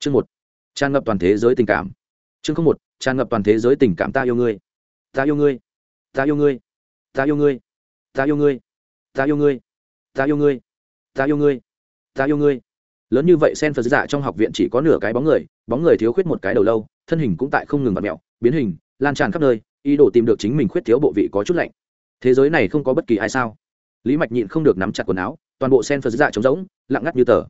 chương một, tràn ngập toàn thế giới tình cảm. Chương không một, tràn ngập toàn thế giới tình cảm ta yêu ngươi. Ta yêu ngươi. Ta yêu ngươi. Ta yêu ngươi. Ta yêu ngươi. Ta yêu ngươi. Ta yêu ngươi. Ta yêu ngươi. Ta yêu ngươi. Lớn như vậy sen phật giả trong học viện chỉ có nửa cái bóng người bóng người thiếu khuyết một cái đầu lâu, thân hình cũng tại không ngừng vặt mẹo biến hình, lan tràn khắp nơi, ý đồ tìm được chính mình khuyết thiếu bộ vị có chút lạnh. Thế giới này không có bất kỳ ai sao? Lý mạch nhịn không được nắm chặt quần áo, toàn bộ sen phật dạ trống rỗng, lặng ngắt như tờ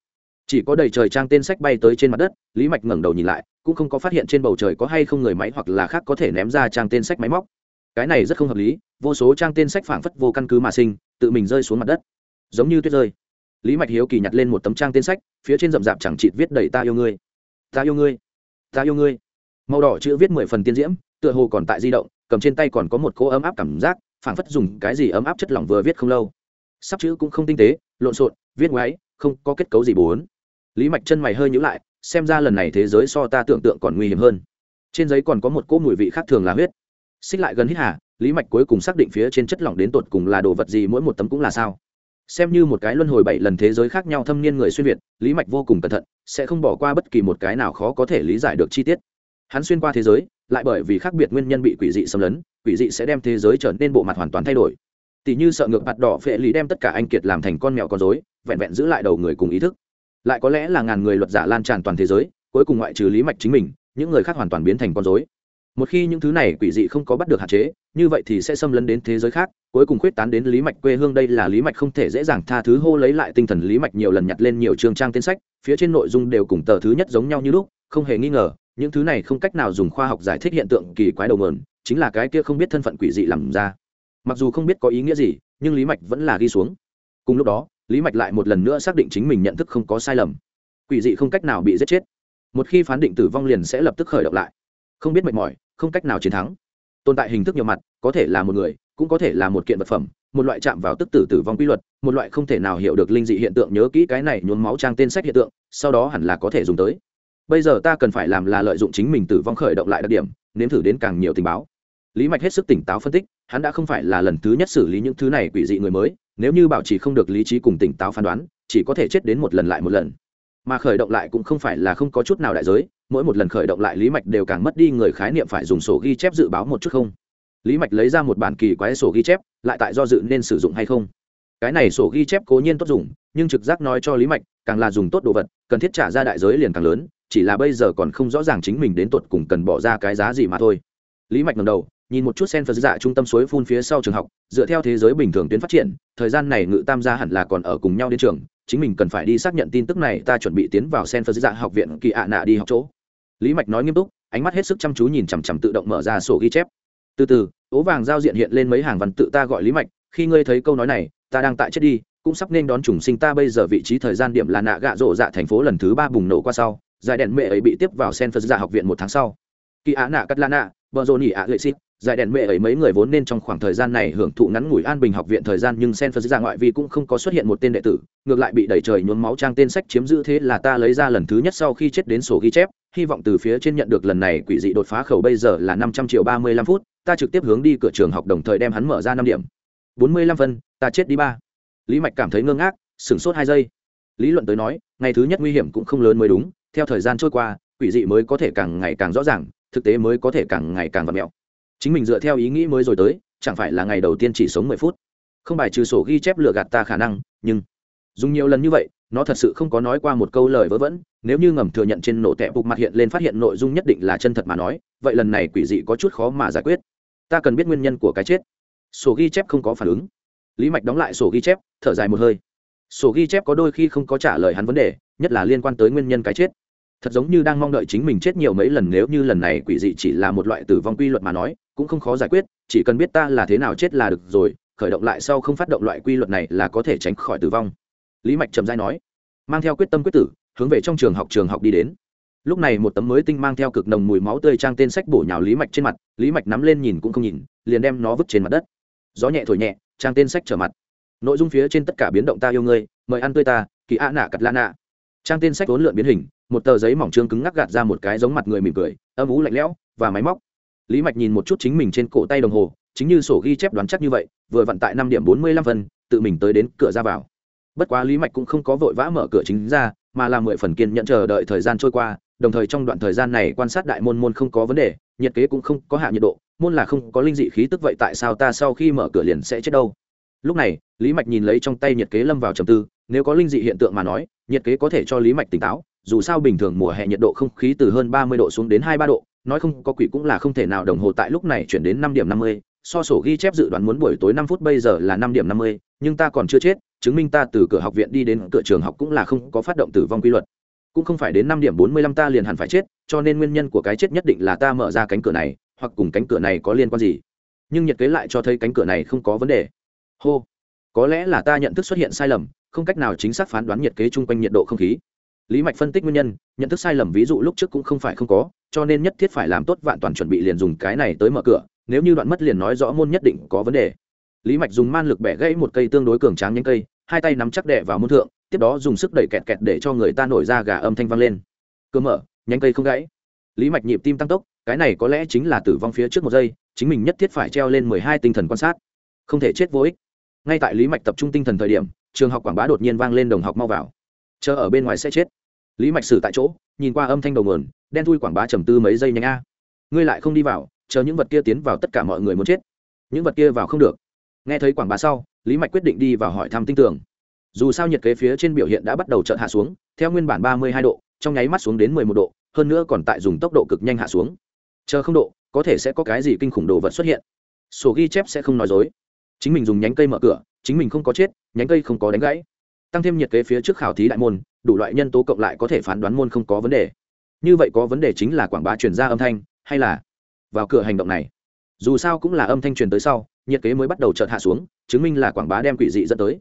chỉ có đầy trời trang tên sách bay tới trên mặt đất, lý mạch ngẩng đầu nhìn lại, cũng không có phát hiện trên bầu trời có hay không người máy hoặc là khác có thể ném ra trang tên sách máy móc. Cái này rất không hợp lý, vô số trang tên sách phảng phất vô căn cứ mà sinh, tự mình rơi xuống mặt đất. Giống như tuyết rơi. Lý mạch hiếu kỳ nhặt lên một tấm trang tên sách, phía trên rậm rạp chẳng chịt viết đầy ta yêu ngươi, ta yêu ngươi, ta yêu ngươi. Màu đỏ chữ viết mười phần tiên diễm, tựa hồ còn tại di động, cầm trên tay còn có một cỗ ấm áp cảm giác, phảng phất dùng cái gì ấm áp chất lỏng vừa viết không lâu. Sắp chữ cũng không tinh tế, lộn xộn, viết ngoáy, không có kết cấu gì bốn lý mạch chân mày hơi nhữ lại, xem ra lần này thế giới so ta tưởng tượng còn nguy hiểm hơn. Trên giấy còn có một cỗ mùi vị khác thường là huyết. Xích lại gần hít hà, lý mạch cuối cùng xác định phía trên chất lỏng đến tột cùng là đồ vật gì mỗi một tấm cũng là sao. Xem như một cái luân hồi bảy lần thế giới khác nhau thâm niên người xuyên việt, lý mạch vô cùng cẩn thận, sẽ không bỏ qua bất kỳ một cái nào khó có thể lý giải được chi tiết. Hắn xuyên qua thế giới, lại bởi vì khác biệt nguyên nhân bị quỷ dị xâm lấn, quỷ dị sẽ đem thế giới trở nên bộ mặt hoàn toàn thay đổi. Tỷ như sợ ngược mặt đỏ phệ lý đem tất cả anh kiệt làm thành con mèo con dối vẹn vẹn giữ lại đầu người cùng ý thức lại có lẽ là ngàn người luật giả lan tràn toàn thế giới, cuối cùng ngoại trừ lý mạch chính mình, những người khác hoàn toàn biến thành con dối một khi những thứ này quỷ dị không có bắt được hạn chế, như vậy thì sẽ xâm lấn đến thế giới khác, cuối cùng khuyết tán đến lý mạch quê hương đây là lý mạch không thể dễ dàng tha thứ hô lấy lại tinh thần lý mạch nhiều lần nhặt lên nhiều chương trang tên sách, phía trên nội dung đều cùng tờ thứ nhất giống nhau như lúc, không hề nghi ngờ, những thứ này không cách nào dùng khoa học giải thích hiện tượng kỳ quái đầu mờn chính là cái kia không biết thân phận quỷ dị làm ra. Mặc dù không biết có ý nghĩa gì, nhưng lý mạch vẫn là ghi xuống. Cùng lúc đó lý mạch lại một lần nữa xác định chính mình nhận thức không có sai lầm. Quỷ dị không cách nào bị giết chết. Một khi phán định tử vong liền sẽ lập tức khởi động lại. Không biết mệt mỏi, không cách nào chiến thắng. Tồn tại hình thức nhiều mặt, có thể là một người, cũng có thể là một kiện vật phẩm, một loại chạm vào tức tử tử vong quy luật, một loại không thể nào hiểu được linh dị hiện tượng nhớ kỹ cái này nhuốm máu trang tên sách hiện tượng, sau đó hẳn là có thể dùng tới. Bây giờ ta cần phải làm là lợi dụng chính mình tử vong khởi động lại đặc điểm, nếm thử đến càng nhiều tình báo lý mạch hết sức tỉnh táo phân tích, hắn đã không phải là lần thứ nhất xử lý những thứ này quỷ dị người mới, nếu như bảo trì không được lý trí cùng tỉnh táo phán đoán, chỉ có thể chết đến một lần lại một lần. Mà khởi động lại cũng không phải là không có chút nào đại giới, mỗi một lần khởi động lại lý mạch đều càng mất đi người khái niệm phải dùng sổ ghi chép dự báo một chút không. Lý mạch lấy ra một bản kỳ quái sổ ghi chép, lại tại do dự nên sử dụng hay không. Cái này sổ ghi chép cố nhiên tốt dùng, nhưng trực giác nói cho lý mạch, càng là dùng tốt đồ vật, cần thiết trả ra đại giới liền càng lớn, chỉ là bây giờ còn không rõ ràng chính mình đến tột cùng cần bỏ ra cái giá gì mà thôi. Lý mạch ngầm đầu nhìn một chút sen phật dạ trung tâm suối phun phía sau trường học, dựa theo thế giới bình thường tuyến phát triển, thời gian này ngự tam gia hẳn là còn ở cùng nhau đến trường, chính mình cần phải đi xác nhận tin tức này, ta chuẩn bị tiến vào sen phật dạ học viện kỳ ạ nạ đi học chỗ. Lý mạch nói nghiêm túc, ánh mắt hết sức chăm chú nhìn chằm chằm tự động mở ra sổ ghi chép. Từ từ, ố vàng giao diện hiện lên mấy hàng văn tự ta gọi lý mạch, khi ngươi thấy câu nói này, ta đang tại chết đi, cũng sắp nên đón trùng sinh ta bây giờ vị trí thời gian điểm là nạ gạ rộ dạ thành phố lần thứ ba bùng nổ qua sau, giải đèn mẹ ấy bị tiếp vào sen phật dạ học viện một tháng sau. Kỳ á nạ cắt la nạ, bờ rồ nỉ ạ gậy xít giải đèn mẹ ấy mấy người vốn nên trong khoảng thời gian này hưởng thụ ngắn ngủi an bình học viện thời gian, nhưng sen phật ra ngoại vi cũng không có xuất hiện một tên đệ tử, ngược lại bị đẩy trời nhuốm máu trang tên sách chiếm giữ thế là ta lấy ra lần thứ nhất sau khi chết đến sổ ghi chép, hy vọng từ phía trên nhận được lần này quỷ dị đột phá khẩu bây giờ là năm trăm triệu ba mươi lăm phút, ta trực tiếp hướng đi cửa trường học đồng thời đem hắn mở ra năm điểm. Bốn mươi lăm phân, ta chết đi ba. Lý mạch cảm thấy ngơ ngác, sửng sốt hai giây. Lý luận tới nói, ngày thứ nhất nguy hiểm cũng không lớn mới đúng, theo thời gian trôi qua, quỷ dị mới có thể càng ngày càng rõ ràng, thực tế mới có thể càng ngày càng vật mẹo chính mình dựa theo ý nghĩ mới rồi tới, chẳng phải là ngày đầu tiên chỉ sống mười phút. Không bài trừ sổ ghi chép lừa gạt ta khả năng, nhưng dùng nhiều lần như vậy, nó thật sự không có nói qua một câu lời vớ vẩn. Nếu như ngầm thừa nhận trên nổ tẹp bục mặt hiện lên phát hiện nội dung nhất định là chân thật mà nói, vậy lần này quỷ dị có chút khó mà giải quyết. Ta cần biết nguyên nhân của cái chết. Sổ ghi chép không có phản ứng. Lý mạch đóng lại sổ ghi chép, thở dài một hơi. Sổ ghi chép có đôi khi không có trả lời hắn vấn đề, nhất là liên quan tới nguyên nhân cái chết. Thật giống như đang mong đợi chính mình chết nhiều mấy lần nếu như lần này quỷ dị chỉ là một loại tử vong quy luật mà nói cũng không khó giải quyết, chỉ cần biết ta là thế nào chết là được rồi, khởi động lại sau không phát động loại quy luật này là có thể tránh khỏi tử vong. Lý mạch trầm dai nói, mang theo quyết tâm quyết tử, hướng về trong trường học trường học đi đến. Lúc này một tấm mới tinh mang theo cực nồng mùi máu tươi trang tên sách bổ nhào lý mạch trên mặt, lý mạch nắm lên nhìn cũng không nhìn, liền đem nó vứt trên mặt đất. Gió nhẹ thổi nhẹ, trang tên sách trở mặt. Nội dung phía trên tất cả biến động ta yêu ngươi, mời ăn tươi ta, kỳ a nạ cặt la nạ. Trang tên sách vốn lượn biến hình, một tờ giấy mỏng trương cứng ngắc gạt ra một cái giống mặt người mỉm cười, âm ú lạnh lẽo và máy móc lý mạch nhìn một chút chính mình trên cổ tay đồng hồ, chính như sổ ghi chép đoán chắc như vậy, vừa vận tại năm điểm bốn mươi lăm phân tự mình tới đến cửa ra vào. Bất quá lý mạch cũng không có vội vã mở cửa chính ra, mà là mười phần kiên nhận chờ đợi thời gian trôi qua, đồng thời trong đoạn thời gian này quan sát đại môn môn không có vấn đề, nhiệt kế cũng không có hạ nhiệt độ, môn là không có linh dị khí tức vậy tại sao ta sau khi mở cửa liền sẽ chết đâu? Lúc này, lý mạch nhìn lấy trong tay nhiệt kế lâm vào trầm tư, nếu có linh dị hiện tượng mà nói, nhiệt kế có thể cho lý mạch tỉnh táo, dù sao bình thường mùa hè nhiệt độ không khí từ hơn ba mươi độ xuống đến hai ba độ nói không có quỷ cũng là không thể nào đồng hồ tại lúc này chuyển đến năm điểm năm mươi, so sổ ghi chép dự đoán muốn buổi tối năm phút bây giờ là năm điểm năm mươi, nhưng ta còn chưa chết, chứng minh ta từ cửa học viện đi đến cửa trường học cũng là không có phát động tử vong quy luật. Cũng không phải đến năm điểm bốn mươi lăm ta liền hẳn phải chết, cho nên nguyên nhân của cái chết nhất định là ta mở ra cánh cửa này, hoặc cùng cánh cửa này có liên quan gì. Nhưng nhiệt kế lại cho thấy cánh cửa này không có vấn đề. Hô. Có lẽ là ta nhận thức xuất hiện sai lầm, không cách nào chính xác phán đoán nhiệt kế chung quanh nhiệt độ không khí lý mạch phân tích nguyên nhân, nhận thức sai lầm ví dụ lúc trước cũng không phải không có, cho nên nhất thiết phải làm tốt vạn toàn chuẩn bị liền dùng cái này tới mở cửa, nếu như đoạn mất liền nói rõ môn nhất định có vấn đề. Lý mạch dùng man lực bẻ gãy một cây tương đối cường tráng nhánh cây, hai tay nắm chắc đệ vào môn thượng, tiếp đó dùng sức đẩy kẹt kẹt để cho người ta nổi ra gà âm thanh vang lên. Cơ mở, nhánh cây không gãy. Lý mạch nhịp tim tăng tốc, cái này có lẽ chính là tử vong phía trước một giây, chính mình nhất thiết phải treo lên mười hai tinh thần quan sát. Không thể chết vô ích. Ngay tại lý mạch tập trung tinh thần thời điểm, trường học quảng bá đột nhiên vang lên đồng học mau vào. Chờ ở bên ngoài sẽ chết lý mạch xử tại chỗ, nhìn qua âm thanh đầu nguồn, đen thui quảng bá trầm tư mấy giây nhanh a. Ngươi lại không đi vào, chờ những vật kia tiến vào tất cả mọi người muốn chết. Những vật kia vào không được. Nghe thấy quảng bá sau, lý mạch quyết định đi vào hỏi thăm tinh tưởng dù sao nhiệt kế phía trên biểu hiện đã bắt đầu chợt hạ xuống, theo nguyên bản ba mươi hai độ, trong nháy mắt xuống đến mười một độ, hơn nữa còn tại dùng tốc độ cực nhanh hạ xuống. Chờ không độ, có thể sẽ có cái gì kinh khủng đồ vật xuất hiện. Sổ ghi chép sẽ không nói dối. Chính mình dùng nhánh cây mở cửa, chính mình không có chết, nhánh cây không có đánh gãy tăng thêm nhiệt kế phía trước khảo thí đại môn, đủ loại nhân tố cộng lại có thể phán đoán môn không có vấn đề. Như vậy có vấn đề chính là quảng bá truyền ra âm thanh, hay là vào cửa hành động này? Dù sao cũng là âm thanh truyền tới sau, nhiệt kế mới bắt đầu chợt hạ xuống, chứng minh là quảng bá đem quỷ dị dẫn tới.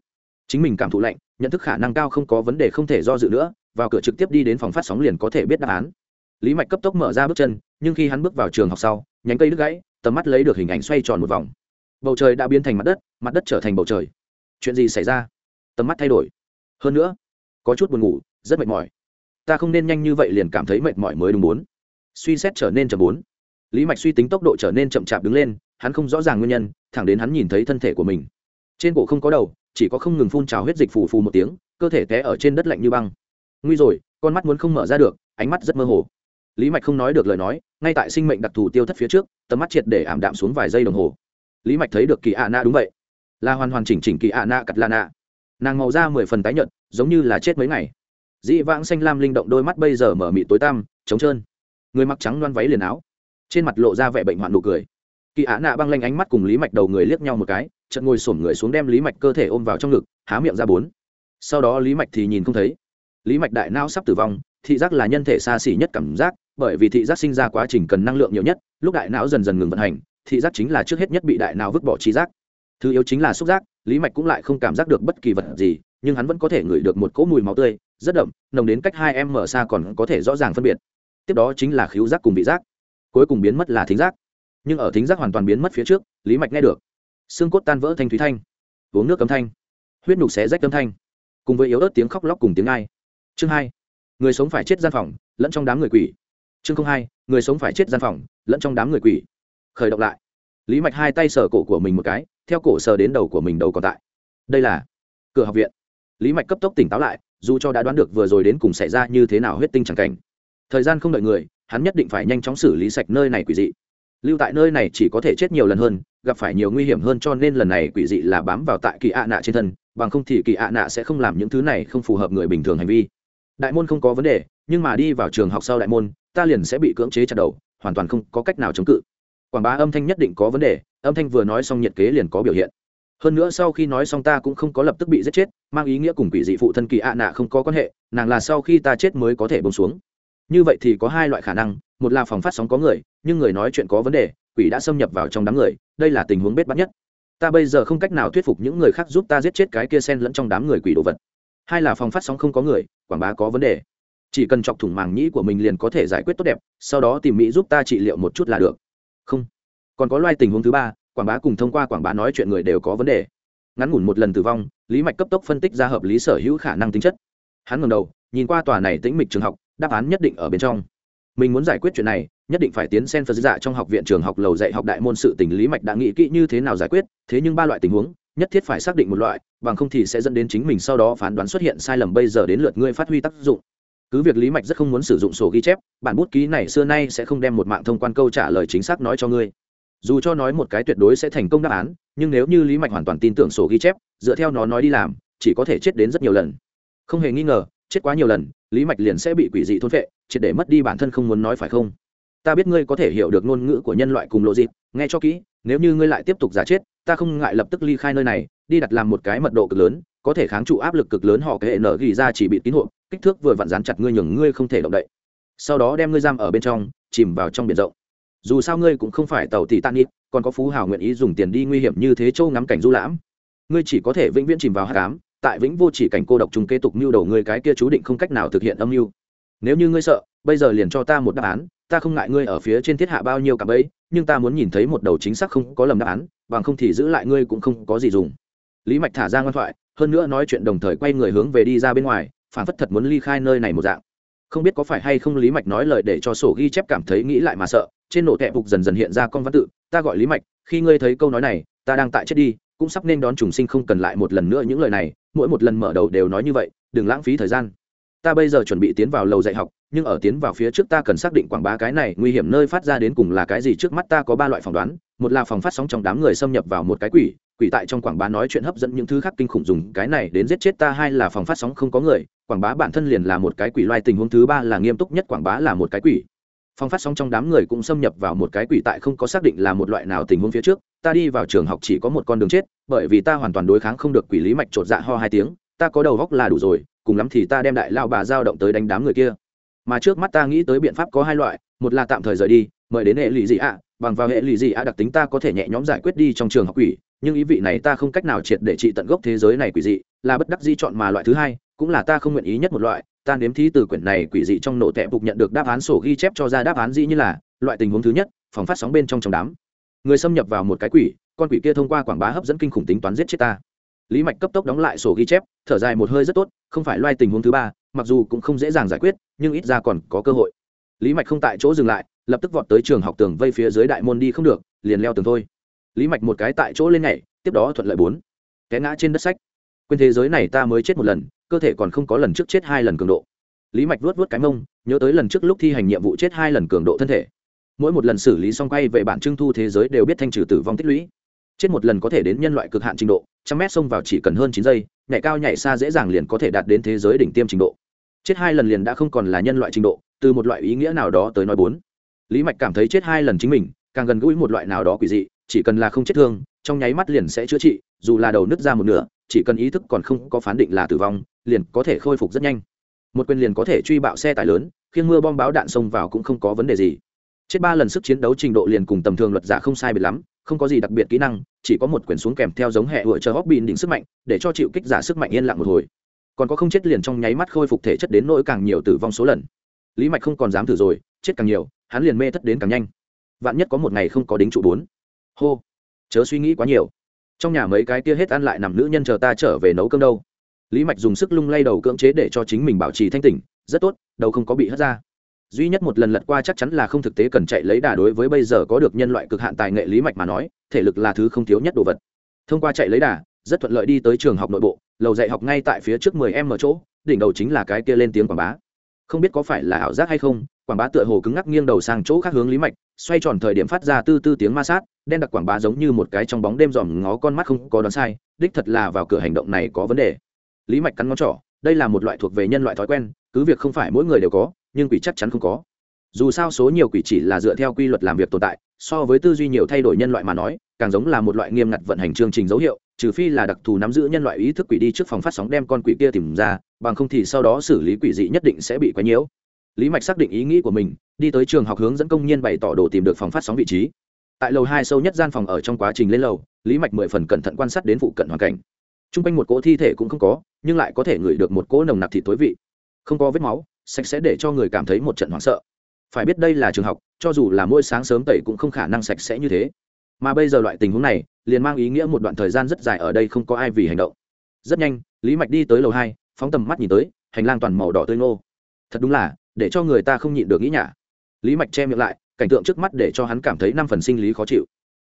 Chính mình cảm thụ lạnh, nhận thức khả năng cao không có vấn đề không thể do dự nữa, vào cửa trực tiếp đi đến phòng phát sóng liền có thể biết đáp án. Lý mạch cấp tốc mở ra bước chân, nhưng khi hắn bước vào trường học sau, nhánh cây đứt gãy, tầm mắt lấy được hình ảnh xoay tròn một vòng. Bầu trời đã biến thành mặt đất mặt đất trở thành bầu trời. Chuyện gì xảy ra? Tầm mắt thay đổi hơn nữa, có chút buồn ngủ, rất mệt mỏi. Ta không nên nhanh như vậy liền cảm thấy mệt mỏi mới đúng bốn. Suy xét trở nên chậm bốn. Lý mạch suy tính tốc độ trở nên chậm chạp đứng lên, hắn không rõ ràng nguyên nhân, thẳng đến hắn nhìn thấy thân thể của mình. Trên cổ không có đầu, chỉ có không ngừng phun trào huyết dịch phù phù một tiếng, cơ thể té ở trên đất lạnh như băng. Nguy rồi, con mắt muốn không mở ra được, ánh mắt rất mơ hồ. Lý mạch không nói được lời nói, ngay tại sinh mệnh đặc thù tiêu thất phía trước, tầm mắt triệt để ảm đạm xuống vài giây đồng hồ. Lý mạch thấy được kỳ ạ na đúng vậy. Là hoàn hoàn chỉnh chỉnh kỳ ạ na cắt la na nàng màu da mười phần tái nhợt, giống như là chết mấy ngày. Dị vãng xanh lam linh động đôi mắt bây giờ mở mị tối tăm, trống trơn. Người mặc trắng loan váy liền áo, trên mặt lộ ra vẻ bệnh hoạn nụ cười. Kỳ á nạ băng lanh ánh mắt cùng lý mạch đầu người liếc nhau một cái, chợt ngồi sổm người xuống đem lý mạch cơ thể ôm vào trong ngực, há miệng ra bốn. Sau đó lý mạch thì nhìn không thấy. Lý mạch đại não sắp tử vong, thị giác là nhân thể xa xỉ nhất cảm giác, bởi vì thị giác sinh ra quá trình cần năng lượng nhiều nhất, lúc đại não dần dần ngừng vận hành, thị giác chính là trước hết nhất bị đại não vứt bỏ trí giác. Thứ yếu chính là xúc giác lý mạch cũng lại không cảm giác được bất kỳ vật gì, nhưng hắn vẫn có thể ngửi được một cỗ mùi máu tươi, rất đậm, nồng đến cách hai em mở xa còn có thể rõ ràng phân biệt. Tiếp đó chính là khíu giác cùng vị giác. Cuối cùng biến mất là thính giác. Nhưng ở thính giác hoàn toàn biến mất phía trước, lý mạch nghe được. Xương cốt tan vỡ thanh thúy thanh. Uống nước cấm thanh. Huyết nhục xé rách cấm thanh. Cùng với yếu ớt tiếng khóc lóc cùng tiếng ai. Chương hai. Người sống phải chết gian phòng, lẫn trong đám người quỷ. Chương không hai. Người sống phải chết gian phòng, lẫn trong đám người quỷ. Khởi động lại lý mạch hai tay sờ cổ của mình một cái, theo cổ sờ đến đầu của mình đầu còn tại. Đây là cửa học viện. Lý mạch cấp tốc tỉnh táo lại, dù cho đã đoán được vừa rồi đến cùng xảy ra như thế nào huyết tinh chẳng cảnh. Thời gian không đợi người, hắn nhất định phải nhanh chóng xử lý sạch nơi này quỷ dị. Lưu tại nơi này chỉ có thể chết nhiều lần hơn, gặp phải nhiều nguy hiểm hơn cho nên lần này quỷ dị là bám vào tại kỳ ạ nạ trên thân, bằng không thì kỳ ạ nạ sẽ không làm những thứ này không phù hợp người bình thường hành vi. Đại môn không có vấn đề, nhưng mà đi vào trường học sau đại môn, ta liền sẽ bị cưỡng chế chặt đầu, hoàn toàn không có cách nào chống cự quảng bá âm thanh nhất định có vấn đề, âm thanh vừa nói xong nhiệt kế liền có biểu hiện. Hơn nữa sau khi nói xong ta cũng không có lập tức bị giết chết, mang ý nghĩa cùng quỷ dị phụ thân kỳ ạ nạ không có quan hệ, nàng là sau khi ta chết mới có thể bông xuống. Như vậy thì có hai loại khả năng, một là phòng phát sóng có người, nhưng người nói chuyện có vấn đề, quỷ đã xâm nhập vào trong đám người, đây là tình huống bết bắt nhất. Ta bây giờ không cách nào thuyết phục những người khác giúp ta giết chết cái kia sen lẫn trong đám người quỷ đồ vật. Hai là phòng phát sóng không có người, quảng bá có vấn đề. Chỉ cần chọc thủng màng nhĩ của mình liền có thể giải quyết tốt đẹp, sau đó tìm mỹ giúp ta trị liệu một chút là được không. Còn có loài tình huống thứ ba, quảng bá cùng thông qua quảng bá nói chuyện người đều có vấn đề. Ngắn ngủn một lần tử vong, lý mạch cấp tốc phân tích ra hợp lý sở hữu khả năng tính chất. Hắn ngầm đầu, nhìn qua tòa này tĩnh mịch trường học, đáp án nhất định ở bên trong. Mình muốn giải quyết chuyện này, nhất định phải tiến sen phật dạ trong học viện trường học lầu dạy học đại môn sự tình lý mạch đã nghĩ kỹ như thế nào giải quyết, thế nhưng ba loại tình huống, nhất thiết phải xác định một loại, bằng không thì sẽ dẫn đến chính mình sau đó phán đoán xuất hiện sai lầm bây giờ đến lượt ngươi phát huy tác dụng cứ việc lý mạch rất không muốn sử dụng sổ ghi chép, bản bút ký này xưa nay sẽ không đem một mạng thông quan câu trả lời chính xác nói cho ngươi. Dù cho nói một cái tuyệt đối sẽ thành công đáp án, nhưng nếu như lý mạch hoàn toàn tin tưởng sổ ghi chép, dựa theo nó nói đi làm, chỉ có thể chết đến rất nhiều lần. Không hề nghi ngờ, chết quá nhiều lần, lý mạch liền sẽ bị quỷ dị thôn vệ triệt để mất đi bản thân không muốn nói phải không? Ta biết ngươi có thể hiểu được ngôn ngữ của nhân loại cùng lộ dịp, nghe cho kỹ, nếu như ngươi lại tiếp tục giả chết, ta không ngại lập tức ly khai nơi này, đi đặt làm một cái mật độ cực lớn, có thể kháng trụ áp lực cực lớn họ kệ nở ghi ra chỉ bị tín hộp kích thước vừa vặn dán chặt ngươi nhường ngươi không thể động đậy. Sau đó đem ngươi giam ở bên trong, chìm vào trong biển rộng. Dù sao ngươi cũng không phải tàu thì tan ít còn có phú hào nguyện ý dùng tiền đi nguy hiểm như thế châu ngắm cảnh du lãm. Ngươi chỉ có thể vĩnh viễn chìm vào hát cám tại vĩnh vô chỉ cảnh cô độc chúng kế tục mưu đầu ngươi cái kia chú định không cách nào thực hiện âm mưu. Nếu như ngươi sợ, bây giờ liền cho ta một đáp án, ta không ngại ngươi ở phía trên thiết hạ bao nhiêu cả bấy nhưng ta muốn nhìn thấy một đầu chính xác không có lầm đáp án, bằng không thì giữ lại ngươi cũng không có gì dùng. Lý mạch thả ra ngoan thoại, hơn nữa nói chuyện đồng thời quay người hướng về đi ra bên ngoài phản phất thật muốn ly khai nơi này một dạng. Không biết có phải hay không lý mạch nói lời để cho sổ ghi chép cảm thấy nghĩ lại mà sợ, trên nổ tẹp phục dần dần hiện ra con văn tự, ta gọi lý mạch, khi ngươi thấy câu nói này, ta đang tại chết đi, cũng sắp nên đón trùng sinh không cần lại một lần nữa những lời này, mỗi một lần mở đầu đều nói như vậy, đừng lãng phí thời gian ta bây giờ chuẩn bị tiến vào lầu dạy học, nhưng ở tiến vào phía trước ta cần xác định quảng bá cái này nguy hiểm nơi phát ra đến cùng là cái gì trước mắt ta có ba loại phỏng đoán, một là phòng phát sóng trong đám người xâm nhập vào một cái quỷ quỷ tại trong quảng bá nói chuyện hấp dẫn những thứ khác kinh khủng dùng cái này đến giết chết ta, hai là phòng phát sóng không có người, quảng bá bản thân liền là một cái quỷ loài tình huống, thứ ba là nghiêm túc nhất quảng bá là một cái quỷ. Phòng phát sóng trong đám người cũng xâm nhập vào một cái quỷ tại không có xác định là một loại nào tình huống phía trước, ta đi vào trường học chỉ có một con đường chết, bởi vì ta hoàn toàn đối kháng không được quỷ lý mạch chột dạ ho hai tiếng, ta có đầu góc là đủ rồi cùng lắm thì ta đem đại lao bà giao động tới đánh đám người kia. Mà trước mắt ta nghĩ tới biện pháp có hai loại, một là tạm thời rời đi, mời đến hệ lụy dị ạ, bằng vào hệ lụy dị ạ đặc tính ta có thể nhẹ nhõm giải quyết đi trong trường học quỷ, nhưng ý vị này ta không cách nào triệt để trị tận gốc thế giới này quỷ dị, là bất đắc di chọn mà loại thứ hai, cũng là ta không nguyện ý nhất một loại, ta nếm thí từ quyển này quỷ dị trong nổ tẹp phục nhận được đáp án sổ ghi chép cho ra đáp án dĩ như là, loại tình huống thứ nhất, phòng phát sóng bên trong trong đám. Người xâm nhập vào một cái quỷ, con quỷ kia thông qua quảng bá hấp dẫn kinh khủng tính toán giết chết ta lý mạch cấp tốc đóng lại sổ ghi chép, thở dài một hơi rất tốt, không phải loay tình huống thứ ba, mặc dù cũng không dễ dàng giải quyết, nhưng ít ra còn có cơ hội. Lý mạch không tại chỗ dừng lại, lập tức vọt tới trường học tường vây phía dưới đại môn đi không được, liền leo tường thôi. Lý mạch một cái tại chỗ lên nhảy, tiếp đó thuận lợi bốn. Té ngã trên đất sách. Quên thế giới này ta mới chết một lần, cơ thể còn không có lần trước chết hai lần cường độ. Lý mạch vuốt vuốt cái mông, nhớ tới lần trước lúc thi hành nhiệm vụ chết hai lần cường độ thân thể. Mỗi một lần xử lý xong quay về bản trưng thu thế giới đều biết thanh trừ tử vong tích lũy chết một lần có thể đến nhân loại cực hạn trình độ, trăm mét xông vào chỉ cần hơn chín giây, nhảy cao nhảy xa dễ dàng liền có thể đạt đến thế giới đỉnh tiêm trình độ. Chết hai lần liền đã không còn là nhân loại trình độ, từ một loại ý nghĩa nào đó tới nói bốn. Lý mạch cảm thấy chết hai lần chính mình, càng gần gũi một loại nào đó quỷ dị, chỉ cần là không chết thương, trong nháy mắt liền sẽ chữa trị, dù là đầu nứt ra một nửa, chỉ cần ý thức còn không có phán định là tử vong, liền có thể khôi phục rất nhanh. Một quyền liền có thể truy bạo xe tải lớn khiến mưa bom báo đạn xông vào cũng không có vấn đề gì. Chết ba lần sức chiến đấu trình độ liền cùng tầm thường luật giả không sai biệt lắm không có gì đặc biệt kỹ năng, chỉ có một quyển xuống kèm theo giống hệ hựa chờ hóc bìn đỉnh sức mạnh, để cho chịu kích giả sức mạnh yên lặng một hồi. Còn có không chết liền trong nháy mắt khôi phục thể chất đến nỗi càng nhiều tử vong số lần. Lý mạch không còn dám thử rồi, chết càng nhiều, hắn liền mê thất đến càng nhanh. Vạn nhất có một ngày không có đính trụ bốn. Hô, chớ suy nghĩ quá nhiều. Trong nhà mấy cái kia hết ăn lại nằm nữ nhân chờ ta trở về nấu cơm đâu. Lý mạch dùng sức lung lay đầu cưỡng chế để cho chính mình bảo trì thanh tỉnh, rất tốt, đầu không có bị hất ra duy nhất một lần lật qua chắc chắn là không thực tế cần chạy lấy đà đối với bây giờ có được nhân loại cực hạn tài nghệ lý mạch mà nói, thể lực là thứ không thiếu nhất đồ vật. Thông qua chạy lấy đà, rất thuận lợi đi tới trường học nội bộ, lầu dạy học ngay tại phía trước mười em ở chỗ, đỉnh đầu chính là cái kia lên tiếng quảng bá. Không biết có phải là ảo giác hay không, quảng bá tựa hồ cứng ngắc nghiêng đầu sang chỗ khác hướng lý mạch, xoay tròn thời điểm phát ra tư tư tiếng ma sát, đen đặc quảng bá giống như một cái trong bóng đêm dòm ngó con mắt không có đoán sai, đích thật là vào cửa hành động này có vấn đề. Lý mạch cắn ngón trỏ đây là một loại thuộc về nhân loại thói quen, cứ việc không phải mỗi người đều có, nhưng quỷ chắc chắn không có. Dù sao số nhiều quỷ chỉ là dựa theo quy luật làm việc tồn tại, so với tư duy nhiều thay đổi nhân loại mà nói, càng giống là một loại nghiêm ngặt vận hành chương trình dấu hiệu, trừ phi là đặc thù nắm giữ nhân loại ý thức quỷ đi trước phòng phát sóng đem con quỷ kia tìm ra, bằng không thì sau đó xử lý quỷ dị nhất định sẽ bị quấy nhiễu. Lý mạch xác định ý nghĩ của mình, đi tới trường học hướng dẫn công nhân bày tỏ đồ tìm được phòng phát sóng vị trí. Tại lầu hai sâu nhất gian phòng ở trong quá trình lên lầu, lý mạch mười phần cẩn thận quan sát đến phụ cận hoàn cảnh t r u n g quanh một cỗ thi thể cũng không có, nhưng lại có thể ngửi được một cỗ nồng nặc thịt tối vị. Không có vết máu, sạch sẽ để cho người cảm thấy một trận hoảng sợ. Phải biết đây là trường học, cho dù là mỗi sáng sớm tẩy cũng không khả năng sạch sẽ như thế. Mà bây giờ loại tình huống này, liền mang ý nghĩa một đoạn thời gian rất dài ở đây không có ai vì hành động. Rất nhanh, lý mạch đi tới lầu hai, phóng tầm mắt nhìn tới, hành lang toàn màu đỏ tươi ngô. Thật đúng là, để cho người ta không nhịn được nghĩ nhả. Lý mạch che miệng lại, cảnh tượng trước mắt để cho hắn cảm thấy năm phần sinh lý khó chịu.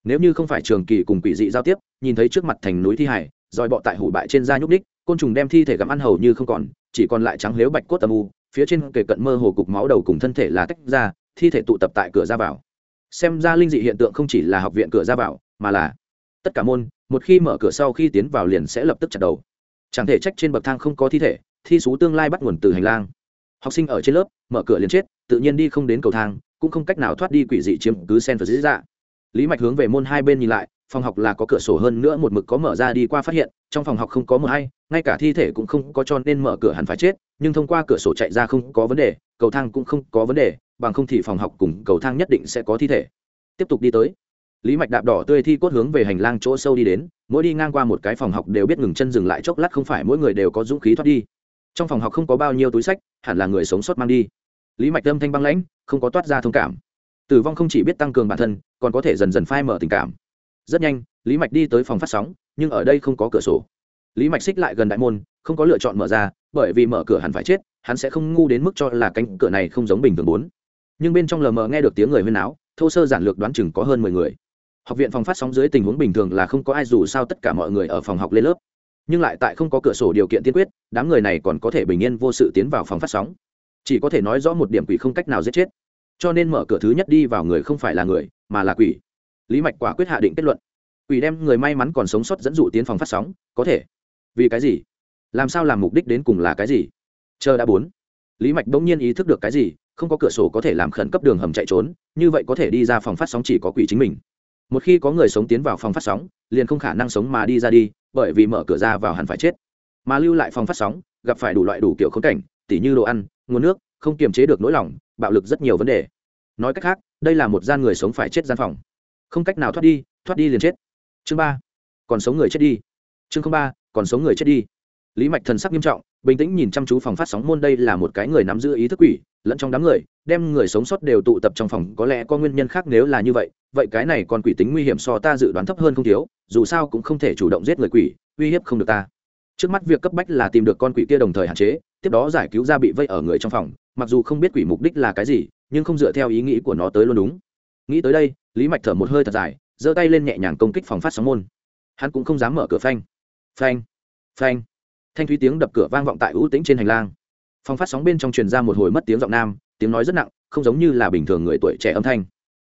Nếu như không phải trường kỳ cùng quỷ dị giao tiếp, nhìn thấy trước mặt thành núi thi hải dòi bọ tại hủ bại trên da nhúc ních côn trùng đem thi thể gặm ăn hầu như không còn, chỉ còn lại trắng lếu bạch cốt âm u, phía trên kề cận mơ hồ cục máu đầu cùng thân thể là tách ra, thi thể tụ tập tại cửa ra vào. Xem ra linh dị hiện tượng không chỉ là học viện cửa ra vào, mà là tất cả môn, một khi mở cửa sau khi tiến vào liền sẽ lập tức chặt đầu. Chẳng thể trách trên bậc thang không có thi thể, thi số tương lai bắt nguồn từ hành lang. Học sinh ở trên lớp, mở cửa liền chết, tự nhiên đi không đến cầu thang, cũng không cách nào thoát đi quỷ dị chiếm cứ sen và dĩ dạ lý mạch hướng về môn hai bên nhìn lại phòng học là có cửa sổ hơn nữa một mực có mở ra đi qua phát hiện, trong phòng học không có một hay, ngay cả thi thể cũng không có cho nên mở cửa hẳn phải chết, nhưng thông qua cửa sổ chạy ra không có vấn đề, cầu thang cũng không có vấn đề, bằng không thì phòng học cùng cầu thang nhất định sẽ có thi thể. Tiếp tục đi tới. Lý mạch đạp đỏ tươi thi cốt hướng về hành lang chỗ sâu đi đến, mỗi đi ngang qua một cái phòng học đều biết ngừng chân dừng lại chốc lát không phải mỗi người đều có dũng khí thoát đi. Trong phòng học không có bao nhiêu túi sách, hẳn là người sống sót mang đi. Lý mạch âm thanh băng lãnh, không có toát ra thông cảm. Tử vong không chỉ biết tăng cường bản thân, còn có thể dần dần phai mở tình cảm rất nhanh, lý mạch đi tới phòng phát sóng, nhưng ở đây không có cửa sổ. Lý mạch xích lại gần đại môn, không có lựa chọn mở ra, bởi vì mở cửa hẳn phải chết, hắn sẽ không ngu đến mức cho là cánh cửa này không giống bình thường bốn. Nhưng bên trong lờ mờ nghe được tiếng người huyên áo thô sơ giản lược đoán chừng có hơn mười người. Học viện phòng phát sóng dưới tình huống bình thường là không có ai dù sao tất cả mọi người ở phòng học lên lớp. Nhưng lại tại không có cửa sổ điều kiện tiên quyết, đám người này còn có thể bình yên vô sự tiến vào phòng phát sóng. Chỉ có thể nói rõ một điểm quỷ không cách nào giết chết. Cho nên mở cửa thứ nhất đi vào người không phải là người, mà là quỷ lý mạch quả quyết hạ định kết luận. Quỷ đem người may mắn còn sống sót dẫn dụ tiến phòng phát sóng, có thể. Vì cái gì? Làm sao làm mục đích đến cùng là cái gì? Chờ đã bốn. Lý mạch bỗng nhiên ý thức được cái gì, không có cửa sổ có thể làm khẩn cấp đường hầm chạy trốn, như vậy có thể đi ra phòng phát sóng chỉ có quỷ chính mình. Một khi có người sống tiến vào phòng phát sóng, liền không khả năng sống mà đi ra đi, bởi vì mở cửa ra vào hẳn phải chết. Mà lưu lại phòng phát sóng, gặp phải đủ loại đủ kiểu khống cảnh, tỉ như đồ ăn, nguồn nước, không kiềm chế được nỗi lòng, bạo lực rất nhiều vấn đề. Nói cách khác, đây là một gian người sống phải chết gian phòng không cách nào thoát đi thoát đi liền chết. Chương ba. Còn sống người chết đi. Chương ba, còn sống người chết đi. Lý mạch thần sắc nghiêm trọng, bình tĩnh nhìn chăm chú phòng phát sóng môn đây là một cái người nắm giữ ý thức quỷ, lẫn trong đám người, đem người sống sót đều tụ tập trong phòng, có lẽ có nguyên nhân khác nếu là như vậy vậy cái này còn quỷ tính nguy hiểm so ta dự đoán thấp hơn không thiếu, dù sao cũng không thể chủ động giết người quỷ, uy hiếp không được ta. Trước mắt việc cấp bách là tìm được con quỷ kia đồng thời hạn chế, tiếp đó giải cứu ra bị vây ở người trong phòng, mặc dù không biết quỷ mục đích là cái gì, nhưng không dựa theo ý nghĩ của nó tới luôn đúng. Nghĩ tới đây lý mạch thở một hơi thật dài, giơ tay lên nhẹ nhàng công kích phòng phát sóng môn. Hắn cũng không dám mở cửa phanh. Phanh phanh. Thanh thúy tiếng đập cửa vang vọng tại ưu tĩnh trên hành lang. Phòng phát sóng bên trong truyền ra một hồi mất tiếng giọng nam, tiếng nói rất nặng, không giống như là bình thường người tuổi trẻ âm thanh.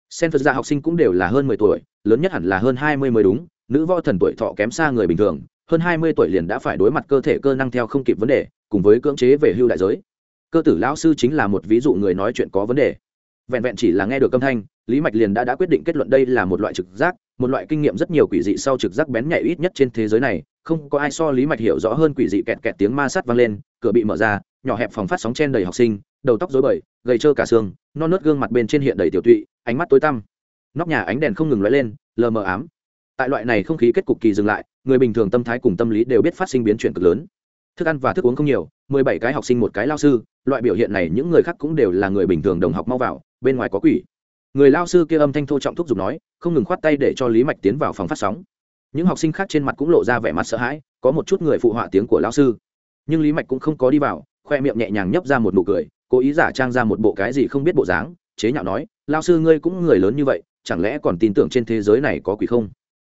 Sen phật gia học sinh cũng đều là hơn mười tuổi, lớn nhất hẳn là hơn hai mươi mới đúng, nữ võ thần tuổi thọ kém xa người bình thường, hơn hai mươi tuổi liền đã phải đối mặt cơ thể cơ năng theo không kịp vấn đề, cùng với cưỡng chế về hưu đại giới. Cơ tử lão sư chính là một ví dụ người nói chuyện có vấn đề vẹn vẹn chỉ là nghe được âm thanh, lý mạch liền đã đã quyết định kết luận đây là một loại trực giác, một loại kinh nghiệm rất nhiều quỷ dị sau trực giác bén nhạy ít nhất trên thế giới này, không có ai so lý mạch hiểu rõ hơn quỷ dị kẹt kẹt tiếng ma sát vang lên, cửa bị mở ra, nhỏ hẹp phòng phát sóng chen đầy học sinh, đầu tóc rối bời, gầy trơ cả xương, non nớt gương mặt bên trên hiện đầy tiểu tụy, ánh mắt tối tăm. Nóc nhà ánh đèn không ngừng lóe lên, lờ mờ ám. Tại loại này không khí kết cục kỳ dừng lại, người bình thường tâm thái cùng tâm lý đều biết phát sinh biến chuyển cực lớn. Thức ăn và thức uống không nhiều, mười bảy cái học sinh một cái lao sư, loại biểu hiện này những người khác cũng đều là người bình thường đồng học mau vào bên ngoài có quỷ. Người lao sư kia âm thanh thô trọng thúc giục nói, không ngừng khoát tay để cho lý mạch tiến vào phòng phát sóng. Những học sinh khác trên mặt cũng lộ ra vẻ mặt sợ hãi, có một chút người phụ họa tiếng của lao sư. Nhưng lý mạch cũng không có đi vào, khoe miệng nhẹ nhàng nhấp ra một nụ cười, cố ý giả trang ra một bộ cái gì không biết bộ dáng, chế nhạo nói, lao sư ngươi cũng người lớn như vậy, chẳng lẽ còn tin tưởng trên thế giới này có quỷ không?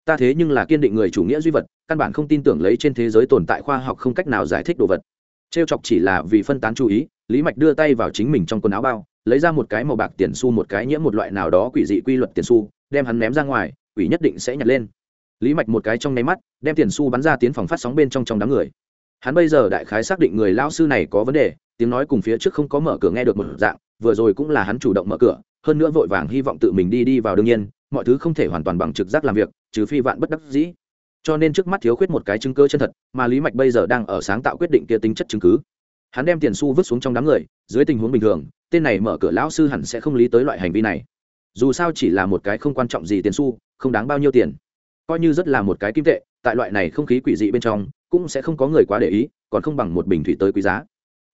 Ta thế nhưng là kiên định người chủ nghĩa duy vật, căn bản không tin tưởng lấy trên thế giới tồn tại khoa học không cách nào giải thích đồ vật. Trêu chọc chỉ là vì phân tán chú ý, lý mạch đưa tay vào chính mình trong quần áo bao lấy ra một cái màu bạc tiền xu một cái nhiễm một loại nào đó quỷ dị quy luật tiền xu, đem hắn ném ra ngoài, quỷ nhất định sẽ nhặt lên. Lý mạch một cái trong nháy mắt, đem tiền xu bắn ra tiến phòng phát sóng bên trong trong đám người. Hắn bây giờ đại khái xác định người lão sư này có vấn đề, tiếng nói cùng phía trước không có mở cửa nghe được một dạng, vừa rồi cũng là hắn chủ động mở cửa, hơn nữa vội vàng hy vọng tự mình đi đi vào đương nhiên, mọi thứ không thể hoàn toàn bằng trực giác làm việc, trừ phi vạn bất đắc dĩ. Cho nên trước mắt thiếu khuyết một cái chứng cơ chân thật, mà lý mạch bây giờ đang ở sáng tạo quyết định kia tính chất chứng cứ. Hắn đem tiền xu vứt xuống trong đám người, dưới tình huống bình thường tên này mở cửa lão sư hẳn sẽ không lý tới loại hành vi này. Dù sao chỉ là một cái không quan trọng gì tiền xu, không đáng bao nhiêu tiền. Coi như rất là một cái kim tệ, tại loại này không khí quỷ dị bên trong, cũng sẽ không có người quá để ý, còn không bằng một bình thủy tới quý giá.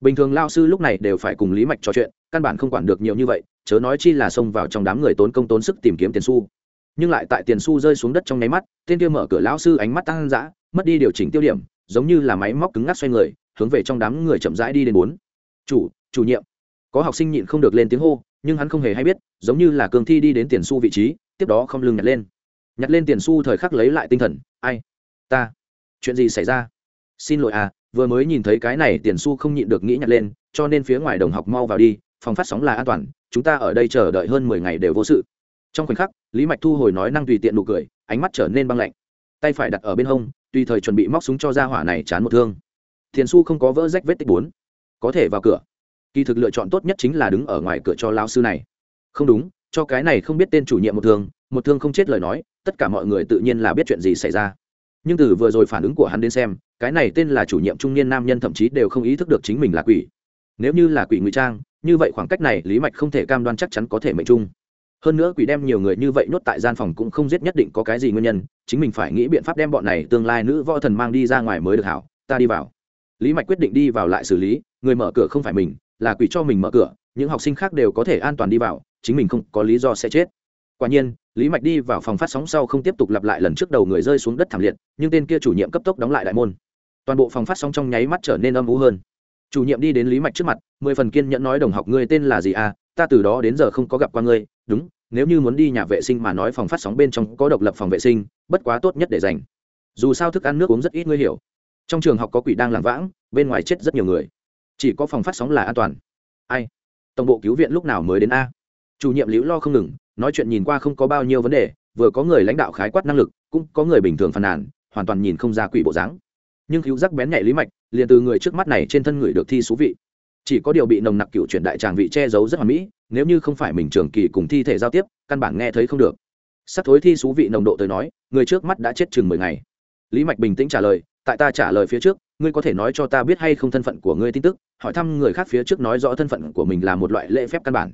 Bình thường lao sư lúc này đều phải cùng lý mạch trò chuyện, căn bản không quản được nhiều như vậy, chớ nói chi là xông vào trong đám người tốn công tốn sức tìm kiếm tiền xu. Nhưng lại tại tiền xu rơi xuống đất trong nháy mắt, tên kia mở cửa lão sư ánh mắt tăng dã, mất đi điều chỉnh tiêu điểm, giống như là máy móc cứng ngắc xoay người, hướng về trong đám người chậm rãi đi đến bốn. Chủ chủ nhiệm có học sinh nhịn không được lên tiếng hô, nhưng hắn không hề hay biết, giống như là cường thi đi đến tiền xu vị trí, tiếp đó không lưng nhặt lên. Nhặt lên tiền xu thời khắc lấy lại tinh thần, ai? Ta? Chuyện gì xảy ra? Xin lỗi à vừa mới nhìn thấy cái này tiền su không nhịn được nghĩ nhặt lên, cho nên phía ngoài đồng học mau vào đi, phòng phát sóng là an toàn, chúng ta ở đây chờ đợi hơn mười ngày đều vô sự. Trong khoảnh khắc, lý mạch thu hồi nói năng tùy tiện nụ cười, ánh mắt trở nên băng lạnh. Tay phải đặt ở bên hông, tùy thời chuẩn bị móc súng cho ra hỏa này chán một thương. Tiền su không có vỡ rách vết tích bốn. Có thể vào cửa kỳ thực lựa chọn tốt nhất chính là đứng ở ngoài cửa cho lao sư này. Không đúng, cho cái này không biết tên chủ nhiệm một thương một thương không chết lời nói, tất cả mọi người tự nhiên là biết chuyện gì xảy ra. Nhưng từ vừa rồi phản ứng của hắn đến xem, cái này tên là chủ nhiệm trung niên nam nhân thậm chí đều không ý thức được chính mình là quỷ. Nếu như là quỷ ngụy trang, như vậy khoảng cách này lý mạch không thể cam đoan chắc chắn có thể mệnh trung hơn nữa quỷ đem nhiều người như vậy nhốt tại gian phòng cũng không giết nhất định có cái gì nguyên nhân, chính mình phải nghĩ biện pháp đem bọn này tương lai nữ võ thần mang đi ra ngoài mới được hảo, ta đi vào. Lý mạch quyết định đi vào lại xử lý, người mở cửa không phải mình là quỷ cho mình mở cửa, những học sinh khác đều có thể an toàn đi vào, chính mình không có lý do sẽ chết. Quả nhiên, lý mạch đi vào phòng phát sóng sau không tiếp tục lặp lại lần trước đầu người rơi xuống đất thảm liệt, nhưng tên kia chủ nhiệm cấp tốc đóng lại đại môn. Toàn bộ phòng phát sóng trong nháy mắt trở nên âm ú hơn. Chủ nhiệm đi đến lý mạch trước mặt, mười phần kiên nhẫn nói, đồng học, ngươi tên là gì à? Ta từ đó đến giờ không có gặp qua ngươi. Đúng, nếu như muốn đi nhà vệ sinh mà nói, phòng phát sóng bên trong có độc lập phòng vệ sinh, bất quá tốt nhất để dành. Dù sao thức ăn nước uống rất ít, ngươi hiểu. Trong trường học có quỷ đang làm vãng, bên ngoài chết rất nhiều người chỉ có phòng phát sóng là an toàn. Ai? Tổng bộ cứu viện lúc nào mới đến a? Chủ nhiệm liễu lo không ngừng, nói chuyện nhìn qua không có bao nhiêu vấn đề, vừa có người lãnh đạo khái quát năng lực, cũng có người bình thường phàn nàn, hoàn toàn nhìn không ra quỷ bộ dáng. Nhưng cứu giác bén nhạy lý mạch, liền từ người trước mắt này trên thân người được thi xú vị. Chỉ có điều bị nồng nặc cựu chuyển đại tràng vị che giấu rất hoàn mỹ, nếu như không phải mình trường kỳ cùng thi thể giao tiếp, căn bản nghe thấy không được. Sắc thối thi xú vị nồng độ tới nói, người trước mắt đã chết chừng mười ngày. Lý mạch bình tĩnh trả lời, tại ta trả lời phía trước ngươi có thể nói cho ta biết hay không thân phận của ngươi tin tức, hỏi thăm người khác phía trước nói rõ thân phận của mình là một loại lễ phép căn bản.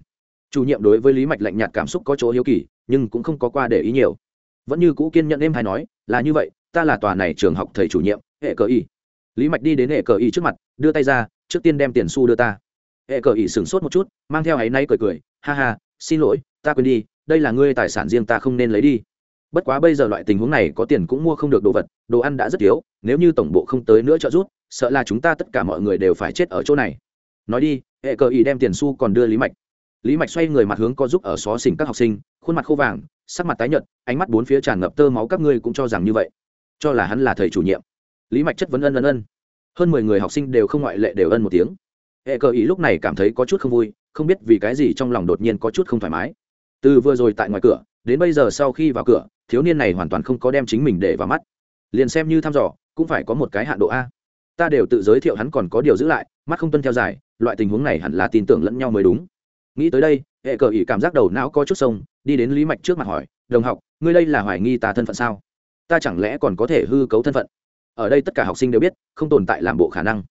Chủ nhiệm đối với lý mạch lạnh nhạt cảm xúc có chỗ hiếu kỳ, nhưng cũng không có qua để ý nhiều. Vẫn như cũ kiên nhận em hay nói, là như vậy, ta là tòa này trường học thầy chủ nhiệm, hệ cờ y. Lý mạch đi đến hệ cờ y trước mặt, đưa tay ra, trước tiên đem tiền xu đưa ta. Hệ cờ y sửng sốt một chút, mang theo áy nay cười cười, ha ha, xin lỗi, ta quên đi, đây là ngươi tài sản riêng ta không nên lấy đi bất quá bây giờ loại tình huống này có tiền cũng mua không được đồ vật, đồ ăn đã rất thiếu, nếu như tổng bộ không tới nữa trợ giúp, sợ là chúng ta tất cả mọi người đều phải chết ở chỗ này. Nói đi, hệ cờ ý đem tiền xu còn đưa lý mạch. Lý mạch xoay người mặt hướng có giúp ở xó xỉnh các học sinh, khuôn mặt khô vàng, sắc mặt tái nhợt, ánh mắt bốn phía tràn ngập tơ máu các ngươi cũng cho rằng như vậy. Cho là hắn là thầy chủ nhiệm. Lý mạch chất vấn ân ân ân. Hơn mười người học sinh đều không ngoại lệ đều ân một tiếng. Hệ cờ ý lúc này cảm thấy có chút không vui, không biết vì cái gì trong lòng đột nhiên có chút không thoải mái. Từ vừa rồi tại ngoài cửa, đến bây giờ sau khi vào cửa thiếu niên này hoàn toàn không có đem chính mình để vào mắt. Liền xem như thăm dò, cũng phải có một cái hạn độ a. Ta đều tự giới thiệu hắn còn có điều giữ lại, mắt không tuân theo dài, loại tình huống này hẳn là tin tưởng lẫn nhau mới đúng. Nghĩ tới đây, hệ cờ ỉ cảm giác đầu não có chút sông, đi đến lý mạch trước mặt hỏi, đồng học, ngươi đây là hoài nghi ta thân phận sao? Ta chẳng lẽ còn có thể hư cấu thân phận? Ở đây tất cả học sinh đều biết, không tồn tại làm bộ khả năng.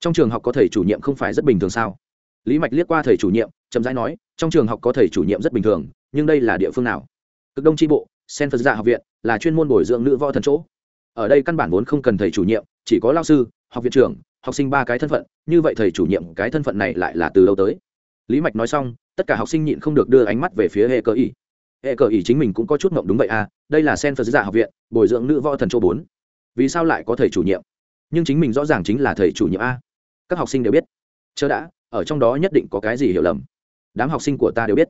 Trong trường học có thầy chủ nhiệm không phải rất bình thường sao? Lý mạch liếc qua thầy chủ nhiệm, chậm rãi nói, trong trường học có thầy chủ nhiệm rất bình thường, nhưng đây là địa phương nào? Cực đông tri bộ sen phật dạ học viện là chuyên môn bồi dưỡng nữ võ thần chỗ. Ở đây căn bản vốn không cần thầy chủ nhiệm, chỉ có lao sư, học viện trưởng, học sinh ba cái thân phận, như vậy thầy chủ nhiệm cái thân phận này lại là từ đâu tới? Lý mạch nói xong, tất cả học sinh nhịn không được đưa ánh mắt về phía hệ cờ Ý. hệ cờ Ý chính mình cũng có chút mộng đúng vậy à đây là sen phật dạ học viện, bồi dưỡng nữ võ thần chỗ bốn. Vì sao lại có thầy chủ nhiệm? Nhưng chính mình rõ ràng chính là thầy chủ nhiệm a. Các học sinh đều biết. Chớ đã, ở trong đó nhất định có cái gì hiểu lầm. Đám học sinh của ta đều biết.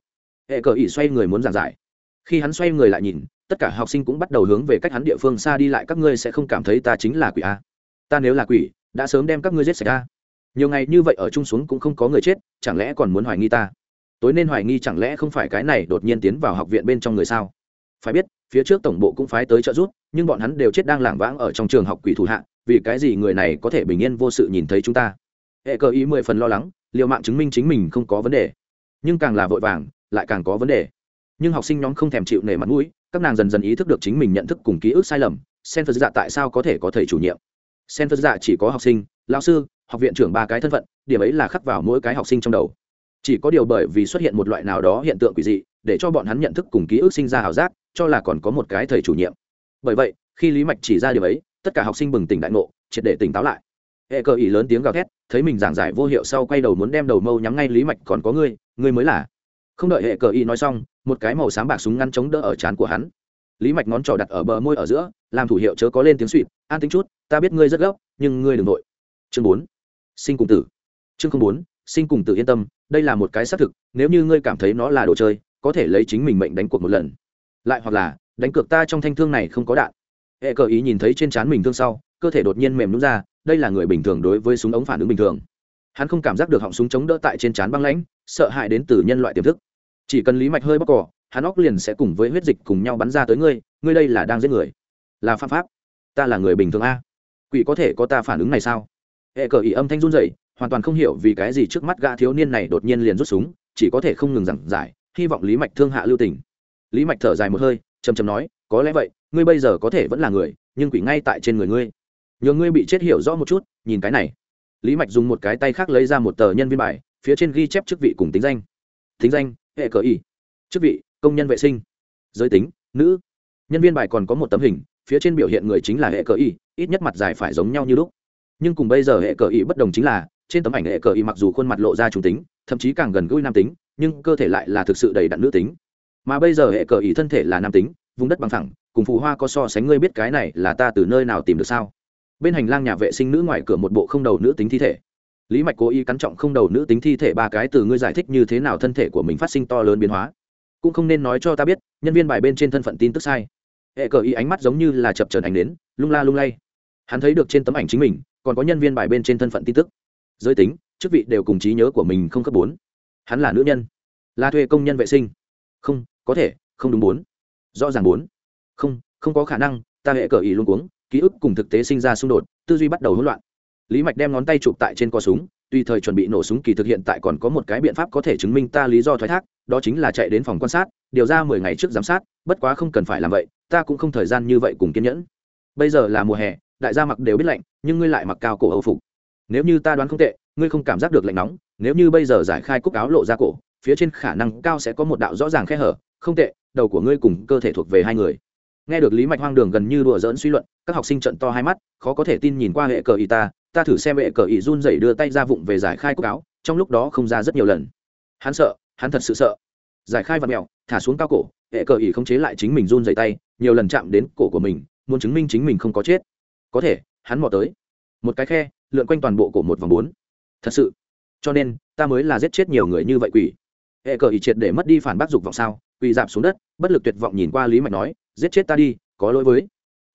Hệ cờ ỉ xoay người muốn giảng giải khi hắn xoay người lại nhìn, tất cả học sinh cũng bắt đầu hướng về cách hắn địa phương xa đi lại, các ngươi sẽ không cảm thấy ta chính là quỷ a. Ta nếu là quỷ, đã sớm đem các ngươi giết sạch a. Nhiều ngày như vậy ở chung xuống cũng không có người chết, chẳng lẽ còn muốn hoài nghi ta? Tối nên hoài nghi chẳng lẽ không phải cái này đột nhiên tiến vào học viện bên trong người sao? Phải biết, phía trước tổng bộ cũng phái tới trợ giúp, nhưng bọn hắn đều chết đang lảng vãng ở trong trường học quỷ thủ hạ, vì cái gì người này có thể bình yên vô sự nhìn thấy chúng ta? Hệ cơ ý mười phần lo lắng liệu mạng chứng minh chính mình không có vấn đề. Nhưng càng là vội vàng, lại càng có vấn đề nhưng học sinh nhóm không thèm chịu nể mặt mũi, các nàng dần dần ý thức được chính mình nhận thức cùng ký ức sai lầm, sen phật dạ tại sao có thể có thầy chủ nhiệm? Sen phật dạ chỉ có học sinh lao sư, học viện trưởng ba cái thân phận, điểm ấy là khắc vào mỗi cái học sinh trong đầu. Chỉ có điều bởi vì xuất hiện một loại nào đó hiện tượng quỷ dị, để cho bọn hắn nhận thức cùng ký ức sinh ra ảo giác, cho là còn có một cái thầy chủ nhiệm. Bởi vậy, khi lý mạch chỉ ra điều ấy, tất cả học sinh bừng tỉnh đại ngộ, triệt để tỉnh táo lại. Hệ cờ ý lớn tiếng gào thét, thấy mình giảng giải vô hiệu sau quay đầu muốn đem đầu mâu nhắm ngay lý mạch, còn có ngươi ngươi mới là không đợi hệ cờ ý nói xong, một cái màu sáng bạc súng ngăn chống đỡ ở trán của hắn. Lý mạch ngón trỏ đặt ở bờ môi ở giữa, làm thủ hiệu chớ có lên tiếng suỵt an tính chút, ta biết ngươi rất gấp, nhưng ngươi đừng nội chương bốn, sinh cùng tử. Chương không bốn, sinh cùng tử yên tâm, đây là một cái xác thực, nếu như ngươi cảm thấy nó là đồ chơi, có thể lấy chính mình mệnh đánh cuộc một lần. Lại hoặc là, đánh cược ta trong thanh thương này không có đạn. Hệ cờ ý nhìn thấy trên trán mình thương sau, cơ thể đột nhiên mềm nút ra, đây là người bình thường đối với súng ống phản ứng bình thường. Hắn không cảm giác được họng súng chống đỡ tại trên trán băng lãnh, sợ hãi đến từ nhân loại tiềm thức chỉ cần lý mạch hơi bóc cỏ hắn óc liền sẽ cùng với huyết dịch cùng nhau bắn ra tới ngươi ngươi đây là đang giết người. Là phạm pháp. Ta là người bình thường a. Quỷ có thể có ta phản ứng này sao? Hệ cờ ý âm thanh run rẩy, hoàn toàn không hiểu vì cái gì trước mắt gã thiếu niên này đột nhiên liền rút súng, chỉ có thể không ngừng giảng giải, hy vọng lý mạch thương hạ lưu tình. Lý mạch thở dài một hơi chầm chầm nói, có lẽ vậy, ngươi bây giờ có thể vẫn là người, nhưng quỷ ngay tại trên người ngươi. Nhờ ngươi bị chết hiểu rõ một chút, nhìn cái này. Lý mạch dùng một cái tay khác lấy ra một tờ nhân viên bài, phía trên ghi chép chức vị cùng tính danh. Tính danh hệ cờ y. Chức vị, công nhân vệ sinh. Giới tính, nữ. Nhân viên bài còn có một tấm hình, phía trên biểu hiện người chính là hệ cờ y, ít nhất mặt dài phải giống nhau như lúc. Nhưng cùng bây giờ hệ cờ y bất đồng chính là, trên tấm ảnh hệ cờ y mặc dù khuôn mặt lộ ra trung tính, thậm chí càng gần gũi nam tính, nhưng cơ thể lại là thực sự đầy đặn nữ tính. Mà bây giờ hệ cờ y thân thể là nam tính, vùng đất bằng thẳng cùng phù hoa có so sánh ngươi biết cái này là ta từ nơi nào tìm được sao? Bên hành lang nhà vệ sinh nữ ngoài cửa một bộ không đầu nữ tính thi thể lý mạch cố ý cắn trọng không đầu nữ tính thi thể ba cái từ ngươi giải thích như thế nào thân thể của mình phát sinh to lớn biến hóa. Cũng không nên nói cho ta biết, nhân viên bài bên trên thân phận tin tức sai. Hệ cờ ý ánh mắt giống như là chập trần ảnh đến, lung la lung lay. Hắn thấy được trên tấm ảnh chính mình, còn có nhân viên bài bên trên thân phận tin tức. Giới tính, chức vị đều cùng trí nhớ của mình không cấp bốn. Hắn là nữ nhân. Là thuê công nhân vệ sinh. Không, có thể, không đúng bốn. Rõ ràng bốn. Không không có khả năng, ta hệ cờ ý luôn cuống, ký ức cùng thực tế sinh ra xung đột, tư duy bắt đầu hỗn loạn lý mạch đem ngón tay chụp tại trên co súng, tùy thời chuẩn bị nổ súng kỳ thực hiện tại còn có một cái biện pháp có thể chứng minh ta lý do thoái thác, đó chính là chạy đến phòng quan sát, điều ra mười ngày trước giám sát, bất quá không cần phải làm vậy, ta cũng không thời gian như vậy cùng kiên nhẫn. Bây giờ là mùa hè, đại gia mặc đều biết lạnh, nhưng ngươi lại mặc cao cổ âu phục. Nếu như ta đoán không tệ, ngươi không cảm giác được lạnh nóng, nếu như bây giờ giải khai cúc áo lộ ra cổ, phía trên khả năng cao sẽ có một đạo rõ ràng khe hở, không tệ, đầu của ngươi cùng cơ thể thuộc về hai người. Nghe được lý mạch hoang đường gần như đùa dỡn suy luận, các học sinh trận to hai mắt, khó có thể tin nhìn qua hệ cờ y ta ta thử xem hệ cờ y run dậy đưa tay ra vụng về giải khai cúc áo, trong lúc đó không ra rất nhiều lần. Hắn sợ, hắn thật sự sợ. Giải khai vật mèo, thả xuống cao cổ hệ cờ y không chế lại chính mình run dậy tay, nhiều lần chạm đến cổ của mình, muốn chứng minh chính mình không có chết. Có thể, hắn mò tới. Một cái khe, lượn quanh toàn bộ cổ một vòng bốn. Thật sự. Cho nên, ta mới là giết chết nhiều người như vậy quỷ. Hệ cờ y triệt để mất đi phản bác dục vọng sao quỳ dạp xuống đất, bất lực tuyệt vọng nhìn qua lý mạch nói, giết chết ta đi, có lỗi với.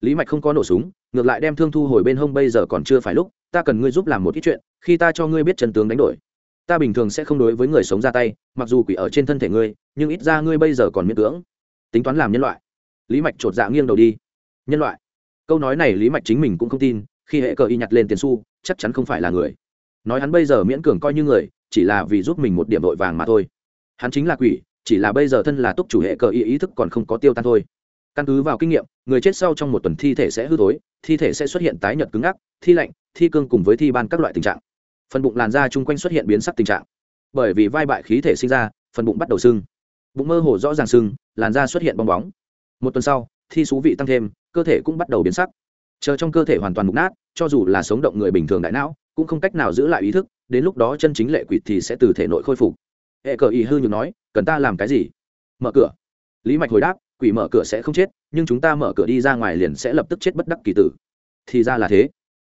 Lý mạch không có nổ súng, ngược lại đem thương thu hồi bên hông bây giờ còn chưa phải lúc ta cần ngươi giúp làm một ít chuyện, khi ta cho ngươi biết chân tướng đánh đổi. Ta bình thường sẽ không đối với người sống ra tay, mặc dù quỷ ở trên thân thể ngươi, nhưng ít ra ngươi bây giờ còn miễn cưỡng. Tính toán làm nhân loại. Lý mạch chột dạ nghiêng đầu đi. Nhân loại. Câu nói này lý mạch chính mình cũng không tin, khi hệ cờ y nhặt lên tiền xu, chắc chắn không phải là người. Nói hắn bây giờ miễn cường coi như người, chỉ là vì giúp mình một điểm vội vàng mà thôi. Hắn chính là quỷ, chỉ là bây giờ thân là túc chủ hệ cờ y ý thức còn không có tiêu tan thôi. Căn cứ vào kinh nghiệm, người chết sau trong một tuần thi thể sẽ hư thối, thi thể sẽ xuất hiện tái nhợt cứng ngắc, thi lạnh thi cương cùng với thi ban các loại tình trạng. Phần bụng làn da chung quanh xuất hiện biến sắc tình trạng. Bởi vì vai bại khí thể sinh ra, phần bụng bắt đầu sưng. Bụng mơ hồ rõ ràng sưng, làn da xuất hiện bong bóng. Một tuần sau, thi số vị tăng thêm, cơ thể cũng bắt đầu biến sắc. Chờ trong cơ thể hoàn toàn mục nát, cho dù là sống động người bình thường đại não, cũng không cách nào giữ lại ý thức, đến lúc đó chân chính lệ quỷ thì sẽ từ thể nội khôi phục. Hệ cờ ý hư nhược nói, cần ta làm cái gì? Mở cửa. Lý mạch hồi đáp, quỷ mở cửa sẽ không chết, nhưng chúng ta mở cửa đi ra ngoài liền sẽ lập tức chết bất đắc kỳ tử. Thì ra là thế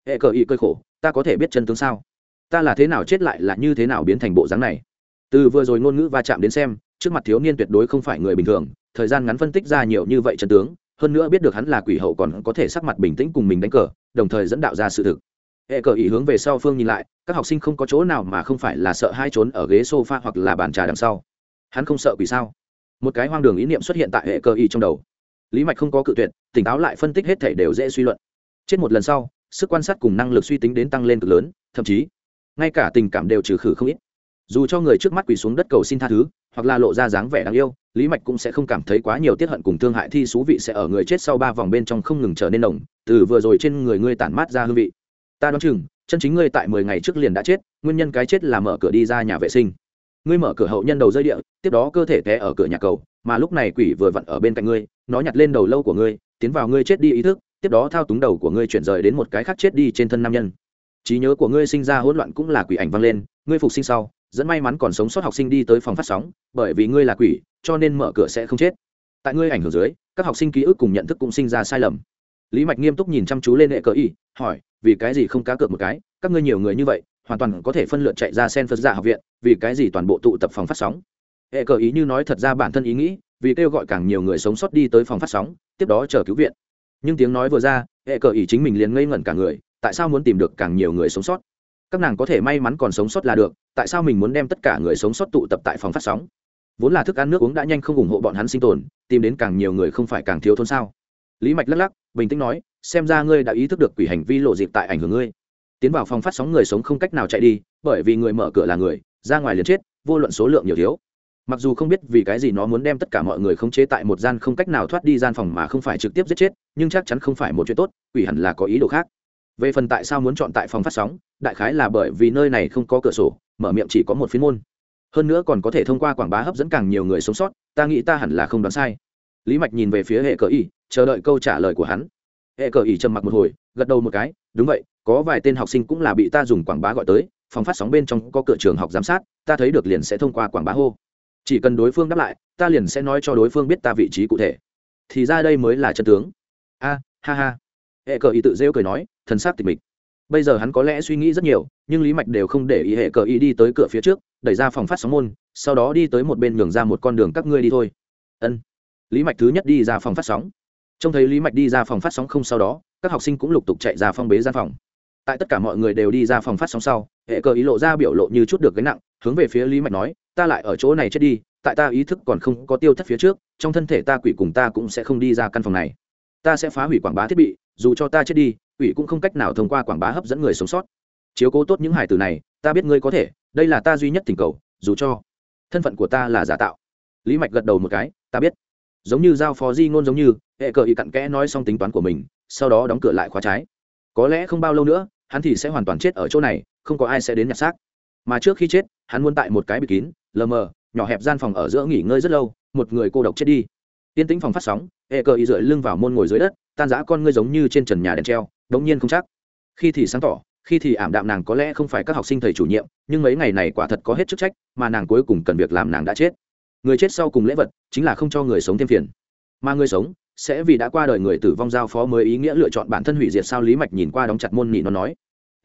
hệ cờ ý cơi khổ, ta có thể biết chân tướng sao? Ta là thế nào chết lại là như thế nào biến thành bộ dáng này? Từ vừa rồi ngôn ngữ va chạm đến xem, trước mặt thiếu niên tuyệt đối không phải người bình thường, thời gian ngắn phân tích ra nhiều như vậy chân tướng, hơn nữa biết được hắn là quỷ hậu còn có thể sắc mặt bình tĩnh cùng mình đánh cờ, đồng thời dẫn đạo ra sự thực. Hệ cờ ý hướng về sau phương nhìn lại, các học sinh không có chỗ nào mà không phải là sợ hai trốn ở ghế sofa hoặc là bàn trà đằng sau. Hắn không sợ quỷ sao? Một cái hoang đường ý niệm xuất hiện tại hệ cơ y trong đầu. Lý mạch không có cự tuyệt, tỉnh táo lại phân tích hết thể đều dễ suy luận. Chết một lần sau sức quan sát cùng năng lực suy tính đến tăng lên cực lớn, thậm chí, ngay cả tình cảm đều trừ khử không ít. Dù cho người trước mắt quỳ xuống đất cầu xin tha thứ, hoặc là lộ ra dáng vẻ đáng yêu, lý mạch cũng sẽ không cảm thấy quá nhiều tiết hận cùng thương hại thi xú vị sẽ ở người chết sau ba vòng bên trong không ngừng trở nên nồng, từ vừa rồi trên người ngươi tản mát ra hương vị. Ta đoán chừng, chân chính ngươi tại mười ngày trước liền đã chết, nguyên nhân cái chết là mở cửa đi ra nhà vệ sinh. Ngươi mở cửa hậu nhân đầu rơi địa, tiếp đó cơ thể té ở cửa nhà cầu, mà lúc này quỷ vừa vặn ở bên cạnh ngươi, nó nhặt lên đầu lâu của ngươi, tiến vào ngươi chết đi ý thức tiếp đó thao túng đầu của ngươi chuyển rời đến một cái khác chết đi trên thân nam nhân. Trí nhớ của ngươi sinh ra hỗn loạn cũng là quỷ ảnh vang lên, ngươi phục sinh sau, dẫn may mắn còn sống sót học sinh đi tới phòng phát sóng, bởi vì ngươi là quỷ, cho nên mở cửa sẽ không chết. Tại ngươi ảnh hưởng dưới, các học sinh ký ức cùng nhận thức cũng sinh ra sai lầm. Lý mạch nghiêm túc nhìn chăm chú lên hệ cờ y, hỏi, vì cái gì không cá cược một cái, các ngươi nhiều người như vậy, hoàn toàn có thể phân lượt chạy ra sen phật giả học viện, vì cái gì toàn bộ tụ tập phòng phát sóng? Hệ cờ ý như nói thật ra bản thân ý nghĩ, vì kêu gọi càng nhiều người sống sót đi tới phòng phát sóng, tiếp đó chờ cứu viện nhưng tiếng nói vừa ra, hệ cờ ý chính mình liền ngây ngẩn cả người, tại sao muốn tìm được càng nhiều người sống sót? Các nàng có thể may mắn còn sống sót là được, tại sao mình muốn đem tất cả người sống sót tụ tập tại phòng phát sóng? Vốn là thức ăn nước uống đã nhanh không ủng hộ bọn hắn sinh tồn, tìm đến càng nhiều người không phải càng thiếu thốn sao? Lý mạch lắc lắc, bình tĩnh nói, xem ra ngươi đã ý thức được quỷ hành vi lộ dịp tại ảnh hưởng ngươi. Tiến vào phòng phát sóng người sống không cách nào chạy đi, bởi vì người mở cửa là người, ra ngoài liền chết, vô luận số lượng nhiều thiếu mặc dù không biết vì cái gì nó muốn đem tất cả mọi người khống chế tại một gian không cách nào thoát đi gian phòng mà không phải trực tiếp giết chết, nhưng chắc chắn không phải một chuyện tốt, quỷ hẳn là có ý đồ khác. Về phần tại sao muốn chọn tại phòng phát sóng, đại khái là bởi vì nơi này không có cửa sổ, mở miệng chỉ có một phiên môn. Hơn nữa còn có thể thông qua quảng bá hấp dẫn càng nhiều người sống sót, ta nghĩ ta hẳn là không đoán sai. Lý mạch nhìn về phía hệ cờ y, chờ đợi câu trả lời của hắn. Hệ cờ y trầm mặc một hồi, gật đầu một cái, đúng vậy, có vài tên học sinh cũng là bị ta dùng quảng bá gọi tới, phòng phát sóng bên trong có cửa trường học giám sát, ta thấy được liền sẽ thông qua quảng bá hô chỉ cần đối phương đáp lại, ta liền sẽ nói cho đối phương biết ta vị trí cụ thể. Thì ra đây mới là chân tướng. A, ha ha. Hệ cờ y tự rêu cười nói, thần s á c tịch mịch. Bây giờ hắn có lẽ suy nghĩ rất nhiều, nhưng lý mạch đều không để ý hệ cờ y đi tới cửa phía trước, đẩy ra phòng phát sóng môn, sau đó đi tới một bên nhường ra một con đường các ngươi đi thôi. Ân. Lý mạch thứ nhất đi ra phòng phát sóng. Trông thấy lý mạch đi ra phòng phát sóng không sau đó, các học sinh cũng lục tục chạy ra phong bế gian phòng tại tất cả mọi người đều đi ra phòng phát sóng sau, hệ cờ ý lộ ra biểu lộ như chút được gánh nặng, hướng về phía lý mạch nói, ta lại ở chỗ này chết đi, tại ta ý thức còn không có tiêu thất phía trước, trong thân thể ta quỷ cùng ta cũng sẽ không đi ra căn phòng này. Ta sẽ phá hủy quảng bá thiết bị, dù cho ta chết đi, quỷ cũng không cách nào thông qua quảng bá hấp dẫn người sống sót. Chiếu cố tốt những hải tử này, ta biết ngươi có thể, đây là ta duy nhất tình cầu, dù cho thân phận của ta là giả tạo. Lý mạch gật đầu một cái, ta biết. Giống như giao phó di ngôn giống như, hệ cờ ý cặn kẽ nói xong tính toán của mình, sau đó đóng cửa lại khóa trái có lẽ không bao lâu nữa, hắn thì sẽ hoàn toàn chết ở chỗ này, không có ai sẽ đến nhặt xác. Mà trước khi chết, hắn muốn tại một cái bịt kín, lờ mờ, nhỏ hẹp gian phòng ở giữa nghỉ ngơi rất lâu, một người cô độc chết đi. Tiên tĩnh phòng phát sóng hệ cờ ý rưỡi lưng vào môn ngồi dưới đất, tan giã con ngươi giống như trên trần nhà đèn treo, đống nhiên không chắc. Khi thì sáng tỏ, khi thì ảm đạm nàng có lẽ không phải các học sinh thầy chủ nhiệm, nhưng mấy ngày này quả thật có hết chức trách, mà nàng cuối cùng cần việc làm nàng đã chết. Người chết sau cùng lễ vật, chính là không cho người sống thêm phiền. Mà người sống sẽ vì đã qua đời người tử vong giao phó mới ý nghĩa lựa chọn bản thân hủy diệt sao lý mạch nhìn qua đóng chặt môn nhị nó nói.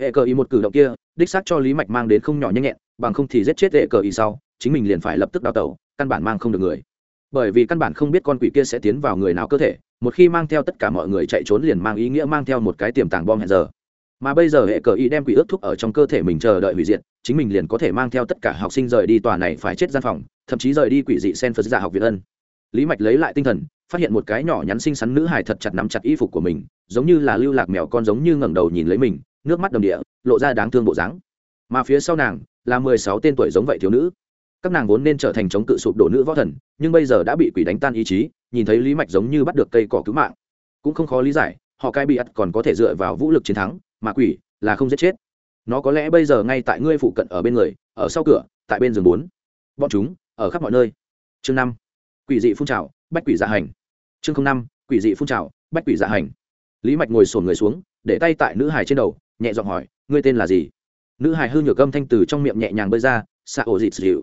Hệ cờ ý một cử động kia, đích xác cho lý mạch mang đến không nhỏ nhanh nhẹn, bằng không thì giết chết hệ cờ ý sau, chính mình liền phải lập tức đào tẩu, căn bản mang không được người. Bởi vì căn bản không biết con quỷ kia sẽ tiến vào người nào cơ thể, một khi mang theo tất cả mọi người chạy trốn liền mang ý nghĩa mang theo một cái tiềm tàng bom hẹn giờ. Mà bây giờ hệ cờ y đem quỷ ước thúc ở trong cơ thể mình chờ đợi hủy diệt, chính mình liền có thể mang theo tất cả học sinh rời đi tòa này phải chết gian phòng, thậm chí rời đi quỷ dị sen phật giả học việt ân. Lý mạch lấy lại tinh thần phát hiện một cái nhỏ nhắn xinh xắn nữ hài thật chặt nắm chặt y phục của mình, giống như là lưu lạc mèo con giống như ngẩng đầu nhìn lấy mình, nước mắt đầm địa, lộ ra đáng thương bộ dáng. Mà phía sau nàng, là mười sáu tên tuổi giống vậy thiếu nữ. Các nàng vốn nên trở thành chống cự sụp đổ nữ võ thần, nhưng bây giờ đã bị quỷ đánh tan ý chí, nhìn thấy lý mạch giống như bắt được cây cỏ cứu mạng. Cũng không khó lý giải, họ cai bị ắt còn có thể dựa vào vũ lực chiến thắng, mà quỷ là không giết chết. Nó có lẽ bây giờ ngay tại ngươi phụ cận ở bên người, ở sau cửa, tại bên giường bốn. Bọn chúng, ở khắp mọi nơi. Chương năm. Quỷ dị phun trào, bách quỷ dạ hành chương năm, quỷ dị phun trào, bách quỷ dạ hành. Lý mạch ngồi sổn người xuống, để tay tại nữ hài trên đầu, nhẹ giọng hỏi, ngươi tên là gì? Nữ hài hư nhược âm thanh từ trong miệng nhẹ nhàng bơi ra, xạ ổ dịt dịu.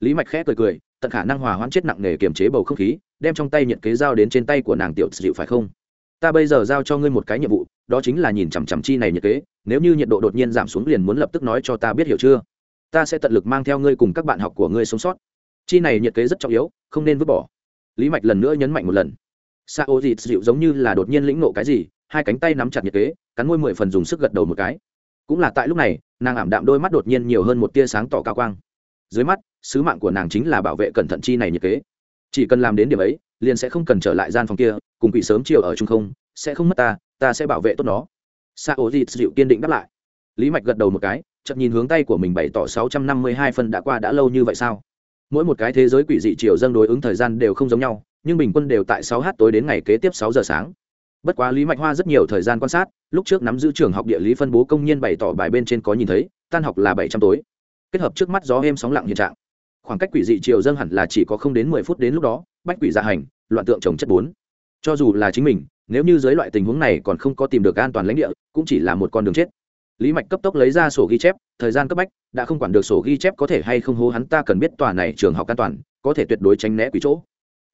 Lý mạch khẽ cười cười, tận khả năng hòa hoãn chết nặng nề kiềm chế bầu không khí, đem trong tay nhiệt kế dao đến trên tay của nàng tiểu dịu phải không? Ta bây giờ giao cho ngươi một cái nhiệm vụ, đó chính là nhìn chằm chằm chi này nhiệt kế, nếu như nhiệt độ đột nhiên giảm xuống liền muốn lập tức nói cho ta biết hiểu chưa? Ta sẽ tận lực mang theo ngươi cùng các bạn học của ngươi sống sót. Chi này nhiệt kế rất trọng yếu, không nên vứt bỏ. Lý mạch lần nữa nhấn mạnh một lần sa ô dịt dịu giống như là đột nhiên lĩnh nộ cái gì, hai cánh tay nắm chặt nhiệt kế, cắn môi mười phần dùng sức gật đầu một cái. Cũng là tại lúc này, nàng ảm đạm đôi mắt đột nhiên nhiều hơn một tia sáng tỏ cao quang. Dưới mắt, sứ mạng của nàng chính là bảo vệ cẩn thận chi này nhiệt kế. Chỉ cần làm đến điểm ấy, liền sẽ không cần trở lại gian phòng kia, cùng quỷ sớm chiều ở trung không, sẽ không mất ta ta sẽ bảo vệ tốt nó. Sa ô dịt dịu kiên định đáp lại. Lý mạch gật đầu một cái chậm nhìn hướng tay của mình bày tỏ sáu trăm năm mươi hai phân đã qua đã lâu như vậy sao? Mỗi một cái thế giới quỷ dị chiều dâng đối ứng thời gian đều không giống nhau nhưng bình quân đều tại 6h tối đến ngày kế tiếp 6 giờ sáng. Bất quá lý mạch hoa rất nhiều thời gian quan sát, lúc trước nắm giữ trường học địa lý phân bố công nhân bày tỏ bài bên trên có nhìn thấy, tan học là bảy trăm tối. Kết hợp trước mắt gió êm sóng lặng hiện trạng. Khoảng cách quỷ dị chiều dâng hẳn là chỉ có không đến mười phút đến lúc đó, bách quỷ dạ hành, loạn tượng trồng chất bốn. Cho dù là chính mình, nếu như dưới loại tình huống này còn không có tìm được an toàn lãnh địa, cũng chỉ là một con đường chết. Lý mạch cấp tốc lấy ra sổ ghi chép, thời gian cấp bách, đã không quản được sổ ghi chép có thể hay không hố hắn, ta cần biết tòa này trường học an toàn, có thể tuyệt đối tránh né quỷ chỗ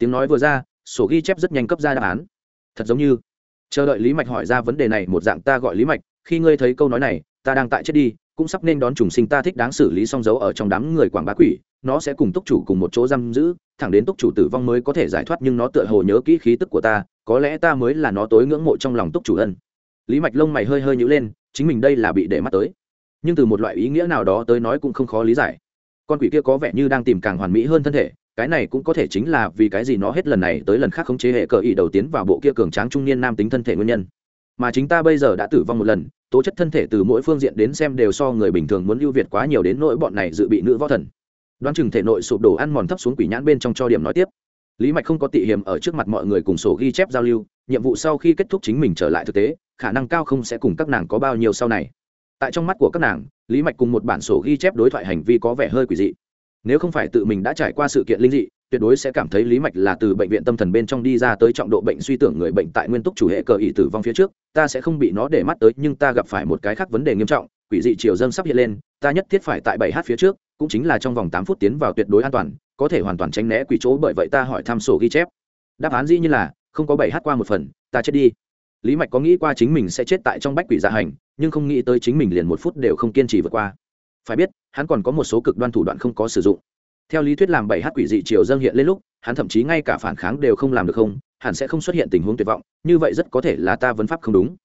tiếng nói vừa ra, sổ ghi chép rất nhanh cấp ra đáp án. Thật giống như, chờ đợi lý mạch hỏi ra vấn đề này một dạng ta gọi lý mạch, khi ngươi thấy câu nói này, ta đang tại chết đi, cũng sắp nên đón trùng sinh ta thích đáng xử lý song dấu ở trong đám người quảng bá quỷ, nó sẽ cùng túc chủ cùng một chỗ giam giữ, thẳng đến túc chủ tử vong mới có thể giải thoát nhưng nó tựa hồ nhớ kỹ khí tức của ta, có lẽ ta mới là nó tối ngưỡng mộ trong lòng túc chủ ân. Lý mạch lông mày hơi hơi nhữ lên, chính mình đây là bị để mắt tới. Nhưng từ một loại ý nghĩa nào đó tới nói cũng không khó lý giải. Con quỷ kia có vẻ như đang tìm càng hoàn mỹ hơn thân thể cái này cũng có thể chính là vì cái gì nó hết lần này tới lần khác khống chế hệ cờ ý đầu tiến vào bộ kia cường tráng trung niên nam tính thân thể nguyên nhân. Mà chính ta bây giờ đã tử vong một lần, tố chất thân thể từ mỗi phương diện đến xem đều so người bình thường muốn ưu việt quá nhiều đến nỗi bọn này dự bị nữ võ thần. Đoán chừng thể nội sụp đổ ăn mòn thấp xuống quỷ nhãn bên trong cho điểm nói tiếp. Lý mạch không có tị hiểm ở trước mặt mọi người cùng sổ ghi chép giao lưu, nhiệm vụ sau khi kết thúc chính mình trở lại thực tế, khả năng cao không sẽ cùng các nàng có bao nhiêu sau này. Tại trong mắt của các nàng, lý mạch cùng một bản sổ ghi chép đối thoại hành vi có vẻ hơi quỷ dị nếu không phải tự mình đã trải qua sự kiện linh dị, tuyệt đối sẽ cảm thấy lý mạch là từ bệnh viện tâm thần bên trong đi ra tới trọng độ bệnh suy tưởng người bệnh tại nguyên túc chủ hệ cờ ý tử vong phía trước, ta sẽ không bị nó để mắt tới, nhưng ta gặp phải một cái khác vấn đề nghiêm trọng, quỷ dị chiều dâng sắp hiện lên, ta nhất thiết phải tại bảy h phía trước, cũng chính là trong vòng tám phút tiến vào tuyệt đối an toàn, có thể hoàn toàn tránh né quỷ chỗ bởi vậy ta hỏi thăm sổ ghi chép. Đáp án dĩ như là, không có bảy h qua một phần, ta chết đi. Lý mạch có nghĩ qua chính mình sẽ chết tại trong bách quỷ dạ hành, nhưng không nghĩ tới chính mình liền một phút đều không kiên trì vượt qua phải biết hắn còn có một số cực đoan thủ đoạn không có sử dụng. Theo lý thuyết làm bảy hát quỷ dị triều dâng hiện lên lúc hắn thậm chí ngay cả phản kháng đều không làm được không hẳn sẽ không xuất hiện tình huống tuyệt vọng như vậy rất có thể là ta vấn pháp không đúng.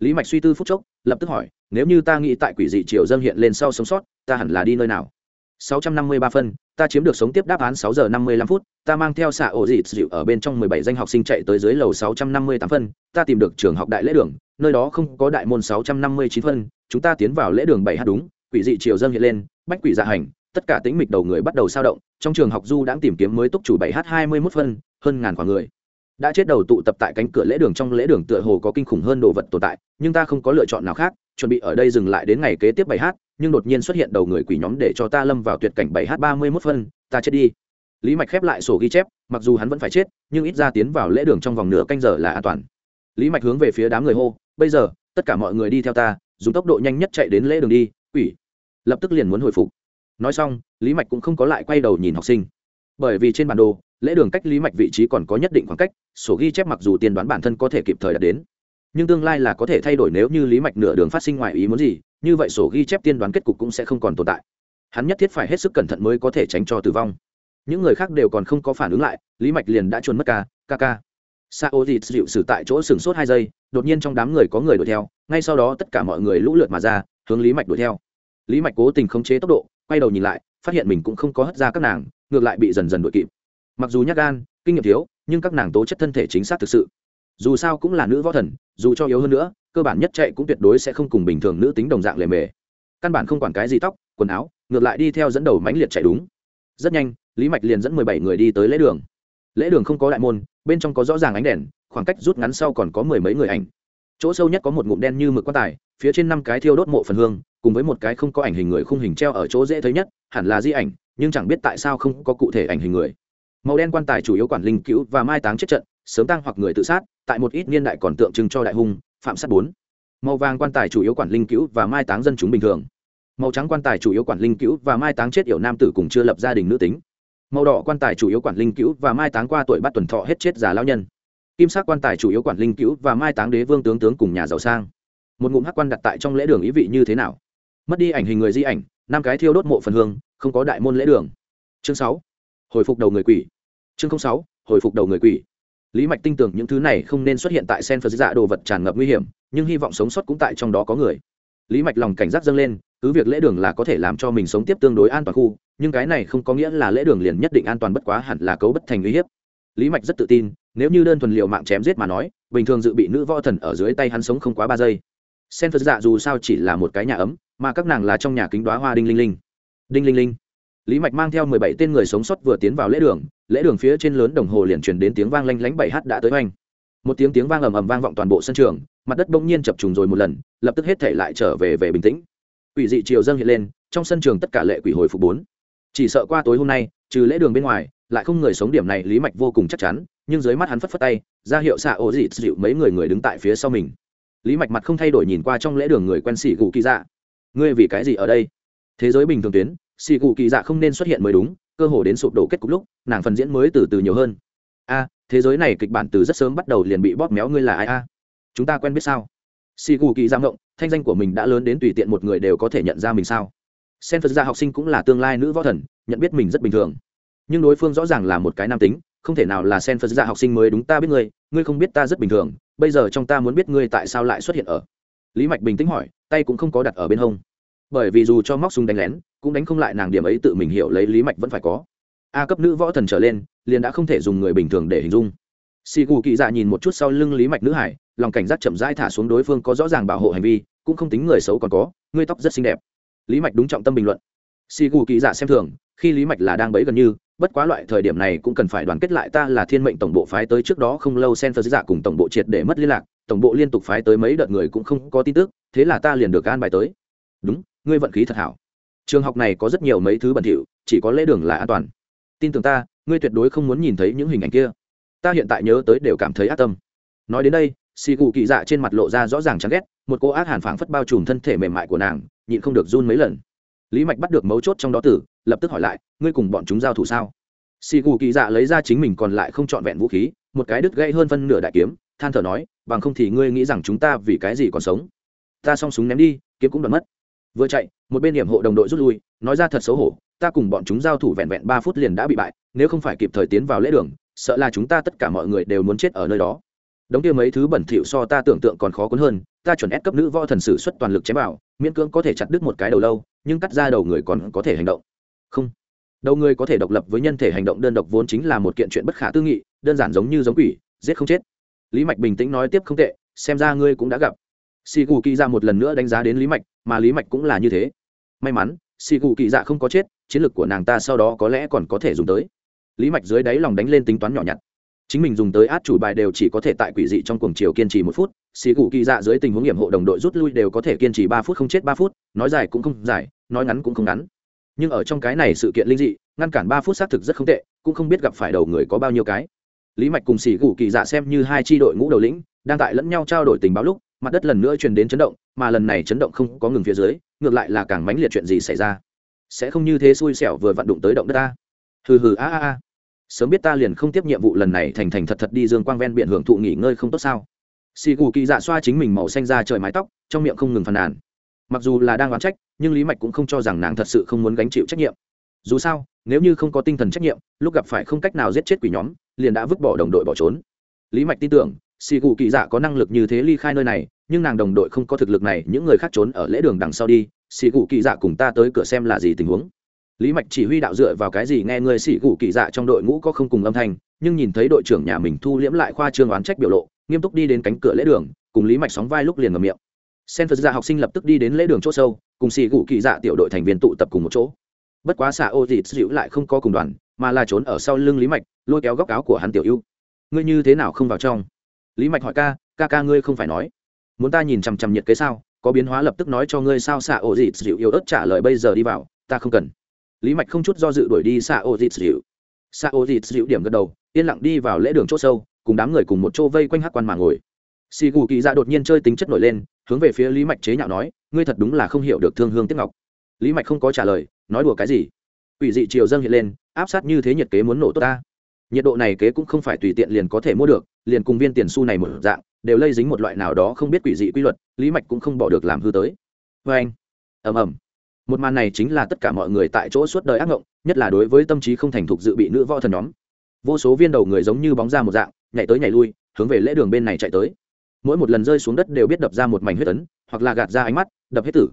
Lý mạch suy tư phút chốc lập tức hỏi nếu như ta nghĩ tại quỷ dị triều dâng hiện lên sau sống sót ta hẳn là đi nơi nào? 653 phân, ta chiếm được sống tiếp đáp án 6 giờ 55 phút, ta mang theo xạ ổ dị dịu ở bên trong 17 danh học sinh chạy tới dưới lầu 658 phân, ta tìm được trường học đại lễ đường, nơi đó không có đại môn 659 phân, chúng ta tiến vào lễ đường 7h đúng, quỷ dị chiều dâng hiện lên, bách quỷ dạ hành, tất cả tính mịch đầu người bắt đầu sao động, trong trường học du đang tìm kiếm mới túc chủ bảy h 21 phân, hơn ngàn quả người. Đã chết đầu tụ tập tại cánh cửa lễ đường trong lễ đường tựa hồ có kinh khủng hơn đồ vật tồn tại, nhưng ta không có lựa chọn nào khác, chuẩn bị ở đây dừng lại đến ngày kế tiếp bài hát nhưng đột nhiên xuất hiện đầu người quỷ nhóm để cho ta lâm vào tuyệt cảnh 7h 31 phân, ta chết đi. Lý Mạch khép lại sổ ghi chép, mặc dù hắn vẫn phải chết, nhưng ít ra tiến vào lễ đường trong vòng nửa canh giờ là an toàn. Lý Mạch hướng về phía đám người hô, "Bây giờ, tất cả mọi người đi theo ta, dùng tốc độ nhanh nhất chạy đến lễ đường đi." Quỷ lập tức liền muốn hồi phục. Nói xong, Lý Mạch cũng không có lại quay đầu nhìn học sinh. Bởi vì trên bản đồ, lễ đường cách Lý Mạch vị trí còn có nhất định khoảng cách, sổ ghi chép mặc dù tiên đoán bản thân có thể kịp thời đạt đến, nhưng tương lai là có thể thay đổi nếu như Lý Mạch nửa đường phát sinh ngoài ý muốn gì, như vậy sổ ghi chép tiên đoán kết cục cũng sẽ không còn tồn tại hắn nhất thiết phải hết sức cẩn thận mới có thể tránh cho tử vong những người khác đều còn không có phản ứng lại lý mạch liền đã chuồn mất ca ca ca sa ô dịt dịu xử tại chỗ sừng sốt hai giây đột nhiên trong đám người có người đuổi theo ngay sau đó tất cả mọi người lũ lượt mà ra hướng lý mạch đuổi theo lý mạch cố tình khống chế tốc độ, quay đầu nhìn lại, phát hiện mình cũng không có hất ra các nàng, ngược lại bị dần dần đội kịp. Mặc dù nhắc gan, kinh nghiệm thiếu, nhưng các nàng tố chất thân thể chính xác thực sự. Dù sao cũng là nữ võ thần, dù cho yếu hơn nữa, cơ bản nhất chạy cũng tuyệt đối sẽ không cùng bình thường nữ tính đồng dạng lề mề. Căn bản không quản cái gì tóc, quần áo, ngược lại đi theo dẫn đầu mãnh liệt chạy đúng. Rất nhanh, lý mạch liền dẫn mười bảy người đi tới lễ đường. Lễ đường không có đại môn, bên trong có rõ ràng ánh đèn, khoảng cách rút ngắn sau còn có mười mấy người ảnh. Chỗ sâu nhất có một ngụm đen như mực quan tài, phía trên năm cái thiêu đốt mộ phần hương cùng với một cái không có ảnh hình người khung hình treo ở chỗ dễ thấy nhất, hẳn là di ảnh, nhưng chẳng biết tại sao không có cụ thể ảnh hình người. Màu đen quan tài chủ yếu quản linh cứu và mai táng chết trận, sớm tăng hoặc người tự sát, tại một ít niên đại còn tượng trưng cho đại hung, phạm sát bốn. Màu vàng quan tài chủ yếu quản linh cứu và mai táng dân chúng bình thường. Màu trắng quan tài chủ yếu quản linh cứu và mai táng chết yểu nam tử cùng chưa lập gia đình nữ tính. Màu đỏ quan tài chủ yếu quản linh cứu và mai táng qua tuổi bắt tuần thọ hết chết già lao nhân. Kim sắc quan tài chủ yếu quản linh cứu và mai táng đế vương tướng tướng cùng nhà giàu sang. Một ngụm hắc quan đặt tại trong lễ đường ý vị như thế nào? Mất đi ảnh hình người di ảnh, năm cái thiêu đốt mộ phần hương, không có đại môn lễ đường. Chương sáu, hồi phục đầu người quỷ. Chương sáu, hồi phục đầu người quỷ. Lý mạch tin tưởng những thứ này không nên xuất hiện tại sen phật dạ đồ vật tràn ngập nguy hiểm, nhưng hy vọng sống sót cũng tại trong đó có người. Lý mạch lòng cảnh giác dâng lên, cứ việc lễ đường là có thể làm cho mình sống tiếp tương đối an toàn khu, nhưng cái này không có nghĩa là lễ đường liền nhất định an toàn bất quá hẳn là cấu bất thành uy hiếp. Lý mạch rất tự tin, nếu như đơn thuần liệu mạng chém giết mà nói, bình thường dự bị nữ võ thần ở dưới tay hắn sống không quá ba giây sen phật dạ dù sao chỉ là một cái nhà ấm, mà các nàng là trong nhà kính đoá hoa đinh linh linh. Đinh linh linh. Lý mạch mang theo mười bảy tên người sống sót vừa tiến vào lễ đường lễ đường phía trên lớn đồng hồ liền truyền đến tiếng vang lanh lánh bảy h đã tới oanh. Một tiếng tiếng vang ầm ầm vang vọng toàn bộ sân trường, mặt đất bỗng nhiên chập trùng rồi một lần, lập tức hết thể lại trở về về bình tĩnh. Quỷ dị triều dâng hiện lên, trong sân trường tất cả lệ quỷ hồi phục bốn. Chỉ sợ qua tối hôm nay, trừ lễ đường bên ngoài, lại không người sống điểm này lý mạch vô cùng chắc chắn, nhưng dưới mắt hắn phất phất tay, ra hiệu xạ ô dị dịu mấy người người đứng tại phía sau mình lý mạch mặt không thay đổi nhìn qua trong lễ đường người quen xì gù kỳ dạ. Ngươi vì cái gì ở đây? Thế giới bình thường tuyến xì gù kỳ dạ không nên xuất hiện mới đúng, cơ hồ đến sụp đổ kết cục lúc, nàng phần diễn mới từ từ nhiều hơn. A, thế giới này kịch bản từ rất sớm bắt đầu liền bị bóp méo ngươi là ai a? Chúng ta quen biết sao? Xì gù kỳ dạ ngộng, thanh danh của mình đã lớn đến tùy tiện một người đều có thể nhận ra mình sao? Sen phật gia học sinh cũng là tương lai nữ võ thần, nhận biết mình rất bình thường. Nhưng đối phương rõ ràng là một cái nam tính, không thể nào là sen phật gia học sinh mới đúng, ta biết ngươi ngươi không biết ta rất bình thường, bây giờ trong ta muốn biết ngươi tại sao lại xuất hiện ở. Lý mạch bình tĩnh hỏi, tay cũng không có đặt ở bên hông. Bởi vì dù cho móc súng đánh lén, cũng đánh không lại nàng điểm ấy tự mình hiểu lấy lý mạch vẫn phải có. A cấp nữ võ thần trở lên, liền đã không thể dùng người bình thường để hình dung. Xì gù kỳ dạ nhìn một chút sau lưng lý mạch nữ hải, lòng cảnh giác chậm rãi thả xuống đối phương có rõ ràng bảo hộ hành vi, cũng không tính người xấu còn có ngươi tóc rất xinh đẹp. Lý mạch đúng trọng tâm bình luận. Xì gù kỳ dạ xem thường, khi lý mạch là đang bấy gần như bất quá loại thời điểm này cũng cần phải đoàn kết lại ta là thiên mệnh tổng bộ phái tới trước đó không lâu sen phật dạ cùng tổng bộ triệt để mất liên lạc, tổng bộ liên tục phái tới mấy đợt người cũng không có tin tức, thế là ta liền được an bài tới. Đúng, ngươi vận khí thật hảo. Trường học này có rất nhiều mấy thứ bẩn thỉu, chỉ có lễ đường là an toàn. Tin tưởng ta, ngươi tuyệt đối không muốn nhìn thấy những hình ảnh kia. Ta hiện tại nhớ tới đều cảm thấy ác tâm. Nói đến đây xì cụ kỳ dạ trên mặt lộ ra rõ ràng chán ghét, một cô ác hàn phảng phất bao trùm thân thể mềm mại của nàng, nhịn không được run mấy lần lý mạch bắt được mấu chốt trong đó tử, lập tức hỏi lại, ngươi cùng bọn chúng giao thủ sao? Xì gù kỳ dạ lấy ra chính mình còn lại không trọn vẹn vũ khí, một cái đứt gãy hơn phân nửa đại kiếm, than thở nói, bằng không thì ngươi nghĩ rằng chúng ta vì cái gì còn sống? Ta xong súng ném đi, kiếm cũng đoạt mất. Vừa chạy, một bên điểm hộ đồng đội rút lui, nói ra thật xấu hổ, ta cùng bọn chúng giao thủ vẹn vẹn ba phút liền đã bị bại, nếu không phải kịp thời tiến vào lễ đường, sợ là chúng ta tất cả mọi người đều muốn chết ở nơi đó đống kia mấy thứ bẩn thỉu so ta tưởng tượng còn khó cuốn hơn, ta chuẩn ép cấp nữ võ thần sử xuất toàn lực chém vào, miễn cưỡng có thể chặt đứt một cái đầu lâu, nhưng cắt ra đầu người còn có thể hành động. Không. Đầu người có thể độc lập với nhân thể hành động đơn độc vốn chính là một kiện chuyện bất khả tư nghị, đơn giản giống như giống quỷ, giết không chết. Lý mạch bình tĩnh nói tiếp không tệ, xem ra ngươi cũng đã gặp. Xì gù kỳ ra một lần nữa đánh giá đến lý mạch, mà lý mạch cũng là như thế. May mắn xì gù kỳ dạ không có chết, chiến lược của nàng ta sau đó có lẽ còn có thể dùng tới. Lý mạch dưới đáy lòng đánh lên tính toán nhỏ nhặt chính mình dùng tới át chủ bài đều chỉ có thể tại quỷ dị trong cuồng chiều kiên trì một phút, xì gù kỳ dạ dưới tình huống nghiệm hộ đồng đội rút lui đều có thể kiên trì ba phút không chết ba phút, nói dài cũng không dài, nói ngắn cũng không ngắn. Nhưng ở trong cái này sự kiện linh dị, ngăn cản ba phút xác thực rất không tệ, cũng không biết gặp phải đầu người có bao nhiêu cái. Lý mạch cùng xì gù kỳ dạ xem như hai tri đội ngũ đầu lĩnh, đang tại lẫn nhau trao đổi tình báo lúc, mặt đất lần nữa truyền đến chấn động, mà lần này chấn động không có ngừng phía dưới, ngược lại là càng mãnh liệt chuyện gì xảy ra. Sẽ không như thế xui xẻo vừa vặn đụng tới động đất ta. Hừ hừ a a a sớm biết ta liền không tiếp nhiệm vụ lần này thành thành thật thật đi dương quang ven biển hưởng thụ nghỉ ngơi không tốt sao? Xì gù kỳ dạ xoa chính mình màu xanh ra trời mái tóc, trong miệng không ngừng phàn nàn. Mặc dù là đang oán trách, nhưng lý mạch cũng không cho rằng nàng thật sự không muốn gánh chịu trách nhiệm. Dù sao, nếu như không có tinh thần trách nhiệm, lúc gặp phải không cách nào giết chết quỷ nhóm, liền đã vứt bỏ đồng đội bỏ trốn. Lý mạch tin tưởng, xì gù kỳ dạ có năng lực như thế ly khai nơi này, nhưng nàng đồng đội không có thực lực này, những người khác trốn ở lễ đường đằng sau đi, xì gù kỳ dạ cùng ta tới cửa xem là gì tình huống lý mạch chỉ huy đạo dựa vào cái gì nghe người sĩ gù kỳ dạ trong đội ngũ có không cùng âm thanh, nhưng nhìn thấy đội trưởng nhà mình thu liễm lại khoa trương oán trách biểu lộ, nghiêm túc đi đến cánh cửa lễ đường, cùng lý mạch sóng vai lúc liền ngầm miệng. Sen phật dạ học sinh lập tức đi đến lễ đường c h ỗ sâu, cùng sĩ gù kỳ dạ tiểu đội thành viên tụ tập cùng một chỗ. Bất quá xạ ô dịt dịu lại không có cùng đoàn, mà là trốn ở sau lưng lý mạch, lôi kéo góc áo của hắn tiểu ưu. Ngươi như thế nào không vào trong? Lý mạch hỏi ca ca ca ngươi không phải nói. Muốn ta nhìn chằm chằm nhiệt kế sao? Có biến hóa lập tức nói cho ngươi sao xạ ô dịt dịu yếu ớt trả lời bây giờ đi vào, ta không cần lý mạch không chút do dự đuổi đi xạ ô dịt dịu. Xạ ô dịt dịu điểm gật đầu, yên lặng đi vào lễ đường c h ỗ sâu, cùng đám người cùng một chỗ vây quanh hát quan mà ngồi. Xì gù kỳ dạ đột nhiên chơi tính chất nổi lên, hướng về phía lý mạch chế nhạo nói, ngươi thật đúng là không hiểu được thương hương tiếp ngọc. Lý mạch không có trả lời, nói đùa cái gì? Ủy dị triều dâng hiện lên, áp sát như thế nhiệt kế muốn nổ tốt ta. Nhiệt độ này kế cũng không phải tùy tiện liền có thể mua được, liền cùng viên tiền su này một dạng, đều lây dính một loại nào đó không biết quỷ dị quy luật, lý mạch cũng không bỏ được làm hư tới. Vê anh. Ầm ầm một màn này chính là tất cả mọi người tại chỗ suốt đời ác ngộng, nhất là đối với tâm trí không thành thục dự bị nữ võ thần nhóm. Vô số viên đầu người giống như bóng ra một dạng, nhảy tới nhảy lui, hướng về lễ đường bên này chạy tới. Mỗi một lần rơi xuống đất đều biết đập ra một mảnh huyết tấn hoặc là gạt ra ánh mắt, đập hết tử.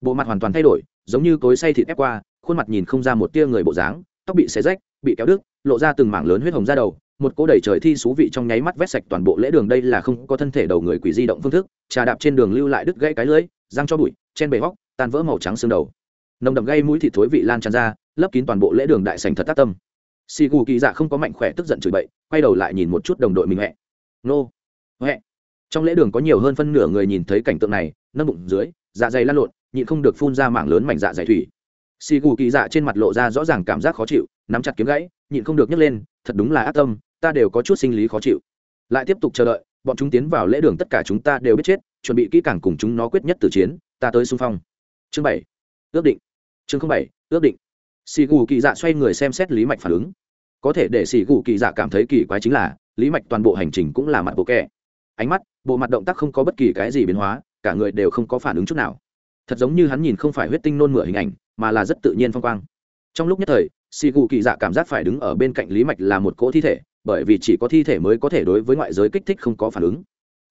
Bộ mặt hoàn toàn thay đổi, giống như cối say thịt ép qua, khuôn mặt nhìn không ra một tia người bộ dáng, tóc bị xé rách, bị kéo đứt, lộ ra từng mảng lớn huyết hồng ra đầu, một cỗ đẩy trời thi xú vị trong nháy mắt vét sạch toàn bộ lễ đường đây là không có thân thể đầu người quỷ di động phương thức, trà đạp trên đường lưu lại đứt gãy cái lưỡi, răng cho bụi, chen bề hóc tan vỡ màu trắng xương đầu. Nồng đậm gây mũi thịt thối vị lan tràn ra, lấp kín toàn bộ lễ đường đại sành thật tác tâm. Xì gù kỳ dạ không có mạnh khỏe tức giận chửi bậy, quay đầu lại nhìn một chút đồng đội mình huệ nô. Huệ trong lễ đường có nhiều hơn phân nửa người nhìn thấy cảnh tượng này, nâng bụng dưới dạ dày lăn lộn, nhịn không được phun ra mảng lớn mảnh dạ dày thủy. Xì gù kỳ dạ trên mặt lộ ra rõ ràng cảm giác khó chịu, nắm chặt kiếm gãy, nhịn không được nhấc lên, thật đúng là ác tâm, ta đều có chút sinh lý khó chịu. Lại tiếp tục chờ đợi, bọn chúng tiến vào lễ đường tất cả chúng ta đều biết chết, chuẩn bị kỹ càng cùng chúng nó quyết nhất từ chiến, ta tới xung phong chương bảy. Ước định. Chương bảy, ước định. Xì gù kỳ dạ xoay người xem xét lý mạch phản ứng. Có thể để xì gù kỳ dạ cảm thấy kỳ quái chính là, lý mạch toàn bộ hành trình cũng là mặt bộ kẹ ánh mắt, bộ mặt động tác không có bất kỳ cái gì biến hóa, cả người đều không có phản ứng chút nào. Thật giống như hắn nhìn không phải huyết tinh nôn mửa hình ảnh, mà là rất tự nhiên phong quang. Trong lúc nhất thời, xì gù kỳ dạ cảm giác phải đứng ở bên cạnh lý mạch là một cỗ thi thể, bởi vì chỉ có thi thể mới có thể đối với ngoại giới kích thích không có phản ứng.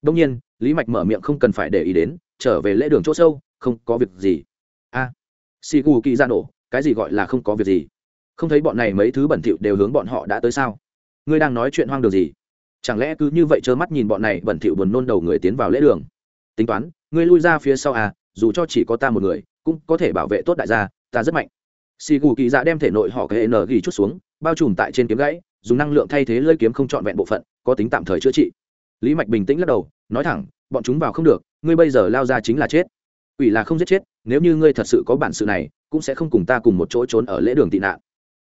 Đông nhiên, lý mạch mở miệng không cần phải để ý đến, trở về lễ đường chỗ sâu, không có việc gì xì gù kỳ ra nổ, cái gì gọi là không có việc gì? Không thấy bọn này mấy thứ bẩn thỉu đều hướng bọn họ đã tới sao? Ngươi đang nói chuyện hoang đường gì? Chẳng lẽ cứ như vậy trơ mắt nhìn bọn này bẩn thỉu buồn nôn đầu người tiến vào lễ đường? Tính toán, ngươi lui ra phía sau à dù cho chỉ có ta một người, cũng có thể bảo vệ tốt đại gia, ta rất mạnh. Xì gù kỳ dạ đem thể nội họ cái n ghi chút xuống, bao trùm tại trên kiếm gãy, dùng năng lượng thay thế lơi kiếm không trọn vẹn bộ phận, có tính tạm thời chữa trị. Lý mạch bình tĩnh lắc đầu, nói thẳng, bọn chúng vào không được, ngươi bây giờ lao ra chính là chết. Ủy là không giết chết nếu như ngươi thật sự có bản sự này, cũng sẽ không cùng ta cùng một chỗ trốn ở lễ đường tị nạn.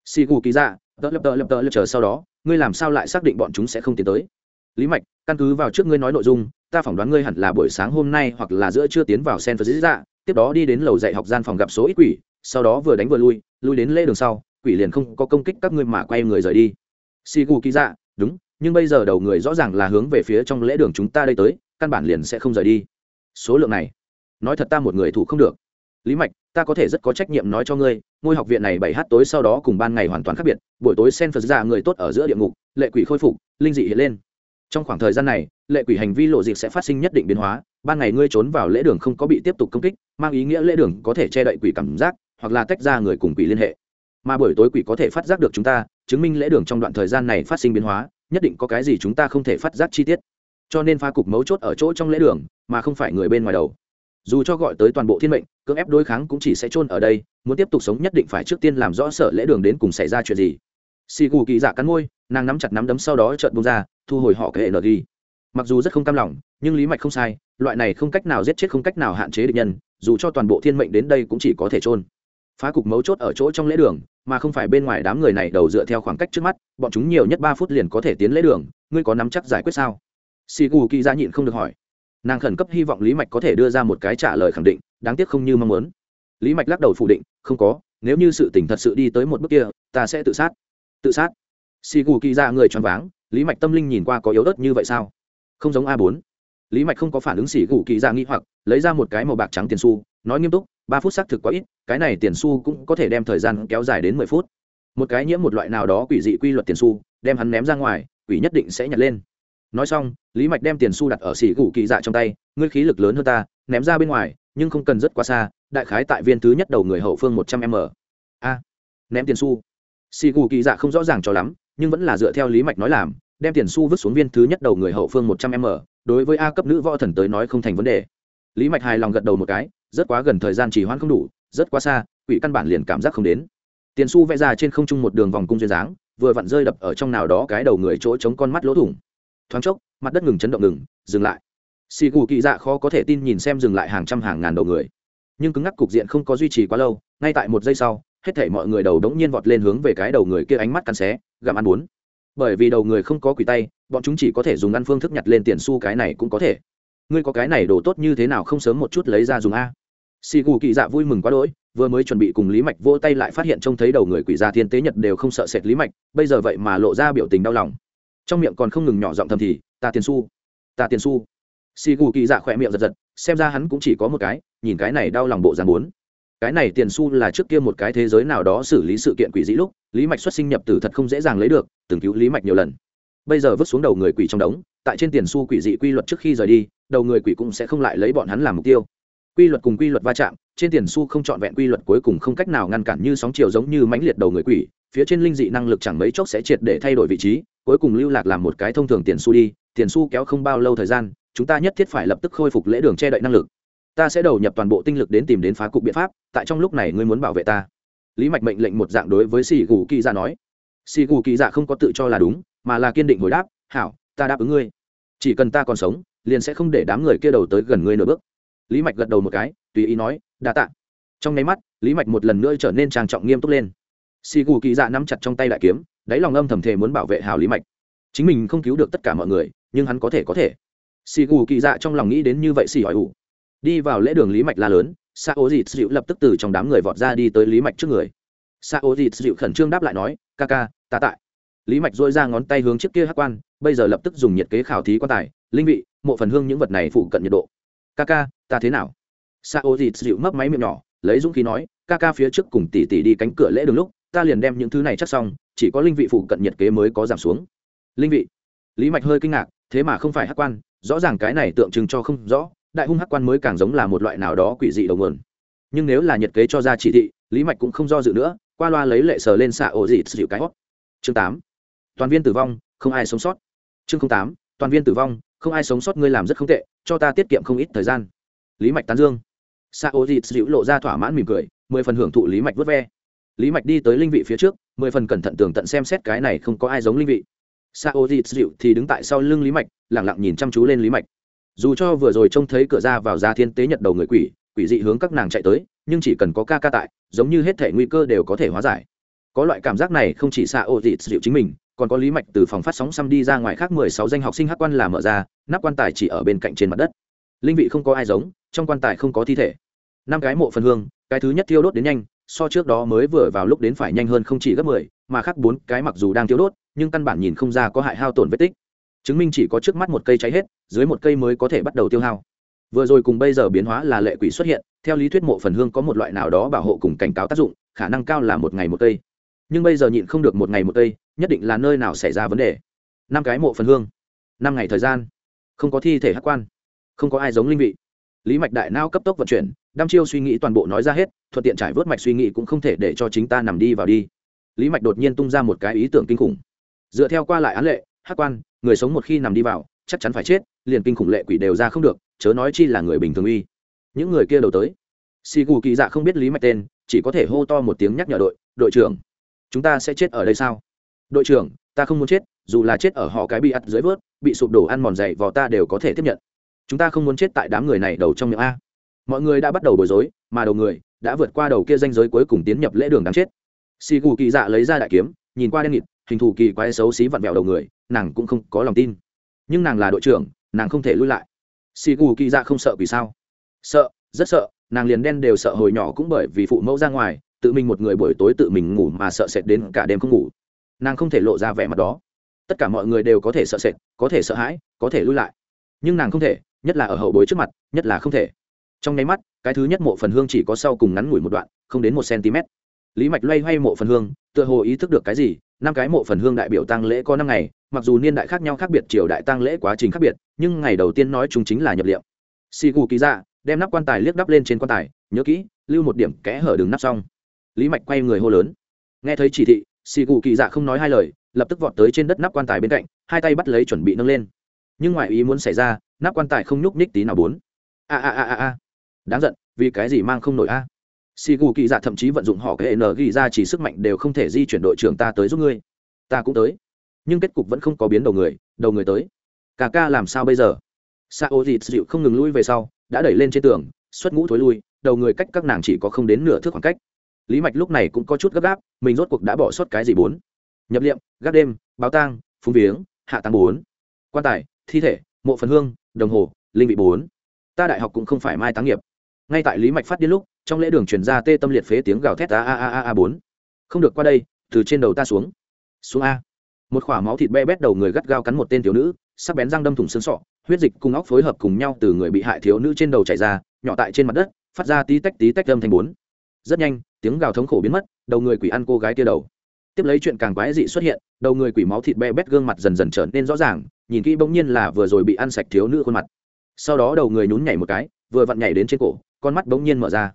Si gu ký dạ tớ lập tớ lập tớ lập chờ sau đó, ngươi làm sao lại xác định bọn chúng sẽ không tiến tới? Lý mạch, căn cứ vào trước ngươi nói nội dung, ta phỏng đoán ngươi hẳn là buổi sáng hôm nay hoặc là giữa chưa tiến vào sen phật dạ tiếp đó đi đến lầu dạy học gian phòng gặp số ít quỷ, sau đó vừa đánh vừa lui lui đến lễ đường sau, quỷ liền không có công kích các ngươi mà quay người rời đi. Si gu ký dạ đúng, nhưng bây giờ đầu người rõ ràng là hướng về phía trong lễ đường chúng ta đây tới, căn bản liền sẽ không rời đi. Số lượng này, nói thật ta một người thủ không được lý mạch, ta có thể rất có trách nhiệm nói cho ngươi, ngôi học viện này bảy h tối sau đó cùng ban ngày hoàn toàn khác biệt, buổi tối sen phật ra người tốt ở giữa địa ngục, lệ quỷ khôi phục, linh dị hiện lên. Trong khoảng thời gian này, lệ quỷ hành vi lộ dịp sẽ phát sinh nhất định biến hóa, ban ngày ngươi trốn vào lễ đường không có bị tiếp tục công kích, mang ý nghĩa lễ đường có thể che đậy quỷ cảm giác, hoặc là tách ra người cùng quỷ liên hệ. Mà buổi tối quỷ có thể phát giác được chúng ta, chứng minh lễ đường trong đoạn thời gian này phát sinh biến hóa, nhất định có cái gì chúng ta không thể phát giác chi tiết. Cho nên phá cục mấu chốt ở chỗ trong lễ đường, mà không phải người bên ngoài đầu dù cho gọi tới toàn bộ thiên mệnh, cưỡng ép đối kháng cũng chỉ sẽ chôn ở đây, muốn tiếp tục sống nhất định phải trước tiên làm rõ sợ lễ đường đến cùng xảy ra chuyện gì. Xì gù kỳ dạ cắn môi, nàng nắm chặt nắm đấm sau đó trợn bông ra, thu hồi họ cái hệ nờ ghi mặc dù rất không cam lòng, nhưng lý mạch không sai, loại này không cách nào giết chết không cách nào hạn chế địch nhân, dù cho toàn bộ thiên mệnh đến đây cũng chỉ có thể trôn phá cục mấu chốt ở chỗ trong lễ đường, mà không phải bên ngoài đám người này đầu dựa theo khoảng cách trước mắt, bọn chúng nhiều nhất ba phút liền có thể tiến lễ đường, ngươi có nắm chắc giải quyết sao? Xì gù kỳ ra nhịn không được hỏi nàng khẩn cấp hy vọng lý mạch có thể đưa ra một cái trả lời khẳng định, đáng tiếc không như mong muốn. Lý mạch lắc đầu phủ định, không có, nếu như sự tình thật sự đi tới một bước kia, ta sẽ tự sát. Tự sát? Xì gù kỳ ra người choáng váng, lý mạch tâm linh nhìn qua có yếu ớt như vậy sao? Không giống a bốn. Lý mạch không có phản ứng xì gù kỳ ra nghĩ hoặc, lấy ra một cái màu bạc trắng tiền su nói nghiêm túc, ba phút xác thực quá ít, cái này tiền su cũng có thể đem thời gian kéo dài đến mười phút. Một cái nhiễm một loại nào đó quỷ dị quy luật tiền su đem hắn ném ra ngoài, quỷ nhất định sẽ nhặt lên nói xong, lý mạch đem tiền su đặt ở xỉ gù kỳ dạ trong tay, ngươi khí lực lớn hơn ta, ném ra bên ngoài, nhưng không cần rất quá xa, đại khái tại viên thứ nhất đầu người hậu phương một trăm m. A, ném tiền su xỉ gù kỳ dạ không rõ ràng cho lắm, nhưng vẫn là dựa theo lý mạch nói làm, đem tiền su vứt xuống viên thứ nhất đầu người hậu phương một trăm m, đối với a cấp nữ võ thần tới nói không thành vấn đề. Lý mạch hài lòng gật đầu một cái, rất quá gần thời gian chỉ hoãn không đủ, rất quá xa, quỷ căn bản liền cảm giác không đến. Tiền su vẽ ra trên không trung một đường vòng cung duyên dáng, vừa vặn rơi đập ở trong nào đó cái đầu người chỗ chống con mắt lỗ thủng thoáng chốc, mặt đất ngừng chấn động ngừng, dừng lại. Xì gù kỳ dạ khó có thể tin nhìn xem dừng lại hàng trăm hàng ngàn đầu người. Nhưng cứng ngắc cục diện không có duy trì quá lâu, ngay tại một giây sau, hết thể mọi người đầu đống nhiên vọt lên hướng về cái đầu người kia ánh mắt cắn xé, gặm ăn bốn bởi vì đầu người không có quỷ tay, bọn chúng chỉ có thể dùng ăn phương thức nhặt lên tiền xu cái này cũng có thể. Ngươi có cái này đồ tốt như thế nào không sớm một chút lấy ra dùng a? Xì gù kỳ dạ vui mừng quá đỗi, vừa mới chuẩn bị cùng lý mạch vỗ tay lại phát hiện trông thấy đầu người quỷ gia thiên tế nhật đều không sợ sệt lý mạch, bây giờ vậy mà lộ ra biểu tình đau lòng trong miệng còn không ngừng nhỏ giọng thầm thì, ta tiền su ta tiền su xì gù kỳ dạ khỏe miệng giật giật, xem ra hắn cũng chỉ có một cái, nhìn cái này đau lòng bộ dàn muốn. Cái này tiền su là trước kia một cái thế giới nào đó xử lý sự kiện quỷ dĩ lúc, lý mạch xuất sinh nhập tử thật không dễ dàng lấy được, từng cứu lý mạch nhiều lần. Bây giờ vứt xuống đầu người quỷ trong đống, tại trên tiền su quỷ dị quy luật trước khi rời đi, đầu người quỷ cũng sẽ không lại lấy bọn hắn làm mục tiêu. Quy luật cùng quy luật va chạm, trên tiền su không trọn vẹn quy luật cuối cùng không cách nào ngăn cản như sóng chiều giống như mãnh liệt đầu người quỷ, phía trên linh dị năng lực chẳng mấy chốc sẽ triệt để thay đổi vị trí cuối cùng lưu lạc làm một cái thông thường tiền su đi, tiền su kéo không bao lâu thời gian, chúng ta nhất thiết phải lập tức khôi phục lễ đường che đậy năng lực. Ta sẽ đầu nhập toàn bộ tinh lực đến tìm đến phá cục biện pháp, tại trong lúc này ngươi muốn bảo vệ ta. Lý mạch mệnh lệnh một dạng đối với sĩ gù kỳ dạ nói. Sĩ gù kỳ dạ không có tự cho là đúng, mà là kiên định hồi đáp, hảo, ta đáp ứng ngươi. Chỉ cần ta còn sống, liền sẽ không để đám người kia đầu tới gần ngươi nửa bước. Lý mạch gật đầu một cái, tùy ý nói, đa tạ. Trong nháy mắt, lý mạch một lần nữa trở nên trang trọng nghiêm túc lên. Xì gù kỳ dạ nắm chặt trong tay đại kiếm đáy lòng âm thầm thề muốn bảo vệ hào lý mạch. Chính mình không cứu được tất cả mọi người, nhưng hắn có thể có thể. Xì gù kỳ dạ trong lòng nghĩ đến như vậy xì hỏi ủ. Đi vào lễ đường lý mạch la lớn sa ô dịt dịu lập tức từ trong đám người vọt ra đi tới lý mạch trước người. Sa ô dịt dịu khẩn trương đáp lại nói, ca ca, ta tại. Lý mạch dôi ra ngón tay hướng trước kia hát quan, bây giờ lập tức dùng nhiệt kế khảo thí quan tài, linh vị, mộ phần hương những vật này phụ cận nhiệt độ. Ca ca, ta thế nào? Sa ô dịt dịu mấp máy miệng nhỏ, lấy dũng khí nói, ca ca phía trước cùng tỷ tỷ đi cánh cửa lễ đường lúc ta liền đem những thứ này chắc xong, chỉ có linh vị phụ cận nhiệt kế mới có giảm xuống. Linh vị. Lý mạch hơi kinh ngạc, thế mà không phải hát quan, rõ ràng cái này tượng trưng cho không rõ, đại hung hắc quan mới càng giống là một loại nào đó quỷ dị đầu nguồn. Nhưng nếu là nhiệt kế cho ra chỉ thị, lý mạch cũng không do dự nữa, qua loa lấy lệ sờ lên xạ ổ dị dịu cái hót. Chương tám. Toàn viên tử vong, không ai sống sót. Chương tám. Toàn viên tử vong, không ai sống sót, ngươi làm rất không tệ, cho ta tiết kiệm không ít thời gian. Lý mạch tán dương. Xạ ổ dị dịu lộ ra thỏa mãn mỉm cười, mười phần hưởng thụ lý mạch vớt ve lý mạch đi tới linh vị phía trước, mười phần cẩn thận tường tận xem xét cái này không có ai giống linh vị. Sa ô dịt dịu thì đứng tại sau lưng lý mạch lẳng lặng nhìn chăm chú lên lý mạch. Dù cho vừa rồi trông thấy cửa ra vào ra thiên tế nhật đầu người quỷ quỷ dị hướng các nàng chạy tới, nhưng chỉ cần có ca ca tại, giống như hết thể nguy cơ đều có thể hóa giải. Có loại cảm giác này không chỉ xa ô dịt dịu chính mình, còn có lý mạch từ phòng phát sóng xăm đi ra ngoài khác mười sáu danh học sinh hát quan là mở ra, nắp quan tài chỉ ở bên cạnh trên mặt đất. Linh vị không có ai giống, trong quan tài không có thi thể. Năm cái mộ phần hương, cái thứ nhất thiêu đốt đến nhanh so trước đó mới vừa vào lúc đến phải nhanh hơn không chỉ gấp mười, mà khác bốn cái mặc dù đang thiếu đốt, nhưng căn bản nhìn không ra có hại hao tổn vết tích. Chứng minh chỉ có trước mắt một cây cháy hết, dưới một cây mới có thể bắt đầu tiêu hao. Vừa rồi cùng bây giờ biến hóa là lệ quỷ xuất hiện, theo lý thuyết mộ phần hương có một loại nào đó bảo hộ cùng cảnh cáo tác dụng, khả năng cao là một ngày một cây. Nhưng bây giờ nhịn không được một ngày một cây, nhất định là nơi nào xảy ra vấn đề. Năm cái mộ phần hương. Năm ngày thời gian. Không có thi thể hắc quan. Không có ai giống linh vị. Lý mạch đại não cấp tốc vận chuyển đăm chiêu suy nghĩ toàn bộ nói ra hết, thuận tiện trải vớt mạch suy nghĩ cũng không thể để cho chính ta nằm đi vào đi. Lý mạch đột nhiên tung ra một cái ý tưởng kinh khủng. Dựa theo qua lại án lệ, hắc quan, người sống một khi nằm đi vào, chắc chắn phải chết, liền kinh khủng lệ quỷ đều ra không được, chớ nói chi là người bình thường uy. Những người kia đầu tới. Xì gù kỳ dạ không biết lý mạch tên, chỉ có thể hô to một tiếng nhắc nhở đội đội trưởng, chúng ta sẽ chết ở đây sao? Đội trưởng, ta không muốn chết, dù là chết ở họ cái bị ắt dưới vớt, bị sụp đổ ăn mòn dày vò ta đều có thể tiếp nhận. Chúng ta không muốn chết tại đám người này đầu trong miệng a mọi người đã bắt đầu bối rối, mà đầu người đã vượt qua đầu kia danh giới cuối cùng tiến nhập lễ đường đáng chết. Xì gù kỳ dạ lấy ra đại kiếm, nhìn qua đen nghịt, hình thù kỳ quái xấu xí vặn vẹo đầu người, nàng cũng không có lòng tin. Nhưng nàng là đội trưởng, nàng không thể lui lại. Xì gù kỳ dạ không sợ vì sao? Sợ, rất sợ, nàng liền đen đều sợ hồi nhỏ cũng bởi vì phụ mẫu ra ngoài, tự mình một người buổi tối tự mình ngủ mà sợ sệt đến cả đêm không ngủ. Nàng không thể lộ ra vẻ mặt đó. Tất cả mọi người đều có thể sợ sệt, có thể sợ hãi, có thể lui lại. Nhưng nàng không thể, nhất là ở hậu bối trước mặt, nhất là không thể trong nháy mắt, cái thứ nhất mộ phần hương chỉ có sau cùng ngắn ngủi một đoạn, không đến một cm. Lý mạch loay hoay mộ phần hương, tựa hồ ý thức được cái gì, năm cái mộ phần hương đại biểu tăng lễ có năm ngày, mặc dù niên đại khác nhau khác biệt, triều đại tăng lễ quá trình khác biệt, nhưng ngày đầu tiên nói chúng chính là nhập liệu xì gù ký ra đem nắp quan tài liếc đắp lên trên quan tài, nhớ kỹ, lưu một điểm kẽ hở đường nắp xong. Lý mạch quay người hô lớn. Nghe thấy chỉ thị xì gù kỳ dạ không nói hai lời, lập tức vọt tới trên đất nắp quan tài bên cạnh, hai tay bắt lấy chuẩn bị nâng lên. Nhưng ngoài ý muốn xảy ra, nắp quan tài không nhúc nhích tí nào bốn. A a a a a đáng giận, vì cái gì mang không nổi a? Xì gù kỳ dạ thậm chí vận dụng họ cái n ghi ra chỉ sức mạnh đều không thể di chuyển đội trưởng ta tới giúp ngươi. Ta cũng tới. Nhưng kết cục vẫn không có biến đầu người đầu người tới. Cả ca làm sao bây giờ? Sa ô dịt dịu không ngừng lui về sau, đã đẩy lên trên tường, xuất ngũ thối lui, đầu người cách các nàng chỉ có không đến nửa thước khoảng cách. Lý mạch lúc này cũng có chút gấp gáp, mình rốt cuộc đã bỏ sót cái gì bốn? Nhập liệm, gác đêm, báo tang, phúng viếng, hạ tăng bốn. Quan tài, thi thể, mộ phần hương, đồng hồ, linh vị bốn. Ta đại học cũng không phải mai táng nghiệp ngay tại lý mạch phát điên lúc, trong lễ đường truyền ra tê tâm liệt phế tiếng gào thét a a a a a bốn. Không được qua đây, từ trên đầu ta xuống. Xuống a. Một k h ỏ a máu thịt be bét đầu người gắt gao cắn một tên thiếu nữ, sắc bén răng đâm thủng xương sọ, huyết dịch cùng óc phối hợp cùng nhau từ người bị hại thiếu nữ trên đầu chảy ra, nhỏ tại trên mặt đất, phát ra tí tách tí tách âm thành bốn. Rất nhanh, tiếng gào thống khổ biến mất, đầu người quỷ ăn cô gái tia đầu. Tiếp lấy chuyện càng quái dị xuất hiện, đầu người quỷ máu thịt be bét gương mặt dần dần trở nên rõ ràng, nhìn kỹ bỗng nhiên là vừa rồi bị ăn sạch thiếu nữ khuôn mặt. Sau đó đầu người nhún nhảy một cái, vừa vặn nhảy đến trên cổ con mắt bỗng nhiên mở ra.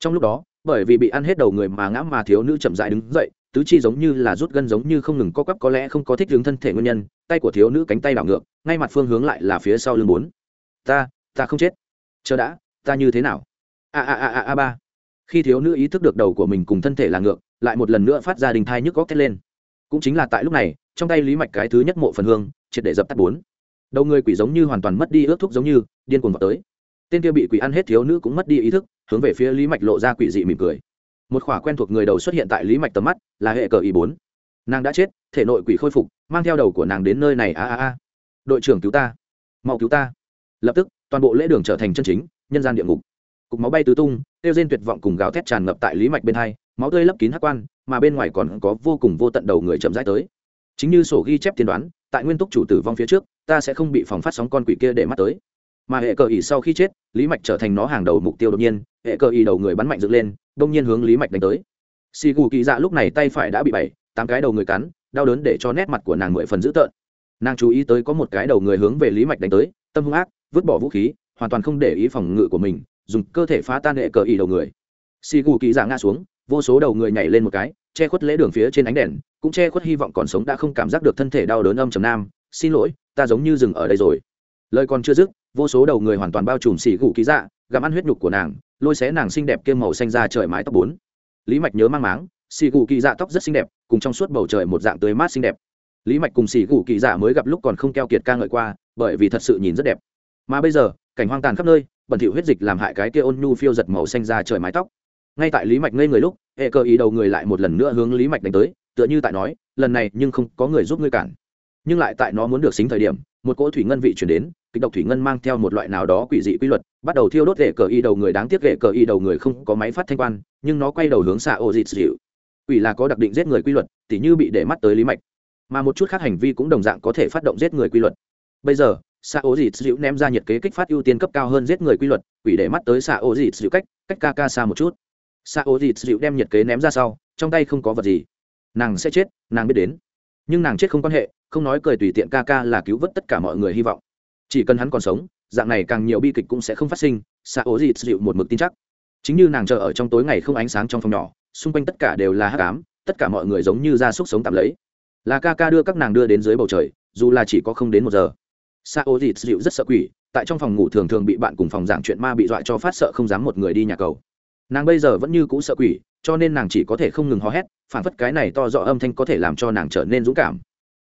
Trong lúc đó, bởi vì bị ăn hết đầu người mà ngã mà thiếu nữ chậm dại đứng dậy, tứ chi giống như là rút gân giống như không ngừng co quắp, có lẽ không có thích hướng thân thể nguyên nhân, tay của thiếu nữ cánh tay đảo ngược, ngay mặt phương hướng lại là phía sau lưng bốn. Ta ta không chết. Chờ đã, ta như thế nào? A a a a a ba. Khi thiếu nữ ý thức được đầu của mình cùng thân thể là ngược, lại một lần nữa phát ra đình thai nhức góc thét lên. Cũng chính là tại lúc này, trong tay lý mạch cái thứ nhất mộ phần hương, triệt để dập tắt bốn. Đầu người quỷ giống như hoàn toàn mất đi ước thúc giống như, điên cuồng vào tới tên kia bị quỷ ăn hết thiếu nữ cũng mất đi ý thức, hướng về phía lý mạch lộ ra quỷ dị mỉm cười. Một khỏa quen thuộc người đầu xuất hiện tại lý mạch tầm mắt, là hệ cờ ý bốn. Nàng đã chết, thể nội quỷ khôi phục, mang theo đầu của nàng đến nơi này, a a a. Đội trưởng cứu ta. Mau cứu ta. Lập tức, toàn bộ lễ đường trở thành chân chính, nhân gian địa ngục. Cục máu bay tứ tung tiêu rên tuyệt vọng cùng gào thét tràn ngập tại lý mạch bên hai, máu tươi lấp kín hát quan, mà bên ngoài còn có vô cùng vô tận đầu người chậm rãi tới. Chính như sổ ghi chép tiên đoán, tại nguyên túc chủ tử vong phía trước, ta sẽ không bị phòng phát sóng con quỷ kia để mắt tới mà hệ cờ ý sau khi chết, lý mạch trở thành nó hàng đầu mục tiêu đột nhiên, hệ cờ ý đầu người bắn mạnh dựng lên, đông nhiên hướng lý mạch đánh tới. Xì gù kỳ dạ lúc này tay phải đã bị bảy tám cái đầu người cắn, đau đớn để cho nét mặt của nàng mười phần dữ tợn. Nàng chú ý tới có một cái đầu người hướng về lý mạch đánh tới, tâm hung ác, vứt bỏ vũ khí, hoàn toàn không để ý phòng ngự của mình, dùng cơ thể phá tan hệ cờ ý đầu người. Xì gù kỳ dạ ngã xuống, vô số đầu người nhảy lên một cái, che khuất lễ đường phía trên ánh đèn, cũng che khuất hy vọng còn sống đã không cảm giác được thân thể đau đớn âm trầm nam. Xin lỗi, ta giống như dừng ở đây rồi. Lời còn chưa dứt vô số đầu người hoàn toàn bao trùm xỉ gù kỳ dạ gặm ăn huyết nhục của nàng, lôi xé nàng xinh đẹp kia màu xanh ra trời mái tóc bốn. Lý mạch nhớ mang máng, xỉ gù kỳ dạ tóc rất xinh đẹp, cùng trong suốt bầu trời một dạng tươi mát xinh đẹp. Lý mạch cùng xỉ gù kỳ dạ mới gặp lúc còn không keo kiệt ca ngợi qua, bởi vì thật sự nhìn rất đẹp. Mà bây giờ, cảnh hoang tàn khắp nơi, bẩn thỉu huyết dịch làm hại cái kia ôn nhu phiêu giật màu xanh ra trời mái tóc. Ngay tại lý mạch ngây người lúc, hệ cơ ý đầu người lại một lần nữa hướng lý mạch đánh tới, tựa như tại nói, lần này nhưng không có người giúp ngươi cản. Nhưng lại tại nó muốn được xính thời điểm, một cỗ thủy ngân vị chuyển đến kịch độc thủy ngân mang theo một loại nào đó quỷ dị quy luật, bắt đầu thiêu đốt hệ cờ y đầu người đáng tiếc hệ cờ y đầu người không có máy phát thanh quan, nhưng nó quay đầu hướng xạ ô dịt dịu. Quỷ là có đặc định giết người quy luật, tỉ như bị để mắt tới lý mạch. Mà một chút khác hành vi cũng đồng dạng có thể phát động giết người quy luật. Bây giờ, xạ ô dịt dịu ném ra nhiệt kế kích phát ưu tiên cấp cao hơn giết người quy luật, quỷ để mắt tới xạ ô dịt dịu cách cách ca ca xa một chút. Xạ ô dịt dịu đem nhiệt kế ném ra sau, trong tay không có vật gì. Nàng sẽ chết, nàng biết đến. Nhưng nàng chết không quan hệ, không nói cười tùy tiện ca ca là cứu vớt tất cả mọi người hy vọng chỉ cần hắn còn sống, dạng này càng nhiều bi kịch cũng sẽ không phát sinh xạ ố dịt dịu một mực tin chắc. Chính như nàng chờ ở trong tối ngày không ánh sáng trong phòng nhỏ, xung quanh tất cả đều là hát cám tất cả mọi người giống như r a súc sống tạm lấy. Là ca ca đưa các nàng đưa đến dưới bầu trời, dù là chỉ có không đến một giờ. Xạ ố dịt dịu rất sợ quỷ, tại trong phòng ngủ thường thường bị bạn cùng phòng giảng chuyện ma bị dọa cho phát sợ không dám một người đi nhà cầu. Nàng bây giờ vẫn như cũ sợ quỷ, cho nên nàng chỉ có thể không ngừng hò hét, phản phất cái này to rõ âm thanh có thể làm cho nàng trở nên dũng cảm.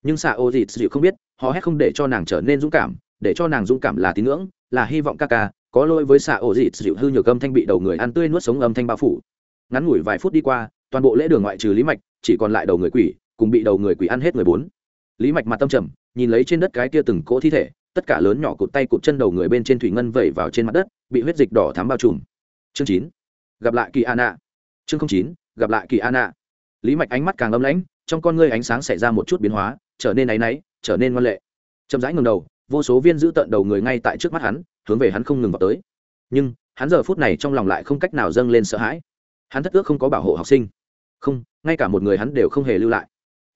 Nhưng xạ ô dịt dịu không biết, hò hét không để cho nàng trở nên dũng cảm để cho nàng dũng cảm là tín ngưỡng, là hy vọng ca ca, có lỗi với xạ ổ dịt dịu hư nhược âm thanh bị đầu người ăn tươi nuốt sống âm thanh bao phủ. Ngắn ngủi vài phút đi qua, toàn bộ lễ đường ngoại trừ lý mạch, chỉ còn lại đầu người quỷ, cùng bị đầu người quỷ ăn hết người bốn. Lý mạch mặt tâm trầm, nhìn lấy trên đất cái kia từng cỗ thi thể, tất cả lớn nhỏ cụt tay cụt chân đầu người bên trên thủy ngân vẩy vào trên mặt đất, bị huyết dịch đỏ thắm bao trùm. Chương chín. Gặp lại kỳ an ạ chương chín, gặp lại kỳ an ạ lý mạch ánh mắt càng âm lãnh, trong con ngươi ánh sáng xảy ra một chút biến hóa, trở nên áy náy, trở nên ngoan lệ. Chậm rãi ngừng đầu vô số viên giữ tận đầu người ngay tại trước mắt hắn, hướng về hắn không ngừng vào tới. Nhưng, hắn giờ phút này trong lòng lại không cách nào dâng lên sợ hãi. Hắn thất ước không có bảo hộ học sinh. Không, ngay cả một người hắn đều không hề lưu lại.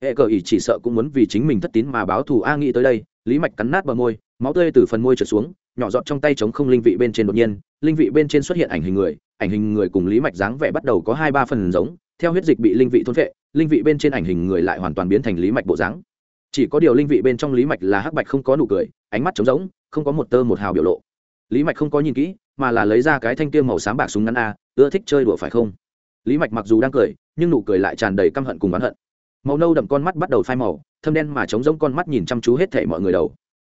Hệ cờ ỉ chỉ sợ cũng muốn vì chính mình thất tín mà báo thù a nghĩ tới đây, lý mạch cắn nát bờ môi, máu tươi từ phần môi trượt xuống, nhỏ giọt trong tay chống không linh vị bên trên đột nhiên, linh vị bên trên xuất hiện ảnh hình người, ảnh hình người cùng lý mạch dáng vẻ bắt đầu có hai ba phần giống, theo huyết dịch bị linh vị thôn vệ linh vị bên trên ảnh hình người lại hoàn toàn biến thành lý mạch bộ dáng. Chỉ có điều linh vị bên trong lý mạch là hắc bạch không có nụ cười ánh mắt trống rỗng, không có một tơ một hào biểu lộ. Lý mạch không có nhìn kỹ, mà là lấy ra cái thanh tiêu màu xám bạc súng ngắn a, ưa thích chơi đùa phải không? Lý mạch mặc dù đang cười, nhưng nụ cười lại tràn đầy căm hận cùng oán hận. Màu nâu đậm con mắt bắt đầu phai màu, thâm đen mà trống rỗng con mắt nhìn chăm chú hết thể mọi người đầu.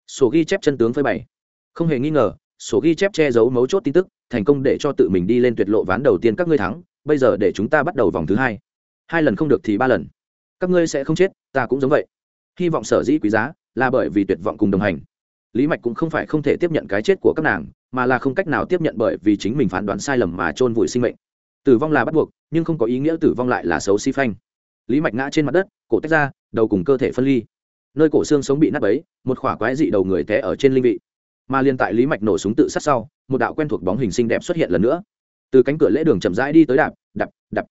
Sổ ghi chép chân tướng phơi bày. Không hề nghi ngờ, sổ ghi chép che giấu mấu chốt tin tức, thành công để cho tự mình đi lên tuyệt lộ ván đầu tiên các ngươi thắng, bây giờ để chúng ta bắt đầu vòng thứ hai. Hai lần không được thì ba lần. Các ngươi sẽ không chết, ta cũng giống vậy. Hy vọng sở dĩ quý giá là bởi vì tuyệt vọng cùng đồng hành lý mạch cũng không phải không thể tiếp nhận cái chết của các nàng, mà là không cách nào tiếp nhận bởi vì chính mình phán đoán sai lầm mà chôn vùi sinh mệnh. Tử vong là bắt buộc, nhưng không có ý nghĩa tử vong lại là xấu xi、si、phanh. Phanh lý mạch ngã trên mặt đất, cổ tách ra, đầu cùng cơ thể phân ly. Nơi cổ xương sống bị nát ấy một khỏa quái dị đầu người té ở trên linh vị. Mà liên tại lý mạch nổ súng tự sát sau, một đạo quen thuộc bóng hình xinh đẹp xuất hiện lần nữa. Từ cánh cửa lễ đường chậm rãi đi tới đạp đạp đạp.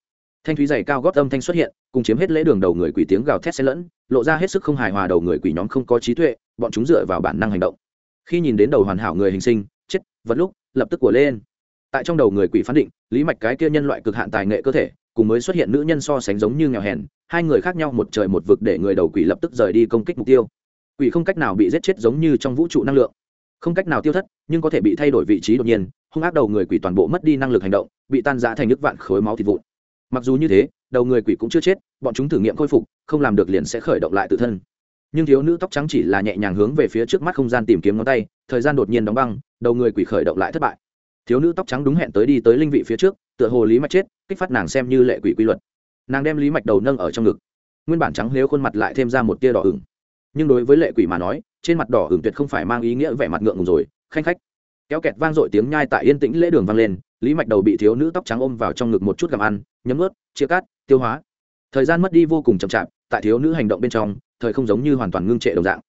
Thanh thúy dày cao gót âm thanh xuất hiện, cùng chiếm hết lễ đường đầu người quỷ tiếng gào thét xen lẫn, lộ ra hết sức không hài hòa đầu người quỷ nhóm không có trí tuệ bọn chúng dựa vào bản năng hành động. Khi nhìn đến đầu hoàn hảo người hình sinh, chết, vật lúc, lập tức của lên. Tại trong đầu người quỷ phán định, lý mạch cái kia nhân loại cực hạn tài nghệ cơ thể, cùng mới xuất hiện nữ nhân so sánh giống như nghèo hèn, hai người khác nhau một trời một vực để người đầu quỷ lập tức rời đi công kích mục tiêu. Quỷ không cách nào bị giết chết giống như trong vũ trụ năng lượng. Không cách nào tiêu thất, nhưng có thể bị thay đổi vị trí đột nhiên, hung ác đầu người quỷ toàn bộ mất đi năng lực hành động, bị tan giã thành nước vạn khối máu thịt vụn. Mặc dù như thế, đầu người quỷ cũng chưa chết, bọn chúng thử nghiệm khôi phục, không làm được liền sẽ khởi động lại tự thân nhưng thiếu nữ tóc trắng chỉ là nhẹ nhàng hướng về phía trước mắt không gian tìm kiếm ngón tay, thời gian đột nhiên đóng băng, đầu người quỷ khởi động lại thất bại. Thiếu nữ tóc trắng đúng hẹn tới đi tới linh vị phía trước, tựa hồ lý mạch chết, kích phát nàng xem như lệ quỷ quy luật. Nàng đem lý mạch đầu nâng ở trong ngực. Nguyên bản trắng nếu khuôn mặt lại thêm ra một tia đỏ ửng. Nhưng đối với lệ quỷ mà nói, trên mặt đỏ ửng tuyệt không phải mang ý nghĩa vẻ mặt ngượng ngùng rồi, khanh khách. Kéo kẹt vang dội tiếng nhai tại yên tĩnh lễ đường vang lên, lý mạch đầu bị thiếu nữ tóc trắng ôm vào trong ngực một chút gặm ăn, nhấm ướt chia cát tiêu hóa. Thời gian mất đi vô cùng chậm chạp, tại thiếu nữ hành động bên trong thời không giống như hoàn toàn ngưng trệ đồng dạng.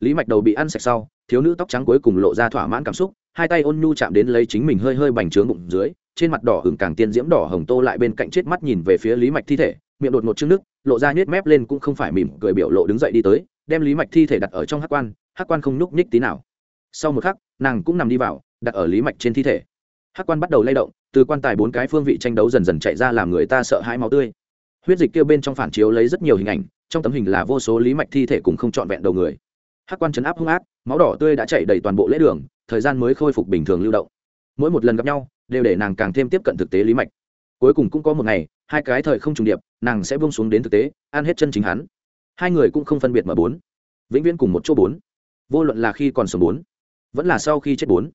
Lý mạch đầu bị ăn sạch sau, thiếu nữ tóc trắng cuối cùng lộ ra thỏa mãn cảm xúc, hai tay ôn nhu chạm đến lấy chính mình hơi hơi bành trướng bụng dưới, trên mặt đỏ hừng càng tiên diễm đỏ hồng tô lại bên cạnh chết mắt nhìn về phía lý mạch thi thể, miệng đột ngột trước nước, lộ ra nhếch mép lên cũng không phải mỉm cười biểu lộ đứng dậy đi tới, đem lý mạch thi thể đặt ở trong hát quan hát quan không nhúc nhích tí nào. Sau một khắc, nàng cũng nằm đi vào, đặt ở lý mạch trên thi thể. Hắc quan bắt đầu lay động, từ quan tài bốn cái phương vị tranh đấu dần dần chạy ra làm người ta sợ hãi máu tươi. Huyết dịch kia bên trong phản chiếu lấy rất nhiều hình ảnh trong tấm hình là vô số lý mạch thi thể cùng không trọn vẹn đầu người. Hắc quan chấn áp hung ác, máu đỏ tươi đã chảy đầy toàn bộ lễ đường, thời gian mới khôi phục bình thường lưu động. Mỗi một lần gặp nhau, đều để nàng càng thêm tiếp cận thực tế lý mạch. Cuối cùng cũng có một ngày, hai cái thời không trùng điệp, nàng sẽ bông xuống đến thực tế, ăn hết chân chính hắn. Hai người cũng không phân biệt mà bốn. Vĩnh viễn cùng một chỗ bốn. Vô luận là khi còn sống bốn, vẫn là sau khi chết bốn.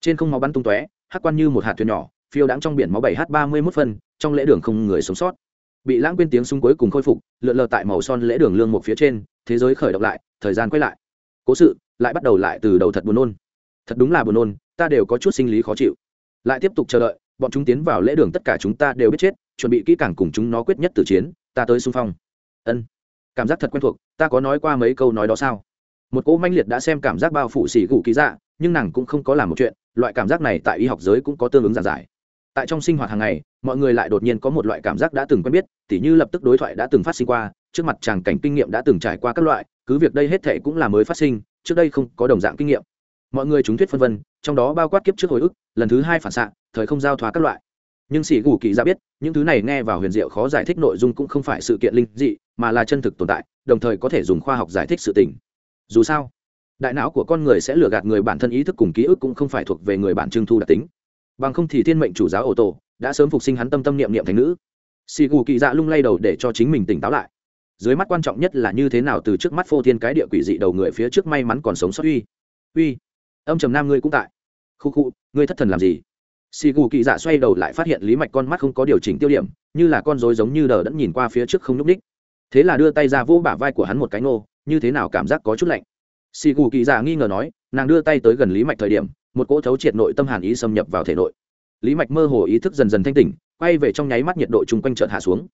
Trên không máu bắn tung tóe, hắc quan như một hạt thuyền nhỏ, phiêu đãng trong biển máu bảy h ba mươi mốt phân, trong lễ đường không người sống sót bị lãng quên tiếng súng cuối cùng khôi phục, lượn lờ tại màu son lễ đường lương một phía trên, thế giới khởi động lại, thời gian quay lại. Cố sự, lại bắt đầu lại từ đầu thật buồn nôn. Thật đúng là buồn nôn, ta đều có chút sinh lý khó chịu. Lại tiếp tục chờ đợi, bọn chúng tiến vào lễ đường tất cả chúng ta đều biết chết, chuẩn bị kỹ càng cùng chúng nó quyết nhất từ chiến, ta tới xung phong. Ân. Cảm giác thật quen thuộc, ta có nói qua mấy câu nói đó sao? Một cỗ manh liệt đã xem cảm giác bao phủ xỉ gù ký dạ nhưng nàng cũng không có làm một chuyện, loại cảm giác này tại y học giới cũng có tương ứng giản giải. Tại trong sinh hoạt hàng ngày mọi người lại đột nhiên có một loại cảm giác đã từng quen biết, tỉ như lập tức đối thoại đã từng phát sinh qua, trước mặt tràng cảnh kinh nghiệm đã từng trải qua các loại, cứ việc đây hết thệ cũng là mới phát sinh, trước đây không có đồng dạng kinh nghiệm. Mọi người chúng thuyết phân vân, trong đó bao quát kiếp trước hồi ức, lần thứ hai phản xạ, thời không giao thoá các loại. Nhưng sĩ gù kỳ ra biết, những thứ này nghe vào huyền diệu khó giải thích nội dung cũng không phải sự kiện linh dị, mà là chân thực tồn tại, đồng thời có thể dùng khoa học giải thích sự tình. Dù sao, đại não của con người sẽ lừa gạt người bản thân ý thức cùng ký ức cũng không phải thuộc về người bản trưng thu đặc tính. Bằng không thì thiên mệnh chủ giáo ô tô đã sớm phục sinh hắn tâm tâm niệm niệm thành nữ. Xì gù kỳ dạ lung lay đầu để cho chính mình tỉnh táo lại. Dưới mắt quan trọng nhất là như thế nào từ trước mắt phô thiên cái địa quỷ dị đầu người phía trước may mắn còn sống sót uy. Uy. Âm trầm nam ngươi cũng tại. Khu khu, ngươi thất thần làm gì? Xì gù kỳ dạ xoay đầu lại phát hiện lý mạch con mắt không có điều chỉnh tiêu điểm, như là con rối giống như đờ đẫn nhìn qua phía trước không n ú c ních thế là đưa tay ra vỗ bả vai của hắn một cái nô như thế nào cảm giác có chút lạnh. Xì gù kỳ dạ nghi ngờ nói, nàng đưa tay tới gần lý mạch thời điểm, một cỗ thấu triệt nội tâm hàn ý xâm nhập vào thể nội lý mạch mơ hồ ý thức dần dần thanh tỉnh, quay về trong nháy mắt nhiệt độ chung quanh chợt hạ xuống.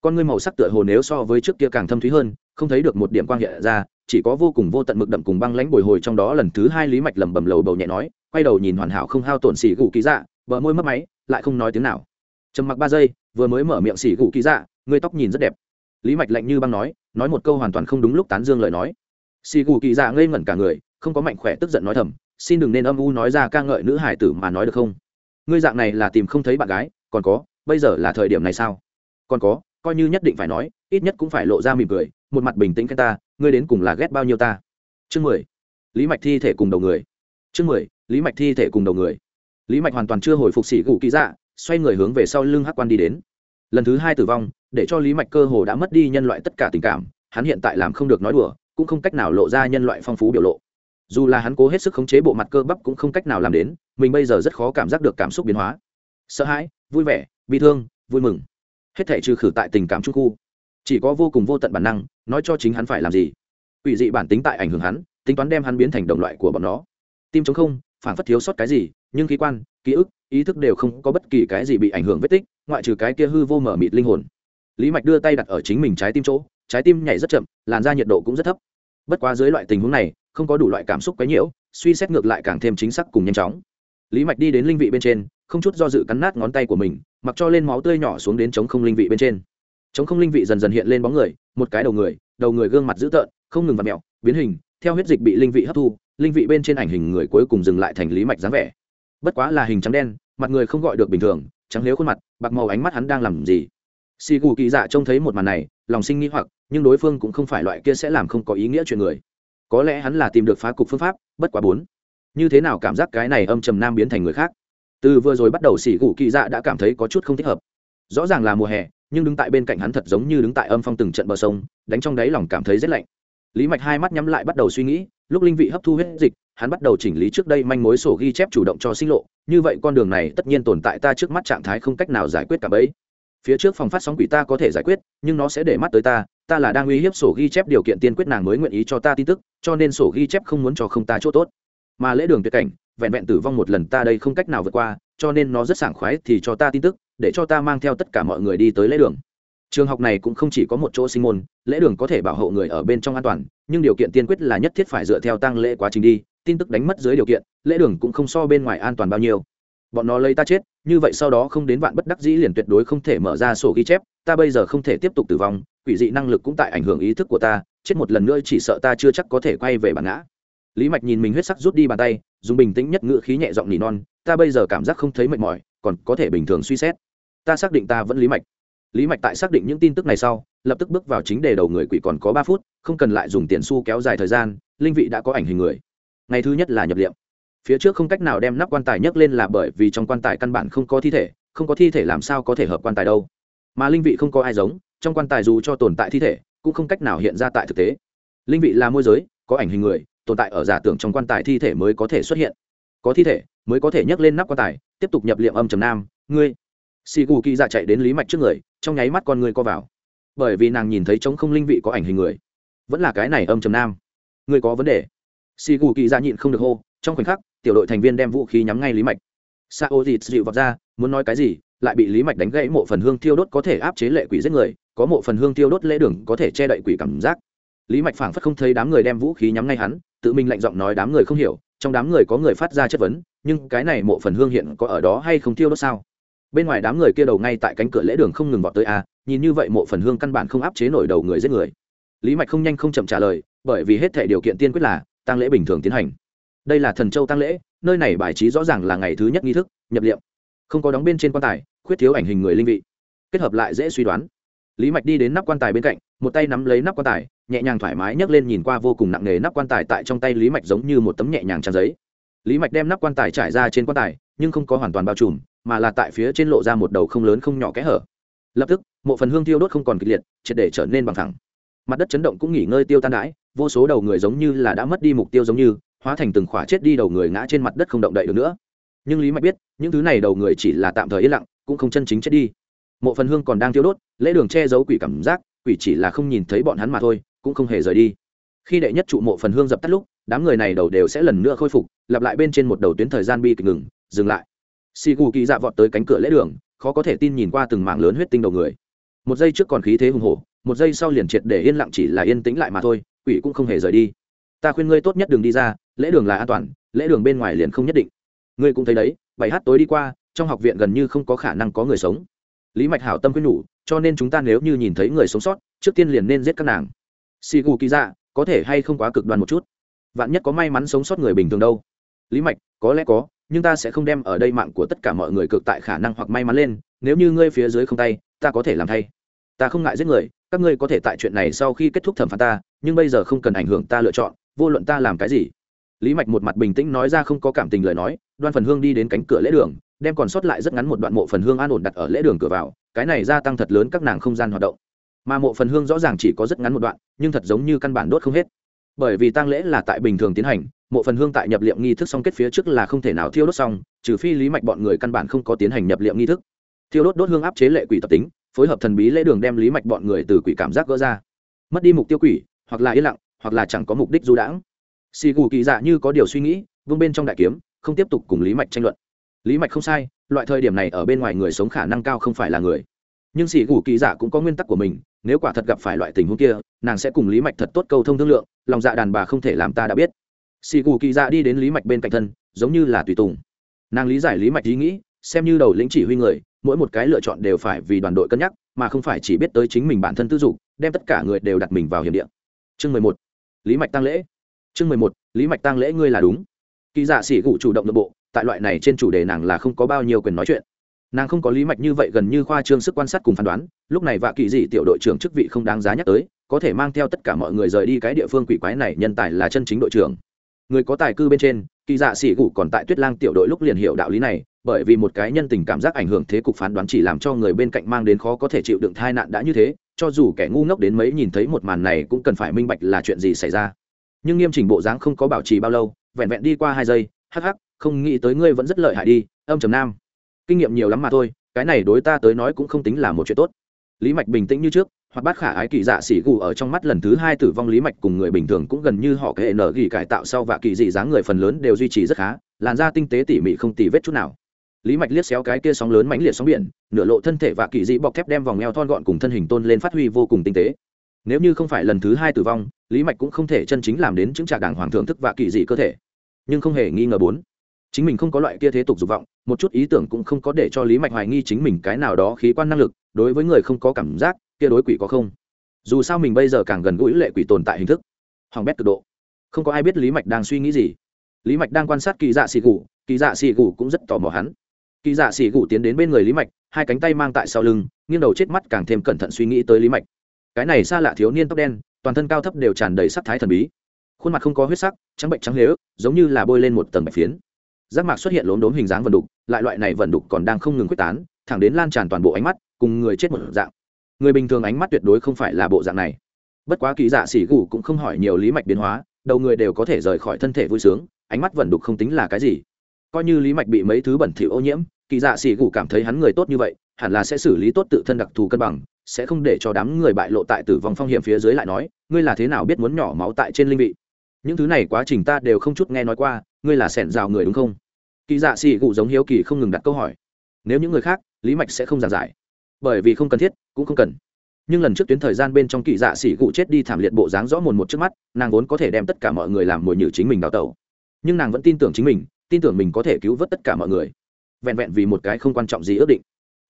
Con ngươi màu sắc tựa hồ nếu so với trước kia càng thâm thúy hơn, không thấy được một điểm quang hiện ra, chỉ có vô cùng vô tận mực đậm cùng băng lãnh bồi hồi trong đó lần thứ hai lý mạch lẩm bẩm lầu bầu nhẹ nói, quay đầu nhìn hoàn hảo không hao tổn xỉ gù ký dạ bờ môi mất máy, lại không nói tiếng nào. Trầm mặc ba giây, vừa mới mở miệng xỉ gù ký dạ ngươi tóc nhìn rất đẹp. Lý mạch lạnh như băng nói nói một câu hoàn toàn không đúng lúc tán dương lời nói. Xỉ gù kỳ dạ ngây ngẩn cả người, không có mạnh khỏe tức giận nói thầm, xin đừng nên âm u nói ra ca ngợi nữ hải tử mà nói được không? Ngươi dạng này là tìm không thấy bạn gái, còn có, bây giờ là thời điểm này sao? Còn có, coi như nhất định phải nói, ít nhất cũng phải lộ ra mỉm cười, một mặt bình tĩnh cái ta, ngươi đến cùng là ghét bao nhiêu ta? Chương mười. Lý mạch thi thể cùng đầu người. Chương mười, lý mạch thi thể cùng đầu người. Lý mạch hoàn toàn chưa hồi phục sĩ gù kỹ dạ xoay người hướng về sau lưng hắc quan đi đến. Lần thứ hai tử vong, để cho lý mạch cơ hồ đã mất đi nhân loại tất cả tình cảm, hắn hiện tại làm không được nói đùa, cũng không cách nào lộ ra nhân loại phong phú biểu lộ dù là hắn cố hết sức khống chế bộ mặt cơ bắp cũng không cách nào làm đến, mình bây giờ rất khó cảm giác được cảm xúc biến hóa. Sợ hãi, vui vẻ, bi thương, vui mừng. Hết thể trừ khử tại tình cảm trung khu. Chỉ có vô cùng vô tận bản năng, nói cho chính hắn phải làm gì. Ủy dị bản tính tại ảnh hưởng hắn, tính toán đem hắn biến thành đồng loại của bọn nó. Tim chống không phản phất thiếu sót cái gì, nhưng khí quan, ký ức, ý thức đều không có bất kỳ cái gì bị ảnh hưởng vết tích, ngoại trừ cái kia hư vô mở mịt linh hồn. Lý mạch đưa tay đặt ở chính mình trái tim chỗ, trái tim nhảy rất chậm, làn da nhiệt độ cũng rất thấp. Bất quá dưới loại tình huống này không có đủ loại cảm xúc quấy nhiễu, suy xét ngược lại càng thêm chính xác cùng nhanh chóng. Lý mạch đi đến linh vị bên trên, không chút do dự cắn nát ngón tay của mình, mặc cho lên máu tươi nhỏ xuống đến chống không linh vị bên trên. Chống không linh vị dần dần hiện lên bóng người, một cái đầu người đầu người gương mặt dữ tợn, không ngừng vặt mẹo biến hình, theo huyết dịch bị linh vị hấp thu, linh vị bên trên ảnh hình người cuối cùng dừng lại thành lý mạch dáng vẻ. Bất quá là hình trắng đen, mặt người không gọi được bình thường, trắng nếu khuôn mặt, bạc màu ánh mắt hắn đang làm gì? Xì gù kỳ dạ trông thấy một màn này, lòng sinh nghĩ hoặc, nhưng đối phương cũng không phải loại kia sẽ làm không có ý nghĩa chuyện người có lẽ hắn là tìm được phá cục phương pháp, bất quá bốn. Như thế nào cảm giác cái này âm trầm nam biến thành người khác? Từ vừa rồi bắt đầu xỉ gù kỳ dạ đã cảm thấy có chút không thích hợp. Rõ ràng là mùa hè, nhưng đứng tại bên cạnh hắn thật giống như đứng tại âm phong từng trận bờ sông, đánh trong đáy lòng cảm thấy rét lạnh. Lý mạch hai mắt nhắm lại bắt đầu suy nghĩ, lúc linh vị hấp thu huyết dịch, hắn bắt đầu chỉnh lý trước đây manh mối sổ ghi chép chủ động cho sinh lộ, như vậy con đường này tất nhiên tồn tại ta trước mắt trạng thái không cách nào giải quyết cả bấy. Phía trước phòng phát sóng quỷ ta có thể giải quyết, nhưng nó sẽ để mắt tới ta ta là đang uy hiếp sổ ghi chép điều kiện tiên quyết nàng mới nguyện ý cho ta tin tức, cho nên sổ ghi chép không muốn cho không ta chỗ tốt. Mà lễ đường tuyệt cảnh, vẹn vẹn tử vong một lần ta đây không cách nào vượt qua, cho nên nó rất sảng khoái thì cho ta tin tức, để cho ta mang theo tất cả mọi người đi tới lễ đường. Trường học này cũng không chỉ có một chỗ sinh môn, lễ đường có thể bảo hộ người ở bên trong an toàn, nhưng điều kiện tiên quyết là nhất thiết phải dựa theo tăng lễ quá trình đi, tin tức đánh mất dưới điều kiện, lễ đường cũng không so bên ngoài an toàn bao nhiêu. Bọn nó lấy ta chết, như vậy sau đó không đến vạn bất đắc dĩ liền tuyệt đối không thể mở ra sổ ghi chép ta bây giờ không thể tiếp tục tử vong, quỷ dị năng lực cũng tại ảnh hưởng ý thức của ta, chết một lần nữa chỉ sợ ta chưa chắc có thể quay về bản ngã. Lý mạch nhìn mình huyết sắc rút đi bàn tay, dùng bình tĩnh nhất ngữ khí nhẹ giọng nỉ non, ta bây giờ cảm giác không thấy mệt mỏi, còn có thể bình thường suy xét. Ta xác định ta vẫn lý mạch. Lý mạch tại xác định những tin tức này sau, lập tức bước vào chính đề đầu người quỷ còn có ba phút, không cần lại dùng tiền xu kéo dài thời gian, linh vị đã có ảnh hình người. Ngày thứ nhất là nhập liệm phía trước không cách nào đem nắp quan tài nhấc lên là bởi vì trong quan tài căn bản không có thi thể, không có thi thể làm sao có thể hợp quan tài đâu mà linh vị không có ai giống, trong quan tài dù cho tồn tại thi thể, cũng không cách nào hiện ra tại thực tế. Linh vị là môi giới, có ảnh hình người, tồn tại ở giả tưởng trong quan tài thi thể mới có thể xuất hiện. Có thi thể, mới có thể nhấc lên nắp quan tài, tiếp tục nhập liệm âm trầm nam, ngươi. Xì gù kỳ dạ chạy đến lý mạch trước người, trong nháy mắt con người co vào. Bởi vì nàng nhìn thấy trống không linh vị có ảnh hình người, vẫn là cái này âm trầm nam. Ngươi có vấn đề? Xì gù kỳ dạ nhịn không được hô, trong khoảnh khắc, tiểu đội thành viên đem vũ khí nhắm ngay lý mạch. Sao ô dịt dịu vọt ra, muốn nói cái gì lại bị lý mạch đánh gãy mộ phần hương tiêu đốt có thể áp chế lệ quỷ giết người có mộ phần hương tiêu đốt lễ đường có thể che đậy quỷ cảm giác. Lý mạch phảng phất không thấy đám người đem vũ khí nhắm ngay hắn tự mình lạnh giọng nói đám người không hiểu trong đám người có người phát ra chất vấn nhưng cái này mộ phần hương hiện có ở đó hay không tiêu đốt sao? Bên ngoài đám người kia đầu ngay tại cánh cửa lễ đường không ngừng vọt tới a à, nhìn như vậy mộ phần hương căn bản không áp chế nổi đầu người giết người. Lý mạch không nhanh không chậm trả lời bởi vì hết thể điều kiện tiên quyết là tăng lễ bình thường tiến hành. Đây là thần châu tăng lễ nơi này bài trí rõ ràng là ngày thứ nhất nghi thức nhập liệu không có đóng bên trên quan tài, khuyết thiếu ảnh hình người linh vị. Kết hợp lại dễ suy đoán. Lý mạch đi đến nắp quan tài bên cạnh, một tay nắm lấy nắp quan tài, nhẹ nhàng thoải mái nhấc lên nhìn qua vô cùng nặng nề nắp quan tài tại trong tay lý mạch giống như một tấm nhẹ nhàng trang giấy. Lý mạch đem nắp quan tài trải ra trên quan tài, nhưng không có hoàn toàn bao trùm, mà là tại phía trên lộ ra một đầu không lớn không nhỏ kẽ hở. Lập tức, một phần hương tiêu đốt không còn kịch liệt, triệt để trở nên bằng thẳng. Mặt đất chấn động cũng nghỉ ngơi tiêu tan đãi, vô số đầu người giống như là đã mất đi mục tiêu giống như, hóa thành từng khỏa chết đi đầu người ngã trên mặt đất không động đậy được nữa. Nhưng lý mạch biết những thứ này đầu người chỉ là tạm thời yên lặng, cũng không chân chính chết đi. Mộ phần hương còn đang tiêu đốt, lễ đường che giấu quỷ cảm giác, quỷ chỉ là không nhìn thấy bọn hắn mà thôi, cũng không hề rời đi. Khi đệ nhất trụ mộ phần hương dập tắt lúc, đám người này đầu đều sẽ lần nữa khôi phục, lặp lại bên trên một đầu tuyến thời gian bi kịch ngừng, dừng lại. Xì gù kỳ dạ vọt tới cánh cửa lễ đường, khó có thể tin nhìn qua từng mảng lớn huyết tinh đầu người. Một giây trước còn khí thế hùng hổ, một giây sau liền triệt để yên lặng chỉ là yên tĩnh lại mà thôi, quỷ cũng không hề rời đi. Ta khuyên ngươi tốt nhất đừng đi ra, lễ đường là an toàn, lễ đường bên ngoài liền không nhất định. Ngươi cũng thấy đấy bảy h tối đi qua, trong học viện gần như không có khả năng có người sống. Lý mạch hảo tâm quyết nhủ, cho nên chúng ta nếu như nhìn thấy người sống sót, trước tiên liền nên giết các nàng. Xì gù kỳ dạ có thể hay không quá cực đoan một chút? Vạn nhất có may mắn sống sót người bình thường đâu? Lý mạch, có lẽ có, nhưng ta sẽ không đem ở đây mạng của tất cả mọi người cực tại khả năng hoặc may mắn lên, nếu như ngươi phía dưới không tay, ta có thể làm thay. Ta không ngại giết người, các ngươi có thể tại chuyện này sau khi kết thúc thẩm phán ta, nhưng bây giờ không cần ảnh hưởng ta lựa chọn, vô luận ta làm cái gì lý mạch một mặt bình tĩnh nói ra không có cảm tình lời nói, đoan phần hương đi đến cánh cửa lễ đường, đem còn sót lại rất ngắn một đoạn mộ phần hương an ổn đặt ở lễ đường cửa vào, cái này gia tăng thật lớn các nàng không gian hoạt động. Mà mộ phần hương rõ ràng chỉ có rất ngắn một đoạn, nhưng thật giống như căn bản đốt không hết. Bởi vì tang lễ là tại bình thường tiến hành, mộ phần hương tại nhập liệm nghi thức xong kết phía trước là không thể nào thiêu đốt xong, trừ phi lý mạch bọn người căn bản không có tiến hành nhập liệm nghi thức. Thiêu đốt đốt hương áp chế lệ quỷ tập tính, phối hợp thần bí lễ đường đem lý mạch bọn người từ quỷ cảm giác gỡ ra. Mất đi mục tiêu quỷ, hoặc là yên lặng, hoặc là chẳng có mục đích du đãng xì gù kỳ dạ như có điều suy nghĩ vương bên trong đại kiếm, không tiếp tục cùng lý mạch tranh luận. Lý mạch không sai, loại thời điểm này ở bên ngoài người sống khả năng cao không phải là người. Nhưng xì gù kỳ dạ cũng có nguyên tắc của mình, nếu quả thật gặp phải loại tình huống kia, nàng sẽ cùng lý mạch thật tốt câu thông thương lượng, lòng dạ đàn bà không thể làm ta đã biết. Xì gù kỳ dạ đi đến lý mạch bên cạnh thân, giống như là tùy tùng. Nàng lý giải lý mạch ý nghĩ, xem như đầu lĩnh chỉ huy người, mỗi một cái lựa chọn đều phải vì đoàn đội cân nhắc, mà không phải chỉ biết tới chính mình bản thân tư dục, đem tất cả người đều đặt mình vào hiểm địa. Chương mười một, lý mạch tăng lễ chương mười một, lý mạch tăng lễ ngươi là đúng. Kỳ dạ sĩ cụ chủ động nội bộ, tại loại này trên chủ đề nàng là không có bao nhiêu quyền nói chuyện. Nàng không có lý mạch như vậy gần như khoa trương sức quan sát cùng phán đoán, lúc này vạ kỳ dị tiểu đội trưởng chức vị không đáng giá nhắc tới, có thể mang theo tất cả mọi người rời đi cái địa phương quỷ quái này, nhân tài là chân chính đội trưởng. Người có tài cư bên trên, kỳ dạ sĩ cụ còn tại tuyết lang tiểu đội lúc liền hiểu đạo lý này, bởi vì một cái nhân tình cảm giác ảnh hưởng thế cục phán đoán chỉ làm cho người bên cạnh mang đến khó có thể chịu đựng tai nạn đã như thế, cho dù kẻ ngu ngốc đến mấy nhìn thấy một màn này cũng cần phải minh bạch là chuyện gì xảy ra nhưng nghiêm chỉnh bộ dáng không có bảo trì bao lâu, vẹn vẹn đi qua hai giây, hắc hắc, không nghĩ tới ngươi vẫn rất lợi hại đi, âm trầm nam. Kinh nghiệm nhiều lắm mà thôi, cái này đối ta tới nói cũng không tính là một chuyện tốt. Lý mạch bình tĩnh như trước, hoặc bát khả ái kỳ dạ xỉ gù ở trong mắt lần thứ hai tử vong lý mạch cùng người bình thường cũng gần như họ hệ nở gỉ cải tạo sau và kỳ dị dáng người phần lớn đều duy trì rất khá, làn da tinh tế tỉ mỉ không tì vết chút nào. Lý mạch liếc xéo cái kia sóng lớn mãnh liệt sóng biển, nửa lộ thân thể và kỳ dị bọc thép đem vòng eo thon gọn cùng thân hình tôn lên phát huy vô cùng tinh tế. Nếu như không phải lần thứ hai tử vong lý mạch cũng không thể chân chính làm đến chứng trả đảng hoàng thưởng thức và kỳ dị cơ thể. Nhưng không hề nghi ngờ bốn, chính mình không có loại kia thế tục dục vọng, một chút ý tưởng cũng không có để cho lý mạch hoài nghi chính mình cái nào đó khí quan năng lực, đối với người không có cảm giác, kia đối quỷ có không? Dù sao mình bây giờ càng gần gũi lệ quỷ tồn tại hình thức. Hoàng bét cực độ. Không có ai biết lý mạch đang suy nghĩ gì. Lý mạch đang quan sát kỳ dạ xì gù, kỳ dạ xì gù cũng rất tò mò hắn. Kỳ dạ xì gù tiến đến bên người lý mạch, hai cánh tay mang tại sau lưng, nghiêng đầu chết mắt càng thêm cẩn thận suy nghĩ tới lý mạch. Cái này xa lạ thiếu niên tóc đen toàn thân cao thấp đều tràn đầy sắc thái thần bí. Khuôn mặt không có huyết sắc, trắng bệnh trắng lếu giống như là bôi lên một tầng bạch phiến. Giác mạc xuất hiện lốm đốm hình dáng vần đục, lại loại này vần đục còn đang không ngừng quyết tán, thẳng đến lan tràn toàn bộ ánh mắt, cùng người chết một dạng. Người bình thường ánh mắt tuyệt đối không phải là bộ dạng này. Bất quá kỳ dạ xỉ gù cũng không hỏi nhiều lý mạch biến hóa, đầu người đều có thể rời khỏi thân thể vui sướng, ánh mắt vần đục không tính là cái gì. Coi như lý mạch bị mấy thứ bẩn thỉu ô nhiễm kỳ dạ xỉ gù cảm thấy hắn người tốt như vậy, hẳn là sẽ xử lý tốt tự thân đặc thù cân bằng sẽ không để cho đám người bại lộ tại tử vong phong hiểm phía dưới lại nói, ngươi là thế nào biết muốn nhỏ máu tại trên linh vị? Những thứ này quá trình ta đều không chút nghe nói qua, ngươi là sẻn rào người đúng không? Kỳ dạ xì cụ giống hiếu kỳ không ngừng đặt câu hỏi. Nếu những người khác, lý mạch sẽ không giản giải. Bởi vì không cần thiết, cũng không cần. Nhưng lần trước tuyến thời gian bên trong kỳ dạ xỉ cụ chết đi thảm liệt bộ dáng rõ mồn một trước mắt, nàng vốn có thể đem tất cả mọi người làm mồi nhử chính mình đào tẩu. Nhưng nàng vẫn tin tưởng chính mình, tin tưởng mình có thể cứu vớt tất cả mọi người. Vẹn vẹn vì một cái không quan trọng gì ước định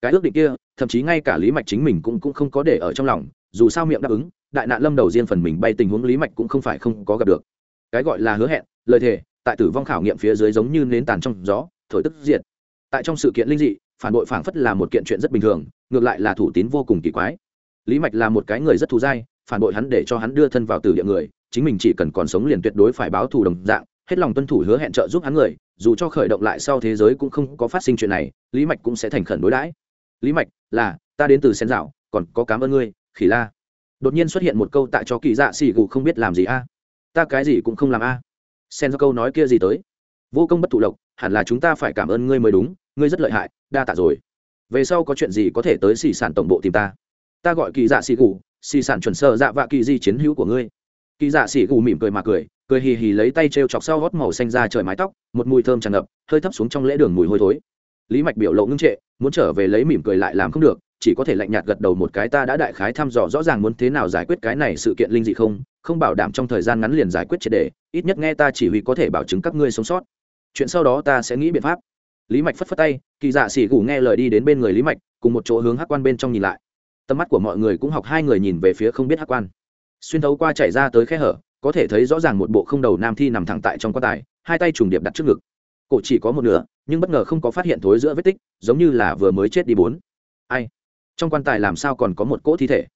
cái ước định kia, thậm chí ngay cả lý mạch chính mình cũng cũng không có để ở trong lòng, dù sao miệng đáp ứng, đại nạn lâm đầu riêng phần mình bay tình huống lý mạch cũng không phải không có gặp được. Cái gọi là hứa hẹn, lời thề, tại tử vong khảo nghiệm phía dưới giống như nến tàn trong gió, thổi tức diệt. Tại trong sự kiện linh dị, phản bội phảng phất là một kiện chuyện rất bình thường, ngược lại là thủ tín vô cùng kỳ quái. Lý mạch là một cái người rất thù dai, phản bội hắn để cho hắn đưa thân vào tử địa người, chính mình chỉ cần còn sống liền tuyệt đối phải báo thù đồng dạng, hết lòng tuân thủ hứa hẹn trợ giúp hắn người, dù cho khởi động lại sau thế giới cũng không có phát sinh chuyện này, lý mạch cũng sẽ thành khẩn đối đãi lý mạch, là, ta đến từ sen dạo, còn có cảm ơn ngươi, khỉ la. Đột nhiên xuất hiện một câu tại cho kỳ dạ xì gù không biết làm gì a. À? Ta cái gì cũng không làm a. À? Sen do câu nói kia gì tới? Vô công bất thụ lộc, hẳn là chúng ta phải cảm ơn ngươi mới đúng, ngươi rất lợi hại, đa tạ rồi. Về sau có chuyện gì có thể tới xì sản tổng bộ tìm ta. Ta gọi kỳ dạ xì gù, xì sản chuẩn sơ dạ vạ kỳ di chiến hữu của ngươi. Kỳ dạ xì gù mỉm cười mà cười cười hì hì lấy tay t r e o chọc sau gót màu xanh ra trời mái tóc, một mùi thơm tràn ngập, hơi thấp xuống trong lễ đường mùi hôi thối lý mạch biểu lộ ngưng trệ, muốn trở về lấy mỉm cười lại làm không được, chỉ có thể lạnh nhạt gật đầu một cái, ta đã đại khái thăm dò rõ ràng muốn thế nào giải quyết cái này sự kiện linh dị không không bảo đảm trong thời gian ngắn liền giải quyết triệt đề, ít nhất nghe ta chỉ huy có thể bảo chứng các ngươi sống sót. Chuyện sau đó ta sẽ nghĩ biện pháp. Lý mạch phất phất tay, kỳ dạ xỉ gù nghe lời đi đến bên người lý mạch, cùng một chỗ hướng hát quan bên trong nhìn lại. Tầm mắt của mọi người cũng học hai người nhìn về phía không biết hát quan. Xuyên thấu qua chảy ra tới khe hở, có thể thấy rõ ràng một bộ không đầu nam thi nằm thẳng tại trong quan tài, hai tay trùng điệp đặt trước ngực cổ chỉ có một nửa, nhưng bất ngờ không có phát hiện thối giữa vết tích, giống như là vừa mới chết đi bốn. Ai? Trong quan tài làm sao còn có một cỗ thi thể?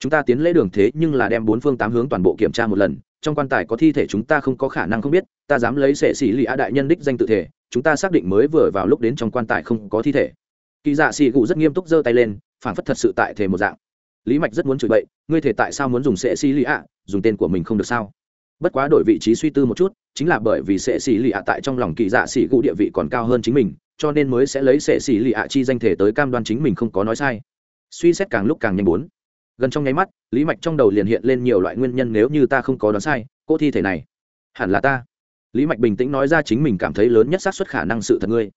Chúng ta tiến lễ đường thế nhưng là đem bốn phương tám hướng toàn bộ kiểm tra một lần, trong quan tài có thi thể chúng ta không có khả năng không biết, ta dám lấy sệ xỉ lì a đại nhân đích danh tự thể, chúng ta xác định mới vừa vào lúc đến trong quan tài không có thi thể. Kỳ dạ xỉ cụ rất nghiêm túc giơ tay lên phản phất thật sự tại thể một dạng. Lý mạch rất muốn chửi bậy, ngươi thể tại sao muốn dùng sệ xỉ lì a dùng tên của mình không được sao? Bất quá đổi vị trí suy tư một chút, chính là bởi vì sệ xỉ lì ạ tại trong lòng kỳ dạ xì cụ địa vị còn cao hơn chính mình, cho nên mới sẽ lấy sệ xỉ lì ạ chi danh thể tới cam đoan chính mình không có nói sai. Suy xét càng lúc càng nhanh bốn. Gần trong nháy mắt, lý mạch trong đầu liền hiện lên nhiều loại nguyên nhân nếu như ta không có đoán sai, cô thi thể này, hẳn là ta. Lý mạch bình tĩnh nói ra chính mình cảm thấy lớn nhất xác suất khả năng sự thật ngươi.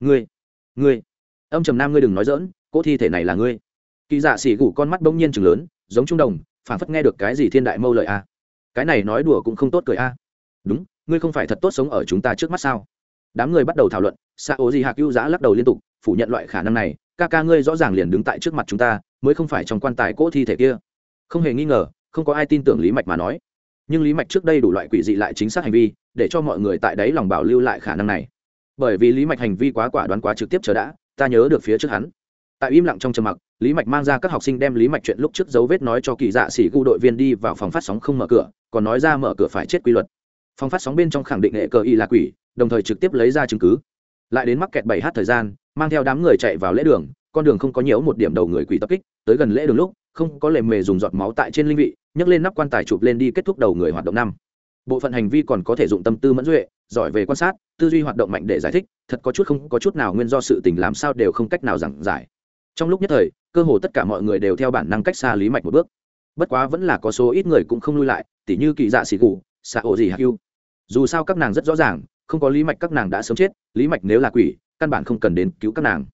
Ngươi ngươi. Ông trầm nam ngươi đừng nói dỡn cô thi thể này là ngươi. Kỳ dạ xỉ gủ con mắt bỗng nhiên chừng lớn, giống trung đồng phản phất nghe được cái gì thiên đại mâu lợi à cái này nói đùa cũng không tốt cười a. Đúng, ngươi không phải thật tốt sống ở chúng ta trước mắt sao? Đám người bắt đầu thảo luận xa ố gì hạc ưu giã lắc đầu liên tục, phủ nhận loại khả năng này, ca ca ngươi rõ ràng liền đứng tại trước mặt chúng ta, mới không phải trong quan tài cỗ thi thể kia. Không hề nghi ngờ, không có ai tin tưởng lý mạch mà nói. Nhưng lý mạch trước đây đủ loại quỷ dị lại chính xác hành vi, để cho mọi người tại đấy lòng bảo lưu lại khả năng này. Bởi vì lý mạch hành vi quá quả đoán quá trực tiếp chờ đã, ta nhớ được phía trước hắn. Tại im lặng trong trầm mặc, lý mạch mang ra các học sinh đem lý mạch chuyện lúc trước dấu vết nói cho kỳ dạ sĩ gu đội viên đi vào phòng phát sóng không mở cửa còn nói ra mở cửa phải chết quy luật. Phòng phát sóng bên trong khẳng định hệ cờ y là quỷ, đồng thời trực tiếp lấy ra chứng cứ. Lại đến mắc kẹt bảy h thời gian, mang theo đám người chạy vào lễ đường, con đường không có nhiễu một điểm đầu người quỷ tập kích, tới gần lễ đường lúc, không có lề mề dùng giọt máu tại trên linh vị, nhấc lên nắp quan tài chụp lên đi kết thúc đầu người hoạt động năm. Bộ phận hành vi còn có thể dụng tâm tư mẫn duệ, giỏi về quan sát, tư duy hoạt động mạnh để giải thích, thật có chút không có chút nào nguyên do sự tình làm sao đều không cách nào giảng giải. Trong lúc nhất thời, cơ hồ tất cả mọi người đều theo bản năng cách xa lý mạch một bước bất quá vẫn là có số ít người cũng không lui lại, tỉ như kỳ dạ xì cụ xạ ổ gì hạt yêu dù sao các nàng rất rõ ràng, không có lý mạch các nàng đã sớm chết, lý mạch nếu là quỷ, căn bản không cần đến cứu các nàng.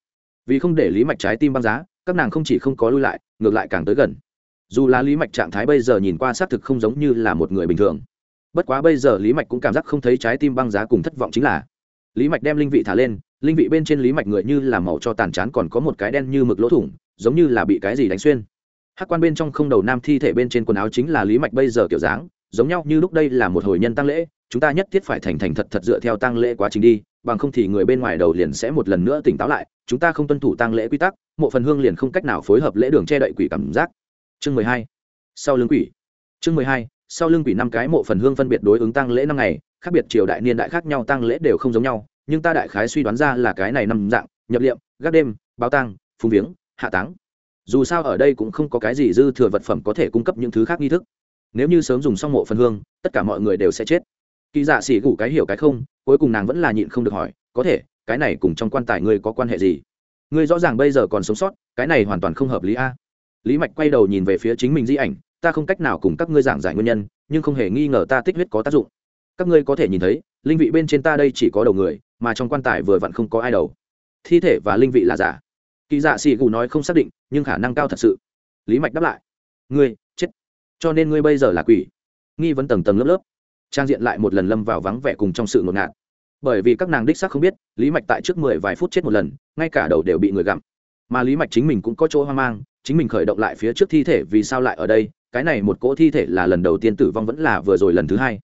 Vì không để lý mạch trái tim băng giá, các nàng không chỉ không có lui lại, ngược lại càng tới gần. Dù là lý mạch trạng thái bây giờ nhìn qua xác thực không giống như là một người bình thường. Bất quá bây giờ lý mạch cũng cảm giác không thấy trái tim băng giá cùng thất vọng chính là, lý mạch đem linh vị thả lên, linh vị bên trên lý mạch người như là màu cho tàn chán còn có một cái đen như mực lỗ thủng, giống như là bị cái gì đánh xuyên hát quan bên trong không đầu nam thi thể bên trên quần áo chính là lý mạch bây giờ kiểu dáng, giống nhau như lúc đây là một hồi nhân tăng lễ, chúng ta nhất thiết phải thành thành thật thật dựa theo tăng lễ quá trình đi, bằng không thì người bên ngoài đầu liền sẽ một lần nữa tỉnh táo lại, chúng ta không tuân thủ tăng lễ quy tắc, mộ phần hương liền không cách nào phối hợp lễ đường che đậy quỷ cảm giác. Chương mười hai, sau lưng quỷ. Chương mười hai, sau lưng quỷ năm cái mộ phần hương phân biệt đối ứng tăng lễ năm ngày, khác biệt triều đại niên đại khác nhau tăng lễ đều không giống nhau, nhưng ta đại khái suy đoán ra là cái này năm dạng, nhập liệm, gác đêm, báo tăng phung viếng, hạ táng dù sao ở đây cũng không có cái gì dư thừa vật phẩm có thể cung cấp những thứ khác nghi thức. Nếu như sớm dùng xong mộ phần hương, tất cả mọi người đều sẽ chết. Kỳ dạ xỉ gủ cái hiểu cái không, cuối cùng nàng vẫn là nhịn không được hỏi, có thể, cái này cùng trong quan tài ngươi có quan hệ gì? Ngươi rõ ràng bây giờ còn sống sót, cái này hoàn toàn không hợp lý a. Lý mạch quay đầu nhìn về phía chính mình di ảnh, ta không cách nào cùng các ngươi giảng giải nguyên nhân, nhưng không hề nghi ngờ ta tích huyết có tác dụng. Các ngươi có thể nhìn thấy, linh vị bên trên ta đây chỉ có đầu người, mà trong quan tài vừa vặn không có ai đầu. Thi thể và linh vị là giả kỳ dạ xì gù nói không xác định, nhưng khả năng cao thật sự. Lý mạch đáp lại. Ngươi, chết. Cho nên ngươi bây giờ là quỷ. Nghi vấn tầng tầng lớp lớp. Trang diện lại một lần lâm vào vắng vẻ cùng trong sự ngột ngạt. Bởi vì các nàng đích xác không biết, lý mạch tại trước mười vài phút chết một lần, ngay cả đầu đều bị người gặm. Mà lý mạch chính mình cũng có chỗ hoang mang, chính mình khởi động lại phía trước thi thể vì sao lại ở đây, cái này một cỗ thi thể là lần đầu tiên tử vong vẫn là vừa rồi lần thứ hai.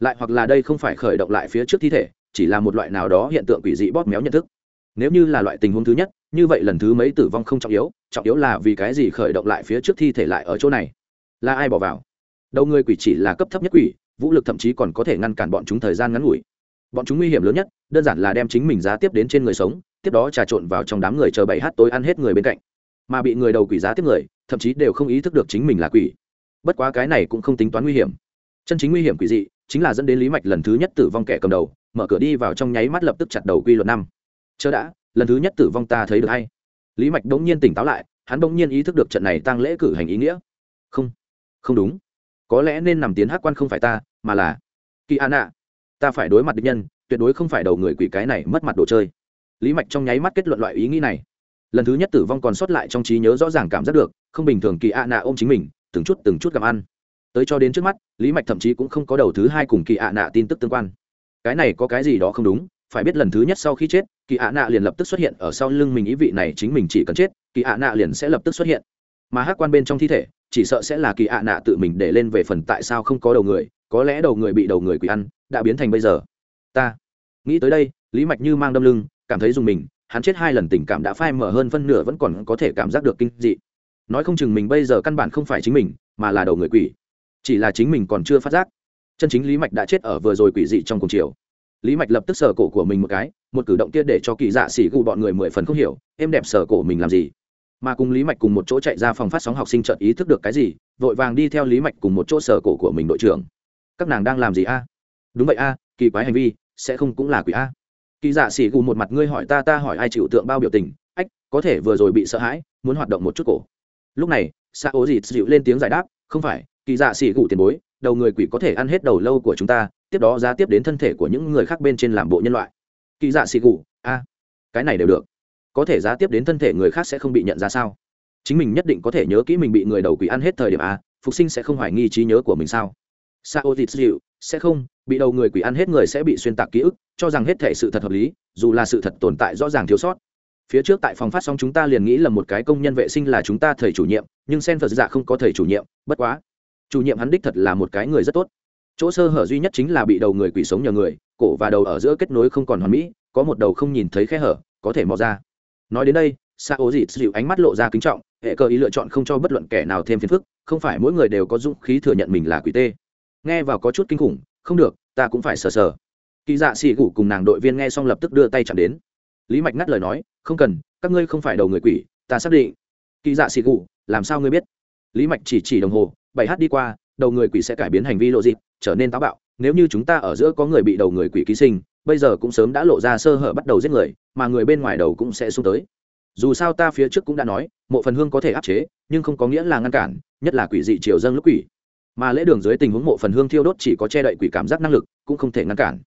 Lại hoặc là đây không phải khởi động lại phía trước thi thể, chỉ là một loại nào đó hiện tượng quỷ dị bóp méo nhận thức nếu như là loại tình huống thứ nhất, như vậy lần thứ mấy tử vong không trọng yếu trọng yếu là vì cái gì khởi động lại phía trước thi thể lại ở chỗ này? Là ai bỏ vào? Đầu người quỷ chỉ là cấp thấp nhất quỷ, vũ lực thậm chí còn có thể ngăn cản bọn chúng thời gian ngắn ngủi. Bọn chúng nguy hiểm lớn nhất, đơn giản là đem chính mình giá tiếp đến trên người sống, tiếp đó trà trộn vào trong đám người chờ bảy h tối ăn hết người bên cạnh. Mà bị người đầu quỷ giá tiếp người, thậm chí đều không ý thức được chính mình là quỷ. Bất quá cái này cũng không tính toán nguy hiểm. Chân chính nguy hiểm quỷ dị, chính là dẫn đến lý mạch lần thứ nhất tử vong kẻ cầm đầu, mở cửa đi vào trong nháy mắt lập tức chặt đầu quy luật năm chớ đã, lần thứ nhất tử vong ta thấy được hay. Lý mạch bỗng nhiên tỉnh táo lại, hắn bỗng nhiên ý thức được trận này tăng lễ cử hành ý nghĩa. Không không đúng. Có lẽ nên nằm tiến hát quan không phải ta, mà là kỳ an ạ ta phải đối mặt địch nhân, tuyệt đối không phải đầu người quỷ cái này mất mặt đồ chơi. Lý mạch trong nháy mắt kết luận loại ý nghĩ này. Lần thứ nhất tử vong còn sót lại trong trí nhớ rõ ràng cảm giác được, không bình thường kỳ ạ nạ ôm chính mình, từng chút từng chút gặp ăn. Tới cho đến trước mắt, lý mạch thậm chí cũng không có đầu thứ hai cùng kỳ ạ nạ tin tức tương quan. Cái này có cái gì đó không đúng phải biết lần thứ nhất sau khi chết, kỳ ạ nạ liền lập tức xuất hiện ở sau lưng mình, ý vị này chính mình chỉ cần chết, kỳ ạ nạ liền sẽ lập tức xuất hiện. Mà hát quan bên trong thi thể, chỉ sợ sẽ là kỳ ạ nạ tự mình để lên về phần tại sao không có đầu người, có lẽ đầu người bị đầu người quỷ ăn, đã biến thành bây giờ. Ta nghĩ tới đây, lý mạch như mang đâm lưng, cảm thấy dùng mình, hắn chết hai lần tình cảm đã phai mở hơn phân nửa vẫn còn có thể cảm giác được kinh dị. Nói không chừng mình bây giờ căn bản không phải chính mình, mà là đầu người quỷ. Chỉ là chính mình còn chưa phát giác. Chân chính lý mạch đã chết ở vừa rồi quỷ dị trong cùng chiều lý mạch lập tức sờ cổ của mình một cái, một cử động kia để cho kỳ dạ xỉ gù bọn người mười phần không hiểu, em đẹp sờ cổ mình làm gì? Mà cùng lý mạch cùng một chỗ chạy ra phòng phát sóng học sinh chợt ý thức được cái gì, vội vàng đi theo lý mạch cùng một chỗ sờ cổ của mình đội trưởng. Các nàng đang làm gì a? Đúng vậy a, kỳ quái hành vi, sẽ không cũng là quỷ a. Kỳ dạ xỉ gù một mặt ngươi hỏi ta ta hỏi ai chịu tượng bao biểu tình. Ách, có thể vừa rồi bị sợ hãi, muốn hoạt động một chút cổ. Lúc này xa ố dịt dịu lên tiếng giải đáp, không phải, kỳ dạ xỉ gù tiền bối đầu người quỷ có thể ăn hết đầu lâu của chúng ta, tiếp đó giá tiếp đến thân thể của những người khác bên trên làm bộ nhân loại. Kỳ dạ xì gù, a, cái này đều được. Có thể giá tiếp đến thân thể người khác sẽ không bị nhận ra sao? Chính mình nhất định có thể nhớ kỹ mình bị người đầu quỷ ăn hết thời điểm a, phục sinh sẽ không hoài nghi trí nhớ của mình sao? Sao thịt dịu, sẽ không, bị đầu người quỷ ăn hết người sẽ bị xuyên tạc ký ức, cho rằng hết thể sự thật hợp lý, dù là sự thật tồn tại rõ ràng thiếu sót. Phía trước tại phòng phát sóng chúng ta liền nghĩ là một cái công nhân vệ sinh là chúng ta thầy chủ nhiệm, nhưng sen phật dạ không có thầy chủ nhiệm, bất quá chủ nhiệm hắn đích thật là một cái người rất tốt. Chỗ sơ hở duy nhất chính là bị đầu người quỷ sống nhờ người, cổ và đầu ở giữa kết nối không còn hoàn mỹ, có một đầu không nhìn thấy khe hở, có thể mò ra. Nói đến đây sa ố dịt dịu ánh mắt lộ ra kính trọng, hệ cơ ý lựa chọn không cho bất luận kẻ nào thêm phiền phức, không phải mỗi người đều có dũng khí thừa nhận mình là quỷ tê. Nghe vào có chút kinh khủng, không được, ta cũng phải sờ sờ. Kỳ dạ xì gủ cùng nàng đội viên nghe xong lập tức đưa tay chạm đến. Lý mạch ngắt lời nói, không cần, các ngươi không phải đầu người quỷ, ta xác định. Kỳ dạ xì gủ, làm sao ngươi biết? Lý mạch chỉ chỉ đồng hồ bảy h đi qua, đầu người quỷ sẽ cải biến hành vi lộ dịp, trở nên táo bạo. Nếu như chúng ta ở giữa có người bị đầu người quỷ ký sinh, bây giờ cũng sớm đã lộ ra sơ hở bắt đầu giết người, mà người bên ngoài đầu cũng sẽ xuống tới. Dù sao ta phía trước cũng đã nói, mộ phần hương có thể áp chế, nhưng không có nghĩa là ngăn cản, nhất là quỷ dị triều dâng lúc quỷ. Mà lễ đường dưới tình huống mộ phần hương thiêu đốt chỉ có che đậy quỷ cảm giác năng lực, cũng không thể ngăn cản.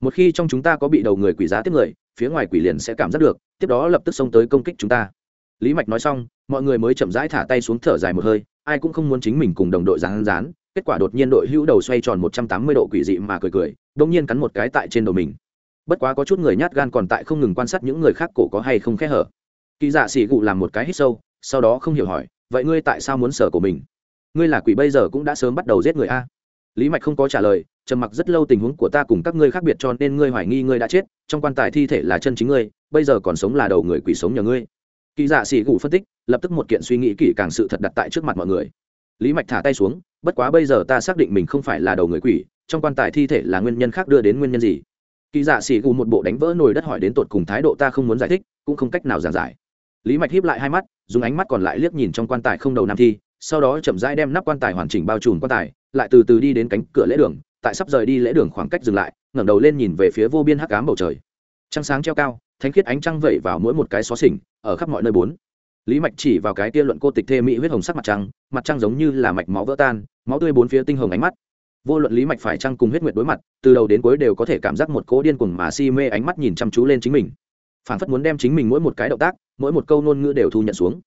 Một khi trong chúng ta có bị đầu người quỷ giá tiếp người, phía ngoài quỷ liền sẽ cảm giác được, tiếp đó lập tức xông tới công kích chúng ta. Lý mạch nói xong, mọi người mới chậm rãi thả tay xuống thở dài một hơi ai cũng không muốn chính mình cùng đồng đội rán rán. Kết quả đột nhiên đội hữu đầu xoay tròn một trăm tám mươi độ quỷ dị mà cười cười đông nhiên cắn một cái tại trên đầu mình. Bất quá có chút người nhát gan còn tại không ngừng quan sát những người khác cổ có hay không khẽ hở. Kỳ dạ xỉ gụ làm một cái hít sâu, sau đó không hiểu hỏi, vậy ngươi tại sao muốn sở của mình? Ngươi là quỷ bây giờ cũng đã sớm bắt đầu giết người a? Lý mạch không có trả lời, trầm mặc rất lâu tình huống của ta cùng các ngươi khác biệt cho nên ngươi hoài nghi ngươi đã chết, trong quan tài thi thể là chân chính ngươi, bây giờ còn sống là đầu người quỷ sống nhờ ngươi kỳ dạ sĩ gù phân tích, lập tức một kiện suy nghĩ kỹ càng sự thật đặt tại trước mặt mọi người. Lý mạch thả tay xuống, bất quá bây giờ ta xác định mình không phải là đầu người quỷ, trong quan tài thi thể là nguyên nhân khác đưa đến nguyên nhân gì? Kỳ dạ sĩ gù một bộ đánh vỡ nồi đất hỏi đến tột cùng thái độ ta không muốn giải thích, cũng không cách nào giảng giải. Lý mạch hiếp lại hai mắt, dùng ánh mắt còn lại liếc nhìn trong quan tài không đầu nam thi, sau đó chậm rãi đem nắp quan tài hoàn chỉnh bao trùm quan tài, lại từ từ đi đến cánh cửa lễ đường, tại sắp rời đi lễ đường khoảng cách dừng lại, ngẩng đầu lên nhìn về phía vô biên hắc ám bầu trời. Trăng sáng treo cao thánh khiết ánh trăng vẩy vào mỗi một cái xó xỉnh, ở khắp mọi nơi bốn. Lý mạch chỉ vào cái tia luận cô tịch thê mỹ huyết hồng sắc mặt trăng mặt trăng giống như là mạch máu vỡ tan, máu tươi bốn phía tinh hồng ánh mắt. Vô luận lý mạch phải trăng cùng huyết nguyệt đối mặt, từ đầu đến cuối đều có thể cảm giác một cỗ điên cuồng mà si mê ánh mắt nhìn chăm chú lên chính mình. Phản phất muốn đem chính mình mỗi một cái động tác, mỗi một câu ngôn ngữ đều thu nhận xuống.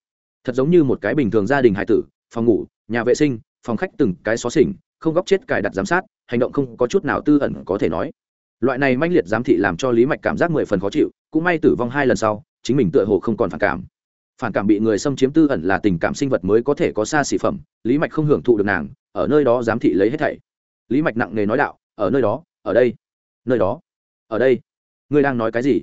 Thật giống như một cái bình thường gia đình hải tử, phòng ngủ, nhà vệ sinh, phòng khách từng cái xó xỉnh, không góc chết cài đặt giám sát, hành động không có chút nào tư ẩn có thể nói loại này manh liệt giám thị làm cho lý mạch cảm giác mười phần khó chịu, cũng may tử vong hai lần sau, chính mình tựa hồ không còn phản cảm. Phản cảm bị người xâm chiếm tư ẩn là tình cảm sinh vật mới có thể có xa xỉ phẩm, lý mạch không hưởng thụ được nàng, ở nơi đó giám thị lấy hết thảy. Lý mạch nặng nề nói đạo, ở nơi đó, ở đây, nơi đó, ở đây. Ngươi đang nói cái gì?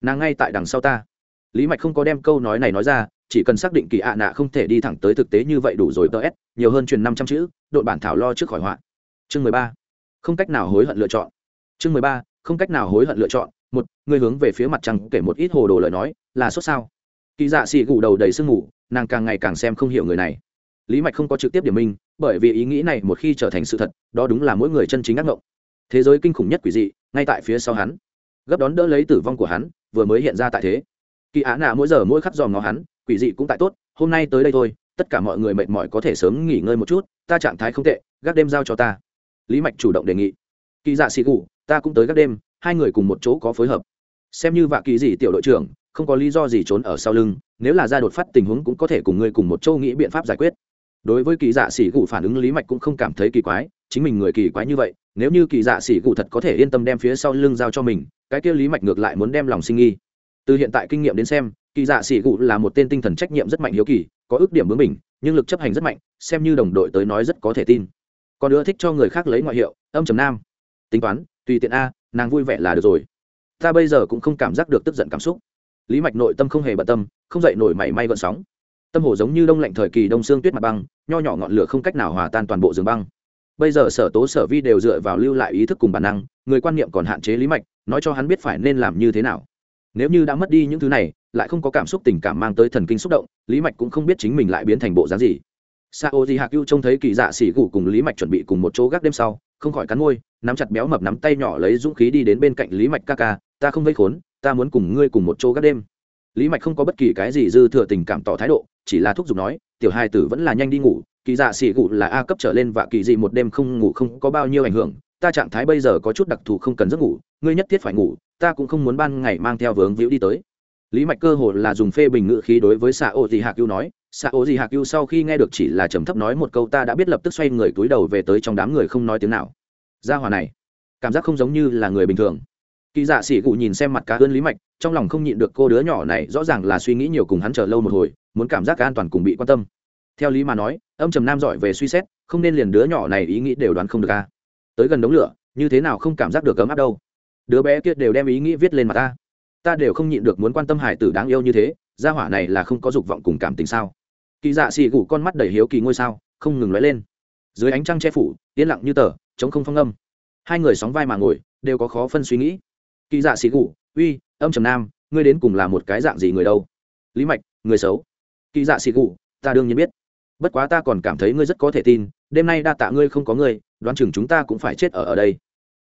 Nàng ngay tại đằng sau ta. Lý mạch không có đem câu nói này nói ra, chỉ cần xác định kỳ ạ nạ không thể đi thẳng tới thực tế như vậy đủ rồi tờ s nhiều hơn truyền năm trăm chữ đội bản thảo lo trước khỏi họa. Chương mười ba. Không cách nào hối hận lựa chọn chương mười ba, không cách nào hối hận lựa chọn. Một, người hướng về phía mặt trăng kể một ít hồ đồ lời nói, là sốt sao? Kỳ dạ xì gù đầu đầy sương ngủ nàng càng ngày càng xem không hiểu người này. Lý mạch không có trực tiếp điểm minh bởi vì ý nghĩ này một khi trở thành sự thật, đó đúng là mỗi người chân chính ác mộng. Thế giới kinh khủng nhất quỷ dị, ngay tại phía sau hắn. Gấp đón đỡ lấy tử vong của hắn, vừa mới hiện ra tại thế. Kỳ á nạ mỗi giờ mỗi khắc dòm ngó hắn, quỷ dị cũng tại tốt, hôm nay tới đây thôi, tất cả mọi người mệt mỏi có thể sớm nghỉ ngơi một chút, ta trạng thái không tệ, gác đêm giao cho ta. Lý mạch chủ động đề nghị. Kỳ dạ xì gù ta cũng tới các đêm, hai người cùng một chỗ có phối hợp. Xem như vạ kỳ gì tiểu đội trưởng, không có lý do gì trốn ở sau lưng, nếu là ra đột phát tình huống cũng có thể cùng ngươi cùng một châu nghĩ biện pháp giải quyết. Đối với kỳ dạ sĩ gù phản ứng lý mạch cũng không cảm thấy kỳ quái, chính mình người kỳ quái như vậy, nếu như kỳ dạ sĩ gù thật có thể yên tâm đem phía sau lưng giao cho mình, cái kia lý mạch ngược lại muốn đem lòng sinh nghi. Từ hiện tại kinh nghiệm đến xem, kỳ dạ sĩ gù là một tên tinh thần trách nhiệm rất mạnh hiếu kỳ, có ước điểm bướng mình nhưng lực chấp hành rất mạnh, xem như đồng đội tới nói rất có thể tin. Còn nữa thích cho người khác lấy ngoại hiệu, âm trầm nam. Tính toán tùy tiện a, nàng vui vẻ là được rồi. Ta bây giờ cũng không cảm giác được tức giận cảm xúc. Lý mạch nội tâm không hề bận tâm, không dậy nổi mảy may gợn sóng. Tâm hồ giống như đông lạnh thời kỳ đông xương tuyết mặt băng, nho nhỏ ngọn lửa không cách nào hòa tan toàn bộ rừng băng. Bây giờ sở tố sở vi đều dựa vào lưu lại ý thức cùng bản năng, người quan niệm còn hạn chế lý mạch, nói cho hắn biết phải nên làm như thế nào. Nếu như đã mất đi những thứ này, lại không có cảm xúc tình cảm mang tới thần kinh xúc động, lý mạch cũng không biết chính mình lại biến thành bộ dáng gì. Sao di hạc ưu trông thấy kỳ dạ xỉ gù cùng lý mạch chuẩn bị cùng một chỗ gác đêm sau không khỏi cắn môi, nắm chặt béo mập nắm tay nhỏ lấy dũng khí đi đến bên cạnh lý mạch ca ca, ta không vây khốn, ta muốn cùng ngươi cùng một chỗ gác đêm. Lý mạch không có bất kỳ cái gì dư thừa tình cảm tỏ thái độ, chỉ là thúc giục nói, tiểu hai tử vẫn là nhanh đi ngủ, kỳ dạ xỉ gù là a cấp trở lên và kỳ dị một đêm không ngủ không có bao nhiêu ảnh hưởng, ta trạng thái bây giờ có chút đặc thù không cần giấc ngủ, ngươi nhất thiết phải ngủ, ta cũng không muốn ban ngày mang theo vướng víu đi tới lý mạch cơ hồ là dùng phê bình ngữ khí đối với xạ ô gì hạc ưu nói xạ ô gì hạc ưu sau khi nghe được chỉ là trầm thấp nói một câu ta đã biết lập tức xoay người túi đầu về tới trong đám người không nói tiếng nào. Gia hòa này, cảm giác không giống như là người bình thường. Kỳ dạ sĩ cụ nhìn xem mặt cá ơn lý mạch, trong lòng không nhịn được cô đứa nhỏ này rõ ràng là suy nghĩ nhiều cùng hắn chờ lâu một hồi, muốn cảm giác an toàn cùng bị quan tâm. Theo lý mà nói, âm trầm nam giỏi về suy xét, không nên liền đứa nhỏ này ý nghĩ đều đoán không được ca tới gần đống lửa, như thế nào không cảm giác được cấm áp đâu. Đứa bé kia đều đem ý nghĩ viết lên mặt ta ta đều không nhịn được muốn quan tâm hải tử đáng yêu như thế, gia hỏa này là không có dục vọng cùng cảm tình sao? Kỳ dạ xì gù con mắt đầy hiếu kỳ ngôi sao, không ngừng lóe lên. Dưới ánh trăng che phủ, yên lặng như tờ chống không phong âm. Hai người sóng vai mà ngồi, đều có khó phân suy nghĩ. Kỳ dạ xì gù, uy, âm trầm nam, ngươi đến cùng là một cái dạng gì người đâu? Lý mạch, người xấu. Kỳ dạ xì gù, ta đương nhiên biết. Bất quá ta còn cảm thấy ngươi rất có thể tin, đêm nay đa tạ ngươi không có ngươi, đoán chừng chúng ta cũng phải chết ở ở đây.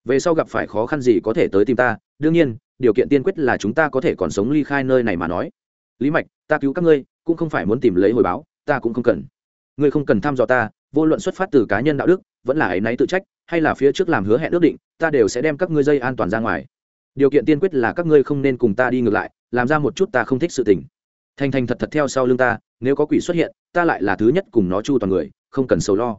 Về sau gặp phải khó khăn gì có thể tới tìm ta đương nhiên, điều kiện tiên quyết là chúng ta có thể còn sống ly khai nơi này mà nói. Lý mạch, ta cứu các ngươi, cũng không phải muốn tìm lấy hồi báo, ta cũng không cần. Ngươi không cần thăm dò ta, vô luận xuất phát từ cá nhân đạo đức, vẫn là ấy náy tự trách, hay là phía trước làm hứa hẹn ước định, ta đều sẽ đem các ngươi dây an toàn ra ngoài. Điều kiện tiên quyết là các ngươi không nên cùng ta đi ngược lại, làm ra một chút ta không thích sự tình. Thành thành thật thật theo sau lưng ta, nếu có quỷ xuất hiện, ta lại là thứ nhất cùng nó chu toàn người, không cần sầu lo.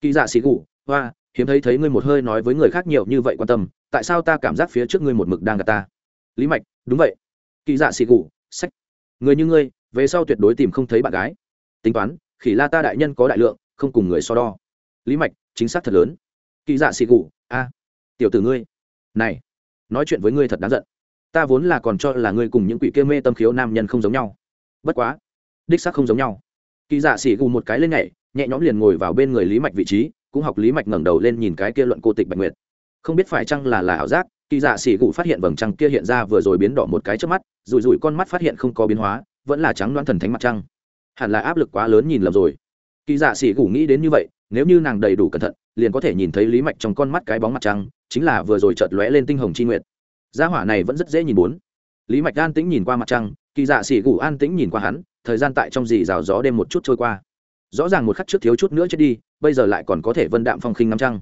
Kỳ dạ xì gù hoa hiếm thấy thấy ngươi một hơi nói với người khác nhiều như vậy quan tâm, tại sao ta cảm giác phía trước ngươi một mực đang gặp ta? Lý mạch, đúng vậy. Kỳ dạ xị gù, sách. Người như ngươi, về sau tuyệt đối tìm không thấy bạn gái. Tính toán, khỉ la ta đại nhân có đại lượng, không cùng người so đo. Lý mạch, chính xác thật lớn. Kỳ dạ xị gù, a. Tiểu tử ngươi. Này, nói chuyện với ngươi thật đáng giận. Ta vốn là còn cho là ngươi cùng những quỷ kia mê tâm khiếu nam nhân không giống nhau. Bất quá, đích xác không giống nhau. Kỳ dạ xỉ gù một cái lên nhảy, nhẹ nhõm liền ngồi vào bên người lý mạch vị trí cũng học lý mạch ngẩng đầu lên nhìn cái kia luận cô tịch bạch nguyệt. Không biết phải chăng là là ảo giác, kỳ dạ xỉ gù phát hiện vầng trăng kia hiện ra vừa rồi biến đỏ một cái trước mắt, rủi rủi con mắt phát hiện không có biến hóa, vẫn là trắng loan thần thánh mặt trăng. Hẳn là áp lực quá lớn nhìn lầm rồi. Kỳ dạ xỉ gù nghĩ đến như vậy, nếu như nàng đầy đủ cẩn thận, liền có thể nhìn thấy lý mạch trong con mắt cái bóng mặt trăng, chính là vừa rồi chợt lóe lên tinh hồng chi nguyệt. Gia hỏa này vẫn rất dễ nhìn bốn. Lý mạch an tĩnh nhìn qua mặt trăng, kỳ dạ xỉ gù an tĩnh nhìn qua hắn, thời gian tại trong dì rào gió đêm một chút trôi qua rõ ràng một khắc trước thiếu chút nữa chết đi, bây giờ lại còn có thể vân đạm phong khinh ngắm trăng.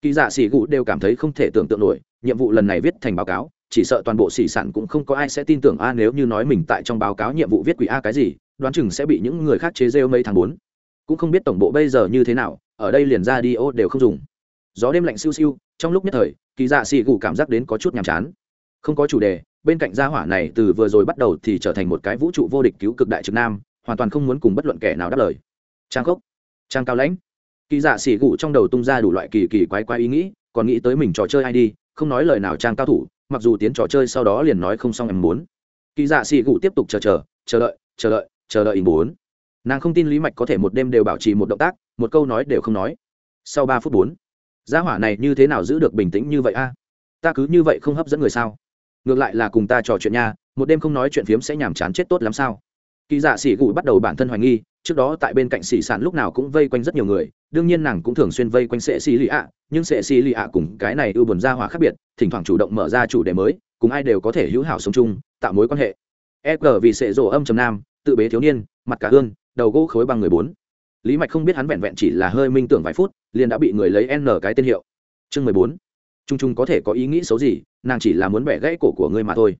Kỳ dạ xỉ gụ đều cảm thấy không thể tưởng tượng nổi, nhiệm vụ lần này viết thành báo cáo, chỉ sợ toàn bộ xỉ sản cũng không có ai sẽ tin tưởng a nếu như nói mình tại trong báo cáo nhiệm vụ viết quỷ a cái gì, đoán chừng sẽ bị những người khác chế rêu mấy tháng bốn. Cũng không biết tổng bộ bây giờ như thế nào, ở đây liền ra đi ô đều không dùng. Gió đêm lạnh siêu siêu, trong lúc nhất thời, kỳ dạ xỉ gù cảm giác đến có chút nhàm chán. Không có chủ đề, bên cạnh gia hỏa này từ vừa rồi bắt đầu thì trở thành một cái vũ trụ vô địch cứu cực đại trực nam, hoàn toàn không muốn cùng bất luận kẻ nào đáp lời trang khốc, trang cao lãnh. Kỳ dạ xỉ gụ trong đầu tung ra đủ loại kỳ kỳ quái quái ý nghĩ, còn nghĩ tới mình trò chơi ai đi, không nói lời nào trang cao thủ, mặc dù tiến trò chơi sau đó liền nói không xong em muốn. Kỳ dạ xỉ gụ tiếp tục chờ chờ chờ đợi chờ đợi chờ đợi ý muốn. Nàng không tin lý mạch có thể một đêm đều bảo trì một động tác, một câu nói đều không nói. Sau ba phút bốn, gia hỏa này như thế nào giữ được bình tĩnh như vậy a? Ta cứ như vậy không hấp dẫn người sao? Ngược lại là cùng ta trò chuyện nha, một đêm không nói chuyện phiếm sẽ nhàm chán chết tốt lắm sao? Kỳ dạ xỉ gụ bắt đầu bản thân hoài nghi trước đó tại bên cạnh xỉ sản lúc nào cũng vây quanh rất nhiều người, đương nhiên nàng cũng thường xuyên vây quanh sệ xỉ lì ạ, nhưng sệ xỉ lì ạ cùng cái này ưu buồn ra hỏa khác biệt, thỉnh thoảng chủ động mở ra chủ đề mới, cùng ai đều có thể hữu hảo sống chung, tạo mối quan hệ. E g vì sệ rổ âm trầm nam, tự bế thiếu niên, mặt cả hương, đầu gỗ khối bằng người bốn. Lý mạch không biết hắn vẹn vẹn chỉ là hơi minh tưởng vài phút, liền đã bị người lấy n cái tên hiệu. Chương mười bốn. Trung trung có thể có ý nghĩ xấu gì, nàng chỉ là muốn bẻ gãy cổ của ngươi mà thôi.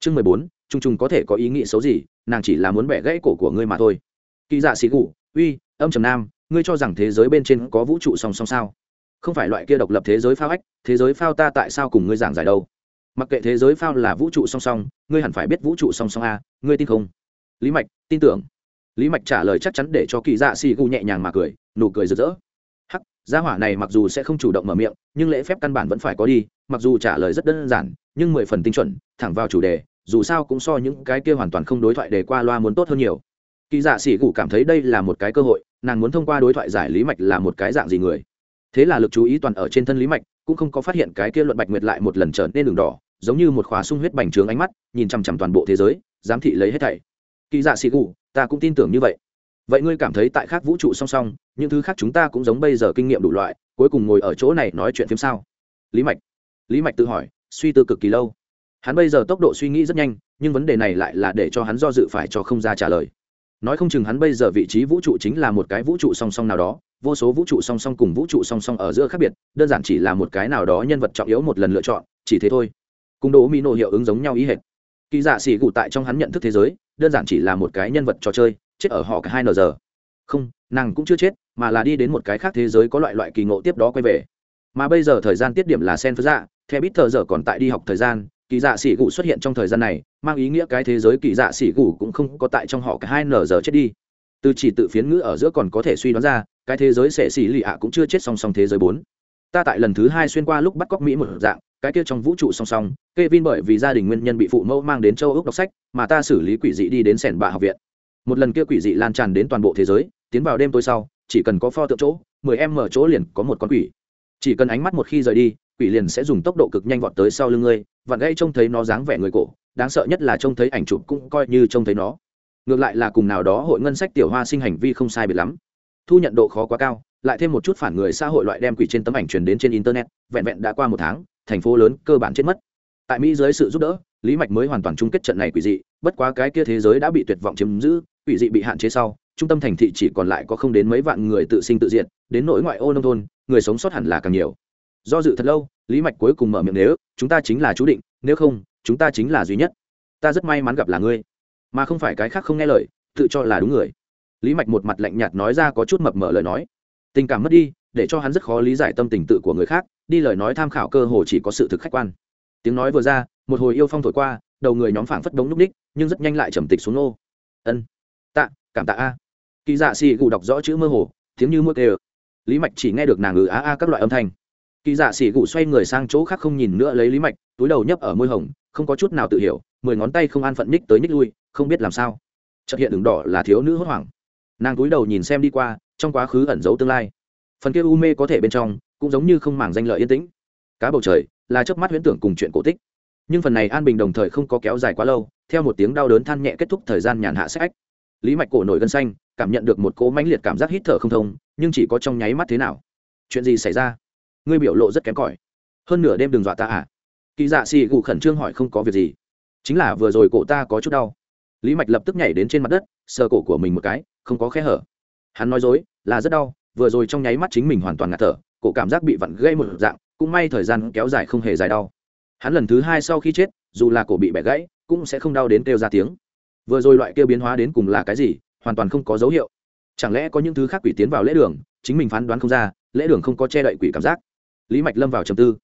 Chương mười bốn. Trung trung có thể có ý nghĩ xấu gì, nàng chỉ là muốn bẻ gãy cổ của ngươi mà thôi kỳ dạ xì cụ uy, âm trầm nam, ngươi cho rằng thế giới bên trên có vũ trụ song song sao? Không phải loại kia độc lập thế giới phao ách, thế giới phao ta tại sao cùng ngươi giảng giải đâu? Mặc kệ thế giới phao là vũ trụ song song, ngươi hẳn phải biết vũ trụ song song a, ngươi tin không? Lý mạch, tin tưởng. Lý mạch trả lời chắc chắn để cho kỳ dạ xì gu nhẹ nhàng mà cười, nụ cười rực rỡ. Hắc, gia hỏa này mặc dù sẽ không chủ động mở miệng, nhưng lễ phép căn bản vẫn phải có đi, mặc dù trả lời rất đơn giản, nhưng mười phần tinh chuẩn, thẳng vào chủ đề, dù sao cũng so những cái kia hoàn toàn không đối thoại để qua loa muốn tốt hơn nhiều kỳ dạ xỉ gù cảm thấy đây là một cái cơ hội, nàng muốn thông qua đối thoại giải lý mạch là một cái dạng gì người? Thế là lực chú ý toàn ở trên thân lý mạch, cũng không có phát hiện cái kia luận bạch nguyệt lại một lần trở nên đường đỏ, giống như một khóa sung huyết bành trướng ánh mắt, nhìn chằm chằm toàn bộ thế giới, giám thị lấy hết thảy. Kỳ dạ xỉ gù, ta cũng tin tưởng như vậy. Vậy ngươi cảm thấy tại khác vũ trụ song song, những thứ khác chúng ta cũng giống bây giờ kinh nghiệm đủ loại, cuối cùng ngồi ở chỗ này nói chuyện phim sao? Lý mạch. Lý mạch tự hỏi, suy tư cực kỳ lâu. Hắn bây giờ tốc độ suy nghĩ rất nhanh, nhưng vấn đề này lại là để cho hắn do dự phải cho không ra trả lời nói không chừng hắn bây giờ vị trí vũ trụ chính là một cái vũ trụ song song nào đó, vô số vũ trụ song song cùng vũ trụ song song ở giữa khác biệt, đơn giản chỉ là một cái nào đó nhân vật trọng yếu một lần lựa chọn, chỉ thế thôi. Cung đố mỹ nộ hiệu ứng giống nhau ý hệt. Kỳ dạ xỉ cụ tại trong hắn nhận thức thế giới, đơn giản chỉ là một cái nhân vật trò chơi, chết ở họ cả hai n giờ. Không, nàng cũng chưa chết, mà là đi đến một cái khác thế giới có loại loại kỳ ngộ tiếp đó quay về. Mà bây giờ thời gian tiết điểm là sen phớ dạ theo biết thờ giờ còn tại đi học thời gian kỳ dạ xỉ gù xuất hiện trong thời gian này mang ý nghĩa cái thế giới kỳ dạ xỉ gù cũng không có tại trong họ cả hai nở giờ chết đi từ chỉ tự phiến ngữ ở giữa còn có thể suy đoán ra cái thế giới sẽ xỉ lì ạ cũng chưa chết song song thế giới bốn ta tại lần thứ hai xuyên qua lúc bắt cóc mỹ một dạng cái kia trong vũ trụ song song Kevin bởi vì gia đình nguyên nhân bị phụ mẫu mang đến châu ước đọc sách, mà ta xử lý quỷ dị đi đến sẻn bạ học viện. Một lần kia quỷ dị lan tràn đến toàn bộ thế giới, tiến vào đêm tối sau, chỉ cần có pho tượng chỗ, mười em mở chỗ liền có một con quỷ. Chỉ cần ánh mắt một khi rời đi, quỷ liền sẽ dùng tốc độ cực nhanh vọt tới sau lưng ngươi, và gây trông thấy nó dáng vẻ người cổ, đáng sợ nhất là trông thấy ảnh chụp cũng coi như trông thấy nó. Ngược lại là cùng nào đó hội ngân sách tiểu hoa sinh hành vi không sai biệt lắm. Thu nhận độ khó quá cao, lại thêm một chút phản người xã hội loại đem quỷ trên tấm ảnh truyền đến trên internet, vẹn vẹn đã qua một tháng, thành phố lớn cơ bản chết mất tại mỹ dưới sự giúp đỡ lý mạch mới hoàn toàn chung kết trận này quỷ dị bất quá cái kia thế giới đã bị tuyệt vọng chiếm giữ quỷ dị bị hạn chế sau trung tâm thành thị chỉ còn lại có không đến mấy vạn người tự sinh tự diện đến nỗi ngoại ô nông thôn người sống sót hẳn là càng nhiều do dự thật lâu, lý mạch cuối cùng mở miệng, nếu, chúng ta chính là chú định, nếu không, chúng ta chính là duy nhất. Ta rất may mắn gặp là ngươi, mà không phải cái khác không nghe lời, tự cho là đúng người. Lý mạch một mặt lạnh nhạt nói ra có chút mập mở lời nói. Tình cảm mất đi, để cho hắn rất khó lý giải tâm tình tự của người khác, đi lời nói tham khảo cơ hồ chỉ có sự thực khách quan. Tiếng nói vừa ra, một hồi yêu phong thổi qua, đầu người nhóm phảng phất đống núp ních, nhưng rất nhanh lại trầm tịch xuống ô ân, tạ, cảm tạ a. Kỳ dạ xì gù đọc rõ chữ mơ hồ, tiếng như mưa kề lý mạch chỉ nghe được nàng ngừ á a các loại âm thanh kỳ dạ xỉ gụ xoay người sang chỗ khác không nhìn nữa lấy lý mạch, túi đầu nhấp ở môi hồng, không có chút nào tự hiểu, mười ngón tay không an phận ních tới ních lui, không biết làm sao. Chợt hiện đường đỏ là thiếu nữ hốt hoảng. Nàng túi đầu nhìn xem đi qua, trong quá khứ ẩn giấu tương lai. Phần kia u mê có thể bên trong, cũng giống như không màng danh lợi yên tĩnh. Cá bầu trời, là chớp mắt huyễn tưởng cùng chuyện cổ tích. Nhưng phần này an bình đồng thời không có kéo dài quá lâu, theo một tiếng đau đớn than nhẹ kết thúc thời gian nhàn hạ sách lý mạch cổ nổi gân xanh, cảm nhận được một cỗ mãnh liệt cảm giác hít thở không thông, nhưng chỉ có trong nháy mắt thế nào. Chuyện gì xảy ra? Ngươi biểu lộ rất kém cỏi. Hơn nửa đêm đừng dọa ta à? Kỳ dạ xì gù khẩn trương hỏi không có việc gì. Chính là vừa rồi cổ ta có chút đau. Lý mạch lập tức nhảy đến trên mặt đất, sờ cổ của mình một cái, không có khe hở. Hắn nói dối, là rất đau, vừa rồi trong nháy mắt chính mình hoàn toàn ngạt thở, cổ cảm giác bị vặn gây một dạng, cũng may thời gian kéo dài không hề dài đau. Hắn lần thứ hai sau khi chết, dù là cổ bị bẻ gãy, cũng sẽ không đau đến kêu ra tiếng. Vừa rồi loại kêu biến hóa đến cùng là cái gì, hoàn toàn không có dấu hiệu. Chẳng lẽ có những thứ khác quỷ tiến vào lễ đường, chính mình phán đoán không ra, lễ đường không có che đậy quỷ cảm giác? Lý mạch lâm vào trầm tư.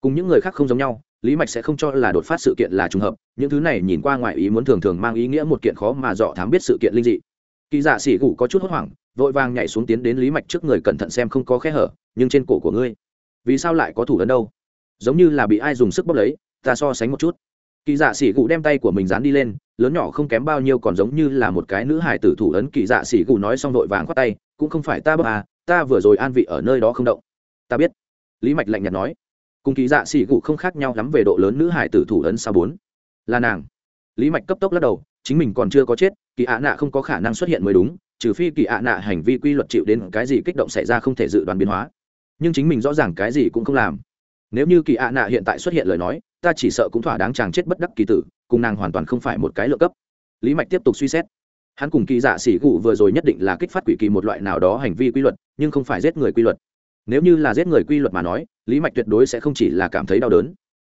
Cùng những người khác không giống nhau, lý mạch sẽ không cho là đột phát sự kiện là trùng hợp, những thứ này nhìn qua ngoài ý muốn thường thường mang ý nghĩa một kiện khó mà dọ thám biết sự kiện linh dị. Kỳ dạ xỉ gủ có chút hốt hoảng, vội vàng nhảy xuống tiến đến lý mạch trước người cẩn thận xem không có khe hở, nhưng trên cổ của ngươi. Vì sao lại có thủ ấn đâu? Giống như là bị ai dùng sức bóp lấy, ta so sánh một chút. Kỳ dạ xỉ gù đem tay của mình dán đi lên, lớn nhỏ không kém bao nhiêu còn giống như là một cái nữ hải tử thủ ấn kỳ dạ xỉ gù nói xong vội vàng khoát tay, cũng không phải ta bóp à ta vừa rồi an vị ở nơi đó không động. Ta biết lý mạch lạnh nhạt nói, cùng kỳ dạ xỉ gụ không khác nhau lắm về độ lớn nữ hải tử thủ ấn sao bốn. Là nàng. Lý mạch cấp tốc lắc đầu, chính mình còn chưa có chết, kỳ ạ nạ không có khả năng xuất hiện mới đúng, trừ phi kỳ ạ nạ hành vi quy luật chịu đến cái gì kích động xảy ra không thể dự đoán biến hóa. Nhưng chính mình rõ ràng cái gì cũng không làm. Nếu như kỳ ạ nạ hiện tại xuất hiện lời nói, ta chỉ sợ cũng thỏa đáng chàng chết bất đắc kỳ tử, cùng nàng hoàn toàn không phải một cái lựa cấp. Lý mạch tiếp tục suy xét. Hắn cùng kỳ dạ xỉ gụ vừa rồi nhất định là kích phát quỷ kỳ một loại nào đó hành vi quy luật, nhưng không phải giết người quy luật nếu như là giết người quy luật mà nói, lý mạch tuyệt đối sẽ không chỉ là cảm thấy đau đớn.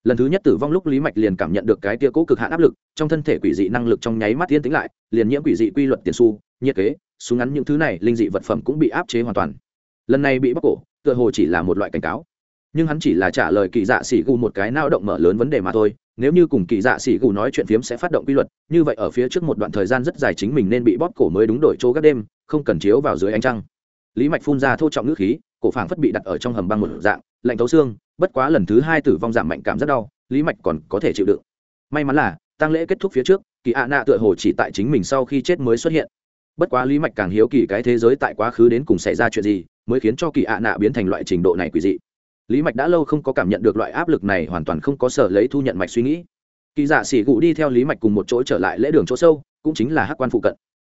Lần thứ nhất tử vong lúc lý mạch liền cảm nhận được cái tia cố cực hạn áp lực, trong thân thể quỷ dị năng lực trong nháy mắt tiến tính lại, liền nhiễm quỷ dị quy luật tiền su nhiệt kế, súng ngắn những thứ này, linh dị vật phẩm cũng bị áp chế hoàn toàn. Lần này bị bóc cổ, tựa hồ chỉ là một loại cảnh cáo. Nhưng hắn chỉ là trả lời kỳ dạ xỉ gù một cái nao động mở lớn vấn đề mà thôi. Nếu như cùng kỳ dạ xỉ gù nói chuyện phiếm sẽ phát động quy luật, như vậy ở phía trước một đoạn thời gian rất dài chính mình nên bị bóp cổ mới đúng đổi chỗ các đêm, không cần chiếu vào dưới ánh trăng. Lý mạch phun ra thô trọng nước khí cổ phảng phất bị đặt ở trong hầm băng một dạng, lạnh thấu xương, bất quá lần thứ hai tử vong giảm mạnh cảm rất đau, lý mạch còn có thể chịu đựng. May mắn là tăng lễ kết thúc phía trước, kỳ ạ nạ tựa hồ chỉ tại chính mình sau khi chết mới xuất hiện. Bất quá lý mạch càng hiếu kỳ cái thế giới tại quá khứ đến cùng xảy ra chuyện gì, mới khiến cho kỳ ạ nạ biến thành loại trình độ này quỷ dị. Lý mạch đã lâu không có cảm nhận được loại áp lực này, hoàn toàn không có sở lấy thu nhận mạch suy nghĩ. Kỳ dạ xỉ gụ đi theo lý mạch cùng một chỗ trở lại lễ đường chỗ sâu, cũng chính là hắc quan phụ cận.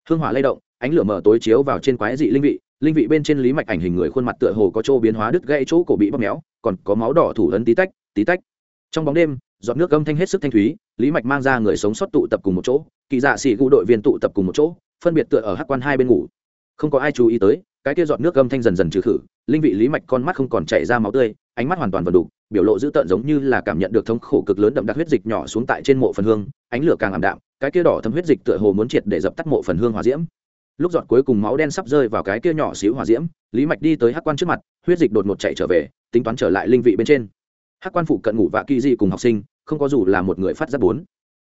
Hương hỏa lay động, ánh lửa mở tối chiếu vào trên quái dị linh vị linh vị bên trên lý mạch ảnh hình người khuôn mặt tựa hồ có chỗ biến hóa đứt gãy chỗ cổ bị bóp méo, còn có máu đỏ thủ ấn tí tách tí tách. Trong bóng đêm, giọt nước âm thanh hết sức thanh thúy, lý mạch mang ra người sống sót tụ tập cùng một chỗ, kỳ dạ xị gụ đội viên tụ tập cùng một chỗ, phân biệt tựa ở hắc quan hai bên ngủ. Không có ai chú ý tới, cái kia giọt nước âm thanh dần dần trừ khử, linh vị lý mạch con mắt không còn chảy ra máu tươi, ánh mắt hoàn toàn vần đục biểu lộ dữ tợn giống như là cảm nhận được thống khổ cực lớn đậm đặc huyết dịch nhỏ xuống tại trên mộ phần hương, ánh lửa càng ảm đạm, cái kia đỏ thấm huyết dịch tựa hồ muốn triệt để dập tắt mộ phần hương hòa diễm lúc giọt cuối cùng máu đen sắp rơi vào cái kia nhỏ xíu hòa diễm, lý mạch đi tới hắc quan trước mặt, huyết dịch đột ngột chạy trở về, tính toán trở lại linh vị bên trên. Hắc quan phụ cận ngủ vạ kỳ di cùng học sinh, không có dù là một người phát giác bốn.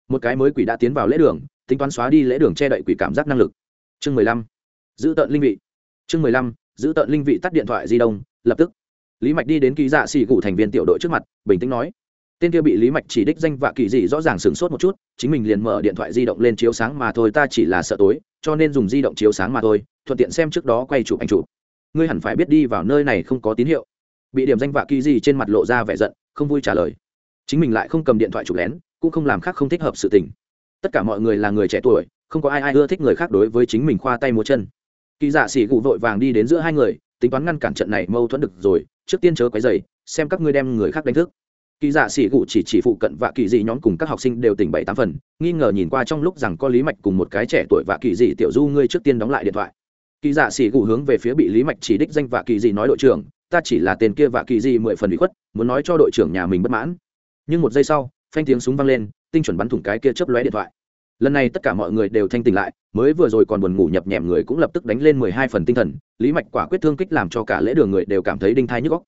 Một cái mới quỷ đã tiến vào lễ đường, tính toán xóa đi lễ đường che đậy quỷ cảm giác năng lực. Chương mười lăm. Giữ tợn linh vị. Chương mười lăm, giữ tợn linh vị tắt điện thoại di động, lập tức. Lý mạch đi đến ký dạ xì cụ thành viên tiểu đội trước mặt, bình tĩnh nói tên kia bị lý mạch chỉ đích danh vạ kỳ dị rõ ràng sửng sốt một chút, chính mình liền mở điện thoại di động lên chiếu sáng mà thôi, ta chỉ là sợ tối, cho nên dùng di động chiếu sáng mà thôi, thuận tiện xem trước đó quay chụp ảnh chụp. Ngươi hẳn phải biết đi vào nơi này không có tín hiệu. Bị điểm danh vạ kỳ dị trên mặt lộ ra vẻ giận, không vui trả lời. Chính mình lại không cầm điện thoại chụp lén, cũng không làm khác không thích hợp sự tình. Tất cả mọi người là người trẻ tuổi, không có ai ai ưa thích người khác đối với chính mình khoa tay múa chân. Kỳ dạ xỉ cụ vội vàng đi đến giữa hai người, tính toán ngăn cản trận này mâu thuẫn được rồi, trước tiên chớ quấy dày xem các ngươi đem người khác đánh thức kỳ dạ xỉ cụ chỉ chỉ phụ cận và kỳ dị nhóm cùng các học sinh đều tỉnh bảy tám phần, nghi ngờ nhìn qua trong lúc rằng có lý mạch cùng một cái trẻ tuổi và kỳ dị tiểu du ngươi trước tiên đóng lại điện thoại. Kỳ dạ xỉ cụ hướng về phía bị lý mạch chỉ đích danh và kỳ dị nói đội trưởng, ta chỉ là tên kia và kỳ dị mười phần bị khuất, muốn nói cho đội trưởng nhà mình bất mãn. Nhưng một giây sau, phanh tiếng súng vang lên, tinh chuẩn bắn thủng cái kia chớp lóe điện thoại. Lần này tất cả mọi người đều thanh tỉnh lại, mới vừa rồi còn buồn ngủ nhập nhèm người cũng lập tức đánh lên mười hai phần tinh thần, lý mạch quả quyết thương kích làm cho cả lễ đường người đều cảm thấy đinh thai nhức góc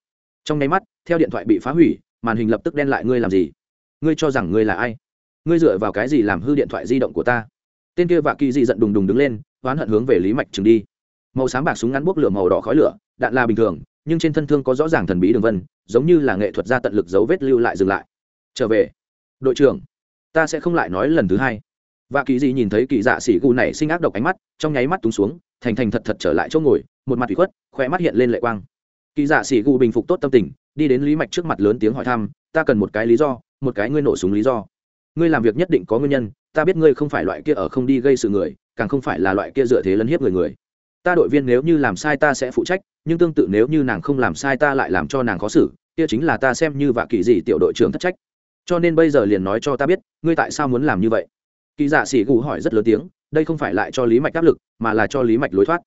trong nháy mắt, theo điện thoại bị phá hủy màn hình lập tức đen lại, ngươi làm gì? Ngươi cho rằng ngươi là ai? Ngươi dựa vào cái gì làm hư điện thoại di động của ta? Tên kia vạ kỳ dị giận đùng đùng đứng lên, oán hận hướng về lý mạch trừng đi. Màu sáng bạc súng ngắn bốc lửa, màu đỏ khói lửa, đạn là bình thường, nhưng trên thân thương có rõ ràng thần bí đường vân, giống như là nghệ thuật gia tận lực dấu vết lưu lại dừng lại. Trở về. Đội trưởng, ta sẽ không lại nói lần thứ hai. Và kỳ dị nhìn thấy kỳ dạ xỉ gù này sinh ác độc ánh mắt, trong nháy mắt túng xuống, thành thành thật thật trở lại chỗ ngồi, một mặt ủy khuất khoe mắt hiện lên lệ quang. Kỳ dạ xỉ gù bình phục tốt tâm tình đi đến lý mạch trước mặt lớn tiếng hỏi thăm, ta cần một cái lý do, một cái ngươi nổ súng lý do. Ngươi làm việc nhất định có nguyên nhân, ta biết ngươi không phải loại kia ở không đi gây sự người, càng không phải là loại kia dựa thế lấn hiếp người người. Ta đội viên nếu như làm sai ta sẽ phụ trách, nhưng tương tự nếu như nàng không làm sai ta lại làm cho nàng khó xử, kia chính là ta xem như vạ kỳ gì tiểu đội trưởng thất trách. Cho nên bây giờ liền nói cho ta biết, ngươi tại sao muốn làm như vậy? Kỳ giả sĩ gù hỏi rất lớn tiếng, đây không phải lại cho lý mạch áp lực, mà là cho lý mạch lối thoát.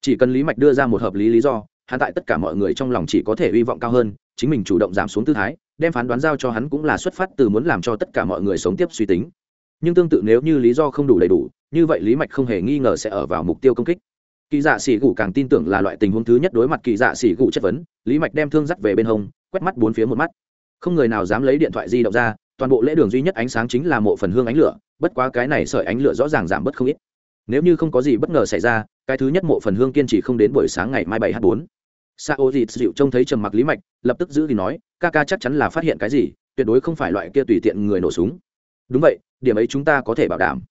Chỉ cần lý mạch đưa ra một hợp lý lý do hắn tại tất cả mọi người trong lòng chỉ có thể hy vọng cao hơn, chính mình chủ động giảm xuống tư thái, đem phán đoán giao cho hắn cũng là xuất phát từ muốn làm cho tất cả mọi người sống tiếp suy tính. Nhưng tương tự nếu như lý do không đủ đầy đủ, như vậy lý mạch không hề nghi ngờ sẽ ở vào mục tiêu công kích. Kỳ dạ xỉ gù càng tin tưởng là loại tình huống thứ nhất đối mặt kỳ dạ xỉ gù chất vấn, lý mạch đem thương dắt về bên hông, quét mắt bốn phía một mắt. Không người nào dám lấy điện thoại di động ra, toàn bộ lễ đường duy nhất ánh sáng chính là mộ phần hương ánh lửa, bất quá cái này sợi ánh lửa rõ ràng giảm bớt không ít. Nếu như không có gì bất ngờ xảy ra, cái thứ nhất mộ phần hương kiên trì không đến buổi sáng ngày mai bảy h bốn sa ô dịt dịu trông thấy trầm mặc lý mạch, lập tức giữ thì nói, ca ca chắc chắn là phát hiện cái gì, tuyệt đối không phải loại kia tùy tiện người nổ súng. Đúng vậy, điểm ấy chúng ta có thể bảo đảm.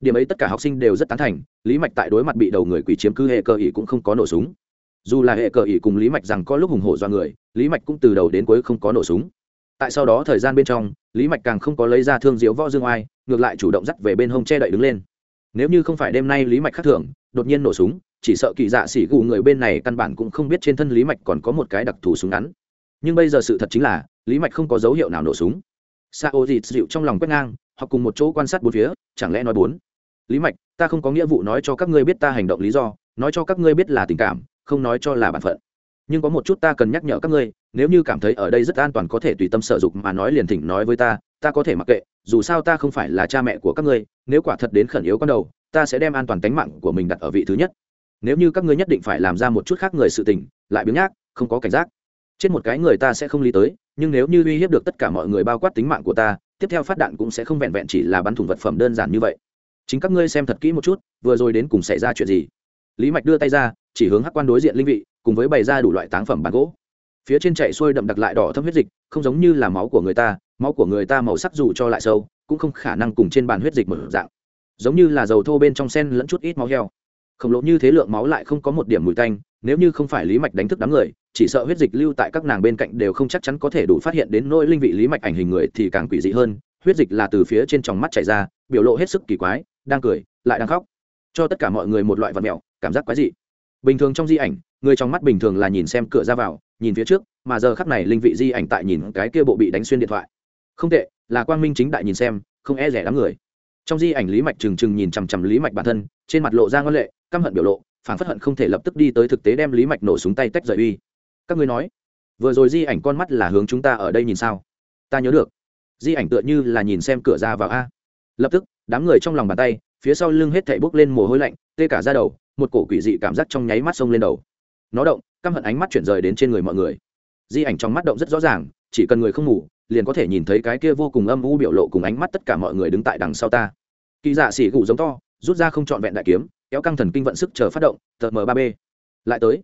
Điểm ấy tất cả học sinh đều rất tán thành, lý mạch tại đối mặt bị đầu người quỷ chiếm cứ hệ cờ ỉ cũng không có nổ súng. Dù là hệ cờ ỉ cùng lý mạch rằng có lúc hùng hổ do người, lý mạch cũng từ đầu đến cuối không có nổ súng. Tại sau đó thời gian bên trong, lý mạch càng không có lấy ra thương diếu võ dương oai, ngược lại chủ động dắt về bên hông che đậy đứng lên. Nếu như không phải đêm nay lý mạch khắc thưởng, đột nhiên nổ súng chỉ sợ kỳ dạ xỉ gù người bên này căn bản cũng không biết trên thân lý mạch còn có một cái đặc thù súng ngắn. Nhưng bây giờ sự thật chính là, lý mạch không có dấu hiệu nào nổ súng. Sa ô dịt dịu trong lòng quét ngang, hoặc cùng một chỗ quan sát bốn phía, chẳng lẽ nói bốn? Lý mạch, ta không có nghĩa vụ nói cho các ngươi biết ta hành động lý do, nói cho các ngươi biết là tình cảm, không nói cho là bản phận. Nhưng có một chút ta cần nhắc nhở các ngươi, nếu như cảm thấy ở đây rất an toàn có thể tùy tâm sở dục mà nói liền thỉnh nói với ta ta có thể mặc kệ, dù sao ta không phải là cha mẹ của các ngươi, nếu quả thật đến khẩn yếu con đầu, ta sẽ đem an toàn tính mạng của mình đặt ở vị thứ nhất nếu như các ngươi nhất định phải làm ra một chút khác người sự tình, lại biếng nhác, không có cảnh giác. Trên một cái người ta sẽ không lý tới, nhưng nếu như uy hiếp được tất cả mọi người bao quát tính mạng của ta, tiếp theo phát đạn cũng sẽ không vẹn vẹn chỉ là bắn thủng vật phẩm đơn giản như vậy. Chính các ngươi xem thật kỹ một chút, vừa rồi đến cùng xảy ra chuyện gì? Lý mạch đưa tay ra, chỉ hướng hắc quan đối diện linh vị, cùng với bày ra đủ loại táng phẩm bán gỗ. Phía trên chạy xuôi đậm đặc lại đỏ thâm huyết dịch, không giống như là máu của người ta, máu của người ta màu sắc dù cho lại sâu, cũng không khả năng cùng trên bàn huyết dịch một dạng. Giống như là dầu thô bên trong sen lẫn chút ít máu heo khổng lồ như thế lượng máu lại không có một điểm mùi tanh, nếu như không phải lý mạch đánh thức đám người, chỉ sợ huyết dịch lưu tại các nàng bên cạnh đều không chắc chắn có thể đủ phát hiện đến nỗi linh vị lý mạch ảnh hình người thì càng quỷ dị hơn, huyết dịch là từ phía trên tròng mắt chảy ra, biểu lộ hết sức kỳ quái, đang cười, lại đang khóc. Cho tất cả mọi người một loại vật mẹo, cảm giác quái dị. Bình thường trong di ảnh, người trong mắt bình thường là nhìn xem cửa ra vào, nhìn phía trước, mà giờ khắp này linh vị di ảnh tại nhìn cái kia bộ bị đánh xuyên điện thoại. Không tệ, là quang minh chính đại nhìn xem, không e rẻ đám người. Trong di ảnh lý mạch trừng trừng nhìn chằm chằm lý mạch bản thân, trên mặt lộ ra ngân lệ căm hận biểu lộ phản phất hận không thể lập tức đi tới thực tế đem lý mạch nổ súng tay tách rời uy. Các ngươi nói, vừa rồi di ảnh con mắt là hướng chúng ta ở đây nhìn sao? Ta nhớ được. Di ảnh tựa như là nhìn xem cửa ra vào a. Lập tức, đám người trong lòng bàn tay, phía sau lưng hết thảy bốc lên mồ hôi lạnh, tê cả ra đầu, một cổ quỷ dị cảm giác trong nháy mắt xông lên đầu. Nó động, căm hận ánh mắt chuyển rời đến trên người mọi người. Di ảnh trong mắt động rất rõ ràng, chỉ cần người không ngủ, liền có thể nhìn thấy cái kia vô cùng âm u biểu lộ cùng ánh mắt tất cả mọi người đứng tại đằng sau ta. Kỳ dạ xỉ gù giống to rút ra không trọn vẹn đại kiếm, kéo căng thần kinh vận sức chờ phát động, tờ m ba b. Lại tới,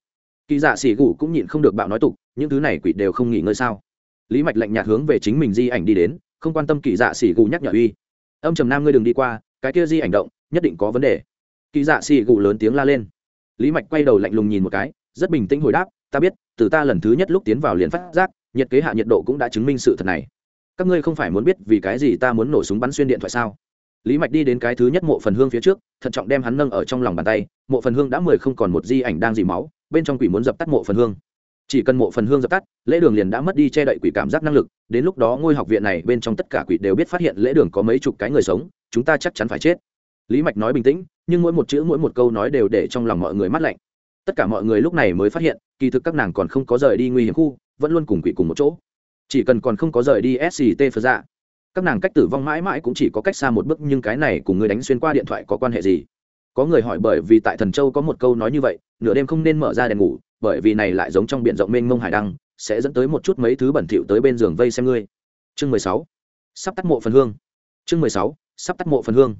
kỳ dạ xỉ gù cũng nhịn không được bạo nói tục, những thứ này quỷ đều không nghỉ ngơi sao? Lý mạch lạnh nhạt hướng về chính mình di ảnh đi đến, không quan tâm kỳ dạ xỉ gù nhắc nhở uy. Âm trầm nam ngươi đừng đi qua, cái kia di ảnh động, nhất định có vấn đề. Kỳ dạ xỉ gù lớn tiếng la lên. Lý mạch quay đầu lạnh lùng nhìn một cái, rất bình tĩnh hồi đáp, ta biết, từ ta lần thứ nhất lúc tiến vào liền phát giác, nhiệt kế hạ nhiệt độ cũng đã chứng minh sự thật này. Các ngươi không phải muốn biết vì cái gì ta muốn nổ súng bắn xuyên điện thoại sao? Lý mạch đi đến cái thứ nhất mộ phần hương phía trước, thận trọng đem hắn nâng ở trong lòng bàn tay, mộ phần hương đã mười không còn một di ảnh đang dì máu, bên trong quỷ muốn dập tắt mộ phần hương. Chỉ cần mộ phần hương dập tắt, lễ đường liền đã mất đi che đậy quỷ cảm giác năng lực, đến lúc đó ngôi học viện này bên trong tất cả quỷ đều biết phát hiện lễ đường có mấy chục cái người sống, chúng ta chắc chắn phải chết. Lý mạch nói bình tĩnh, nhưng mỗi một chữ mỗi một câu nói đều để trong lòng mọi người mắt lạnh. Tất cả mọi người lúc này mới phát hiện, kỳ thực các nàng còn không có rời đi nguy hiểm khu, vẫn luôn cùng quỷ cùng một chỗ. Chỉ cần còn không có rời đi sct phật dạ các nàng cách tử vong mãi mãi cũng chỉ có cách xa một bước, nhưng cái này cùng người đánh xuyên qua điện thoại có quan hệ gì? Có người hỏi bởi vì tại thần châu có một câu nói như vậy, nửa đêm không nên mở ra đèn ngủ, bởi vì này lại giống trong b i ể n rộng mênh mông hải đăng, sẽ dẫn tới một chút mấy thứ bẩn thỉu tới bên giường vây xem ngươi. Chương mười sáu. Sắp tắt mộ phần hương. Chương mười sáu. Sắp tắt mộ phần hương.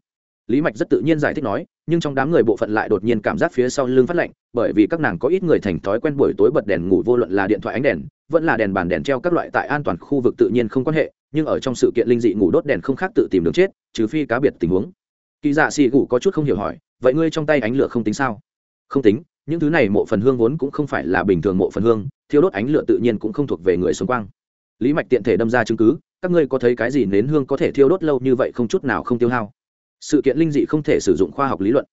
Lý mạch rất tự nhiên giải thích nói, nhưng trong đám người bộ phận lại đột nhiên cảm giác phía sau lưng phát lạnh, bởi vì các nàng có ít người thành thói quen buổi tối bật đèn ngủ, vô luận là điện thoại ánh đèn, vẫn là đèn bàn đèn treo các loại tại an toàn khu vực tự nhiên không quan hệ nhưng ở trong sự kiện linh dị ngủ đốt đèn không khác tự tìm đường chết, trừ phi cá biệt tình huống. Kỳ dạ xì gù có chút không hiểu hỏi, vậy ngươi trong tay ánh lửa không tính sao? Không tính, những thứ này mộ phần hương vốn cũng không phải là bình thường mộ phần hương, thiêu đốt ánh lửa tự nhiên cũng không thuộc về người xung quang. Lý mạch tiện thể đâm ra chứng cứ, các ngươi có thấy cái gì nến hương có thể thiêu đốt lâu như vậy không chút nào không tiêu hao? Sự kiện linh dị không thể sử dụng khoa học lý luận.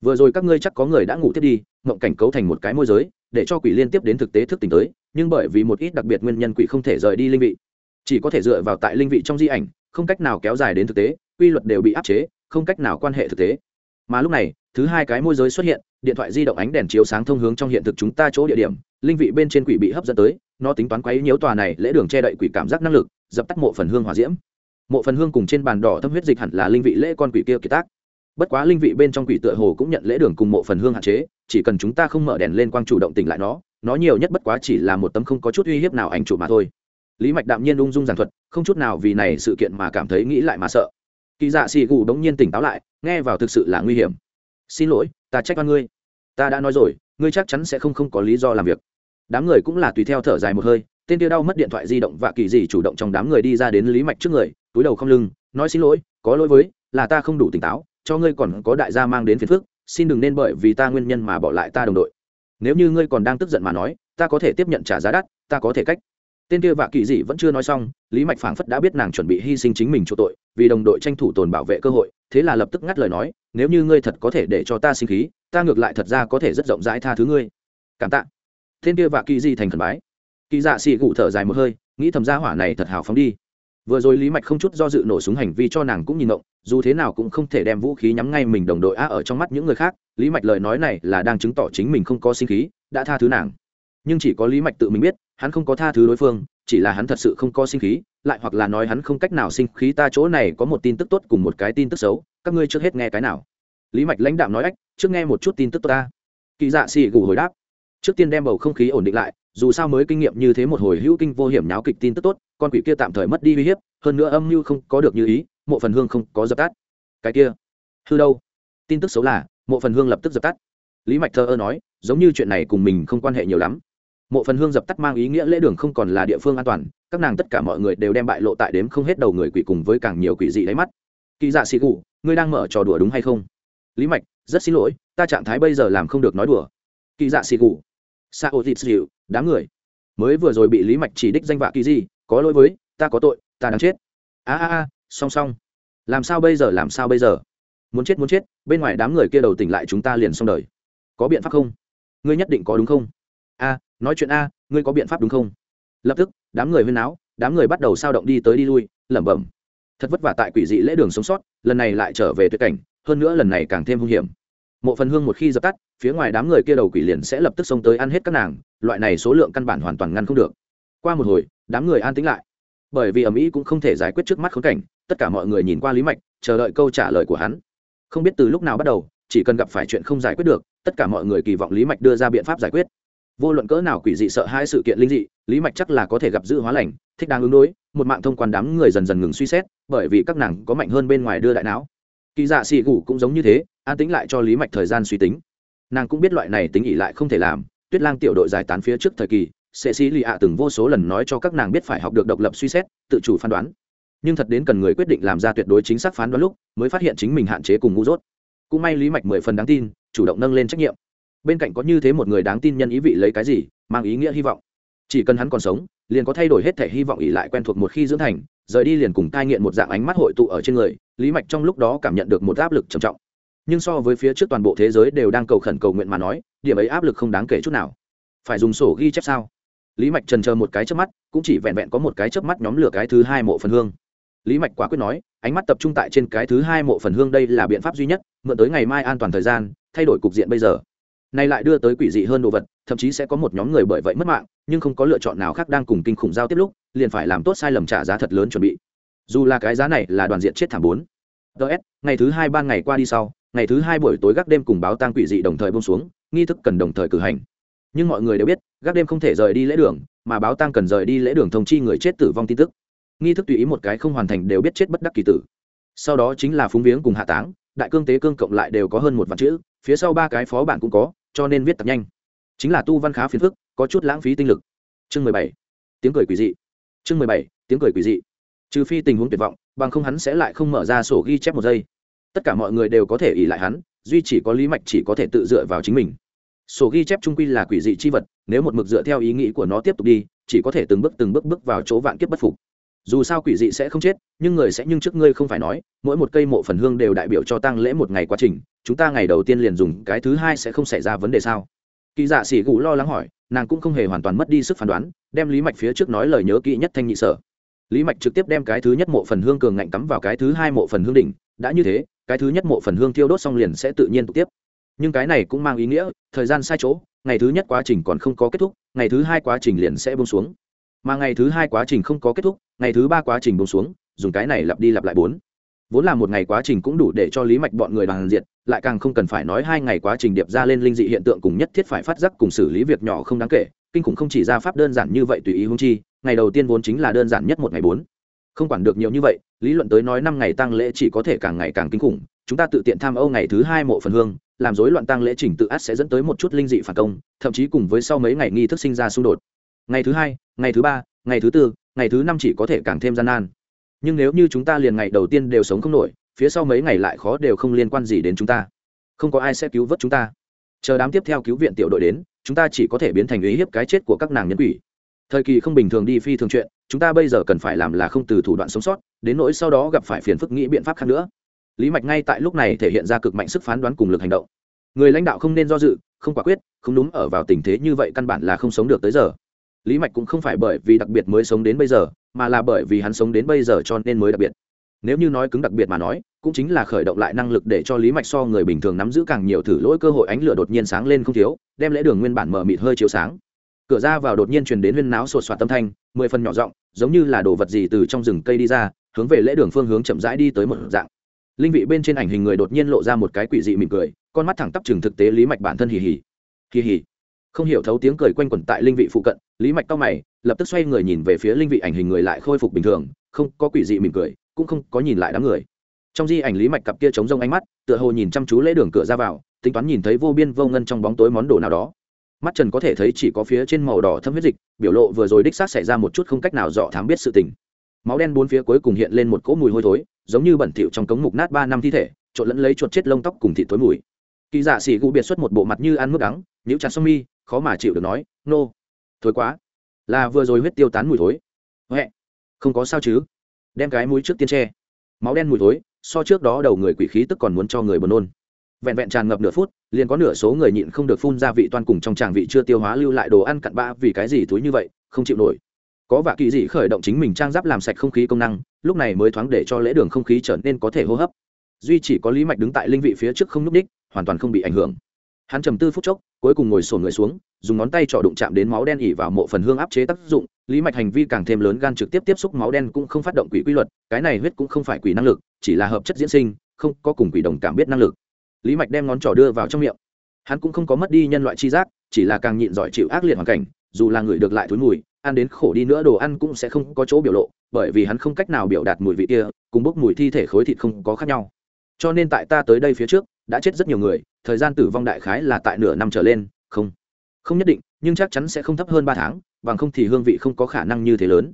Vừa rồi các ngươi chắc có người đã ngủ tiếp đi, mộng cảnh cấu thành một cái môi giới, để cho quỷ liên tiếp đến thực tế thức tỉnh tới, nhưng bởi vì một ít đặc biệt nguyên nhân quỷ không thể rời đi linh vị chỉ có thể dựa vào tại linh vị trong di ảnh, không cách nào kéo dài đến thực tế, quy luật đều bị áp chế, không cách nào quan hệ thực tế. Mà lúc này, thứ hai cái môi giới xuất hiện, điện thoại di động ánh đèn chiếu sáng thông hướng trong hiện thực chúng ta chỗ địa điểm, linh vị bên trên quỷ bị hấp dẫn tới, nó tính toán quấy nhiễu tòa này lễ đường che đậy quỷ cảm giác năng lực, dập tắt mộ phần hương hòa diễm. Mộ phần hương cùng trên bàn đỏ thâm huyết dịch hẳn là linh vị lễ con quỷ kia kiệt tác. Bất quá linh vị bên trong quỷ tựa hồ cũng nhận lễ đường cùng mộ phần hương hạn chế, chỉ cần chúng ta không mở đèn lên quang chủ động tỉnh lại nó nó nhiều nhất bất quá chỉ là một tấm không có chút uy hiếp nào ảnh chủ mà thôi lý mạch đạm nhiên ung dung giảng thuật, không chút nào vì này sự kiện mà cảm thấy nghĩ lại mà sợ. Kỳ dạ xì gù đống nhiên tỉnh táo lại, nghe vào thực sự là nguy hiểm. Xin lỗi, ta trách oan ngươi. Ta đã nói rồi, ngươi chắc chắn sẽ không không có lý do làm việc. Đám người cũng là tùy theo thở dài một hơi, tên tiêu đau mất điện thoại di động và kỳ dị chủ động trong đám người đi ra đến lý mạch trước người, túi đầu không lưng, nói xin lỗi, có lỗi với, là ta không đủ tỉnh táo, cho ngươi còn có đại gia mang đến phiền phức, xin đừng nên bởi vì ta nguyên nhân mà bỏ lại ta đồng đội. Nếu như ngươi còn đang tức giận mà nói, ta có thể tiếp nhận trả giá đắt, ta có thể cách tên kia vạ kỳ dị vẫn chưa nói xong, lý mạch phảng phất đã biết nàng chuẩn bị hy sinh chính mình chỗ tội, vì đồng đội tranh thủ tồn bảo vệ cơ hội, thế là lập tức ngắt lời nói, nếu như ngươi thật có thể để cho ta sinh khí, ta ngược lại thật ra có thể rất rộng rãi tha thứ ngươi. Cảm tạ. Tên kia vạ kỳ dị thành khẩn bái. Kỳ dạ xì gụ thở dài một hơi, nghĩ thầm gia hỏa này thật hào phóng đi. Vừa rồi lý mạch không chút do dự nổ súng hành vi cho nàng cũng nhìn động dù thế nào cũng không thể đem vũ khí nhắm ngay mình đồng đội a ở trong mắt những người khác, lý mạch lời nói này là đang chứng tỏ chính mình không có sinh khí, đã tha thứ nàng nhưng chỉ có lý mạch tự mình biết, hắn không có tha thứ đối phương, chỉ là hắn thật sự không có sinh khí, lại hoặc là nói hắn không cách nào sinh khí ta chỗ này có một tin tức tốt cùng một cái tin tức xấu, các ngươi trước hết nghe cái nào? Lý mạch lãnh đạm nói ách, trước nghe một chút tin tức tốt ta. Kỳ dạ xì gù hồi đáp. Trước tiên đem bầu không khí ổn định lại, dù sao mới kinh nghiệm như thế một hồi hữu kinh vô hiểm nháo kịch tin tức tốt, con quỷ kia tạm thời mất đi uy hiếp, hơn nữa âm mưu không có được như ý, mộ phần hương không có dập tắt. Cái kia, hư đâu? Tin tức xấu là, mộ phần hương lập tức dập tắt. Lý mạch thơ ơ nói, giống như chuyện này cùng mình không quan hệ nhiều lắm mộ phần hương dập tắt mang ý nghĩa lễ đường không còn là địa phương an toàn, các nàng tất cả mọi người đều đem bại lộ tại đếm không hết đầu người quỷ cùng với càng nhiều quỷ dị đáy mắt. Kỳ dạ xì cụ ngươi đang mở trò đùa đúng hay không? Lý mạch, rất xin lỗi, ta trạng thái bây giờ làm không được nói đùa. Kỳ dạ xì cụ sa ô thịt dịu đám người. Mới vừa rồi bị lý mạch chỉ đích danh vạ kỳ gì, có lỗi với, ta có tội, ta đang chết. A a a, song song. Làm sao bây giờ, làm sao bây giờ? Muốn chết muốn chết, bên ngoài đám người kia đầu tỉnh lại chúng ta liền xong đời. Có biện pháp không? Ngươi nhất định có đúng không? A nói chuyện a, ngươi có biện pháp đúng không? Lập tức, đám người huyên náo, đám người bắt đầu sao động đi tới đi lui, lẩm bẩm. Thật vất vả tại quỷ dị lễ đường sống sót, lần này lại trở về tuyệt cảnh, hơn nữa lần này càng thêm hung hiểm. Mộ phần hương một khi dập tắt, phía ngoài đám người kia đầu quỷ liền sẽ lập tức xông tới ăn hết các nàng, loại này số lượng căn bản hoàn toàn ngăn không được. Qua một hồi, đám người an tĩnh lại. Bởi vì ầm ĩ cũng không thể giải quyết trước mắt khốn cảnh, tất cả mọi người nhìn qua lý mạch, chờ đợi câu trả lời của hắn. Không biết từ lúc nào bắt đầu, chỉ cần gặp phải chuyện không giải quyết được, tất cả mọi người kỳ vọng lý mạch đưa ra biện pháp giải quyết vô luận cỡ nào quỷ dị sợ hai sự kiện linh dị, lý mạch chắc là có thể gặp dự hóa lành, thích đáng ứng đối, một mạng thông quan đám người dần dần ngừng suy xét, bởi vì các nàng có mạnh hơn bên ngoài đưa đại não. Kỳ dạ xì gù cũng giống như thế, an tính lại cho lý mạch thời gian suy tính. Nàng cũng biết loại này tính ỉ lại không thể làm, tuyết lang tiểu đội giải tán phía trước thời kỳ, sệ sĩ lì ạ từng vô số lần nói cho các nàng biết phải học được độc lập suy xét, tự chủ phán đoán. Nhưng thật đến cần người quyết định làm ra tuyệt đối chính xác phán đoán lúc, mới phát hiện chính mình hạn chế cùng ngu dốt. Cũng may lý mạch mười phần đáng tin, chủ động nâng lên trách nhiệm bên cạnh có như thế một người đáng tin nhân ý vị lấy cái gì, mang ý nghĩa hy vọng. Chỉ cần hắn còn sống, liền có thay đổi hết thể hy vọng ỉ lại quen thuộc một khi dưỡng thành, rời đi liền cùng cai nghiện một dạng ánh mắt hội tụ ở trên người, lý mạch trong lúc đó cảm nhận được một áp lực trầm trọng. Nhưng so với phía trước toàn bộ thế giới đều đang cầu khẩn cầu nguyện mà nói, điểm ấy áp lực không đáng kể chút nào. Phải dùng sổ ghi chép sao? Lý mạch trần chờ một cái chớp mắt, cũng chỉ vẹn vẹn có một cái chớp mắt nhóm lửa cái thứ hai mộ phần hương. Lý mạch quả quyết nói, ánh mắt tập trung tại trên cái thứ hai mộ phần hương đây là biện pháp duy nhất, mượn tới ngày mai an toàn thời gian, thay đổi cục diện bây giờ nay lại đưa tới quỷ dị hơn đồ vật, thậm chí sẽ có một nhóm người bởi vậy mất mạng, nhưng không có lựa chọn nào khác đang cùng kinh khủng giao tiếp lúc, liền phải làm tốt sai lầm trả giá thật lớn chuẩn bị. Dù là cái giá này là đoàn diện chết thảm bốn. Ts ngày thứ hai ban ngày qua đi sau, ngày thứ hai buổi tối gác đêm cùng báo tang quỷ dị đồng thời bông xuống, nghi thức cần đồng thời cử hành. Nhưng mọi người đều biết, gác đêm không thể rời đi lễ đường, mà báo tang cần rời đi lễ đường thông chi người chết tử vong tin tức. Nghi thức tùy ý một cái không hoàn thành đều biết chết bất đắc kỳ tử. Sau đó chính là phúng viếng cùng hạ táng, đại cương tế cương cộng lại đều có hơn một vạn chữ, phía sau ba cái phó bản cũng có cho nên viết tập nhanh. Chính là tu văn khá phiền phức, có chút lãng phí tinh lực. Chương mười bảy. Tiếng cười quỷ dị. Chương mười bảy, tiếng cười quỷ dị. Trừ phi tình huống tuyệt vọng, bằng không hắn sẽ lại không mở ra sổ ghi chép một giây. Tất cả mọi người đều có thể ỉ lại hắn, duy chỉ có lý mạch chỉ có thể tự dựa vào chính mình. Sổ ghi chép trung quy là quỷ dị chi vật, nếu một mực dựa theo ý nghĩ của nó tiếp tục đi, chỉ có thể từng bước từng bước bước vào chỗ vạn kiếp bất phục dù sao quỷ dị sẽ không chết, nhưng người sẽ nhưng trước ngươi không phải nói, mỗi một cây mộ phần hương đều đại biểu cho tăng lễ một ngày quá trình, chúng ta ngày đầu tiên liền dùng, cái thứ hai sẽ không xảy ra vấn đề sao? Kỳ dạ sĩ gù lo lắng hỏi, nàng cũng không hề hoàn toàn mất đi sức phán đoán, đem lý mạch phía trước nói lời nhớ kỹ nhất thanh nhị sở. Lý mạch trực tiếp đem cái thứ nhất mộ phần hương cường ngạnh cắm vào cái thứ hai mộ phần hương đỉnh, đã như thế, cái thứ nhất mộ phần hương thiêu đốt xong liền sẽ tự nhiên tục tiếp. Nhưng cái này cũng mang ý nghĩa, thời gian sai chỗ, ngày thứ nhất quá trình còn không có kết thúc, ngày thứ hai quá trình liền sẽ bông xuống mà ngày thứ hai quá trình không có kết thúc, ngày thứ ba quá trình bông xuống, dùng cái này lặp đi lặp lại bốn. Vốn là một ngày quá trình cũng đủ để cho lý mạch bọn người bằng diện lại càng không cần phải nói hai ngày quá trình điệp ra lên linh dị hiện tượng cùng nhất thiết phải phát giác cùng xử lý việc nhỏ không đáng kể, kinh khủng không chỉ ra pháp đơn giản như vậy tùy ý hung chi, ngày đầu tiên vốn chính là đơn giản nhất một ngày bốn. Không quản được nhiều như vậy, lý luận tới nói năm ngày tăng lễ chỉ có thể càng ngày càng kinh khủng, chúng ta tự tiện tham âu ngày thứ hai mộ phần hương, làm rối loạn tăng lễ trình tự át sẽ dẫn tới một chút linh dị phản công, thậm chí cùng với sau mấy ngày nghi thức sinh ra xung đột ngày thứ hai, ngày thứ ba, ngày thứ tư, ngày thứ năm chỉ có thể càng thêm gian nan. Nhưng nếu như chúng ta liền ngày đầu tiên đều sống không nổi, phía sau mấy ngày lại khó đều không liên quan gì đến chúng ta. Không có ai sẽ cứu vớt chúng ta. Chờ đám tiếp theo cứu viện tiểu đội đến, chúng ta chỉ có thể biến thành ý hiếp cái chết của các nàng nhân quỷ. Thời kỳ không bình thường đi phi thường chuyện, chúng ta bây giờ cần phải làm là không từ thủ đoạn sống sót, đến nỗi sau đó gặp phải phiền phức nghĩ biện pháp khác nữa. Lý mạch ngay tại lúc này thể hiện ra cực mạnh sức phán đoán cùng lực hành động. Người lãnh đạo không nên do dự, không quả quyết, không đúng ở vào tình thế như vậy căn bản là không sống được tới giờ lý mạch cũng không phải bởi vì đặc biệt mới sống đến bây giờ, mà là bởi vì hắn sống đến bây giờ cho nên mới đặc biệt. Nếu như nói cứng đặc biệt mà nói, cũng chính là khởi động lại năng lực để cho lý mạch so người bình thường nắm giữ càng nhiều thử lỗi cơ hội ánh lửa đột nhiên sáng lên không thiếu, đem lễ đường nguyên bản mở mịt hơi chiếu sáng. Cửa ra vào đột nhiên truyền đến huyên náo sột soạt tâm thanh, mười phần nhỏ giọng, giống như là đồ vật gì từ trong rừng cây đi ra, hướng về lễ đường phương hướng chậm rãi đi tới một dạng. Linh vị bên trên ảnh hình người đột nhiên lộ ra một cái quỷ dị mỉm cười, con mắt thẳng tắp chừng thực tế lý mạch bản thân hì hì. Hì hì không hiểu thấu tiếng cười quanh quẩn tại linh vị phụ cận, lý mạch cao mày, lập tức xoay người nhìn về phía linh vị ảnh hình người lại khôi phục bình thường, không có quỷ dị mỉm cười, cũng không có nhìn lại đám người. Trong di ảnh lý mạch cặp kia chống rông ánh mắt, tựa hồ nhìn chăm chú lễ đường cửa ra vào, tính toán nhìn thấy vô biên vô ngân trong bóng tối món đồ nào đó. Mắt trần có thể thấy chỉ có phía trên màu đỏ thâm huyết dịch, biểu lộ vừa rồi đích xác xảy ra một chút không cách nào dọ thám biết sự tình. Máu đen bốn phía cuối cùng hiện lên một cỗ mùi hôi thối, giống như bẩn thịu trong cống mục nát ba năm thi thể, trộn lẫn lấy chuột chết lông tóc cùng thịt thối mùi. Kỳ dạ xỉ gu biệt xuất một bộ mặt như ăn mức đắng nhũ chặt sông mi khó mà chịu được nói, nô、no. thối quá. Là vừa rồi huyết tiêu tán mùi thối. Huệ không có sao chứ. Đem cái mũi trước tiên tre máu đen mùi thối, so trước đó đầu người quỷ khí tức còn muốn cho người buồn nôn. Vẹn vẹn tràn ngập nửa phút, liền có nửa số người nhịn không được phun ra vị toan cùng trong tràng vị chưa tiêu hóa lưu lại đồ ăn cặn bã vì cái gì thúi như vậy, không chịu nổi. Có vạ kỳ dị khởi động chính mình trang giáp làm sạch không khí công năng, lúc này mới thoáng để cho lễ đường không khí trở nên có thể hô hấp. Duy chỉ có lý mạch đứng tại linh vị phía trước không n ú c ních hoàn toàn không bị ảnh hưởng hắn trầm tư phút chốc, cuối cùng ngồi sổn người xuống, dùng ngón tay trỏ đụng chạm đến máu đen ỉ vào mộ phần hương áp chế tác dụng, lý mạch hành vi càng thêm lớn gan trực tiếp tiếp xúc máu đen cũng không phát động quỷ quy luật, cái này huyết cũng không phải quỷ năng lực, chỉ là hợp chất diễn sinh, không có cùng quỷ đồng cảm biết năng lực. Lý mạch đem ngón trỏ đưa vào trong miệng. Hắn cũng không có mất đi nhân loại chi giác, chỉ là càng nhịn giỏi chịu ác liệt hoàn cảnh, dù là người được lại thối mùi, ăn đến khổ đi nữa đồ ăn cũng sẽ không có chỗ biểu lộ, bởi vì hắn không cách nào biểu đạt mùi vị kia, cùng bốc mùi thi thể khối thịt không có khác nhau. Cho nên tại ta tới đây phía trước, đã chết rất nhiều người thời gian tử vong đại khái là tại nửa năm trở lên, không không nhất định, nhưng chắc chắn sẽ không thấp hơn ba tháng, bằng không thì hương vị không có khả năng như thế lớn.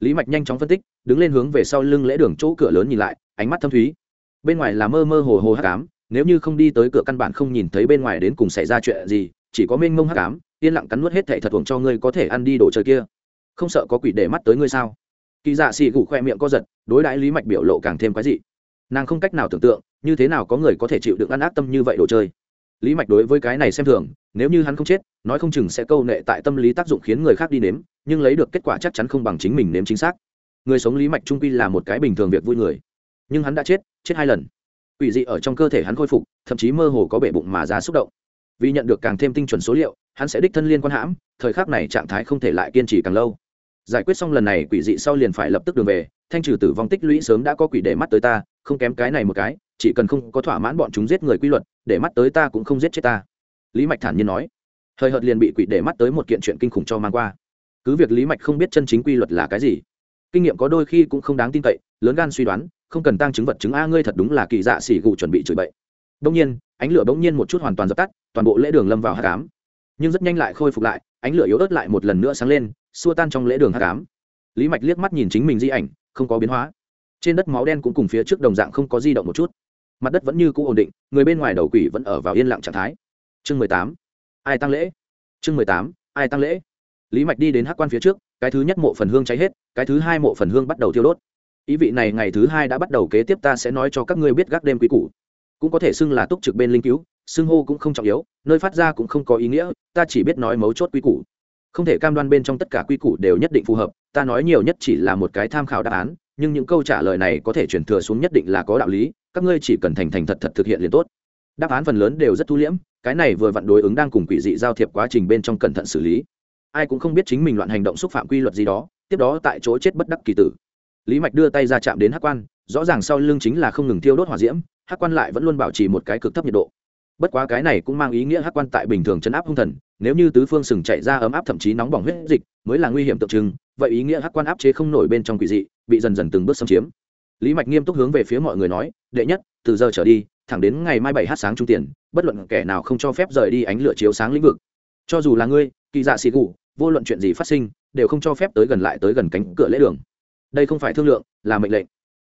Lý mạch nhanh chóng phân tích, đứng lên hướng về sau lưng lễ đường chỗ cửa lớn nhìn lại, ánh mắt thâm thúy. Bên ngoài là mơ mơ hồ hồ hắc ám, nếu như không đi tới cửa căn bản không nhìn thấy bên ngoài đến cùng xảy ra chuyện gì, chỉ có mênh mông hắc ám, yên lặng cắn nuốt hết thệ thật thuồng cho ngươi có thể ăn đi đồ chơi kia. Không sợ có quỷ để mắt tới ngươi sao? Kỳ dạ xì gủ khoe miệng co giật, đối đãi lý mạch biểu lộ càng thêm quái dị nàng không cách nào tưởng tượng, như thế nào có người có thể chịu được ăn ác tâm như vậy đồ chơi. Lý mạch đối với cái này xem thường, nếu như hắn không chết, nói không chừng sẽ câu nệ tại tâm lý tác dụng khiến người khác đi nếm, nhưng lấy được kết quả chắc chắn không bằng chính mình nếm chính xác. Người sống lý mạch trung quy là một cái bình thường việc vui người. Nhưng hắn đã chết chết hai lần. Quỷ dị ở trong cơ thể hắn khôi phục, thậm chí mơ hồ có bể bụng mà ra xúc động. Vì nhận được càng thêm tinh chuẩn số liệu, hắn sẽ đích thân liên quan hãm, thời khắc này trạng thái không thể lại kiên trì càng lâu. Giải quyết xong lần này, quỷ dị sau liền phải lập tức đường về, thanh trừ tử vong tích lũy sớm đã có quỷ để mắt tới ta không kém cái này một cái, chỉ cần không có thỏa mãn bọn chúng giết người quy luật, để mắt tới ta cũng không giết chết ta. Lý mạch thản nhiên nói. Thời hợt liền bị quỷ để mắt tới một kiện chuyện kinh khủng cho mang qua. Cứ việc lý mạch không biết chân chính quy luật là cái gì, kinh nghiệm có đôi khi cũng không đáng tin cậy, lớn gan suy đoán, không cần tăng chứng vật chứng a ngươi thật đúng là kỳ dạ xỉ gù chuẩn bị chửi bậy. Đông nhiên, ánh lửa bỗng nhiên một chút hoàn toàn dập tắt, toàn bộ lễ đường lâm vào hát cám nhưng rất nhanh lại khôi phục lại, ánh lửa yếu ớt lại một lần nữa sáng lên, xua tan trong lễ đường hát cám lý mạch liếc mắt nhìn chính mình di ảnh, không có biến hóa trên đất máu đen cũng cùng phía trước đồng dạng không có di động một chút. Mặt đất vẫn như cũ ổn định, người bên ngoài đầu quỷ vẫn ở vào yên lặng trạng thái. Chương mười tám, ai tăng lễ? Chương mười tám, ai tăng lễ? Lý mạch đi đến hát quan phía trước, cái thứ nhất mộ phần hương cháy hết, cái thứ hai mộ phần hương bắt đầu thiêu đốt. Ý vị này ngày thứ hai đã bắt đầu kế tiếp ta sẽ nói cho các ngươi biết gác đêm quý cũ. cũng có thể xưng là túc trực bên linh cứu, xưng hô cũng không trọng yếu, nơi phát ra cũng không có ý nghĩa, ta chỉ biết nói mấu chốt quy củ. Không thể cam đoan bên trong tất cả quy củ đều nhất định phù hợp, ta nói nhiều nhất chỉ là một cái tham khảo đáp án nhưng những câu trả lời này có thể chuyển thừa xuống nhất định là có đạo lý, các ngươi chỉ cần thành thành thật thật thực hiện liền tốt. Đáp án phần lớn đều rất thu liễm, cái này vừa vặn đối ứng đang cùng quỷ dị giao thiệp quá trình bên trong cẩn thận xử lý. Ai cũng không biết chính mình loạn hành động xúc phạm quy luật gì đó, tiếp đó tại chỗ chết bất đắc kỳ tử. Lý mạch đưa tay ra chạm đến hắc quan, rõ ràng sau lưng chính là không ngừng thiêu đốt hỏa diễm, hắc quan lại vẫn luôn bảo trì một cái cực thấp nhiệt độ. Bất quá cái này cũng mang ý nghĩa hắc quan tại bình thường chấn áp hung thần, nếu như tứ phương sừng chạy ra ấm áp thậm chí nóng bỏng huyết dịch, mới là nguy hiểm tượng trưng, vậy ý nghĩa hắc quan áp chế không nổi bên trong quỷ dị bị dần dần từng bước xâm chiếm. Lý mạch nghiêm túc hướng về phía mọi người nói, đệ nhất, từ giờ trở đi, thẳng đến ngày mai bảy h sáng trung tiền, bất luận kẻ nào không cho phép rời đi ánh lửa chiếu sáng lĩnh vực. Cho dù là ngươi, kỳ dạ xì gù, vô luận chuyện gì phát sinh, đều không cho phép tới gần lại tới gần cánh cửa lễ đường. Đây không phải thương lượng, là mệnh lệnh.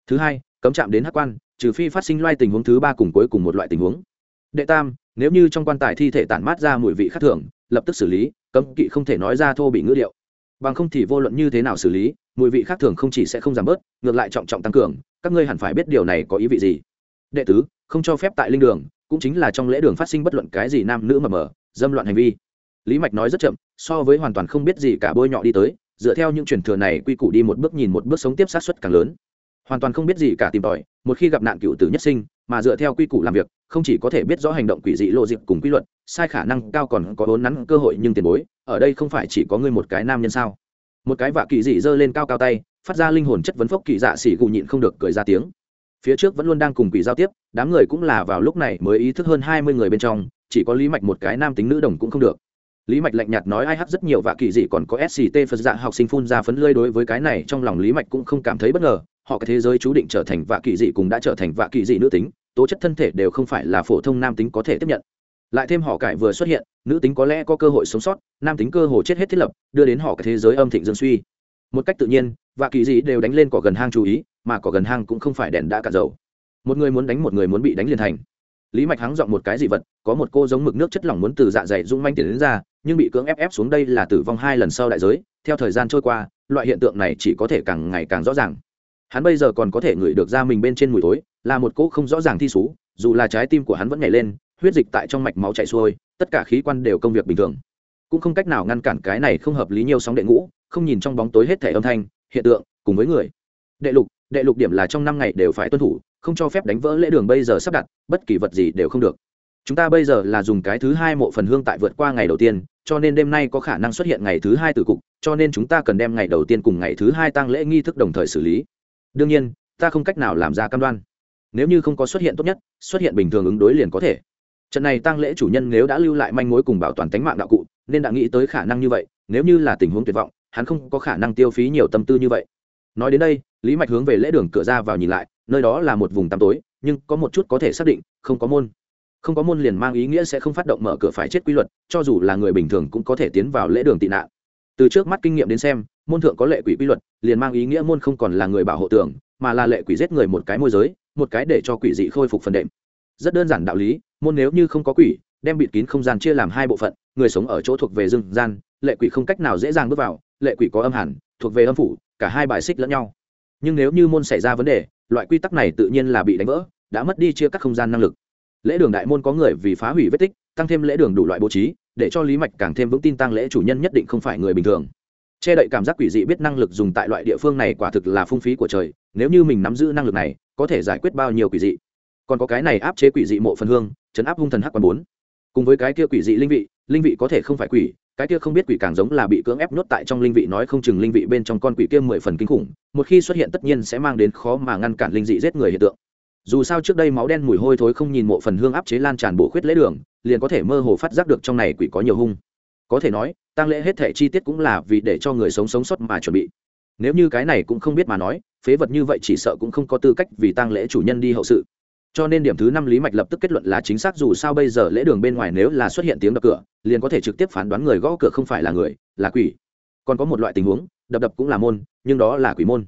Thứ hai, cấm chạm đến hắc quan, trừ phi phát sinh loai tình huống thứ ba cùng cuối cùng một loại tình huống. Đệ tam, nếu như trong quan tài thi thể tản mát ra mùi vị khác thường, lập tức xử lý, cấm kỵ không thể nói ra thô bị ngữ liệu bằng không thì vô luận như thế nào xử lý mùi vị khác thường không chỉ sẽ không giảm bớt, ngược lại trọng trọng tăng cường, các ngươi hẳn phải biết điều này có ý vị gì. Đệ tứ, không cho phép tại linh đường, cũng chính là trong lễ đường phát sinh bất luận cái gì nam nữ mờ mờ dâm loạn hành vi. Lý mạch nói rất chậm, so với hoàn toàn không biết gì cả bôi nhọ đi tới, dựa theo những truyền thừa này quy củ đi một bước nhìn một bước sống tiếp sát xuất càng lớn. Hoàn toàn không biết gì cả tìm tòi, một khi gặp nạn cựu tử nhất sinh, mà dựa theo quy củ làm việc, không chỉ có thể biết rõ hành động quỷ dị lộ dịp cùng quy luật, sai khả năng cao còn có vốn nắn cơ hội nhưng tiền bối, ở đây không phải chỉ có ngươi một cái nam nhân sao? Một cái vạ kỳ dị giơ lên cao cao tay, phát ra linh hồn chất vấn phốc kỳ dạ xỉ gù nhịn không được cười ra tiếng. Phía trước vẫn luôn đang cùng quỷ giao tiếp, đám người cũng là vào lúc này mới ý thức hơn hai mươi người bên trong, chỉ có lý mạch một cái nam tính nữ đồng cũng không được. Lý mạch lạnh nhạt nói ai hắc rất nhiều vạ kỳ dị còn có sct phật dạ học sinh phun ra phấn lơi đối với cái này, trong lòng lý mạch cũng không cảm thấy bất ngờ, họ cái thế giới chú định trở thành vạ kỳ dị cùng đã trở thành vạ kỳ dị nữ tính, tố chất thân thể đều không phải là phổ thông nam tính có thể tiếp nhận lại thêm họ cải vừa xuất hiện, nữ tính có lẽ có cơ hội sống sót, nam tính cơ hồ chết hết thiết lập, đưa đến họ cả thế giới âm thịnh dương suy. Một cách tự nhiên và kỳ dị đều đánh lên cỏ gần hang chú ý, mà cỏ gần hang cũng không phải đèn đã cả dầu. Một người muốn đánh một người muốn bị đánh liền thành. Lý mạch hắng dọn một cái dị vật, có một cô giống mực nước chất lỏng muốn từ dạ dày rung manh tiền đến ra, nhưng bị cưỡng ép ép xuống đây là tử vong hai lần sau đại giới, theo thời gian trôi qua, loại hiện tượng này chỉ có thể càng ngày càng rõ ràng. Hắn bây giờ còn có thể ngửi được ra mình bên trên mùi tối là một cỗ không rõ ràng thi xú, dù là trái tim của hắn vẫn nhảy lên huyết dịch tại trong mạch máu chảy xuôi, tất cả khí quan đều công việc bình thường. Cũng không cách nào ngăn cản cái này không hợp lý nhiều sóng đệ ngũ, không nhìn trong bóng tối hết thể âm thanh, hiện tượng, cùng với người. Đệ lục đệ lục điểm là trong năm ngày đều phải tuân thủ, không cho phép đánh vỡ lễ đường bây giờ sắp đặt, bất kỳ vật gì đều không được. Chúng ta bây giờ là dùng cái thứ hai mộ phần hương tại vượt qua ngày đầu tiên, cho nên đêm nay có khả năng xuất hiện ngày thứ hai từ cục, cho nên chúng ta cần đem ngày đầu tiên cùng ngày thứ hai tăng lễ nghi thức đồng thời xử lý. Đương nhiên, ta không cách nào làm ra cam đoan. Nếu như không có xuất hiện tốt nhất, xuất hiện bình thường ứng đối liền có thể trận này tăng lễ chủ nhân nếu đã lưu lại manh mối cùng bảo toàn tính mạng đạo cụ, nên đã nghĩ tới khả năng như vậy, nếu như là tình huống tuyệt vọng, hắn không có khả năng tiêu phí nhiều tâm tư như vậy. Nói đến đây, lý mạch hướng về lễ đường cửa ra vào nhìn lại, nơi đó là một vùng tăm tối, nhưng có một chút có thể xác định, không có môn. Không có môn liền mang ý nghĩa sẽ không phát động mở cửa phải chết quy luật, cho dù là người bình thường cũng có thể tiến vào lễ đường tị nạn. Từ trước mắt kinh nghiệm đến xem, môn thượng có lệ quỷ quy luật, liền mang ý nghĩa môn không còn là người bảo hộ tưởng mà là lệ quỷ giết người một cái môi giới, một cái để cho quỷ dị khôi phục phần đệm. Rất đơn giản đạo lý môn nếu như không có quỷ, đem bịt kín không gian chia làm hai bộ phận, người sống ở chỗ thuộc về dương gian, lệ quỷ không cách nào dễ dàng bước vào, lệ quỷ có âm hẳn, thuộc về âm phủ, cả hai bài xích lẫn nhau. Nhưng nếu như môn xảy ra vấn đề, loại quy tắc này tự nhiên là bị đánh vỡ, đã mất đi chia cắt không gian năng lực. Lễ đường đại môn có người vì phá hủy vết tích, tăng thêm lễ đường đủ loại bố trí, để cho lý mạch càng thêm vững tin tăng lễ chủ nhân nhất định không phải người bình thường. Che đậy cảm giác quỷ dị biết năng lực dùng tại loại địa phương này quả thực là phung phí của trời, nếu như mình nắm giữ năng lực này, có thể giải quyết bao nhiêu quỷ dị? Còn có cái này áp chế quỷ dị mộ phần hương, chấn áp hung thần hắc quán bốn. Cùng với cái kia quỷ dị linh vị linh vị có thể không phải quỷ, cái kia không biết quỷ càng giống là bị cưỡng ép nhốt tại trong linh vị nói không chừng linh vị bên trong con quỷ kia mười phần kinh khủng, một khi xuất hiện tất nhiên sẽ mang đến khó mà ngăn cản linh dị giết người hiện tượng. Dù sao trước đây máu đen mùi hôi thối không nhìn mộ phần hương áp chế lan tràn bổ khuyết lễ đường, liền có thể mơ hồ phát giác được trong này quỷ có nhiều hung. Có thể nói, tăng lễ hết thể chi tiết cũng là vì để cho người sống sống sót mà chuẩn bị. Nếu như cái này cũng không biết mà nói, phế vật như vậy chỉ sợ cũng không có tư cách vì tăng lễ chủ nhân đi hậu sự cho nên điểm thứ năm lý mạch lập tức kết luận là chính xác dù sao bây giờ lễ đường bên ngoài nếu là xuất hiện tiếng đập cửa, liền có thể trực tiếp phán đoán người gõ cửa không phải là người, là quỷ. Còn có một loại tình huống, đập đập cũng là môn, nhưng đó là quỷ môn.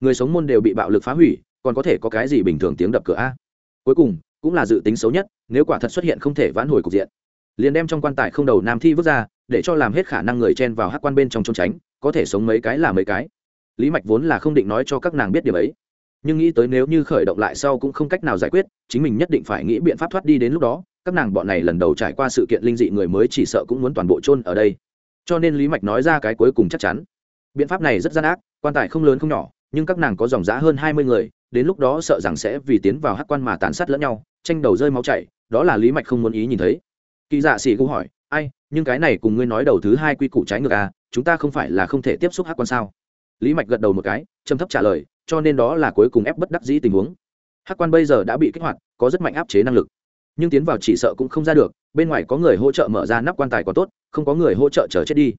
Người sống môn đều bị bạo lực phá hủy, còn có thể có cái gì bình thường tiếng đập cửa a? Cuối cùng, cũng là dự tính xấu nhất, nếu quả thật xuất hiện không thể vãn hồi cục diện, liền đem trong quan tài không đầu nam thi vứt ra, để cho làm hết khả năng người chen vào hát quan bên trong trốn tránh, có thể sống mấy cái là mấy cái. Lý mạch vốn là không định nói cho các nàng biết điều ấy nhưng nghĩ tới nếu như khởi động lại sau cũng không cách nào giải quyết, chính mình nhất định phải nghĩ biện pháp thoát đi đến lúc đó, các nàng bọn này lần đầu trải qua sự kiện linh dị người mới chỉ sợ cũng muốn toàn bộ chôn ở đây. Cho nên lý mạch nói ra cái cuối cùng chắc chắn. Biện pháp này rất gian ác, quan tài không lớn không nhỏ, nhưng các nàng có dòng giá hơn hai mươi người, đến lúc đó sợ rằng sẽ vì tiến vào hát quan mà tàn sát lẫn nhau, tranh đầu rơi máu chảy, đó là lý mạch không muốn ý nhìn thấy. Kỳ dạ sĩ cũng hỏi, ai, nhưng cái này cùng ngươi nói đầu thứ hai quy củ trái ngược à chúng ta không phải là không thể tiếp xúc hát quan sao? Lý mạch gật đầu một cái châm thấp trả lời cho nên đó là cuối cùng ép bất đắc dĩ tình huống. Hát quan bây giờ đã bị kích hoạt, có rất mạnh áp chế năng lực. Nhưng tiến vào chỉ sợ cũng không ra được, bên ngoài có người hỗ trợ mở ra nắp quan tài còn tốt, không có người hỗ trợ chờ chết đi.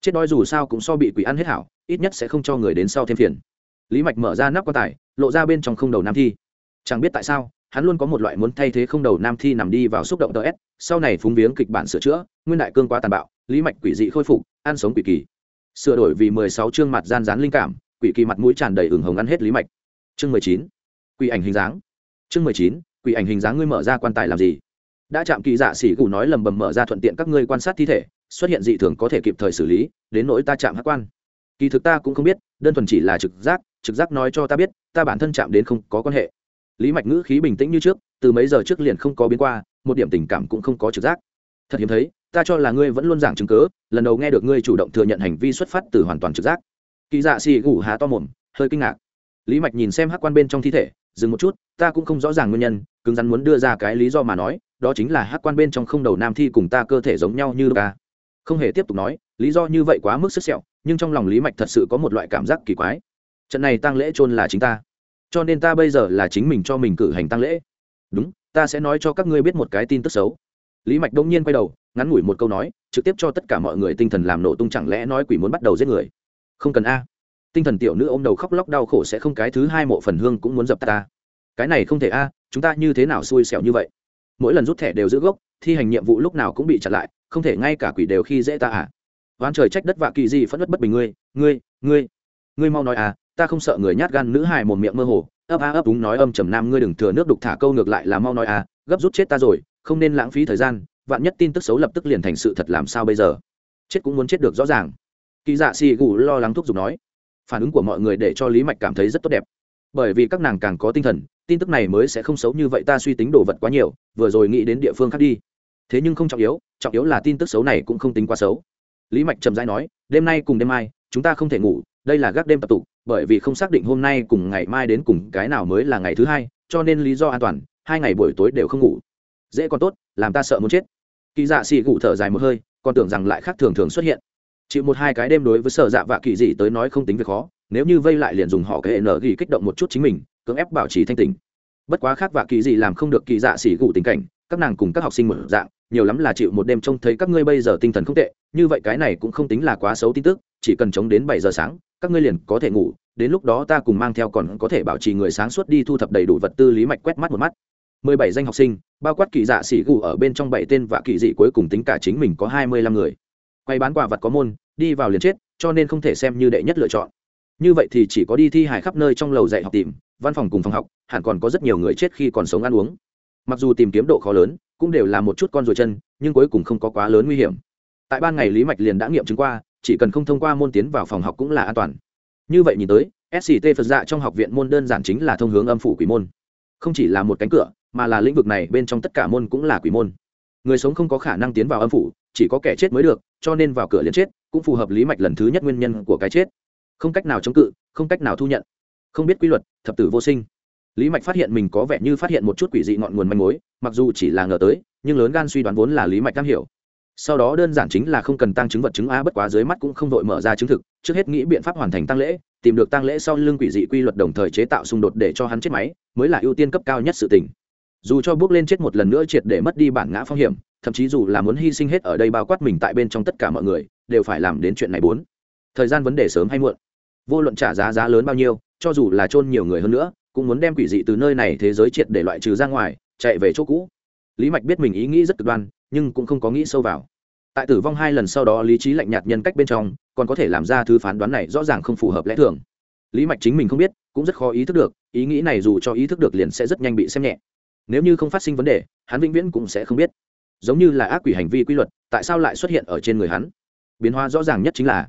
Chết đói dù sao cũng so bị quỷ ăn hết hảo, ít nhất sẽ không cho người đến sau thêm phiền. Lý mạch mở ra nắp quan tài, lộ ra bên trong không đầu nam thi. Chẳng biết tại sao, hắn luôn có một loại muốn thay thế không đầu nam thi nằm đi vào xúc động ts sau này phúng viếng kịch bản sửa chữa, nguyên đại cương quá tàn bạo, lý mạch quỷ dị khôi phục, ăn sống quỷ kỳ. Sửa đổi vì mười sáu chương mặt gian rán linh cảm quỷ kỳ mặt mũi tràn đầy ửng hồng ăn hết lý mạch. Chương mười chín, quỷ ảnh hình dáng. Chương mười chín, quỷ ảnh hình dáng ngươi mở ra quan tài làm gì? Đã chạm kỳ dạ xỉ cụ nói lầm bầm mở ra thuận tiện các ngươi quan sát thi thể, xuất hiện dị thường có thể kịp thời xử lý, đến nỗi ta chạm hát quan. Kỳ thực ta cũng không biết, đơn thuần chỉ là trực giác trực giác nói cho ta biết, ta bản thân chạm đến không có quan hệ. Lý mạch ngữ khí bình tĩnh như trước, từ mấy giờ trước liền không có biến qua, một điểm tình cảm cũng không có trực giác. Thật hiếm thấy, ta cho là ngươi vẫn luôn giảng chứng cớ lần đầu nghe được ngươi chủ động thừa nhận hành vi xuất phát từ hoàn toàn trực giác kỳ dạ xì gù há to mồm, hơi kinh ngạc. Lý mạch nhìn xem hát quan bên trong thi thể, dừng một chút, ta cũng không rõ ràng nguyên nhân, cứng rắn muốn đưa ra cái lý do mà nói, đó chính là hát quan bên trong không đầu nam thi cùng ta cơ thể giống nhau như ca. Không hề tiếp tục nói, lý do như vậy quá mức sức sẹo, nhưng trong lòng lý mạch thật sự có một loại cảm giác kỳ quái. Trận này tăng lễ chôn là chính ta. Cho nên ta bây giờ là chính mình cho mình cử hành tăng lễ. Đúng, ta sẽ nói cho các ngươi biết một cái tin tức xấu. Lý mạch đông nhiên quay đầu, ngắn ngủi một câu nói, trực tiếp cho tất cả mọi người tinh thần làm nổ tung, chẳng lẽ nói quỷ muốn bắt đầu giết người? Không cần a. Tinh thần tiểu nữ ô m đầu khóc lóc đau khổ sẽ không cái thứ hai mộ phần hương cũng muốn dập ta. Cái này không thể a, chúng ta như thế nào xui xẻo như vậy? Mỗi lần rút thẻ đều giữ gốc, thi hành nhiệm vụ lúc nào cũng bị chặn lại, không thể ngay cả quỷ đều khi dễ ta à. Oán trời trách đất vạ kỳ gì phẫn nứt bất bình ngươi ngươi ngươi ngươi mau nói à ta không sợ người nhát gan nữ hài một miệng mơ hồ, ấp a ấp đúng nói âm trầm nam ngươi đừng thừa nước đục thả câu ngược lại là mau nói à gấp rút chết ta rồi, không nên lãng phí thời gian, vạn nhất tin tức xấu lập tức liền thành sự thật làm sao bây giờ? Chết cũng muốn chết được rõ ràng kỳ dạ xì gù lo lắng thúc giục nói, phản ứng của mọi người để cho lý mạch cảm thấy rất tốt đẹp. Bởi vì các nàng càng có tinh thần, tin tức này mới sẽ không xấu như vậy, ta suy tính đồ vật quá nhiều, vừa rồi nghĩ đến địa phương khác đi. Thế nhưng không trọng yếu trọng yếu là tin tức xấu này cũng không tính quá xấu. Lý mạch trầm dai nói, đêm nay cùng đêm mai, chúng ta không thể ngủ, đây là gác đêm tập tụ, bởi vì không xác định hôm nay cùng ngày mai đến cùng cái nào mới là ngày thứ hai, cho nên lý do an toàn, hai ngày buổi tối đều không ngủ. Dễ còn tốt, làm ta sợ muốn chết. Kỳ dạ xì gù thở dài một hơi, còn tưởng rằng lại khác thường thường xuất hiện chịu một hai cái đêm đối với sở dạ vạ kỳ dị tới nói không tính việc khó, nếu như vây lại liền dùng họ cái nở ghi kích động một chút chính mình, cưỡng ép bảo trì thanh tình bất quá khác vạ kỳ dị làm không được kỳ dạ xỉ gụ tình cảnh, các nàng cùng các học sinh một dạng, nhiều lắm là chịu một đêm trông thấy các ngươi bây giờ tinh thần không tệ, như vậy cái này cũng không tính là quá xấu tin tức, chỉ cần chống đến bảy giờ sáng, các ngươi liền có thể ngủ, đến lúc đó ta cùng mang theo còn có thể bảo trì người sáng suốt đi thu thập đầy đủ vật tư lý mạch quét mắt một mắt. Mười bảy danh học sinh, bao quát kỳ dạ sĩ gù ở bên trong bảy tên và kỳ dị cuối cùng tính cả chính mình có hai mươi lăm người quay bán quả vật có môn, đi vào liền chết, cho nên không thể xem như đệ nhất lựa chọn. Như vậy thì chỉ có đi thi hài khắp nơi trong lầu dạy học tìm, văn phòng cùng phòng học, hẳn còn có rất nhiều người chết khi còn sống ăn uống. Mặc dù tìm kiếm độ khó lớn, cũng đều là một chút con ruồi chân, nhưng cuối cùng không có quá lớn nguy hiểm. Tại ban ngày lý mạch liền đã nghiệm chứng qua, chỉ cần không thông qua môn tiến vào phòng học cũng là an toàn. Như vậy nhìn tới sct phật dạ trong học viện môn đơn giản chính là thông hướng âm phủ quỷ môn. Không chỉ là một cánh cửa, mà là lĩnh vực này bên trong tất cả môn cũng là quỷ môn. Người sống không có khả năng tiến vào âm phủ chỉ có kẻ chết mới được, cho nên vào cửa liền chết, cũng phù hợp lý mạch lần thứ nhất nguyên nhân của cái chết. Không cách nào chống cự, không cách nào thu nhận. Không biết quy luật, thập tử vô sinh. Lý mạch phát hiện mình có vẻ như phát hiện một chút quỷ dị ngọn nguồn manh mối, mặc dù chỉ là ngờ tới, nhưng lớn gan suy đoán vốn là lý mạch am hiểu. Sau đó đơn giản chính là không cần tăng chứng vật chứng a, bất quá dưới mắt cũng không đội mở ra chứng thực, trước hết nghĩ biện pháp hoàn thành tăng lễ, tìm được tăng lễ sau lưng quỷ dị quy luật đồng thời chế tạo xung đột để cho hắn chết máy, mới là ưu tiên cấp cao nhất sự tình. Dù cho bước lên chết một lần nữa triệt để mất đi bản ngã phong hiểm thậm chí dù là muốn hy sinh hết ở đây bao quát mình tại bên trong tất cả mọi người, đều phải làm đến chuyện này bốn. Thời gian vấn đề sớm hay muộn? Vô luận trả giá giá lớn bao nhiêu, cho dù là chôn nhiều người hơn nữa, cũng muốn đem quỷ dị từ nơi này thế giới triệt để loại trừ ra ngoài, chạy về chỗ cũ. Lý mạch biết mình ý nghĩ rất cực đoan, nhưng cũng không có nghĩ sâu vào. Tại tử vong hai lần sau đó lý trí lạnh nhạt nhân cách bên trong, còn có thể làm ra thứ phán đoán này rõ ràng không phù hợp lẽ thường. Lý mạch chính mình không biết, cũng rất khó ý thức được, ý nghĩ này dù cho ý thức được liền sẽ rất nhanh bị xem nhẹ. Nếu như không phát sinh vấn đề, hắn vĩnh viễn cũng sẽ không biết giống như là ác quỷ hành vi quy luật, tại sao lại xuất hiện ở trên người hắn? Biến hóa rõ ràng nhất chính là,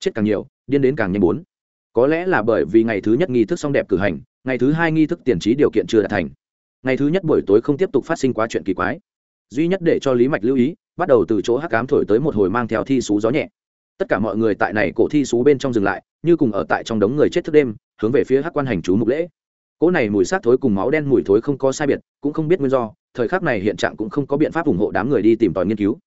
chết càng nhiều, điên đến càng nhanh bốn. Có lẽ là bởi vì ngày thứ nhất nghi thức xong đẹp cử hành, ngày thứ hai nghi thức tiền trí điều kiện chưa đạt thành. Ngày thứ nhất buổi tối không tiếp tục phát sinh quá chuyện kỳ quái. Duy nhất để cho lý mạch lưu ý, bắt đầu từ chỗ hắc cám thổi tới một hồi mang theo thi xú gió nhẹ. Tất cả mọi người tại này cổ thi xú bên trong dừng lại, như cùng ở tại trong đống người chết thức đêm, hướng về phía hắc quan hành chú mục lễ. Cỗ này mùi xác thối cùng máu đen mùi thối không có sai biệt, cũng không biết nguyên do thời khắc này hiện trạng cũng không có biện pháp ủng hộ đám người đi tìm tòi nghiên cứu.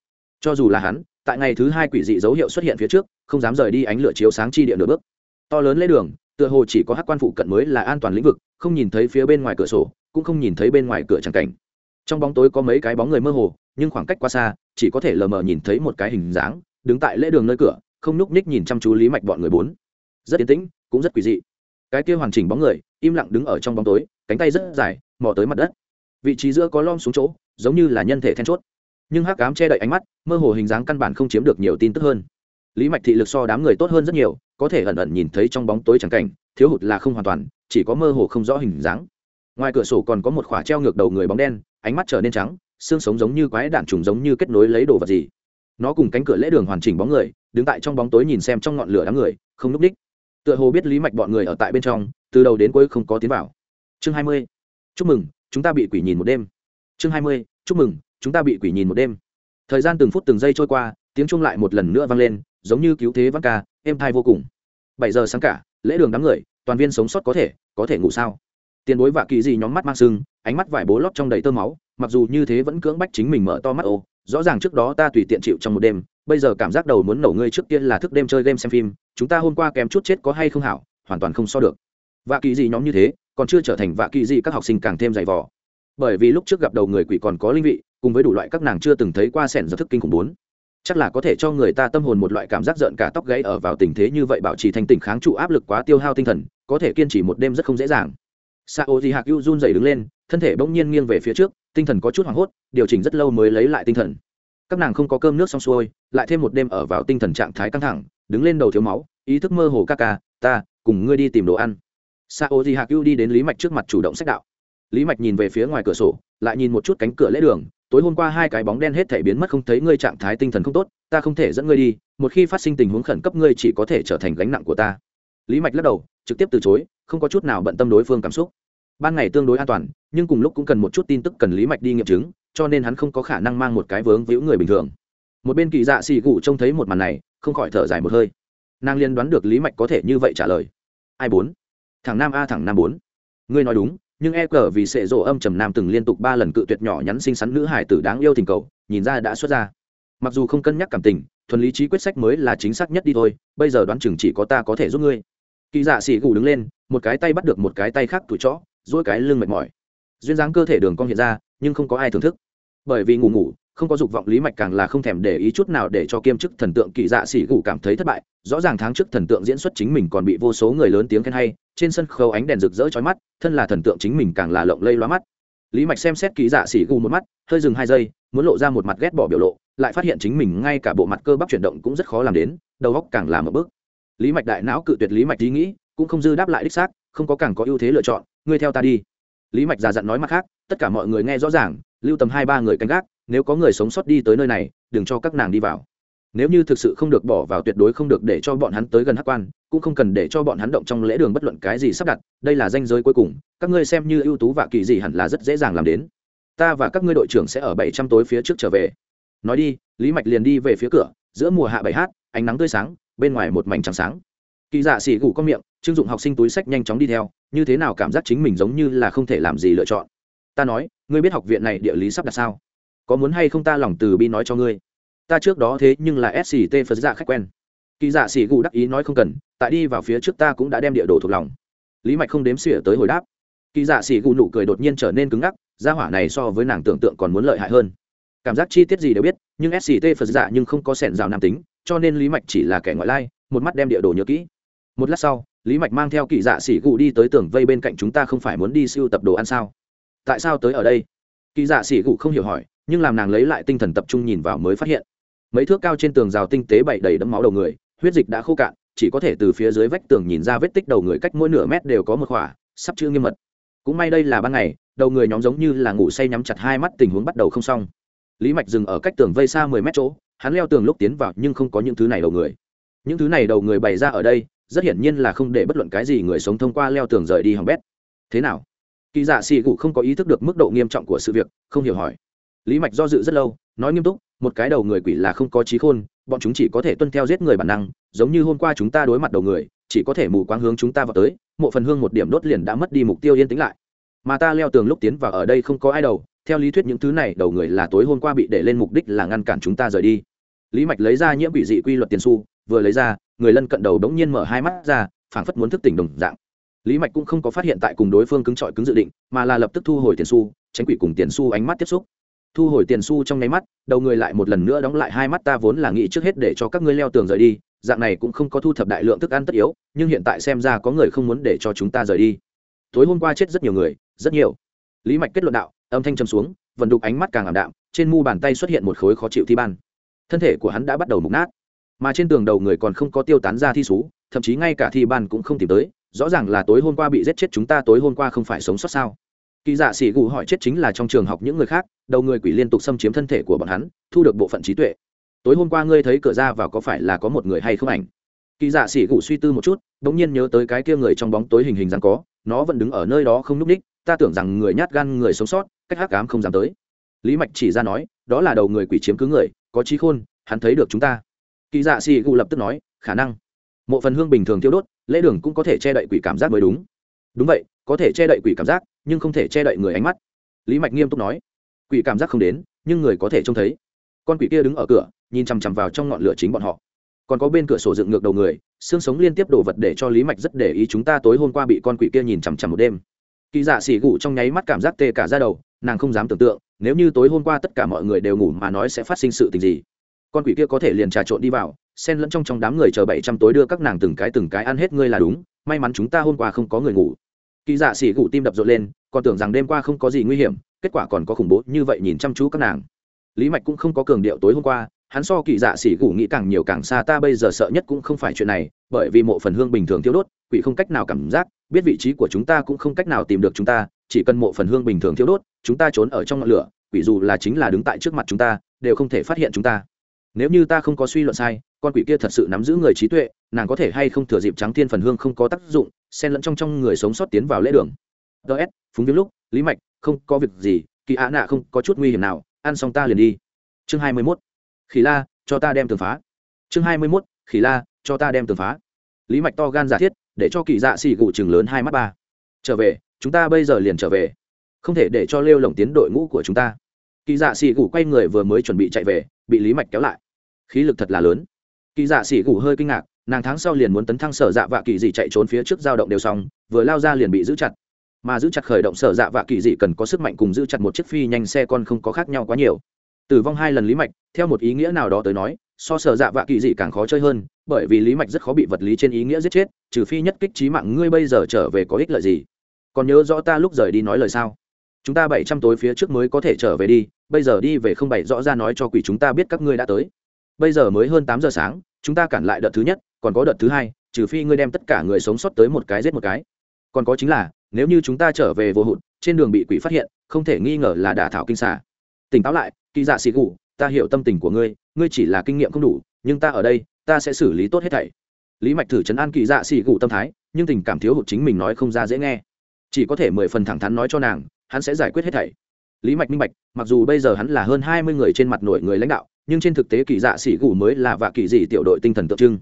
Cho dù là hắn, tại ngày thứ hai quỷ dị dấu hiệu xuất hiện phía trước, không dám rời đi ánh lửa chiếu sáng chi địa nửa bước. To lớn lễ đường, tựa hồ chỉ có hắc quan phụ cận mới là an toàn lĩnh vực, không nhìn thấy phía bên ngoài cửa sổ, cũng không nhìn thấy bên ngoài cửa tràng cảnh. Trong bóng tối có mấy cái bóng người mơ hồ, nhưng khoảng cách quá xa, chỉ có thể lờ mờ nhìn thấy một cái hình dáng, đứng tại lễ đường nơi cửa, không nhúc ních nhìn chăm chú lý mạch bọn người bốn. Rất yên tĩnh, cũng rất quỷ dị. Cái kia hoàn chỉnh bóng người, im lặng đứng ở trong bóng tối, cánh tay rất dài, mò tới mặt đất vị trí giữa có lom xuống chỗ, giống như là nhân thể then chốt. Nhưng hắc cám che đậy ánh mắt, mơ hồ hình dáng căn bản không chiếm được nhiều tin tức hơn. Lý mạch thị lực so đám người tốt hơn rất nhiều, có thể ẩn ẩn nhìn thấy trong bóng tối chẳng cảnh, thiếu hụt là không hoàn toàn, chỉ có mơ hồ không rõ hình dáng. Ngoài cửa sổ còn có một khỏa treo ngược đầu người bóng đen, ánh mắt trở nên trắng, xương sống giống như quái đạn trùng giống như kết nối lấy đồ vật gì. Nó cùng cánh cửa lễ đường hoàn chỉnh bóng người, đứng tại trong bóng tối nhìn xem trong ngọn lửa đám người, không núp đích. Tựa hồ biết lý mạch bọn người ở tại bên trong, từ đầu đến cuối không có tiến vào. Chương hai mươi. Chúc mừng chúng ta bị quỷ nhìn một đêm. Chương hai mươi, chúc mừng, chúng ta bị quỷ nhìn một đêm. Thời gian từng phút từng giây trôi qua, tiếng chung lại một lần nữa vang lên, giống như cứu thế văn ca, êm thai vô cùng. Bảy giờ sáng cả, lễ đường đám người, toàn viên sống sót có thể có thể ngủ sao? Tiền bối vạ kỳ gì nhóm mắt mang sưng, ánh mắt vải bố lót trong đầy tơ máu, mặc dù như thế vẫn cưỡng bách chính mình mở to mắt ô, rõ ràng trước đó ta tùy tiện chịu trong một đêm, bây giờ cảm giác đầu muốn nổ ngươi trước tiên là thức đêm chơi game xem phim, chúng ta hôm qua kém chút chết có hay không hảo, hoàn toàn không so được. Vạ kỳ gì nhóm như thế còn chưa trở thành vạ kỳ gì các học sinh càng thêm dày vò. Bởi vì lúc trước gặp đầu người quỷ còn có linh vị, cùng với đủ loại các nàng chưa từng thấy qua sẻn giật thức kinh khủng bốn. Chắc là có thể cho người ta tâm hồn một loại cảm giác giận cả tóc gãy ở vào tình thế như vậy bảo trì thanh tỉnh kháng trụ áp lực quá tiêu hao tinh thần, có thể kiên trì một đêm rất không dễ dàng. Sao di hạc yu run dày đứng lên, thân thể bỗng nhiên nghiêng về phía trước, tinh thần có chút hoảng hốt, điều chỉnh rất lâu mới lấy lại tinh thần. Các nàng không có cơm nước xong xuôi, lại thêm một đêm ở vào tinh thần trạng thái căng thẳng, đứng lên đầu thiếu máu, ý thức mơ hồ ca ca, ta, cùng ngươi đi tìm đồ ăn sao di hạc ưu đi đến lý mạch trước mặt chủ động sách đạo. Lý mạch nhìn về phía ngoài cửa sổ, lại nhìn một chút cánh cửa lễ đường. Tối hôm qua hai cái bóng đen hết thể biến mất không thấy, ngươi trạng thái tinh thần không tốt, ta không thể dẫn ngươi đi. Một khi phát sinh tình huống khẩn cấp, ngươi chỉ có thể trở thành gánh nặng của ta. Lý mạch lắc đầu, trực tiếp từ chối, không có chút nào bận tâm đối phương cảm xúc. Ban ngày tương đối an toàn, nhưng cùng lúc cũng cần một chút tin tức cần lý mạch đi nghiệm chứng, cho nên hắn không có khả năng mang một cái vướng víu người bình thường. Một bên kỳ dạ xì gù trông thấy một màn này, không khỏi thở dài một hơi. Nàng liên đoán được lý mạch có thể như vậy trả lời. Ai bốn? Thằng nam a thằng nam bốn. Ngươi nói đúng, nhưng e cờ vì sệ rộ âm trầm nam từng liên tục ba lần cự tuyệt nhỏ nhắn xinh xắn nữ hải tử đáng yêu tình cầu, nhìn ra đã xuất ra. Mặc dù không cân nhắc cảm tình, thuần lý trí quyết sách mới là chính xác nhất đi thôi, bây giờ đoán chừng chỉ có ta có thể giúp ngươi. Kỳ dạ xỉ gù đứng lên, một cái tay bắt được một cái tay khác tủi chó dỗi cái lưng mệt mỏi. Duyên dáng cơ thể đường cong hiện ra, nhưng không có ai thưởng thức. Bởi vì ngủ ngủ không có dục vọng lý mạch càng là không thèm để ý chút nào để cho kiêm chức thần tượng kỳ dạ xỉ gù cảm thấy thất bại. Rõ ràng tháng trước thần tượng diễn xuất chính mình còn bị vô số người lớn tiếng khen hay, trên sân khấu ánh đèn rực rỡ chói mắt, thân là thần tượng chính mình càng là lộng lây loa mắt. Lý mạch xem xét kỳ dạ xỉ gù một mắt, hơi dừng hai giây, muốn lộ ra một mặt ghét bỏ biểu lộ, lại phát hiện chính mình ngay cả bộ mặt cơ bắp chuyển động cũng rất khó làm đến, đầu óc càng làm một bước. Lý mạch đại não cự tuyệt lý mạch ý nghĩ, cũng không dư đáp lại đích xác, không có càng có ưu thế lựa chọn, ngươi theo ta đi. Lý mạch già dặn nói mặt khác, tất cả mọi người nghe rõ ràng, lưu tầm hai ba người canh gác nếu có người sống sót đi tới nơi này, đừng cho các nàng đi vào. Nếu như thực sự không được bỏ vào tuyệt đối không được để cho bọn hắn tới gần hắc quan, cũng không cần để cho bọn hắn động trong lễ đường bất luận cái gì sắp đặt, đây là danh giới cuối cùng, các ngươi xem như ưu tú và kỳ gì hẳn là rất dễ dàng làm đến. Ta và các ngươi đội trưởng sẽ ở bảy trăm tối phía trước trở về. Nói đi, lý mạch liền đi về phía cửa, giữa mùa hạ bảy hát, ánh nắng tươi sáng, bên ngoài một mảnh trắng sáng. Kỳ dạ xỉ gù có miệng chưng dụng học sinh túi sách nhanh chóng đi theo, như thế nào cảm giác chính mình giống như là không thể làm gì lựa chọn. Ta nói, ngươi biết học viện này địa lý sắp đặt sao? Có muốn hay không ta lòng từ bi nói cho ngươi? Ta trước đó thế nhưng là sct phật dạ khách quen. Kỳ dạ xỉ gù đắc ý nói không cần, tại đi vào phía trước ta cũng đã đem địa đồ thuộc lòng. Lý mạch không đếm xỉa tới hồi đáp. Kỳ dạ xỉ gù nụ cười đột nhiên trở nên cứng ngắc, gia hỏa này so với nàng tưởng tượng còn muốn lợi hại hơn. Cảm giác chi tiết gì đều biết, nhưng sct phật dạ nhưng không có sẻn rào nam tính, cho nên lý mạch chỉ là kẻ ngoại lai, một mắt đem địa đồ nhớ kỹ. Một lát sau, lý mạch mang theo kỳ dạ xỉ gù đi tới tường vây bên cạnh chúng ta không phải muốn đi siêu tập đồ ăn sao? Tại sao tới ở đây? Kỳ dạ xỉ gù không hiểu hỏi nhưng làm nàng lấy lại tinh thần tập trung nhìn vào mới phát hiện. Mấy thước cao trên tường rào tinh tế bậy đầy đẫm máu đầu người, huyết dịch đã khô cạn, chỉ có thể từ phía dưới vách tường nhìn ra vết tích đầu người cách mỗi nửa mét đều có một khỏa, sắp chữ nghiêm mật. Cũng may đây là ban ngày, đầu người nhóm giống như là ngủ say nhắm chặt hai mắt tình huống bắt đầu không xong. Lý mạch dừng ở cách tường vây xa mười mét chỗ, hắn leo tường lúc tiến vào nhưng không có những thứ này đầu người. Những thứ này đầu người bày ra ở đây, rất hiển nhiên là không để bất luận cái gì người sống thông qua leo tường rời đi hỏng bét. Thế nào? Kỳ dạ xì gụ không có ý thức được mức độ nghiêm trọng của sự việc, không hiểu hỏi lý mạch do dự rất lâu, nói nghiêm túc, một cái đầu người quỷ là không có trí khôn, bọn chúng chỉ có thể tuân theo giết người bản năng, giống như hôm qua chúng ta đối mặt đầu người, chỉ có thể mù quáng hướng chúng ta vào tới mộ phần hương một điểm đốt liền đã mất đi mục tiêu yên tĩnh lại. Mà ta leo tường lúc tiến vào ở đây không có ai đầu, theo lý thuyết những thứ này đầu người là tối hôm qua bị để lên mục đích là ngăn cản chúng ta rời đi. Lý mạch lấy ra nhiễm quỷ dị quy luật tiền su vừa lấy ra, người lân cận đầu đống nhiên mở hai mắt ra, phảng phất muốn thức tỉnh đồng dạng. Lý mạch cũng không có phát hiện tại cùng đối phương cứng trọi cứng dự định, mà là lập tức thu hồi tiền su tránh quỷ cùng tiền su ánh mắt tiếp xúc thu hồi tiền xu trong nháy mắt, đầu người lại một lần nữa đóng lại hai mắt, ta vốn là nghĩ trước hết để cho các ngươi leo tường rời đi, dạng này cũng không có thu thập đại lượng thức ăn tất yếu, nhưng hiện tại xem ra có người không muốn để cho chúng ta rời đi. Tối hôm qua chết rất nhiều người, rất nhiều. Lý mạch kết luận đạo, âm thanh châm xuống, vận đục ánh mắt càng ảm đạm, trên mu bàn tay xuất hiện một khối khó chịu thi ban. Thân thể của hắn đã bắt đầu mục nát. Mà trên tường đầu người còn không có tiêu tán ra thi xú, thậm chí ngay cả thi ban cũng không tìm tới, rõ ràng là tối hôm qua bị giết chết chúng ta, tối hôm qua không phải sống sót sao? Kỳ dạ sĩ gù hỏi chết chính là trong trường học những người khác, đầu người quỷ liên tục xâm chiếm thân thể của bọn hắn, thu được bộ phận trí tuệ. Tối hôm qua ngươi thấy cửa ra vào có phải là có một người hay không ảnh? Kỳ dạ sĩ gù suy tư một chút đ ỗ n g nhiên nhớ tới cái kia người trong bóng tối hình hình rằng có, nó vẫn đứng ở nơi đó không núp ních, ta tưởng rằng người nhát gan, người sống sót, cách hắc cám không dám tới. Lý mạch chỉ ra nói, đó là đầu người quỷ chiếm cứ người, có trí khôn, hắn thấy được chúng ta. Kỳ dạ sĩ gù lập tức nói, khả năng. Mộ phần hương bình thường thiêu đốt, lễ đường cũng có thể che đậy quỷ cảm giác mới đúng đúng vậy, có thể che đậy quỷ cảm giác, nhưng không thể che đậy người ánh mắt. Lý mạch nghiêm túc nói. Quỷ cảm giác không đến, nhưng người có thể trông thấy. Con quỷ kia đứng ở cửa, nhìn chằm chằm vào trong ngọn lửa chính bọn họ. Còn có bên cửa sổ dựng ngược đầu người, xương sống liên tiếp đổ vật để cho lý mạch rất để ý chúng ta tối hôm qua bị con quỷ kia nhìn chằm chằm một đêm. Kỳ dạ xỉ gụ trong nháy mắt cảm giác tê cả ra đầu, nàng không dám tưởng tượng, nếu như tối hôm qua tất cả mọi người đều ngủ mà nói sẽ phát sinh sự tình gì. Con quỷ kia có thể liền trà trộn đi vào, xen lẫn trong trong đám người chờ bảy trăm tối đưa các nàng từng cái từng cái ăn hết ngươi là đúng, may mắn chúng ta hôm qua không có người ngủ kỳ dạ xỉ gụ tim đập rộn lên, còn tưởng rằng đêm qua không có gì nguy hiểm, kết quả còn có khủng bố như vậy nhìn chăm chú các nàng. Lý mạch cũng không có cường điệu tối hôm qua, hắn so kỳ dạ xỉ gù nghĩ càng nhiều càng xa ta bây giờ sợ nhất cũng không phải chuyện này, bởi vì mộ phần hương bình thường thiếu đốt, quỷ không cách nào cảm giác, biết vị trí của chúng ta cũng không cách nào tìm được chúng ta, chỉ cần mộ phần hương bình thường thiếu đốt, chúng ta trốn ở trong ngọn lửa, quỷ dù là chính là đứng tại trước mặt chúng ta, đều không thể phát hiện chúng ta. Nếu như ta không có suy luận sai, con quỷ kia thật sự nắm giữ người trí tuệ, nàng có thể hay không thừa dịp trắng thiên phần hương không có tác dụng xen lẫn trong trong người sống sót tiến vào lễ đường. Ts phúng viếng lúc, lý mạch, không có việc gì, kỳ ạ nạ không có chút nguy hiểm nào, ăn xong ta liền đi. Chương hai mươi mốt, khỉ la, cho ta đem tường phá. Chương hai mươi mốt, khỉ la, cho ta đem tường phá. Lý mạch to gan giả thiết, để cho kỳ dạ xì gụ chừng lớn hai mắt ba. Trở về, chúng ta bây giờ liền trở về. Không thể để cho lêu lồng tiến đội ngũ của chúng ta. Kỳ dạ xì gụ quay người vừa mới chuẩn bị chạy về, bị lý mạch kéo lại. Khí lực thật là lớn. Kỳ dạ sĩ gụ hơi kinh ngạc nàng tháng sau liền muốn tấn thăng sở dạ vạ kỳ dị chạy trốn phía trước giao động đều xong, vừa lao ra liền bị giữ chặt. Mà giữ chặt khởi động sở dạ vạ kỳ dị cần có sức mạnh cùng giữ chặt một chiếc phi nhanh xe con không có khác nhau quá nhiều. Tử vong hai lần lý mạch, theo một ý nghĩa nào đó tới nói, so sở dạ vạ kỳ dị càng khó chơi hơn, bởi vì lý mạch rất khó bị vật lý trên ý nghĩa giết chết, trừ phi nhất kích trí mạng ngươi bây giờ trở về có ích lợi gì. Còn nhớ rõ ta lúc rời đi nói lời sao? Chúng ta bảy trăm tối phía trước mới có thể trở về đi, bây giờ đi về không bảy rõ ra nói cho quỷ chúng ta biết các ngươi đã tới. Bây giờ mới hơn tám giờ sáng, chúng ta cản lại đợt thứ nhất còn có đợt thứ hai, trừ phi ngươi đem tất cả người sống sót tới một cái giết một cái. Còn có chính là, nếu như chúng ta trở về vô hụt, trên đường bị quỷ phát hiện, không thể nghi ngờ là đả thảo kinh xả tỉnh táo lại, kỳ dạ xì gù, ta hiểu tâm tình của ngươi ngươi chỉ là kinh nghiệm không đủ, nhưng ta ở đây, ta sẽ xử lý tốt hết thảy. Lý mạch thử chấn an kỳ dạ xì gù tâm thái, nhưng tình cảm thiếu hụt chính mình nói không ra dễ nghe. Chỉ có thể mười phần thẳng thắn nói cho nàng, hắn sẽ giải quyết hết thảy. Lý mạch minh bạch, mặc dù bây giờ hắn là hơn hai mươi người trên mặt nổi người lãnh đạo, nhưng trên thực tế kỳ dạ sĩ gù mới là vạ kỳ dị tiểu đội tinh thần tượng trưng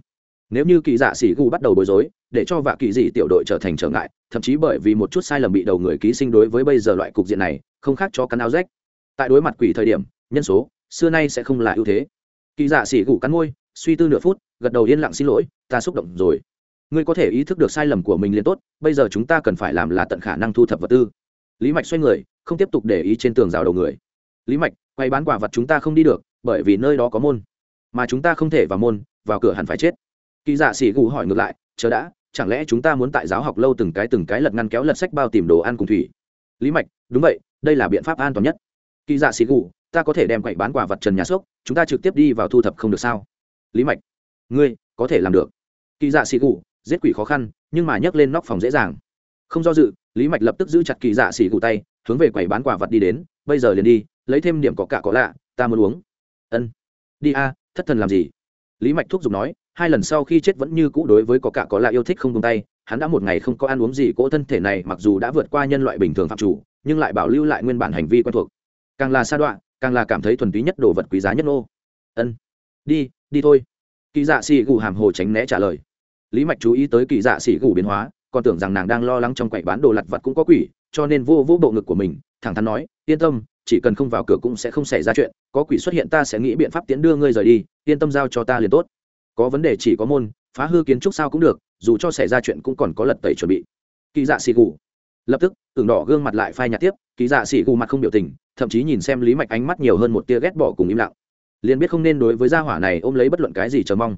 nếu như kỳ dạ xỉ gu bắt đầu bối rối, để cho vạ kỳ dị tiểu đội trở thành trở ngại, thậm chí bởi vì một chút sai lầm bị đầu người ký sinh đối với bây giờ loại cục diện này, không khác cho cắn áo rách. Tại đối mặt quỷ thời điểm, nhân số, xưa nay sẽ không là ưu thế. Kỳ dạ xỉ gu cắn môi, suy tư nửa phút, gật đầu yên lặng xin lỗi, ta xúc động rồi. Ngươi có thể ý thức được sai lầm của mình liền tốt, bây giờ chúng ta cần phải làm là tận khả năng thu thập vật tư. Lý mạch xoay người, không tiếp tục để ý trên tường rào đầu người. Lý mạch, quay bán quả vật chúng ta không đi được, bởi vì nơi đó có môn. Mà chúng ta không thể vào môn, vào cửa hẳn phải chết kỳ dạ sĩ gù hỏi ngược lại, chờ đã, chẳng lẽ chúng ta muốn tại giáo học lâu từng cái từng cái lật ngăn kéo lật sách bao tìm đồ ăn cùng thủy? Lý mạch, đúng vậy, đây là biện pháp an toàn nhất. Kỳ dạ Sĩ gù, ta có thể đem quậy bán quả vật trần nhà sốc chúng ta trực tiếp đi vào thu thập không được sao? Lý mạch, ngươi, có thể làm được. Kỳ dạ Sĩ gù, giết quỷ khó khăn, nhưng mà nhấc lên nóc phòng dễ dàng. Không do dự, lý mạch lập tức giữ chặt kỳ dạ Sĩ gù tay, hướng về quầy bán quả vật đi đến, bây giờ liền đi, lấy thêm điểm có cả có lạ, ta muốn uống. Ân. Đi a, thất thần làm gì? Lý mạch thúc giục nói hai lần sau khi chết vẫn như cũ đối với có cả có lại yêu thích không tung tay, hắn đã một ngày không có ăn uống gì, cỗ thân thể này mặc dù đã vượt qua nhân loại bình thường phạm chủ, nhưng lại bảo lưu lại nguyên bản hành vi quen thuộc. Càng là sa đoạn càng là cảm thấy thuần túy nhất đồ vật quý giá nhất ô ân, đi đi thôi. Kỳ dạ xì gù hàm hồ tránh né trả lời. Lý mạch chú ý tới kỳ dạ xì gù biến hóa, còn tưởng rằng nàng đang lo lắng trong quậy bán đồ lặt vặt cũng có quỷ, cho nên vô vô bộ ngực của mình, thẳng thắn nói, yên tâm, chỉ cần không vào cửa cũng sẽ không xảy ra chuyện, có quỷ xuất hiện ta sẽ nghĩ biện pháp tiến đưa ngươi rời đi, yên tâm giao cho ta liền tốt có vấn đề chỉ có môn, phá hư kiến trúc sao cũng được, dù cho xảy ra chuyện cũng còn có lật tẩy chuẩn bị. Kỳ dạ xì gù. Lập tức tưởng đỏ gương mặt lại phai nhạt tiếp, kỳ dạ xì gù mặt không biểu tình, thậm chí nhìn xem lý mạch ánh mắt nhiều hơn một tia ghét bỏ cùng im lặng. Liền biết không nên đối với gia hỏa này ôm lấy bất luận cái gì chờ mong.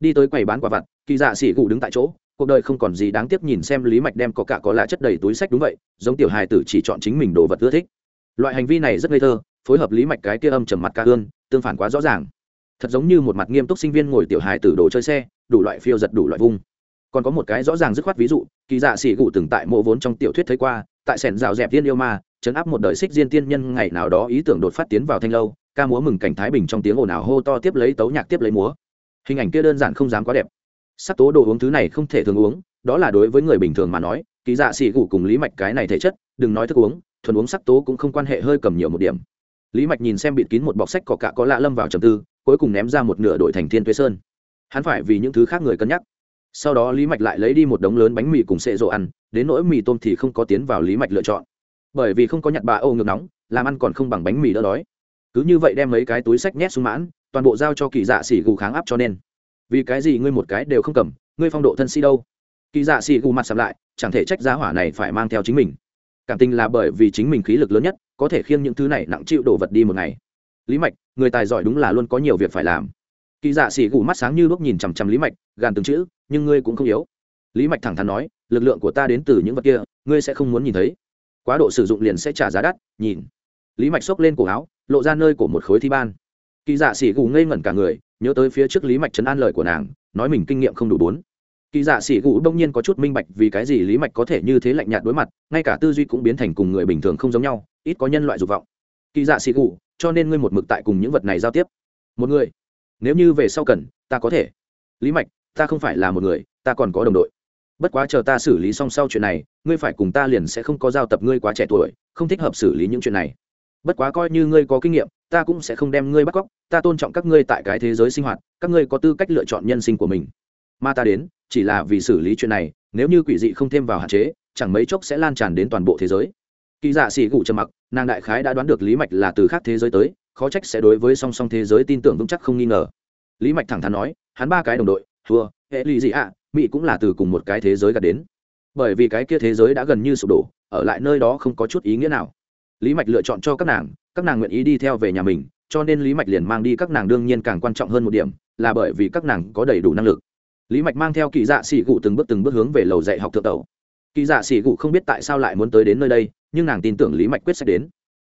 Đi tới quầy bán quả vặt, kỳ dạ xì gù đứng tại chỗ, cuộc đời không còn gì đáng tiếc nhìn xem lý mạch đem có cả có lạ chất đầy túi sách đúng vậy, giống tiểu hài tử chỉ chọn chính mình đồ vật ưa thích. Loại hành vi này rất ngây thơ, phối hợp lý mạch cái kia âm trầm mặt ca ương tương phản quá rõ ràng thật giống như một mặt nghiêm túc sinh viên ngồi tiểu hài tử đồ chơi xe, đủ loại phiêu giật, đủ loại vung. Còn có một cái rõ ràng dứt khoát ví dụ, kỳ dạ xỉ gụ từng tại mộ vốn trong tiểu thuyết thấy qua, tại sẻn rào dẹp tiên yêu ma, chấn áp một đời xích diên tiên nhân ngày nào đó ý tưởng đột phát tiến vào thanh lâu, ca múa mừng cảnh thái bình trong tiếng ồn ào hô to tiếp lấy tấu nhạc tiếp lấy múa. Hình ảnh kia đơn giản không dám quá đẹp. Sắc tố đồ uống thứ này không thể thường uống, đó là đối với người bình thường mà nói, kỳ dạ xỉ gụ cùng lý mạch cái này thể chất, đừng nói thức uống, thuần uống sắc tố cũng không quan hệ hơi cầm nhiều một điểm. Lý mạch nhìn xem bịt kín một bọc sách có cả có lạ lâm vào trầm tư cuối cùng ném ra một nửa đội thành thiên tuế sơn. Hắn phải vì những thứ khác người cân nhắc. Sau đó lý mạch lại lấy đi một đống lớn bánh mì cùng sệ rộ ăn, đến nỗi mì tôm thì không có tiến vào lý mạch lựa chọn. Bởi vì không có nhặt bà âu ngược nóng, làm ăn còn không bằng bánh mì đỡ đói. Cứ như vậy đem mấy cái túi sách nhét xuống mãn, toàn bộ giao cho kỳ dạ xỉ gù kháng áp cho nên. Vì cái gì ngươi một cái đều không cầm, ngươi phong độ thân si đâu? Kỳ dạ xỉ gù mặt sầm lại, chẳng thể trách giá hỏa này phải mang theo chính mình. Cảm tình là bởi vì chính mình khí lực lớn nhất, có thể khiêng những thứ này nặng chịu đổ vật đi một ngày lý mạch, người tài giỏi đúng là luôn có nhiều việc phải làm. Kỳ dạ xỉ gù mắt sáng như lúc nhìn chằm chằm lý mạch, gàn từng chữ, nhưng ngươi cũng không yếu. Lý mạch thẳng thắn nói, lực lượng của ta đến từ những vật kia, ngươi sẽ không muốn nhìn thấy. Quá độ sử dụng liền sẽ trả giá đắt, nhìn. Lý mạch xốc lên cổ áo, lộ ra nơi của một khối thi ban. Kỳ dạ xỉ gù ngây ngẩn cả người, nhớ tới phía trước lý mạch chấn an lời của nàng, nói mình kinh nghiệm không đủ bốn. Kỳ dạ xỉ gù đông nhiên có chút minh bạch vì cái gì lý mạch có thể như thế lạnh nhạt đối mặt, ngay cả tư duy cũng biến thành cùng người bình thường không giống nhau, ít có nhân loại dục vọng. Kỳ dạ xỉ gù cho nên ngươi một mực tại cùng những vật này giao tiếp. Một người. Nếu như về sau cần, ta có thể. Lý mạch, ta không phải là một người, ta còn có đồng đội. Bất quá chờ ta xử lý xong sau chuyện này, ngươi phải cùng ta liền sẽ không có giao tập ngươi quá trẻ tuổi, không thích hợp xử lý những chuyện này. Bất quá coi như ngươi có kinh nghiệm, ta cũng sẽ không đem ngươi bắt cóc, ta tôn trọng các ngươi tại cái thế giới sinh hoạt, các ngươi có tư cách lựa chọn nhân sinh của mình. Mà ta đến, chỉ là vì xử lý chuyện này, nếu như quỷ dị không thêm vào hạn chế, chẳng mấy chốc sẽ lan tràn đến toàn bộ thế giới kỳ dạ xỉ gụ trầm mặc, nàng đại khái đã đoán được lý mạch là từ khác thế giới tới, khó trách sẽ đối với song song thế giới tin tưởng vững chắc không nghi ngờ. Lý mạch thẳng thắn nói, hắn ba cái đồng đội, thua, hệ lụy gì ạ, mỹ cũng là từ cùng một cái thế giới gạt đến. Bởi vì cái kia thế giới đã gần như sụp đổ, ở lại nơi đó không có chút ý nghĩa nào. Lý mạch lựa chọn cho các nàng các nàng nguyện ý đi theo về nhà mình, cho nên lý mạch liền mang đi các nàng đương nhiên càng quan trọng hơn một điểm, là bởi vì các nàng có đầy đủ năng lực. Lý mạch mang theo kỳ dạ xỉ cụ từng bước từng bước hướng về lầu dạy học thượng tẩu. kỳ dạ xỉ cụ không biết tại sao lại muốn tới đến nơi đây nhưng nàng tin tưởng lý mạch quyết sẽ đến.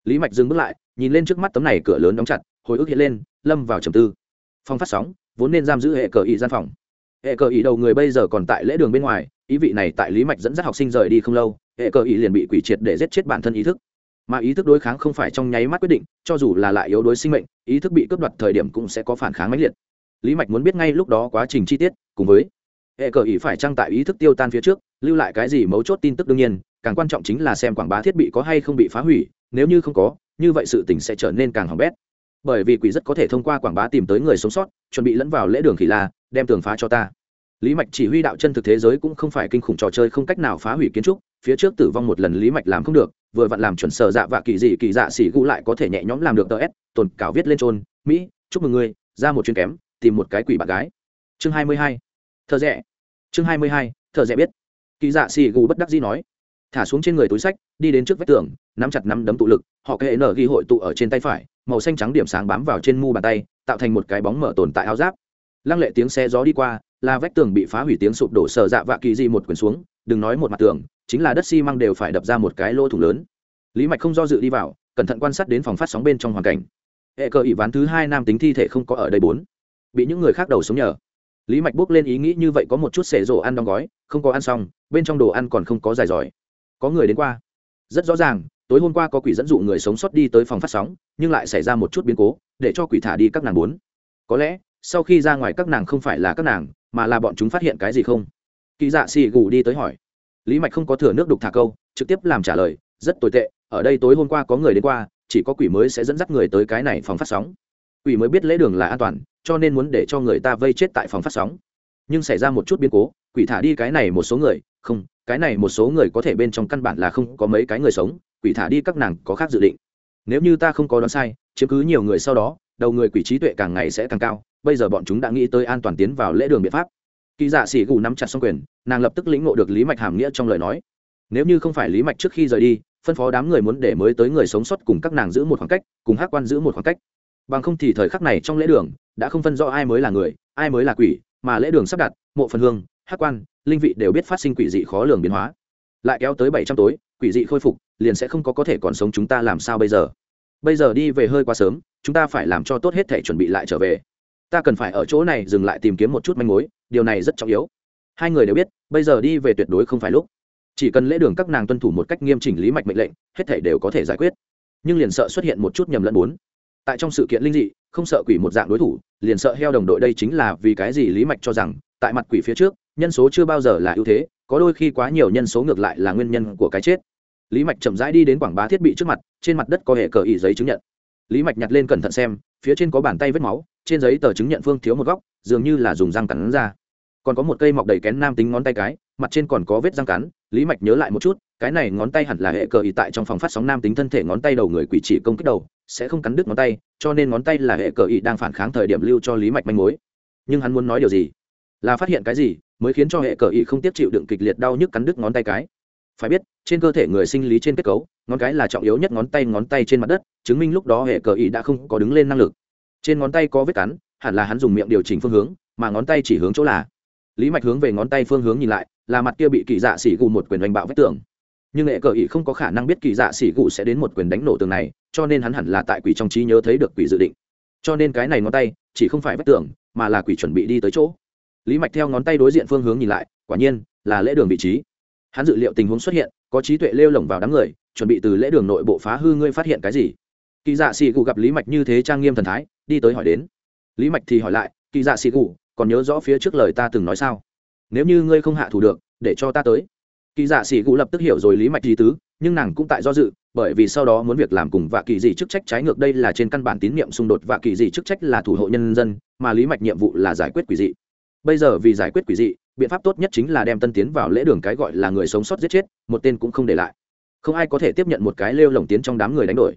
Lý mạch dừng bước lại, nhìn lên trước mắt tấm này cửa lớn đóng chặt, hồi ức hiện lên, lâm vào trầm tư. Phong phát sóng, vốn nên giam giữ hệ cờ ý gian phòng. Hệ cờ ý đầu người bây giờ còn tại lễ đường bên ngoài, ý vị này tại lý mạch dẫn dắt học sinh rời đi không lâu, hệ cờ ý liền bị quỷ triệt để giết chết bản thân ý thức. Mà ý thức đối kháng không phải trong nháy mắt quyết định, cho dù là lại yếu đối sinh mệnh, ý thức bị cướp đoạt thời điểm cũng sẽ có phản kháng mãnh liệt. Lý mạch muốn biết ngay lúc đó quá trình chi tiết, cùng với hệ cờ ý phải trang tại ý thức tiêu tan phía trước, lưu lại cái gì mấu chốt tin tức đương nhiên càng quan trọng chính là xem quảng bá thiết bị có hay không bị phá hủy, nếu như không có, như vậy sự tình sẽ trở nên càng hỏng bét. Bởi vì quỷ rất có thể thông qua quảng bá tìm tới người sống sót, chuẩn bị lẫn vào lễ đường khỉ la, đem tường phá cho ta. Lý mạch chỉ huy đạo chân thực thế giới cũng không phải kinh khủng trò chơi không cách nào phá hủy kiến trúc, phía trước tử vong một lần lý mạch làm không được, vừa vặn làm chuẩn sở dạ và kỳ dị kỳ dạ xỉ gu lại có thể nhẹ nhõm làm được tờ s, tồn cảo viết lên trôn mỹ, chúc mừng ngươi, ra một chuyên kém, tìm một cái quỷ bạn gái. Chương hai mươi hai. Thợ rẽ chương hai mươi hai, thợ rẽ biết. Kỳ dạ xỉ gu bất đắc dĩ nói thả xuống trên người túi sách, đi đến trước vách tường, nắm chặt nắm đấm tụ lực, họ kệ nở ghi hội tụ ở trên tay phải, màu xanh trắng điểm sáng bám vào trên mu bàn tay, tạo thành một cái bóng mở tồn tại áo giáp. Lăng lệ tiếng xe gió đi qua, là vách tường bị phá hủy tiếng sụp đổ sờ dạ vạ kỳ di một quyển xuống, đừng nói một mặt tường, chính là đất xi măng đều phải đập ra một cái lỗ thủng lớn. Lý mạch không do dự đi vào, cẩn thận quan sát đến phòng phát sóng bên trong hoàn cảnh. Hệ cờ ỷ ván thứ hai nam tính thi thể không có ở đây bốn. Bị những người khác đầu sống nhờ. Lý mạch bước lên ý nghĩ như vậy có một chút xẻ rổ ăn đóng gói, không có ăn xong, bên trong đồ ăn còn không có dài giỏi có người đến qua. Rất rõ ràng, tối hôm qua có quỷ dẫn dụ người sống sót đi tới phòng phát sóng, nhưng lại xảy ra một chút biến cố, để cho quỷ thả đi các nàng bốn có lẽ, sau khi ra ngoài các nàng không phải là các nàng, mà là bọn chúng phát hiện cái gì không? Kỳ dạ xì gù đi tới hỏi. Lý mạch không có thừa nước đục thả câu, trực tiếp làm trả lời, rất tồi tệ, ở đây tối hôm qua có người đến qua, chỉ có quỷ mới sẽ dẫn dắt người tới cái này phòng phát sóng. Quỷ mới biết lễ đường là an toàn, cho nên muốn để cho người ta vây chết tại phòng phát sóng. Nhưng xảy ra một chút biến cố, quỷ thả đi cái này một số người, không cái này một số người có thể bên trong căn bản là không có mấy cái người sống, quỷ thả đi các nàng có khác dự định. Nếu như ta không có đoán sai, chiếm cứ nhiều người sau đó, đầu người quỷ trí tuệ càng ngày sẽ càng cao, bây giờ bọn chúng đã nghĩ tới an toàn tiến vào lễ đường biện pháp. Kỳ dạ xỉ gù nắm chặt xong quyền, nàng lập tức lĩnh ngộ được lý mạch hàm nghĩa trong lời nói. Nếu như không phải lý mạch trước khi rời đi, phân phó đám người muốn để mới tới người sống sót cùng các nàng giữ một khoảng cách, cùng hát quan giữ một khoảng cách. Bằng không thì thời khắc này trong lễ đường, đã không phân rõ ai mới là người, ai mới là quỷ, mà lễ đường sắp đặt, mộ phần hương hát quan linh vị đều biết phát sinh quỷ dị khó lường biến hóa. Lại kéo tới bảy trăm tối, quỷ dị khôi phục, liền sẽ không có có thể còn sống chúng ta làm sao bây giờ? Bây giờ đi về hơi quá sớm, chúng ta phải làm cho tốt hết thể chuẩn bị lại trở về. Ta cần phải ở chỗ này dừng lại tìm kiếm một chút manh mối, điều này rất trọng yếu. Hai người đều biết, bây giờ đi về tuyệt đối không phải lúc. Chỉ cần lễ đường các nàng tuân thủ một cách nghiêm chỉnh lý mạch mệnh lệnh, hết thể đều có thể giải quyết. Nhưng liền sợ xuất hiện một chút nhầm lẫn bốn. Tại trong sự kiện linh dị, không sợ quỷ một dạng đối thủ, liền sợ heo đồng đội đây chính là vì cái gì lý mạch cho rằng, tại mặt quỷ phía trước nhân số chưa bao giờ là ưu thế, có đôi khi quá nhiều nhân số ngược lại là nguyên nhân của cái chết. Lý mạch chậm rãi đi đến quảng bá thiết bị trước mặt, trên mặt đất có hệ cờ ý giấy chứng nhận. Lý mạch nhặt lên cẩn thận xem, phía trên có bàn tay vết máu, trên giấy tờ chứng nhận phương thiếu một góc, dường như là dùng răng cắn ra. Còn có một cây mọc đầy kén nam tính ngón tay cái, mặt trên còn có vết răng cắn, lý mạch nhớ lại một chút, cái này ngón tay hẳn là hệ cờ ý tại trong phòng phát sóng nam tính thân thể ngón tay đầu người quỷ chỉ công kích đầu, sẽ không cắn đứt ngón tay, cho nên ngón tay là hệ cờ ý đang phản kháng thời điểm lưu cho lý mạch manh mối. Nhưng hắn muốn nói điều gì? Là phát hiện cái gì? Mới khiến cho hệ cờ ý không tiếp chịu đựng kịch liệt đau nhức cắn đứt ngón tay cái. Phải biết, trên cơ thể người sinh lý trên kết cấu, ngón cái là trọng yếu nhất ngón tay ngón tay trên mặt đất, chứng minh lúc đó hệ cờ ý đã không có đứng lên năng lực. Trên ngón tay có vết cắn, hẳn là hắn dùng miệng điều chỉnh phương hướng, mà ngón tay chỉ hướng chỗ là. Lý mạch hướng về ngón tay phương hướng nhìn lại, là mặt kia bị kỳ dạ xỉ gù một quyền đánh bạo vách tường. Nhưng hệ cờ ý không có khả năng biết kỳ dạ xỉ gù sẽ đến một quyền đánh nổ tường này, cho nên hắn hẳn là tại quỷ trong trí nhớ thấy được quỷ dự định. Cho nên cái này ngón tay chỉ không phải vách tường, mà là quỷ chuẩn bị đi tới chỗ lý mạch theo ngón tay đối diện phương hướng nhìn lại, quả nhiên là lễ đường vị trí. Hắn dự liệu tình huống xuất hiện, có trí tuệ lêu lỏng vào đám người, chuẩn bị từ lễ đường nội bộ phá hư ngươi phát hiện cái gì? Kỳ dạ xì cụ gặp lý mạch như thế trang nghiêm thần thái, đi tới hỏi đến. Lý mạch thì hỏi lại, kỳ dạ xì cụ còn nhớ rõ phía trước lời ta từng nói sao? Nếu như ngươi không hạ thủ được, để cho ta tới. Kỳ dạ xì cụ lập tức hiểu rồi lý mạch di tứ, nhưng nàng cũng tại do dự, bởi vì sau đó muốn việc làm cùng vạ kỳ dị chức trách trái ngược đây là trên căn bản tín nhiệm xung đột, vạ kỳ dị chức trách là thủ hộ nhân dân, mà lý mạch nhiệm vụ là giải quyết quỷ dị bây giờ vì giải quyết quỷ dị, biện pháp tốt nhất chính là đem tân tiến vào lễ đường cái gọi là người sống sót giết chết, một tên cũng không để lại. Không ai có thể tiếp nhận một cái lêu lồng tiến trong đám người đánh đổi.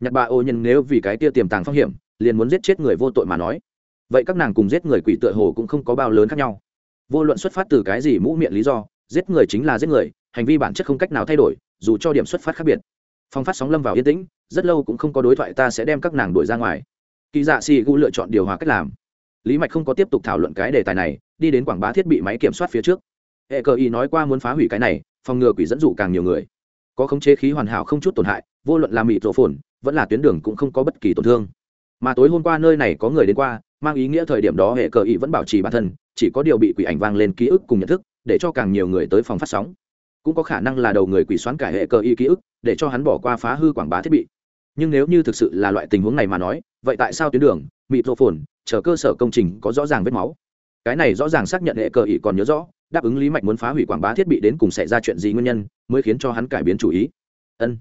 Nhặt bà ô nhân nếu vì cái tia tiềm tàng phong hiểm, liền muốn giết chết người vô tội mà nói. Vậy các nàng cùng giết người quỷ tựa hồ cũng không có bao lớn khác nhau. Vô luận xuất phát từ cái gì mũ miệng lý do, giết người chính là giết người, hành vi bản chất không cách nào thay đổi, dù cho điểm xuất phát khác biệt. Phong phát sóng lâm vào yên tĩnh, rất lâu cũng không có đối thoại ta sẽ đem các nàng đuổi ra ngoài. Kỳ dạ xì gu lựa chọn điều hòa cách làm lý mạch không có tiếp tục thảo luận cái đề tài này, đi đến quảng bá thiết bị máy kiểm soát phía trước. Hệ cờ y nói qua muốn phá hủy cái này, phòng ngừa quỷ dẫn dụ càng nhiều người. Có khống chế khí hoàn hảo không chút tổn hại, vô luận làm mịt rộ phồn vẫn là tuyến đường cũng không có bất kỳ tổn thương. Mà tối hôm qua nơi này có người đến qua, mang ý nghĩa thời điểm đó hệ cờ y vẫn bảo trì bản thân, chỉ có điều bị quỷ ảnh vang lên ký ức cùng nhận thức, để cho càng nhiều người tới phòng phát sóng. Cũng có khả năng là đầu người quỷ xoán cả hệ cờ y ký ức, để cho hắn bỏ qua phá hư quảng bá thiết bị. Nhưng nếu như thực sự là loại tình huống này mà nói, vậy tại sao tuyến đường mịt rộ phồn chờ cơ sở công trình có rõ ràng vết máu. Cái này rõ ràng xác nhận hệ cờ ý còn nhớ rõ, đáp ứng lý mạch muốn phá hủy quảng bá thiết bị đến cùng xảy ra chuyện gì nguyên nhân, mới khiến cho hắn cải biến chủ ý. Ân.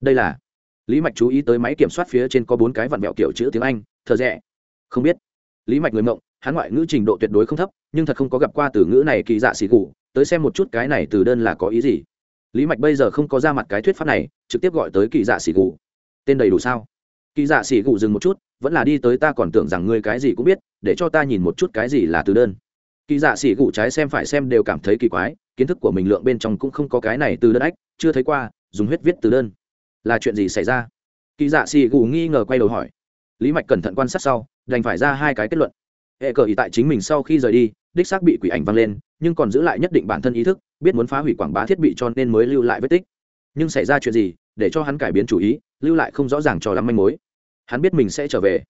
Đây là. Lý mạch chú ý tới máy kiểm soát phía trên có bốn cái vặn vẹo kiểu chữ tiếng anh thờ rẽ không biết. Lý mạch người mộng, hắn ngoại ngữ trình độ tuyệt đối không thấp, nhưng thật không có gặp qua từ ngữ này kỳ dạ xì cụ tới xem một chút cái này từ đơn là có ý gì. Lý mạch bây giờ không có ra mặt cái thuyết pháp này, trực tiếp gọi tới kỳ dạ xì cụ tên đầy đủ sao? Kỳ dạ xì cụ dừng một chút vẫn là đi tới ta còn tưởng rằng ngươi cái gì cũng biết, để cho ta nhìn một chút cái gì là từ đơn. Kỳ dạ xỉ gụ trái xem phải xem đều cảm thấy kỳ quái, kiến thức của mình lượng bên trong cũng không có cái này từ đơn ách, chưa thấy qua, dùng huyết viết từ đơn. Là chuyện gì xảy ra? Kỳ dạ xỉ gụ nghi ngờ quay đầu hỏi. Lý mạch cẩn thận quan sát sau, đành phải ra hai cái kết luận. Hệ cờ ý tại chính mình sau khi rời đi, đích xác bị quỷ ảnh văng lên, nhưng còn giữ lại nhất định bản thân ý thức, biết muốn phá hủy quảng bá thiết bị cho nên mới lưu lại vết tích. Nhưng xảy ra chuyện gì, để cho hắn cải biến chủ ý, lưu lại không rõ ràng cho lắm manh mối hắn biết mình sẽ trở về.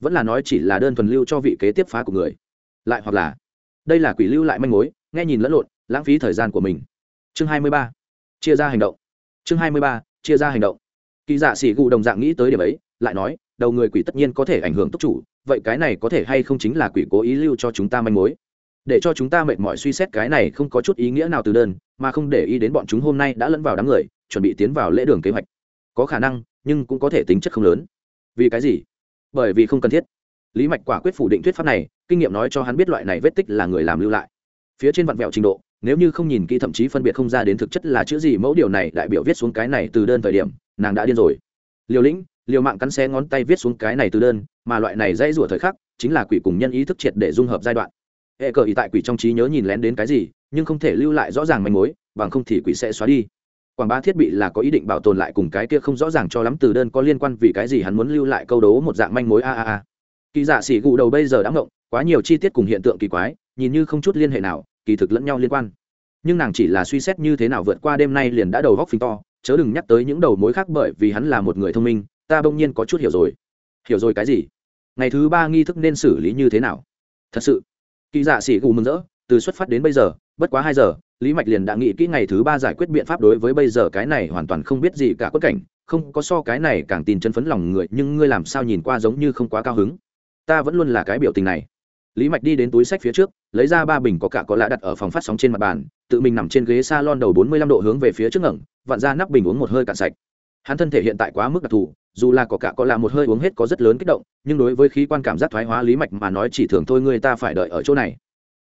Vẫn là nói chỉ là đơn thuần lưu cho vị kế tiếp phá của người. Lại hoặc là, đây là quỷ lưu lại manh mối, nghe nhìn lẫn lộn, lãng phí thời gian của mình. Chương 23. chia ra hành động. Chương 23. chia ra hành động. Kỳ dạ sĩ gù đồng dạng nghĩ tới điểm ấy, lại nói, đầu người quỷ tất nhiên có thể ảnh hưởng túc chủ, vậy cái này có thể hay không chính là quỷ cố ý lưu cho chúng ta manh mối? Để cho chúng ta mệt mỏi suy xét cái này không có chút ý nghĩa nào từ đơn, mà không để ý đến bọn chúng hôm nay đã lẫn vào đám người, chuẩn bị tiến vào lễ đường kế hoạch. Có khả năng, nhưng cũng có thể tính chất không lớn vì cái gì? Bởi vì không cần thiết. Lý mạch quả quyết phủ định thuyết pháp này, kinh nghiệm nói cho hắn biết loại này vết tích là người làm lưu lại. Phía trên vặn vẹo trình độ, nếu như không nhìn kỹ thậm chí phân biệt không ra đến thực chất là chữ gì, mẫu điều này đại biểu viết xuống cái này từ đơn thời điểm, nàng đã điên rồi. Liều lĩnh liều mạng cắn xé ngón tay viết xuống cái này từ đơn, mà loại này dãy rủa thời khắc, chính là quỷ cùng nhân ý thức triệt để dung hợp giai đoạn. Hệ cờ ý tại quỷ trong trí nhớ nhìn lén đến cái gì, nhưng không thể lưu lại rõ ràng manh mối, bằng không thì quỷ sẽ xóa đi quảng bá thiết bị là có ý định bảo tồn lại cùng cái kia không rõ ràng cho lắm từ đơn có liên quan vì cái gì hắn muốn lưu lại câu đố một dạng manh mối a a a. Kỳ dạ xỉ gù đầu bây giờ đã ngộng, quá nhiều chi tiết cùng hiện tượng kỳ quái, nhìn như không chút liên hệ nào, kỳ thực lẫn nhau liên quan. Nhưng nàng chỉ là suy xét như thế nào vượt qua đêm nay liền đã đầu góc phình to, chớ đừng nhắc tới những đầu mối khác bởi vì hắn là một người thông minh, ta bỗng nhiên có chút hiểu rồi. Hiểu rồi cái gì? Ngày thứ ba nghi thức nên xử lý như thế nào? Thật sự, kỳ dạ xỉ gù mừng rỡ, từ xuất phát đến bây giờ, bất quá hai giờ lý mạch liền đã nghĩ kỹ ngày thứ ba giải quyết biện pháp đối với bây giờ cái này hoàn toàn không biết gì cả quất cảnh, không có so cái này càng tin chân phấn lòng người, nhưng ngươi làm sao nhìn qua giống như không quá cao hứng? Ta vẫn luôn là cái biểu tình này. Lý mạch đi đến túi sách phía trước, lấy ra ba bình có cả có lạ đặt ở phòng phát sóng trên mặt bàn, tự mình nằm trên ghế s a lon đầu bốn mươi lăm độ hướng về phía trước ngẩng, vặn ra nắp bình uống một hơi cạn sạch. Hắn thân thể hiện tại quá mức đặc thù, dù là có cả có là một hơi uống hết có rất lớn kích động, nhưng đối với khí quan cảm giác thoái hóa lý mạch mà nói chỉ thường thôi ngươi ta phải đợi ở chỗ này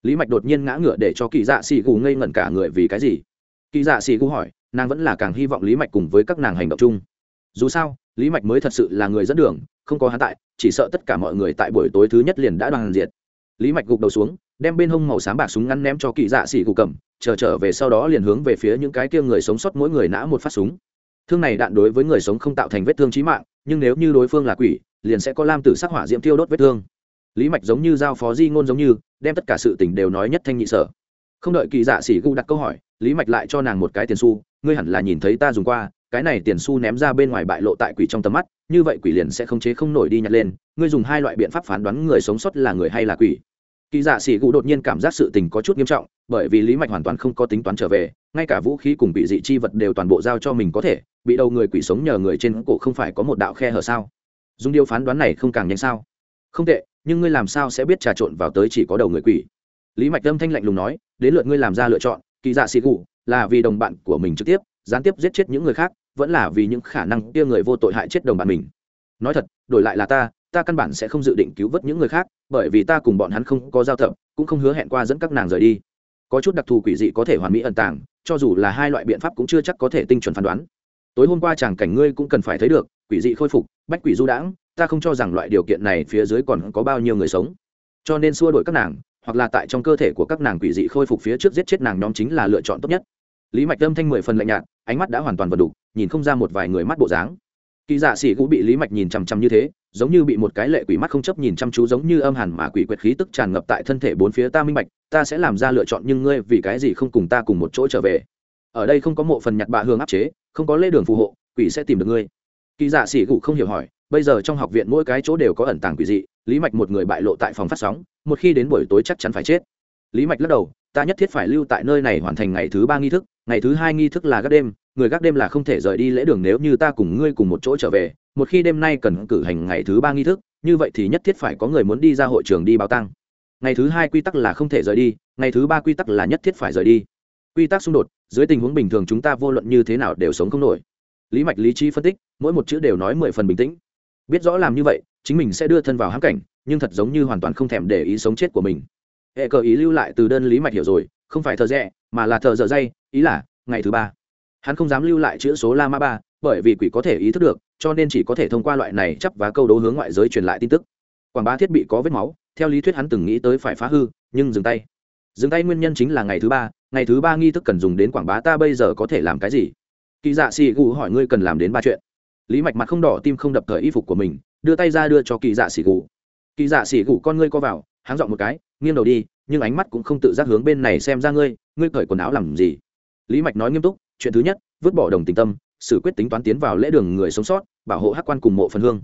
lý mạch đột nhiên ngã ngựa để cho kỳ dạ xì gù ngây ngẩn cả người vì cái gì? Kỳ dạ xì gù hỏi, nàng vẫn là càng hy vọng lý mạch cùng với các nàng hành động chung. Dù sao, lý mạch mới thật sự là người dẫn đường, không có hắn tại, chỉ sợ tất cả mọi người tại buổi tối thứ nhất liền đã đoàn diệt. Lý mạch gục đầu xuống, đem bên hông màu sáng bạc súng ngắn ném cho kỳ dạ xì gù cầm, chờ trở về sau đó liền hướng về phía những cái kia người sống sót mỗi người nã một phát súng. Thương này đạn đối với người sống không tạo thành vết thương trí mạng, nhưng nếu như đối phương là quỷ, liền sẽ có lam tử sắc hỏa diễm tiêu đốt vết thương lý mạch giống như giao phó di ngôn giống như, đem tất cả sự tình đều nói nhất thanh nhị sở. Không đợi kỳ dạ xỉ gu đặt câu hỏi, lý mạch lại cho nàng một cái tiền xu, ngươi hẳn là nhìn thấy ta dùng qua, cái này tiền xu ném ra bên ngoài bại lộ tại quỷ trong tầm mắt, như vậy quỷ liền sẽ không chế không nổi đi nhặt lên, ngươi dùng hai loại biện pháp phán đoán người sống sót là người hay là quỷ. Kỳ dạ xỉ gu đột nhiên cảm giác sự tình có chút nghiêm trọng, bởi vì lý mạch hoàn toàn không có tính toán trở về, ngay cả vũ khí cùng bị dị chi vật đều toàn bộ giao cho mình có thể, bị đầu người quỷ sống nhờ người trên cổ không phải có một đạo khe hở sao? Dùng điều phán đoán này không càng nhanh sao? Không tệ nhưng ngươi làm sao sẽ biết trà trộn vào tới chỉ có đầu người quỷ? Lý mạch âm thanh lạnh lùng nói, đến lượt ngươi làm ra lựa chọn, kỳ dạ xì gù, là vì đồng bạn của mình trực tiếp, gián tiếp giết chết những người khác, vẫn là vì những khả năng kia người vô tội hại chết đồng bạn mình. Nói thật, đổi lại là ta ta căn bản sẽ không dự định cứu vớt những người khác, bởi vì ta cùng bọn hắn không có giao thập cũng không hứa hẹn qua dẫn các nàng rời đi. Có chút đặc thù quỷ dị có thể hoàn mỹ ẩn tàng, cho dù là hai loại biện pháp cũng chưa chắc có thể tinh chuẩn phán đoán. Tối hôm qua chàng cảnh ngươi cũng cần phải thấy được, quỷ dị khôi phục, bách quỷ du đãng ta không cho rằng loại điều kiện này phía dưới còn có bao nhiêu người sống. Cho nên xua đổi các nàng hoặc là tại trong cơ thể của các nàng quỷ dị khôi phục phía trước giết chết nàng nhóm chính là lựa chọn tốt nhất. Lý mạch âm thanh mười phần lạnh nhạt ánh mắt đã hoàn toàn vật đục nhìn không ra một vài người mắt bộ dáng. Kỳ dạ sĩ cũng bị lý mạch nhìn chằm chằm như thế giống như bị một cái lệ quỷ mắt không chấp nhìn chăm chú giống như âm hẳn mà quỷ quyệt khí tức tràn ngập tại thân thể bốn phía ta minh mạch, ta sẽ làm ra lựa chọn nhưng ngươi vì cái gì không cùng ta cùng một chỗ trở về? Ở đây không có mộ phần nhặt bạ hương áp chế không có lê đường phù hộ quỷ sẽ tìm được ngươi. Kỳ dạ sĩ cụ không hiểu hỏi bây giờ trong học viện mỗi cái chỗ đều có ẩn tàng quỷ dị, lý mạch một người bại lộ tại phòng phát sóng, một khi đến buổi tối chắc chắn phải chết. Lý mạch lắc đầu, ta nhất thiết phải lưu tại nơi này hoàn thành ngày thứ ba nghi thức, ngày thứ hai nghi thức là gác đêm, người gác đêm là không thể rời đi lễ đường nếu như ta cùng ngươi cùng một chỗ trở về, một khi đêm nay cần cử hành ngày thứ ba nghi thức, như vậy thì nhất thiết phải có người muốn đi ra hội trường đi báo tăng ngày thứ hai quy tắc là không thể rời đi, ngày thứ ba quy tắc là nhất thiết phải rời đi. Quy tắc xung đột, dưới tình huống bình thường chúng ta vô luận như thế nào đều sống không nổi. Lý mạch lý trí phân tích, mỗi một chữ đều nói mười phần bình tĩnh biết rõ làm như vậy, chính mình sẽ đưa thân vào hãm cảnh, nhưng thật giống như hoàn toàn không thèm để ý sống chết của mình. Hệ cờ ý lưu lại từ đơn lý mạch hiểu rồi, không phải thợ rẽ mà là thợ dở dây, ý là, ngày thứ ba. Hắn không dám lưu lại chữ số la ma ba, bởi vì quỷ có thể ý thức được, cho nên chỉ có thể thông qua loại này chấp và câu đố hướng ngoại giới truyền lại tin tức. Quảng bá thiết bị có vết máu, theo lý thuyết hắn từng nghĩ tới phải phá hư, nhưng dừng tay. Dừng tay nguyên nhân chính là ngày thứ ba, ngày thứ ba nghi thức cần dùng đến quảng bá ta bây giờ có thể làm cái gì? Kỳ dạ xì gù hỏi ngươi cần làm đến ba chuyện lý mạch mặt không đỏ, tim không đập thời y phục của mình, đưa tay ra đưa cho kỳ dạ xỉ gù. Kỳ dạ xỉ gù con ngươi co vào, háng dọn một cái, nghiêng đầu đi, nhưng ánh mắt cũng không tự giác hướng bên này xem ra ngươi ngươi cởi quần áo làm gì? Lý mạch nói nghiêm túc, chuyện thứ nhất, vứt bỏ đồng tình tâm, xử quyết tính toán tiến vào lễ đường người sống sót, bảo hộ hắc quan cùng mộ phần hương.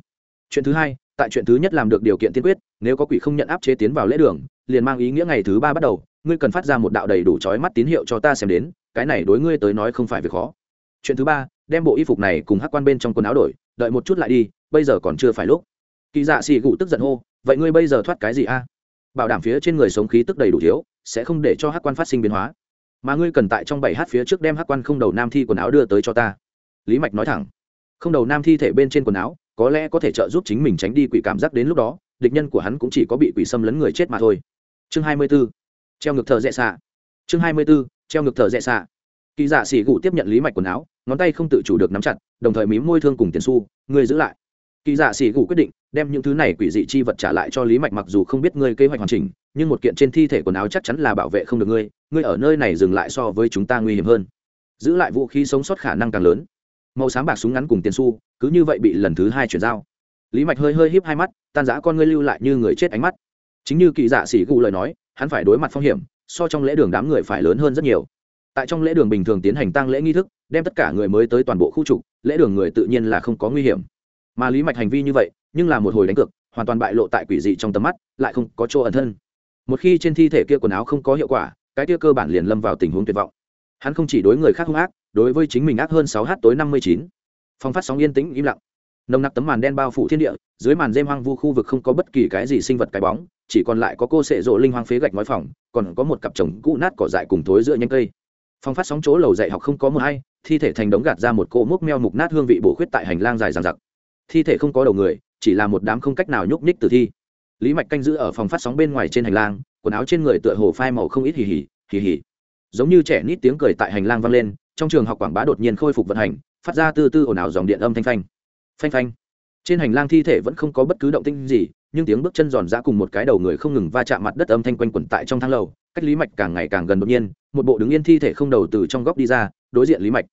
Chuyện thứ hai, tại chuyện thứ nhất làm được điều kiện tiên quyết, nếu có quỷ không nhận áp chế tiến vào lễ đường, liền mang ý nghĩa ngày thứ ba bắt đầu, ngươi cần phát ra một đạo đầy đủ trói mắt tín hiệu cho ta xem đến, cái này đối ngươi tới nói không phải việc khó chuyện thứ ba, đem bộ y phục này cùng hắc quan bên trong quần áo đổi, đợi một chút lại đi, bây giờ còn chưa phải lúc. Kỳ dạ xì gụ tức giận hô, vậy ngươi bây giờ thoát cái gì a? Bảo đảm phía trên người sống khí tức đầy đủ thiếu, sẽ không để cho hắc quan phát sinh biến hóa. Mà ngươi cần tại trong bảy h phía trước đem hắc quan không đầu nam thi quần áo đưa tới cho ta. Lý mạch nói thẳng. Không đầu nam thi thể bên trên quần áo, có lẽ có thể trợ giúp chính mình tránh đi quỷ cảm giác đến lúc đó, địch nhân của hắn cũng chỉ có bị quỷ xâm lấn người chết mà thôi. Chương hai mươi b ố treo ngược thợ rẽ xạ. Chương hai mươi b ố treo ngược thợ rẽ xạ kỳ dạ xỉ gụ tiếp nhận lý mạch quần áo, ngón tay không tự chủ được nắm chặt, đồng thời mím môi thương cùng tiền su người giữ lại. Kỳ dạ xỉ gụ quyết định, đem những thứ này quỷ dị chi vật trả lại cho lý mạch mặc dù không biết ngươi kế hoạch hoàn chỉnh, nhưng một kiện trên thi thể quần áo chắc chắn là bảo vệ không được ngươi ngươi ở nơi này dừng lại so với chúng ta nguy hiểm hơn. Giữ lại vũ khí sống sót khả năng càng lớn. Màu sáng bạc súng ngắn cùng tiền su cứ như vậy bị lần thứ hai chuyển giao. Lý mạch hơi hơi híp hai mắt, tan giã con ngươi lưu lại như người chết ánh mắt. Chính như kỳ dạ xỉ gù lời nói, hắn phải đối mặt phong hiểm, so trong lễ đường đám người phải lớn hơn rất nhiều tại trong lễ đường bình thường tiến hành tăng lễ nghi thức, đem tất cả người mới tới toàn bộ khu trục, lễ đường người tự nhiên là không có nguy hiểm. Mà lý mạch hành vi như vậy, nhưng là một hồi đánh cược, hoàn toàn bại lộ tại quỷ dị trong tầm mắt, lại không có chỗ ẩn thân. Một khi trên thi thể kia quần áo không có hiệu quả, cái kia cơ bản liền lâm vào tình huống tuyệt vọng. Hắn không chỉ đối người khác hung ác, đối với chính mình ác hơn sáu h tối năm mươi chín. Phong phát sóng yên tĩnh, im lặng. Nồng nặc tấm màn đen bao phủ thiên địa, dưới màn đêm hoang vu khu vực không có bất kỳ cái gì sinh vật cái bóng, chỉ còn lại có cô sệ rộ linh hoang phế gạch ngói phòng, còn có một cặp chồng cũ nát cỏ dại cùng thối giữa nhánh cây phòng phát sóng chỗ lầu dạy học không có một hay thi thể thành đống gạt ra một cỗ múc meo mục nát hương vị bổ khuyết tại hành lang dài dằng dặc. Thi thể không có đầu người, chỉ là một đám không cách nào nhúc nhích từ thi. Lý mạch canh giữ ở phòng phát sóng bên ngoài trên hành lang, quần áo trên người tựa hồ phai màu không ít hì hì hì hì. Giống như trẻ nít tiếng cười tại hành lang vang lên, trong trường học quảng bá đột nhiên khôi phục vận hành, phát ra từ từ ồn ào dòng điện âm thanh phanh. Phanh phanh. Trên hành lang thi thể vẫn không có bất cứ động tinh gì, nhưng tiếng bước chân giòn ra cùng một cái đầu người không ngừng va chạm mặt đất âm thanh quanh quẩn tại trong thang lầu, cách lý mạch càng ngày càng gần đột nhiên một bộ đứng yên thi thể không đầu từ trong góc đi ra, đối diện lý mạch.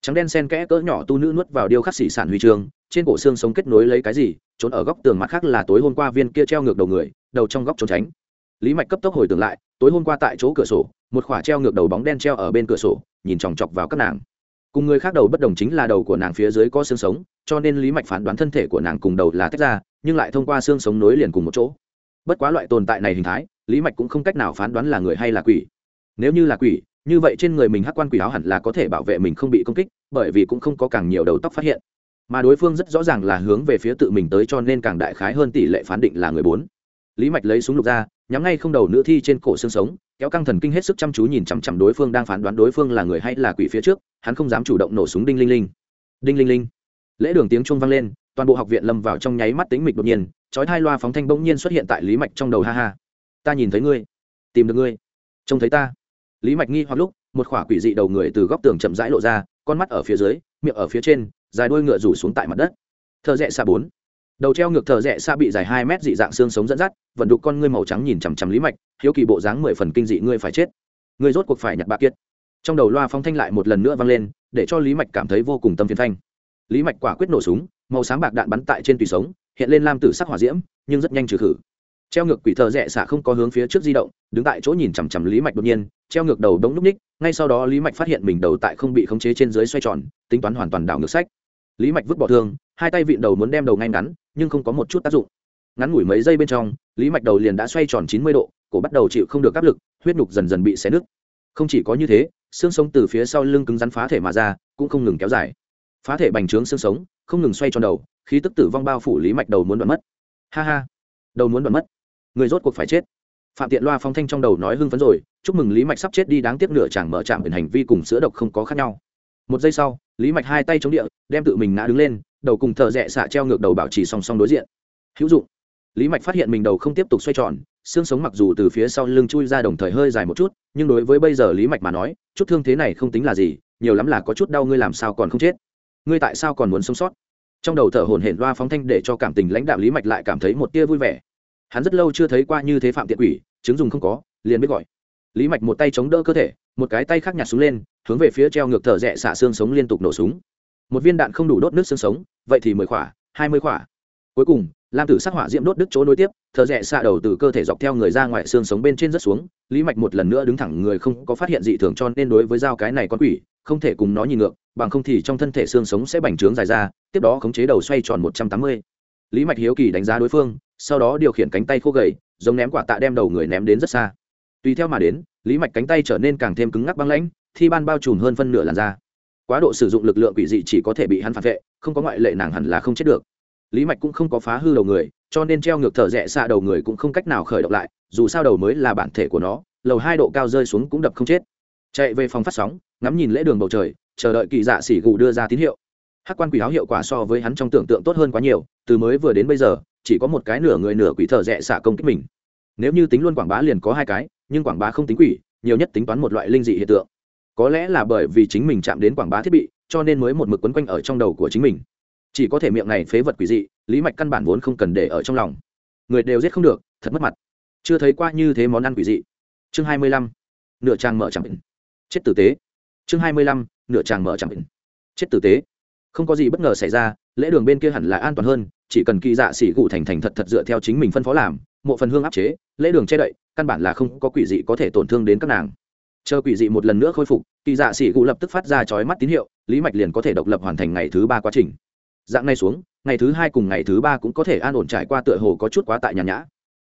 Trắng đen sen kẽ cỡ nhỏ tu nữ nuốt vào điêu khắc xỉ sản huy trường, trên cổ xương sống kết nối lấy cái gì, trốn ở góc tường mặt khác là tối hôm qua viên kia treo ngược đầu người, đầu trong góc trốn tránh. Lý mạch cấp tốc hồi tưởng lại, tối hôm qua tại chỗ cửa sổ, một khỏa treo ngược đầu bóng đen treo ở bên cửa sổ, nhìn chòng chọc vào các nàng. Cùng người khác đầu bất đồng chính là đầu của nàng phía dưới có xương sống, cho nên lý mạch phán đoán thân thể của nàng cùng đầu là tách ra, nhưng lại thông qua xương sống nối liền cùng một chỗ. Bất quá loại tồn tại này hình thái, lý mạch cũng không cách nào phán đoán là người hay là quỷ nếu như là quỷ, như vậy trên người mình hắc quan quỷ áo hẳn là có thể bảo vệ mình không bị công kích, bởi vì cũng không có càng nhiều đầu tóc phát hiện. Mà đối phương rất rõ ràng là hướng về phía tự mình tới cho nên càng đại khái hơn tỷ lệ phán định là người bốn. Lý mạch lấy súng lục ra, nhắm ngay không đầu nữ thi trên cổ xương sống, kéo căng thần kinh hết sức chăm chú nhìn chằm chằm đối phương đang phán đoán đối phương là người hay là quỷ phía trước, hắn không dám chủ động nổ súng đinh linh linh. Đinh linh linh. Lễ đường tiếng chuông vang lên, toàn bộ học viện lâm vào trong nháy mắt tính mịch đột nhiên, chói hai loa phóng thanh bỗng nhiên xuất hiện tại lý mạch trong đầu, ha ha. Ta nhìn thấy ngươi, tìm được ngươi, trông thấy ta lý mạch nghi hoặc lúc, một khỏa quỷ dị đầu người từ góc tường chậm rãi lộ ra, con mắt ở phía dưới, miệng ở phía trên, dài đuôi ngựa rủ xuống tại mặt đất. Thợ rẽ xa bốn. Đầu treo ngược thợ rẽ xa bị dài hai mét dị dạng xương sống dẫn dắt, vận đục con ngươi màu trắng nhìn chằm chằm lý mạch, hiếu kỳ bộ dáng mười phần kinh dị ngươi phải chết. Ngươi rốt cuộc phải nhặt bạc kiệt. Trong đầu loa phóng thanh lại một lần nữa vang lên, để cho lý mạch cảm thấy vô cùng tâm phiền thanh lý mạch quả quyết nổ súng, màu sáng bạc đạn bắn tại trên tùy sống, hiện lên lam tử sắc hỏa diễm, nhưng rất nhanh trừ khử treo ngược quỷ thợ rẽ xạ không có hướng phía trước di động, đứng tại chỗ nhìn chằm chằm lý mạch đột nhiên, treo ngược đầu đống núp ních, ngay sau đó lý mạch phát hiện mình đầu tại không bị khống chế trên dưới xoay tròn, tính toán hoàn toàn đảo ngược sách. Lý mạch vứt bỏ thương, hai tay vịn đầu muốn đem đầu ngay ngắn, nhưng không có một chút tác dụng. Ngắn ngủi mấy giây bên trong, lý mạch đầu liền đã xoay tròn chín mươi độ, cổ bắt đầu chịu không được áp lực, huyết nhục dần dần bị xé nứt. Không chỉ có như thế, xương sống từ phía sau lưng cứng rắn phá thể mà ra, cũng không ngừng kéo dài. Phá thể bành trướng xương sống, không ngừng xoay tròn đầu, khí tức tử vong bao phủ lý mạch đầu muốn đoạn mất. Ha ha, đầu muốn đoạn mất người rốt cuộc phải chết. Phạm tiện loa phong thanh trong đầu nói hưng phấn rồi, chúc mừng lý mạch sắp chết đi, đáng tiếc nửa chàng mở trạm biển hành vi cùng sữa độc không có khác nhau. Một giây sau, lý mạch hai tay chống địa, đem tự mình ngã đứng lên, đầu cùng thợ rẽ xạ treo ngược đầu bảo trì song song đối diện. Hữu dụng. Lý mạch phát hiện mình đầu không tiếp tục xoay tròn, xương sống mặc dù từ phía sau lưng chui ra đồng thời hơi dài một chút, nhưng đối với bây giờ lý mạch mà nói, chút thương thế này không tính là gì, nhiều lắm là có chút đau ngươi làm sao còn không chết? Ngươi tại sao còn muốn sống sót? Trong đầu thở hổn hển loa phóng thanh để cho cảm tình lãnh đạo lý mạch lại cảm thấy một tia vui vẻ hắn rất lâu chưa thấy qua như thế phạm tiện quỷ, chứng dùng không có, liền biết gọi. Lý mạch một tay chống đỡ cơ thể, một cái tay khác nhặt súng lên, hướng về phía treo ngược thở rẽ xạ xương sống liên tục nổ súng. Một viên đạn không đủ đốt nước xương sống, vậy thì mười khỏa, hai mươi khỏa. Cuối cùng, lam tử sắc hỏa diễm đốt đứt chỗ nối tiếp thợ rẽ xạ đầu từ cơ thể dọc theo người ra ngoài xương sống bên trên rất xuống, lý mạch một lần nữa đứng thẳng người không có phát hiện dị thường cho nên đối với dao cái này con quỷ, không thể cùng nó nhìn ngược, bằng không thì trong thân thể xương sống sẽ bành trướng dài ra, tiếp đó khống chế đầu xoay tròn một trăm tám mươi. Lý mạch hiếu kỳ đánh giá đối phương sau đó điều khiển cánh tay khô gầy, giống ném quả tạ đem đầu người ném đến rất xa. Tùy theo mà đến, lý mạch cánh tay trở nên càng thêm cứng ngắc băng lãnh, thi ban bao trùm hơn phân nửa làn da. Quá độ sử dụng lực lượng quỷ dị chỉ có thể bị hắn phản vệ, không có ngoại lệ nàng hẳn là không chết được. Lý mạch cũng không có phá hư đầu người, cho nên treo ngược thở rẽ xa đầu người cũng không cách nào khởi động lại, dù sao đầu mới là bản thể của nó, lầu hai độ cao rơi xuống cũng đập không chết. Chạy về phòng phát sóng, ngắm nhìn lễ đường bầu trời, chờ đợi kỳ dạ xỉ gù đưa ra tín hiệu. Hắc quan quỷ áo hiệu quả so với hắn trong tưởng tượng tốt hơn quá nhiều, từ mới vừa đến bây giờ chỉ có một cái nửa người nửa quỷ thợ rẽ xả công kích mình. Nếu như tính luôn quảng bá liền có hai cái, nhưng quảng bá không tính quỷ, nhiều nhất tính toán một loại linh dị hiện tượng. Có lẽ là bởi vì chính mình chạm đến quảng bá thiết bị, cho nên mới một mực quấn quanh ở trong đầu của chính mình. Chỉ có thể miệng này phế vật quỷ dị, lý mạch căn bản vốn không cần để ở trong lòng. Người đều giết không được, thật mất mặt. Chưa thấy qua như thế món ăn quỷ dị. Chương hai mươi lăm, nửa trang mở chẳng định chết tử tế. Chương hai mươi lăm, nửa trang mở chẳng định chết tử tế không có gì bất ngờ xảy ra, lễ đường bên kia hẳn là an toàn hơn, chỉ cần kỳ dạ xỉ cụ thành thành thật thật dựa theo chính mình phân phó làm một phần hương áp chế, lễ đường che đậy, căn bản là không có quỷ dị có thể tổn thương đến các nàng. Chờ quỷ dị một lần nữa khôi phục, kỳ dạ xỉ cụ lập tức phát ra chói mắt tín hiệu, lý mạch liền có thể độc lập hoàn thành ngày thứ ba quá trình. Dạng này xuống, ngày thứ hai cùng ngày thứ ba cũng có thể an ổn trải qua tựa hồ có chút quá tại nhàn nhã.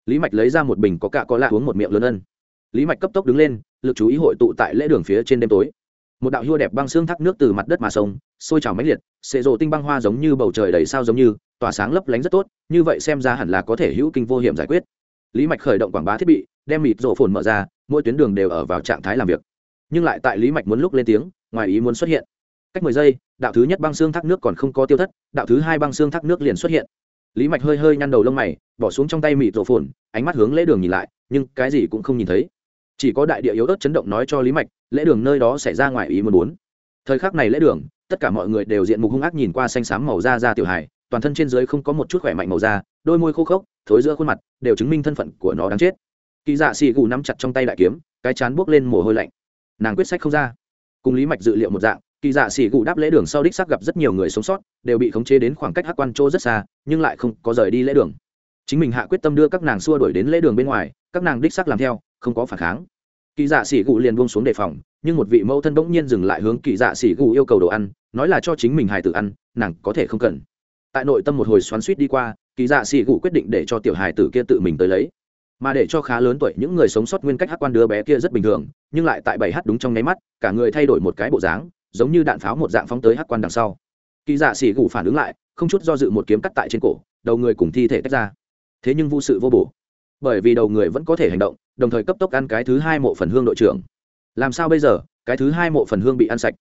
Lý mạch lấy ra một bình có cạ có lạ uống một miệng lớn ân. Lý mạch cấp tốc đứng lên, lực chú ý hội tụ tại lễ đường phía trên đêm tối một đạo hua đẹp băng xương thác nước từ mặt đất mà sông, sôi trào mãnh liệt, xệ rộ tinh băng hoa giống như bầu trời đầy sao giống như, tỏa sáng lấp lánh rất tốt, như vậy xem ra hẳn là có thể hữu kinh vô hiểm giải quyết. Lý mạch khởi động quảng bá thiết bị, đem mịt rộ phồn mở ra, mỗi tuyến đường đều ở vào trạng thái làm việc. Nhưng lại tại lý mạch muốn lúc lên tiếng, ngoài ý muốn xuất hiện. Cách mười giây, đạo thứ nhất băng xương thác nước còn không có tiêu thất, đạo thứ hai băng xương thác nước liền xuất hiện. Lý mạch hơi hơi nhăn đầu lông mày, bỏ xuống trong tay mịt rộ phồn, ánh mắt hướng lễ đường nhìn lại, nhưng cái gì cũng không nhìn thấy chỉ có đại địa yếu ớt chấn động nói cho lý mạch, lễ đường nơi đó xảy ra ngoài ý muốn muốn thời khắc này lễ đường, tất cả mọi người đều diện mục hung ác nhìn qua xanh xám màu da da tiểu hài, toàn thân trên dưới không có một chút khỏe mạnh màu da, đôi môi khô khốc, thối giữa khuôn mặt, đều chứng minh thân phận của nó đáng chết. Kỳ dạ xì gù nắm chặt trong tay đại kiếm, cái chán buốc lên mồ hôi lạnh. Nàng quyết sách không ra. Cùng lý mạch dự liệu một dạng, kỳ dạ xì gù đáp lễ đường sau đích xác gặp rất nhiều người sống sót, đều bị khống chế đến khoảng cách hát quan chỗ rất xa, nhưng lại không có rời đi lễ đường chính mình hạ quyết tâm đưa các nàng xua đuổi đến lễ đường bên ngoài, các nàng đích xác làm theo, không có phản kháng. Kỳ dạ xỉ gù liền buông xuống đề phòng, nhưng một vị mẫu thân bỗng nhiên dừng lại hướng kỳ dạ xỉ gù yêu cầu đồ ăn, nói là cho chính mình hài tử ăn, nàng có thể không cần. Tại nội tâm một hồi xoắn suýt đi qua, kỳ dạ xỉ gù quyết định để cho tiểu hài tử kia tự mình tới lấy. Mà để cho khá lớn tuổi những người sống sót nguyên cách hát quan đứa bé kia rất bình thường, nhưng lại tại bảy hát đúng trong nháy mắt, cả người thay đổi một cái bộ dáng, giống như đạn pháo một dạng phóng tới hát quan đằng sau. Kỳ dạ xỉ gù phản ứng lại, không chút do dự một kiếm cắt tại trên cổ, đầu người cùng thi thể tách ra thế nhưng vô sự vô bổ. Bởi vì đầu người vẫn có thể hành động, đồng thời cấp tốc ăn cái thứ hai mộ phần hương đội trưởng. Làm sao bây giờ? Cái thứ hai mộ phần hương bị ăn sạch.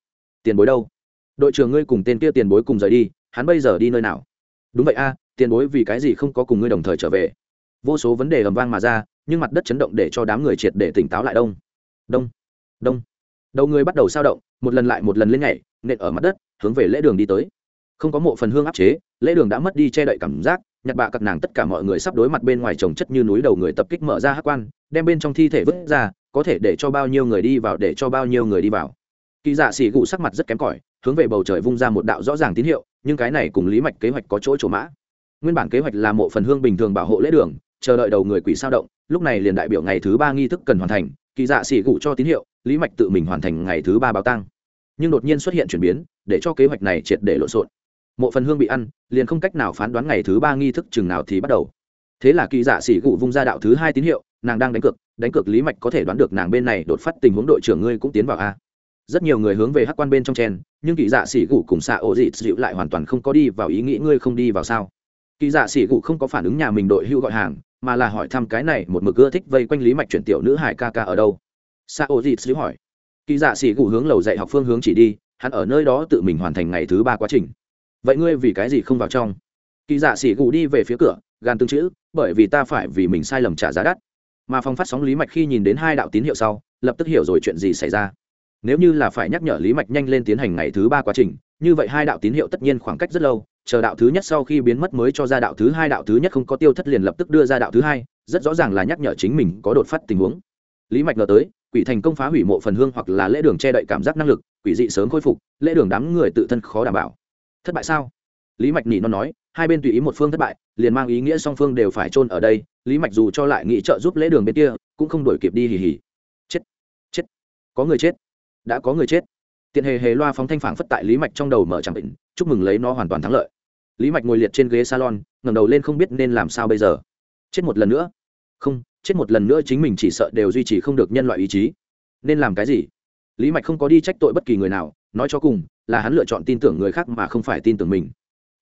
Tiền bối đâu? Đội trưởng ngươi cùng tên kia tiền bối cùng rời đi, hắn bây giờ đi nơi nào? Đúng vậy a, tiền bối vì cái gì không có cùng ngươi đồng thời trở về? Vô số vấn đề ầm vang mà ra, nhưng mặt đất chấn động để cho đám người triệt để tỉnh táo lại đông. Đông. Đông. Đầu người bắt đầu sao động, một lần lại một lần lên nhảy, nện ở mặt đất, hướng về lễ đường đi tới. Không có mộ phần hương áp chế, lễ đường đã mất đi che đậy cảm giác nhặt bạ cặp nàng tất cả mọi người sắp đối mặt bên ngoài trồng chất như núi đầu người tập kích mở ra hát quan, đem bên trong thi thể vứt ra, có thể để cho bao nhiêu người đi vào, để cho bao nhiêu người đi vào. Kỳ dạ xỉ gụ sắc mặt rất kém cỏi, hướng về bầu trời vung ra một đạo rõ ràng tín hiệu, nhưng cái này cùng lý mạch kế hoạch có chỗ chỗ mã. Nguyên bản kế hoạch là mộ phần hương bình thường bảo hộ lễ đường, chờ đợi đầu người quỷ sao động, lúc này liền đại biểu ngày thứ ba nghi thức cần hoàn thành, kỳ dạ xỉ gụ cho tín hiệu, lý mạch tự mình hoàn thành ngày thứ ba báo tăng nhưng đột nhiên xuất hiện chuyển biến, để cho kế hoạch này triệt để lộn xộn mộ phần hương bị ăn, liền không cách nào phán đoán ngày thứ ba nghi thức chừng nào thì bắt đầu. Thế là kỳ giả sĩ gụ vung ra đạo thứ hai tín hiệu, nàng đang đánh cược đánh cược lý mạch có thể đoán được nàng bên này đột phát tình huống đội trưởng ngươi cũng tiến vào a. Rất nhiều người hướng về hắc quan bên trong chen, nhưng kỳ dạ sĩ gụ cùng xạ ổ dịt dịu lại hoàn toàn không có đi vào ý nghĩ ngươi không đi vào sao. Kỳ dạ sĩ gụ không có phản ứng nhà mình đội hưu gọi hàng, mà là hỏi thăm cái này một mực ưa thích vây quanh lý mạch chuyển tiểu nữ hải ca ca ở đâu. Xạ ổ dịt dịu hỏi. Kỳ dạ sĩ gụ hướng lầu dạy học phương hướng chỉ đi, hắn ở nơi đó tự mình hoàn thành ngày thứ ba quá trình vậy ngươi vì cái gì không vào trong? Kỳ dạ xỉ gù đi về phía cửa gan tương chữ, bởi vì ta phải vì mình sai lầm trả giá đắt. Mà phong phát sóng lý mạch khi nhìn đến hai đạo tín hiệu sau, lập tức hiểu rồi chuyện gì xảy ra. Nếu như là phải nhắc nhở lý mạch nhanh lên tiến hành ngày thứ ba quá trình, như vậy hai đạo tín hiệu tất nhiên khoảng cách rất lâu, chờ đạo thứ nhất sau khi biến mất mới cho ra đạo thứ hai, đạo thứ nhất không có tiêu thất liền lập tức đưa ra đạo thứ hai, rất rõ ràng là nhắc nhở chính mình có đột phát tình huống. Lý mạch ngờ tới, quỷ thành công phá hủy mộ phần hương hoặc là lễ đường che đậy cảm giác năng lực, quỷ dị sớm khôi phục, lễ đường đám người tự thân khó đảm bảo thất bại sao? Lý mạch nỉ nó nói, hai bên tùy ý một phương thất bại, liền mang ý nghĩa song phương đều phải chôn ở đây. Lý mạch dù cho lại nghĩ trợ giúp lễ đường bên kia, cũng không đổi kịp đi hì hì. Chết chết. Có người chết. Đã có người chết. Tiện hề hề loa phóng thanh phản phất tại lý mạch trong đầu mở chẳng định, chúc mừng lấy nó hoàn toàn thắng lợi. Lý mạch ngồi liệt trên ghế salon, ngẩng đầu lên không biết nên làm sao bây giờ. Chết một lần nữa. Không, chết một lần nữa chính mình chỉ sợ đều duy trì không được nhân loại ý chí. Nên làm cái gì? Lý mạch không có đi trách tội bất kỳ người nào, nói cho cùng, là hắn lựa chọn tin tưởng người khác mà không phải tin tưởng mình.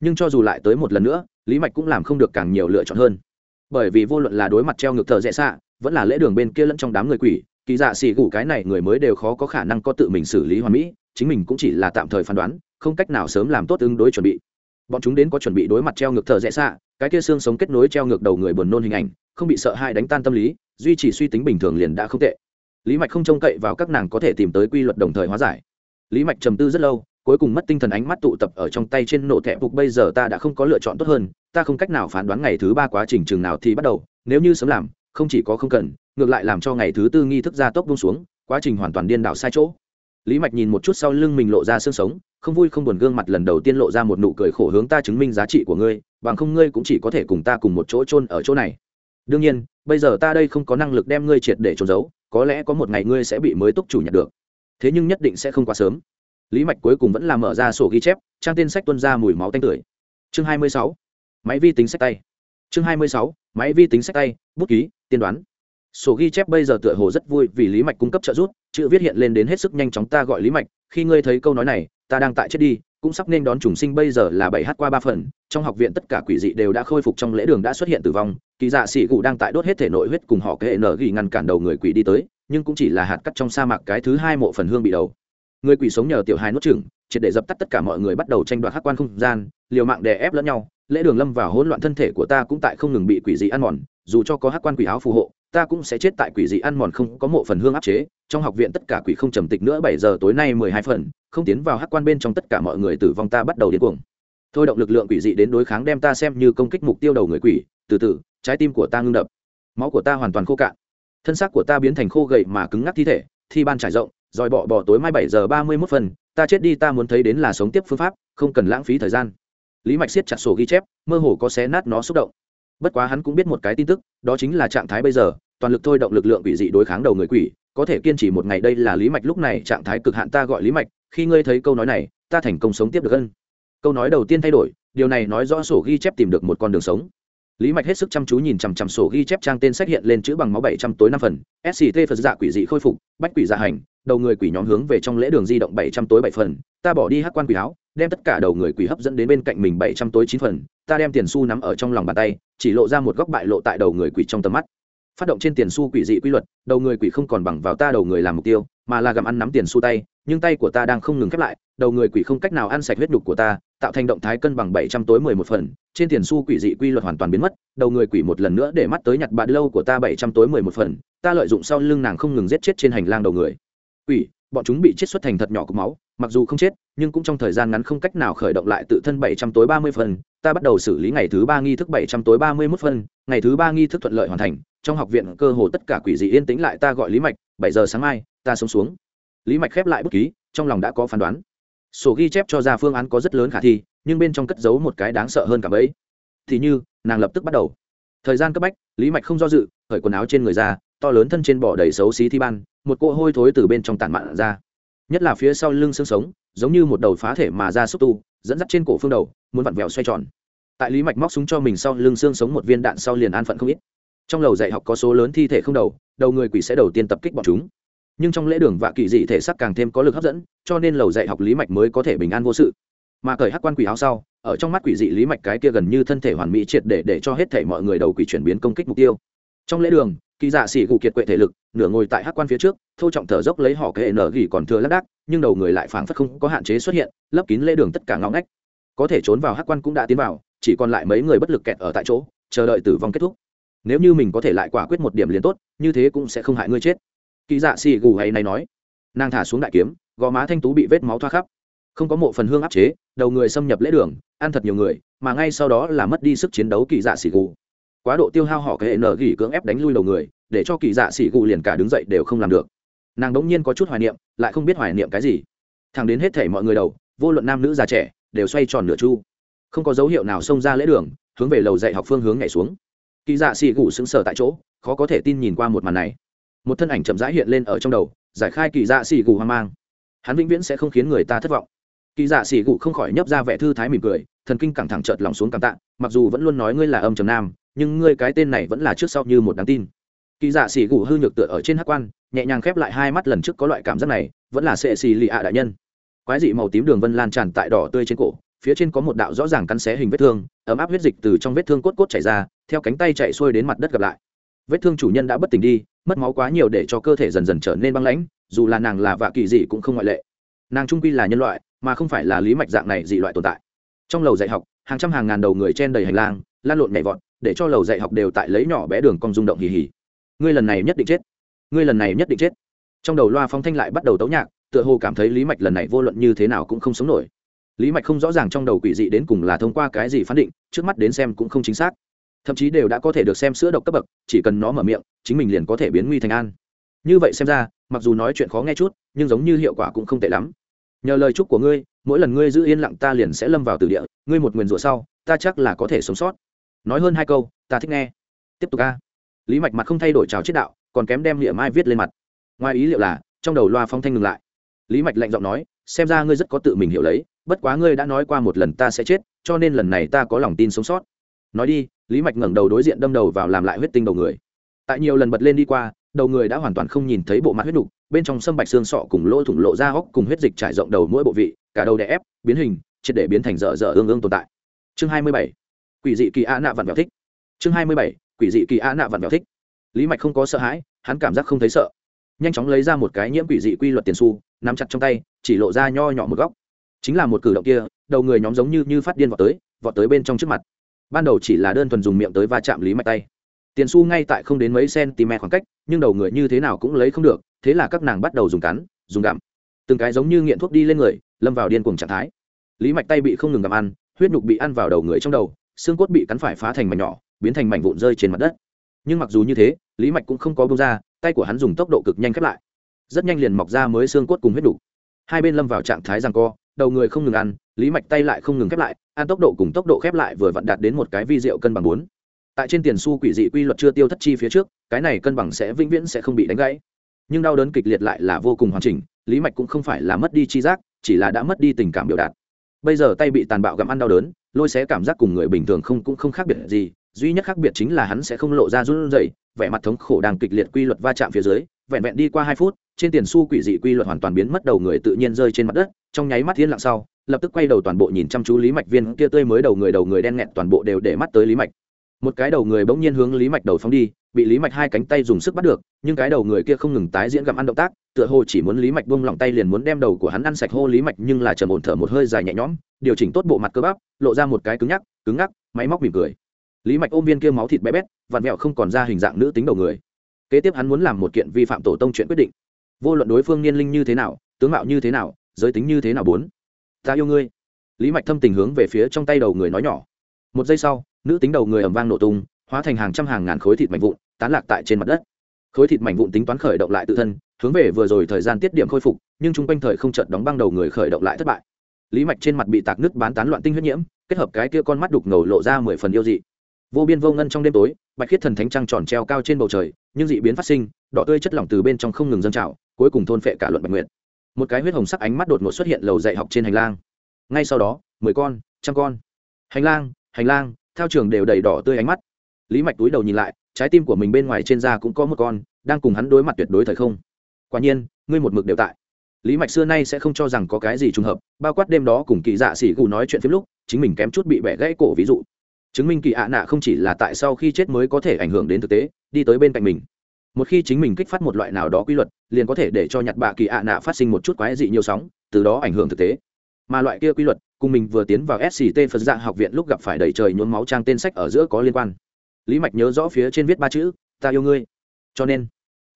Nhưng cho dù lại tới một lần nữa, lý mạch cũng làm không được càng nhiều lựa chọn hơn. Bởi vì vô luận là đối mặt treo ngược thợ dễ xạ, vẫn là lễ đường bên kia lẫn trong đám người quỷ, kỳ dạ xì gù cái này người mới đều khó có khả năng có tự mình xử lý hoàn mỹ, chính mình cũng chỉ là tạm thời phán đoán, không cách nào sớm làm tốt ứng đối chuẩn bị. Bọn chúng đến có chuẩn bị đối mặt treo ngược thợ dễ xạ, cái kia xương sống kết nối treo ngược đầu người buồn nôn hình ảnh, không bị sợ hãi đánh tan tâm lý, duy trì suy tính bình thường liền đã không tệ lý mạch không trông cậy vào các nàng có thể tìm tới quy luật đồng thời hóa giải. Lý mạch trầm tư rất lâu, cuối cùng mất tinh thần ánh mắt tụ tập ở trong tay trên nổ thẻ phục. Bây giờ ta đã không có lựa chọn tốt hơn, ta không cách nào phán đoán ngày thứ ba quá trình chừng nào thì bắt đầu, nếu như sớm làm, không chỉ có không cần, ngược lại làm cho ngày thứ tư nghi thức gia tốc bung xuống, quá trình hoàn toàn điên đảo sai chỗ. Lý mạch nhìn một chút sau lưng mình lộ ra xương sống, không vui không buồn gương mặt lần đầu tiên lộ ra một nụ cười khổ hướng ta chứng minh giá trị của ngươi, bằng không ngươi cũng chỉ có thể cùng ta cùng một chỗ chôn ở chỗ này. Đương nhiên, bây giờ ta đây không có năng lực đem ngươi triệt để trốn giấu có lẽ có một ngày ngươi sẽ bị mới túc chủ nhận được thế nhưng nhất định sẽ không quá sớm lý mạch cuối cùng vẫn là mở ra sổ ghi chép, trang tên sách tuân ra mùi máu tanh tưởi chương 26. máy vi tính sách tay chương 26. máy vi tính sách tay, bút ký, tiên đoán sổ ghi chép bây giờ tựa hồ rất vui vì lý mạch cung cấp trợ giúp, chữ viết hiện lên đến hết sức nhanh chóng, ta gọi lý mạch, khi ngươi thấy câu nói này, ta đang tại chết đi cũng sắp nên đón trùng sinh bây giờ là bảy h qua ba phần, trong học viện tất cả quỷ dị đều đã khôi phục trong lễ đường đã xuất hiện tử vong, kỳ dạ sĩ cụ đang tại đốt hết thể nội huyết cùng họ kệ nở ghi ngăn cản đầu người quỷ đi tới, nhưng cũng chỉ là hạt cắt trong sa mạc cái thứ hai mộ phần hương bị đầu. Người quỷ sống nhờ tiểu hai nốt chừng triệt để dập tắt tất cả mọi người bắt đầu tranh đoạt hắc quan không gian, liều mạng đè ép lẫn nhau, lễ đường lâm vào hỗn loạn thân thể của ta cũng tại không ngừng bị quỷ dị ăn mòn, dù cho có hắc quan quỷ áo phù hộ, ta cũng sẽ chết tại quỷ dị ăn mòn không có mộ phần hương áp chế trong học viện tất cả quỷ không trầm tịch nữa, bảy giờ tối nay mười hai phần, không tiến vào hắc quan bên trong tất cả mọi người tử vong ta bắt đầu điên cuồng. Thôi động lực lượng quỷ dị đến đối kháng đem ta xem như công kích mục tiêu đầu người quỷ. Từ từ, trái tim của ta ngưng đập. Máu của ta hoàn toàn khô cạn. Thân xác của ta biến thành khô gậy mà cứng ngắc thi thể, thi ban trải rộng, rồi bỏ bỏ tối mai bảy giờ ba mươi mốt phần, ta chết đi, ta muốn thấy đến là sống tiếp phương pháp, không cần lãng phí thời gian. Lý mạch siết chặt sổ ghi chép, mơ hồ có xé nát nó xúc động. Bất quá hắn cũng biết một cái tin tức, đó chính là trạng thái bây giờ, toàn lực thôi động lực lượng quỷ dị đối kháng đầu người quỷ có thể kiên trì một ngày đây là lý mạch lúc này trạng thái cực hạn ta gọi lý mạch, khi ngươi thấy câu nói này, ta thành công sống tiếp được hơn. Câu nói đầu tiên thay đổi, điều này nói rõ sổ ghi chép tìm được một con đường sống. Lý mạch hết sức chăm chú nhìn chằm chằm sổ ghi chép trang tên sách hiện lên chữ bằng máu bảy trăm tối năm phần sct phật dạ quỷ dị khôi phục, bách quỷ dạ hành, đầu người quỷ nhóm hướng về trong lễ đường di động bảy trăm tối bảy phần, ta bỏ đi hắc quan quỷ áo, đem tất cả đầu người quỷ hấp dẫn đến bên cạnh mình bảy trăm tối chín phần, ta đem tiền xu nắm ở trong lòng bàn tay, chỉ lộ ra một góc bại lộ tại đầu người quỷ trong tầm mắt phát động trên tiền xu quỷ dị quy luật, đầu người quỷ không còn bằng vào ta đầu người làm mục tiêu, mà là gặm ăn nắm tiền xu tay, nhưng tay của ta đang không ngừng khép lại, đầu người quỷ không cách nào ăn sạch huyết đục của ta, tạo thành động thái cân bằng bảy trăm tối mười một phần, trên tiền xu quỷ dị quy luật hoàn toàn biến mất, đầu người quỷ một lần nữa để mắt tới nhặt bạn lâu của ta bảy trăm tối mười một phần, ta lợi dụng sau lưng nàng không ngừng giết chết trên hành lang đầu người. Quỷ bọn chúng bị chết xuất thành thật nhỏ cục máu, mặc dù không chết, nhưng cũng trong thời gian ngắn không cách nào khởi động lại tự thân bảy trăm tối ba mươi phần. Ta bắt đầu xử lý ngày thứ ba nghi thức bảy trăm tối ba mươi mốt phân ngày thứ ba nghi thức thuận lợi hoàn thành. Trong học viện cơ hồ tất cả quỷ dị yên tĩnh lại, ta gọi lý mạch, bảy giờ sáng mai, ta sống xuống. Lý mạch khép lại bút ký, trong lòng đã có phán đoán. Sổ ghi chép cho ra phương án có rất lớn khả thi, nhưng bên trong cất giấu một cái đáng sợ hơn cả bấy. Thì như, nàng lập tức bắt đầu. Thời gian cấp bách, lý mạch không do dự khởi quần áo trên người ra to lớn thân trên bỏ đầy xấu xí thi ban, một cỗ hôi thối từ bên trong tản mạn ra. Nhất là phía sau lưng xương sống, giống như một đầu phá thể mà ra xúc tu, dẫn dắt trên cổ phương đầu, muốn vặn vẹo xoay tròn. Tại lý mạch móc súng cho mình sau lưng xương sống một viên đạn sau liền an phận không ít. Trong lầu dạy học có số lớn thi thể không đầu đầu người quỷ sẽ đầu tiên tập kích bọn chúng. Nhưng trong lễ đường vạ kỳ dị thể sắc càng thêm có lực hấp dẫn, cho nên lầu dạy học lý mạch mới có thể bình an vô sự. Mà cởi hắc quan quỷ áo sau, ở trong mắt quỷ dị lý mạch cái kia gần như thân thể hoàn mỹ triệt để để cho hết thể mọi người đầu quỷ chuyển biến công kích mục tiêu. Trong lễ đường kỳ dạ xỉ gù kiệt quệ thể lực, nửa ngồi tại hắc quan phía trước, thô trọng thở dốc lấy họ kệ nở gỉ còn thừa lác đác, nhưng đầu người lại phảng phất không có hạn chế xuất hiện, lấp kín lê đường tất cả ngõ ngách. Có thể trốn vào hắc quan cũng đã tiến vào, chỉ còn lại mấy người bất lực kẹt ở tại chỗ, chờ đợi tử vong kết thúc. Nếu như mình có thể lại quả quyết một điểm liền tốt, như thế cũng sẽ không hại ngươi chết. Kỳ dạ xì gù hay này nói. Nàng thả xuống đại kiếm, gò má thanh tú bị vết máu thoa khắp. Không có mộ phần hương áp chế, đầu người xâm nhập lễ đường, ăn thật nhiều người, mà ngay sau đó là mất đi sức chiến đấu kỳ dạ xì gù quá độ tiêu hao họ cái hệ nở gỉ cưỡng ép đánh lui đầu người, để cho kỳ dạ xỉ gù liền cả đứng dậy đều không làm được. Nàng đống nhiên có chút hoài niệm, lại không biết hoài niệm cái gì. Thằng đến hết thể mọi người đầu, vô luận nam nữ già trẻ, đều xoay tròn nửa chu. Không có dấu hiệu nào xông ra lễ đường, hướng về lầu dạy học phương hướng nhảy xuống. Kỳ dạ xỉ gù sững sờ tại chỗ, khó có thể tin nhìn qua một màn này. Một thân ảnh chậm rãi hiện lên ở trong đầu, giải khai kỳ dạ xỉ gù hoang mang. Hắn vĩnh viễn sẽ không khiến người ta thất vọng. Kỳ dạ xỉ gù không khỏi nhấp ra vẻ thư thái mỉm cười thần kinh căng thẳng chợt lòng xuống cảm tạ, mặc dù vẫn luôn nói ngươi là âm trầm nam, nhưng ngươi cái tên này vẫn là trước sau như một đáng tin. Kỳ dạ xì gù hư nhược tựa ở trên hát quan, nhẹ nhàng khép lại hai mắt lần trước có loại cảm giác này, vẫn là sệ xì lì ạ đại nhân. Quái dị màu tím đường vân lan tràn tại đỏ tươi trên cổ, phía trên có một đạo rõ ràng cắn xé hình vết thương, ấm áp huyết dịch từ trong vết thương cốt cốt chảy ra, theo cánh tay chạy xuôi đến mặt đất gặp lại. Vết thương chủ nhân đã bất tỉnh đi, mất máu quá nhiều để cho cơ thể dần dần trở nên băng lãnh, dù là nàng là vạ kỳ dị cũng không ngoại lệ. Nàng trung quy là nhân loại, mà không phải là lý mạch dạng này dị loại tồn tại trong lầu dạy học, hàng trăm hàng ngàn đầu người chen đầy hành lang, lan lộn nhảy vọt, để cho lầu dạy học đều tại lấy nhỏ bé đường cong rung động hì hì. Ngươi lần này nhất định chết. Ngươi lần này nhất định chết. Trong đầu loa phong thanh lại bắt đầu tấu nhạc, tựa hồ cảm thấy lý mạch lần này vô luận như thế nào cũng không sống nổi. Lý mạch không rõ ràng trong đầu quỷ dị đến cùng là thông qua cái gì phán định, trước mắt đến xem cũng không chính xác. Thậm chí đều đã có thể được xem sữa độc cấp bậc, chỉ cần nó mở miệng, chính mình liền có thể biến nguy thành an. Như vậy xem ra, mặc dù nói chuyện khó nghe chút, nhưng giống như hiệu quả cũng không tệ lắm nhờ lời chúc của ngươi, mỗi lần ngươi giữ yên lặng ta liền sẽ lâm vào từ địa, ngươi một nguyền rủa sau, ta chắc là có thể sống sót. Nói hơn hai câu, ta thích nghe. Tiếp tục a. Lý mạch mặt không thay đổi trào chết đạo, còn kém đem địa mai viết lên mặt. Ngoài ý liệu là, trong đầu loa phong thanh ngừng lại. Lý mạch lạnh giọng nói, xem ra ngươi rất có tự mình hiểu lấy, bất quá ngươi đã nói qua một lần ta sẽ chết, cho nên lần này ta có lòng tin sống sót. Nói đi, lý mạch ngẩng đầu đối diện đâm đầu vào làm lại huyết tinh đầu người. Tại nhiều lần bật lên đi qua đầu người đã hoàn toàn không nhìn thấy bộ mặt huyết đục bên trong sâm bạch xương sọ cùng lỗ thủng lộ ra hốc cùng huyết dịch trải rộng đầu mỗi bộ vị, cả đầu đè ép, biến hình, triệt để biến thành dở dở ương ương tồn tại. Chương hai mươi bảy, quỷ dị kỳ a nạ vặn vẹo thích. Chương hai mươi bảy, quỷ dị kỳ a nạ vặn vẹo thích. Lý mạch không có sợ hãi, hắn cảm giác không thấy sợ. Nhanh chóng lấy ra một cái nhiễm quỷ dị quy luật tiền su nắm chặt trong tay, chỉ lộ ra nho nhỏ một góc. Chính là một cử động kia, đầu người nhóm giống như như phát điên vọt tới vọt tới bên trong trước mặt. Ban đầu chỉ là đơn thuần dùng miệng tới va chạm lý mạch tay tiền su ngay tại không đến mấy cm khoảng cách, nhưng đầu người như thế nào cũng lấy không được, thế là các nàng bắt đầu dùng cắn, dùng gặm. Từng cái giống như nghiện thuốc đi lên người, lâm vào điên cuồng trạng thái. Lý mạch tay bị không ngừng gặm ăn, huyết nhục bị ăn vào đầu người trong đầu, xương cốt bị cắn phải phá thành mảnh nhỏ, biến thành mảnh vụn rơi trên mặt đất. Nhưng mặc dù như thế, lý mạch cũng không có bông ra, tay của hắn dùng tốc độ cực nhanh khép lại. Rất nhanh liền mọc ra mới xương cốt cùng huyết đủ. hai bên lâm vào trạng thái rằng co, đầu người không ngừng ăn, lý mạch tay lại không ngừng khép lại, ăn tốc độ cùng tốc độ khép lại vừa vặn đạt đến một cái vi diệu cân bằng bốn tại trên tiền su quỷ dị quy luật chưa tiêu thất chi phía trước, cái này cân bằng sẽ vĩnh viễn sẽ không bị đánh gãy. Nhưng đau đớn kịch liệt lại là vô cùng hoàn chỉnh, lý mạch cũng không phải là mất đi chi giác, chỉ là đã mất đi tình cảm biểu đạt. Bây giờ tay bị tàn bạo gặm ăn đau đớn, lôi xé cảm giác cùng người bình thường không cũng không khác biệt gì, duy nhất khác biệt chính là hắn sẽ không lộ ra run rẩy, vẻ mặt thống khổ đang kịch liệt quy luật va chạm phía dưới, vẹn vẹn đi qua hai phút, trên tiền su quỷ dị quy luật hoàn toàn biến mất đầu người tự nhiên rơi trên mặt đất, trong nháy mắt thiên lặng sau, lập tức quay đầu toàn bộ nhìn chăm chú lý mạch viên kia tươi mới đầu người đầu người đen nghẹt toàn bộ đều để mắt tới lý mạch một cái đầu người bỗng nhiên hướng lý mạch đầu phóng đi, bị lý mạch hai cánh tay dùng sức bắt được, nhưng cái đầu người kia không ngừng tái diễn gặm ăn động tác, tựa hồ chỉ muốn lý mạch bông lỏng tay liền muốn đem đầu của hắn ăn sạch hô lý mạch nhưng là trầm ổn thở một hơi dài nhẹ nhõm, điều chỉnh tốt bộ mặt cơ bắp, lộ ra một cái cứng nhắc, cứng ngắc, máy móc mỉm cười. Lý mạch ôm viên kia máu thịt bé bét, vặn vẹo không còn ra hình dạng nữ tính đầu người. Kế tiếp hắn muốn làm một kiện vi phạm tổ tông chuyện quyết định. Vô luận đối phương niên linh như thế nào, tướng mạo như thế nào, giới tính như thế nào bốn. Ta yêu ngươi. Lý mạch thâm tình hướng về phía trong tay đầu người nói nhỏ. Một giây sau nữ tính đầu người ầm vang nổ tung, hóa thành hàng trăm hàng ngàn khối thịt mảnh vụn, tán lạc tại trên mặt đất. Khối thịt mảnh vụn tính toán khởi động lại tự thân, hướng về vừa rồi thời gian tiết điểm khôi phục, nhưng chung quanh thời không chợt đóng băng đầu người khởi động lại thất bại. Lý mạch trên mặt bị tạc nước bán tán loạn tinh huyết nhiễm, kết hợp cái kia con mắt đục ngầu lộ ra mười phần yêu dị. Vô biên vô ngân trong đêm tối, bạch khiết thần thánh trăng tròn treo cao trên bầu trời, nhưng dị biến phát sinh, đỏ tươi chất lỏng từ bên trong không ngừng dâng trào, cuối cùng thôn phệ cả luận bạch nguyệt. Một cái huyết hồng sắc ánh mắt đột ngột xuất hiện lầu dạy học trên hành lang. Ngay sau đó, mười con, trăm con. Hành lang hành lang theo trường đều đầy đỏ tươi ánh mắt. Lý mạch túi đầu nhìn lại, trái tim của mình bên ngoài trên da cũng có một con, đang cùng hắn đối mặt tuyệt đối thời không. Quả nhiên, ngươi một mực đều tại. Lý mạch xưa nay sẽ không cho rằng có cái gì trùng hợp, bao quát đêm đó cùng kỳ dạ xỉ gù nói chuyện phim lúc, chính mình kém chút bị bẻ gãy cổ ví dụ. Chứng minh kỳ ạ nạ không chỉ là tại sau khi chết mới có thể ảnh hưởng đến thực tế, đi tới bên cạnh mình. Một khi chính mình kích phát một loại nào đó quy luật, liền có thể để cho nhặt bạ kỳ ạ nạ phát sinh một chút quái dị nhiều sóng, từ đó ảnh hưởng thực tế. Mà loại kia quy luật cùng mình vừa tiến vào sct phật dạ học viện lúc gặp phải đầy trời nhuốm máu trang tên sách ở giữa có liên quan. Lý mạch nhớ rõ phía trên viết ba chữ, ta yêu ngươi. Cho nên,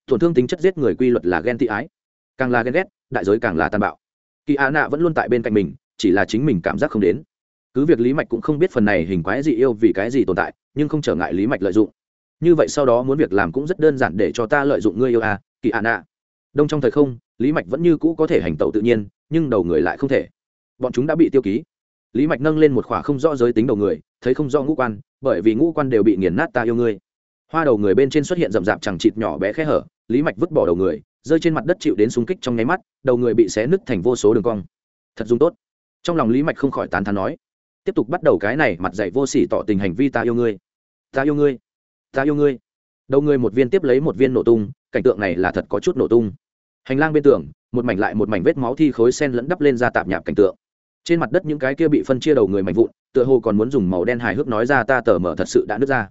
tổn thương tính chất giết người quy luật là ghen tị ái. Càng là ghen ghét, đại giới càng là tàn bạo. Kỳ á nạ vẫn luôn tại bên cạnh mình, chỉ là chính mình cảm giác không đến. Cứ việc lý mạch cũng không biết phần này hình quái gì yêu vì cái gì tồn tại, nhưng không trở ngại lý mạch lợi dụng. Như vậy sau đó muốn việc làm cũng rất đơn giản để cho ta lợi dụng ngươi yêu à kỳ ạ nạ. Đông trong thời không, lý mạch vẫn như cũ có thể hành tẩu tự nhiên, nhưng đầu người lại không thể bọn chúng đã bị tiêu ký. Lý mạch nâng lên một khỏa không rõ giới tính đầu người, thấy không rõ ngũ quan, bởi vì ngũ quan đều bị nghiền nát ta yêu ngươi. Hoa đầu người bên trên xuất hiện rậm rạp chẳng chịt nhỏ bé khẽ hở, lý mạch vứt bỏ đầu người, rơi trên mặt đất chịu đến súng kích trong nháy mắt, đầu người bị xé nứt thành vô số đường cong. Thật dùng tốt. Trong lòng lý mạch không khỏi tán thán nói, tiếp tục bắt đầu cái này mặt dạy vô sỉ tỏ tình hành vi ta yêu ngươi. Ta yêu ngươi. Ta yêu ngươi. Đầu người một viên tiếp lấy một viên nổ tung, cảnh tượng này là thật có chút nổ tung. Hành lang bên tường, một mảnh lại một mảnh vết máu thi khối sen lẫn đắp lên ra tạp nhạp cảnh tượng trên mặt đất những cái kia bị phân chia đầu người mạnh vụn, tựa hồ còn muốn dùng màu đen hài hước nói ra ta tờ mở thật sự đã nứt ra.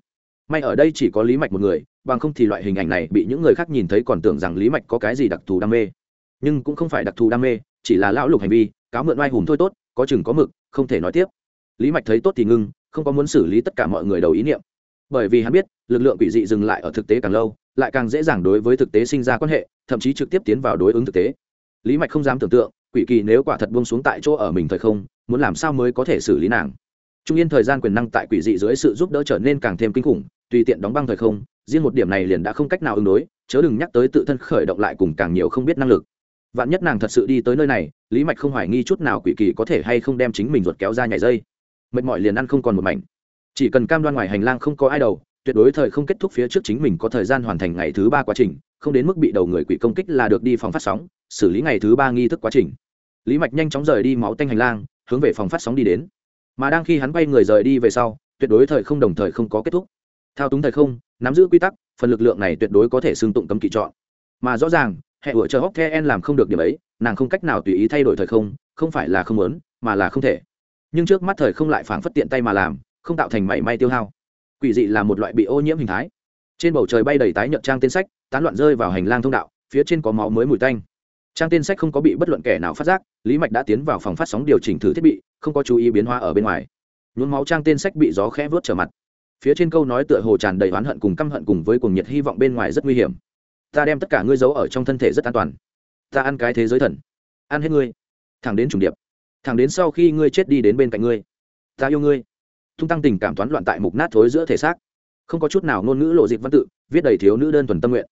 May ở đây chỉ có lý mạch một người, bằng không thì loại hình ảnh này bị những người khác nhìn thấy còn tưởng rằng lý mạch có cái gì đặc thù đam mê. Nhưng cũng không phải đặc thù đam mê, chỉ là lão lục hành vi, cáo mượn oai hùng thôi tốt, có chừng có mực, không thể nói tiếp. Lý mạch thấy tốt thì ngưng, không có muốn xử lý tất cả mọi người đầu ý niệm. Bởi vì hắn biết, lực lượng quỷ dị dừng lại ở thực tế càng lâu, lại càng dễ dàng đối với thực tế sinh ra quan hệ, thậm chí trực tiếp tiến vào đối ứng thực tế. Lý mạch không dám tưởng tượng quỷ kỳ nếu quả thật buông xuống tại chỗ ở mình thời không, muốn làm sao mới có thể xử lý nàng? Trung yên thời gian quyền năng tại quỷ dị dưới sự giúp đỡ trở nên càng thêm kinh khủng, tùy tiện đóng băng thời không, riêng một điểm này liền đã không cách nào ứng đối, chớ đừng nhắc tới tự thân khởi động lại cùng càng nhiều không biết năng lực. Vạn nhất nàng thật sự đi tới nơi này, lý mạch không hoài nghi chút nào quỷ kỳ có thể hay không đem chính mình ruột kéo ra nhảy dây. Mệt mỏi liền ăn không còn một mảnh. Chỉ cần cam đoan ngoài hành lang không có ai đầu, tuyệt đối thời không kết thúc phía trước chính mình có thời gian hoàn thành ngày thứ ba quá trình, không đến mức bị đầu người quỷ công kích là được đi phòng phát sóng xử lý ngày thứ ba nghi thức quá trình. Lý mạch nhanh chóng rời đi máu tanh hành lang, hướng về phòng phát sóng đi đến. Mà đang khi hắn quay người rời đi về sau, tuyệt đối thời không đồng thời không có kết thúc. Thao túng thời không, nắm giữ quy tắc, phần lực lượng này tuyệt đối có thể xương tụng cấm kỵ chọn. Mà rõ ràng, hệ vựa chờ hóc the en làm không được điểm ấy, nàng không cách nào tùy ý thay đổi thời không không phải là không muốn, mà là không thể. Nhưng trước mắt thời không lại phảng phất tiện tay mà làm, không tạo thành mảy may tiêu hao. Quỷ dị là một loại bị ô nhiễm hình thái. Trên bầu trời bay đầy tái nhợt trang tên sách, tán loạn rơi vào hành lang thông đạo, phía trên có máu mới mùi tanh trang tên sách không có bị bất luận kẻ nào phát giác, lý mạch đã tiến vào phòng phát sóng điều chỉnh thử thiết bị, không có chú ý biến hóa ở bên ngoài. Nhuốm máu trang tên sách bị gió khẽ vớt trở mặt. Phía trên câu nói tựa hồ tràn đầy oán hận cùng căm hận cùng với cuồng nhiệt hy vọng bên ngoài rất nguy hiểm. Ta đem tất cả ngươi giấu ở trong thân thể rất an toàn. Ta ăn cái thế giới thần. Ăn hết ngươi. Thẳng đến trùng điệp. Thẳng đến sau khi ngươi chết đi đến bên cạnh ngươi. Ta yêu ngươi. Tung tăng tình cảm toán loạn tại mục nát thối giữa thể xác. Không có chút nào ngôn ngữ lộ dịch văn tự, viết đầy thiếu nữ đơn thuần tâm nguyện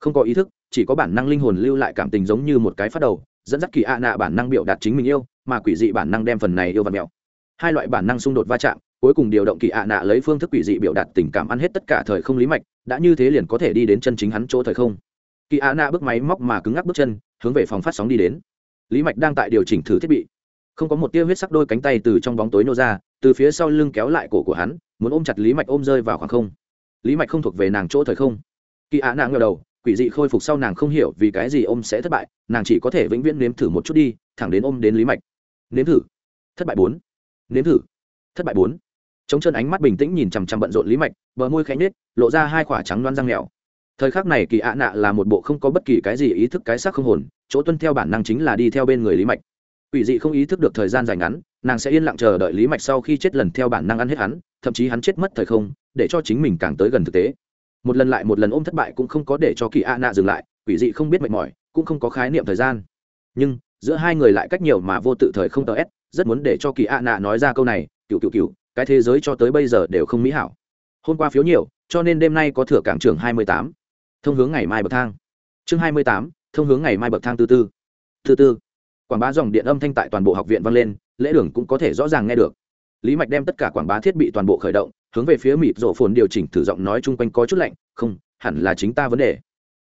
không có ý thức, chỉ có bản năng linh hồn lưu lại cảm tình giống như một cái phát đầu, dẫn dắt kỳ ạ nạ bản năng biểu đạt chính mình yêu, mà quỷ dị bản năng đem phần này yêu và mèo hai loại bản năng xung đột va chạm, cuối cùng điều động kỳ ạ nạ lấy phương thức quỷ dị biểu đạt tình cảm ăn hết tất cả thời không lý mạch, đã như thế liền có thể đi đến chân chính hắn chỗ thời không. Kỳ ạ nạ bước máy móc mà cứng ngắc bước chân, hướng về phòng phát sóng đi đến. Lý mạch đang tại điều chỉnh thử thiết bị. Không có một tia huyết sắc đôi cánh tay từ trong bóng tối nô ra, từ phía sau lưng kéo lại cổ của hắn, muốn ôm chặt lý mạch ôm rơi vào khoảng không. Lý mạch không thuộc về nàng chỗ thời không. Kỳ ạ nạ ngờ đầu quỷ dị khôi phục sau nàng không hiểu vì cái gì ôm sẽ thất bại, nàng chỉ có thể vĩnh viễn nếm thử một chút đi, thẳng đến ôm đến lý mạch. Nếm thử. Thất bại bốn. Nếm thử. Thất bại bốn. Chống chân ánh mắt bình tĩnh nhìn chằm chằm bận rộn lý mạch, bờ môi khẽ nhếch, lộ ra hai quả trắng loan răng nghèo thời khắc này kỳ ạ nạ là một bộ không có bất kỳ cái gì ý thức cái xác không hồn, chỗ tuân theo bản năng chính là đi theo bên người lý mạch. Quỷ dị không ý thức được thời gian dài ngắn, nàng sẽ yên lặng chờ đợi lý mạch sau khi chết lần theo bản năng ăn hết hắn, thậm chí hắn chết mất thời không, để cho chính mình càng tới gần thực tế một lần lại một lần ôm thất bại cũng không có để cho kỳ a nạ dừng lại, quỷ dị không biết mệt mỏi, cũng không có khái niệm thời gian. Nhưng, giữa hai người lại cách nhiều mà vô tự thời không tờ s rất muốn để cho kỳ a nạ nói ra câu này cựu cựu cựu cái thế giới cho tới bây giờ đều không mỹ hảo. Hôm qua phiếu nhiều, cho nên đêm nay có thửa cảng trường hai mươi tám. Thông hướng ngày mai bậc thang. Chương hai mươi tám, thông hướng ngày mai bậc thang tư tư. Tư tư, quảng bá dòng điện âm thanh tại toàn bộ học viện vang lên, lễ đường cũng có thể rõ ràng nghe được lý mạch đem tất cả quảng bá thiết bị toàn bộ khởi động, hướng về phía mịt rổ phồn điều chỉnh thử giọng nói chung quanh có chút lạnh, không, hẳn là chính ta vấn đề.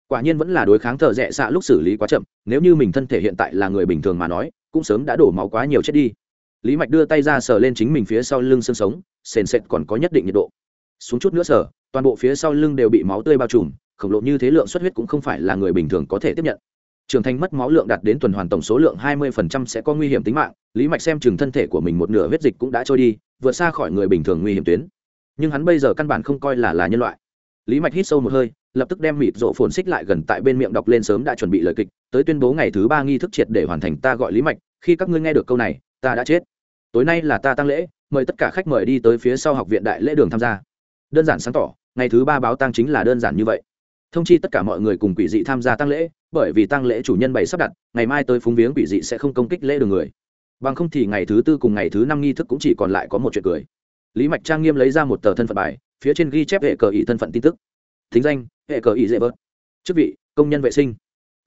Quả nhiên vẫn là đối kháng thợ rẽ xạ lúc xử lý quá chậm, nếu như mình thân thể hiện tại là người bình thường mà nói, cũng sớm đã đổ máu quá nhiều chết đi. Lý mạch đưa tay ra sờ lên chính mình phía sau lưng xương sống, sền sệt còn có nhất định nhiệt độ. Xuống chút nữa sờ, toàn bộ phía sau lưng đều bị máu tươi bao trùm, khổng lồ như thế lượng xuất huyết cũng không phải là người bình thường có thể tiếp nhận trưởng thành mất máu lượng đạt đến tuần hoàn tổng số lượng 20% sẽ có nguy hiểm tính mạng, lý mạch xem chừng thân thể của mình một nửa huyết dịch cũng đã trôi đi, vượt xa khỏi người bình thường nguy hiểm tuyến. Nhưng hắn bây giờ căn bản không coi là là nhân loại. Lý mạch hít sâu một hơi, lập tức đem mịt rộ phồn xích lại gần tại bên miệng đọc lên sớm đã chuẩn bị lời kịch, tới tuyên bố ngày thứ ba nghi thức triệt để hoàn thành ta gọi lý mạch, khi các ngươi nghe được câu này, ta đã chết. Tối nay là ta tăng lễ, mời tất cả khách mời đi tới phía sau học viện đại lễ đường tham gia. Đơn giản sáng tỏ, ngày thứ ba báo tăng chính là đơn giản như vậy thông chi tất cả mọi người cùng quỷ dị tham gia tăng lễ bởi vì tăng lễ chủ nhân bày sắp đặt ngày mai tới phúng viếng quỷ dị sẽ không công kích lễ đường người. Bằng không thì ngày thứ tư cùng ngày thứ năm nghi thức cũng chỉ còn lại có một chuyện cười. Lý mạch trang nghiêm lấy ra một tờ thân phận bài phía trên ghi chép hệ cờ ý thân phận tin tức. Thính danh hệ cờ ý dễ vớt, chức vị công nhân vệ sinh.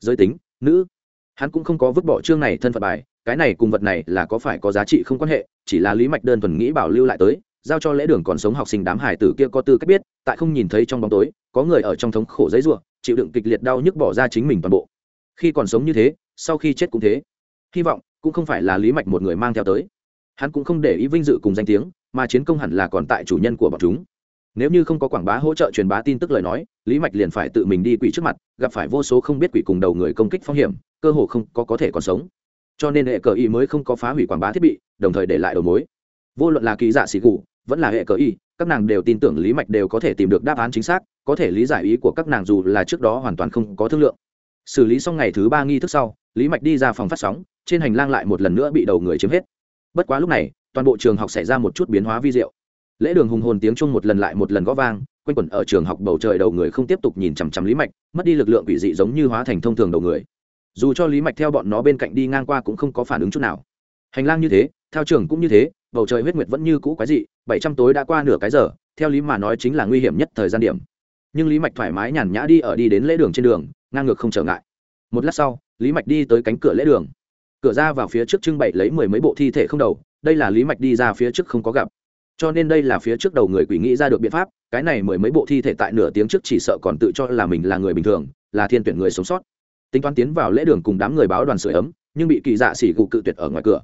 Giới tính nữ. Hắn cũng không có vứt bỏ chương này thân phận bài cái này cùng vật này là có phải có giá trị không quan hệ chỉ là lý mạch đơn thuần nghĩ bảo lưu lại tới giao cho lễ đường còn sống học sinh đám hải tử kia có tư cách biết tại không nhìn thấy trong bóng tối có người ở trong thống khổ giấy ruộng chịu đựng kịch liệt đau nhức bỏ ra chính mình toàn bộ. Khi còn sống như thế, sau khi chết cũng thế. Hy vọng, cũng không phải là lý mạch một người mang theo tới. Hắn cũng không để ý vinh dự cùng danh tiếng, mà chiến công hẳn là còn tại chủ nhân của bọn chúng. Nếu như không có quảng bá hỗ trợ truyền bá tin tức lời nói, lý mạch liền phải tự mình đi quỷ trước mặt, gặp phải vô số không biết quỷ cùng đầu người công kích phong hiểm, cơ hồ không có có thể còn sống. Cho nên hệ cờ y mới không có phá hủy quảng bá thiết bị, đồng thời để lại đầu mối. Vô luận là kỳ giả xì cụ vẫn là hệ cờ y các nàng đều tin tưởng lý mạch đều có thể tìm được đáp án chính xác, có thể lý giải ý của các nàng dù là trước đó hoàn toàn không có thương lượng. Xử lý xong ngày thứ ba nghi thức sau, lý mạch đi ra phòng phát sóng, trên hành lang lại một lần nữa bị đầu người chiếm hết. Bất quá lúc này, toàn bộ trường học xảy ra một chút biến hóa vi diệu. Lễ đường hùng hồn tiếng chung một lần lại một lần gõ vang, quanh quẩn ở trường học bầu trời đầu người không tiếp tục nhìn chằm chằm lý mạch, mất đi lực lượng quỷ dị giống như hóa thành thông thường đầu người. Dù cho lý mạch theo bọn nó bên cạnh đi ngang qua cũng không có phản ứng chút nào. Hành lang như thế theo trường cũng như thế bầu trời huyết nguyệt vẫn như cũ quái dị, bảy trăm tối đã qua nửa cái giờ, theo lý mà nói chính là nguy hiểm nhất thời gian điểm. Nhưng lý mạch thoải mái nhàn nhã đi ở đi đến lễ đường trên đường, ngang ngược không trở ngại. Một lát sau, lý mạch đi tới cánh cửa lễ đường. Cửa ra vào phía trước trưng bày lấy mười mấy bộ thi thể không đầu, đây là lý mạch đi ra phía trước không có gặp. Cho nên đây là phía trước đầu người quỷ nghĩ ra được biện pháp, cái này mười mấy bộ thi thể tại nửa tiếng trước chỉ sợ còn tự cho là mình là người bình thường, là thiên tuyển người sống sót. Tính toán tiến vào lễ đường cùng đám người báo đoàn sửa ấm, nhưng bị kỳ dạ xỉ gục cự tuyệt ở ngoài cửa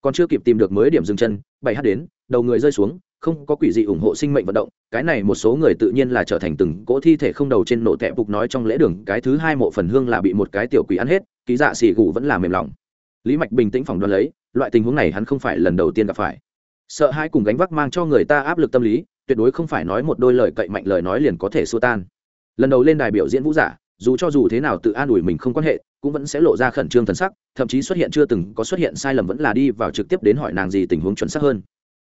còn chưa kịp tìm được mới điểm dừng chân, bảy h đến, đầu người rơi xuống, không có quỷ dị ủng hộ sinh mệnh vận động, cái này một số người tự nhiên là trở thành từng cỗ thi thể không đầu trên nổ tẹp bục nói trong lễ đường, cái thứ hai mộ phần hương là bị một cái tiểu quỷ ăn hết, ký dạ xỉ gù vẫn là mềm lòng. Lý mạch bình tĩnh phỏng đoán lấy, loại tình huống này hắn không phải lần đầu tiên gặp phải. Sợ hai cùng gánh vác mang cho người ta áp lực tâm lý, tuyệt đối không phải nói một đôi lời cậy mạnh lời nói liền có thể xua tan. Lần đầu lên đài biểu diễn vũ giả dù cho dù thế nào tự an ủi mình không quan hệ, cũng vẫn sẽ lộ ra khẩn trương thần sắc, thậm chí xuất hiện chưa từng có xuất hiện sai lầm vẫn là đi vào trực tiếp đến hỏi nàng gì tình huống chuẩn xác hơn.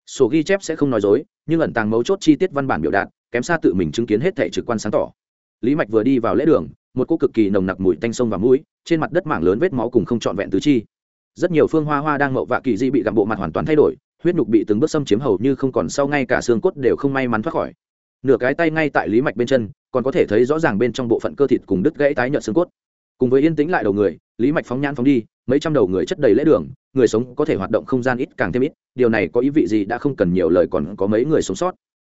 Sổ ghi chép sẽ không nói dối, nhưng ẩn tàng mấu chốt chi tiết văn bản biểu đạt, kém xa tự mình chứng kiến hết thể trực quan sáng tỏ. Lý mạch vừa đi vào lễ đường, một cô cực kỳ nồng nặc mùi tanh sông và mũi, trên mặt đất mảng lớn vết máu cùng không trọn vẹn tứ chi. Rất nhiều phương hoa hoa đang mậu vạ kỳ di bị gặm bộ mặt hoàn toàn thay đổi, huyết nhục bị từng bước xâm chiếm hầu như không còn sau ngay cả xương cốt đều không may mắn thoát khỏi. Nửa cái tay ngay tại lý mạch bên chân còn có thể thấy rõ ràng bên trong bộ phận cơ thịt cùng đứt gãy tái nhợt xương cốt. Cùng với yên tĩnh lại đầu người, lý mạch phóng nhãn phóng đi, mấy trăm đầu người chất đầy lễ đường, người sống có thể hoạt động không gian ít càng thêm ít, điều này có ý vị gì đã không cần nhiều lời còn có mấy người sống sót.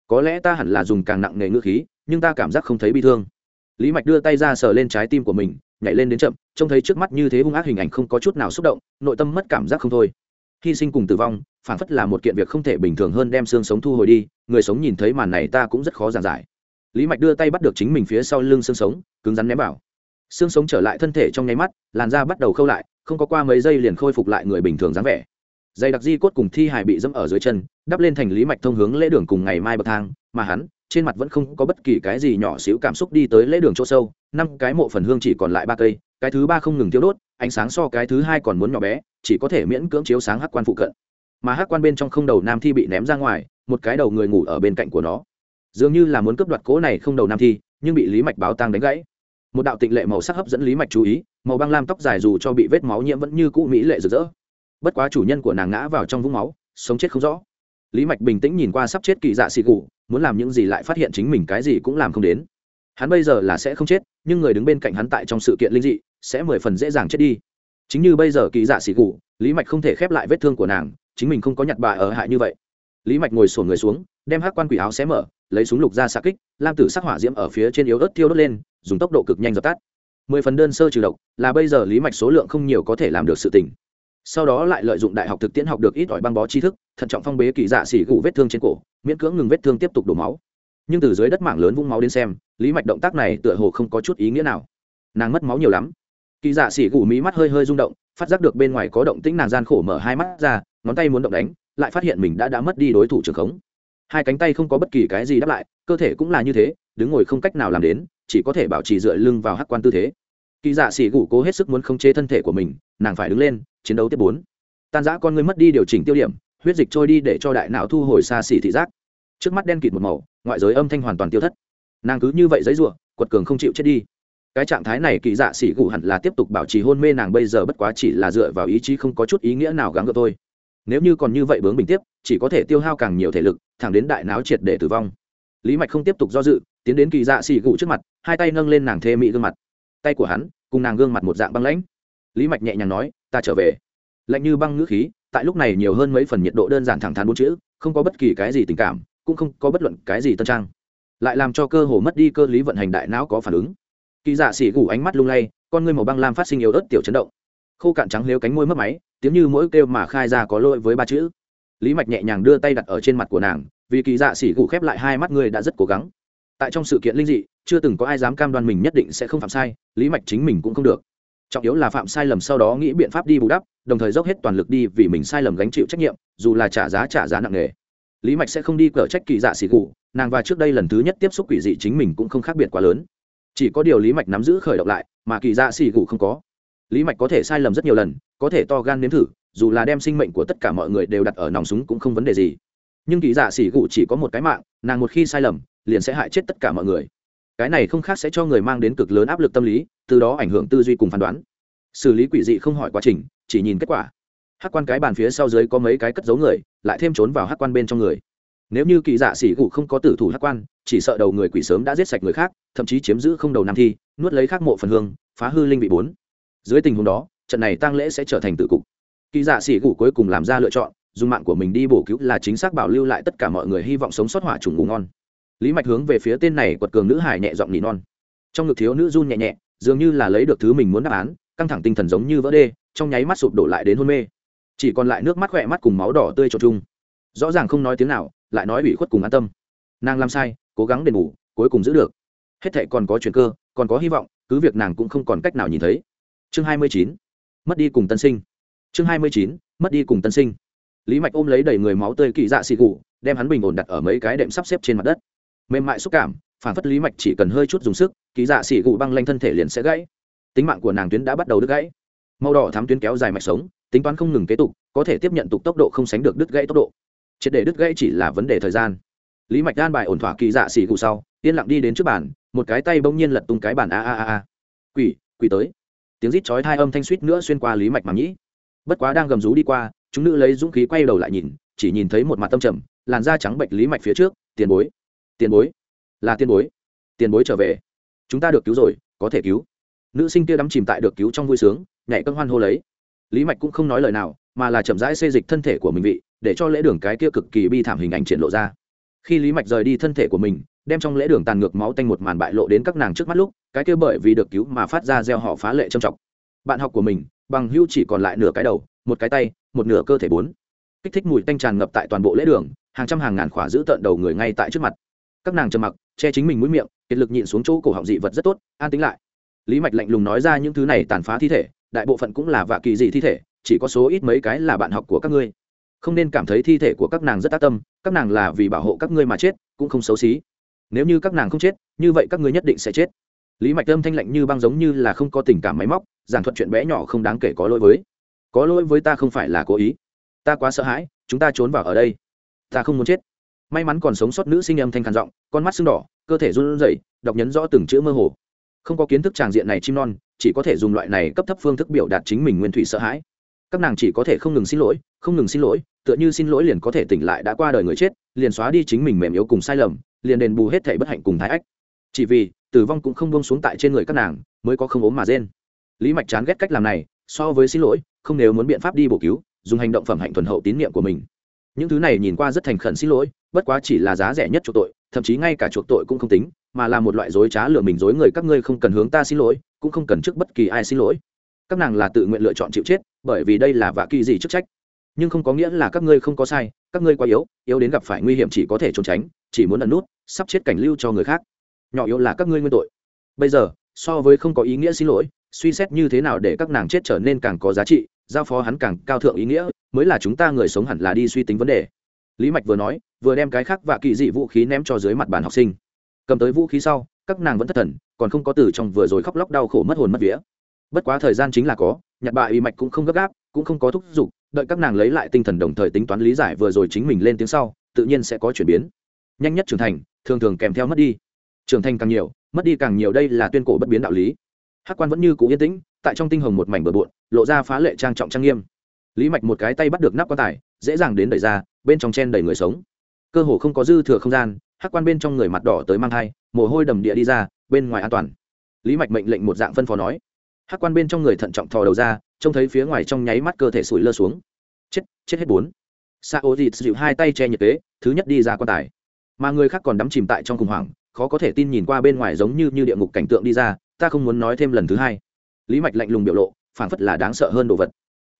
Có lẽ ta hẳn là dùng càng nặng nề ngữ khí, nhưng ta cảm giác không thấy bi thương. Lý mạch đưa tay ra sờ lên trái tim của mình, nhảy lên đến chậm, trông thấy trước mắt như thế hung ác hình ảnh không có chút nào xúc động, nội tâm mất cảm giác không thôi. Hy sinh cùng tử vong, phản phất là một kiện việc không thể bình thường hơn đem xương sống thu hồi đi, người sống nhìn thấy màn này ta cũng rất khó giảng giải lý mạch đưa tay bắt được chính mình phía sau lưng xương sống, cứng rắn ném vào. Xương sống trở lại thân thể trong nháy mắt, làn da bắt đầu khâu lại, không có qua mấy giây liền khôi phục lại người bình thường dáng vẻ. Dây đặc di cốt cùng thi hài bị dẫm ở dưới chân, đắp lên thành lý mạch thông hướng lễ đường cùng ngày mai bậc thang, mà hắn, trên mặt vẫn không có bất kỳ cái gì nhỏ xíu cảm xúc đi tới lễ đường chỗ sâu, năm cái mộ phần hương chỉ còn lại ba cây, cái thứ ba không ngừng thiếu đốt, ánh sáng so cái thứ hai còn muốn nhỏ bé, chỉ có thể miễn cưỡng chiếu sáng hắc quan phụ cận. Mà hắc quan bên trong không đầu nam thi bị ném ra ngoài, một cái đầu người ngủ ở bên cạnh của nó dường như là muốn cướp đoạt cố này không đầu nam thi, nhưng bị lý mạch báo tang đánh gãy. Một đạo tịnh lệ màu sắc hấp dẫn lý mạch chú ý, màu băng lam tóc dài dù cho bị vết máu nhiễm vẫn như cũ mỹ lệ rực rỡ. Bất quá chủ nhân của nàng ngã vào trong vũng máu, sống chết không rõ. Lý mạch bình tĩnh nhìn qua sắp chết kỳ dạ xì cụ muốn làm những gì lại phát hiện chính mình cái gì cũng làm không đến. Hắn bây giờ là sẽ không chết, nhưng người đứng bên cạnh hắn tại trong sự kiện linh dị, sẽ mười phần dễ dàng chết đi. Chính như bây giờ kỳ dạ xì cụ lý mạch không thể khép lại vết thương của nàng, chính mình không có nhặt bà ở hại như vậy. Lý mạch ngồi sổn người xuống, đem hát quan quỷ áo xé mở lấy súng lục ra xạ kích, lam tử sắc hỏa diễm ở phía trên yếu ớt tiêu đốt lên, dùng tốc độ cực nhanh dập tắt. Mười phần đơn sơ trừ độc, là bây giờ lý mạch số lượng không nhiều có thể làm được sự tình. Sau đó lại lợi dụng đại học thực tiễn học được ít ỏi băng bó tri thức, thận trọng phong bế kỳ dạ xỉ gụ vết thương trên cổ, miễn cưỡng ngừng vết thương tiếp tục đổ máu. Nhưng từ dưới đất mảng lớn vung máu đến xem, lý mạch động tác này tựa hồ không có chút ý nghĩa nào. Nàng mất máu nhiều lắm. Kỳ dạ xỉ gù mí mắt hơi hơi rung động, phát giác được bên ngoài có động tĩnh nàng gian khổ mở hai mắt ra, ngón tay muốn động đánh, lại phát hiện mình đã đã mất đi đối thủ trường khống hai cánh tay không có bất kỳ cái gì đáp lại, cơ thể cũng là như thế, đứng ngồi không cách nào làm đến, chỉ có thể bảo trì dựa lưng vào hắc quan tư thế. Kỳ dạ xỉ gù cố hết sức muốn khống chế thân thể của mình, nàng phải đứng lên, chiến đấu tiếp bốn. Tan giã con người mất đi điều chỉnh tiêu điểm, huyết dịch trôi đi để cho đại não thu hồi xa xỉ thị giác. Trước mắt đen kịt một màu, ngoại giới âm thanh hoàn toàn tiêu thất. Nàng cứ như vậy giấy ruộng quật cường không chịu chết đi. Cái trạng thái này kỳ dạ xỉ gù hẳn là tiếp tục bảo trì hôn mê nàng bây giờ bất quá chỉ là dựa vào ý chí không có chút ý nghĩa nào gắng gượng thôi nếu như còn như vậy bướng bình tiếp, chỉ có thể tiêu hao càng nhiều thể lực, thẳng đến đại não triệt để tử vong. Lý mạch không tiếp tục do dự, tiến đến kỳ dạ xì gù trước mặt, hai tay nâng lên nàng thê mỹ gương mặt. Tay của hắn, cùng nàng gương mặt một dạng băng lãnh. Lý mạch nhẹ nhàng nói, ta trở về. Lạnh như băng ngữ khí, tại lúc này nhiều hơn mấy phần nhiệt độ đơn giản thẳng thắn bốn chữ, không có bất kỳ cái gì tình cảm, cũng không có bất luận cái gì tân trang. Lại làm cho cơ hồ mất đi cơ lý vận hành đại não có phản ứng. Kỳ dạ xỉ gù ánh mắt lung lay, con ngươi màu băng lam phát sinh yếu ớt tiểu chấn động khô cạn trắng lếu cánh môi mất máy, tiếng như mỗi kêu mà khai ra có lỗi với ba chữ. Lý mạch nhẹ nhàng đưa tay đặt ở trên mặt của nàng, vì kỳ dạ xỉ gù khép lại hai mắt ngươi đã rất cố gắng. Tại trong sự kiện linh dị, chưa từng có ai dám cam đoan mình nhất định sẽ không phạm sai, lý mạch chính mình cũng không được. Trọng yếu là phạm sai lầm sau đó nghĩ biện pháp đi bù đắp, đồng thời dốc hết toàn lực đi vì mình sai lầm gánh chịu trách nhiệm, dù là trả giá trả giá nặng nề. Lý mạch sẽ không đi cở trách kỳ dạ xỉ cụ nàng và trước đây lần thứ nhất tiếp xúc quỷ dị chính mình cũng không khác biệt quá lớn. Chỉ có điều lý mạch nắm giữ khởi động lại, mà kỳ dạ xỉ cụ không có lý mạch có thể sai lầm rất nhiều lần, có thể to gan nếm thử, dù là đem sinh mệnh của tất cả mọi người đều đặt ở nòng súng cũng không vấn đề gì. Nhưng kỳ dạ xỉ gụ chỉ có một cái mạng, nàng một khi sai lầm, liền sẽ hại chết tất cả mọi người. Cái này không khác sẽ cho người mang đến cực lớn áp lực tâm lý, từ đó ảnh hưởng tư duy cùng phán đoán. Xử lý quỷ dị không hỏi quá trình, chỉ nhìn kết quả. Hát quan cái bàn phía sau dưới có mấy cái cất giấu người, lại thêm trốn vào hát quan bên trong người. Nếu như kỳ dạ xỉ gụ không có tử thủ hát quan, chỉ sợ đầu người quỷ sớm đã giết sạch người khác, thậm chí chiếm giữ không đầu nam thi, nuốt lấy khắc mộ phần hương, phá hư linh vị bốn dưới tình huống đó, trận này tăng lễ sẽ trở thành tự cục. Kỳ dạ xỉ gụ cuối cùng làm ra lựa chọn, dùng mạng của mình đi bổ cứu là chính xác bảo lưu lại tất cả mọi người hy vọng sống sót hỏa trùng ngủ ngon. Lý mạch hướng về phía tên này quật cường nữ hải nhẹ giọng nỉ non. Trong ngực thiếu nữ run nhẹ nhẹ, dường như là lấy được thứ mình muốn đáp án, căng thẳng tinh thần giống như vỡ đê, trong nháy mắt sụp đổ lại đến hôn mê. Chỉ còn lại nước mắt khỏe mắt cùng máu đỏ tươi trộn chung. Rõ ràng không nói tiếng nào, lại nói ủy khuất cùng an tâm. Nàng làm sai, cố gắng đền bù, cuối cùng giữ được. Hết thệ còn có chuyện cơ, còn có hy vọng, cứ việc nàng cũng không còn cách nào nhìn thấy chương hai mươi chín, mất đi cùng tân sinh. Chương hai mươi chín, mất đi cùng tân sinh. Lý mạch ôm lấy đầy người máu tươi kỳ dạ xì cụ đem hắn bình ổn đặt ở mấy cái đệm sắp xếp trên mặt đất. Mềm mại xúc cảm, phản phất lý mạch chỉ cần hơi chút dùng sức, kỳ dạ xỉ cụ băng lanh thân thể liền sẽ gãy. Tính mạng của nàng tuyến đã bắt đầu đứt gãy. Màu đỏ thám tuyến kéo dài mạch sống, tính toán không ngừng kế tục, có thể tiếp nhận tục tốc độ không sánh được đứt gãy tốc độ. Triệt để đứt gãy chỉ là vấn đề thời gian. Lý mạch đan bài ổn thỏa kỳ dạ xỉ cụ sau, yên lặng đi đến trước bàn, một cái tay bỗng nhiên lật tung cái bàn a a a a. Quỷ quỷ tới tiếng rít chói hai âm thanh suýt nữa xuyên qua lý mạch mà nhĩ. Bất quá đang gầm rú đi qua, chúng nữ lấy dũng khí quay đầu lại nhìn, chỉ nhìn thấy một mặt tâm trầm, làn da trắng bệnh lý mạch phía trước, tiền bối tiền bối, là tiền bối tiền bối trở về. Chúng ta được cứu rồi, có thể cứu. Nữ sinh kia đắm chìm tại được cứu trong vui sướng, nhảy cân hoan hô lấy. Lý mạch cũng không nói lời nào, mà là chậm rãi xê dịch thân thể của mình vị, để cho lễ đường cái kia cực kỳ bi thảm hình ảnh triển lộ ra khi lý mạch rời đi thân thể của mình, đem trong lễ đường tàn ngược máu tanh một màn bại lộ đến các nàng trước mắt lúc, cái kia bởi vì được cứu mà phát ra gieo họ phá lệ trầm trọng. Bạn học của mình, bằng hưu chỉ còn lại nửa cái đầu, một cái tay, một nửa cơ thể bốn. Kích thích mùi tanh tràn ngập tại toàn bộ lễ đường, hàng trăm hàng ngàn khỏa giữ tợn đầu người ngay tại trước mặt. Các nàng trầm mặc, che chính mình mũi miệng, kiệt lực nhịn xuống chỗ cổ họng dị vật rất tốt, an tính lại. Lý mạch lạnh lùng nói ra những thứ này tàn phá thi thể, đại bộ phận cũng là vạ kỳ dị thi thể, chỉ có số ít mấy cái là bạn học của các ngươi không nên cảm thấy thi thể của các nàng rất tác tâm, các nàng là vì bảo hộ các ngươi mà chết, cũng không xấu xí. Nếu như các nàng không chết, như vậy các ngươi nhất định sẽ chết. Lý mạch âm thanh lạnh như băng giống như là không có tình cảm máy móc, giảng thuật chuyện bé nhỏ không đáng kể có lỗi với. Có lỗi với ta không phải là cố ý. Ta quá sợ hãi, chúng ta trốn vào ở đây. Ta không muốn chết. May mắn còn sống sót nữ sinh âm thanh khàn giọng, con mắt sưng đỏ, cơ thể run rẩy, đọc nhấn rõ từng chữ mơ hồ. Không có kiến thức tràng diện này chim non, chỉ có thể dùng loại này cấp thấp phương thức biểu đạt chính mình nguyên thủy sợ hãi các nàng chỉ có thể không ngừng xin lỗi, không ngừng xin lỗi, tựa như xin lỗi liền có thể tỉnh lại đã qua đời người chết, liền xóa đi chính mình mềm yếu cùng sai lầm, liền đền bù hết thể bất hạnh cùng thái ách. Chỉ vì, tử vong cũng không bông xuống tại trên người các nàng, mới có không ốm mà rên. Lý mạch chán ghét cách làm này, so với xin lỗi, không nếu muốn biện pháp đi bổ cứu, dùng hành động phẩm hạnh thuần hậu tín nhiệm của mình. Những thứ này nhìn qua rất thành khẩn xin lỗi, bất quá chỉ là giá rẻ nhất chuộc tội, thậm chí ngay cả chuộc tội cũng không tính, mà là một loại dối trá lừa mình dối người các ngươi không cần hướng ta xin lỗi, cũng không cần trước bất kỳ ai xin lỗi. Các nàng là tự nguyện lựa chọn chịu chết bởi vì đây là vạ kỳ gì chức trách. Nhưng không có nghĩa là các ngươi không có sai, các ngươi quá yếu yếu đến gặp phải nguy hiểm chỉ có thể trốn tránh, chỉ muốn ẩn nút, sắp chết cảnh lưu cho người khác. Nhỏ yếu là các ngươi nguyên tội. Bây giờ, so với không có ý nghĩa xin lỗi, suy xét như thế nào để các nàng chết trở nên càng có giá trị, giao phó hắn càng cao thượng ý nghĩa, mới là chúng ta người sống hẳn là đi suy tính vấn đề. Lý mạch vừa nói, vừa đem cái khác và kỳ dị vũ khí ném cho dưới mặt bàn học sinh. Cầm tới vũ khí sau, các nàng vẫn thất thần, còn không có từ trong vừa rồi khóc lóc đau khổ mất hồn mất vía. Bất quá thời gian chính là có nhặt bại y mạch cũng không gấp gáp, cũng không có thúc giục, đợi các nàng lấy lại tinh thần đồng thời tính toán lý giải vừa rồi chính mình lên tiếng sau, tự nhiên sẽ có chuyển biến. Nhanh nhất trưởng thành, thường thường kèm theo mất đi. Trưởng thành càng nhiều, mất đi càng nhiều đây là tuyên cổ bất biến đạo lý. Hắc quan vẫn như cũ yên tĩnh, tại trong tinh hồng một mảnh bờ bộn, lộ ra phá lệ trang trọng trang nghiêm. Lý mạch một cái tay bắt được nắp quan tài, dễ dàng đến đẩy ra, bên trong chen đầy người sống. Cơ hồ không có dư thừa không gian, hắc quan bên trong người mặt đỏ tới mang thai, mồ hôi đầm địa đi ra, bên ngoài an toàn. Lý mạch mệnh lệnh một dạng phân phó nói hắc quan bên trong người thận trọng thò đầu ra, trông thấy phía ngoài trong nháy mắt cơ thể sủi lơ xuống. Chết chết hết bốn. Sa ô dịt dịu hai tay che nhiệt kế, thứ nhất đi ra quan tài. Mà người khác còn đắm chìm tại trong khủng hoảng, khó có thể tin nhìn qua bên ngoài giống như như địa ngục cảnh tượng đi ra, ta không muốn nói thêm lần thứ hai. Lý mạch lạnh lùng biểu lộ, phảng phất là đáng sợ hơn đồ vật.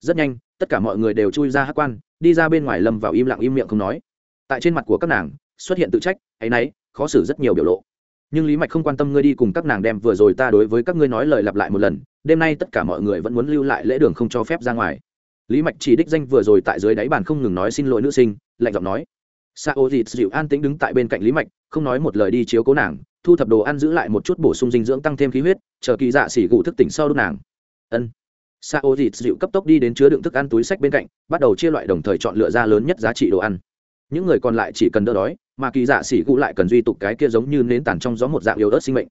Rất nhanh, tất cả mọi người đều chui ra hát quan, đi ra bên ngoài lâm vào im lặng im miệng không nói. Tại trên mặt của các nàng, xuất hiện tự trách áy náy khó xử rất nhiều biểu lộ. Nhưng lý mạch không quan tâm ngươi đi cùng các nàng đem vừa rồi ta đối với các ngươi nói lời lặp lại một lần đêm nay tất cả mọi người vẫn muốn lưu lại lễ đường không cho phép ra ngoài. Lý mạch chỉ đích danh vừa rồi tại dưới đáy bàn không ngừng nói xin lỗi nữ sinh, lạnh giọng nói. Sa ô dịt dịu an tĩnh đứng tại bên cạnh lý mạch, không nói một lời đi chiếu cố nàng, thu thập đồ ăn giữ lại một chút bổ sung dinh dưỡng tăng thêm khí huyết, chờ kỳ dạ xỉ gụ thức tỉnh sau đúc nàng. Ân. Sa ô dịt dịu cấp tốc đi đến chứa đựng thức ăn túi sách bên cạnh, bắt đầu chia loại đồng thời chọn lựa ra lớn nhất giá trị đồ ăn. Những người còn lại chỉ cần đỡ đói, mà kỳ dạ xỉ gụ lại cần duy tục cái kia giống như nến tàn trong gió một dạng yếu ớt sinh mệnh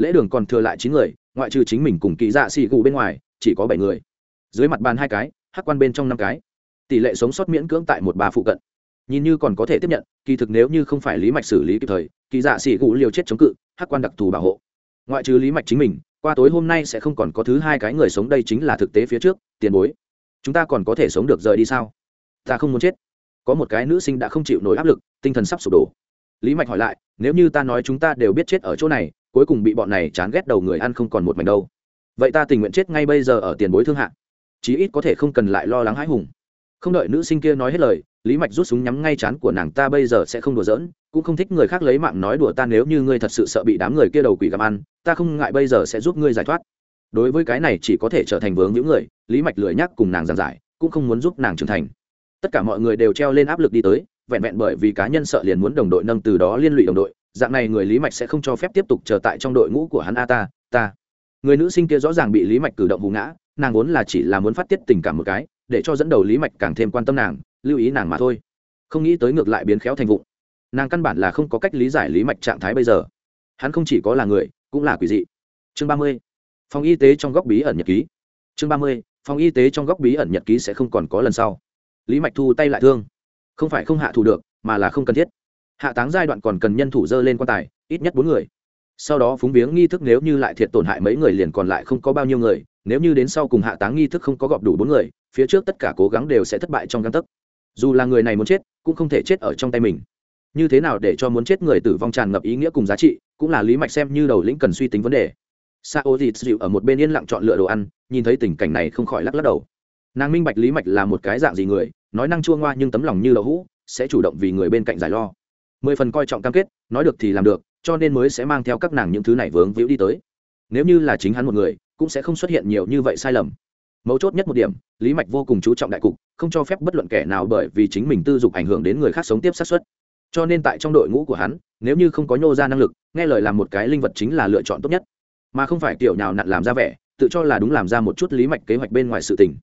lễ đường còn thừa lại chín người, ngoại trừ chính mình cùng kỳ dạ xì gù bên ngoài, chỉ có bảy người. Dưới mặt bàn hai cái, hắc quan bên trong năm cái. Tỷ lệ sống sót miễn cưỡng tại một ba phụ cận. Nhìn như còn có thể tiếp nhận, kỳ thực nếu như không phải lý mạch xử lý kịp thời, kỳ dạ xỉ gù liều chết chống cự, hắc quan đặc thù bảo hộ. Ngoại trừ lý mạch chính mình, qua tối hôm nay sẽ không còn có thứ hai cái người sống đây chính là thực tế phía trước, tiền bối. Chúng ta còn có thể sống được rời đi sao? Ta không muốn chết. Có một cái nữ sinh đã không chịu nổi áp lực, tinh thần sắp sụp đổ. Lý mạch hỏi lại, nếu như ta nói chúng ta đều biết chết ở chỗ này cuối cùng bị bọn này chán ghét đầu người ăn không còn một mảnh đâu. Vậy ta tình nguyện chết ngay bây giờ ở tiền bối thương hạ. Chí ít có thể không cần lại lo lắng hãi hùng. Không đợi nữ sinh kia nói hết lời, lý mạch rút súng nhắm ngay chán của nàng, ta bây giờ sẽ không đùa giỡn, cũng không thích người khác lấy mạng nói đùa ta nếu như ngươi thật sự sợ bị đám người kia đầu quỷ gặm ăn, ta không ngại bây giờ sẽ giúp ngươi giải thoát. Đối với cái này chỉ có thể trở thành vướng những người, lý mạch lười nhắc cùng nàng giàn giải, cũng không muốn giúp nàng trưởng thành. Tất cả mọi người đều treo lên áp lực đi tới, vẹn vẹn bởi vì cá nhân sợ liền muốn đồng đội nâng từ đó liên lụy đồng đội dạng này người lý mạch sẽ không cho phép tiếp tục chờ tại trong đội ngũ của hắn a ta ta. Người nữ sinh kia rõ ràng bị lý mạch cử động hù ngã, nàng vốn là chỉ là muốn phát tiết tình cảm một cái, để cho dẫn đầu lý mạch càng thêm quan tâm nàng, lưu ý nàng mà thôi. Không nghĩ tới ngược lại biến khéo thành vụng. Nàng căn bản là không có cách lý giải lý mạch trạng thái bây giờ. Hắn không chỉ có là người, cũng là quỷ dị. Chương ba mươi. Phòng y tế trong góc bí ẩn nhật ký. Chương ba mươi. Phòng y tế trong góc bí ẩn nhật ký sẽ không còn có lần sau. Lý mạch thu tay lại thương. Không phải không hạ thủ được, mà là không cần thiết hạ táng giai đoạn còn cần nhân thủ dơ lên quan tài, ít nhất bốn người. Sau đó phúng viếng nghi thức nếu như lại thiệt tổn hại mấy người liền còn lại không có bao nhiêu người, nếu như đến sau cùng hạ táng nghi thức không có gọp đủ bốn người, phía trước tất cả cố gắng đều sẽ thất bại trong găng tấc. Dù là người này muốn chết, cũng không thể chết ở trong tay mình. Như thế nào để cho muốn chết người tử vong tràn ngập ý nghĩa cùng giá trị, cũng là lý mạch xem như đầu lĩnh cần suy tính vấn đề. Sa ô dịt dịu ở một bên yên lặng chọn lựa đồ ăn, nhìn thấy tình cảnh này không khỏi lắc lắc đầu. Nàng minh bạch lý mạch là một cái dạng gì người, nói năng chua ngoa nhưng tấm lòng như lậu hũ, sẽ chủ động vì người bên cạnh giải lo mười phần coi trọng cam kết, nói được thì làm được, cho nên mới sẽ mang theo các nàng những thứ này vướng víu đi tới. Nếu như là chính hắn một người, cũng sẽ không xuất hiện nhiều như vậy sai lầm. Mấu chốt nhất một điểm, lý mạch vô cùng chú trọng đại cục, không cho phép bất luận kẻ nào bởi vì chính mình tư dục ảnh hưởng đến người khác sống tiếp sát xuất cho nên tại trong đội ngũ của hắn, nếu như không có nhô ra năng lực, nghe lời làm một cái linh vật chính là lựa chọn tốt nhất. Mà không phải kiểu nào nặn làm ra vẻ, tự cho là đúng làm ra một chút lý mạch kế hoạch bên ngoài sự tình.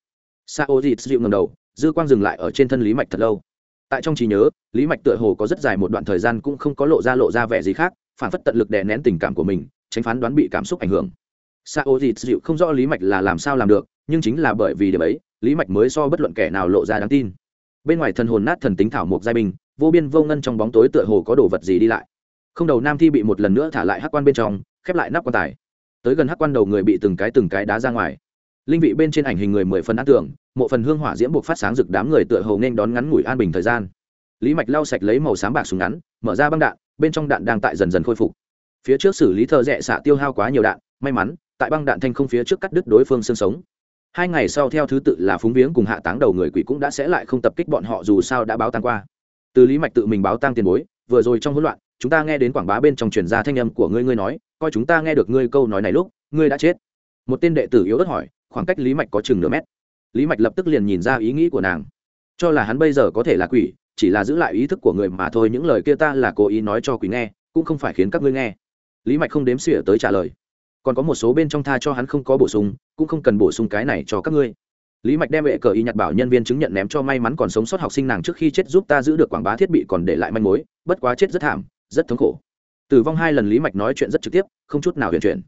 Sa ô dịt dịu ngầm đầu, dư quang dừng lại ở trên thân lý mạch thật lâu tại trong trí nhớ lý mạch tựa hồ có rất dài một đoạn thời gian cũng không có lộ ra lộ ra vẻ gì khác phản phất tận lực đè nén tình cảm của mình tránh phán đoán bị cảm xúc ảnh hưởng. Sa ô dịt dịu không rõ lý mạch là làm sao làm được nhưng chính là bởi vì điểm ấy lý mạch mới so bất luận kẻ nào lộ ra đáng tin. Bên ngoài thần hồn nát thần tính thảo mộc giai bình, vô biên vô ngân trong bóng tối tựa hồ có đồ vật gì đi lại. Không đầu nam thi bị một lần nữa thả lại hắc quan bên trong khép lại nắp quan tài. Tới gần hắc quan đầu người bị từng cái từng cái đá ra ngoài linh vị bên trên ảnh hình người mười phần an tưởng một phần hương hỏa diễm buộc phát sáng rực đám người tựa hầu nên đón ngắn ngủi an bình thời gian. Lý mạch lau sạch lấy màu sáng bạc súng ngắn, mở ra băng đạn, bên trong đạn đang tại dần dần khôi phục. Phía trước xử lý thợ rẽ xạ tiêu hao quá nhiều đạn, may mắn, tại băng đạn thanh không phía trước cắt đứt đối phương xương sống. Hai ngày sau theo thứ tự là phúng viếng cùng hạ táng đầu người quỷ cũng đã sẽ lại không tập kích bọn họ dù sao đã báo tăng qua. Từ lý mạch tự mình báo tăng tiền bối, vừa rồi trong hỗn loạn, chúng ta nghe đến quảng bá bên trong truyền ra thanh âm của ngươi ngươi nói, coi chúng ta nghe được ngươi câu nói này lúc, ngươi đã chết. Một tên đệ tử yếu ớt hỏi khoảng cách lý mạch có chừng nửa mét. Lý mạch lập tức liền nhìn ra ý nghĩ của nàng. Cho là hắn bây giờ có thể là quỷ, chỉ là giữ lại ý thức của người mà thôi, những lời kia ta là cố ý nói cho quỷ nghe, cũng không phải khiến các ngươi nghe. Lý mạch không đếm xỉa tới trả lời. Còn có một số bên trong tha cho hắn không có bổ sung, cũng không cần bổ sung cái này cho các ngươi. Lý mạch đem vệ cờ y nhặt bảo nhân viên chứng nhận ném cho may mắn còn sống sót học sinh nàng trước khi chết giúp ta giữ được quảng bá thiết bị còn để lại manh mối, bất quá chết rất thảm, rất thống khổ. Tử vong hai lần lý mạch nói chuyện rất trực tiếp, không chút nào huyền chuyển.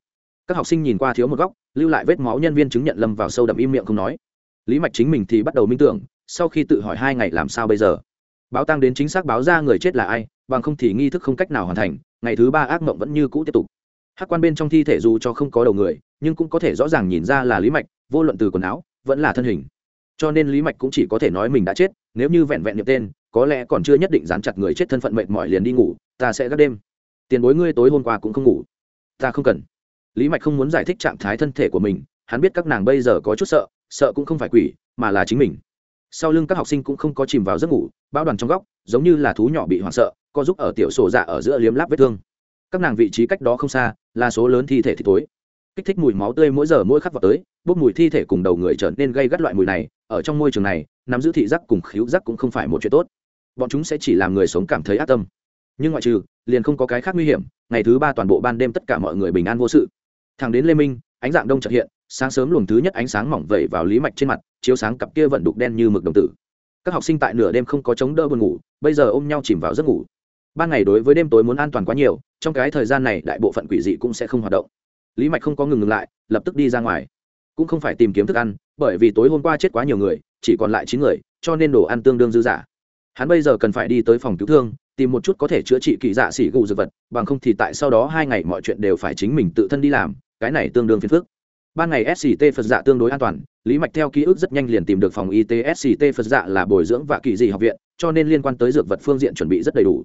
Các học sinh nhìn qua thiếu một góc lưu lại vết máu nhân viên chứng nhận lâm vào sâu đậm im miệng không nói. Lý mạch chính mình thì bắt đầu minh tưởng, sau khi tự hỏi hai ngày làm sao bây giờ. Báo tăng đến chính xác báo ra người chết là ai, bằng không thì nghi thức không cách nào hoàn thành, ngày thứ ba ác mộng vẫn như cũ tiếp tục. Hát quan bên trong thi thể dù cho không có đầu người, nhưng cũng có thể rõ ràng nhìn ra là lý mạch, vô luận từ quần áo, vẫn là thân hình. Cho nên lý mạch cũng chỉ có thể nói mình đã chết, nếu như vẹn vẹn niệm tên, có lẽ còn chưa nhất định dán chặt người chết thân phận mệt mỏi liền đi ngủ, ta sẽ gác đêm. Tiền bối ngươi tối hôm qua cũng không ngủ. Ta không cần lý mạch không muốn giải thích trạng thái thân thể của mình, hắn biết các nàng bây giờ có chút sợ sợ cũng không phải quỷ, mà là chính mình. Sau lưng các học sinh cũng không có chìm vào giấc ngủ bao đoàn trong góc, giống như là thú nhỏ bị hoảng sợ, co giúp ở tiểu sổ dạ ở giữa liếm láp vết thương. Các nàng vị trí cách đó không xa, là số lớn thi thể thì tối kích thích mùi máu tươi mỗi giờ mỗi khắc vào tới, bốc mùi thi thể cùng đầu người trở nên gây gắt loại mùi này, ở trong môi trường này, nắm giữ thị giác cùng khíu giác cũng không phải một chuyện tốt. Bọn chúng sẽ chỉ làm người sống cảm thấy ác tâm. Nhưng ngoại trừ, liền không có cái khác nguy hiểm, ngày thứ ba toàn bộ ban đêm tất cả mọi người bình an vô sự thằng đến lê minh, ánh dạng đông trật hiện, sáng sớm luồng thứ nhất ánh sáng mỏng vẩy vào lý mạch trên mặt, chiếu sáng cặp kia vận đục đen như mực đồng tử. Các học sinh tại nửa đêm không có chống đỡ buồn ngủ, bây giờ ôm nhau chìm vào giấc ngủ. Ban ngày đối với đêm tối muốn an toàn quá nhiều, trong cái thời gian này đại bộ phận quỷ dị cũng sẽ không hoạt động. Lý mạch không có ngừng ngừng lại, lập tức đi ra ngoài. Cũng không phải tìm kiếm thức ăn, bởi vì tối hôm qua chết quá nhiều người, chỉ còn lại chín người, cho nên đồ ăn tương đương dư giả. hắn bây giờ cần phải đi tới phòng cứu thương, tìm một chút có thể chữa trị kỳ dạ xỉ gù dược vật, bằng không thì tại sau đó hai ngày mọi chuyện đều phải chính mình tự thân đi làm cái này tương đương phiền phức. Ban ngày sct phật dạ tương đối an toàn, lý mạch theo ký ức rất nhanh liền tìm được phòng y tế sct phật dạ là bồi dưỡng và kỳ dị học viện, cho nên liên quan tới dược vật phương diện chuẩn bị rất đầy đủ.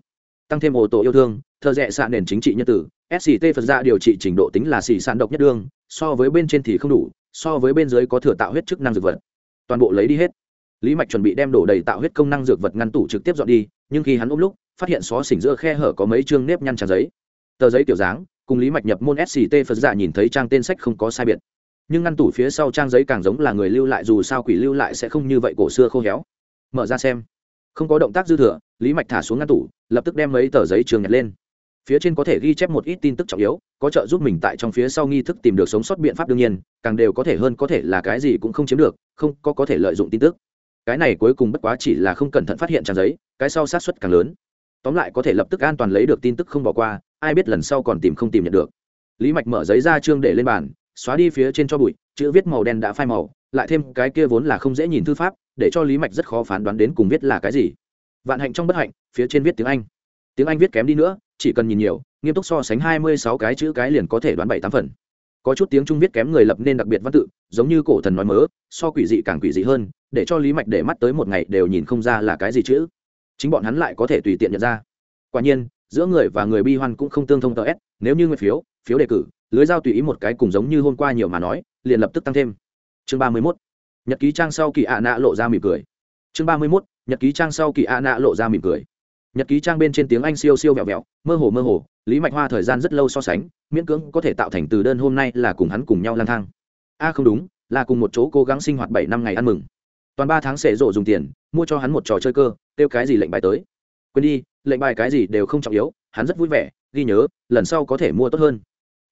Tăng thêm ô tô yêu thương, thợ rẽ xạ nền chính trị nhân tử sct phật dạ điều trị trình độ tính là xì sản độc nhất đương so với bên trên thì không đủ, so với bên dưới có thừa tạo huyết chức năng dược vật. Toàn bộ lấy đi hết. Lý mạch chuẩn bị đem đổ đầy tạo huyết công năng dược vật ngăn tủ trực tiếp dọn đi, nhưng khi hắn ôm lúc, phát hiện xó xỉnh giữa khe hở có mấy chương nếp nhăn tràn giấy. Tờ giấy tiểu dáng cùng lý mạch nhập môn sct phật dạ nhìn thấy trang tên sách không có sai biệt. Nhưng ngăn tủ phía sau trang giấy càng giống là người lưu lại, dù sao quỷ lưu lại sẽ không như vậy cổ xưa khô héo. Mở ra xem. Không có động tác dư thừa, lý mạch thả xuống ngăn tủ, lập tức đem mấy tờ giấy trường nhặt lên. Phía trên có thể ghi chép một ít tin tức trọng yếu, có trợ giúp mình tại trong phía sau nghi thức tìm được sống sót biện pháp đương nhiên, càng đều có thể hơn có thể là cái gì cũng không chiếm được, không có có thể lợi dụng tin tức. Cái này cuối cùng bất quá chỉ là không cẩn thận phát hiện trang giấy, cái sau sát xuất càng lớn. Tóm lại có thể lập tức an toàn lấy được tin tức không bỏ qua ai biết lần sau còn tìm không tìm nhận được. Lý mạch mở giấy ra chương để lên bàn, xóa đi phía trên cho bụi, chữ viết màu đen đã phai màu, lại thêm cái kia vốn là không dễ nhìn thư pháp, để cho lý mạch rất khó phán đoán đến cùng viết là cái gì. Vạn hạnh trong bất hạnh, phía trên viết tiếng anh. Tiếng anh viết kém đi nữa, chỉ cần nhìn nhiều, nghiêm túc so sánh hai mươi sáu cái chữ cái liền có thể đoán bảy tám phần. Có chút tiếng trung viết kém người lập nên đặc biệt văn tự, giống như cổ thần nói mớ, so quỷ dị càng quỷ dị hơn, để cho lý mạch để mắt tới một ngày đều nhìn không ra là cái gì chữ. Chính bọn hắn lại có thể tùy tiện nhận ra. Quả nhiên giữa người và người bi hoan cũng không tương thông tờ s, nếu như nguyên phiếu phiếu đề cử, lưới giao tùy ý một cái cùng giống như hôm qua nhiều mà nói, liền lập tức tăng thêm. Chương ba mươi mốt, nhật ký trang sau kỳ ạ nạ lộ ra mỉm cười. Chương ba mươi mốt, nhật ký trang sau kỳ ạ nạ lộ ra mỉm cười. Nhật ký trang bên trên tiếng anh siêu siêu vẹo vẹo, mơ hồ mơ hồ, lý mạch hoa thời gian rất lâu so sánh, miễn cưỡng có thể tạo thành từ đơn hôm nay là cùng hắn cùng nhau lang thang. A, không đúng, là cùng một chỗ cố gắng sinh hoạt bảy năm ngày ăn mừng. Toàn ba tháng sẽ rộ dùng tiền, mua cho hắn một trò chơi cơ, kêu cái gì lệnh bài tới quên đi lệnh bài cái gì đều không trọng yếu hắn rất vui vẻ ghi nhớ lần sau có thể mua tốt hơn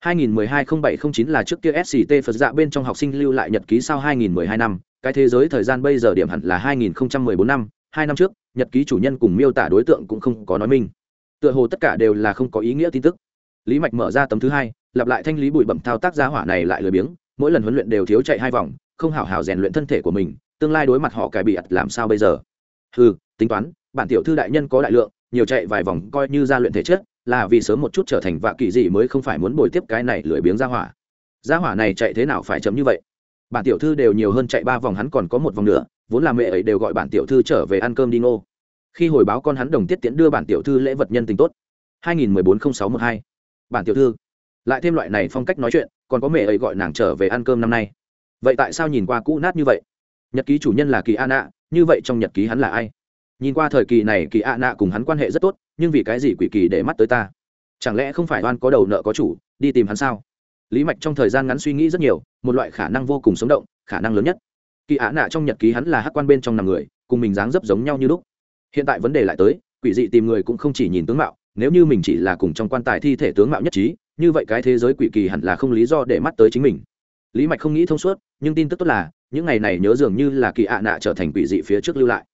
2012-0709 là trước kia SCT Phật dạ bên trong học sinh lưu lại nhật ký sau 2012 năm, cái thế giới thời gian bây giờ điểm hẳn là 2014 năm, hai năm trước, nhật ký chủ nhân cùng miêu tả đối tượng cũng không có nói minh. Tựa hồ tất cả đều là không có ý nghĩa tin tức. Lý Mạch mở ra tấm thứ hai, lặp lại thanh lý bụi bẩm thao tác gia hỏa này lại lười biếng, mỗi lần huấn luyện đều thiếu chạy hai vòng, không hảo hảo rèn luyện thân thể của mình, tương lai đối mặt họ cải bị ật làm sao bây giờ? Hừ, tính toán, bản tiểu thư đại nhân có đại lượng, nhiều chạy vài vòng coi như ra luyện thể chất, là vì sớm một chút trở thành vạ kỳ gì mới không phải muốn bồi tiếp cái này lười biếng ra hỏa. Ra hỏa này chạy thế nào phải chấm như vậy? Bản tiểu thư đều nhiều hơn chạy ba vòng hắn còn có một vòng nữa vốn là mẹ ấy đều gọi bản tiểu thư trở về ăn cơm đi ngô. Khi hồi báo con hắn đồng tiết tiễn đưa bản tiểu thư lễ vật nhân tình tốt. 2014-0612 bản tiểu thư lại thêm loại này phong cách nói chuyện còn có mẹ ấy gọi nàng trở về ăn cơm năm nay. Vậy tại sao nhìn qua cũ nát như vậy? Nhật ký chủ nhân là kỳ an ạ như vậy trong nhật ký hắn là ai? Nhìn qua thời kỳ này, kỳ ạ nạ cùng hắn quan hệ rất tốt, nhưng vì cái gì quỷ kỳ để mắt tới ta? Chẳng lẽ không phải oan có đầu nợ có chủ, đi tìm hắn sao? Lý mạch trong thời gian ngắn suy nghĩ rất nhiều, một loại khả năng vô cùng sống động, khả năng lớn nhất. Kỳ ạ nạ trong nhật ký hắn là hát quan bên trong nằm người, cùng mình dáng dấp giống nhau như lúc. Hiện tại vấn đề lại tới, quỷ dị tìm người cũng không chỉ nhìn tướng mạo, nếu như mình chỉ là cùng trong quan tài thi thể tướng mạo nhất trí, như vậy cái thế giới quỷ kỳ hẳn là không lý do để mắt tới chính mình. Lý mạch không nghĩ thông suốt, nhưng tin tức tốt là, những ngày này nhớ dường như là kỳ ạ nạ trở thành quỷ dị phía trước lưu lại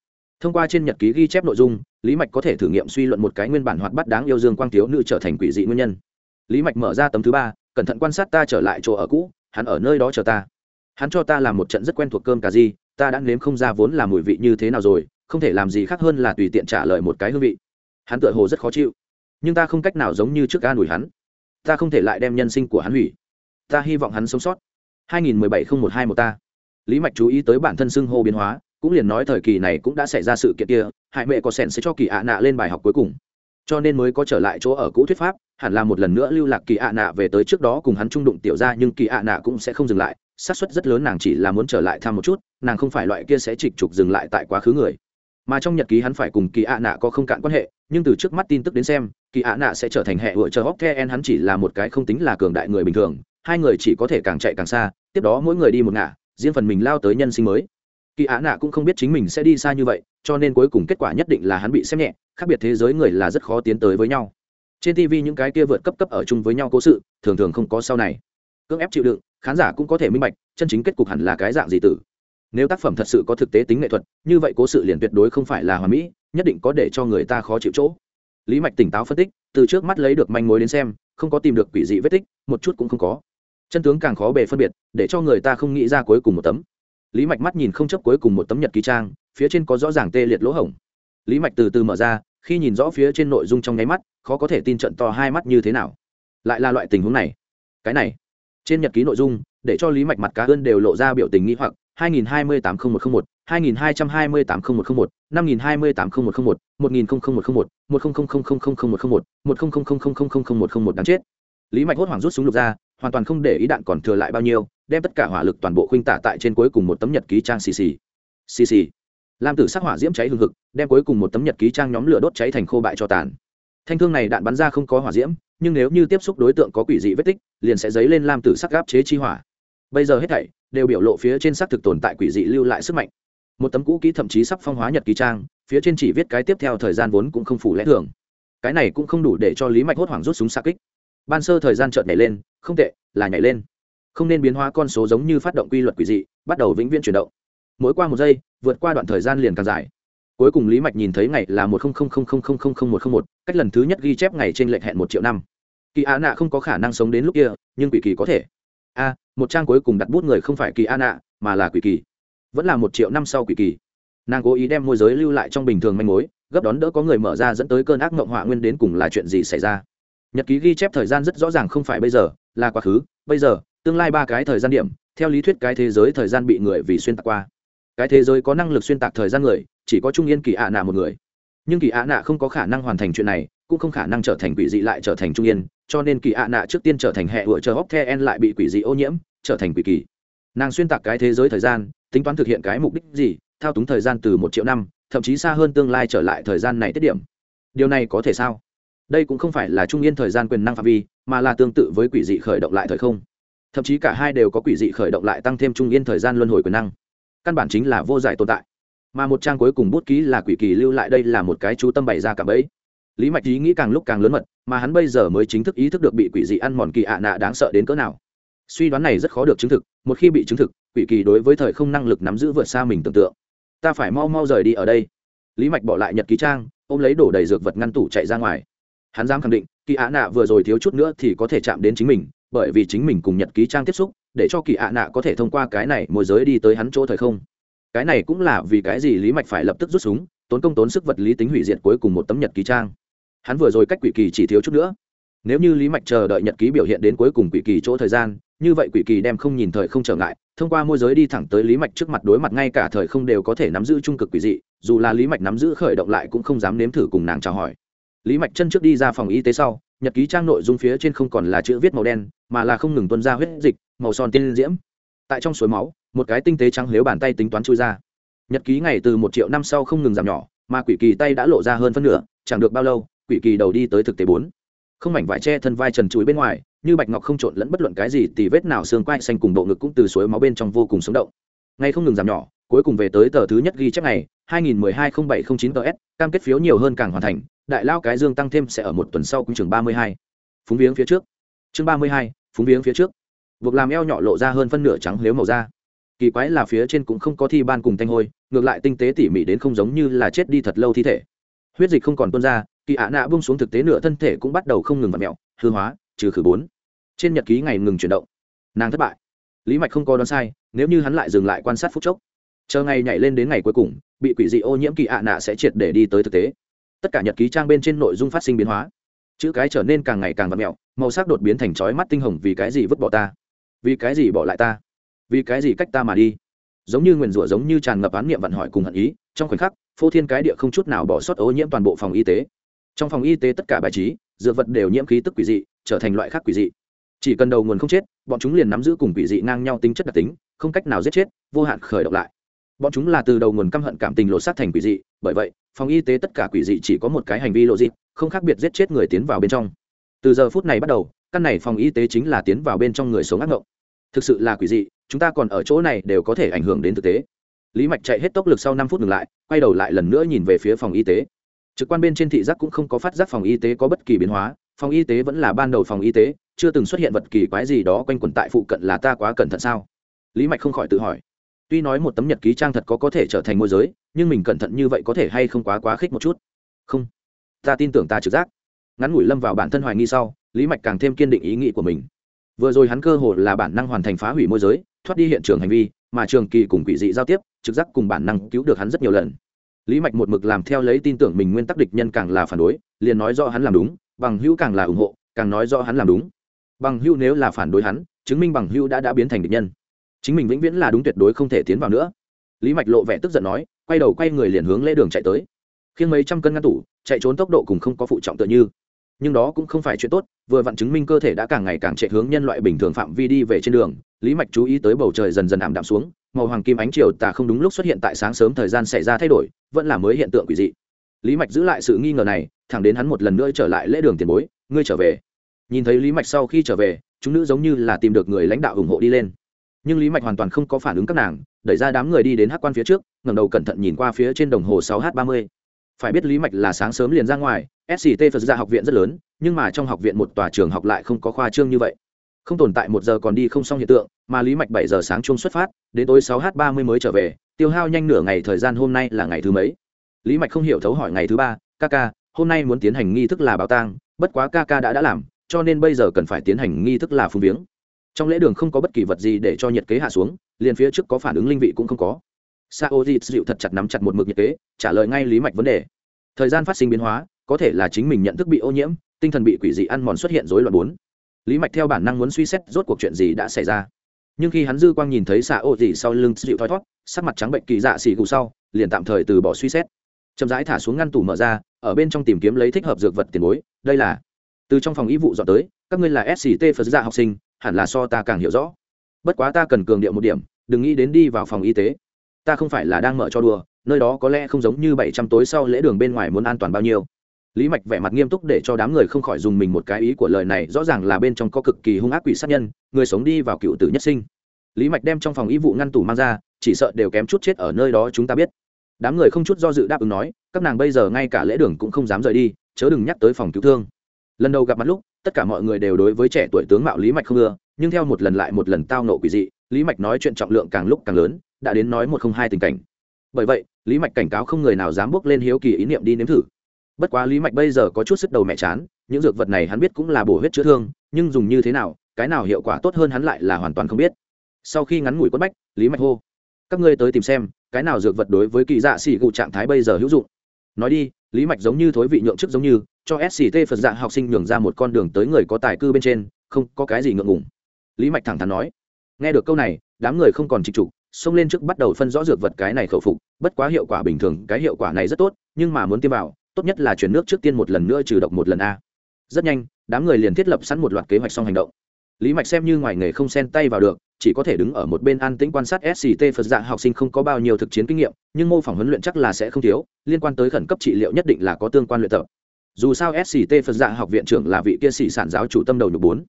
thông qua trên nhật ký ghi chép nội dung, lý mạch có thể thử nghiệm suy luận một cái nguyên bản hoạt bắt đáng yêu dương quang thiếu nữ trở thành quỷ dị nguyên nhân. Lý mạch mở ra tấm thứ ba, cẩn thận quan sát ta trở lại chỗ ở cũ, hắn ở nơi đó chờ ta. Hắn cho ta làm một trận rất quen thuộc cơm cà di ta đã nếm không ra vốn là mùi vị như thế nào rồi, không thể làm gì khác hơn là tùy tiện trả lời một cái hương vị. Hắn tựa hồ rất khó chịu. Nhưng ta không cách nào giống như trước ca đuổi hắn. Ta không thể lại đem nhân sinh của hắn hủy. Ta hy vọng hắn sống sót. 2017 0121 ta. Lý mạch chú ý tới bản thân xưng hô biến hóa cũng liền nói thời kỳ này cũng đã xảy ra sự kiện kia hại mẹ có sẻn sẽ cho kỳ ạ nạ lên bài học cuối cùng. Cho nên mới có trở lại chỗ ở cũ thuyết pháp, hẳn là một lần nữa lưu lạc kỳ ạ nạ về tới trước đó cùng hắn trung đụng tiểu ra nhưng kỳ ạ nạ cũng sẽ không dừng lại. Xác suất rất lớn nàng chỉ là muốn trở lại thăm một chút, nàng không phải loại kia sẽ trịch trục dừng lại tại quá khứ người. Mà trong nhật ký hắn phải cùng kỳ ạ nạ có không cạn quan hệ, nhưng từ trước mắt tin tức đến xem, kỳ ạ nạ sẽ trở thành hệ vợ chờ hóc the en hắn chỉ là một cái không tính là cường đại người bình thường, hai người chỉ có thể càng chạy càng xa, tiếp đó mỗi người đi một ngả, riêng phần mình lao tới nhân sinh mới kỳ ạ nạ cũng không biết chính mình sẽ đi xa như vậy, cho nên cuối cùng kết quả nhất định là hắn bị xem nhẹ, khác biệt thế giới người là rất khó tiến tới với nhau. Trên tv những cái kia vượt cấp cấp ở chung với nhau cố sự, thường thường không có sau này. Cưỡng ép chịu đựng, khán giả cũng có thể minh bạch, chân chính kết cục hẳn là cái dạng gì tử. Nếu tác phẩm thật sự có thực tế tính nghệ thuật, như vậy cố sự liền tuyệt đối không phải là hoàn mỹ, nhất định có để cho người ta khó chịu chỗ. Lý mạch tỉnh táo phân tích, từ trước mắt lấy được manh mối đến xem, không có tìm được quỷ dị vết tích, một chút cũng không có. Chân tướng càng khó bề phân biệt, để cho người ta không nghĩ ra cuối cùng một tấm lý mạch mắt nhìn không chấp cuối cùng một tấm nhật ký trang phía trên có rõ ràng tê liệt lỗ hổng lý mạch từ từ mở ra khi nhìn rõ phía trên nội dung trong nháy mắt khó có thể tin trận to hai mắt như thế nào lại là loại tình huống này cái này trên nhật ký nội dung để cho lý mạch mặt cá ơn đều lộ ra biểu tình nghĩ hoặc 2028-0101, 2028-0101, 5028-0101, 1000-0101, 100000000101, 100000000101 đáng chết. Lý Mạch hốt hoảng rút súng lục ra, hoàn toàn không để ý đạn còn thừa lại bao nhiêu, đem tất cả hỏa lực toàn bộ khuynh tả tại trên cuối cùng một tấm nhật ký trang xì xì. Xì xì. Lam tử sắc hỏa diễm cháy hương hực, đem cuối cùng một tấm nhật ký trang nhóm lửa đốt cháy thành khô bại cho tàn. Thanh thương này đạn bắn ra không có hỏa diễm, nhưng nếu như tiếp xúc đối tượng có quỷ dị vết tích, liền sẽ dấy lên lam tử sắc gáp chế chi hỏa. Bây giờ hết thảy đều biểu lộ phía trên xác thực tồn tại quỷ dị lưu lại sức mạnh một tấm cũ kỹ thậm chí sắp phong hóa nhật ký trang phía trên chỉ viết cái tiếp theo thời gian vốn cũng không phủ lẽ thường cái này cũng không đủ để cho lý mạch hốt hoảng rút súng xa kích ban sơ thời gian chợt nhảy lên không tệ là nhảy lên. Không nên biến hóa con số giống như phát động quy luật quỷ dị bắt đầu vĩnh viễn chuyển động. Mỗi qua một giây vượt qua đoạn thời gian liền càng dài. Cuối cùng lý mạch nhìn thấy ngày là một một một cách lần thứ nhất ghi chép ngày trên lệnh hẹn một triệu năm. Kỳ á nạ không có khả năng sống đến lúc kia nhưng quỷ kỳ có thể. A một trang cuối cùng đặt bút người không phải kỳ an Nạ, mà là quỷ kỳ. Vẫn là một triệu năm sau quỷ kỳ. Nàng cố ý đem môi giới lưu lại trong bình thường manh mối gấp đón đỡ có người mở ra dẫn tới cơn ác mộng họa nguyên đến cùng là chuyện gì xảy ra nhật ký ghi chép thời gian rất rõ ràng không phải bây giờ, là quá khứ, bây giờ, tương lai ba cái thời gian điểm, theo lý thuyết cái thế giới thời gian bị người vì xuyên tạc qua. Cái thế giới có năng lực xuyên tạc thời gian người, chỉ có trung yên kỳ ạ nạ một người. Nhưng kỳ ạ nạ không có khả năng hoàn thành chuyện này, cũng không khả năng trở thành quỷ dị lại trở thành trung yên, cho nên kỳ ạ nạ trước tiên trở thành hệ vựa chờ hóc the en lại bị quỷ dị ô nhiễm, trở thành quỷ kỳ. Nàng xuyên tạc cái thế giới thời gian, tính toán thực hiện cái mục đích gì, thao túng thời gian từ một triệu năm, thậm chí xa hơn tương lai trở lại thời gian này tiết điểm. Điều này có thể sao? Đây cũng không phải là trung yên thời gian quyền năng phạm vi, mà là tương tự với quỷ dị khởi động lại thời không. Thậm chí cả hai đều có quỷ dị khởi động lại tăng thêm trung yên thời gian luân hồi quyền năng. Căn bản chính là vô giải tồn tại. Mà một trang cuối cùng bút ký là quỷ kỳ lưu lại đây là một cái chú tâm bày ra cả bẫy. Lý mạch ý nghĩ càng lúc càng lớn mật, mà hắn bây giờ mới chính thức ý thức được bị quỷ dị ăn mòn kỳ ạ nạ đáng sợ đến cỡ nào. Suy đoán này rất khó được chứng thực, một khi bị chứng thực, quỷ kỳ đối với thời không năng lực nắm giữ vượt xa mình tưởng tượng. Ta phải mau mau rời đi ở đây. Lý mạch bỏ lại nhật ký trang, ôm lấy đổ đầy dược vật ngăn tủ chạy ra ngoài hắn dám khẳng định, kỳ ạ nạ vừa rồi thiếu chút nữa thì có thể chạm đến chính mình, bởi vì chính mình cùng nhật ký trang tiếp xúc, để cho kỳ ạ nạ có thể thông qua cái này môi giới đi tới hắn chỗ thời không. Cái này cũng là vì cái gì lý mạch phải lập tức rút súng, tốn công tốn sức vật lý tính hủy diệt cuối cùng một tấm nhật ký trang. Hắn vừa rồi cách quỷ kỳ chỉ thiếu chút nữa. Nếu như lý mạch chờ đợi nhật ký biểu hiện đến cuối cùng quỷ kỳ chỗ thời gian, như vậy quỷ kỳ đem không nhìn thời không trở ngại, thông qua môi giới đi thẳng tới lý mạch trước mặt đối mặt ngay cả thời không đều có thể nắm giữ trung cực quỷ dị, dù là lý mạch nắm giữ khởi động lại cũng không dám nếm thử cùng nàng chào hỏi lý mạch chân trước đi ra phòng y tế sau, nhật ký trang nội dung phía trên không còn là chữ viết màu đen, mà là không ngừng tuân ra huyết dịch, màu son tiên diễm. Tại trong suối máu, một cái tinh tế trắng lếu bàn tay tính toán chui ra. Nhật ký ngày từ một triệu năm sau không ngừng giảm nhỏ, mà quỷ kỳ tay đã lộ ra hơn phân nửa, chẳng được bao lâu, quỷ kỳ đầu đi tới thực tế bốn. Không mảnh vải che thân vai trần chuối bên ngoài, như bạch ngọc không trộn lẫn bất luận cái gì thì vết nào xương quai xanh cùng bộ ngực cũng từ suối máu bên trong vô cùng sống động. Ngay không ngừng giảm nhỏ, cuối cùng về tới tờ thứ nhất ghi chép ngày 2012-0709 ts cam kết phiếu nhiều hơn càng hoàn thành đại lao cái dương tăng thêm sẽ ở một tuần sau cung trường 32. phúng viếng phía trước. Chương 32, phúng viếng phía trước. Buộc làm eo nhỏ lộ ra hơn phân nửa trắng nếu màu da. Kỳ quái là phía trên cũng không có thi ban cùng thanh hôi ngược lại tinh tế tỉ mỉ đến không giống như là chết đi thật lâu thi thể. Huyết dịch không còn tuôn ra kỳ ạ nạ bung xuống thực tế nửa thân thể cũng bắt đầu không ngừng vặt mẹo hư hóa trừ khử bốn. Trên nhật ký ngày ngừng chuyển động. Nàng thất bại. Lý mạch không có đoán sai nếu như hắn lại dừng lại quan sát phút chốc. Chờ ngày nhảy lên đến ngày cuối cùng bị quỷ dị ô nhiễm kỳ ạ nạ sẽ triệt để đi tới thực tế tất cả nhật ký trang bên trên nội dung phát sinh biến hóa. Chữ cái trở nên càng ngày càng vặt mẹo, màu sắc đột biến thành chói mắt tinh hồng vì cái gì vứt bỏ ta? Vì cái gì bỏ lại ta? Vì cái gì cách ta mà đi? Giống như nguyền rủa, giống như tràn ngập án niệm vặn hỏi cùng hận ý, trong khoảnh khắc, phô thiên cái địa không chút nào bỏ sót ô nhiễm toàn bộ phòng y tế. Trong phòng y tế tất cả bài trí, dược vật đều nhiễm khí tức quỷ dị, trở thành loại khác quỷ dị. Chỉ cần đầu nguồn không chết, bọn chúng liền nắm giữ cùng quỷ dị ngang nhau tính chất đặc tính, không cách nào giết chết, vô hạn khởi động lại bọn chúng là từ đầu nguồn căm hận cảm tình lột xác thành quỷ dị, bởi vậy, phòng y tế tất cả quỷ dị chỉ có một cái hành vi lộ dị, không khác biệt giết chết người tiến vào bên trong. Từ giờ phút này bắt đầu, căn này phòng y tế chính là tiến vào bên trong người sống ác ngộng. Thực sự là quỷ dị, chúng ta còn ở chỗ này đều có thể ảnh hưởng đến thực tế. Lý mạch chạy hết tốc lực sau năm phút ngừng lại, quay đầu lại lần nữa nhìn về phía phòng y tế. Trực quan bên trên thị giác cũng không có phát giác phòng y tế có bất kỳ biến hóa, phòng y tế vẫn là ban đầu phòng y tế, chưa từng xuất hiện vật kỳ quái gì đó quanh quẩn tại phụ cận là ta quá cẩn thận sao? Lý mạch không khỏi tự hỏi tuy nói một tấm nhật ký trang thật có có thể trở thành môi giới, nhưng mình cẩn thận như vậy có thể hay không quá quá khích một chút? Không. Ta tin tưởng ta trực giác. Ngắn ngủi lâm vào bản thân hoài nghi sau, lý mạch càng thêm kiên định ý nghĩ của mình. Vừa rồi hắn cơ hồ là bản năng hoàn thành phá hủy môi giới, thoát đi hiện trường hành vi, mà trường kỳ cùng quỷ dị giao tiếp, trực giác cùng bản năng cứu được hắn rất nhiều lần. Lý mạch một mực làm theo lấy tin tưởng mình nguyên tắc địch nhân càng là phản đối, liền nói do hắn làm đúng, bằng hữu càng là ủng hộ, càng nói do hắn làm đúng. Bằng hữu nếu là phản đối hắn, chứng minh bằng hữu đã đã biến thành địch nhân chính mình vĩnh viễn là đúng tuyệt đối không thể tiến vào nữa. Lý mạch lộ vẻ tức giận nói, quay đầu quay người liền hướng lễ đường chạy tới. Khiến mấy trăm cân ngăn tủ, chạy trốn tốc độ cùng không có phụ trọng tựa như. Nhưng đó cũng không phải chuyện tốt, vừa vặn chứng minh cơ thể đã càng ngày càng chạy hướng nhân loại bình thường phạm vi đi về trên đường, lý mạch chú ý tới bầu trời dần dần ảm đạm xuống, màu hoàng kim ánh chiều tà không đúng lúc xuất hiện tại sáng sớm thời gian xảy ra thay đổi, vẫn là mới hiện tượng quỷ dị. Lý mạch giữ lại sự nghi ngờ này, thẳng đến hắn một lần nữa trở lại lễ đường tiền bối, ngươi trở về. Nhìn thấy lý mạch sau khi trở về, chúng nữ giống như là tìm được người lãnh đạo ủng hộ đi lên nhưng lý mạch hoàn toàn không có phản ứng các nàng, đẩy ra đám người đi đến hát quan phía trước, ngẩng đầu cẩn thận nhìn qua phía trên đồng hồ sáu h ba mươi. Phải biết lý mạch là sáng sớm liền ra ngoài sct phật ra học viện rất lớn, nhưng mà trong học viện một tòa trường học lại không có khoa trương như vậy. Không tồn tại một giờ còn đi không xong hiện tượng, mà lý mạch bảy giờ sáng chung xuất phát, đến tối sáu h ba mươi mới trở về, tiêu hao nhanh nửa ngày thời gian hôm nay là ngày thứ mấy? Lý mạch không hiểu thấu hỏi ngày thứ ba, ca ca, hôm nay muốn tiến hành nghi thức là bảo tang bất quá ca ca đã đã làm, cho nên bây giờ cần phải tiến hành nghi thức là phung viếng trong lễ đường không có bất kỳ vật gì để cho nhiệt kế hạ xuống, liền phía trước có phản ứng linh vị cũng không có. Sao dịt dịu thật chặt nắm chặt một mực nhiệt kế, trả lời ngay lý mạch vấn đề. Thời gian phát sinh biến hóa, có thể là chính mình nhận thức bị ô nhiễm, tinh thần bị quỷ dị ăn mòn xuất hiện rối loạn bốn. Lý mạch theo bản năng muốn suy xét rốt cuộc chuyện gì đã xảy ra. Nhưng khi hắn dư quang nhìn thấy xạ ô dị sau lưng dịu thoi thót sắc mặt trắng bệnh kỳ dạ xì gù sau, liền tạm thời từ bỏ suy xét. Chậm rãi thả xuống ngăn tủ mở ra, ở bên trong tìm kiếm lấy thích hợp dược vật tiền bối, đây là. Từ trong phòng y vụ dọn tới, các ngươi là sct phật dạ học sinh hẳn là so ta càng hiểu rõ. Bất quá ta cần cường điệu một điểm, đừng nghĩ đến đi vào phòng y tế. Ta không phải là đang mở cho đùa, nơi đó có lẽ không giống như bảy trăm tối sau lễ đường bên ngoài muốn an toàn bao nhiêu. Lý mạch vẻ mặt nghiêm túc để cho đám người không khỏi dùng mình một cái ý của lời này, rõ ràng là bên trong có cực kỳ hung ác quỷ sát nhân, người sống đi vào cựu tử nhất sinh. Lý mạch đem trong phòng y vụ ngăn tủ mang ra, chỉ sợ đều kém chút chết ở nơi đó chúng ta biết. Đám người không chút do dự đáp ứng nói, các nàng bây giờ ngay cả lễ đường cũng không dám rời đi, chớ đừng nhắc tới phòng cứu thương. Lần đầu gặp mặt lúc tất cả mọi người đều đối với trẻ tuổi tướng mạo lý mạch không ưa, nhưng theo một lần lại một lần tao nộ quỷ dị, lý mạch nói chuyện trọng lượng càng lúc càng lớn, đã đến nói một không hai tình cảnh. Bởi vậy, lý mạch cảnh cáo không người nào dám bước lên hiếu kỳ ý niệm đi nếm thử. Bất quá lý mạch bây giờ có chút sức đầu mẹ chán, những dược vật này hắn biết cũng là bổ huyết chữa thương, nhưng dùng như thế nào, cái nào hiệu quả tốt hơn hắn lại là hoàn toàn không biết. Sau khi ngắn ngủi quất bách, lý mạch hô, các ngươi tới tìm xem, cái nào dược vật đối với kỳ dạ xỉ gụ trạng thái bây giờ hữu dụng? Nói đi, lý mạch giống như thối vị nhượng chức giống như cho sct phật dạ học sinh nhường ra một con đường tới người có tài cư bên trên, không có cái gì ngượng ngùng. Lý mạch thẳng thắn nói, nghe được câu này, đám người không còn trịch trục xông lên trước bắt đầu phân rõ dược vật cái này khẩu phục, bất quá hiệu quả bình thường, cái hiệu quả này rất tốt, nhưng mà muốn tiêm vào, tốt nhất là chuyển nước trước tiên một lần nữa trừ độc một lần a. Rất nhanh, đám người liền thiết lập sẵn một loạt kế hoạch xong hành động. Lý mạch xem như ngoài nghề không xen tay vào được, chỉ có thể đứng ở một bên an tĩnh quan sát sct phật dạ học sinh không có bao nhiêu thực chiến kinh nghiệm, nhưng mô phỏng huấn luyện chắc là sẽ không thiếu, liên quan tới khẩn cấp trị liệu nhất định là có tương quan luyện tập dù sao sct phật dạ học viện trưởng là vị kia sĩ sản giáo chủ tâm đầu nhục bốn.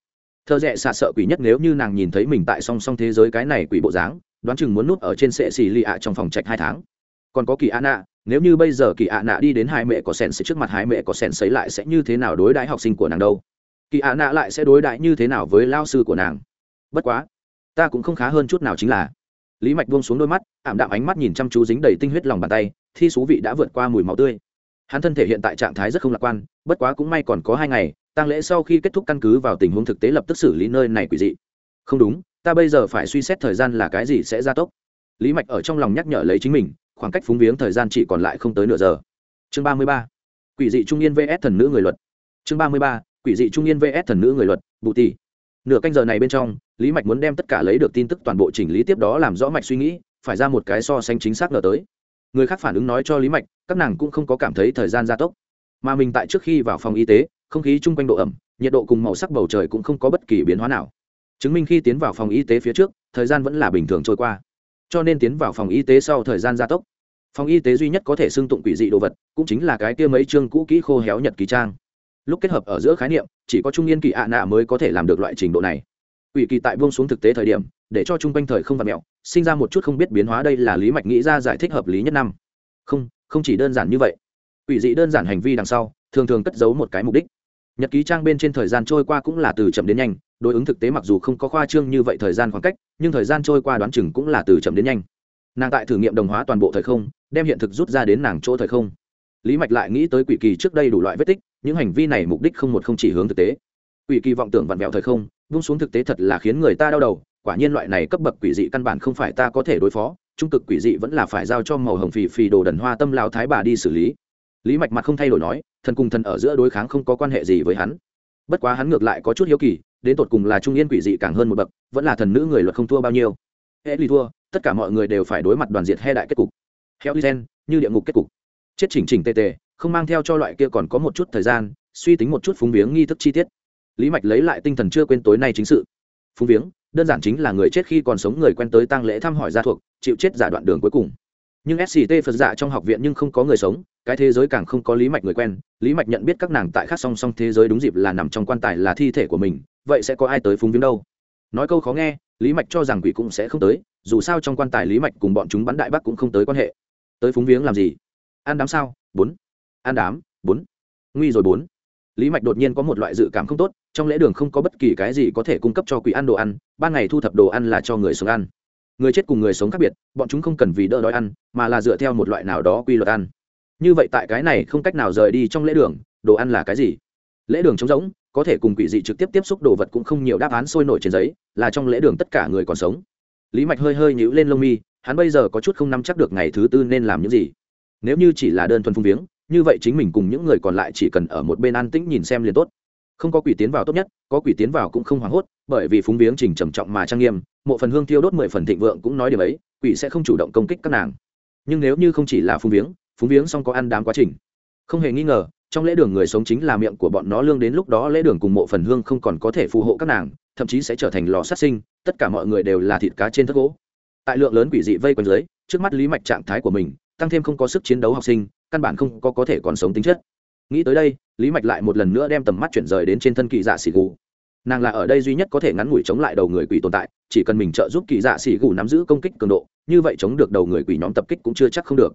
Thợ rẽ xạ dạ sợ quỷ nhất nếu như nàng nhìn thấy mình tại song song thế giới cái này quỷ bộ dáng, đoán chừng muốn nút ở trên sệ xì lì ạ trong phòng trạch hai tháng. Còn có kỳ ạ nạ, nếu như bây giờ kỳ ạ nạ đi đến hai mẹ có sen sẽ trước mặt hai mẹ có sen sấy lại sẽ như thế nào đối đãi học sinh của nàng đâu? Kỳ ạ nạ lại sẽ đối đãi như thế nào với lao sư của nàng? Bất quá, ta cũng không khá hơn chút nào chính là. Lý mạch buông xuống đôi mắt, ảm đạm ánh mắt nhìn chăm chú dính đầy tinh huyết lòng bàn tay, thi số vị đã vượt qua mùi máu tươi hắn thân thể hiện tại trạng thái rất không lạc quan, bất quá cũng may còn có hai ngày tăng lễ sau khi kết thúc căn cứ vào tình huống thực tế lập tức xử lý nơi này quỷ dị. Không đúng, ta bây giờ phải suy xét thời gian là cái gì sẽ gia tốc. Lý mạch ở trong lòng nhắc nhở lấy chính mình, khoảng cách phúng viếng thời gian chỉ còn lại không tới nửa giờ. Chương ba mươi ba, quỷ dị trung yên vs thần nữ người luật. Chương ba mươi ba, quỷ dị trung yên vs thần nữ người luật, bù tỷ nửa canh giờ này bên trong, lý mạch muốn đem tất cả lấy được tin tức toàn bộ chỉnh lý tiếp đó làm rõ mạch suy nghĩ, phải ra một cái so sánh chính xác ngờ tới người khác phản ứng nói cho lý mạch, các nàng cũng không có cảm thấy thời gian gia tốc. Mà mình tại trước khi vào phòng y tế, không khí chung quanh độ ẩm, nhiệt độ cùng màu sắc bầu trời cũng không có bất kỳ biến hóa nào. Chứng minh khi tiến vào phòng y tế phía trước, thời gian vẫn là bình thường trôi qua. Cho nên tiến vào phòng y tế sau thời gian gia tốc. Phòng y tế duy nhất có thể xưng tụng quỷ dị đồ vật, cũng chính là cái kia mấy chương cũ kỹ khô héo nhật ký trang. Lúc kết hợp ở giữa khái niệm, chỉ có trung niên kỳ ạ nạ mới có thể làm được loại trình độ này. Quỷ kỳ tại buông xuống thực tế thời điểm, để cho chung quanh thời không vật mẹo sinh ra một chút không biết biến hóa đây là lý mạch nghĩ ra giải thích hợp lý nhất năm. Không không chỉ đơn giản như vậy. Quỷ dị đơn giản hành vi đằng sau, thường thường cất giấu một cái mục đích. Nhật ký trang bên trên thời gian trôi qua cũng là từ chậm đến nhanh, đối ứng thực tế mặc dù không có khoa trương như vậy thời gian khoảng cách, nhưng thời gian trôi qua đoán chừng cũng là từ chậm đến nhanh. Nàng tại thử nghiệm đồng hóa toàn bộ thời không, đem hiện thực rút ra đến nàng chỗ thời không. Lý mạch lại nghĩ tới quỷ kỳ trước đây đủ loại vết tích, những hành vi này mục đích không một không chỉ hướng thực tế. Quỷ kỳ vọng tưởng vặn vẹo thời không, vung xuống thực tế thật là khiến người ta đau đầu quả nhiên loại này cấp bậc quỷ dị căn bản không phải ta có thể đối phó, trung cực quỷ dị vẫn là phải giao cho màu hồng phì phì đồ đần hoa tâm lao thái bà đi xử lý. Lý mạch mặt không thay đổi nói, thần cùng thần ở giữa đối kháng không có quan hệ gì với hắn. Bất quá hắn ngược lại có chút hiếu kỳ, đến tột cùng là trung yên quỷ dị càng hơn một bậc, vẫn là thần nữ người luật không thua bao nhiêu. Hệ ly thua, tất cả mọi người đều phải đối mặt đoàn diệt he đại kết cục. Heo gen, như địa ngục kết cục. Chết chỉnh chỉnh tề tề, không mang theo cho loại kia còn có một chút thời gian, suy tính một chút phúng viếng nghi thức chi tiết. Lý mạch lấy lại tinh thần chưa quên tối nay chính sự. Phúng viếng đơn giản chính là người chết khi còn sống người quen tới tăng lễ thăm hỏi gia thuộc, chịu chết giả đoạn đường cuối cùng. Nhưng sct phật dạ trong học viện nhưng không có người sống, cái thế giới càng không có lý mạch người quen. Lý mạch nhận biết các nàng tại khác song song thế giới đúng dịp là nằm trong quan tài là thi thể của mình, vậy sẽ có ai tới phúng viếng đâu? Nói câu khó nghe, lý mạch cho rằng quỷ cũng sẽ không tới, dù sao trong quan tài lý mạch cùng bọn chúng bắn đại bắc cũng không tới quan hệ. Tới phúng viếng làm gì? Ăn đám sao? Bốn. Ăn đám? Bốn. Nguy rồi bốn. Lý mạch đột nhiên có một loại dự cảm không tốt trong lễ đường không có bất kỳ cái gì có thể cung cấp cho quỷ ăn đồ ăn ban ngày thu thập đồ ăn là cho người sống ăn. Người chết cùng người sống khác biệt, bọn chúng không cần vì đỡ đói ăn, mà là dựa theo một loại nào đó quy luật ăn. Như vậy tại cái này không cách nào rời đi trong lễ đường, đồ ăn là cái gì? Lễ đường trống rỗng, có thể cùng quỷ dị trực tiếp tiếp xúc đồ vật cũng không nhiều đáp án sôi nổi trên giấy, là trong lễ đường tất cả người còn sống. Lý mạch hơi hơi nhíu lên lông mi, hắn bây giờ có chút không nắm chắc được ngày thứ tư nên làm những gì. Nếu như chỉ là đơn thuần phung viếng, như vậy chính mình cùng những người còn lại chỉ cần ở một bên an tĩnh nhìn xem liền tốt không có quỷ tiến vào tốt nhất, có quỷ tiến vào cũng không hoảng hốt, bởi vì phúng viếng trình trầm trọng mà trang nghiêm một phần hương tiêu đốt mười phần thịnh vượng cũng nói điều ấy, quỷ sẽ không chủ động công kích các nàng. Nhưng nếu như không chỉ là phúng viếng phúng viếng xong có ăn đám quá trình. Không hề nghi ngờ, trong lễ đường người sống chính là miệng của bọn nó lương đến lúc đó lễ đường cùng mộ phần hương không còn có thể phù hộ các nàng, thậm chí sẽ trở thành lò sát sinh, tất cả mọi người đều là thịt cá trên thất gỗ. Tại lượng lớn quỷ dị vây quanh dưới, trước mắt lý mạch trạng thái của mình, tăng thêm không có sức chiến đấu học sinh, căn bản không có có thể còn sống tính chất nghĩ tới đây, lý mạch lại một lần nữa đem tầm mắt chuyển rời đến trên thân kỳ dạ xỉ gù. Nàng là ở đây duy nhất có thể ngắn ngủi chống lại đầu người quỷ tồn tại, chỉ cần mình trợ giúp kỳ dạ xỉ gù nắm giữ công kích cường độ, như vậy chống được đầu người quỷ nhóm tập kích cũng chưa chắc không được.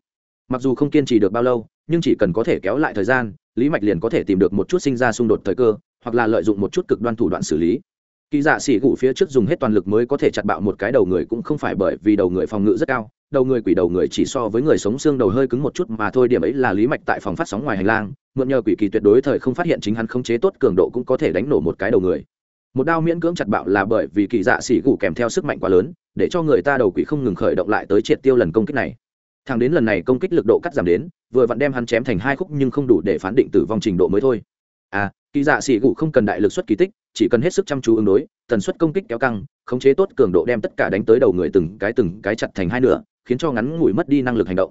Mặc dù không kiên trì được bao lâu, nhưng chỉ cần có thể kéo lại thời gian, lý mạch liền có thể tìm được một chút sinh ra xung đột thời cơ, hoặc là lợi dụng một chút cực đoan thủ đoạn xử lý. Kỳ dạ xỉ gù phía trước dùng hết toàn lực mới có thể chặt bạo một cái đầu người cũng không phải bởi vì đầu người phòng ngự rất cao đầu người quỷ đầu người chỉ so với người sống xương đầu hơi cứng một chút mà thôi, điểm ấy là lý mạch tại phòng phát sóng ngoài hành lang, mượn nhờ quỷ kỳ tuyệt đối thời không phát hiện chính hắn không chế tốt cường độ cũng có thể đánh nổ một cái đầu người. Một đao miễn cưỡng chặt bạo là bởi vì kỳ dạ xỉ gù kèm theo sức mạnh quá lớn, để cho người ta đầu quỷ không ngừng khởi động lại tới triệt tiêu lần công kích này. Thằng đến lần này công kích lực độ cắt giảm đến, vừa vặn đem hắn chém thành hai khúc nhưng không đủ để phán định tử vong trình độ mới thôi. À kỳ dạ xỉ gù không cần đại lực xuất kỳ tích, chỉ cần hết sức chăm chú ứng đối, tần suất công kích kéo căng, khống chế tốt cường độ đem tất cả đánh tới đầu người từng cái từng cái chặt thành hai nửa khiến cho ngắn ngủi mất đi năng lực hành động.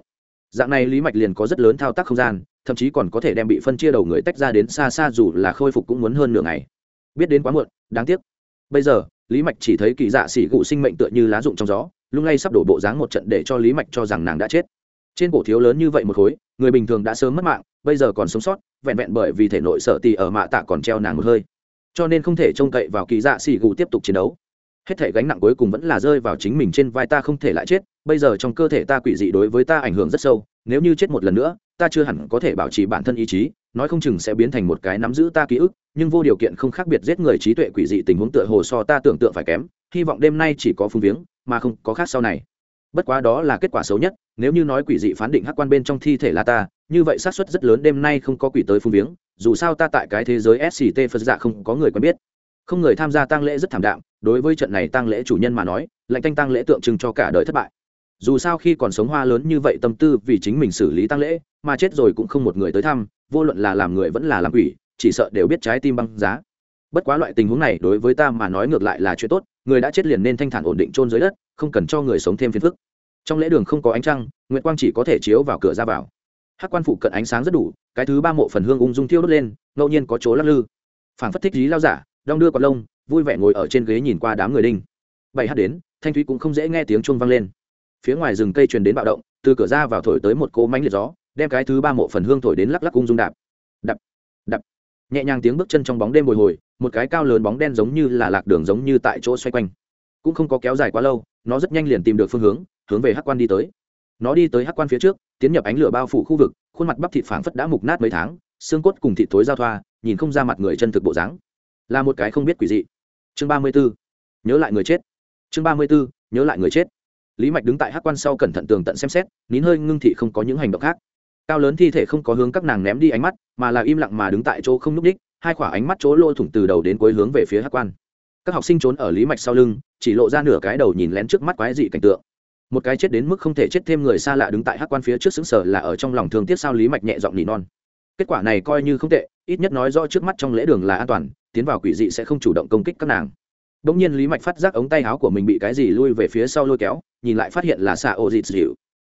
Dạng này lý mạch liền có rất lớn thao tác không gian, thậm chí còn có thể đem bị phân chia đầu người tách ra đến xa xa dù là khôi phục cũng muốn hơn nửa ngày. Biết đến quá muộn, đáng tiếc. Bây giờ, lý mạch chỉ thấy kỳ dạ xỉ gụ sinh mệnh tựa như lá rụng trong gió, lung lay sắp đổ bộ dáng một trận để cho lý mạch cho rằng nàng đã chết. Trên cổ thiếu lớn như vậy một khối, người bình thường đã sớm mất mạng, bây giờ còn sống sót, vẹn vẹn bởi vì thể nội sợ tì ở mạ tạ còn treo nàng một hơi. Cho nên không thể trông cậy vào kỳ dạ xỉ gụ tiếp tục chiến đấu hết thể gánh nặng cuối cùng vẫn là rơi vào chính mình trên vai ta không thể lại chết, bây giờ trong cơ thể ta quỷ dị đối với ta ảnh hưởng rất sâu, nếu như chết một lần nữa, ta chưa hẳn có thể bảo trì bản thân ý chí, nói không chừng sẽ biến thành một cái nắm giữ ta ký ức, nhưng vô điều kiện không khác biệt giết người trí tuệ quỷ dị tình huống tựa hồ so ta tưởng tượng phải kém, hy vọng đêm nay chỉ có phung viếng, mà không có khác sau này. Bất quá đó là kết quả xấu nhất, nếu như nói quỷ dị phán định hắc quan bên trong thi thể là ta, như vậy xác suất rất lớn đêm nay không có quỷ tới phung viếng, dù sao ta tại cái thế giới sct phật dạ không có người quen biết không người tham gia tang lễ rất thảm đạm, đối với trận này tang lễ chủ nhân mà nói, lạnh tanh tang lễ tượng trưng cho cả đời thất bại. Dù sao khi còn sống hoa lớn như vậy tâm tư vì chính mình xử lý tang lễ, mà chết rồi cũng không một người tới thăm, vô luận là làm người vẫn là làm quỷ, chỉ sợ đều biết trái tim băng giá. Bất quá loại tình huống này đối với ta mà nói ngược lại là chuyện tốt, người đã chết liền nên thanh thản ổn định chôn dưới đất, không cần cho người sống thêm phiền phức. Trong lễ đường không có ánh trăng, nguyệt quang chỉ có thể chiếu vào cửa ra vào. Hát quan phụ cận ánh sáng rất đủ, cái thứ ba mộ phần hương ung dung thiêu đốt lên, ngẫu nhiên có chỗ lắc lư. Phảng phất thích lý lao giả đong đưa cọt lông, vui vẻ ngồi ở trên ghế nhìn qua đám người đinh. Bảy hát đến, thanh thúy cũng không dễ nghe tiếng chuông vang lên. Phía ngoài rừng cây truyền đến bạo động, từ cửa ra vào thổi tới một cỗ mánh liệt gió, đem cái thứ ba mộ phần hương thổi đến lắc lắc cung dung đạp. Đập đập. Nhẹ nhàng tiếng bước chân trong bóng đêm bồi hồi, một cái cao lớn bóng đen giống như là lạc đường giống như tại chỗ xoay quanh. Cũng không có kéo dài quá lâu, nó rất nhanh liền tìm được phương hướng hướng về hắc quan đi tới. Nó đi tới hắc quan phía trước, tiến nhập ánh lửa bao phủ khu vực, khuôn mặt bắp thịt phảng phất đã mục nát mấy tháng, xương cốt cùng thịt thối giao thoa, nhìn không ra mặt người chân thực bộ dáng là một cái không biết quỷ dị. Chương ba mươi b ố nhớ lại người chết. Chương ba mươi b ố nhớ lại người chết. Lý mạch đứng tại hắc quan sau cẩn thận tường tận xem xét, nín hơi ngưng thị không có những hành động khác. Cao lớn thi thể không có hướng các nàng ném đi ánh mắt, mà là im lặng mà đứng tại chỗ không n ú c đích hai khỏa ánh mắt chỗ lôi thủng từ đầu đến cuối hướng về phía hắc quan. Các học sinh trốn ở lý mạch sau lưng, chỉ lộ ra nửa cái đầu nhìn lén trước mắt quái dị cảnh tượng. Một cái chết đến mức không thể chết thêm người xa lạ đứng tại hắc quan phía trước xứng sở là ở trong lòng thương tiếc sao lý mạch nhẹ giọng nỉ non. Kết quả này coi như không tệ, ít nhất nói rõ trước mắt trong lễ đường là an toàn tiến vào quỷ dị sẽ không chủ động công kích các nàng Đông nhiên Lý Mạch phát giác ống tay áo của mình bị cái gì lui về phía sau lôi kéo, nhìn lại phát hiện là Sa Ô Dịt Dịu.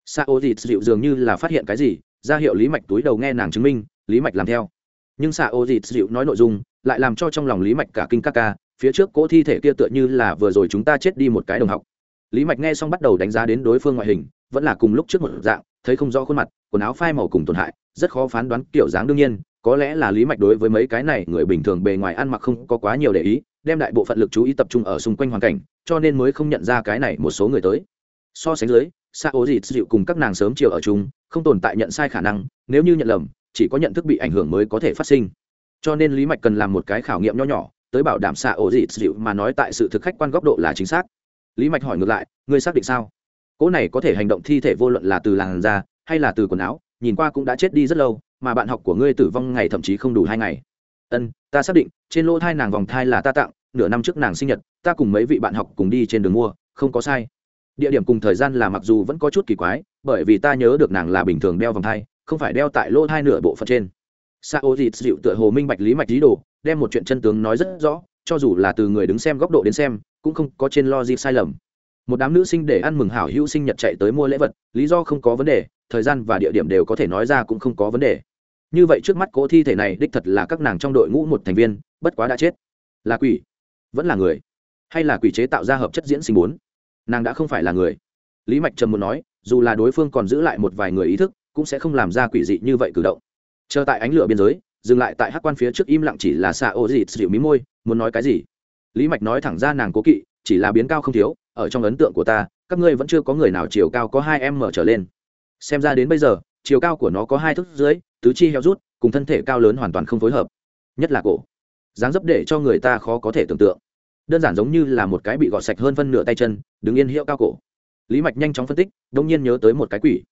Sa Ô Dịt Dịu dường như là phát hiện cái gì, ra hiệu Lý Mạch túi đầu nghe nàng chứng minh, Lý Mạch làm theo. Nhưng Sa Ô Dịt Dịu nói nội dung, lại làm cho trong lòng Lý Mạch cả kinh các ca, phía trước cỗ thi thể kia tựa như là vừa rồi chúng ta chết đi một cái đồng học. Lý Mạch nghe xong bắt đầu đánh giá đến đối phương ngoại hình, vẫn là cùng lúc trước một dạng, thấy không rõ khuôn mặt, quần áo phai màu cùng tổn hại, rất khó phán đoán kiểu dáng đương nhiên, có lẽ là Lý Mạch đối với mấy cái này người bình thường bề ngoài ăn mặc không có quá nhiều để ý, đem đại bộ phận lực chú ý tập trung ở xung quanh hoàn cảnh cho nên mới không nhận ra cái này một số người tới. So sánh dưới xa ố dịt dịu cùng các nàng sớm chiều ở chung không tồn tại nhận sai khả năng nếu như nhận lầm chỉ có nhận thức bị ảnh hưởng mới có thể phát sinh. Cho nên lý mạch cần làm một cái khảo nghiệm nho nhỏ tới bảo đảm xa ố dịt dịu mà nói tại sự thực khách quan góc độ là chính xác. Lý mạch hỏi ngược lại ngươi xác định sao? Cỗ này có thể hành động thi thể vô luận là từ làn da hay là từ quần áo nhìn qua cũng đã chết đi rất lâu mà bạn học của ngươi tử vong ngày thậm chí không đủ hai ngày. Ân, ta xác định, trên lỗ thai nàng vòng thai là ta tặng, nửa năm trước nàng sinh nhật, ta cùng mấy vị bạn học cùng đi trên đường mua, không có sai. Địa điểm cùng thời gian là mặc dù vẫn có chút kỳ quái, bởi vì ta nhớ được nàng là bình thường đeo vòng thai, không phải đeo tại lỗ thai nửa bộ phận trên. Sa ô dịt dịu tựa hồ minh bạch lý mạch lý đồ, đem một chuyện chân tướng nói rất rõ, cho dù là từ người đứng xem góc độ đến xem, cũng không có trên lo gì sai lầm. Một đám nữ sinh để ăn mừng hảo hữu sinh nhật chạy tới mua lễ vật, lý do không có vấn đề thời gian và địa điểm đều có thể nói ra cũng không có vấn đề. Như vậy trước mắt cỗ thi thể này đích thật là các nàng trong đội ngũ một thành viên, bất quá đã chết. Là quỷ? Vẫn là người? Hay là quỷ chế tạo ra hợp chất diễn sinh bốn? Nàng đã không phải là người. Lý mạch trầm muốn nói, dù là đối phương còn giữ lại một vài người ý thức, cũng sẽ không làm ra quỷ dị như vậy cử động. Chờ tại ánh lửa biên giới, dừng lại tại hát quan phía trước im lặng chỉ là xạ ô dịt dịu mí môi, muốn nói cái gì? Lý mạch nói thẳng ra nàng cố kỵ, chỉ là biến cao không thiếu, ở trong ấn tượng của ta, các ngươi vẫn chưa có người nào chiều cao có hai em mở trở lên xem ra đến bây giờ, chiều cao của nó có hai thước dưới, tứ chi heo rút, cùng thân thể cao lớn hoàn toàn không phối hợp. Nhất là cổ. Dáng dấp để cho người ta khó có thể tưởng tượng. Đơn giản giống như là một cái bị gọt sạch hơn phân nửa tay chân, đứng yên hiệu cao cổ. Lý mạch nhanh chóng phân tích, đông nhiên nhớ tới một cái quỷ.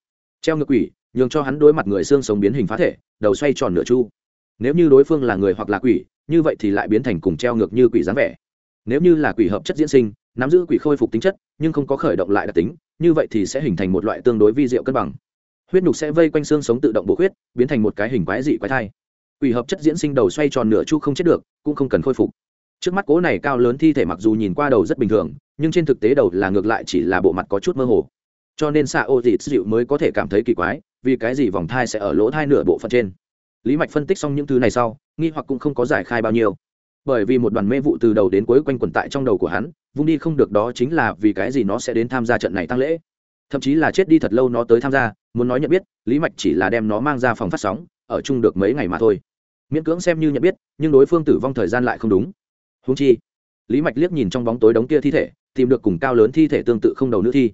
Treo ngược quỷ, nhường cho hắn đối mặt người xương sống biến hình phá thể, đầu xoay tròn nửa chu. Nếu như đối phương là người hoặc là quỷ, như vậy thì lại biến thành cùng treo ngược như quỷ dáng vẻ. Nếu như là quỷ hợp chất diễn sinh, nắm giữ quỷ khôi phục tính chất, nhưng không có khởi động lại đặc tính như vậy thì sẽ hình thành một loại tương đối vi diệu cân bằng. Huyết nhục sẽ vây quanh xương sống tự động bổ huyết biến thành một cái hình quái dị quái thai. Quỷ hợp chất diễn sinh đầu xoay tròn nửa chu không chết được, cũng không cần khôi phục. Trước mắt cố này cao lớn thi thể mặc dù nhìn qua đầu rất bình thường, nhưng trên thực tế đầu là ngược lại chỉ là bộ mặt có chút mơ hồ. Cho nên xạ ô dịt dịu mới có thể cảm thấy kỳ quái, vì cái gì vòng thai sẽ ở lỗ thai nửa bộ phận trên? Lý mạch phân tích xong những thứ này sau, nghi hoặc cũng không có giải khai bao nhiêu bởi vì một đoàn mê vụ từ đầu đến cuối quanh quẩn tại trong đầu của hắn, vung đi không được đó chính là vì cái gì nó sẽ đến tham gia trận này tăng lễ. Thậm chí là chết đi thật lâu nó tới tham gia, muốn nói nhận biết, lý mạch chỉ là đem nó mang ra phòng phát sóng, ở chung được mấy ngày mà thôi. Miễn cưỡng xem như nhận biết, nhưng đối phương tử vong thời gian lại không đúng. Húng chi, lý mạch liếc nhìn trong bóng tối đống kia thi thể, tìm được cùng cao lớn thi thể tương tự không đầu nữ thi.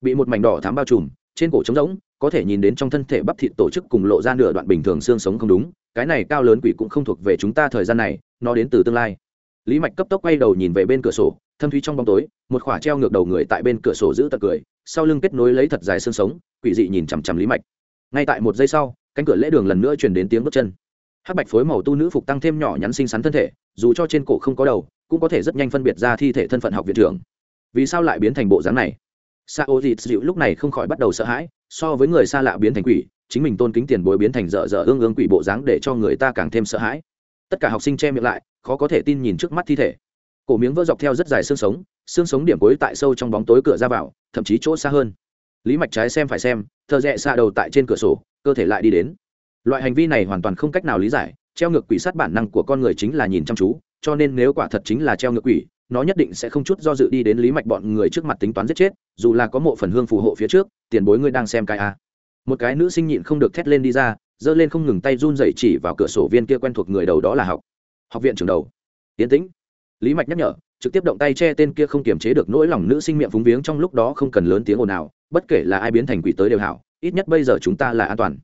Bị một mảnh đỏ thám bao trùm, trên cổ trống rỗng, có thể nhìn đến trong thân thể bắp thịt tổ chức cùng lộ ra nửa đoạn bình thường xương sống không đúng cái này cao lớn quỷ cũng không thuộc về chúng ta thời gian này, nó đến từ tương lai. Lý mạch cấp tốc quay đầu nhìn về bên cửa sổ, thâm thúy trong bóng tối, một khỏa treo ngược đầu người tại bên cửa sổ giữ tật cười, sau lưng kết nối lấy thật dài xương sống, quỷ dị nhìn chằm chằm lý mạch. Ngay tại một giây sau, cánh cửa lễ đường lần nữa truyền đến tiếng bước chân. Hắc bạch phối màu tu nữ phục tăng thêm nhỏ nhắn xinh xắn thân thể, dù cho trên cổ không có đầu, cũng có thể rất nhanh phân biệt ra thi thể thân phận học viện trưởng. Vì sao lại biến thành bộ dáng này? Sa ô dịt dịu lúc này không khỏi bắt đầu sợ hãi, so với người xa lạ biến thành quỷ chính mình tôn kính tiền bối biến thành dở dở ương ương quỷ bộ dáng để cho người ta càng thêm sợ hãi. Tất cả học sinh che miệng lại, khó có thể tin nhìn trước mắt thi thể. Cổ miếng vỡ dọc theo rất dài xương sống xương sống điểm cuối tại sâu trong bóng tối cửa ra vào, thậm chí chỗ xa hơn. Lý mạch trái xem phải xem thợ rẽ xa đầu tại trên cửa sổ, cơ thể lại đi đến. Loại hành vi này hoàn toàn không cách nào lý giải, treo ngược quỷ sát bản năng của con người chính là nhìn chăm chú, cho nên nếu quả thật chính là treo ngược quỷ, nó nhất định sẽ không chút do dự đi đến lý mạch bọn người trước mặt tính toán giết chết, dù là có mộ phần hương phù hộ phía trước, tiền bối ngươi đang xem cái a một cái nữ sinh nhịn không được thét lên đi ra, giơ lên không ngừng tay run dậy chỉ vào cửa sổ viên kia quen thuộc người đầu đó là học. Học viện trường đầu. Tiến tĩnh. Lý mạch nhắc nhở, trực tiếp động tay che tên kia không kiềm chế được nỗi lòng nữ sinh miệng phúng viếng trong lúc đó không cần lớn tiếng ồn nào bất kể là ai biến thành quỷ tới đều hảo, ít nhất bây giờ chúng ta là an toàn.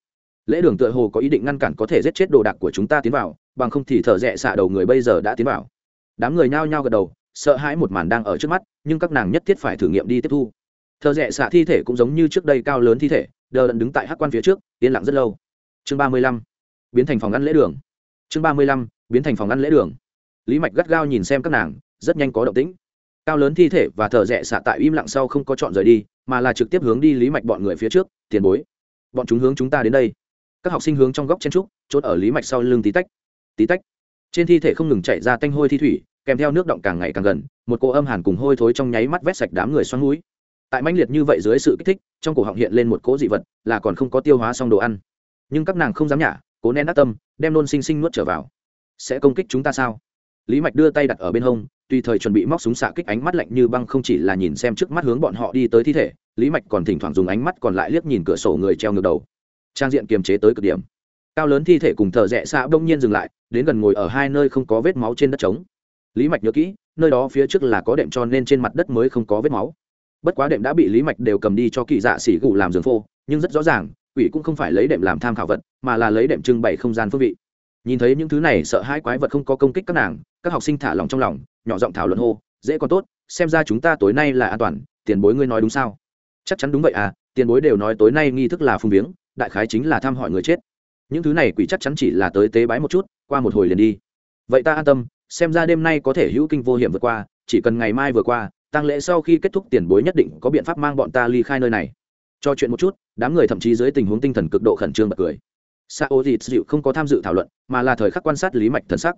Lễ đường tựa hồ có ý định ngăn cản có thể giết chết đồ đạc của chúng ta tiến vào, bằng không thì thở rẽ xạ đầu người bây giờ đã tiến vào. Đám người nhao nhao gật đầu, sợ hãi một màn đang ở trước mắt, nhưng các nàng nhất thiết phải thử nghiệm đi tiếp thu thợ rẽ xạ thi thể cũng giống như trước đây cao lớn thi thể, đờ đẫn đứng tại hát quan phía trước, yên lặng rất lâu. Chương ba mươi lăm, biến thành phòng ăn lễ đường. Chương ba mươi lăm, biến thành phòng ăn lễ đường. Lý mạch gắt gao nhìn xem các nàng, rất nhanh có động tĩnh. Cao lớn thi thể và thợ rẽ xạ tại im lặng sau không có chọn rời đi, mà là trực tiếp hướng đi lý mạch bọn người phía trước, tiền bối, bọn chúng hướng chúng ta đến đây. Các học sinh hướng trong góc chen trúc, chốt ở lý mạch sau lưng tí tách. Tí tách. Trên thi thể không ngừng chạy ra tanh hôi thi thủy, kèm theo nước động càng ngày càng gần, một cô âm hàn cùng hôi thối trong nháy mắt vét sạch đám người xoắn núi tại mãnh liệt như vậy dưới sự kích thích, trong cổ họng hiện lên một cỗ dị vật, là còn không có tiêu hóa xong đồ ăn. Nhưng các nàng không dám nhả, cố nén ác tâm, đem nôn sinh sinh nuốt trở vào. Sẽ công kích chúng ta sao? Lý mạch đưa tay đặt ở bên hông, tùy thời chuẩn bị móc súng xạ kích ánh mắt lạnh như băng không chỉ là nhìn xem trước mắt hướng bọn họ đi tới thi thể, lý mạch còn thỉnh thoảng dùng ánh mắt còn lại liếc nhìn cửa sổ người treo ngược đầu. Trang diện kiềm chế tới cực điểm. Cao lớn thi thể cùng thợ rẽ xạ bỗng nhiên dừng lại, đến gần ngồi ở hai nơi không có vết máu trên đất trống. Lý mạch nhớ kỹ, nơi đó phía trước là có đệm cho nên trên mặt đất mới không có vết máu bất quá đệm đã bị lý mạch đều cầm đi cho kỳ dạ xỉ gù làm giường phô, nhưng rất rõ ràng, quỷ cũng không phải lấy đệm làm tham khảo vật, mà là lấy đệm trưng bày không gian phương vị. Nhìn thấy những thứ này, sợ hai quái vật không có công kích các nàng, các học sinh thả lòng trong lòng, nhỏ giọng thảo luận hô, dễ còn tốt, xem ra chúng ta tối nay là an toàn, tiền bối ngươi nói đúng sao? Chắc chắn đúng vậy à tiền bối đều nói tối nay nghi thức là phung viếng, đại khái chính là thăm hỏi người chết. Những thứ này quỷ chắc chắn chỉ là tới tế bái một chút, qua một hồi liền đi. Vậy ta an tâm, xem ra đêm nay có thể hữu kinh vô hiểm vượt qua, chỉ cần ngày mai vừa qua tăng lễ sau khi kết thúc tiền bối nhất định có biện pháp mang bọn ta ly khai nơi này. Cho chuyện một chút, đám người thậm chí dưới tình huống tinh thần cực độ khẩn trương bật cười. Sa ô dịt dịu không có tham dự thảo luận, mà là thời khắc quan sát lý mạch thần sắc.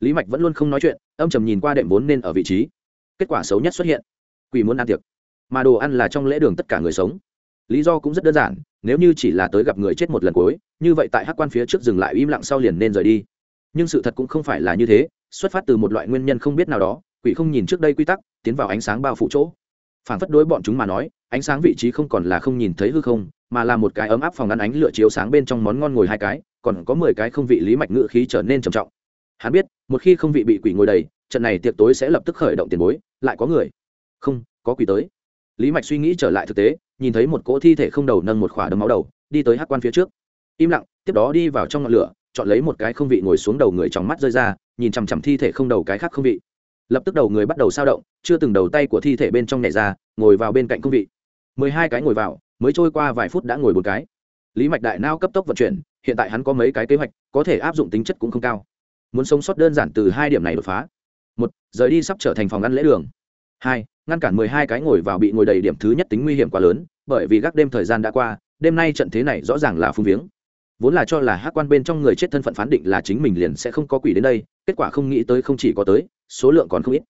Lý mạch vẫn luôn không nói chuyện, âm trầm nhìn qua đệm vốn nên ở vị trí. Kết quả xấu nhất xuất hiện. Quỷ muốn ăn tiệc. Mà đồ ăn là trong lễ đường tất cả người sống. Lý do cũng rất đơn giản, nếu như chỉ là tới gặp người chết một lần cuối, như vậy tại hắc quan phía trước dừng lại im lặng sau liền nên rời đi. Nhưng sự thật cũng không phải là như thế, xuất phát từ một loại nguyên nhân không biết nào đó quỷ không nhìn trước đây quy tắc, tiến vào ánh sáng bao phủ chỗ. Phản phất đối bọn chúng mà nói, ánh sáng vị trí không còn là không nhìn thấy hư không, mà là một cái ấm áp phòng ăn ánh lửa chiếu sáng bên trong món ngon ngồi hai cái, còn có mười cái không vị lý mạch ngự khí trở nên trầm trọng. Hắn biết, một khi không vị bị quỷ ngồi đầy, trận này tiệc tối sẽ lập tức khởi động tiền bối, lại có người. Không, có quỷ tới. Lý mạch suy nghĩ trở lại thực tế, nhìn thấy một cỗ thi thể không đầu nâng một khỏa đấm máu đầu, đi tới hát quan phía trước. Im lặng, tiếp đó đi vào trong ngọn lửa, chọn lấy một cái không vị ngồi xuống đầu người trong mắt rơi ra, nhìn chằm chằm thi thể không đầu cái khác không vị lập tức đầu người bắt đầu sao động, chưa từng đầu tay của thi thể bên trong nhảy ra, ngồi vào bên cạnh công vị. Mười hai cái ngồi vào, mới trôi qua vài phút đã ngồi một cái. Lý mạch đại nao cấp tốc vận chuyển, hiện tại hắn có mấy cái kế hoạch, có thể áp dụng tính chất cũng không cao. Muốn sống sót đơn giản từ hai điểm này đột phá. Một, rời đi sắp trở thành phòng ăn lễ đường. Hai, ngăn cản mười hai cái ngồi vào bị ngồi đầy điểm thứ nhất tính nguy hiểm quá lớn, bởi vì gác đêm thời gian đã qua, đêm nay trận thế này rõ ràng là phung viếng vốn là cho là hát quan bên trong người chết thân phận phán định là chính mình liền sẽ không có quỷ đến đây, kết quả không nghĩ tới không chỉ có tới, số lượng còn không ít.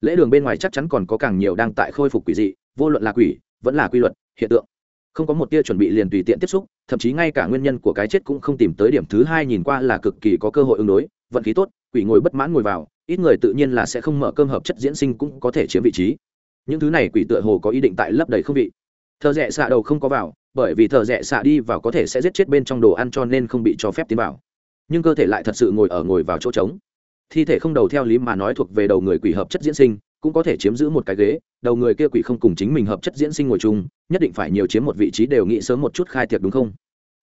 Lễ đường bên ngoài chắc chắn còn có càng nhiều đang tại khôi phục quỷ dị, vô luận là quỷ, vẫn là quy luật, hiện tượng. Không có một tia chuẩn bị liền tùy tiện tiếp xúc, thậm chí ngay cả nguyên nhân của cái chết cũng không tìm tới điểm thứ hai nhìn qua là cực kỳ có cơ hội ứng đối, vận khí tốt, quỷ ngồi bất mãn ngồi vào, ít người tự nhiên là sẽ không mở cơm hợp chất diễn sinh cũng có thể chiếm vị trí. Những thứ này quỷ tựa hồ có ý định tại lấp đầy không vị thợ rẽ xạ đầu không có vào, bởi vì thợ rẽ xạ đi vào có thể sẽ giết chết bên trong đồ ăn cho nên không bị cho phép tiến vào. Nhưng cơ thể lại thật sự ngồi ở ngồi vào chỗ trống. Thi thể không đầu theo lý mà nói thuộc về đầu người quỷ hợp chất diễn sinh, cũng có thể chiếm giữ một cái ghế, đầu người kia quỷ không cùng chính mình hợp chất diễn sinh ngồi chung, nhất định phải nhiều chiếm một vị trí đều nghĩ sớm một chút khai thiệt đúng không?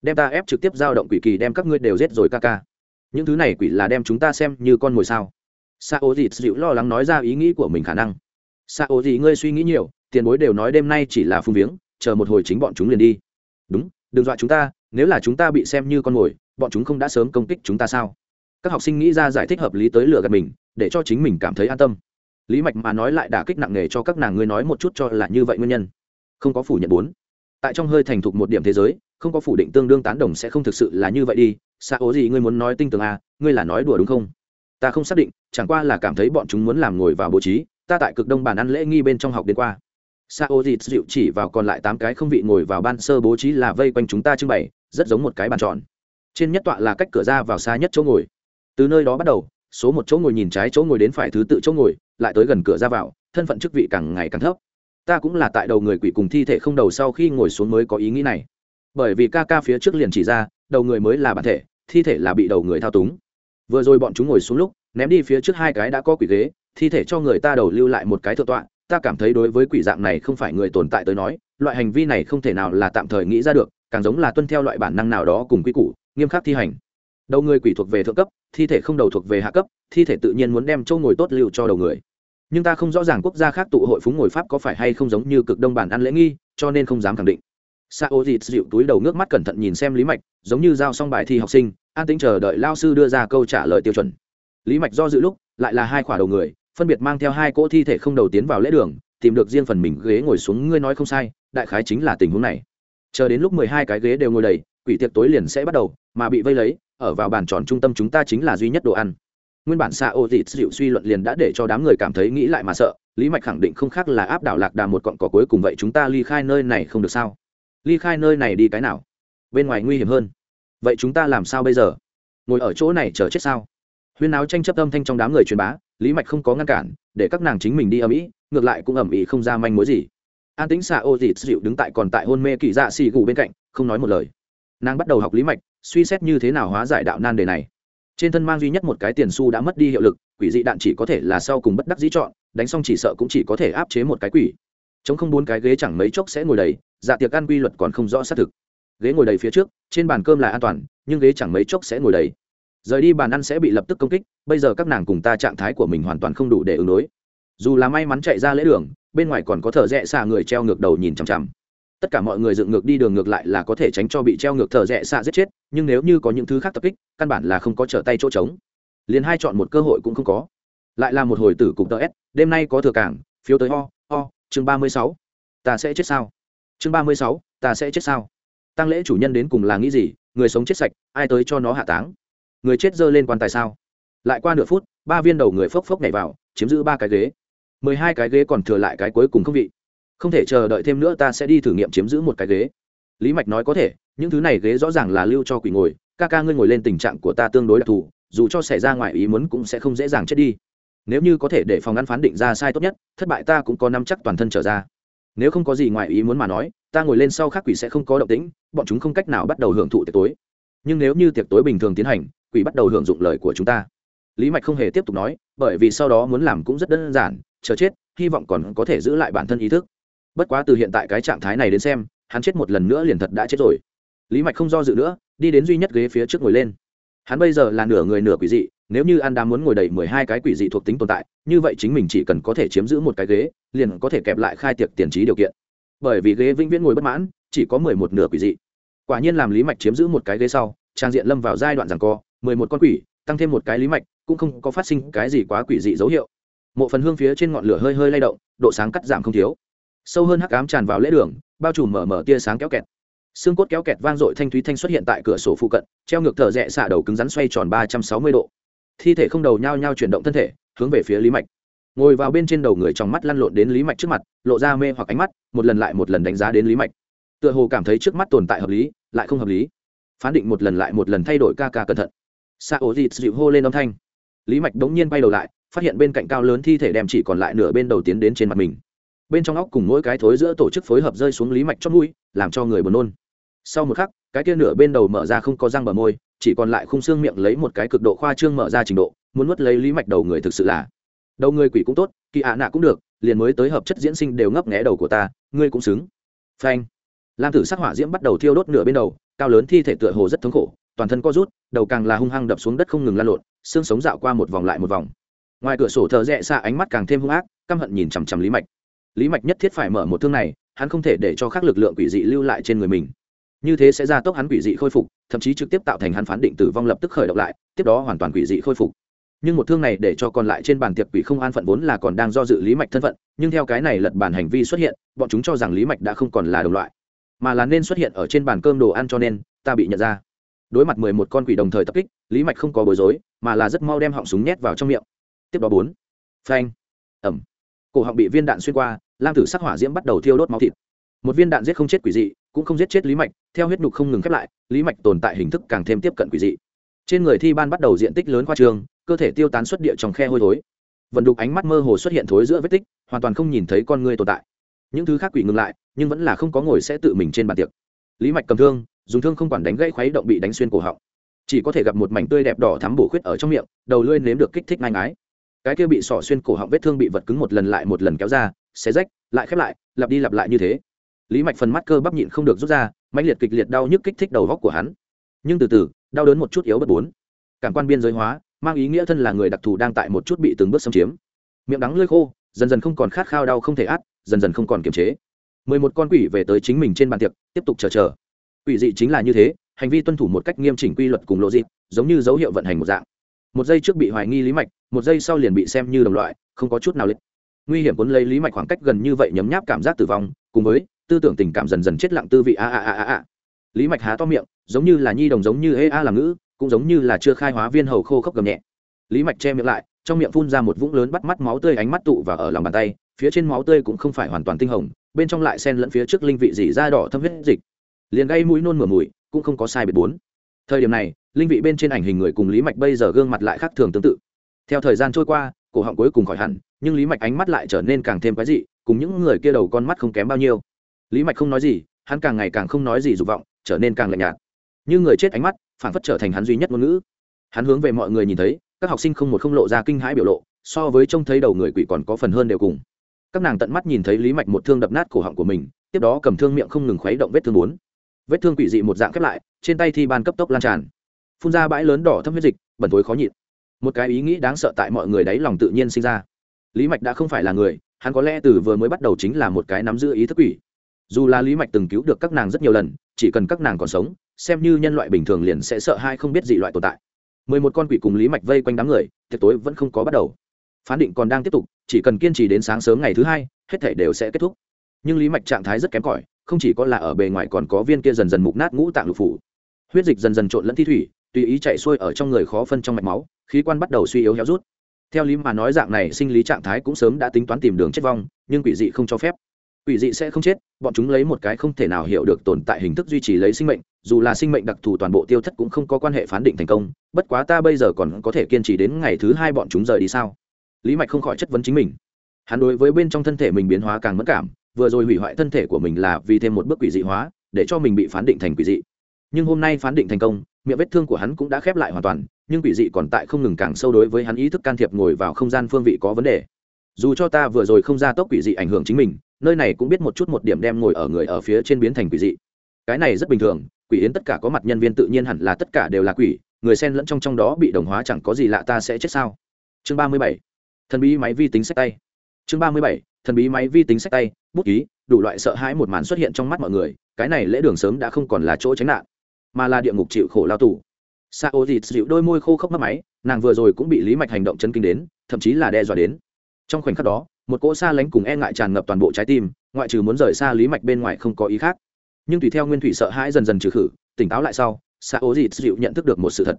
Đem ta ép trực tiếp giao động quỷ kỳ đem các ngươi đều giết rồi ca ca. Những thứ này quỷ là đem chúng ta xem như con mồi sao? Sa ô dịt dịu lo lắng nói ra ý nghĩ của mình khả năng. Sa ô gì ngươi suy nghĩ nhiều, tiền bối đều nói đêm nay chỉ là phung viếng chờ một hồi chính bọn chúng liền đi. Đúng, đừng dọa chúng ta, nếu là chúng ta bị xem như con mồi, bọn chúng không đã sớm công kích chúng ta sao? Các học sinh nghĩ ra giải thích hợp lý tới lừa gạt mình, để cho chính mình cảm thấy an tâm. Lý mạch mà nói lại đả kích nặng nề cho các nàng ngươi nói một chút cho là như vậy nguyên nhân. Không có phủ nhận bốn. Tại trong hơi thành thục một điểm thế giới, không có phủ định tương đương tán đồng sẽ không thực sự là như vậy đi. Xa ố gì ngươi muốn nói tinh tường à ngươi là nói đùa đúng không? Ta không xác định, chẳng qua là cảm thấy bọn chúng muốn làm ngồi vào bố trí, ta tại cực đông bàn ăn lễ nghi bên trong học đến qua sa dịt dịu chỉ vào còn lại tám cái không vị ngồi vào ban sơ bố trí là vây quanh chúng ta trưng bày, rất giống một cái bàn tròn. Trên nhất tọa là cách cửa ra vào xa nhất chỗ ngồi. Từ nơi đó bắt đầu, số một chỗ ngồi nhìn trái chỗ ngồi đến phải thứ tự chỗ ngồi, lại tới gần cửa ra vào, thân phận chức vị càng ngày càng thấp. Ta cũng là tại đầu người quỷ cùng thi thể không đầu sau khi ngồi xuống mới có ý nghĩ này. Bởi vì ca ca phía trước liền chỉ ra, đầu người mới là bản thể, thi thể là bị đầu người thao túng. Vừa rồi bọn chúng ngồi xuống lúc, ném đi phía trước hai cái đã có quỷ ghế, thi thể cho người ta đầu lưu lại một cái thượng tọa ta cảm thấy đối với quỷ dạng này không phải người tồn tại tới nói, loại hành vi này không thể nào là tạm thời nghĩ ra được, càng giống là tuân theo loại bản năng nào đó cùng quy củ, nghiêm khắc thi hành. Đầu người quỷ thuộc về thượng cấp, thi thể không đầu thuộc về hạ cấp, thi thể tự nhiên muốn đem châu ngồi tốt lưu cho đầu người. Nhưng ta không rõ ràng quốc gia khác tụ hội phúng ngồi pháp có phải hay không giống như cực đông bản ăn lễ nghi, cho nên không dám khẳng định. Sa ô dịt dịu túi đầu nước mắt cẩn thận nhìn xem lý mạch, giống như giao xong bài thi học sinh, an tính chờ đợi lao sư đưa ra câu trả lời tiêu chuẩn. Lý mạch do dự lúc, lại là hai khỏa đầu người phân biệt mang theo hai cỗ thi thể không đầu tiến vào lễ đường, tìm được riêng phần mình ghế ngồi xuống, ngươi nói không sai, đại khái chính là tình huống này. Chờ đến lúc mười hai cái ghế đều ngồi đầy, quỷ tiệc tối liền sẽ bắt đầu, mà bị vây lấy, ở vào bàn tròn trung tâm chúng ta chính là duy nhất đồ ăn. Nguyên bản xạ ô dịt dịu suy luận liền đã để cho đám người cảm thấy nghĩ lại mà sợ, lý mạch khẳng định không khác là áp đảo lạc đà một cọn cỏ cuối cùng vậy chúng ta ly khai nơi này không được sao? Ly khai nơi này đi cái nào? Bên ngoài nguy hiểm hơn. Vậy chúng ta làm sao bây giờ? Ngồi ở chỗ này chờ chết sao? Huyên áo tranh chấp âm thanh trong đám người truyền bá lý mạch không có ngăn cản, để các nàng chính mình đi âm ĩ, ngược lại cũng ẩm ĩ không ra manh mối gì. An tính xạ ô dịt dịu đứng tại còn tại hôn mê kỳ dạ xì gù bên cạnh, không nói một lời. Nàng bắt đầu học lý mạch, suy xét như thế nào hóa giải đạo nan đề này. Trên thân mang duy nhất một cái tiền su đã mất đi hiệu lực, quỷ dị đạn chỉ có thể là sau cùng bất đắc dĩ chọn, đánh xong chỉ sợ cũng chỉ có thể áp chế một cái quỷ. Chống không bốn cái ghế chẳng mấy chốc sẽ ngồi đầy dạ tiệc ăn quy luật còn không rõ xác thực. Ghế ngồi đầy phía trước, trên bàn cơm là an toàn, nhưng ghế chẳng mấy chốc sẽ ngồi đầy rời đi bàn ăn sẽ bị lập tức công kích, bây giờ các nàng cùng ta trạng thái của mình hoàn toàn không đủ để ứng đối. Dù là may mắn chạy ra lễ đường, bên ngoài còn có thợ rẽ xa người treo ngược đầu nhìn chằm chằm. Tất cả mọi người dựng ngược đi đường ngược lại là có thể tránh cho bị treo ngược thợ rẽ xa giết chết, nhưng nếu như có những thứ khác tập kích, căn bản là không có trở tay chỗ trống. Liền hai chọn một cơ hội cũng không có. Lại là một hồi tử cục tờ s, đêm nay có thừa cảng, phiếu tới ho ho, chương ba mươi sáu. Ta sẽ chết sao? Chương ba mươi sáu, ta sẽ chết sao? Tăng lễ chủ nhân đến cùng là nghĩ gì? Người sống chết sạch, ai tới cho nó hạ táng? Người chết dơ lên quan tài sao? Lại qua nửa phút, ba viên đầu người phốc phốc nhảy vào, chiếm giữ ba cái ghế. Mười hai cái ghế còn thừa lại cái cuối cùng không vị. Không thể chờ đợi thêm nữa ta sẽ đi thử nghiệm chiếm giữ một cái ghế. Lý mạch nói có thể, những thứ này ghế rõ ràng là lưu cho quỷ ngồi, ca ca ngươi ngồi lên tình trạng của ta tương đối đặc thù, dù cho xảy ra ngoài ý muốn cũng sẽ không dễ dàng chết đi. Nếu như có thể để phòng ngăn phán định ra sai tốt nhất, thất bại ta cũng có năm chắc toàn thân trở ra. Nếu không có gì ngoài ý muốn mà nói, ta ngồi lên sau khác quỷ sẽ không có động tĩnh, bọn chúng không cách nào bắt đầu hưởng thụ tiệc tối nhưng nếu như tiệc tối bình thường tiến hành, quỷ bắt đầu hưởng dụng lời của chúng ta. Lý mạch không hề tiếp tục nói, bởi vì sau đó muốn làm cũng rất đơn giản, chờ chết, hy vọng còn có thể giữ lại bản thân ý thức. Bất quá từ hiện tại cái trạng thái này đến xem, hắn chết một lần nữa liền thật đã chết rồi. Lý mạch không do dự nữa, đi đến duy nhất ghế phía trước ngồi lên. Hắn bây giờ là nửa người nửa quỷ dị, nếu như an đám muốn ngồi đầy mười hai cái quỷ dị thuộc tính tồn tại, như vậy chính mình chỉ cần có thể chiếm giữ một cái ghế, liền có thể kẹp lại khai tiệc tiền trí điều kiện. Bởi vì ghế vĩnh viễn ngồi bất mãn, chỉ có mười một nửa quỷ dị quả nhiên làm lý mạch chiếm giữ một cái ghế sau, trang diện lâm vào giai đoạn rằng co, mười một con quỷ, tăng thêm một cái lý mạch, cũng không có phát sinh cái gì quá quỷ dị dấu hiệu. Mộ phần hương phía trên ngọn lửa hơi hơi lay động, độ sáng cắt giảm không thiếu. Sâu hơn hắc ám tràn vào lễ đường, bao trùm mở mở tia sáng kéo kẹt. Xương cốt kéo kẹt vang dội thanh thúy thanh xuất hiện tại cửa sổ phụ cận, treo ngược thở rẽ xả đầu cứng rắn xoay tròn ba trăm sáu mươi độ. Thi thể không đầu nhao nhao chuyển động thân thể, hướng về phía lý mạch. Ngồi vào bên trên đầu người trong mắt lăn lộn đến lý mạch trước mặt, lộ ra mê hoặc ánh mắt, một lần lại một lần đánh giá đến lý mạch tựa hồ cảm thấy trước mắt tồn tại hợp lý, lại không hợp lý. Phán định một lần lại một lần thay đổi ca ca cẩn thận. Xa ổ dịt dịu hô lên âm thanh. Lý mạch đống nhiên bay đầu lại, phát hiện bên cạnh cao lớn thi thể đem chỉ còn lại nửa bên đầu tiến đến trên mặt mình. Bên trong óc cùng mỗi cái thối giữa tổ chức phối hợp rơi xuống lý mạch chót mũi, làm cho người buồn nôn. Sau một khắc, cái kia nửa bên đầu mở ra không có răng bờ môi, chỉ còn lại khung xương miệng lấy một cái cực độ khoa trương mở ra trình độ, muốn nuốt lấy lý mạch đầu người thực sự là. Đầu người quỷ cũng tốt, kỳ ạ nạ cũng được, liền mới tới hợp chất diễn sinh đều ngấp nghé đầu của ta, ngươi cũng xứng. Phanh lam tử sắc hỏa diễm bắt đầu thiêu đốt nửa bên đầu, cao lớn thi thể tựa hồ rất thống khổ, toàn thân co rút, đầu càng là hung hăng đập xuống đất không ngừng lan lộn, xương sống dạo qua một vòng lại một vòng. Ngoài cửa sổ thợ rẽ xa ánh mắt càng thêm hung ác, căm hận nhìn chằm chằm lý mạch. Lý mạch nhất thiết phải mở một thương này, hắn không thể để cho các lực lượng quỷ dị lưu lại trên người mình. Như thế sẽ ra tốc hắn quỷ dị khôi phục, thậm chí trực tiếp tạo thành hắn phán định tử vong lập tức khởi động lại, tiếp đó hoàn toàn quỷ dị khôi phục. Nhưng một thương này để cho còn lại trên bàn tiệc quỷ không an phận vốn là còn đang do dự lý mạch thân phận, nhưng theo cái này lật bản hành vi xuất hiện, bọn chúng cho rằng lý mạch đã không còn là đồng loại mà là nên xuất hiện ở trên bàn cơm đồ ăn cho nên, ta bị nhận ra. Đối mặt mười một con quỷ đồng thời tập kích, lý mạch không có bối rối, mà là rất mau đem họng súng nhét vào trong miệng. Tiếp đó bốn. Phanh. Ẩm. Cổ họng bị viên đạn xuyên qua, lam tử sắc hỏa diễm bắt đầu thiêu đốt máu thịt. Một viên đạn giết không chết quỷ dị, cũng không giết chết lý mạch, theo huyết nhục không ngừng khép lại, lý mạch tồn tại hình thức càng thêm tiếp cận quỷ dị. Trên người thi ban bắt đầu diện tích lớn khoa trường, cơ thể tiêu tán xuất địa trong khe hôi thối. Vận đục ánh mắt mơ hồ xuất hiện thối giữa vết tích, hoàn toàn không nhìn thấy con người tồn tại. Những thứ khác quỷ ngừng lại nhưng vẫn là không có ngồi sẽ tự mình trên bàn tiệc. Lý mạch cầm thương, dùng thương không quản đánh gãy khuấy động bị đánh xuyên cổ họng. Chỉ có thể gặp một mảnh tươi đẹp đỏ thắm bổ khuyết ở trong miệng, đầu lưỡi nếm được kích thích ngang ái cái kia bị sỏ xuyên cổ họng vết thương bị vật cứng một lần lại một lần kéo ra, xé rách, lại khép lại, lặp đi lặp lại như thế. Lý mạch phần mắt cơ bắp nhịn không được rút ra, mãnh liệt kịch liệt đau nhức kích thích đầu góc của hắn. Nhưng từ từ, đau đớn một chút yếu bất bốn. Cảm quan biên giới hóa, mang ý nghĩa thân là người đặc thù đang tại một chút bị từng bước xâm chiếm. Miệng đắng lơi khô, dần dần không còn khát khao đau không thể át, dần dần không còn kiềm chế mười một con quỷ về tới chính mình trên bàn tiệc, tiếp tục chờ chờ. Quỷ dị chính là như thế, hành vi tuân thủ một cách nghiêm chỉnh quy luật cùng lộ dịp giống như dấu hiệu vận hành một dạng. Một giây trước bị hoài nghi lý mạch, một giây sau liền bị xem như đồng loại, không có chút nào lịch nguy hiểm cuốn lấy lý mạch khoảng cách gần như vậy nhấm nháp cảm giác tử vong, cùng với tư tưởng tình cảm dần dần chết lặng tư vị a a a a a. Lý mạch há to miệng, giống như là nhi đồng giống như ê a làm ngữ, cũng giống như là chưa khai hóa viên hầu khô khốc gầm nhẹ. Lý mạch che miệng lại, trong miệng phun ra một vũng lớn bắt mắt máu tươi, ánh mắt tụ và ở lòng bàn tay, phía trên máu tươi cũng không phải hoàn toàn tinh hồng bên trong lại sen lẫn phía trước linh vị dỉ da đỏ thâm huyết dịch. Liền gây mũi nôn mửa mùi, cũng không có sai biệt bốn. Thời điểm này, linh vị bên trên ảnh hình người cùng lý mạch bây giờ gương mặt lại khác thường tương tự. Theo thời gian trôi qua, cổ họng cuối cùng khỏi hẳn, nhưng lý mạch ánh mắt lại trở nên càng thêm quái dị, cùng những người kia đầu con mắt không kém bao nhiêu. Lý mạch không nói gì, hắn càng ngày càng không nói gì dục vọng, trở nên càng lạnh nhạt. Như người chết ánh mắt, phản phất trở thành hắn duy nhất ngôn ngữ. Hắn hướng về mọi người nhìn thấy, các học sinh không một không lộ ra kinh hãi biểu lộ, so với trông thấy đầu người quỷ còn có phần hơn đều cùng các nàng tận mắt nhìn thấy lý mạch một thương đập nát cổ họng của mình tiếp đó cầm thương miệng không ngừng khuấy động vết thương bốn vết thương quỷ dị một dạng khép lại trên tay thi ban cấp tốc lan tràn phun ra bãi lớn đỏ thâm huyết dịch bẩn thối khó nhịn một cái ý nghĩ đáng sợ tại mọi người đáy lòng tự nhiên sinh ra lý mạch đã không phải là người hắn có lẽ từ vừa mới bắt đầu chính là một cái nắm giữ ý thức quỷ dù là lý mạch từng cứu được các nàng rất nhiều lần chỉ cần các nàng còn sống xem như nhân loại bình thường liền sẽ sợ hai không biết dị loại tồn tại mười một con quỷ cùng lý mạch vây quanh đám người tiệc tối vẫn không có bắt đầu phán định còn đang tiếp tục chỉ cần kiên trì đến sáng sớm ngày thứ hai, hết thể đều sẽ kết thúc. Nhưng lý mạch trạng thái rất kém cỏi, không chỉ có là ở bề ngoài còn có viên kia dần dần mục nát ngũ tạng lục phủ. Huyết dịch dần dần trộn lẫn thi thủy, tùy ý chạy xuôi ở trong người khó phân trong mạch máu, khí quan bắt đầu suy yếu héo rút. Theo lý mà nói dạng này, sinh lý trạng thái cũng sớm đã tính toán tìm đường chết vong, nhưng quỷ dị không cho phép. Quỷ dị sẽ không chết, bọn chúng lấy một cái không thể nào hiểu được tồn tại hình thức duy trì lấy sinh mệnh, dù là sinh mệnh đặc thù toàn bộ tiêu thất cũng không có quan hệ phán định thành công, bất quá ta bây giờ còn có thể kiên trì đến ngày thứ hai bọn chúng rời đi sao? Lý mạch không khỏi chất vấn chính mình. Hắn đối với bên trong thân thể mình biến hóa càng mất cảm, vừa rồi hủy hoại thân thể của mình là vì thêm một bước quỷ dị hóa, để cho mình bị phán định thành quỷ dị. Nhưng hôm nay phán định thành công, miệng vết thương của hắn cũng đã khép lại hoàn toàn, nhưng quỷ dị còn tại không ngừng càng sâu đối với hắn ý thức can thiệp ngồi vào không gian phương vị có vấn đề. Dù cho ta vừa rồi không ra tốc quỷ dị ảnh hưởng chính mình, nơi này cũng biết một chút một điểm đem ngồi ở người ở phía trên biến thành quỷ dị. Cái này rất bình thường, quỷ yến tất cả có mặt nhân viên tự nhiên hẳn là tất cả đều là quỷ, người sen lẫn trong trong đó bị đồng hóa chẳng có gì lạ ta sẽ chết sao? Chương ba mươi bảy thần bí máy vi tính sách tay. Chương ba mươi bảy, thần bí máy vi tính sách tay, bút ký, đủ loại sợ hãi một màn xuất hiện trong mắt mọi người, cái này lễ đường sớm đã không còn là chỗ tránh nạn, mà là địa ngục chịu khổ lao tù. Sa ô dịt dịu đôi môi khô khốc mất máy, nàng vừa rồi cũng bị lý mạch hành động chân kinh đến, thậm chí là đe dọa đến. Trong khoảnh khắc đó, một cỗ xa lánh cùng e ngại tràn ngập toàn bộ trái tim, ngoại trừ muốn rời xa lý mạch bên ngoài không có ý khác. Nhưng tùy theo nguyên thủy sợ hãi dần dần trừ khử, tỉnh táo lại sau, sa ô dịt dịu nhận thức được một sự thật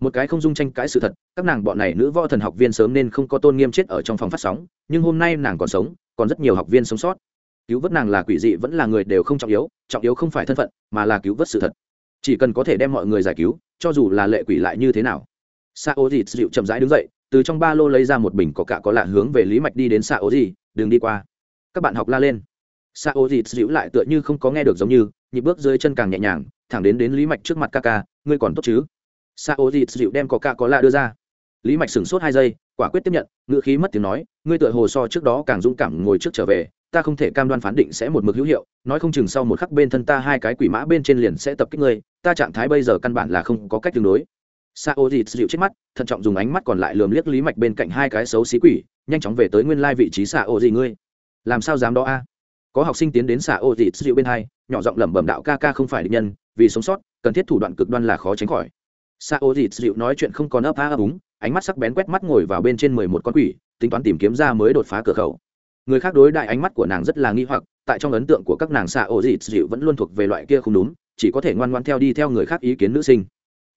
một cái không dung tranh cãi sự thật các nàng bọn này nữ võ thần học viên sớm nên không có tôn nghiêm chết ở trong phòng phát sóng nhưng hôm nay nàng còn sống còn rất nhiều học viên sống sót. Cứu vớt nàng là quỷ dị vẫn là người đều không trọng yếu trọng yếu không phải thân phận mà là cứu vớt sự thật. Chỉ cần có thể đem mọi người giải cứu cho dù là lệ quỷ lại như thế nào. Sa ô dịt dịu chậm rãi đứng dậy từ trong ba lô lấy ra một bình có cả có lạ hướng về lý mạch đi đến sa ô Dị, đừng đi qua. Các bạn học la lên. Sa ô dịt dịu lại tựa như không có nghe được giống như nhịp bước dưới chân càng nhẹ nhàng thẳng đến đến lý mạch trước mặt ca ca ngươi còn tốt chứ? Sao dịt dịu đem có ca có lạ đưa ra. Lý mạch sửng sốt hai giây, quả quyết tiếp nhận, ngữ khí mất tiếng nói, ngươi tựa hồ so trước đó càng dũng cảm ngồi trước trở về, ta không thể cam đoan phán định sẽ một mực hữu hiệu, nói không chừng sau một khắc bên thân ta hai cái quỷ mã bên trên liền sẽ tập kích ngươi, ta trạng thái bây giờ căn bản là không có cách tương đối. Sao dịt dịu chết mắt, thận trọng dùng ánh mắt còn lại lườm liếc lý mạch bên cạnh hai cái xấu xí quỷ, nhanh chóng về tới nguyên lai vị trí Sao ô ngươi. Làm sao dám đó a? Có học sinh tiến đến Sao ô dịt dịu bên hai, nhỏ giọng lẩm bẩm đạo ca ca không phải định nhân, vì sống sót, cần thiết thủ đoạn cực đoan là khó tránh khỏi. Sao ô dịt dịu nói chuyện không còn ấp á ấp úng, ánh mắt sắc bén quét mắt ngồi vào bên trên mười một con quỷ, tính toán tìm kiếm ra mới đột phá cửa khẩu. Người khác đối đại ánh mắt của nàng rất là nghi hoặc, tại trong ấn tượng của các nàng xạ ổ dịt dịu vẫn luôn thuộc về loại kia không đúng, chỉ có thể ngoan ngoan theo đi theo người khác ý kiến nữ sinh.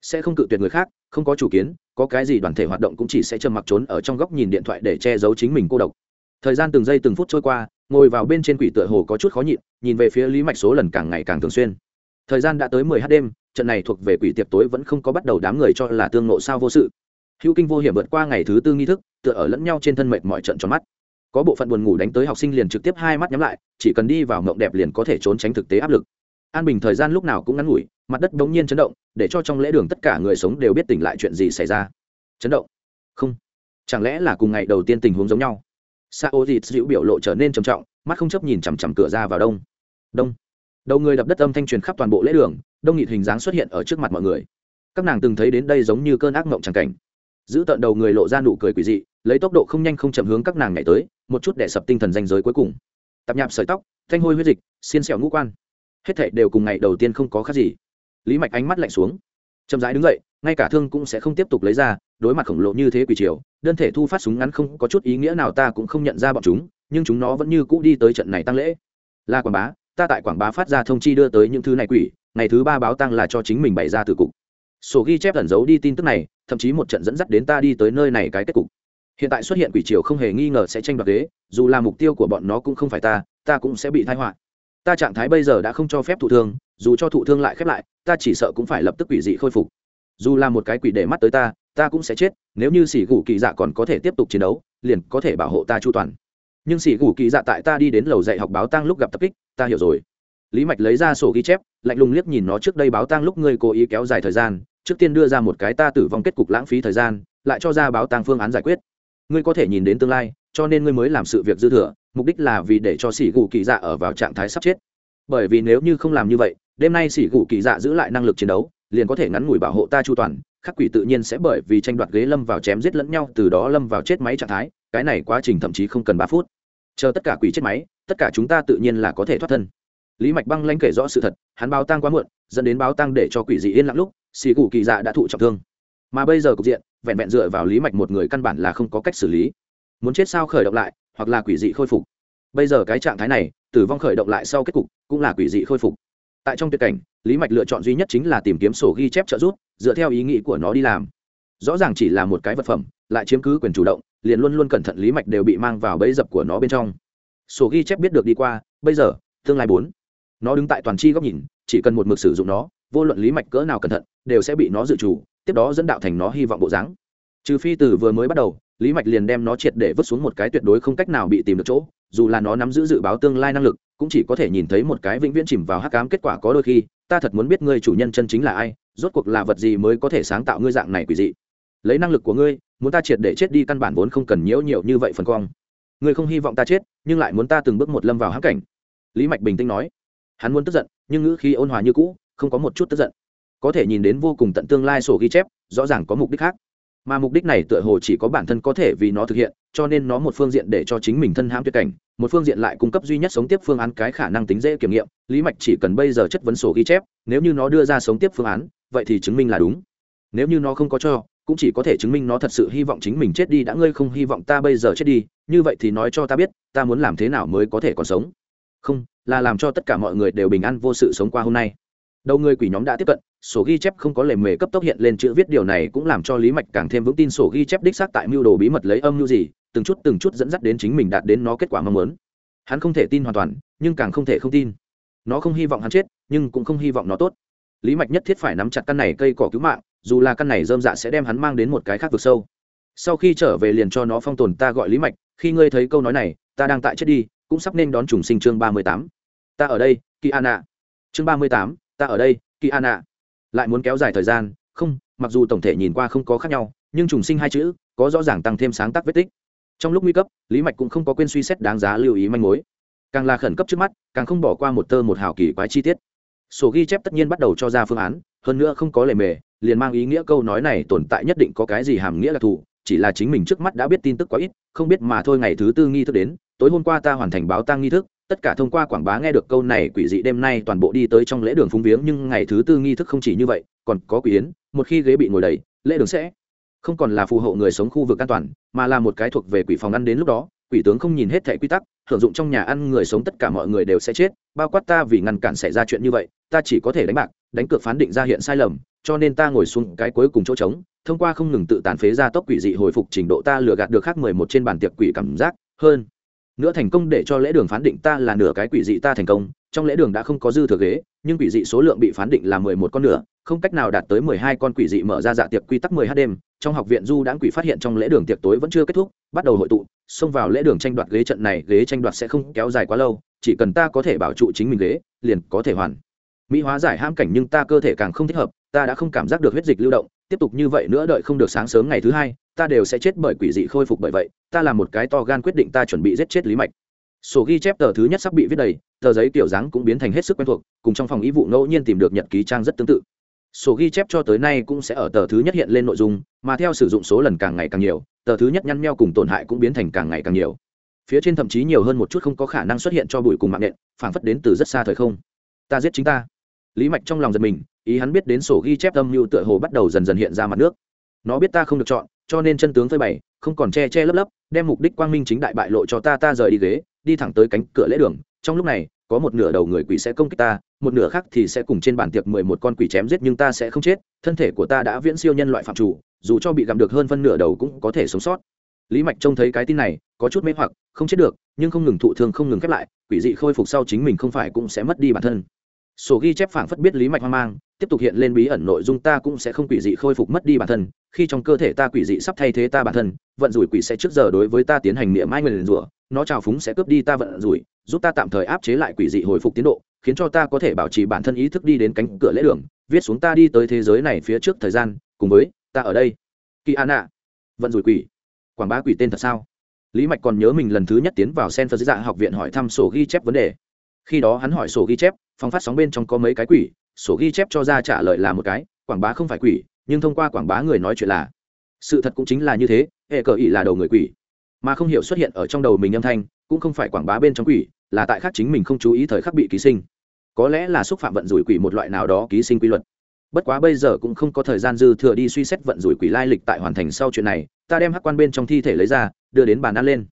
Sẽ không cự tuyệt người khác, không có chủ kiến, có cái gì đoàn thể hoạt động cũng chỉ sẽ trầm mặc trốn ở trong góc nhìn điện thoại để che giấu chính mình cô độc. Thời gian từng giây từng phút trôi qua, ngồi vào bên trên quỷ tựa hồ có chút khó nhịn, nhìn về phía lý mạch số lần càng ngày càng thường xuyên. Thời gian đã tới mười h đêm trận này thuộc về quỷ tiệc tối vẫn không có bắt đầu đám người cho là tương nộ sao vô sự. Hữu kinh vô hiểm vượt qua ngày thứ tư nghi thức, tựa ở lẫn nhau trên thân mệt mọi trận tròn mắt. Có bộ phận buồn ngủ đánh tới học sinh liền trực tiếp hai mắt nhắm lại, chỉ cần đi vào mộng đẹp liền có thể trốn tránh thực tế áp lực. An bình thời gian lúc nào cũng ngắn ngủi, mặt đất bỗng nhiên chấn động, để cho trong lễ đường tất cả người sống đều biết tỉnh lại chuyện gì xảy ra. Chấn động? Không. Chẳng lẽ là cùng ngày đầu tiên tình huống giống nhau? Sa ô dịt dịu biểu lộ trở nên trầm trọng, mắt không chấp nhìn chằm chằm cửa ra vào đông. Đông. Đầu người đập đất âm thanh truyền khắp toàn bộ lễ đường đông nghịt hình dáng xuất hiện ở trước mặt mọi người. Các nàng từng thấy đến đây giống như cơn ác mộng tràng cảnh. Giữ tận đầu người lộ ra nụ cười quỷ dị, lấy tốc độ không nhanh không chậm hướng các nàng nhảy tới, một chút để sập tinh thần danh giới cuối cùng. Tạp nhạp sợi tóc, thanh hôi huyết dịch, xiên xẻo ngũ quan. Hết thảy đều cùng ngày đầu tiên không có khác gì. Lý mạch ánh mắt lạnh xuống. Chậm rãi đứng dậy, ngay cả thương cũng sẽ không tiếp tục lấy ra, đối mặt khổng lồ như thế quỷ triều, đơn thể thu phát súng ngắn không có chút ý nghĩa nào ta cũng không nhận ra bọn chúng, nhưng chúng nó vẫn như cũ đi tới trận này tăng lễ. La quảng bá, ta tại quảng bá phát ra thông chi đưa tới những thứ này quỷ ngày thứ ba báo tăng là cho chính mình bày ra từ cục. Sổ ghi chép ẩn giấu đi tin tức này, thậm chí một trận dẫn dắt đến ta đi tới nơi này cái kết cục. Hiện tại xuất hiện quỷ triều không hề nghi ngờ sẽ tranh đoạt ghế, dù là mục tiêu của bọn nó cũng không phải ta ta cũng sẽ bị thái họa. Ta trạng thái bây giờ đã không cho phép thụ thương, dù cho thụ thương lại khép lại, ta chỉ sợ cũng phải lập tức quỷ dị khôi phục. Dù là một cái quỷ để mắt tới ta ta cũng sẽ chết, nếu như sỉ gù kỳ dạ còn có thể tiếp tục chiến đấu, liền có thể bảo hộ ta chu toàn. Nhưng sỉ gù kỳ dạ tại ta đi đến lầu dạy học báo tang lúc gặp tập kích, ta hiểu rồi lý mạch lấy ra sổ ghi chép, lạnh lùng liếc nhìn nó trước đây báo tang lúc ngươi cố ý kéo dài thời gian, trước tiên đưa ra một cái ta tử vong kết cục lãng phí thời gian, lại cho ra báo tang phương án giải quyết. Ngươi có thể nhìn đến tương lai, cho nên ngươi mới làm sự việc dư thừa, mục đích là vì để cho sỉ gù kỳ dạ ở vào trạng thái sắp chết. Bởi vì nếu như không làm như vậy, đêm nay sỉ gù kỳ dạ giữ lại năng lực chiến đấu, liền có thể ngắn ngủi bảo hộ ta chu toàn, khắc quỷ tự nhiên sẽ bởi vì tranh đoạt ghế lâm vào chém giết lẫn nhau, từ đó lâm vào chết máy trạng thái, cái này quá trình thậm chí không cần ba phút. Chờ tất cả quỷ chết máy, tất cả chúng ta tự nhiên là có thể thoát thân lý mạch băng lanh kể rõ sự thật, hắn báo tăng quá muộn, dẫn đến báo tăng để cho quỷ dị yên lặng lúc, xì cụ kỳ dạ đã thụ trọng thương. Mà bây giờ cục diện, vẹn vẹn dựa vào lý mạch một người căn bản là không có cách xử lý. Muốn chết sao khởi động lại, hoặc là quỷ dị khôi phục? Bây giờ cái trạng thái này, tử vong khởi động lại sau kết cục, cũng là quỷ dị khôi phục. Tại trong tuyệt cảnh, lý mạch lựa chọn duy nhất chính là tìm kiếm sổ ghi chép trợ giúp, dựa theo ý nghĩ của nó đi làm. Rõ ràng chỉ là một cái vật phẩm, lại chiếm cứ quyền chủ động, liền luôn luôn cẩn thận lý mạch đều bị mang vào bẫy dập của nó bên trong. Sổ ghi chép biết được đi qua, bây giờ, tương lai bốn nó đứng tại toàn c góc nhìn, chỉ cần một mực sử dụng nó, vô luận lý mạch cỡ nào cẩn thận, đều sẽ bị nó dự trù, tiếp đó dẫn đạo thành nó hy vọng bộ dáng. Trừ phi từ vừa mới bắt đầu, lý mạch liền đem nó triệt để vứt xuống một cái tuyệt đối không cách nào bị tìm được chỗ, dù là nó nắm giữ dự báo tương lai năng lực, cũng chỉ có thể nhìn thấy một cái vĩnh viễn chìm vào hắc cám kết quả có đôi khi, ta thật muốn biết ngươi chủ nhân chân chính là ai, rốt cuộc là vật gì mới có thể sáng tạo ngươi dạng này quỷ dị. Lấy năng lực của ngươi, muốn ta triệt để chết đi căn bản vốn không cần nhiễu nhiều như vậy phần cong. Ngươi không hy vọng ta chết, nhưng lại muốn ta từng bước một lâm vào hắc cảnh. Lý mạch bình tĩnh nói hắn muốn tức giận, nhưng ngữ khí ôn hòa như cũ, không có một chút tức giận. Có thể nhìn đến vô cùng tận tương lai sổ ghi chép, rõ ràng có mục đích khác. Mà mục đích này tựa hồ chỉ có bản thân có thể vì nó thực hiện, cho nên nó một phương diện để cho chính mình thân hãm tuyệt cảnh, một phương diện lại cung cấp duy nhất sống tiếp phương án cái khả năng tính dễ kiểm nghiệm, lý mạch chỉ cần bây giờ chất vấn sổ ghi chép, nếu như nó đưa ra sống tiếp phương án, vậy thì chứng minh là đúng. Nếu như nó không có cho, cũng chỉ có thể chứng minh nó thật sự hy vọng chính mình chết đi đã, ngươi không hy vọng ta bây giờ chết đi, như vậy thì nói cho ta biết, ta muốn làm thế nào mới có thể còn sống. Không là làm cho tất cả mọi người đều bình an vô sự sống qua hôm nay. Đầu người quỷ nhóm đã tiếp cận, sổ ghi chép không có lề mề cấp tốc hiện lên chữ viết điều này cũng làm cho lý mạch càng thêm vững tin sổ ghi chép đích xác tại mưu đồ bí mật lấy âm mưu gì, từng chút từng chút dẫn dắt đến chính mình đạt đến nó kết quả mong muốn. Hắn không thể tin hoàn toàn, nhưng càng không thể không tin. Nó không hy vọng hắn chết, nhưng cũng không hy vọng nó tốt. Lý mạch nhất thiết phải nắm chặt căn này cây cỏ cứu mạng, dù là căn này dơm dạ sẽ đem hắn mang đến một cái khác vực sâu. Sau khi trở về liền cho nó phong tồn, ta gọi lý mạch, khi ngươi thấy câu nói này, ta đang tại chết đi cũng sắp nên đón trùng sinh chương ba mươi tám. Ta ở đây kỳ an ạ chương ba mươi tám, ta ở đây kỳ an ạ lại muốn kéo dài thời gian, không, mặc dù tổng thể nhìn qua không có khác nhau, nhưng trùng sinh hai chữ, có rõ ràng tăng thêm sáng tác vết tích. Trong lúc nguy cấp, lý mạch cũng không có quên suy xét đáng giá lưu ý manh mối. Càng là khẩn cấp trước mắt, càng không bỏ qua một tơ một hào kỳ quái chi tiết. Sổ ghi chép tất nhiên bắt đầu cho ra phương án, hơn nữa không có lề mề, liền mang ý nghĩa câu nói này tồn tại nhất định có cái gì hàm nghĩa là thù chỉ là chính mình trước mắt đã biết tin tức quá ít, không biết mà thôi ngày thứ tư nghi thức đến tối hôm qua ta hoàn thành báo tang nghi thức, tất cả thông qua quảng bá nghe được câu này quỷ dị đêm nay toàn bộ đi tới trong lễ đường phúng viếng, nhưng ngày thứ tư nghi thức không chỉ như vậy, còn có quỷ yến, một khi ghế bị ngồi đầy, lễ đường sẽ không còn là phù hộ người sống khu vực an toàn, mà là một cái thuộc về quỷ phòng ăn đến lúc đó, quỷ tướng không nhìn hết thẻ quy tắc, hưởng dụng trong nhà ăn người sống tất cả mọi người đều sẽ chết, bao quát ta vì ngăn cản xảy ra chuyện như vậy, ta chỉ có thể đánh bạc, đánh cược phán định ra hiện sai lầm, cho nên ta ngồi xuống cái cuối cùng chỗ trống, thông qua không ngừng tự tàn phế ra tốc quỷ dị hồi phục trình độ ta lừa gạt được khác mười một trên bàn tiệc quỷ cảm giác hơn nữa thành công để cho lễ đường phán định ta là nửa cái quỷ dị ta thành công, trong lễ đường đã không có dư thừa ghế, nhưng quỷ dị số lượng bị phán định là mười một con nửa, không cách nào đạt tới mười hai con quỷ dị mở ra dạ tiệc quy tắc mười h đêm. Trong học viện du đãng quỷ phát hiện trong lễ đường tiệc tối vẫn chưa kết thúc, bắt đầu hội tụ, xông vào lễ đường tranh đoạt ghế trận này, ghế tranh đoạt sẽ không kéo dài quá lâu, chỉ cần ta có thể bảo trụ chính mình ghế, liền có thể hoàn. Mỹ hóa giải ham cảnh nhưng ta cơ thể càng không thích hợp, ta đã không cảm giác được huyết dịch lưu động tiếp tục như vậy nữa đợi không được sáng sớm ngày thứ hai, ta đều sẽ chết bởi quỷ dị khôi phục bởi vậy, ta là một cái to gan quyết định ta chuẩn bị giết chết lý mạch. Sổ ghi chép tờ thứ nhất sắp bị viết đầy, tờ giấy kiểu dáng cũng biến thành hết sức quen thuộc, cùng trong phòng ý vụ ngẫu nhiên tìm được nhật ký trang rất tương tự. Sổ ghi chép cho tới nay cũng sẽ ở tờ thứ nhất hiện lên nội dung, mà theo sử dụng số lần càng ngày càng nhiều, tờ thứ nhất nhăn nheo cùng tổn hại cũng biến thành càng ngày càng nhiều. Phía trên thậm chí nhiều hơn một chút không có khả năng xuất hiện cho bụi cùng mạng nện, phảng phất đến từ rất xa thời không. Ta giết chính ta. Lý mạch trong lòng giật mình ý hắn biết đến sổ ghi chép âm mưu tựa hồ bắt đầu dần dần hiện ra mặt nước. Nó biết ta không được chọn, cho nên chân tướng phơi bày, không còn che che lấp lấp, đem mục đích quang minh chính đại bại lộ cho ta ta rời đi ghế, đi thẳng tới cánh cửa lễ đường. Trong lúc này, có một nửa đầu người quỷ sẽ công kích ta, một nửa khác thì sẽ cùng trên bàn tiệc mười một con quỷ chém giết nhưng ta sẽ không chết. Thân thể của ta đã viễn siêu nhân loại phạm chủ, dù cho bị gặm được hơn phân nửa đầu cũng có thể sống sót. Lý mạch trông thấy cái tin này, có chút mê hoặc, không chết được, nhưng không ngừng thụ thương, không ngừng khép lại, quỷ dị khôi phục sau chính mình không phải cũng sẽ mất đi bản thân sổ ghi chép phảng phất biết lý mạch hoang mang, tiếp tục hiện lên bí ẩn nội dung ta cũng sẽ không quỷ dị khôi phục mất đi bản thân, khi trong cơ thể ta quỷ dị sắp thay thế ta bản thân, vận rủi quỷ sẽ trước giờ đối với ta tiến hành niệm mai nguyền rủa, nó trào phúng sẽ cướp đi ta vận rủi, giúp ta tạm thời áp chế lại quỷ dị hồi phục tiến độ, khiến cho ta có thể bảo trì bản thân ý thức đi đến cánh cửa lễ đường, viết xuống ta đi tới thế giới này phía trước thời gian, cùng với ta ở đây. Kỳ an ạ vận rủi quỷ. Quảng bá quỷ tên thật sao? Lý mạch còn nhớ mình lần thứ nhất tiến vào sen phật dạ học viện hỏi thăm sổ ghi chép vấn đề khi đó hắn hỏi sổ ghi chép phong phát sóng bên trong có mấy cái quỷ, sổ ghi chép cho ra trả lời là một cái, quảng bá không phải quỷ, nhưng thông qua quảng bá người nói chuyện là. Sự thật cũng chính là như thế, hệ cờ ỉ là đầu người quỷ. Mà không hiểu xuất hiện ở trong đầu mình âm thanh, cũng không phải quảng bá bên trong quỷ, là tại khác chính mình không chú ý thời khắc bị ký sinh. Có lẽ là xúc phạm vận rủi quỷ một loại nào đó ký sinh quy luật. Bất quá bây giờ cũng không có thời gian dư thừa đi suy xét vận rủi quỷ lai lịch tại hoàn thành sau chuyện này, ta đem hắc quan bên trong thi thể lấy ra, đưa đến bàn ăn lên.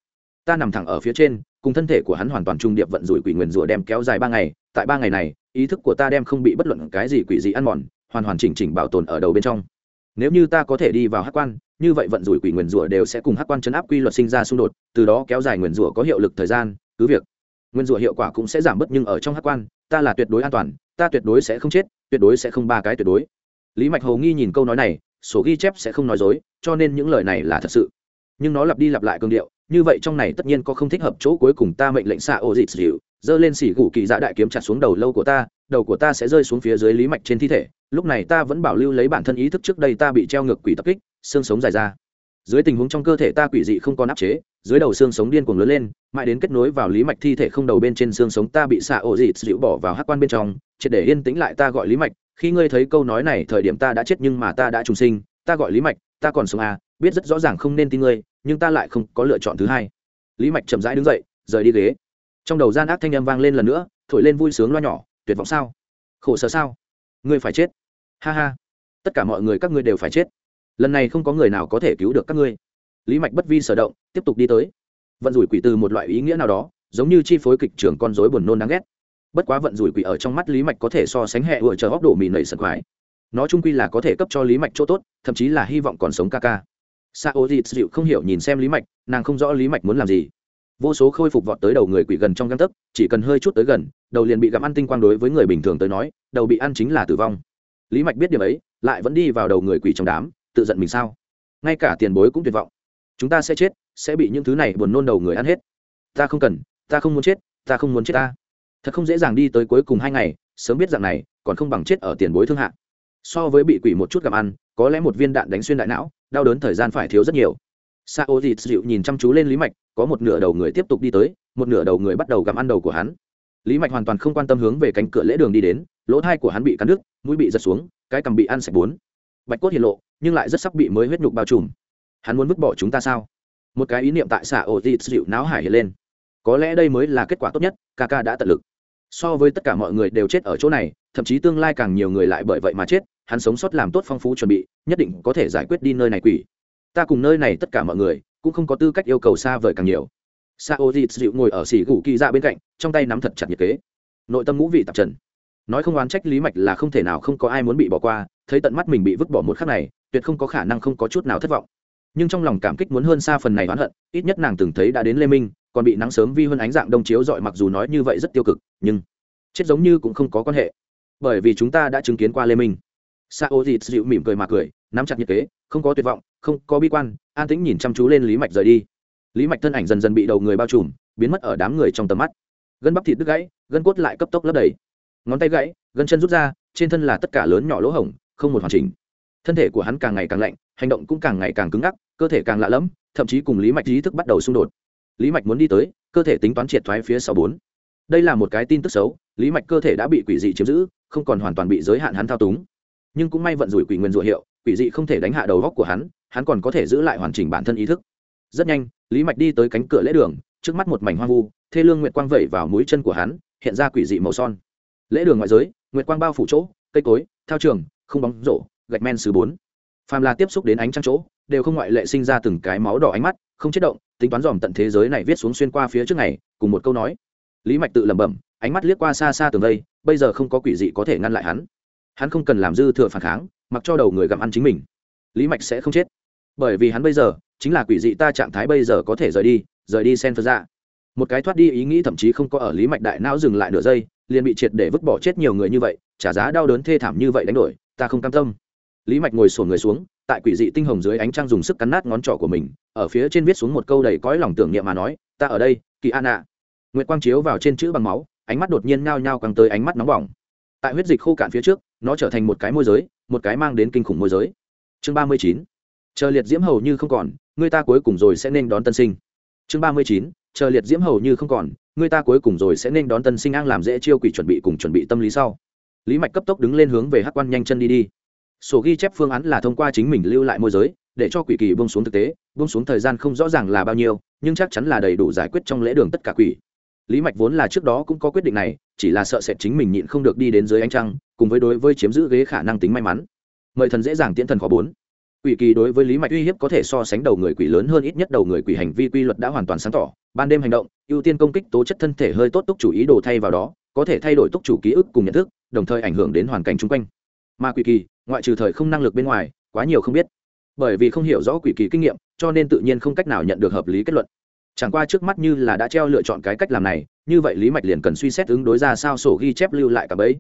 Ta nằm thẳng ở phía trên cùng thân thể của hắn hoàn toàn trung điệp vận rủi quỷ nguyền rủa đem kéo dài ba ngày, tại ba ngày này, ý thức của ta đem không bị bất luận cái gì quỷ gì ăn mòn, hoàn hoàn chỉnh chỉnh bảo tồn ở đầu bên trong. Nếu như ta có thể đi vào hắc quan, như vậy vận rủi quỷ nguyền rủa đều sẽ cùng hắc quan chấn áp quy luật sinh ra xung đột, từ đó kéo dài nguyền rủa có hiệu lực thời gian, cứ việc nguyền rủa hiệu quả cũng sẽ giảm bớt nhưng ở trong hắc quan, ta là tuyệt đối an toàn, ta tuyệt đối sẽ không chết, tuyệt đối sẽ không ba cái tuyệt đối. Lý mạch hồ nghi nhìn câu nói này, sổ ghi chép sẽ không nói dối, cho nên những lời này là thật sự nhưng nó lặp đi lặp lại cường điệu, như vậy trong này tất nhiên có không thích hợp chỗ cuối cùng ta mệnh lệnh xạ ô dịt dịu, giơ lên xỉ gù kỳ dạ đại kiếm chặt xuống đầu lâu của ta, đầu của ta sẽ rơi xuống phía dưới lý mạch trên thi thể, lúc này ta vẫn bảo lưu lấy bản thân ý thức trước đây ta bị treo ngược quỷ tập kích, xương sống dài ra. Dưới tình huống trong cơ thể ta quỷ dị không còn áp chế, dưới đầu xương sống điên cuồng lớn lên, mãi đến kết nối vào lý mạch thi thể không đầu bên trên xương sống ta bị xạ ổ dịt dịu bỏ vào hát quan bên trong, triệt để yên tĩnh lại ta gọi lý mạch, khi ngươi thấy câu nói này thời điểm ta đã chết nhưng mà ta đã trùng sinh, ta gọi lý mạch, ta còn sống à biết rất rõ ràng không nên tin ngươi nhưng ta lại không có lựa chọn thứ hai. Lý mạch chậm rãi đứng dậy, rời đi ghế. Trong đầu gian ác thanh âm vang lên lần nữa, thổi lên vui sướng loa nhỏ, tuyệt vọng sao? Khổ sở sao? Ngươi phải chết. Ha ha. Tất cả mọi người, các ngươi đều phải chết. Lần này không có người nào có thể cứu được các ngươi. Lý mạch bất vi sở động, tiếp tục đi tới. Vận rủi quỷ từ một loại ý nghĩa nào đó, giống như chi phối kịch trưởng con dối buồn nôn đáng ghét. Bất quá vận rủi quỷ ở trong mắt lý mạch có thể so sánh hệ vừa chờ góc đổ mì nẩy sật khoái. Nó trung quy là có thể cấp cho lý mạch chỗ tốt, thậm chí là hy vọng còn sống ca ca sa ô dịt dịu không hiểu nhìn xem lý mạch, nàng không rõ lý mạch muốn làm gì. Vô số khôi phục vọt tới đầu người quỷ gần trong găng tấc, chỉ cần hơi chút tới gần, đầu liền bị gặm ăn tinh quang đối với người bình thường tới nói, đầu bị ăn chính là tử vong. Lý mạch biết điểm ấy, lại vẫn đi vào đầu người quỷ trong đám, tự giận mình sao? Ngay cả tiền bối cũng tuyệt vọng. Chúng ta sẽ chết, sẽ bị những thứ này buồn nôn đầu người ăn hết. Ta không cần, ta không muốn chết, ta không muốn chết ta. Thật không dễ dàng đi tới cuối cùng hai ngày, sớm biết rằng này, còn không bằng chết ở tiền bối thương hạ so với bị quỷ một chút gặm ăn, có lẽ một viên đạn đánh xuyên đại não, đau đớn thời gian phải thiếu rất nhiều. Sa ô dịt dịu nhìn chăm chú lên lý mạch, có một nửa đầu người tiếp tục đi tới, một nửa đầu người bắt đầu gặm ăn đầu của hắn. Lý mạch hoàn toàn không quan tâm hướng về cánh cửa lễ đường đi đến, lỗ thai của hắn bị cắn đứt, mũi bị giật xuống, cái cằm bị ăn sạch bốn. Bạch cốt hiện lộ, nhưng lại rất sắp bị mới huyết nhục bao trùm. Hắn muốn vứt bỏ chúng ta sao? Một cái ý niệm tại xạ ổ dịt dịu náo hải hiện lên. Có lẽ đây mới là kết quả tốt nhất ca ca đã tận lực so với tất cả mọi người đều chết ở chỗ này, thậm chí tương lai càng nhiều người lại bởi vậy mà chết, hắn sống sót làm tốt phong phú chuẩn bị, nhất định có thể giải quyết đi nơi này quỷ. Ta cùng nơi này tất cả mọi người cũng không có tư cách yêu cầu xa vời càng nhiều. Sa ô dịt dịu ngồi ở xỉ gù kỳ ra bên cạnh, trong tay nắm thật chặt nhiệt kế. Nội tâm ngũ vị tạp trần. Nói không oán trách lý mạch là không thể nào không có ai muốn bị bỏ qua, thấy tận mắt mình bị vứt bỏ một khắc này, tuyệt không có khả năng không có chút nào thất vọng. Nhưng trong lòng cảm kích muốn hơn xa phần này oán hận, ít nhất nàng từng thấy đã đến lê minh còn bị nắng sớm vi hơn ánh dạng đông chiếu dọi mặc dù nói như vậy rất tiêu cực, nhưng chết giống như cũng không có quan hệ. Bởi vì chúng ta đã chứng kiến qua lê minh. Sa ô dịt dịu mỉm cười mà cười, nắm chặt nhiệt kế, không có tuyệt vọng, không có bi quan, an tĩnh nhìn chăm chú lên lý mạch rời đi. Lý mạch thân ảnh dần dần bị đầu người bao trùm, biến mất ở đám người trong tầm mắt. Gân bắp thịt đứt gãy, gân cốt lại cấp tốc lấp đầy. Ngón tay gãy, gân chân rút ra, trên thân là tất cả lớn nhỏ lỗ hổng, không một hoàn chỉnh. Thân thể của hắn càng ngày càng lạnh, hành động cũng càng ngày càng cứng ngắc, cơ thể càng lạ lẫm, thậm chí cùng lý mạch ý thức bắt đầu xung đột lý mạch muốn đi tới, cơ thể tính toán triệt thoái phía sau bốn. Đây là một cái tin tức xấu, lý mạch cơ thể đã bị quỷ dị chiếm giữ, không còn hoàn toàn bị giới hạn hắn thao túng. Nhưng cũng may vận rủi quỷ nguyên rủa hiệu, quỷ dị không thể đánh hạ đầu góc của hắn hắn còn có thể giữ lại hoàn chỉnh bản thân ý thức. Rất nhanh, lý mạch đi tới cánh cửa lễ đường, trước mắt một mảnh hoang vu, thê lương nguyệt quang vẩy vào mũi chân của hắn, hiện ra quỷ dị màu son. Lễ đường ngoại giới, nguyệt quang bao phủ chỗ, cây cối, thao trường, không bóng rổ, gạch men xứ bốn. Phàm là tiếp xúc đến ánh trăng chỗ, đều không ngoại lệ sinh ra từng cái máu đỏ ánh mắt không chết động, tính toán dòm tận thế giới này viết xuống xuyên qua phía trước này cùng một câu nói. Lý mạch tự lẩm bẩm, ánh mắt liếc qua xa xa tường đây bây giờ không có quỷ dị có thể ngăn lại hắn. Hắn không cần làm dư thừa phản kháng, mặc cho đầu người gặm ăn chính mình. Lý mạch sẽ không chết. Bởi vì hắn bây giờ, chính là quỷ dị ta trạng thái bây giờ có thể rời đi rời đi sen phật ra một cái thoát đi ý nghĩ thậm chí không có ở lý mạch đại não dừng lại nửa giây, liền bị triệt để vứt bỏ chết nhiều người như vậy, trả giá đau đớn thê thảm như vậy đánh đổi, ta không cam tâm. Lý mạch ngồi sổn người xuống tại quỷ dị tinh hồng dưới ánh trăng dùng sức cắn nát ngón trỏ của mình, ở phía trên viết xuống một câu đầy cõi lòng tưởng niệm mà nói, ta ở đây, kỳ an ạ. Nguyệt quang chiếu vào trên chữ bằng máu, ánh mắt đột nhiên nao nhao càng tới ánh mắt nóng bỏng. Tại huyết dịch khô cạn phía trước, nó trở thành một cái môi giới, một cái mang đến kinh khủng môi giới. Chương ba mươi chín, chờ liệt diễm hầu như không còn, người ta cuối cùng rồi sẽ nên đón tân sinh. Chương ba mươi chín, chờ liệt diễm hầu như không còn, người ta cuối cùng rồi sẽ nên đón tân sinh an làm dễ chiêu quỷ chuẩn bị cùng chuẩn bị tâm lý sau. Lý mạch cấp tốc đứng lên hướng về hắc quan nhanh chân đi đi sổ ghi chép phương án là thông qua chính mình lưu lại môi giới, để cho quỷ kỳ bông xuống thực tế bông xuống thời gian không rõ ràng là bao nhiêu, nhưng chắc chắn là đầy đủ giải quyết trong lễ đường tất cả quỷ. Lý mạch vốn là trước đó cũng có quyết định này, chỉ là sợ sệt chính mình nhịn không được đi đến dưới ánh trăng, cùng với đối với chiếm giữ ghế khả năng tính may mắn. Mời thần dễ dàng tiễn thần khó bốn. Quỷ kỳ đối với lý mạch uy hiếp có thể so sánh đầu người quỷ lớn hơn ít nhất đầu người quỷ hành vi quy luật đã hoàn toàn sáng tỏ, ban đêm hành động, ưu tiên công kích tố chất thân thể hơi tốt túc chủ ý đồ thay vào đó, có thể thay đổi túc chủ ký ức cùng nhận thức, đồng thời ảnh hưởng đến hoàn cảnh chung quanh. Mà quỷ kỳ ngoại trừ thời không năng lực bên ngoài, quá nhiều không biết. Bởi vì không hiểu rõ quỷ kỳ kinh nghiệm, cho nên tự nhiên không cách nào nhận được hợp lý kết luận. Chẳng qua trước mắt như là đã treo lựa chọn cái cách làm này, như vậy lý mạch liền cần suy xét ứng đối ra sao sổ ghi chép lưu lại cả bấy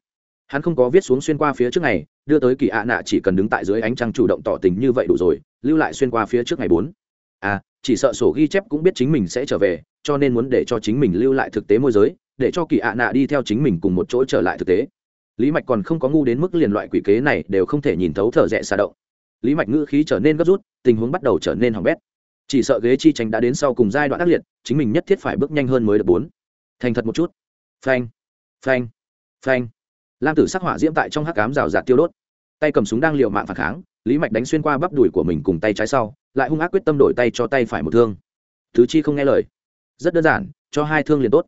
hắn không có viết xuống xuyên qua phía trước ngày, đưa tới kỳ ạ nạ chỉ cần đứng tại dưới ánh trăng chủ động tỏ tình như vậy đủ rồi, lưu lại xuyên qua phía trước ngày bốn. À chỉ sợ sổ ghi chép cũng biết chính mình sẽ trở về, cho nên muốn để cho chính mình lưu lại thực tế môi giới, để cho kỳ ạ nạ đi theo chính mình cùng một chỗ trở lại thực tế lý mạch còn không có ngu đến mức liền loại quỷ kế này đều không thể nhìn thấu thở rẽ xa động. Lý mạch ngữ khí trở nên gấp rút, tình huống bắt đầu trở nên hỏng bét. Chỉ sợ ghế chi tranh đã đến sau cùng giai đoạn ác liệt, chính mình nhất thiết phải bước nhanh hơn mới được bốn. Thành thật một chút. Phanh phanh phanh. Lam tử sắc hỏa diễm tại trong hắc cám rào rạt tiêu đốt. Tay cầm súng đang liều mạng phản kháng, lý mạch đánh xuyên qua bắp đùi của mình cùng tay trái sau, lại hung ác quyết tâm đổi tay cho tay phải một thương. Thứ chi không nghe lời. Rất đơn giản, cho hai thương liền tốt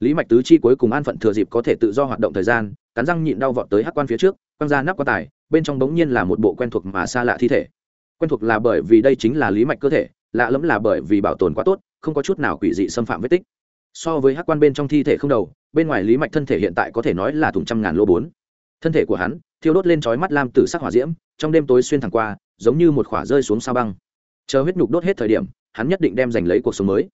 lý mạch tứ chi cuối cùng an phận thừa dịp có thể tự do hoạt động thời gian, cắn răng nhịn đau vọt tới hắc quan phía trước, quăng ra nắp quan tài, bên trong bỗng nhiên là một bộ quen thuộc mà xa lạ thi thể. Quen thuộc là bởi vì đây chính là lý mạch cơ thể, lạ lẫm là bởi vì bảo tồn quá tốt, không có chút nào quỷ dị xâm phạm vết tích. So với hắc quan bên trong thi thể không đầu, bên ngoài lý mạch thân thể hiện tại có thể nói là thùng trăm ngàn lô bốn. Thân thể của hắn, thiêu đốt lên trói mắt lam tử sắc hỏa diễm, trong đêm tối xuyên thẳng qua, giống như một khỏa rơi xuống sao băng. Chờ huyết nhục đốt hết thời điểm, hắn nhất định đem giành lấy cuộc sống mới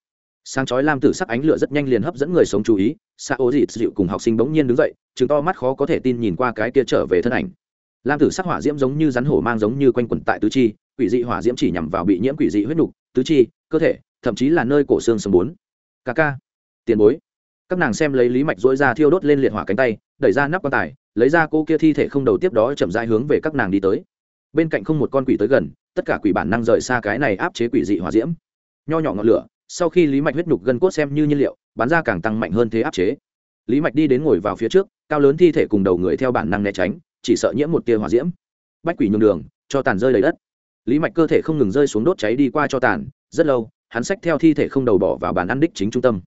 sáng chói lam tử sắc ánh lửa rất nhanh liền hấp dẫn người sống chú ý xa ô dịt dịu cùng học sinh bỗng nhiên đứng dậy chứng to mắt khó có thể tin nhìn qua cái kia trở về thân ảnh. Lam tử sắc hỏa diễm giống như rắn hổ mang giống như quanh quẩn tại tứ chi, quỷ dị hỏa diễm chỉ nhằm vào bị nhiễm quỷ dị huyết nục, tứ chi, cơ thể, thậm chí là nơi cổ xương sầm bốn. Ca ca, tiền bối. Các nàng xem lấy lý mạch dỗi ra thiêu đốt lên liệt hỏa cánh tay, đẩy ra nắp quan tài, lấy ra cô kia thi thể không đầu tiếp đó chậm rãi hướng về các nàng đi tới. Bên cạnh không một con quỷ tới gần, tất cả quỷ bản năng rời xa cái này áp chế quỷ dị hỏa diễm. Nho nhỏ ngọn lửa sau khi lý mạch huyết nhục gân cốt xem như nhiên liệu, bán ra càng tăng mạnh hơn thế áp chế. Lý mạch đi đến ngồi vào phía trước, cao lớn thi thể cùng đầu người theo bản năng né tránh, chỉ sợ nhiễm một tia hỏa diễm. Bách quỷ nhường đường, cho tàn rơi lấy đất. Lý mạch cơ thể không ngừng rơi xuống đốt cháy đi qua cho tàn, rất lâu, hắn xách theo thi thể không đầu bỏ vào bàn ăn đích chính trung tâm.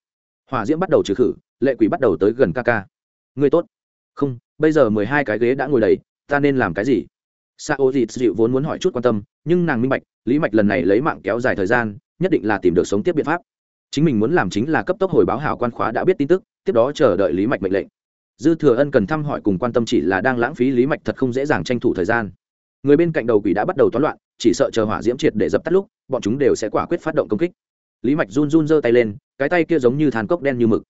Hỏa diễm bắt đầu trừ khử, lệ quỷ bắt đầu tới gần ca ca. Người tốt. Không, bây giờ mười hai cái ghế đã ngồi đầy, ta nên làm cái gì? Sa ô dịt dịu vốn muốn hỏi chút quan tâm, nhưng nàng minh bạch, lý mạch lần này lấy mạng kéo dài thời gian nhất định là tìm được sống tiếp biện pháp. Chính mình muốn làm chính là cấp tốc hồi báo hảo quan khóa đã biết tin tức, tiếp đó chờ đợi lý mạch mệnh lệnh. Dư thừa ân cần thăm hỏi cùng quan tâm chỉ là đang lãng phí lý mạch thật không dễ dàng tranh thủ thời gian. Người bên cạnh đầu quỷ đã bắt đầu toán loạn, chỉ sợ chờ hỏa diễm triệt để dập tắt lúc, bọn chúng đều sẽ quả quyết phát động công kích. Lý mạch run run giơ tay lên, cái tay kia giống như than cốc đen như mực.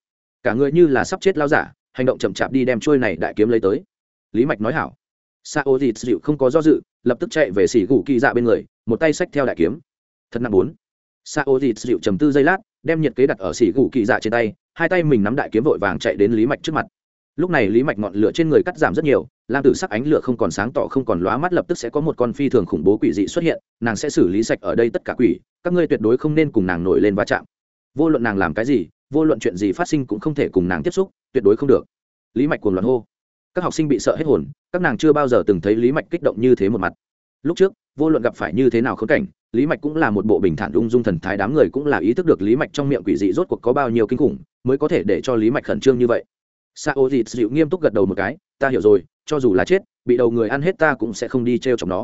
Cả người như là sắp chết lao giả, hành động chậm chạp đi đem trôi này đại kiếm lấy tới. Lý mạch nói hảo. Sa ô dịt dịu không có do dự, lập tức chạy về xỉ gù kỳ dạ bên người, một tay xách theo đại kiếm. Thật nặng bốn sa ô dịt dịu trầm tư giây lát, đem nhiệt kế đặt ở xỉ gù kỳ dạ trên tay, hai tay mình nắm đại kiếm vội vàng chạy đến lý mạch trước mặt. Lúc này lý mạch ngọn lửa trên người cắt giảm rất nhiều, lam tử sắc ánh lửa không còn sáng tỏ, không còn lóa mắt, lập tức sẽ có một con phi thường khủng bố quỷ dị xuất hiện, nàng sẽ xử lý sạch ở đây tất cả quỷ, các ngươi tuyệt đối không nên cùng nàng nổi lên va chạm. Vô luận nàng làm cái gì, vô luận chuyện gì phát sinh cũng không thể cùng nàng tiếp xúc, tuyệt đối không được. Lý mạch cuồng loạn hô. Các học sinh bị sợ hết hồn, các nàng chưa bao giờ từng thấy lý mạch kích động như thế một mặt. Lúc trước, vô luận gặp phải như thế nào khốn cảnh lý mạch cũng là một bộ bình thản ung dung thần thái, đám người cũng là ý thức được lý mạch trong miệng quỷ dị rốt cuộc có bao nhiêu kinh khủng, mới có thể để cho lý mạch khẩn trương như vậy. Sa ô dịt dịu nghiêm túc gật đầu một cái, ta hiểu rồi, cho dù là chết, bị đầu người ăn hết ta cũng sẽ không đi t r e o chọc nó.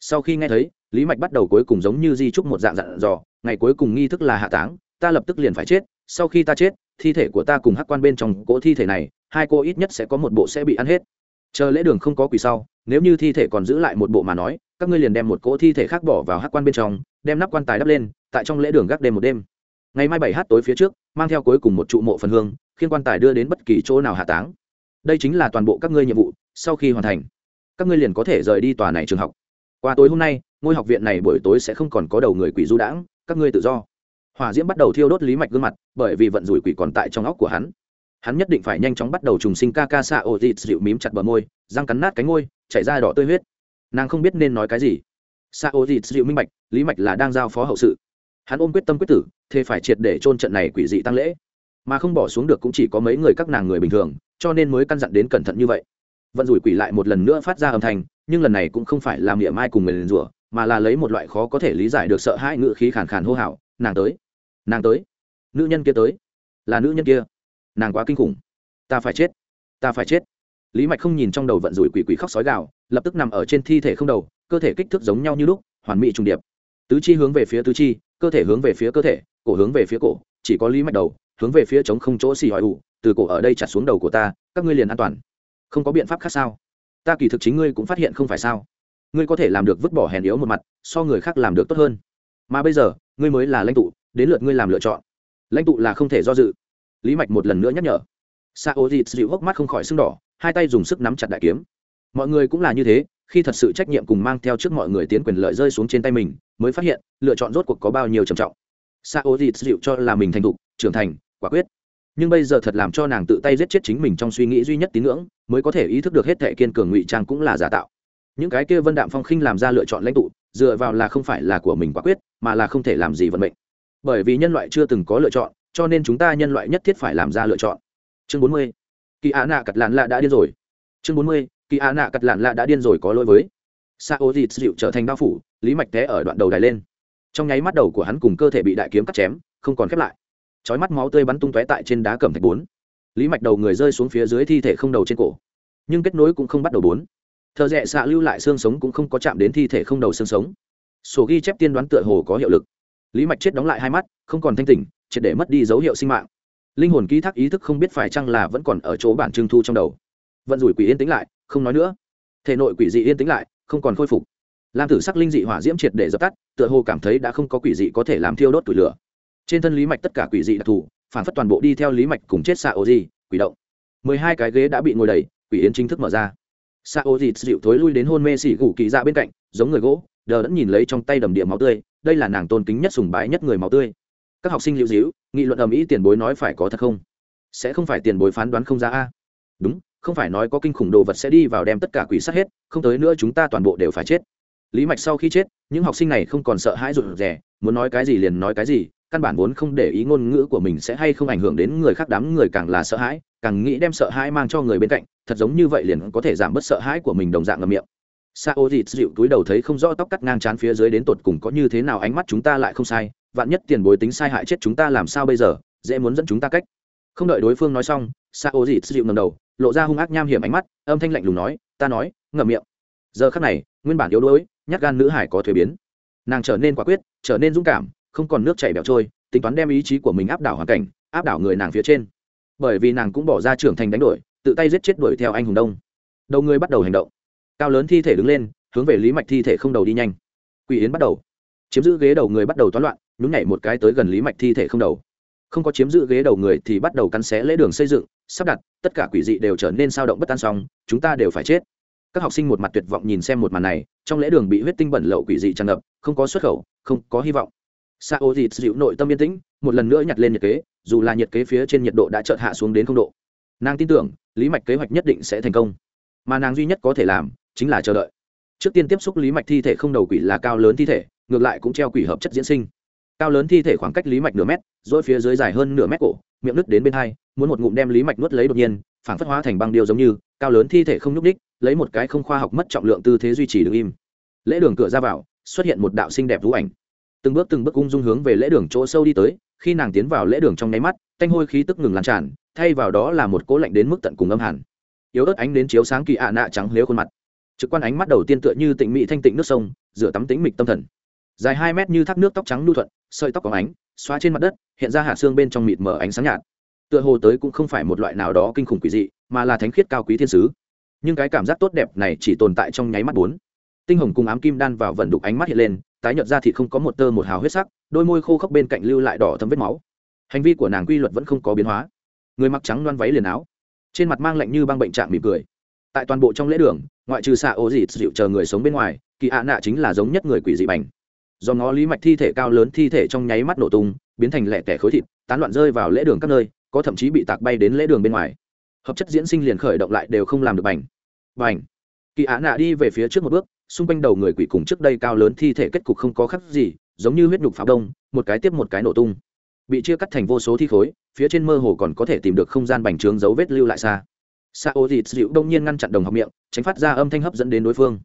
Sau khi nghe thấy, lý mạch bắt đầu cuối cùng giống như di trúc một dạng dặn dò, ngày cuối cùng nghi thức là hạ táng, ta lập tức liền phải chết, sau khi ta chết, thi thể của ta cùng hắc quan bên trong cỗ thi thể này, hai cô ít nhất sẽ có một bộ sẽ bị ăn hết. Chờ lễ đường không có quỷ sau nếu như thi thể còn giữ lại một bộ mà nói, các ngươi liền đem một cỗ thi thể khác bỏ vào hắc quan bên trong, đem nắp quan tài đắp lên, tại trong lễ đường gác đêm một đêm. Ngày mai bảy h tối phía trước, mang theo cuối cùng một trụ mộ phần hương, khiến quan tài đưa đến bất kỳ chỗ nào hạ táng. Đây chính là toàn bộ các ngươi nhiệm vụ, sau khi hoàn thành, các ngươi liền có thể rời đi tòa này trường học. Qua tối hôm nay, ngôi học viện này buổi tối sẽ không còn có đầu người quỷ du đãng, các ngươi tự do. Hỏa diễm bắt đầu thiêu đốt lý mạch gương mặt, bởi vì vận rủi quỷ còn tại trong óc của hắn hắn nhất định phải nhanh chóng bắt đầu trùng sinh ca ca xạ ô dịt dịu mím chặt bờ môi, răng cắn nát cánh ngôi, chảy ra đỏ tươi huyết. Nàng không biết nên nói cái gì. Xạ ô dịt dịu minh bạch, lý mạch là đang giao phó hậu sự. Hắn ôm quyết tâm quyết tử, thế phải triệt để chôn trận này quỷ dị tăng lễ. Mà không bỏ xuống được cũng chỉ có mấy người các nàng người bình thường, cho nên mới căn dặn đến cẩn thận như vậy. Vận rủi quỷ lại một lần nữa phát ra âm thanh, nhưng lần này cũng không phải làm địa mai cùng người liền rủa, mà là lấy một loại khó có thể lý giải được sợ hãi ngự khí khàn khàn hô hào, nàng tới nàng tới, nữ nhân kia tới, là nữ nhân kia nàng quá kinh khủng. Ta phải chết. Ta phải chết. Lý mạch không nhìn trong đầu vận rủi quỷ quỷ khóc sói gạo lập tức nằm ở trên thi thể không đầu, cơ thể kích thước giống nhau như lúc, hoàn mỹ trùng điệp. Tứ chi hướng về phía tứ chi, cơ thể hướng về phía cơ thể, cổ hướng về phía cổ, chỉ có lý mạch đầu, hướng về phía trống không chỗ xì hỏi ủ, từ cổ ở đây chặt xuống đầu của ta, các ngươi liền an toàn. Không có biện pháp khác sao? Ta kỳ thực chính ngươi cũng phát hiện không phải sao? Ngươi có thể làm được vứt bỏ hèn yếu một mặt, so người khác làm được tốt hơn. Mà bây giờ, ngươi mới là lãnh tụ, đến lượt ngươi làm lựa chọn. Lãnh tụ là không thể do dự lý mạch một lần nữa nhắc nhở. Sa ô dịt dịu hốc mắt không khỏi sưng đỏ, hai tay dùng sức nắm chặt đại kiếm. Mọi người cũng là như thế, khi thật sự trách nhiệm cùng mang theo trước mọi người tiến quyền lợi rơi xuống trên tay mình, mới phát hiện, lựa chọn rốt cuộc có bao nhiêu trầm trọng. Sa ô dịt dịu cho là mình thành thục, trưởng thành, quả quyết. Nhưng bây giờ thật làm cho nàng tự tay giết chết chính mình trong suy nghĩ duy nhất tín ngưỡng, mới có thể ý thức được hết thệ kiên cường ngụy trang cũng là giả tạo. Những cái kia vân đạm phong khinh làm ra lựa chọn lãnh tụ, dựa vào là không phải là của mình quả quyết, mà là không thể làm gì vận mệnh. Bởi vì nhân loại chưa từng có lựa chọn cho nên chúng ta nhân loại nhất thiết phải làm ra lựa chọn. Chương bốn mươi, kỳ á nạ cặt lạn lạ đã điên rồi. Chương bốn mươi, kỳ á nạ cặt lạn lạ đã điên rồi có lỗi với. Sa ô dịt dịu trở thành bao phủ, lý mạch té ở đoạn đầu đài lên. Trong nháy mắt đầu của hắn cùng cơ thể bị đại kiếm cắt chém, không còn khép lại. Chói mắt máu tươi bắn tung tóe tại trên đá cẩm thạch bốn. Lý mạch đầu người rơi xuống phía dưới thi thể không đầu trên cổ. Nhưng kết nối cũng không bắt đầu bốn. Thợ rẽ xạ lưu lại xương sống cũng không có chạm đến thi thể không đầu xương sống. Sổ ghi chép tiên đoán tựa hồ có hiệu lực. Lý mạch chết đóng lại hai mắt, không còn thanh tỉnh triệt để mất đi dấu hiệu sinh mạng. Linh hồn ký thác ý thức không biết phải chăng là vẫn còn ở chỗ bản trưng thu trong đầu. Vận rủi quỷ yên tĩnh lại, không nói nữa. Thể nội quỷ dị yên tĩnh lại, không còn khôi phục. Lam tử sắc linh dị hỏa diễm triệt để dập tắt, tựa hồ cảm thấy đã không có quỷ dị có thể làm thiêu đốt tủi lửa. Trên thân lý mạch tất cả quỷ dị đặc thù, phản phất toàn bộ đi theo lý mạch cùng chết xạ ô di, quỷ động. Mười hai cái ghế đã bị ngồi đầy, quỷ yến chính thức mở ra. Xạ ô di dịu thối lui đến hôn mê xỉ gù kỳ ra bên cạnh, giống người gỗ, đờ đẫn nhìn lấy trong tay đầm địa máu tươi, đây là nàng tôn kính nhất sùng bái nhất người máu tươi các học sinh lưu díu, nghị luận ầm ĩ tiền bối nói phải có thật không? Sẽ không phải tiền bối phán đoán không ra a? Đúng, không phải nói có kinh khủng đồ vật sẽ đi vào đem tất cả quỷ sát hết, không tới nữa chúng ta toàn bộ đều phải chết. Lý mạch sau khi chết, những học sinh này không còn sợ hãi rụt rè, muốn nói cái gì liền nói cái gì, căn bản vốn không để ý ngôn ngữ của mình sẽ hay không ảnh hưởng đến người khác đám người càng là sợ hãi, càng nghĩ đem sợ hãi mang cho người bên cạnh, thật giống như vậy liền có thể giảm bớt sợ hãi của mình đồng dạng ngầm miệng. Sao dịt dịu túi đầu thấy không rõ tóc cắt ngang chán phía dưới đến tột cùng có như thế nào, ánh mắt chúng ta lại không sai vạn nhất tiền bối tính sai hại chết chúng ta làm sao bây giờ, dễ muốn dẫn chúng ta cách. Không đợi đối phương nói xong xa ô dịt dịu ngầm đầu, lộ ra hung ác nham hiểm ánh mắt, âm thanh lạnh lùng nói, ta nói, ngậm miệng. Giờ khắc này, nguyên bản yếu đuối, nhát gan nữ hải có thuế biến. Nàng trở nên quả quyết, trở nên dũng cảm, không còn nước chảy bẹo trôi, tính toán đem ý chí của mình áp đảo hoàn cảnh, áp đảo người nàng phía trên. Bởi vì nàng cũng bỏ ra trưởng thành đánh đổi, tự tay giết chết đuổi theo anh hùng đông. Đầu người bắt đầu hành động. Cao lớn thi thể đứng lên, hướng về lý mạch thi thể không đầu đi nhanh. Quỷ yến bắt đầu. Chiếm giữ ghế đầu người bắt đầu toán loạn nhún nhảy một cái tới gần lý mạch thi thể không đầu. Không có chiếm giữ ghế đầu người thì bắt đầu cắn xé lễ đường xây dựng, sắp đặt, tất cả quỷ dị đều trở nên sao động bất an xong, chúng ta đều phải chết. Các học sinh một mặt tuyệt vọng nhìn xem một màn này, trong lễ đường bị huyết tinh bẩn lậu quỷ dị tràn ngập, không có xuất khẩu, không có hy vọng. Sa ô dịt dịu nội tâm yên tĩnh, một lần nữa nhặt lên nhiệt kế, dù là nhiệt kế phía trên nhiệt độ đã chợt hạ xuống đến không độ. Nàng tin tưởng, lý mạch kế hoạch nhất định sẽ thành công. Mà nàng duy nhất có thể làm, chính là chờ đợi. Trước tiên tiếp xúc lý mạch thi thể không đầu quỷ là cao lớn thi thể, ngược lại cũng treo quỷ hợp chất diễn sinh cao lớn thi thể khoảng cách lý mạch nửa mét, dỗi phía dưới dài hơn nửa mét cổ, miệng nứt đến bên hai, muốn một ngụm đem lý mạch nuốt lấy đột nhiên phản phất hóa thành băng điêu giống như, cao lớn thi thể không nhúc ních lấy một cái không khoa học mất trọng lượng tư thế duy trì đứng im. Lễ đường cửa ra vào, xuất hiện một đạo xinh đẹp vũ ảnh. Từng bước từng bước ung dung hướng về lễ đường chỗ sâu đi tới, khi nàng tiến vào lễ đường trong nháy mắt, thanh hôi khí tức ngừng lan tràn, thay vào đó là một cố lạnh đến mức tận cùng âm hẳn. yếu ớt ánh đến chiếu sáng kỳ ạ nạ trắng nếu khuôn mặt. Trực quan ánh mắt đầu tiên tựa như tịnh mỹ thanh tịnh nước sông rửa tắm tĩnh mịch tâm thần dài hai mét như thác nước tóc trắng lưu thuận, sợi tóc có ánh, xóa trên mặt đất, hiện ra hạ xương bên trong mịt mờ ánh sáng nhạt. Tựa hồ tới cũng không phải một loại nào đó kinh khủng quỷ dị, mà là thánh khiết cao quý thiên sứ. Nhưng cái cảm giác tốt đẹp này chỉ tồn tại trong nháy mắt bốn. Tinh hồng cùng ám kim đan vào vận đục ánh mắt hiện lên, tái nhợt ra thì không có một tơ một hào huyết sắc, đôi môi khô khốc bên cạnh lưu lại đỏ thấm vết máu. Hành vi của nàng quy luật vẫn không có biến hóa. Người mặc trắng loan váy liền áo, trên mặt mang lạnh như băng bệnh trạng mỉm cười. Tại toàn bộ trong lễ đường, ngoại trừ xạ ô dịt dịu chờ người sống bên ngoài, kỳ ạ nạ chính là giống nhất người quỷ dị bành do ngó lý mạch thi thể cao lớn thi thể trong nháy mắt nổ tung, biến thành lẻ tẻ khối thịt, tán loạn rơi vào lễ đường các nơi, có thậm chí bị tạc bay đến lễ đường bên ngoài. Hợp chất diễn sinh liền khởi động lại đều không làm được bành. Bành. Kỳ ạ nạ đi về phía trước một bước, xung quanh đầu người quỷ cùng trước đây cao lớn thi thể kết cục không có khác gì, giống như huyết nhục pháo đông, một cái tiếp một cái nổ tung. Bị chia cắt thành vô số thi khối, phía trên mơ hồ còn có thể tìm được không gian bành trướng dấu vết lưu lại xa. Xa ô thịt dịu đông nhiên ngăn chặn đồng học miệng, tránh phát ra âm thanh hấp dẫn đến đối phương.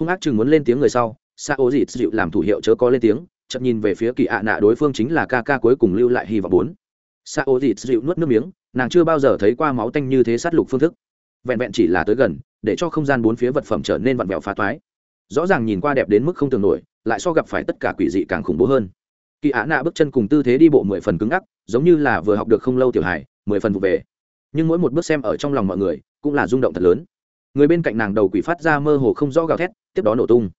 Hung ác chừng muốn lên tiếng người sau Sao ô dịt dịu làm thủ hiệu chớ có lên tiếng chậm nhìn về phía kỳ ạ nạ đối phương chính là ca ca cuối cùng lưu lại hy vọng bốn. Sao ô dịt dịu nuốt nước miếng, nàng chưa bao giờ thấy qua máu tanh như thế sát lục phương thức. Vẹn vẹn chỉ là tới gần, để cho không gian bốn phía vật phẩm trở nên vặn vẹo phá toái. Rõ ràng nhìn qua đẹp đến mức không tưởng nổi, lại so gặp phải tất cả quỷ dị càng khủng bố hơn. Kỳ ạ nạ bước chân cùng tư thế đi bộ mười phần cứng ngắc, giống như là vừa học được không lâu tiểu hải mười phần vụ về. Nhưng mỗi một bước xem ở trong lòng mọi người, cũng là rung động thật lớn. Người bên cạnh nàng đầu quỷ phát ra mơ hồ không rõ gào thét, tiếp đó nổ tung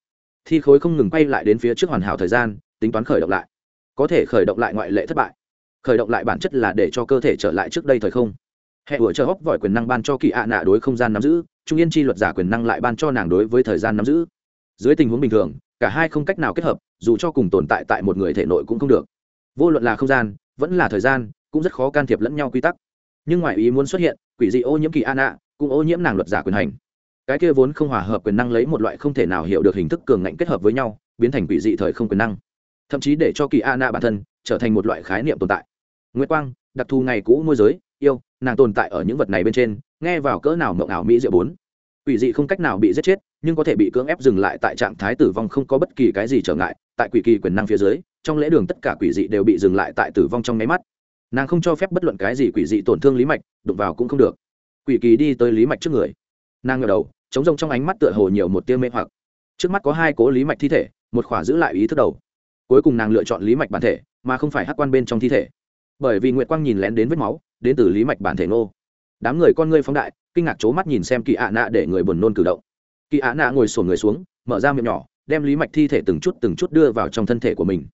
thi khối không ngừng quay lại đến phía trước hoàn hảo thời gian, tính toán khởi động lại. Có thể khởi động lại ngoại lệ thất bại. Khởi động lại bản chất là để cho cơ thể trở lại trước đây thời không. Hệ vừa chờ hóc vòi quyền năng ban cho kỳ ạ nạ đối không gian nắm giữ, trung yên chi luật giả quyền năng lại ban cho nàng đối với thời gian nắm giữ. Dưới tình huống bình thường, cả hai không cách nào kết hợp, dù cho cùng tồn tại tại một người thể nội cũng không được. Vô luận là không gian, vẫn là thời gian, cũng rất khó can thiệp lẫn nhau quy tắc. Nhưng ngoại ý muốn xuất hiện, quỷ dị ô nhiễm kỳ an ạ cũng ô nhiễm nàng luật giả quyền hành cái kia vốn không hòa hợp quyền năng lấy một loại không thể nào hiểu được hình thức cường ngạnh kết hợp với nhau, biến thành quỷ dị thời không quyền năng. Thậm chí để cho kỳ a na bản thân trở thành một loại khái niệm tồn tại. Nguyễn quang, đặc thù ngày cũ môi giới, yêu, nàng tồn tại ở những vật này bên trên, nghe vào cỡ nào mộng ảo mỹ diệu bốn. Quỷ dị không cách nào bị giết chết, nhưng có thể bị cưỡng ép dừng lại tại trạng thái tử vong không có bất kỳ cái gì trở ngại, tại quỷ kỳ quyền năng phía dưới, trong lễ đường tất cả quỷ dị đều bị dừng lại tại tử vong trong nháy mắt. Nàng không cho phép bất luận cái gì quỷ dị tổn thương lý mạch, đụng vào cũng không được. Quỷ kỳ đi tới lý mạch trước người nàng ngờ đầu chống rông trong ánh mắt tựa hồ nhiều một tiêu mê hoặc. Trước mắt có hai cố lý mạch thi thể, một khỏa giữ lại ý thức đầu. Cuối cùng nàng lựa chọn lý mạch bản thể, mà không phải hắc quan bên trong thi thể. Bởi vì nguyệt quang nhìn lén đến vết máu, đến từ lý mạch bản thể nô đám người con ngươi phóng đại, kinh ngạc c mắt nhìn xem kỳ ạ nạ để người buồn nôn cử động. Kỳ ạ nạ ngồi sổn người xuống, mở ra miệng nhỏ, đem lý mạch thi thể từng chút từng chút đưa vào trong thân thể của mình.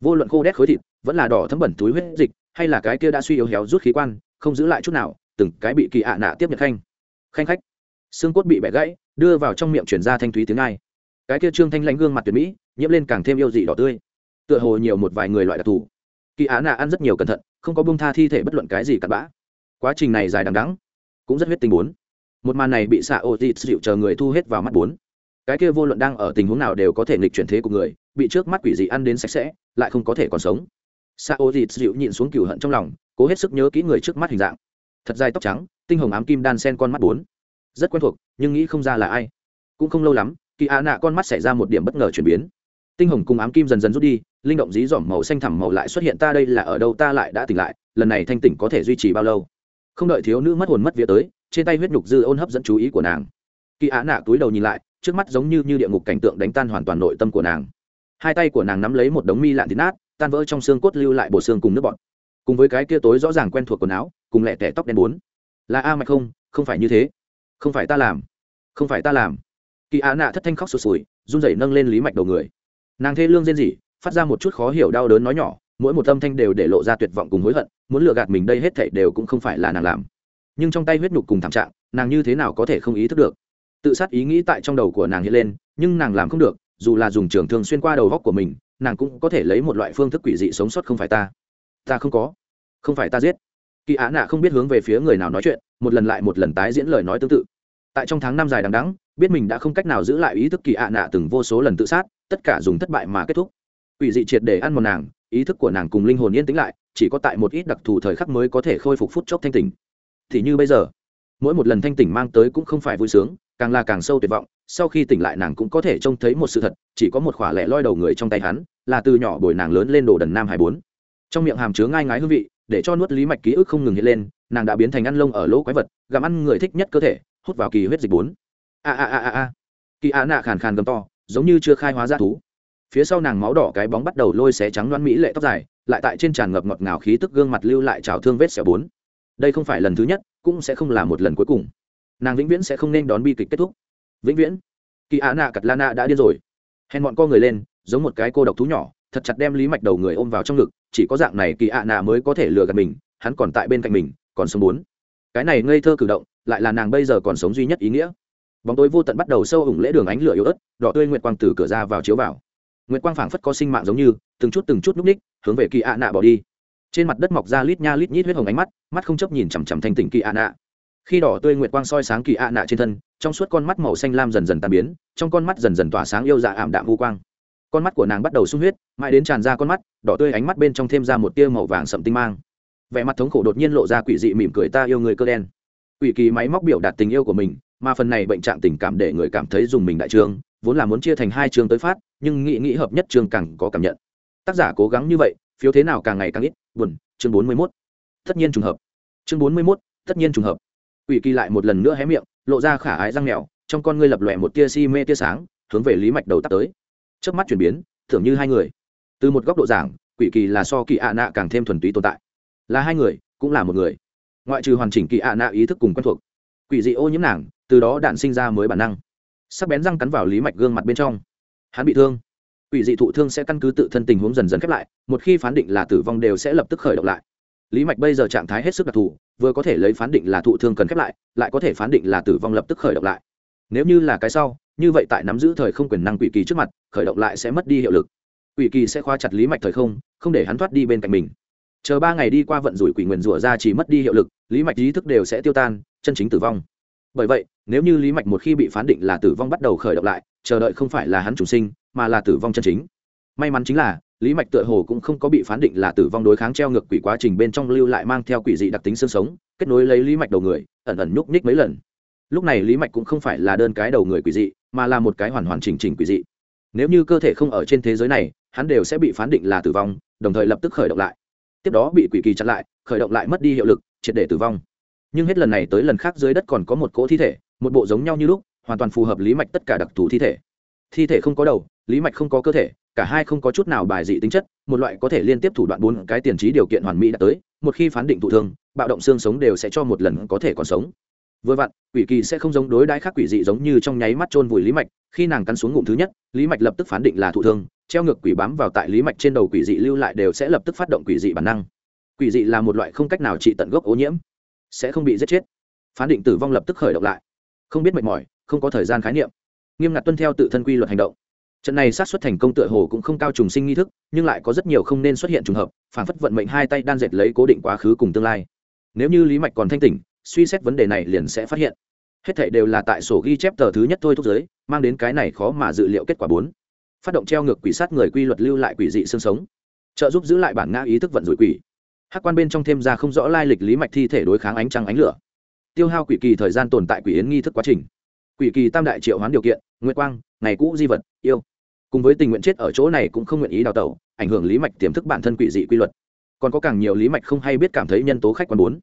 Vô luận khô đét khối thịt, vẫn là đỏ thấm bẩn túi huyết dịch, hay là cái kia đã suy yếu héo rút khí quan, không giữ lại chút nào, từng cái bị kỳ ạ nạ tiếp nhận khanh. Khanh khách xương cốt bị bẻ gãy, đưa vào trong miệng chuyển ra thanh thúy tiếng ai. Cái kia trương thanh lãnh gương mặt tuyệt mỹ, nhiễm lên càng thêm yêu dị đỏ tươi. Tựa hồ nhiều một vài người loại đặc thù. Kỳ á nạ ăn rất nhiều cẩn thận, không có bông tha thi thể bất luận cái gì cặn bã. Quá trình này dài đằng đắng cũng rất huyết tình bốn. Một màn này bị xạ ô dịt dịu chờ người thu hết vào mắt bốn. Cái kia vô luận đang ở tình huống nào đều có thể nghịch chuyển thế của người, bị trước mắt quỷ dị ăn đến sạch sẽ, lại không có thể còn sống. Xạ ô dịt dịu nhịn xuống cửu hận trong lòng, cố hết sức nhớ kỹ người trước mắt hình dạng. Thật dài tóc trắng, tinh hồng ám kim đan sen con mắt bốn rất quen thuộc, nhưng nghĩ không ra là ai. Cũng không lâu lắm, kỳ ạ nạ con mắt xảy ra một điểm bất ngờ chuyển biến. Tinh hồng cùng ám kim dần dần rút đi, linh động dí dỏm màu xanh thẳm màu lại xuất hiện ta đây là ở đâu ta lại đã tỉnh lại, lần này thanh tỉnh có thể duy trì bao lâu? Không đợi thiếu nữ mất hồn mất vía tới, trên tay huyết nhục dư ôn hấp dẫn chú ý của nàng. Kỳ á nạ túi đầu nhìn lại, trước mắt giống như như địa ngục cảnh tượng đánh tan hoàn toàn nội tâm của nàng. Hai tay của nàng nắm lấy một đống mi lạn thịt nát, tan vỡ trong xương cốt lưu lại bộ xương cùng nước bọt. Cùng với cái kia tối rõ ràng quen thuộc quần áo, cùng lẹ tẻ tóc đen bốn. Là a mạch không? Không phải như thế không phải ta làm. Không phải ta làm. Kỳ á nạ thất thanh khóc sụt sùi, run rẩy nâng lên lý mạch đầu người. Nàng thê lương rên rỉ, phát ra một chút khó hiểu đau đớn nói nhỏ, mỗi một âm thanh đều để lộ ra tuyệt vọng cùng hối hận, muốn lừa gạt mình đây hết thảy đều cũng không phải là nàng làm. Nhưng trong tay huyết nhục cùng thảm trạng, nàng như thế nào có thể không ý thức được? Tự sát ý nghĩ tại trong đầu của nàng hiện lên, nhưng nàng làm không được, dù là dùng trường thương xuyên qua đầu góc của mình, nàng cũng có thể lấy một loại phương thức quỷ dị sống sót không phải ta. Ta không có. Không phải ta giết. Kỳ á nạ không biết hướng về phía người nào nói chuyện, một lần lại một lần tái diễn lời nói tương tự tại trong tháng năm dài đằng đắng biết mình đã không cách nào giữ lại ý thức kỳ ạ nạ từng vô số lần tự sát, tất cả dùng thất bại mà kết thúc. Quỷ dị triệt để ăn một nàng, ý thức của nàng cùng linh hồn yên tĩnh lại, chỉ có tại một ít đặc thù thời khắc mới có thể khôi phục phút chốc thanh tỉnh. Thì như bây giờ, mỗi một lần thanh tỉnh mang tới cũng không phải vui sướng, càng là càng sâu tuyệt vọng, sau khi tỉnh lại nàng cũng có thể trông thấy một sự thật, chỉ có một khỏa lẻ loi đầu người trong tay hắn, là từ nhỏ bồi nàng lớn lên đồ đần nam hải bốn. Trong miệng hàm chứa ngai ngái hương vị, để cho nuốt lý mạch ký ức không ngừng hiện lên, nàng đã biến thành ăn lông ở lỗ quái vật, gặm ăn người thích nhất cơ thể hút vào kỳ huyết dịch bốn. A a a a a. Kỳ a nạ khàn khàn gầm to, giống như chưa khai hóa ra thú. Phía sau nàng máu đỏ cái bóng bắt đầu lôi xé trắng loan mỹ lệ tóc dài, lại tại trên tràn ngập ngọt ngào khí tức gương mặt lưu lại trào thương vết xẻo bốn. Đây không phải lần thứ nhất, cũng sẽ không là một lần cuối cùng. Nàng vĩnh viễn sẽ không nên đón bi kịch kết thúc. Vĩnh viễn. Kỳ á nạ cặt la nạ đã điên rồi. Hèn bọn co người lên, giống một cái cô độc thú nhỏ, thật chặt đem lý mạch đầu người ôm vào trong ngực, chỉ có dạng này kỳ ạ nạ mới có thể lừa gạt mình, hắn còn tại bên cạnh mình, còn sống bốn. Cái này ngây thơ cử động lại là nàng bây giờ còn sống duy nhất ý nghĩa. Bóng tối vô tận bắt đầu sâu ủng lễ đường ánh lửa yếu ớt, đỏ tươi nguyệt quang từ cửa ra vào chiếu vào. Nguyệt quang phảng phất có sinh mạng giống như, từng chút từng chút núp ních, hướng về kỳ ạ nạ bỏ đi. Trên mặt đất mọc ra lít nha lít nhít huyết hồng ánh mắt mắt không chấp nhìn chằm chằm thanh tỉnh kỳ ạ nạ khi đỏ tươi nguyệt quang soi sáng kỳ ạ nạ trên thân, trong suốt con mắt màu xanh lam dần dần tan biến, trong con mắt dần dần tỏa sáng yêu dạ ảm đạm vô quang. Con mắt của nàng bắt đầu sung huyết, mãi đến tràn ra con mắt, đỏ tươi ánh mắt bên trong thêm ra một tia màu vàng sậm tinh mang. Vẻ mặt thống khổ đột nhiên lộ ra quỷ dị mỉm cười, ta yêu người cơ đen quỷ kỳ máy móc biểu đạt tình yêu của mình mà phần này bệnh trạng tình cảm để người cảm thấy dùng mình đại trường vốn là muốn chia thành hai trường tới phát nhưng nghĩ nghĩ hợp nhất trường càng có cảm nhận. Tác giả cố gắng như vậy phiếu thế nào càng ngày càng ít buồn chương bốn mươi 41. tất nhiên trùng hợp. Chương bốn mươi 41, tất nhiên trùng hợp. Quỷ kỳ lại một lần nữa hé miệng lộ ra khả ái răng mèo trong con ngươi lập lòe một tia si mê tia sáng hướng về lý mạch đầu tắt tới. Trước mắt chuyển biến tưởng như hai người. Từ một góc độ giảng quỷ kỳ là so kỳ ạ nạ càng thêm thuần túy tồn tại. Là hai người cũng là một người ngoại trừ hoàn chỉnh kỳ ạ nạ ý thức cùng quen thuộc, quỷ dị ô nhiễm nàng từ đó đạn sinh ra mới bản năng. Sắc bén răng cắn vào lý mạch gương mặt bên trong. Hắn bị thương. Quỷ dị thụ thương sẽ căn cứ tự thân tình huống dần dần khép lại, một khi phán định là tử vong đều sẽ lập tức khởi động lại. Lý mạch bây giờ trạng thái hết sức đặc thù, vừa có thể lấy phán định là thụ thương cần khép lại lại có thể phán định là tử vong lập tức khởi động lại. Nếu như là cái sau, như vậy tại nắm giữ thời không quyền năng quỷ kỳ trước mặt, khởi động lại sẽ mất đi hiệu lực. Quỷ kỳ sẽ khóa chặt lý mạch thời không không để hắn thoát đi bên cạnh mình chờ ba ngày đi qua vận rủi quỷ nguyền rủa ra chỉ mất đi hiệu lực, lý mạch ý thức đều sẽ tiêu tan, chân chính tử vong. Bởi vậy, nếu như lý mạch một khi bị phán định là tử vong bắt đầu khởi động lại, chờ đợi không phải là hắn chủ sinh, mà là tử vong chân chính. May mắn chính là, lý mạch tựa hồ cũng không có bị phán định là tử vong đối kháng treo ngược quỷ quá trình bên trong lưu lại mang theo quỷ dị đặc tính xương sống, kết nối lấy lý mạch đầu người, ẩn ẩn nhúc nhích mấy lần. Lúc này lý mạch cũng không phải là đơn cái đầu người quỷ dị, mà là một cái hoàn hoàn chỉnh chỉnh quỷ dị. Nếu như cơ thể không ở trên thế giới này, hắn đều sẽ bị phán định là tử vong, đồng thời lập tức khởi động lại tiếp đó bị quỷ kỳ chặn lại, khởi động lại mất đi hiệu lực, triệt để tử vong. Nhưng hết lần này tới lần khác dưới đất còn có một cỗ thi thể, một bộ giống nhau như lúc, hoàn toàn phù hợp lý mạch tất cả đặc thù thi thể. Thi thể không có đầu, lý mạch không có cơ thể, cả hai không có chút nào bài dị tính chất, một loại có thể liên tiếp thủ đoạn bốn cái tiền trí điều kiện hoàn mỹ đã tới, một khi phán định thụ thương, bạo động xương sống đều sẽ cho một lần có thể còn sống. Vừa vặn, quỷ kỳ sẽ không giống đối đãi khác quỷ dị giống như trong nháy mắt chôn vùi lý mạch, khi nàng cắn xuống ngụm thứ nhất, lý mạch lập tức phán định là thụ thương treo ngược quỷ bám vào tại lý mạch trên đầu quỷ dị lưu lại đều sẽ lập tức phát động quỷ dị bản năng. Quỷ dị là một loại không cách nào trị tận gốc ô nhiễm, sẽ không bị giết chết. Phán định tử vong lập tức khởi động lại. Không biết mệt mỏi, không có thời gian khái niệm. Nghiêm ngặt tuân theo tự thân quy luật hành động. Trận này sát xuất thành công tựa hồ cũng không cao trùng sinh nghi thức, nhưng lại có rất nhiều không nên xuất hiện trùng hợp, phản phất vận mệnh hai tay đan dệt lấy cố định quá khứ cùng tương lai. Nếu như lý mạch còn thanh tỉnh, suy xét vấn đề này liền sẽ phát hiện. Hết thảy đều là tại sổ ghi chép tờ thứ nhất thôi thúc giới, mang đến cái này khó mà dự liệu kết quả bốn phát động treo ngược quỷ sát người quy luật lưu lại quỷ dị xương sống. Trợ giúp giữ lại bản ngã ý thức vận rủi quỷ. Hát quan bên trong thêm ra không rõ lai lịch lý mạch thi thể đối kháng ánh trăng ánh lửa. Tiêu hao quỷ kỳ thời gian tồn tại quỷ yến nghi thức quá trình. Quỷ kỳ tam đại triệu hoán điều kiện, nguyệt quang, ngày cũ di vật, yêu. Cùng với tình nguyện chết ở chỗ này cũng không nguyện ý đào tẩu, ảnh hưởng lý mạch tiềm thức bản thân quỷ dị quy luật. Còn có càng nhiều lý mạch không hay biết cảm thấy nhân tố khách quan bốn.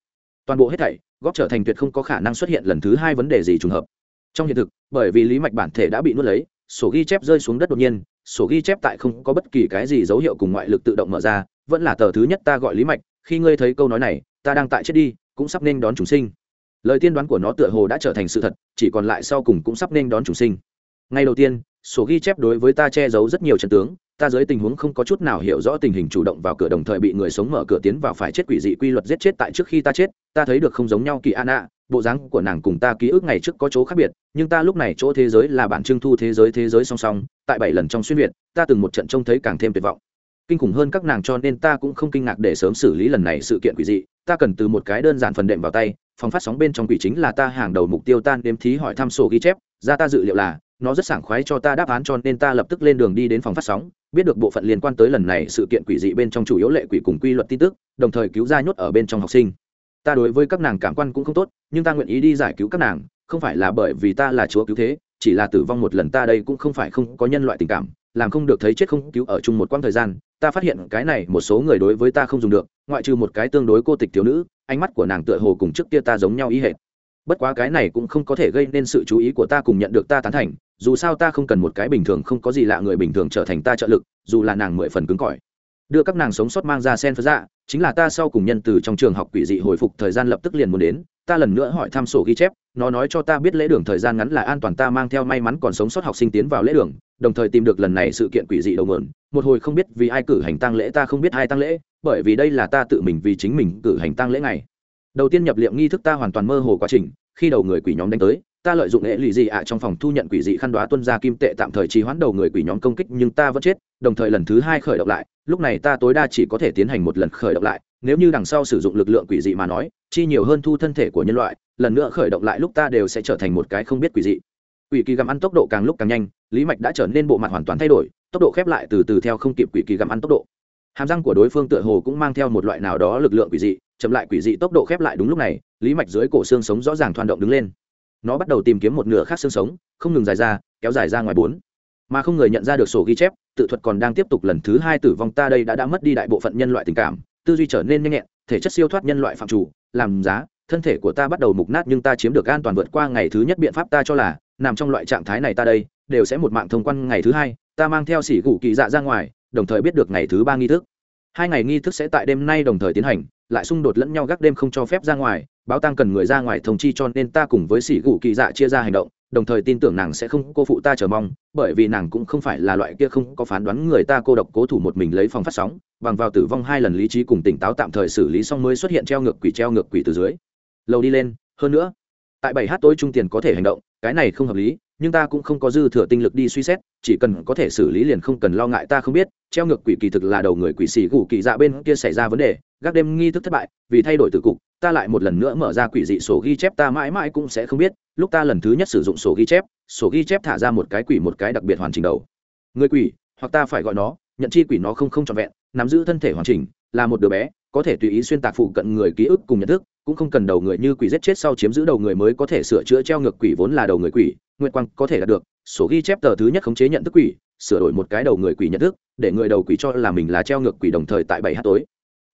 Toàn bộ hết thảy, góp trở thành tuyệt không có khả năng xuất hiện lần thứ hai vấn đề gì trùng hợp. Trong hiện thực, bởi vì lý mạch bản thể đã bị nuốt lấy sổ ghi chép rơi xuống đất đột nhiên, sổ ghi chép tại không có bất kỳ cái gì dấu hiệu cùng ngoại lực tự động mở ra, vẫn là tờ thứ nhất ta gọi lý mạch, khi ngươi thấy câu nói này, ta đang tại chết đi, cũng sắp nên đón chúng sinh. Lời tiên đoán của nó tựa hồ đã trở thành sự thật, chỉ còn lại sau cùng cũng sắp nên đón chúng sinh. Ngay đầu tiên, sổ ghi chép đối với ta che giấu rất nhiều chân tướng, ta dưới tình huống không có chút nào hiểu rõ tình hình chủ động vào cửa đồng thời bị người sống mở cửa tiến vào phải chết quỷ dị quy luật giết chết tại trước khi ta chết, ta thấy được không giống nhau kỳ an ạ bộ dáng của nàng cùng ta ký ức ngày trước có chỗ khác biệt nhưng ta lúc này chỗ thế giới là bản trưng thu thế giới thế giới song song, tại bảy lần trong xuyên việt, ta từng một trận trông thấy càng thêm tuyệt vọng. Kinh khủng hơn các nàng cho nên ta cũng không kinh ngạc để sớm xử lý lần này sự kiện quỷ dị, ta cần từ một cái đơn giản phần đệm vào tay, phòng phát sóng bên trong quỷ chính là ta hàng đầu mục tiêu tan đếm thí hỏi thăm sổ ghi chép, ra ta dự liệu là, nó rất sảng khoái cho ta đáp án cho nên ta lập tức lên đường đi đến phòng phát sóng, biết được bộ phận liên quan tới lần này sự kiện quỷ dị bên trong chủ yếu lệ quỷ cùng quy luật tin tức, đồng thời cứu ra nhốt ở bên trong học sinh. Ta đối với các nàng cảm quan cũng không tốt, nhưng ta nguyện ý đi giải cứu các nàng không phải là bởi vì ta là chúa cứu thế, chỉ là tử vong một lần ta đây cũng không phải không có nhân loại tình cảm, làm không được thấy chết không cứu ở chung một quãng thời gian, ta phát hiện cái này một số người đối với ta không dùng được, ngoại trừ một cái tương đối cô tịch thiếu nữ, ánh mắt của nàng tựa hồ cùng trước kia ta giống nhau ý hệt. Bất quá cái này cũng không có thể gây nên sự chú ý của ta cùng nhận được ta tán thành, dù sao ta không cần một cái bình thường không có gì lạ người bình thường trở thành ta trợ lực, dù là nàng mười phần cứng cỏi. Đưa các nàng sống sót mang ra sen phật dạ chính là ta sau cùng nhân từ trong trường học quỷ dị hồi phục thời gian lập tức liền muốn đến, ta lần nữa hỏi thăm sổ ghi chép nó nói cho ta biết lễ đường thời gian ngắn là an toàn ta mang theo may mắn còn sống sót học sinh tiến vào lễ đường, đồng thời tìm được lần này sự kiện quỷ dị đầu mượn một hồi không biết vì ai cử hành tăng lễ ta không biết ai tăng lễ, bởi vì đây là ta tự mình vì chính mình cử hành tăng lễ này đầu tiên nhập liệm nghi thức ta hoàn toàn mơ hồ quá trình, khi đầu người quỷ nhóm đánh tới, ta lợi dụng hệ lụy dị ạ à trong phòng thu nhận quỷ dị khăn đoá tuân ra kim tệ tạm thời trì hoãn đầu người quỷ nhóm công kích nhưng ta vẫn chết, đồng thời lần thứ hai khởi động lại, lúc này ta tối đa chỉ có thể tiến hành một lần khởi động lại nếu như đằng sau sử dụng lực lượng quỷ dị mà nói, chi nhiều hơn thu thân thể của nhân loại, lần nữa khởi động lại lúc ta đều sẽ trở thành một cái không biết quỷ dị. Quỷ kỳ gặm ăn tốc độ càng lúc càng nhanh, lý mạch đã trở nên bộ mặt hoàn toàn thay đổi, tốc độ khép lại từ từ theo không kịp quỷ kỳ gặm ăn tốc độ. Hàm răng của đối phương tựa hồ cũng mang theo một loại nào đó lực lượng quỷ dị, chậm lại quỷ dị tốc độ khép lại đúng lúc này, lý mạch dưới cổ xương sống rõ ràng thoan động đứng lên. Nó bắt đầu tìm kiếm một nửa khác xương sống, không ngừng dài ra, kéo dài ra ngoài bốn. Mà không người nhận ra được sổ ghi chép, tự thuật còn đang tiếp tục lần thứ hai tử vong ta đây đã đã mất đi đại bộ phận nhân loại tình cảm tư duy trở nên nhanh nhẹn, thể chất siêu thoát nhân loại phạm chủ, làm giá, thân thể của ta bắt đầu mục nát nhưng ta chiếm được an toàn vượt qua ngày thứ nhất biện pháp ta cho là, nằm trong loại trạng thái này ta đây, đều sẽ một mạng thông quan ngày thứ hai, ta mang theo sỉ gù kỳ dạ ra ngoài, đồng thời biết được ngày thứ ba nghi thức. Hai ngày nghi thức sẽ tại đêm nay đồng thời tiến hành, lại xung đột lẫn nhau gác đêm không cho phép ra ngoài, báo tăng cần người ra ngoài thông chi cho nên ta cùng với sỉ gù kỳ dạ chia ra hành động đồng thời tin tưởng nàng sẽ không cô phụ ta chờ mong, bởi vì nàng cũng không phải là loại kia không có phán đoán người ta cô độc cố thủ một mình lấy phòng phát sóng, bằng vào tử vong hai lần lý trí cùng tỉnh táo tạm thời xử lý xong mới xuất hiện treo ngược quỷ treo ngược quỷ từ dưới. Lầu đi lên, hơn nữa, tại bảy h tối trung tiền có thể hành động, cái này không hợp lý nhưng ta cũng không có dư thừa tinh lực đi suy xét, chỉ cần có thể xử lý liền không cần lo ngại ta không biết. Treo ngược quỷ kỳ thực là đầu người quỷ xì gù kỳ dạ bên kia xảy ra vấn đề, gác đêm nghi thức thất bại, vì thay đổi từ cục, ta lại một lần nữa mở ra quỷ dị sổ ghi chép, ta mãi mãi cũng sẽ không biết, lúc ta lần thứ nhất sử dụng sổ ghi chép, sổ ghi chép thả ra một cái quỷ một cái đặc biệt hoàn chỉnh đầu. Người quỷ, hoặc ta phải gọi nó, nhận chi quỷ nó không không trọn vẹn, nắm giữ thân thể hoàn chỉnh, là một đứa bé có thể tùy ý xuyên tạc phụ cận người ký ức cùng nhận thức, cũng không cần đầu người như quỷ giết chết sau chiếm giữ đầu người mới có thể sửa chữa treo ngược quỷ vốn là đầu người quỷ nguyện quang có thể đạt được, sổ ghi chép tờ thứ nhất khống chế nhận thức quỷ, sửa đổi một cái đầu người quỷ nhận thức, để người đầu quỷ cho là mình là treo ngược quỷ đồng thời tại bảy h tối.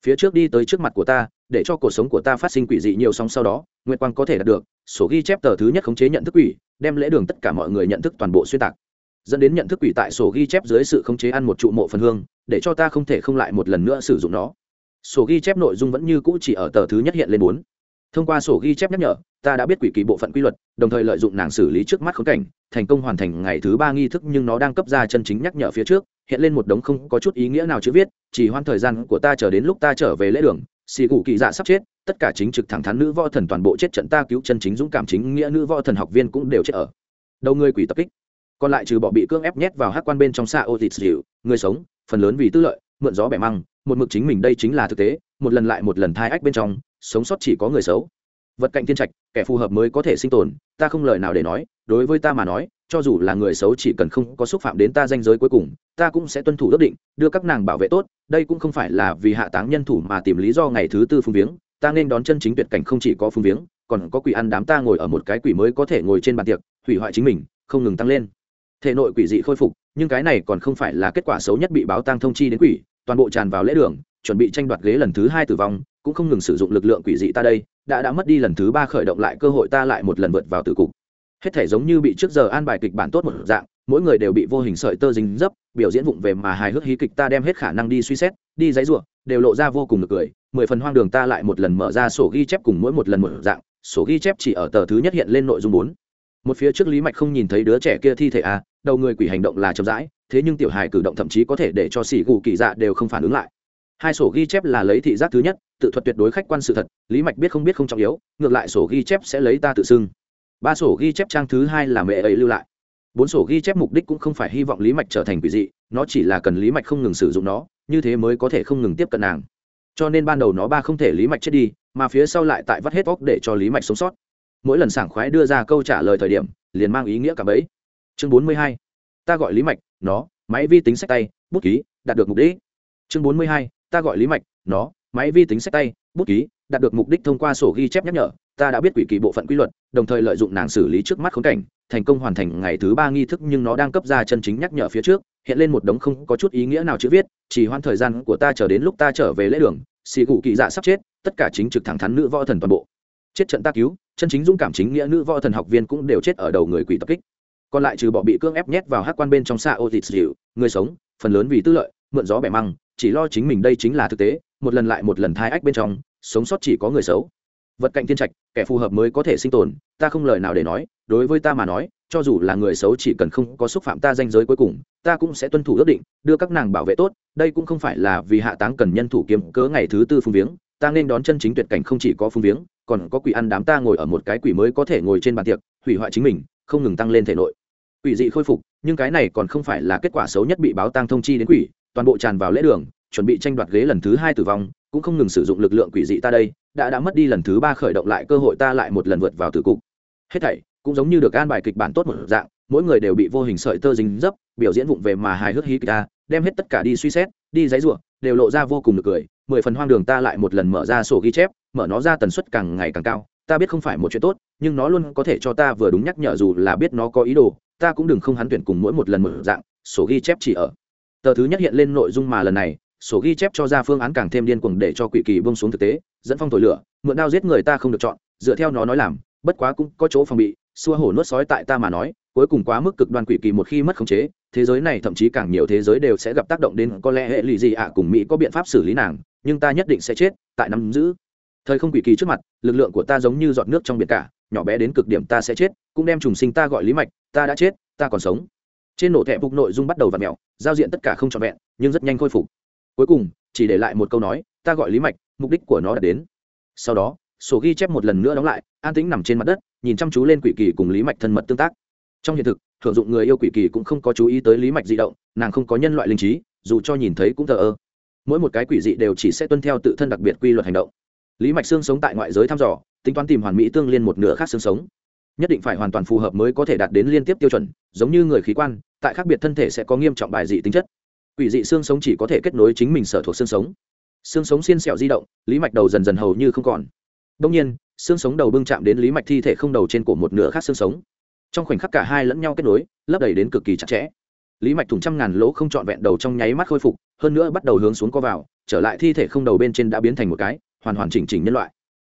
Phía trước đi tới trước mặt của ta, để cho cuộc sống của ta phát sinh quỷ dị nhiều song sau đó, nguyệt quang có thể đạt được, sổ ghi chép tờ thứ nhất khống chế nhận thức quỷ, đem lễ đường tất cả mọi người nhận thức toàn bộ xuyên tạc. Dẫn đến nhận thức quỷ tại sổ ghi chép dưới sự khống chế ăn một trụ mộ phần hương, để cho ta không thể không lại một lần nữa sử dụng nó sổ ghi chép nội dung vẫn như cũ chỉ ở tờ thứ nhất hiện lên bốn. Thông qua sổ ghi chép nhắc nhở, ta đã biết quỷ kỳ bộ phận quy luật, đồng thời lợi dụng nàng xử lý trước mắt khốn cảnh, thành công hoàn thành ngày thứ ba nghi thức nhưng nó đang cấp ra chân chính nhắc nhở phía trước, hiện lên một đống không có chút ý nghĩa nào chữ viết, chỉ hoan thời gian của ta chờ đến lúc ta trở về lễ đường, xì cụ kỳ dạ sắp chết, tất cả chính trực thẳng thắn nữ võ thần toàn bộ chết trận ta cứu chân chính dũng cảm chính nghĩa nữ võ thần học viên cũng đều chết ở. Đầu người quỷ tập kích. Còn lại trừ bỏ bị cưỡng ép nhét vào hát quan bên trong xa ô thịt dịu người sống, phần lớn vì tư lợi, mượn gió bẻ măng một mực chính mình đây chính là thực tế, một lần lại một lần thai ách bên trong, sống sót chỉ có người xấu. Vật cạnh thiên trạch, kẻ phù hợp mới có thể sinh tồn, ta không lời nào để nói, đối với ta mà nói, cho dù là người xấu chỉ cần không có xúc phạm đến ta danh giới cuối cùng, ta cũng sẽ tuân thủ ước định, đưa các nàng bảo vệ tốt, đây cũng không phải là vì hạ táng nhân thủ mà tìm lý do ngày thứ tư phung viếng, ta nên đón chân chính tuyệt cảnh không chỉ có phung viếng, còn có quỷ ăn đám ta ngồi ở một cái quỷ mới có thể ngồi trên bàn tiệc, hủy hoại chính mình, không ngừng tăng lên. Thể nội quỷ dị khôi phục, nhưng cái này còn không phải là kết quả xấu nhất bị báo tăng thông chi đến quỷ toàn bộ tràn vào lễ đường, chuẩn bị tranh đoạt ghế lần thứ hai tử vong, cũng không ngừng sử dụng lực lượng quỷ dị ta đây, đã đã mất đi lần thứ ba khởi động lại cơ hội ta lại một lần vượt vào tử cục. Hết thể giống như bị trước giờ an bài kịch bản tốt một dạng, mỗi người đều bị vô hình sợi tơ dính dấp, biểu diễn vụng về mà hài hước hí kịch ta đem hết khả năng đi suy xét, đi giấy ruộng đều lộ ra vô cùng nực cười, mười phần hoang đường ta lại một lần mở ra sổ ghi chép cùng mỗi một lần một dạng, sổ ghi chép chỉ ở tờ thứ nhất hiện lên nội dung bốn. Một phía trước lý mạch không nhìn thấy đứa trẻ kia thi thể à đầu người quỷ hành động là chậm rãi thế nhưng tiểu hài cử động thậm chí có thể để cho xỉ gù kỳ dạ đều không phản ứng lại. Hai sổ ghi chép là lấy thị giác thứ nhất, tự thuật tuyệt đối khách quan sự thật, lý mạch biết không biết không trọng yếu, ngược lại sổ ghi chép sẽ lấy ta tự xưng. Ba sổ ghi chép trang thứ hai là mẹ ấy lưu lại. Bốn sổ ghi chép mục đích cũng không phải hy vọng lý mạch trở thành quỷ dị, nó chỉ là cần lý mạch không ngừng sử dụng nó, như thế mới có thể không ngừng tiếp cận nàng. Cho nên ban đầu nó ba không thể lý mạch chết đi, mà phía sau lại tại vắt hết óc để cho lý mạch sống sót. Mỗi lần sảng khoái đưa ra câu trả lời thời điểm, liền mang ý nghĩa cả bấy. Chương bốn mươi hai, ta gọi lý mạch nó, máy vi tính sách tay, bút ký, đạt được mục đích. Chương bốn mươi hai, ta gọi lý mạch. Nó, máy vi tính sách tay, bút ký, đạt được mục đích thông qua sổ ghi chép nhắc nhở. Ta đã biết quỷ kỳ bộ phận quy luật, đồng thời lợi dụng nàng xử lý trước mắt khốn cảnh, thành công hoàn thành ngày thứ ba nghi thức nhưng nó đang cấp ra chân chính nhắc nhở phía trước, hiện lên một đống không có chút ý nghĩa nào chữ viết, chỉ hoãn thời gian của ta chờ đến lúc ta trở về lễ đường, xì cụ kỳ dạ sắp chết, tất cả chính trực thẳng thắn nữ võ thần toàn bộ. Chết trận ta cứu, chân chính dũng cảm chính nghĩa nữ võ thần học viên cũng đều chết ở đầu người quỷ tập kích còn lại trừ bỏ bị cưỡng ép nhét vào hát quan bên trong xa ô thịt dịu, người sống, phần lớn vì tư lợi, mượn gió bẻ măng, chỉ lo chính mình đây chính là thực tế, một lần lại một lần thai ách bên trong, sống sót chỉ có người xấu. Vật cạnh thiên trạch, kẻ phù hợp mới có thể sinh tồn, ta không lời nào để nói, đối với ta mà nói, cho dù là người xấu chỉ cần không có xúc phạm ta danh giới cuối cùng, ta cũng sẽ tuân thủ ước định, đưa các nàng bảo vệ tốt, đây cũng không phải là vì hạ táng cần nhân thủ kiếm cớ ngày thứ tư phung viếng, ta nên đón chân chính tuyệt cảnh không chỉ có phung viếng, còn có quỷ ăn đám ta ngồi ở một cái quỷ mới có thể ngồi trên bàn tiệc, hủy hoại chính mình không ngừng tăng lên thể nội. Quỷ dị khôi phục, nhưng cái này còn không phải là kết quả xấu nhất bị báo tang thông chi đến quỷ, toàn bộ tràn vào lễ đường, chuẩn bị tranh đoạt ghế lần thứ hai tử vong, cũng không ngừng sử dụng lực lượng quỷ dị ta đây, đã đã mất đi lần thứ ba khởi động lại cơ hội ta lại một lần vượt vào tử cục. Hết thảy, cũng giống như được an bài kịch bản tốt một dạng, mỗi người đều bị vô hình sợi tơ dính dấp, biểu diễn vụng về mà hài hước hí ta, đem hết tất cả đi suy xét, đi giấy ruộng đều lộ ra vô cùng được cười, mười phần hoang đường ta lại một lần mở ra sổ ghi chép, mở nó ra tần suất càng ngày càng cao, ta biết không phải một chuyện tốt nhưng nó luôn có thể cho ta vừa đúng nhắc nhở dù là biết nó có ý đồ, ta cũng đừng không hắn tuyển cùng mỗi một lần mở dạng, sổ ghi chép chỉ ở. Tờ thứ nhất hiện lên nội dung mà lần này, sổ ghi chép cho ra phương án càng thêm điên cuồng để cho quỷ kỳ bông xuống thực tế, dẫn phong thổi lửa, mượn đao giết người ta không được chọn, dựa theo nó nói làm, bất quá cũng có chỗ phòng bị, xua hổ nuốt sói tại ta mà nói, cuối cùng quá mức cực đoan quỷ kỳ một khi mất khống chế, thế giới này thậm chí càng nhiều thế giới đều sẽ gặp tác động đến có lẽ hệ lụy gì ạ, cùng mỹ có biện pháp xử lý nàng, nhưng ta nhất định sẽ chết, tại nắm giữ. Thời không quỷ kỳ trước mặt, lực lượng của ta giống như giọt nước trong biển cả nhỏ bé đến cực điểm ta sẽ chết, cũng đem trùng sinh ta gọi lý mạch, ta đã chết, ta còn sống. Trên nổ thẹp phục nội dung bắt đầu v ặ mẹo, giao diện tất cả không trọn vẹn, nhưng rất nhanh khôi phục. Cuối cùng, chỉ để lại một câu nói, ta gọi lý mạch, mục đích của nó đã đến. Sau đó, sổ ghi chép một lần nữa đóng lại, an tĩnh nằm trên mặt đất, nhìn chăm chú lên quỷ kỳ cùng lý mạch thân mật tương tác. Trong hiện thực thưởng dụng người yêu quỷ kỳ cũng không có chú ý tới lý mạch di động, nàng không có nhân loại linh trí, dù cho nhìn thấy cũng thờ ơ. Mỗi một cái quỷ dị đều chỉ sẽ tuân theo tự thân đặc biệt quy luật hành động. Lý mạch xương sống tại ngoại giới thăm dò tính toán tìm hoàn mỹ tương liên một nửa khác xương sống. Nhất định phải hoàn toàn phù hợp mới có thể đạt đến liên tiếp tiêu chuẩn, giống như người khí quan, tại khác biệt thân thể sẽ có nghiêm trọng bài dị tính chất. Quỷ dị xương sống chỉ có thể kết nối chính mình sở thuộc xương sống. Xương sống xiên xẹo di động, lý mạch đầu dần dần hầu như không còn. Đông nhiên, xương sống đầu bưng chạm đến lý mạch thi thể không đầu trên cổ một nửa khác xương sống. Trong khoảnh khắc cả hai lẫn nhau kết nối, lấp đầy đến cực kỳ chặt chẽ. Lý mạch thủng trăm ngàn lỗ không trọn vẹn đầu trong nháy mắt khôi phục, hơn nữa bắt đầu hướng xuống co vào, trở lại thi thể không đầu bên trên đã biến thành một cái, hoàn hoàn chỉnh chỉnh nhân loại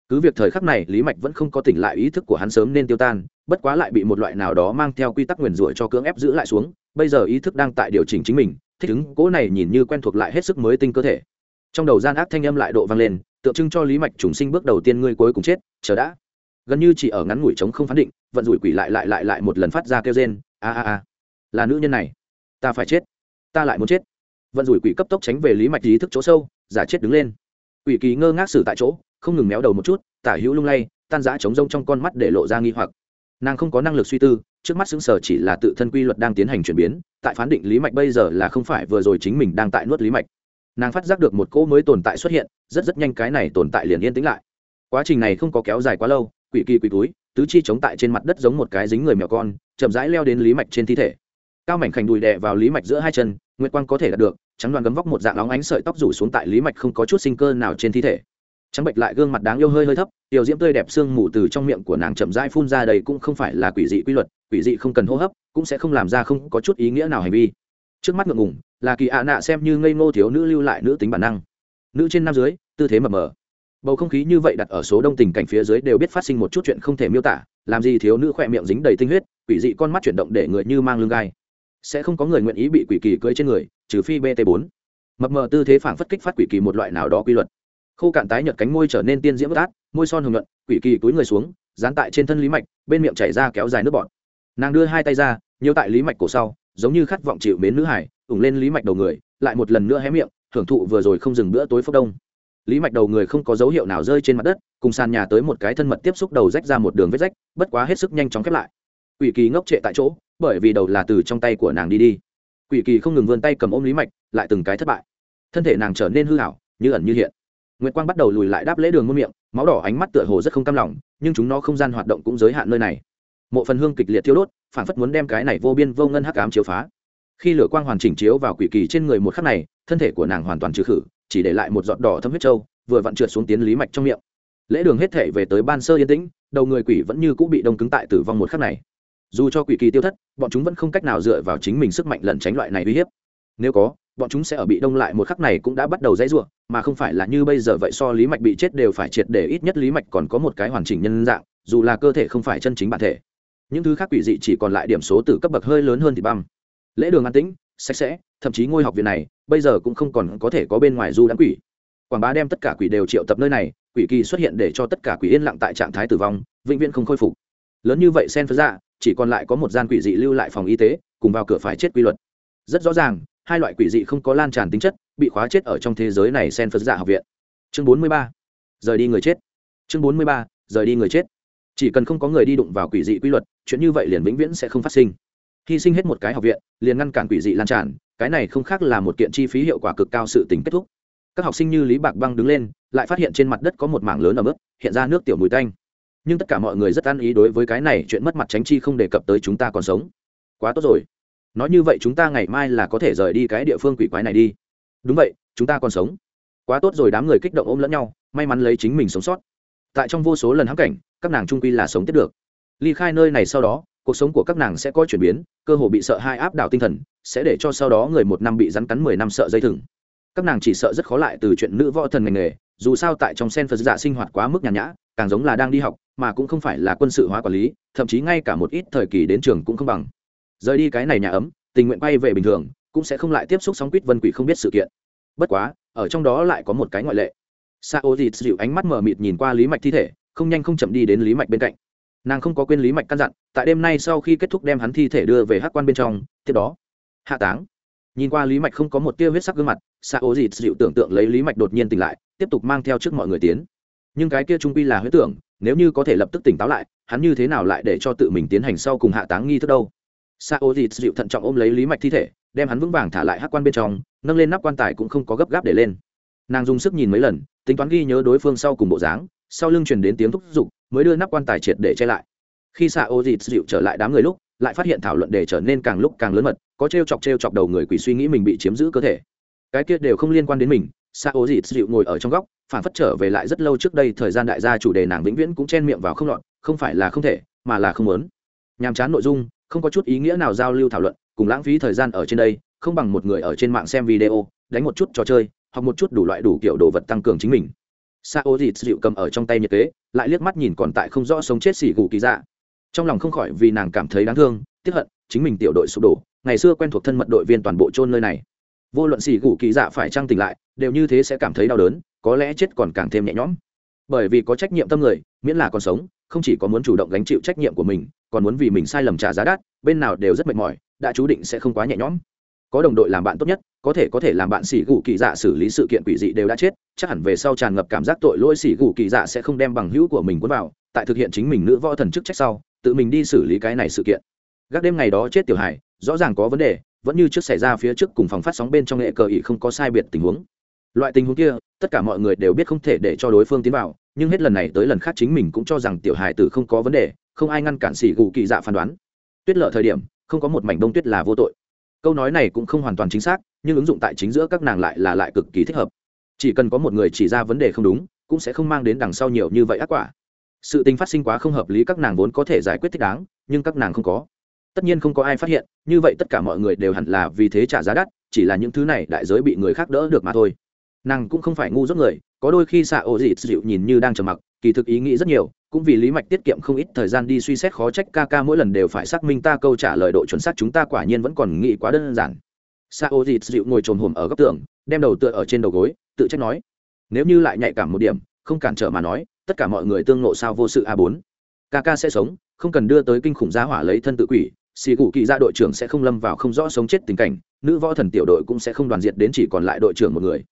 cứ việc thời khắc này lý mạch vẫn không có tỉnh lại ý thức của hắn sớm nên tiêu tan, bất quá lại bị một loại nào đó mang theo quy tắc nguyền rủa cho cưỡng ép giữ lại xuống, bây giờ ý thức đang tại điều chỉnh chính mình, thích ứng cỗ này nhìn như quen thuộc lại hết sức mới tinh cơ thể. Trong đầu gian ác thanh âm lại độ vang lên, tượng trưng cho lý mạch trùng sinh bước đầu tiên ngươi cuối cùng chết, chờ đã. Gần như chỉ ở ngắn ngủi trống không phán định, vận rủi quỷ lại lại lại lại một lần phát ra kêu rên, a a a. Là nữ nhân này. Ta phải chết. Ta lại muốn chết. Vận rủi quỷ cấp tốc tránh về lý mạch ý thức chỗ sâu, giả chết đứng lên. Quỷ kỳ ngơ ngác xử tại chỗ không ngừng méo đầu một chút, tả hữu lung lay, tan giã trống rông trong con mắt để lộ ra nghi hoặc. Nàng không có năng lực suy tư, trước mắt xứng sở chỉ là tự thân quy luật đang tiến hành chuyển biến, tại phán định lý mạch bây giờ là không phải vừa rồi chính mình đang tại nuốt lý mạch. Nàng phát giác được một cỗ mới tồn tại xuất hiện, rất rất nhanh cái này tồn tại liền yên tĩnh lại. Quá trình này không có kéo dài quá lâu, quỷ kỳ quỷ túi, tứ chi chống tại trên mặt đất giống một cái dính người mèo con, chậm rãi leo đến lý mạch trên thi thể. Cao mảnh khảnh đùi đè vào lý mạch giữa hai chân, nguyệt quang có thể đạt được, trắng đoàn gấm vóc một dạng óng ánh sợi tóc rủ xuống tại lý mạch không có chút sinh cơ nào trên thi thể trắng bệnh lại gương mặt đáng yêu hơi hơi thấp, tiểu diễm tươi đẹp sương mù từ trong miệng của nàng chậm rãi phun ra đầy cũng không phải là quỷ dị quy luật, quỷ dị không cần hô hấp, cũng sẽ không làm ra không có chút ý nghĩa nào hành vi. Trước mắt ngượng ngùng, là kỳ ạ nạ xem như ngây ngô thiếu nữ lưu lại nữ tính bản năng. Nữ trên nam dưới, tư thế mờ mờ. Bầu không khí như vậy đặt ở số đông tình cảnh phía dưới đều biết phát sinh một chút chuyện không thể miêu tả, làm gì thiếu nữ khỏe miệng dính đầy tinh huyết, quỷ dị con mắt chuyển động để người như mang lưng gai. Sẽ không có người nguyện ý bị quỷ kỳ cưỡi trên người, trừ phi bt 4 mập mờ tư thế phản phất kích phát quỷ kỳ một loại nào đó quy luật khô cạn tái nhợt cánh môi trở nên tiên diễm bất át, môi son hồng nhuận, quỷ kỳ túi người xuống, dán tại trên thân lý mạch, bên miệng chảy ra kéo dài nước bọt. Nàng đưa hai tay ra nhiều tại lý mạch cổ sau, giống như khát vọng chịu mến nữ hải, ủng lên lý mạch đầu người, lại một lần nữa hé miệng, thưởng thụ vừa rồi không dừng bữa tối phốc đông. Lý mạch đầu người không có dấu hiệu nào rơi trên mặt đất, cùng sàn nhà tới một cái thân mật tiếp xúc đầu rách ra một đường vết rách, bất quá hết sức nhanh chóng khép lại. Quỷ kỳ ngốc trệ tại chỗ, bởi vì đầu là từ trong tay của nàng đi đi. Quỷ kỳ không ngừng vươn tay cầm ôm lý mạch, lại từng cái thất bại. Thân thể nàng trở nên hư hảo, như ẩn như hiện nguyệt quang bắt đầu lùi lại đáp lễ đường Môn miệng, máu đỏ ánh mắt tựa hồ rất không cam lòng, nhưng chúng nó không gian hoạt động cũng giới hạn nơi này. Mộ phần hương kịch liệt thiêu đốt, phản phất muốn đem cái này vô biên vô ngân hắc ám chiếu phá. Khi lửa quang hoàn chỉnh chiếu vào quỷ kỳ trên người một khắc này, thân thể của nàng hoàn toàn trừ khử, chỉ để lại một giọt đỏ thâm huyết châu, vừa vặn trượt xuống tiến lý mạch trong miệng. Lễ đường hết thể về tới ban sơ yên tĩnh, đầu người quỷ vẫn như cũ bị đông cứng tại tử vong một khắc này. Dù cho quỷ kỳ tiêu thất, bọn chúng vẫn không cách nào dựa vào chính mình sức mạnh lẩn tránh loại này uy hiếp. Nếu có bọn chúng sẽ ở bị đông lại một khắc này cũng đã bắt đầu dãy ruộng mà không phải là như bây giờ vậy so lý mạch bị chết đều phải triệt để ít nhất lý mạch còn có một cái hoàn chỉnh nhân dạng, dù là cơ thể không phải chân chính bản thể. Những thứ khác quỷ dị chỉ còn lại điểm số từ cấp bậc hơi lớn hơn thì băm. Lễ đường an tĩnh, sạch sẽ, thậm chí ngôi học viện này, bây giờ cũng không còn có thể có bên ngoài du đãng quỷ. Quảng bá đem tất cả quỷ đều triệu tập nơi này, quỷ kỳ xuất hiện để cho tất cả quỷ yên lặng tại trạng thái tử vong, vĩnh viễn không khôi phục. Lớn như vậy sen phật dạ chỉ còn lại có một gian quỷ dị lưu lại phòng y tế, cùng vào cửa phải chết quy luật. Rất rõ ràng hai loại quỷ dị không có lan tràn tính chất, bị khóa chết ở trong thế giới này sen phật dạ học viện. Chương bốn mươi ba, rời đi người chết. Chương bốn mươi ba, rời đi người chết. Chỉ cần không có người đi đụng vào quỷ dị quy luật, chuyện như vậy liền vĩnh viễn sẽ không phát sinh. Hy sinh hết một cái học viện, liền ngăn cản quỷ dị lan tràn, cái này không khác là một kiện chi phí hiệu quả cực cao sự tính kết thúc. Các học sinh như lý bạc băng đứng lên, lại phát hiện trên mặt đất có một mảng lớn ở mức hiện ra nước tiểu mùi tanh. Nhưng tất cả mọi người rất an ý đối với cái này chuyện mất mặt tránh chi không đề cập tới chúng ta còn sống. Quá tốt rồi nói như vậy chúng ta ngày mai là có thể rời đi cái địa phương quỷ quái này đi. Đúng vậy, chúng ta còn sống. Quá tốt rồi, đám người kích động ôm lẫn nhau, may mắn lấy chính mình sống sót. Tại trong vô số lần hãm cảnh, các nàng trung quy là sống tiếp được. Ly khai nơi này sau đó, cuộc sống của các nàng sẽ có chuyển biến, cơ hồ bị sợ hai áp đảo tinh thần, sẽ để cho sau đó người một năm bị rắn cắn mười năm sợ dây thừng. Các nàng chỉ sợ rất khó lại từ chuyện nữ võ thần ngành nghề, dù sao tại trong sen phật dạ sinh hoạt quá mức nhàn nhã, càng giống là đang đi học, mà cũng không phải là quân sự hóa quản lý, thậm chí ngay cả một ít thời kỳ đến trường cũng không bằng rời đi cái này nhà ấm, tình nguyện bay về bình thường, cũng sẽ không lại tiếp xúc sóng quýt vân quỷ không biết sự kiện. Bất quá, ở trong đó lại có một cái ngoại lệ. Sa ô dịt dịu ánh mắt mờ mịt nhìn qua lý mạch thi thể, không nhanh không chậm đi đến lý mạch bên cạnh. Nàng không có quên lý mạch căn dặn, tại đêm nay sau khi kết thúc đem hắn thi thể đưa về hát quan bên trong, tiếp đó, hạ táng. Nhìn qua lý mạch không có một tia huyết sắc gương mặt sa ô dịt dịu tưởng tượng lấy lý mạch đột nhiên tỉnh lại, tiếp tục mang theo trước mọi người tiến. Nhưng cái kia trung quy là huyết tưởng, nếu như có thể lập tức tỉnh táo lại, hắn như thế nào lại để cho tự mình tiến hành sau cùng hạ táng nghi thức đâu? Sa dịt dịu thận trọng ôm lấy lý mạch thi thể, đem hắn vững vàng thả lại hát quan bên trong, nâng lên nắp quan tài cũng không có gấp gáp để lên. Nàng dùng sức nhìn mấy lần, tính toán ghi nhớ đối phương sau cùng bộ dáng, sau lưng truyền đến tiếng thúc giục, mới đưa nắp quan tài triệt để che lại. Khi xạ ô dịt dịu trở lại đám người lúc, lại phát hiện thảo luận để trở nên càng lúc càng lớn mật, có t r e o chọc t r e o chọc đầu người quỷ suy nghĩ mình bị chiếm giữ cơ thể. Cái kia đều không liên quan đến mình xạ ô dịt dịu ngồi ở trong góc phản phất trở về lại rất lâu trước đây thời gian đại gia chủ đề nàng vĩnh viễn cũng chen miệng vào không lọt, không phải là không thể, mà là không muốn. Nhàm chán nội dung không có chút ý nghĩa nào giao lưu thảo luận, cùng lãng phí thời gian ở trên đây, không bằng một người ở trên mạng xem video, đánh một chút trò chơi hoặc một chút đủ loại đủ kiểu đồ vật tăng cường chính mình. Sa ô dịt dịu cầm ở trong tay nhiệt kế, lại liếc mắt nhìn còn tại không rõ sống chết xỉ gù kỳ dạ. Trong lòng không khỏi vì nàng cảm thấy đáng thương tiếp hận, chính mình tiểu đội sụp đổ, ngày xưa quen thuộc thân mật đội viên toàn bộ chôn nơi này. Vô luận xỉ gù kỳ dạ phải trăng tỉnh lại, đều như thế sẽ cảm thấy đau đớn, có lẽ chết còn càng thêm nhẹ nhõm. Bởi vì có trách nhiệm tâm người, miễn là còn sống không chỉ có muốn chủ động gánh chịu trách nhiệm của mình, còn muốn vì mình sai lầm trả giá đắt, bên nào đều rất mệt mỏi, đã chú định sẽ không quá nhẹ nhõm. Có đồng đội làm bạn tốt nhất, có thể có thể làm bạn xỉ gù kỳ dạ xử lý sự kiện quỷ dị đều đã chết, chắc hẳn về sau tràn ngập cảm giác tội lỗi xỉ gù kỳ dạ sẽ không đem bằng hữu của mình cuốn vào, tại thực hiện chính mình nữ võ thần chức trách sau, tự mình đi xử lý cái này sự kiện. Gác đêm ngày đó chết tiểu hải, rõ ràng có vấn đề, vẫn như trước xảy ra phía trước cùng phòng phát sóng bên trong nghệ cờ ý không có sai biệt tình huống. Loại tình huống kia, tất cả mọi người đều biết không thể để cho đối phương tiến vào nhưng hết lần này tới lần khác chính mình cũng cho rằng tiểu hải tử không có vấn đề, không ai ngăn cản xỉ gù kỳ dạ phán đoán. Tuyết lợ thời điểm, không có một mảnh đông tuyết là vô tội. Câu nói này cũng không hoàn toàn chính xác, nhưng ứng dụng tại chính giữa các nàng lại là lại cực kỳ thích hợp. Chỉ cần có một người chỉ ra vấn đề không đúng, cũng sẽ không mang đến đằng sau nhiều như vậy ác quả. Sự tình phát sinh quá không hợp lý các nàng vốn có thể giải quyết thích đáng, nhưng các nàng không có. Tất nhiên không có ai phát hiện, như vậy tất cả mọi người đều hẳn là vì thế trả giá đắt, chỉ là những thứ này đại giới bị người khác đỡ được mà thôi. Nàng cũng không phải ngu dốt người có đôi khi xạ ô dịt dịu nhìn như đang trầm mặc, kỳ thực ý nghĩ rất nhiều, cũng vì lý mạch tiết kiệm không ít thời gian đi suy xét khó trách ca ca mỗi lần đều phải xác minh ta câu trả lời độ chuẩn xác chúng ta quả nhiên vẫn còn nghĩ quá đơn giản. Xạ ô dịt dịu ngồi trồm hồm ở góc tường, đem đầu tựa ở trên đầu gối, tự trách nói, nếu như lại nhạy cảm một điểm, không cản trở mà nói, tất cả mọi người tương nộ sao vô sự a bốn. Ca ca sẽ sống, không cần đưa tới kinh khủng giá hỏa lấy thân tự quỷ, xì cụ kỳ ra đội trưởng sẽ không lâm vào không rõ sống chết tình cảnh, nữ võ thần tiểu đội cũng sẽ không đoàn diệt đến chỉ còn lại đội trưởng một người.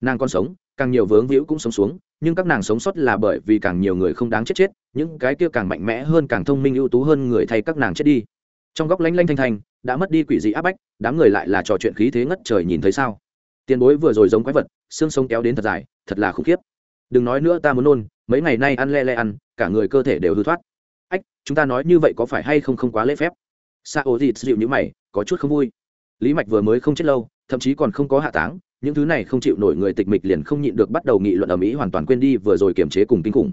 Nàng còn sống càng nhiều vướng víu cũng sống xuống, nhưng các nàng sống sót là bởi vì càng nhiều người không đáng chết chết, những cái kia càng mạnh mẽ hơn càng thông minh ưu tú hơn người thay các nàng chết đi. Trong góc lanh lanh thanh thanh, đã mất đi quỷ dị áp bách, đám người lại là trò chuyện khí thế ngất trời nhìn thấy sao. Tiền bối vừa rồi giống quái vật, xương sống kéo đến thật dài, thật là khủng khiếp. Đừng nói nữa ta muốn nôn, mấy ngày nay ăn le le ăn, cả người cơ thể đều hư thoát. Ách, chúng ta nói như vậy có phải hay không không quá lễ phép? Sa ô dịt dịu như mày, có chút không vui. Lý mạch vừa mới không chết lâu thậm chí còn không có hạ táng, những thứ này không chịu nổi người tịch mịch liền không nhịn được bắt đầu nghị luận ở mỹ hoàn toàn quên đi vừa rồi kiềm chế cùng kinh khủng.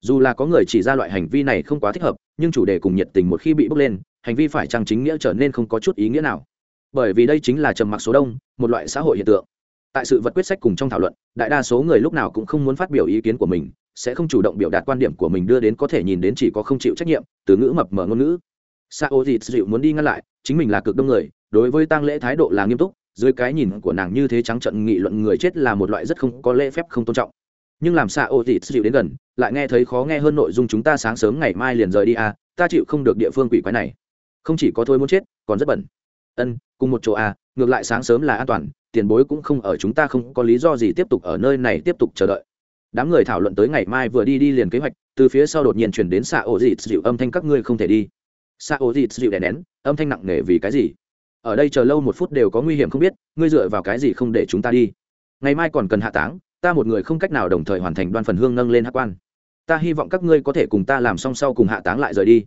Dù là có người chỉ ra loại hành vi này không quá thích hợp, nhưng chủ đề cùng nhiệt tình một khi bị bốc lên, hành vi phải trang chính nghĩa trở nên không có chút ý nghĩa nào. Bởi vì đây chính là trầm mặc số đông, một loại xã hội hiện tượng. Tại sự vật quyết sách cùng trong thảo luận, đại đa số người lúc nào cũng không muốn phát biểu ý kiến của mình, sẽ không chủ động biểu đạt quan điểm của mình đưa đến có thể nhìn đến chỉ có không chịu trách nhiệm, từ ngữ mập mờ ngôn ngữ. Sao dịt dịu muốn đi ngăn lại, chính mình là cực đông người, đối với tang lễ thái độ là nghiêm túc dưới cái nhìn của nàng như thế trắng trận nghị luận người chết là một loại rất không có lễ phép không tôn trọng. Nhưng làm sao ô thị chịu đến gần, lại nghe thấy khó nghe hơn nội dung chúng ta sáng sớm ngày mai liền rời đi à ta chịu không được địa phương quỷ quái này. Không chỉ có thôi muốn chết, còn rất bẩn. Ân, cùng một chỗ à ngược lại sáng sớm là an toàn, tiền bối cũng không ở chúng ta không có lý do gì tiếp tục ở nơi này tiếp tục chờ đợi. Đám người thảo luận tới ngày mai vừa đi đi liền kế hoạch, từ phía sau đột nhiên chuyển đến xạ ổ dịt dịu âm thanh các ngươi không thể đi. Xạ ổ dịt dịu đè nén, âm thanh nặng nề vì cái gì? Ở đây chờ lâu một phút đều có nguy hiểm không biết, ngươi dựa vào cái gì không để chúng ta đi? Ngày mai còn cần hạ táng, ta một người không cách nào đồng thời hoàn thành đoan phần hương nâng lên hạ quan. Ta hy vọng các ngươi có thể cùng ta làm song sau cùng hạ táng lại rời đi.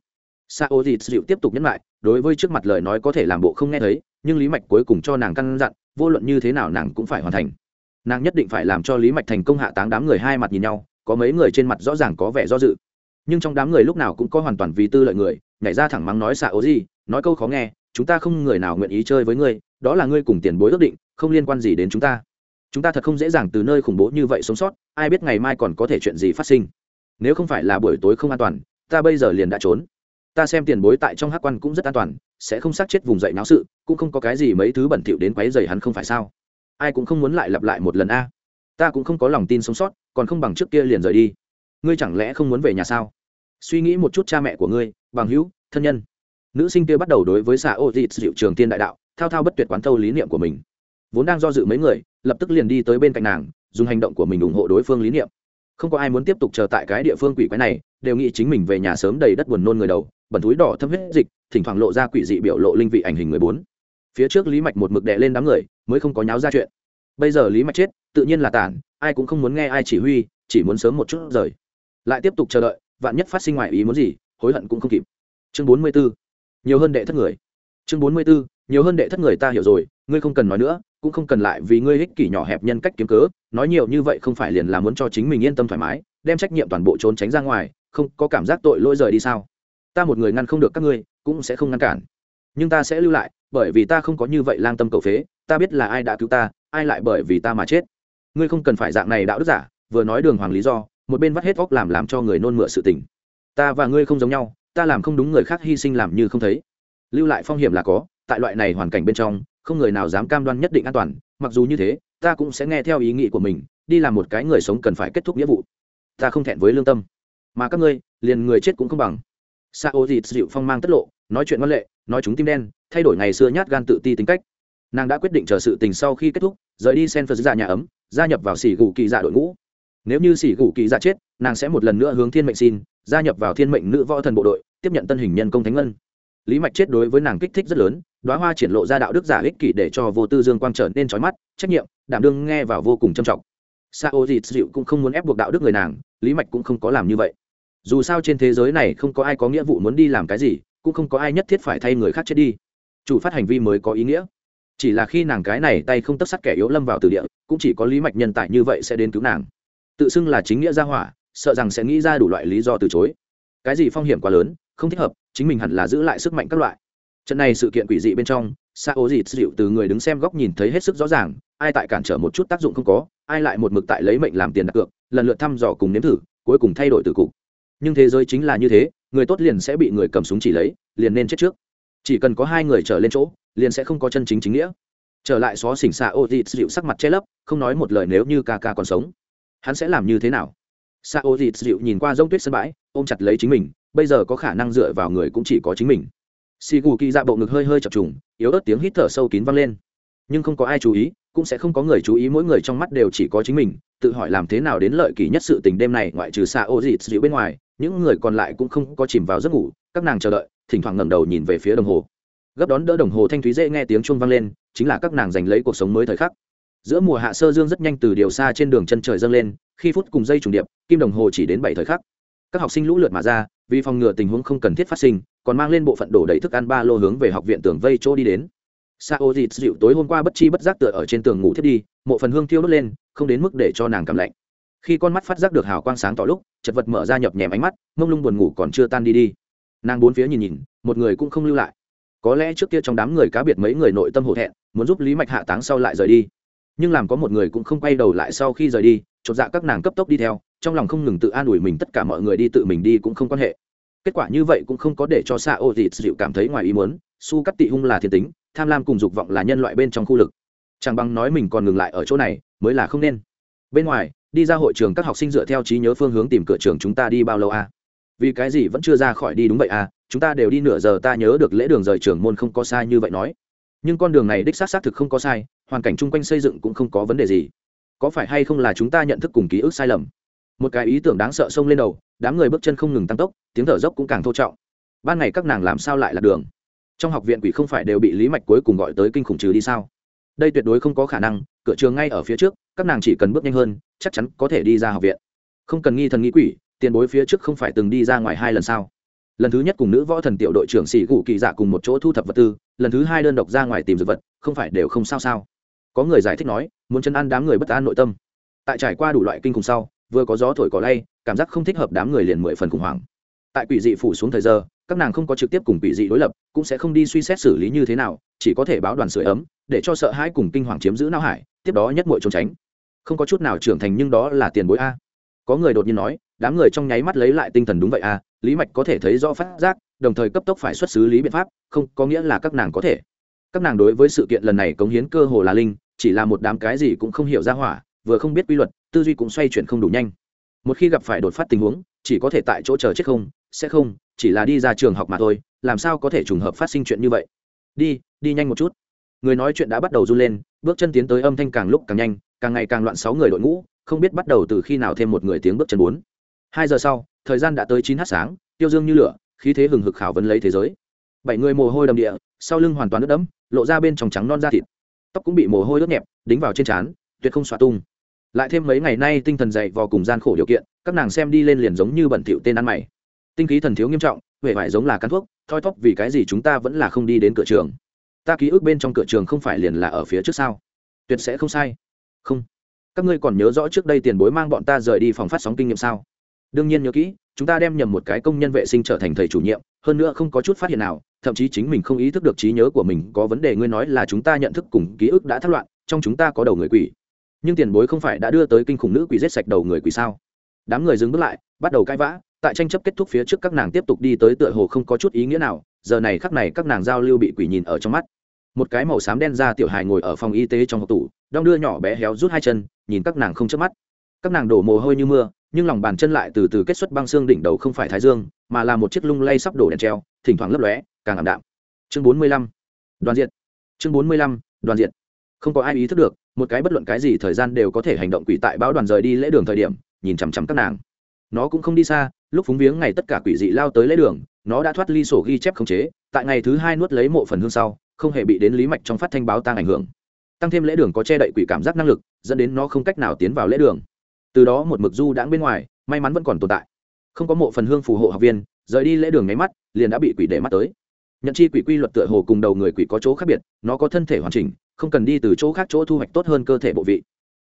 Sa ô dịt dịu tiếp tục nhấn lại đối với trước mặt lời nói có thể làm bộ không nghe thấy, nhưng lý mạch cuối cùng cho nàng căn dặn, vô luận như thế nào nàng cũng phải hoàn thành. Nàng nhất định phải làm cho lý mạch thành công hạ táng đám người hai mặt nhìn nhau, có mấy người trên mặt rõ ràng có vẻ do dự. Nhưng trong đám người lúc nào cũng có hoàn toàn vì tư lợi người, nhảy ra thẳng mắng nói xạ ố gì nói câu khó nghe chúng ta không người nào nguyện ý chơi với ngươi, đó là ngươi cùng tiền bối ước định, không liên quan gì đến chúng ta. Chúng ta thật không dễ dàng từ nơi khủng bố như vậy sống sót, ai biết ngày mai còn có thể chuyện gì phát sinh. Nếu không phải là buổi tối không an toàn, ta bây giờ liền đã trốn. Ta xem tiền bối tại trong hát quan cũng rất an toàn, sẽ không sát chết vùng dậy náo sự, cũng không có cái gì mấy thứ bẩn thỉu đến quấy dày hắn không phải sao? Ai cũng không muốn lại lặp lại một lần a. Ta cũng không có lòng tin sống sót, còn không bằng trước kia liền rời đi. Ngươi chẳng lẽ không muốn về nhà sao? Suy nghĩ một chút cha mẹ của ngươi, bằng hữu, thân nhân nữ sinh kia bắt đầu đối với xạ ô dịt dịu trường tiên đại đạo, thao thao bất tuyệt quán thâu lý niệm của mình. Vốn đang do dự mấy người, lập tức liền đi tới bên cạnh nàng, dùng hành động của mình ủng hộ đối phương lý niệm. Không có ai muốn tiếp tục chờ tại cái địa phương quỷ quái này, đều nghĩ chính mình về nhà sớm đầy đất buồn nôn người đầu, bẩn túi đỏ thâm hết dịch, thỉnh thoảng lộ ra quỷ dị biểu lộ linh vị ảnh hình người bốn. Phía trước lý mạch một mực đệ lên đám người, mới không có nháo ra chuyện. Bây giờ lý mạch chết, tự nhiên là tản, ai cũng không muốn nghe ai chỉ huy, chỉ muốn sớm một chút rời. Lại tiếp tục chờ đợi, vạn nhất phát sinh ngoài ý muốn gì, hối hận cũng không kịp. Chương bốn mươi 44 nhiều hơn đệ thất người. Chương bốn mươi 44. nhiều hơn đệ thất người ta hiểu rồi, ngươi không cần nói nữa, cũng không cần lại vì ngươi ích kỷ nhỏ hẹp nhân cách kiếm cớ, nói nhiều như vậy không phải liền là muốn cho chính mình yên tâm thoải mái, đem trách nhiệm toàn bộ trốn tránh ra ngoài, không có cảm giác tội lỗi rời đi sao? Ta một người ngăn không được các ngươi, cũng sẽ không ngăn cản. Nhưng ta sẽ lưu lại, bởi vì ta không có như vậy lang tâm cầu phế, ta biết là ai đã cứu ta, ai lại bởi vì ta mà chết. Ngươi không cần phải dạng này đạo đức giả, vừa nói đường hoàng lý do, một bên vắt hết óc làm làm cho người nôn mửa sự tình. Ta và ngươi không giống nhau ta làm không đúng người khác hy sinh làm như không thấy. Lưu lại phong hiểm là có, tại loại này hoàn cảnh bên trong, không người nào dám cam đoan nhất định an toàn, mặc dù như thế, ta cũng sẽ nghe theo ý nghĩ của mình, đi làm một cái người sống cần phải kết thúc nghĩa vụ. Ta không thẹn với lương tâm. Mà các ngươi, liền người chết cũng không bằng. Sa ô dịt dịu phong mang tất lộ, nói chuyện văn lệ, nói chúng tim đen, thay đổi ngày xưa nhát gan tự ti tính cách. Nàng đã quyết định chờ sự tình sau khi kết thúc, rời đi sen phật ra nhà ấm, gia nhập vào xỉ gù kỳ dạ đội ngũ. Nếu như xỉ gù kỳ dạ chết, nàng sẽ một lần nữa hướng thiên mệnh xin, gia nhập vào thiên mệnh nữ võ thần bộ đội tiếp nhận tân hình nhân công thánh ngân. Lý mạch chết đối với nàng kích thích rất lớn đoá hoa triển lộ ra đạo đức giả ích kỷ để cho vô tư dương quang trở nên trói mắt, trách nhiệm, đảm đương nghe vào vô cùng trầm trọng. Sa ô dịt dịu cũng không muốn ép buộc đạo đức người nàng, lý mạch cũng không có làm như vậy. Dù sao trên thế giới này không có ai có nghĩa vụ muốn đi làm cái gì, cũng không có ai nhất thiết phải thay người khác chết đi. Chủ phát hành vi mới có ý nghĩa. Chỉ là khi nàng cái này tay không tất sắt kẻ yếu lâm vào từ địa, cũng chỉ có lý mạch nhân tại như vậy sẽ đến cứu nàng. Tự xưng là chính nghĩa gia hỏa, sợ rằng sẽ nghĩ ra đủ loại lý do từ chối. Cái gì phong hiểm quá lớn không thích hợp, chính mình hẳn là giữ lại sức mạnh các loại. Trận này sự kiện quỷ dị bên trong xa ố dịt dịu từ người đứng xem góc nhìn thấy hết sức rõ ràng, ai tại cản trở một chút tác dụng không có, ai lại một mực tại lấy mệnh làm tiền đặt cược, lần lượt thăm dò cùng nếm thử, cuối cùng thay đổi từ cục. Nhưng thế giới chính là như thế, người tốt liền sẽ bị người cầm súng chỉ lấy, liền nên chết trước. Chỉ cần có hai người trở lên chỗ, liền sẽ không có chân chính chính nghĩa. Trở lại xó xỉnh xa ô dịt dịu sắc mặt che lấp, không nói một lời nếu như ca ca còn sống, hắn sẽ làm như thế nào? Xa ô dịt dịu nhìn qua g tuyết sân bãi, ôm chặt lấy chính mình bây giờ có khả năng dựa vào người cũng chỉ có chính mình. Xì gù kỳ dạ bộ ngực hơi hơi chập trùng, yếu ớt tiếng hít thở sâu kín vang lên. Nhưng không có ai chú ý, cũng sẽ không có người chú ý mỗi người trong mắt đều chỉ có chính mình, tự hỏi làm thế nào đến lợi kỳ nhất sự tình đêm này ngoại trừ xa ô dịt dịu bên ngoài, những người còn lại cũng không có chìm vào giấc ngủ, các nàng chờ đợi, thỉnh thoảng ngẩng đầu nhìn về phía đồng hồ. Gấp đón đỡ đồng hồ thanh thúy dễ nghe tiếng chuông vang lên, chính là các nàng giành lấy cuộc sống mới thời khắc. Giữa mùa hạ sơ dương rất nhanh từ điều xa trên đường chân trời dâng lên, khi phút cùng dây trùng điệp, kim đồng hồ chỉ đến bảy thời khắc. Các học sinh lũ lượt mà ra vì phòng ngừa tình huống không cần thiết phát sinh, còn mang lên bộ phận đổ đầy thức ăn ba lô hướng về học viện tường vây chỗ đi đến. Sao dịt dịu tối hôm qua bất chi bất giác tựa ở trên tường ngủ thiết đi, mộ phần hương thiêu đốt lên, không đến mức để cho nàng cảm lạnh. Khi con mắt phát giác được hào quang sáng tỏ lúc, chật vật mở ra nhập nhèm ánh mắt, mông lung buồn ngủ còn chưa tan đi đi. Nàng bốn phía nhìn nhìn, một người cũng không lưu lại. Có lẽ trước kia trong đám người cá biệt mấy người nội tâm hổ thẹn, muốn giúp lý mạch hạ táng sau lại rời đi nhưng làm có một người cũng không quay đầu lại sau khi rời đi, chột dạ các nàng cấp tốc đi theo, trong lòng không ngừng tự an ủi mình, tất cả mọi người đi tự mình đi cũng không quan hệ. Kết quả như vậy cũng không có để cho xa ô dịt dịu cảm thấy ngoài ý muốn, su cắt tị hung là thiên tính, tham lam cùng dục vọng là nhân loại bên trong khu lực. Chẳng bằng nói mình còn ngừng lại ở chỗ này, mới là không nên. Bên ngoài, đi ra hội trường các học sinh dựa theo trí nhớ phương hướng tìm cửa trường chúng ta đi bao lâu a à? vì cái gì vẫn chưa ra khỏi đi đúng vậy à? Chúng ta đều đi nửa giờ, ta nhớ được lễ đường rời trường môn không có sai như vậy nói. Nhưng con đường này đích xác xác thực không có sai hoàn cảnh chung quanh xây dựng cũng không có vấn đề gì. Có phải hay không là chúng ta nhận thức cùng ký ức sai lầm? Một cái ý tưởng đáng sợ xông lên đầu, đám người bước chân không ngừng tăng tốc, tiếng thở dốc cũng càng thô trọng. Ban ngày các nàng làm sao lại là đường? Trong học viện quỷ không phải đều bị lý mạch cuối cùng gọi tới kinh khủng trừ đi sao? Đây tuyệt đối không có khả năng, cửa trường ngay ở phía trước, các nàng chỉ cần bước nhanh hơn, chắc chắn có thể đi ra học viện. Không cần nghi thần nghĩ quỷ, tiền bối phía trước không phải từng đi ra ngoài hai lần sao? Lần thứ nhất cùng nữ võ thần tiểu đội trưởng sĩ gù kỳ dạ cùng một chỗ thu thập vật tư, lần thứ hai đơn độc ra ngoài tìm dược vật, không phải đều không sao sao? Có người giải thích nói, muốn chân ăn đám người bất an nội tâm. Tại trải qua đủ loại kinh khủng sau, vừa có gió thổi cỏ lay, cảm giác không thích hợp đám người liền mười phần khủng hoảng. Tại quỷ dị phủ xuống thời giờ, các nàng không có trực tiếp cùng quỷ dị đối lập, cũng sẽ không đi suy xét xử lý như thế nào, chỉ có thể báo đoàn sửa ấm, để cho sợ hãi cùng kinh hoàng chiếm giữ não hải, tiếp đó nhất muội trốn tránh. Không có chút nào trưởng thành nhưng đó là tiền bối a. Có người đột nhiên nói, đám người trong nháy mắt lấy lại tinh thần đúng vậy a, lý mạch có thể thấy rõ phát giác, đồng thời cấp tốc phải xuất xứ lý biện pháp, không có nghĩa là các nàng có thể. Các nàng đối với sự kiện lần này cống hiến cơ hồ là linh chỉ là một đám cái gì cũng không hiểu ra hỏa, vừa không biết quy luật, tư duy cũng xoay chuyển không đủ nhanh. Một khi gặp phải đột phát tình huống, chỉ có thể tại chỗ chờ chết không, sẽ không, chỉ là đi ra trường học mà thôi, làm sao có thể trùng hợp phát sinh chuyện như vậy? Đi đi nhanh một chút. Người nói chuyện đã bắt đầu run lên, bước chân tiến tới âm thanh càng lúc càng nhanh, càng ngày càng loạn sáu người đội ngũ, không biết bắt đầu từ khi nào thêm một người tiếng bước chân bốn. Hai giờ sau, thời gian đã tới chín h sáng, tiêu dương như lửa, khí thế hừng hực khảo vấn lấy thế giới. Bảy người mồ hôi đầm địa, sau lưng hoàn toàn nước đẫm, lộ ra bên trong trắng non da thịt tóc cũng bị mồ hôi ướt nhẹp, đính vào trên trán, tuyệt không xóa tung. Lại thêm mấy ngày nay tinh thần dậy vào cùng gian khổ điều kiện, các nàng xem đi lên liền giống như bẩn thỉu tên ăn mày. Tinh khí thần thiếu nghiêm trọng huệ vải giống là cắn thuốc, thoi thóp vì cái gì chúng ta vẫn là không đi đến cửa trường? Ta ký ức bên trong cửa trường không phải liền là ở phía trước sao? Tuyệt sẽ không sai. Không. Các ngươi còn nhớ rõ trước đây tiền bối mang bọn ta rời đi phòng phát sóng kinh nghiệm sao? Đương nhiên nhớ kỹ, chúng ta đem nhầm một cái công nhân vệ sinh trở thành thầy chủ nhiệm hơn nữa không có chút phát hiện nào, thậm chí chính mình không ý thức được trí nhớ của mình có vấn đề ngươi nói là chúng ta nhận thức cùng ký ức đã thất loạn, trong chúng ta có đầu người quỷ. Nhưng tiền bối không phải đã đưa tới kinh khủng nữ quỷ rết sạch đầu người quỷ sao? Đám người dừng bước lại, bắt đầu cãi vã, tại tranh chấp kết thúc phía trước các nàng tiếp tục đi tới tựa hồ không có chút ý nghĩa nào, giờ này khắc này các nàng giao lưu bị quỷ nhìn ở trong mắt. Một cái màu xám đen ra tiểu hài ngồi ở phòng y tế trong hộp tủ, đong đưa nhỏ bé héo rút hai chân, nhìn các nàng không chớp mắt. Các nàng đổ mồ hôi như mưa, nhưng lòng bàn chân lại từ từ kết xuất băng xương đỉnh đầu không phải thái dương mà là một chiếc lung lay sắp đổ đèn treo, thỉnh thoảng lấp lóe, càng ảm đạm. Chương bốn mươi lăm. Đoàn diện chương bốn mươi lăm. Đoàn diện không có ai ý thức được, một cái bất luận cái gì thời gian đều có thể hành động quỷ tại báo đoàn rời đi lễ đường thời điểm, nhìn chằm chằm các nàng. Nó cũng không đi xa, lúc phúng viếng ngày tất cả quỷ dị lao tới lễ đường, nó đã thoát ly sổ ghi chép khống chế, tại ngày thứ hai nuốt lấy mộ phần hương sau, không hề bị đến lý mạch trong phát thanh báo tăng ảnh hưởng. Tăng thêm lễ đường có che đậy quỷ cảm giác năng lực, dẫn đến nó không cách nào tiến vào lễ đường. Từ đó một mực du đãng bên ngoài, may mắn vẫn còn tồn tại không có mộ phần hương phù hộ học viên, rời đi lễ đường nháy mắt, liền đã bị quỷ để mắt tới. Nhận chi quỷ quy luật tựa hồ cùng đầu người quỷ có chỗ khác biệt, nó có thân thể hoàn chỉnh, không cần đi từ chỗ khác chỗ thu hoạch tốt hơn cơ thể bộ vị.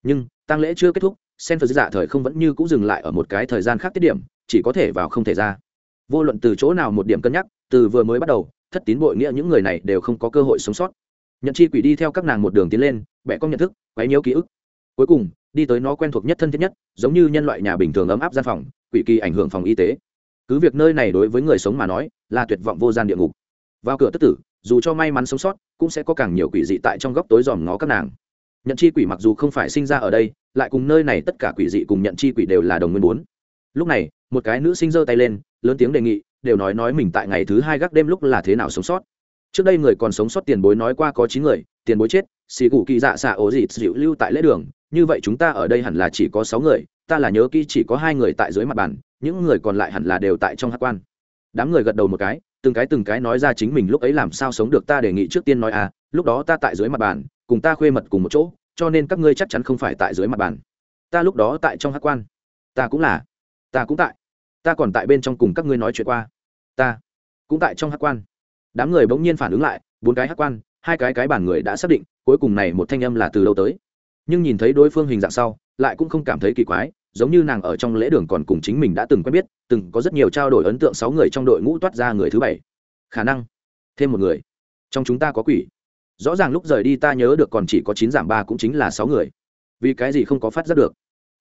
Nhưng tăng lễ chưa kết thúc sen phật dạ thời không vẫn như cũng dừng lại ở một cái thời gian khác tiết điểm, chỉ có thể vào không thể ra. Vô luận từ chỗ nào một điểm cân nhắc, từ vừa mới bắt đầu, thất tín bội nghĩa những người này đều không có cơ hội sống sót. Nhận chi quỷ đi theo các nàng một đường tiến lên, bẻ con nhận thức, quấy nhiễu ký ức. Cuối cùng đi tới nó quen thuộc nhất thân thiết nhất, giống như nhân loại nhà bình thường ấm áp gian phòng, quỷ kỳ ảnh hưởng phòng y tế. Cứ việc nơi này đối với người sống mà nói, là tuyệt vọng vô gian địa ngục. Vào cửa tức tử, dù cho may mắn sống sót, cũng sẽ có càng nhiều quỷ dị tại trong góc tối dòm ngó các nàng. Nhận chi quỷ mặc dù không phải sinh ra ở đây, lại cùng nơi này tất cả quỷ dị cùng nhận chi quỷ đều là đồng nguyên bốn. Lúc này, một cái nữ sinh giơ tay lên, lớn tiếng đề nghị, đều nói nói mình tại ngày thứ hai gác đêm lúc là thế nào sống sót. Trước đây người còn sống sót tiền bối nói qua có chín người, tiền bối chết, xì cụ kỳ dạ xạ ố dịt dịu lưu tại lễ đường như vậy chúng ta ở đây hẳn là chỉ có sáu người, ta là nhớ kỹ chỉ có hai người tại dưới mặt bàn, những người còn lại hẳn là đều tại trong hát quan. Đám người gật đầu một cái, từng cái từng cái nói ra chính mình lúc ấy làm sao sống được ta đề nghị trước tiên nói à lúc đó ta tại dưới mặt bàn, cùng ta khuê mật cùng một chỗ, cho nên các ngươi chắc chắn không phải tại dưới mặt bàn. Ta lúc đó tại trong hát quan. Ta cũng là. Ta cũng tại. Ta còn tại bên trong cùng các ngươi nói chuyện qua. Ta cũng tại trong hát quan. Đám người bỗng nhiên phản ứng lại, bốn cái hát quan, hai cái cái bản người đã xác định, cuối cùng này một thanh âm là từ đâu tới nhưng nhìn thấy đối phương hình dạng sau, lại cũng không cảm thấy kỳ quái, giống như nàng ở trong lễ đường còn cùng chính mình đã từng quen biết, từng có rất nhiều trao đổi ấn tượng sáu người trong đội ngũ toát ra người thứ bảy. Khả năng, thêm một người. Trong chúng ta có quỷ. Rõ ràng lúc rời đi ta nhớ được còn chỉ có chín giảm ba cũng chính là sáu người. Vì cái gì không có phát giác được?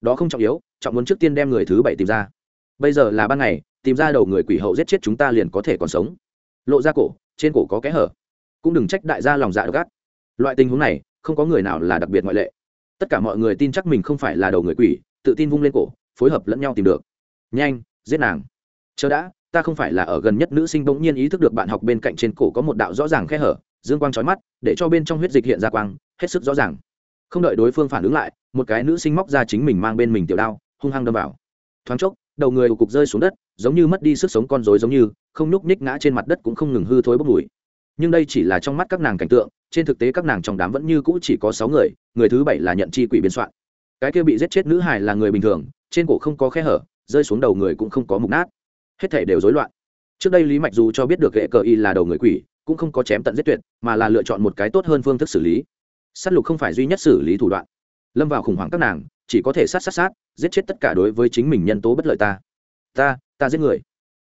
Đó không trọng yếu, trọng muốn trước tiên đem người thứ bảy tìm ra. Bây giờ là ban ngày, tìm ra đầu người quỷ hậu giết chết chúng ta liền có thể còn sống. Lộ ra cổ, trên cổ có kẽ hở. Cũng đừng trách đại gia lòng dạ gắt loại tình huống này, không có người nào là đặc biệt ngoại lệ tất cả mọi người tin chắc mình không phải là đầu người quỷ, tự tin vung lên cổ, phối hợp lẫn nhau tìm được. Nhanh, giết nàng. Chờ đã, ta không phải là ở gần nhất nữ sinh bỗng nhiên ý thức được bạn học bên cạnh trên cổ có một đạo rõ ràng khe hở, dương quang trói mắt, để cho bên trong huyết dịch hiện ra quang, hết sức rõ ràng. Không đợi đối phương phản ứng lại, một cái nữ sinh móc ra chính mình mang bên mình tiểu đao, hung hăng đâm vào. Thoáng chốc, đầu người cục rơi xuống đất, giống như mất đi sức sống con rối giống như, không nhúc nhích ngã trên mặt đất cũng không ngừng hư thối bốc mùi. Nhưng đây chỉ là trong mắt các nàng cảnh tượng trên thực tế các nàng trong đám vẫn như cũ chỉ có sáu người người thứ bảy là nhận chi quỷ biên soạn. Cái kia bị giết chết nữ hải là người bình thường, trên cổ không có khe hở, rơi xuống đầu người cũng không có mục nát. Hết thể đều rối loạn. Trước đây lý mạch dù cho biết được hệ cờ y là đầu người quỷ, cũng không có chém tận giết tuyệt, mà là lựa chọn một cái tốt hơn phương thức xử lý. S á t lục không phải duy nhất xử lý thủ đoạn. Lâm vào khủng hoảng các nàng, chỉ có thể sát sát sát, giết chết tất cả đối với chính mình nhân tố bất lợi ta. Ta ta giết người.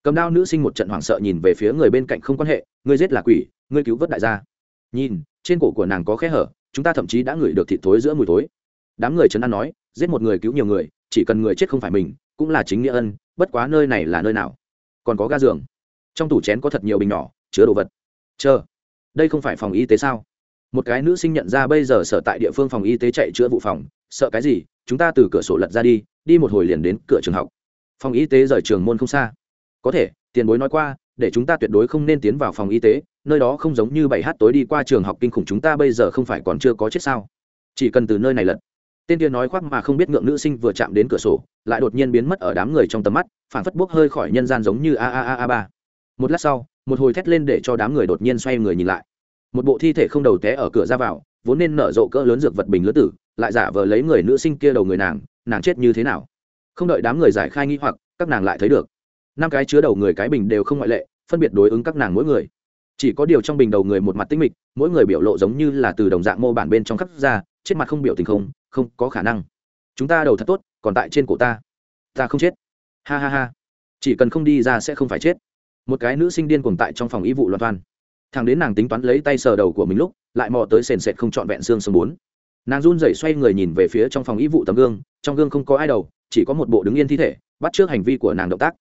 Cầm đao nữ sinh một trận hoảng sợ nhìn về phía người bên cạnh không quan hệ ngươi giết là quỷ ngươi cứu vớt đại gia nhìn, trên cổ của nàng có khe hở, chúng ta thậm chí đã ngửi được thịt thối giữa mùi thối. Đám người trấn an nói, giết một người cứu nhiều người, chỉ cần người chết không phải mình, cũng là chính nghĩa ân, bất quá nơi này là nơi nào? Còn có ga giường. Trong tủ chén có thật nhiều bình nhỏ, chứa đồ vật. Chờ. Đây không phải phòng y tế sao? Một cái nữ sinh nhận ra bây giờ sở tại địa phương phòng y tế chạy chữa vụ phòng, sợ cái gì? Chúng ta từ cửa sổ lật ra đi đi một hồi liền đến cửa trường học. Phòng y tế rời trường môn không xa. Có thể, tiền bối nói qua, để chúng ta tuyệt đối không nên tiến vào phòng y tế nơi đó không giống như bảy h tối đi qua trường học kinh khủng chúng ta bây giờ không phải còn chưa có chết sao? Chỉ cần từ nơi này lật. Tên kia nói khoác mà không biết ngượng nữ sinh vừa chạm đến cửa sổ, lại đột nhiên biến mất ở đám người trong tầm mắt phản phất bốc hơi khỏi nhân gian giống như a a a a ba. Một lát sau, một hồi thét lên để cho đám người đột nhiên xoay người nhìn lại. Một bộ thi thể không đầu té ở cửa ra vào, vốn nên nở rộ cỡ lớn dược vật bình lứa tử, lại giả vờ lấy người nữ sinh kia đầu người nàng nàng chết như thế nào? Không đợi đám người giải khai nghi hoặc, các nàng lại thấy được. Năm cái chứa đầu người cái bình đều không ngoại lệ, phân biệt đối ứng các nàng mỗi người chỉ có điều trong bình đầu người một mặt tinh mịch, mỗi người biểu lộ giống như là từ đồng dạng mô bản bên trong khắp ra, trên mặt không biểu tình không không có khả năng. Chúng ta đầu thật tốt, còn tại trên cổ ta. Ta không chết. Ha ha ha. Chỉ cần không đi ra sẽ không phải chết. Một cái nữ sinh điên cuồng tại trong phòng y vụ loạn toan thằng đến nàng tính toán lấy tay sờ đầu của mình lúc, lại mò tới sền sệt không trọn vẹn xương sông bốn. Nàng run rẩy xoay người nhìn về phía trong phòng y vụ tấm gương, trong gương không có ai đầu, chỉ có một bộ đứng yên thi thể, bắt trước hành vi của nàng động tác.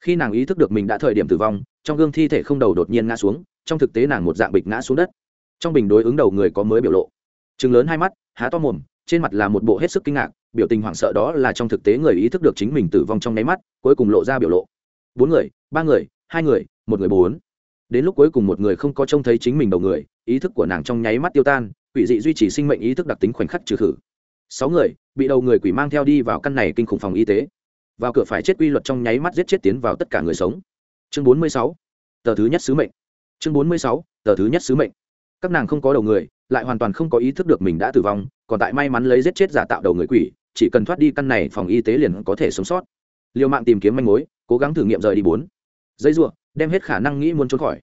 Khi nàng ý thức được mình đã thời điểm tử vong, trong gương thi thể không đầu đột nhiên ngã xuống trong thực tế nàng một dạng bịch ngã xuống đất. Trong bình đối ứng đầu người có mới biểu lộ. Chừng lớn hai mắt, há to mồm, trên mặt là một bộ hết sức kinh ngạc, biểu tình hoảng sợ đó là trong thực tế người ý thức được chính mình tử vong trong nháy mắt, cuối cùng lộ ra biểu lộ. Bốn người, ba người, hai người, một người bốn. Đến lúc cuối cùng một người không có trông thấy chính mình đầu người, ý thức của nàng trong nháy mắt tiêu tan, quỷ dị duy trì sinh mệnh ý thức đặc tính khoảnh khắc trừ khử. Sáu người, bị đầu người quỷ mang theo đi vào căn này kinh khủng phòng y tế. Vào cửa phải chết quy luật trong nháy mắt giết chết tiến vào tất cả người sống. Chương bốn mươi sáu, tờ thứ nhất sứ mệnh chương bốn mươi sáu, tờ thứ nhất sứ mệnh. Các nàng không có đầu người, lại hoàn toàn không có ý thức được mình đã tử vong, còn tại may mắn lấy giết chết giả tạo đầu người quỷ, chỉ cần thoát đi căn này, phòng y tế liền có thể sống sót. Liều mạng tìm kiếm manh mối, cố gắng thử nghiệm rời đi bốn. Dây r đem hết khả năng nghĩ muốn trốn khỏi.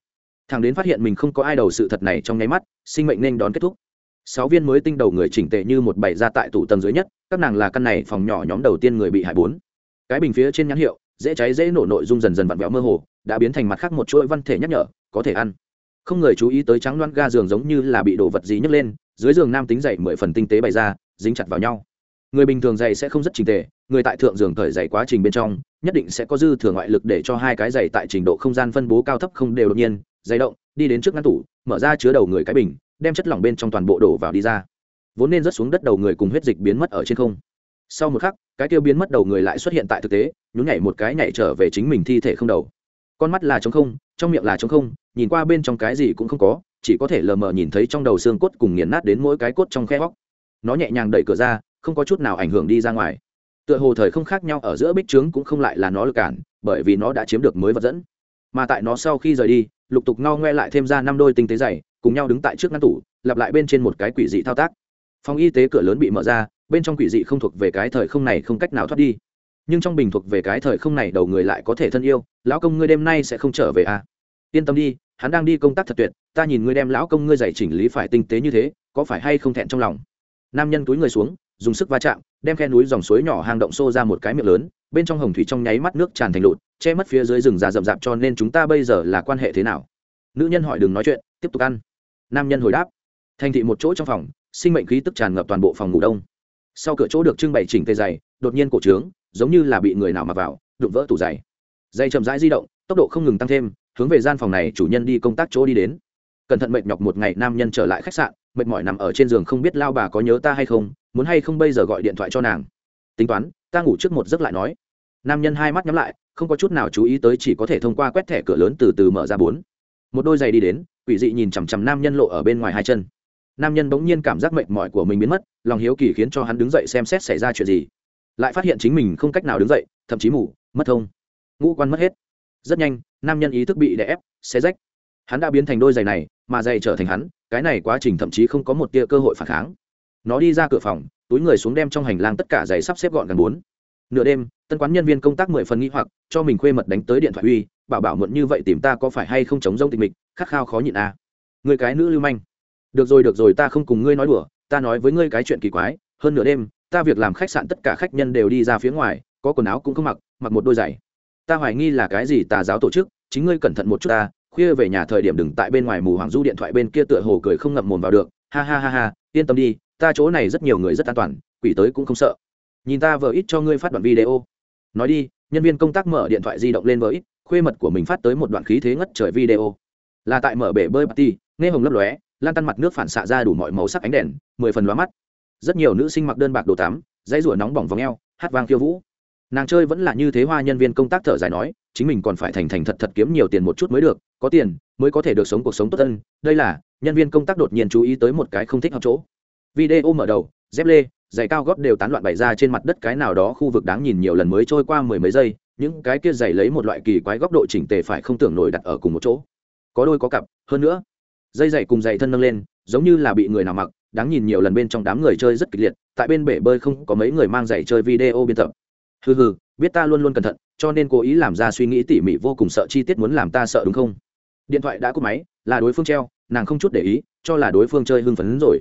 Thằng đến phát hiện mình không có ai đầu sự thật này trong nháy mắt, sinh mệnh nên đón kết thúc. Sáu viên mới tinh đầu người chỉnh tệ như một bày ra tại tủ tầng dưới nhất, các nàng là căn này phòng nhỏ nhóm đầu tiên người bị hại bốn. Cái bình phía trên nhãn hiệu, dễ cháy dễ nổ nội dung dần dần vặn vẹo mơ hồ, đã biến thành mặt khác một chuỗi văn thể nhắc nhở có thể ăn. Không người chú ý tới trắng loan ga giường giống như là bị đồ vật gì nhấc lên, dưới giường nam tính dậy mười phần tinh tế bày ra, dính chặt vào nhau. Người bình thường dày sẽ không rất trình tề, người tại thượng giường thời dày quá trình bên trong, nhất định sẽ có dư thừa ngoại lực để cho hai cái dày tại trình độ không gian phân bố cao thấp không đều đột nhiên, dày động, đi đến trước ngăn tủ, mở ra chứa đầu người cái bình, đem chất lỏng bên trong toàn bộ đổ vào đi ra. Vốn nên rớt xuống đất đầu người cùng huyết dịch biến mất ở trên không. Sau một khắc, cái tiêu biến mất đầu người lại xuất hiện tại thực tế, nhún nhảy một cái nhảy trở về chính mình thi thể không đầu. Con mắt là trống không, trong miệng là trống không nhìn qua bên trong cái gì cũng không có, chỉ có thể lờ mờ nhìn thấy trong đầu xương cốt cùng nghiền nát đến mỗi cái cốt trong khe hóc nó nhẹ nhàng đẩy cửa ra, không có chút nào ảnh hưởng đi ra ngoài. Tựa hồ thời không khác nhau ở giữa bích trướng cũng không lại là nó lực cản, bởi vì nó đã chiếm được mới vật dẫn. Mà tại nó sau khi rời đi, lục tục ngao ngoe lại thêm ra năm đôi tinh tế dày cùng nhau đứng tại trước ngăn tủ, lặp lại bên trên một cái quỷ dị thao tác. Phòng y tế cửa lớn bị mở ra, bên trong quỷ dị không thuộc về cái thời không này không cách nào thoát đi. Nhưng trong bình thuộc về cái thời không này đầu người lại có thể thân yêu, lão công ngươi đêm nay sẽ không trở về à? Yên tâm đi, hắn đang đi công tác thật tuyệt, ta nhìn ngươi đem lão công ngươi dạy chỉnh lý phải tinh tế như thế, có phải hay không thẹn trong lòng? Nam nhân túi người xuống, dùng sức va chạm, đem khe núi dòng suối nhỏ hang động xô ra một cái miệng lớn, bên trong hồng thủy trong nháy mắt nước tràn thành lụt, che mất phía dưới rừng già rậm rạp, cho nên chúng ta bây giờ là quan hệ thế nào? Nữ nhân hỏi đừng nói chuyện, tiếp tục ăn. Nam nhân hồi đáp. Thành thị một chỗ trong phòng, sinh mệnh khí tức tràn ngập toàn bộ phòng ngủ đông. Sau cửa chỗ được trưng bày chỉnh tê dày đột nhiên cổ trướng, giống như là bị người nào mặc vào, đụng vỡ tủ dày. dây chậm rãi di động, tốc độ không ngừng tăng thêm hướng về gian phòng này chủ nhân đi công tác chỗ đi đến. Cẩn thận mệt nhọc một ngày nam nhân trở lại khách sạn, mệt mỏi nằm ở trên giường không biết lao bà có nhớ ta hay không, muốn hay không bây giờ gọi điện thoại cho nàng. Tính toán, ta ngủ trước một giấc lại nói. Nam nhân hai mắt nhắm lại, không có chút nào chú ý tới chỉ có thể thông qua quét thẻ cửa lớn từ từ mở ra bốn. Một đôi giày đi đến, quỷ dị nhìn chằm chằm nam nhân lộ ở bên ngoài hai chân. Nam nhân bỗng nhiên cảm giác mệt mỏi của mình biến mất, lòng hiếu kỳ khiến cho hắn đứng dậy xem xét xảy ra chuyện gì. Lại phát hiện chính mình không cách nào đứng dậy, thậm chí ngủ, mất thông. Ngũ quan mất hết rất nhanh, nam nhân ý thức bị đè ép, xé rách. Hắn đã biến thành đôi giày này, mà giày trở thành hắn, cái này quá trình thậm chí không có một tia cơ hội phản kháng. Nó đi ra cửa phòng, túi người xuống đem trong hành lang tất cả giày sắp xếp gọn gần bốn. Nửa đêm, tân quán nhân viên công tác mười phần nghĩ hoặc, cho mình khuê mật đánh tới điện thoại uy, bảo bảo muộn như vậy tìm ta có phải hay không chống rông tình mịch, khát khao khó nhịn à. người cái nữ lưu manh. Được rồi được rồi, ta không cùng ngươi nói đùa, ta nói với ngươi cái chuyện kỳ quái, hơn nửa đêm, ta việc làm khách sạn tất cả khách nhân đều đi ra phía ngoài, có quần áo cũng không mặc mặc một đôi giày ta hoài nghi là cái gì tà giáo tổ chức chính ngươi cẩn thận một chút ta khuya về nhà thời điểm đừng tại bên ngoài mù hoàng du điện thoại bên kia tựa hồ cười không ngậm mồm vào được ha ha ha ha yên tâm đi ta chỗ này rất nhiều người rất an toàn quỷ tới cũng không sợ. Nhìn ta vợ ít cho ngươi phát đoạn video. Nói đi nhân viên công tác mở điện thoại di động lên với, ít khuê mật của mình phát tới một đoạn khí thế ngất trời video. Là tại mở bể bơi party nghe hồng lấp lóe lan tăn mặt nước phản xạ ra đủ mọi màu sắc ánh đèn mười phần lóa mắt. Rất nhiều nữ sinh mặc đơn bạc đồ tắm dãy rủa nóng bỏng vòng eo hát vang khiêu vũ nàng chơi vẫn là như thế hoa nhân viên công tác thở dài nói, chính mình còn phải thành thành thật thật kiếm nhiều tiền một chút mới được, có tiền, mới có thể được sống cuộc sống tốt hơn. Đây là, nhân viên công tác đột nhiên chú ý tới một cái không thích hợp chỗ. Video mở đầu, dép lê, giày cao góp đều tán loạn bày ra trên mặt đất cái nào đó khu vực đáng nhìn nhiều lần mới trôi qua mười mấy giây, những cái kia giày lấy một loại kỳ quái góc độ chỉnh tề phải không tưởng nổi đặt ở cùng một chỗ. Có đôi có cặp, hơn nữa, dây giày cùng giày thân nâng lên, giống như là bị người nào mặc, đáng nhìn nhiều lần bên trong đám người chơi rất kịch liệt, tại bên bể bơi không có mấy người mang giày chơi video biên tập hừ hừ, biết ta luôn luôn cẩn thận, cho nên cố ý làm ra suy nghĩ tỉ mỉ vô cùng sợ chi tiết muốn làm ta sợ đúng không? Điện thoại đã cúp máy, là đối phương treo, nàng không chút để ý, cho là đối phương chơi hưng phấn rồi.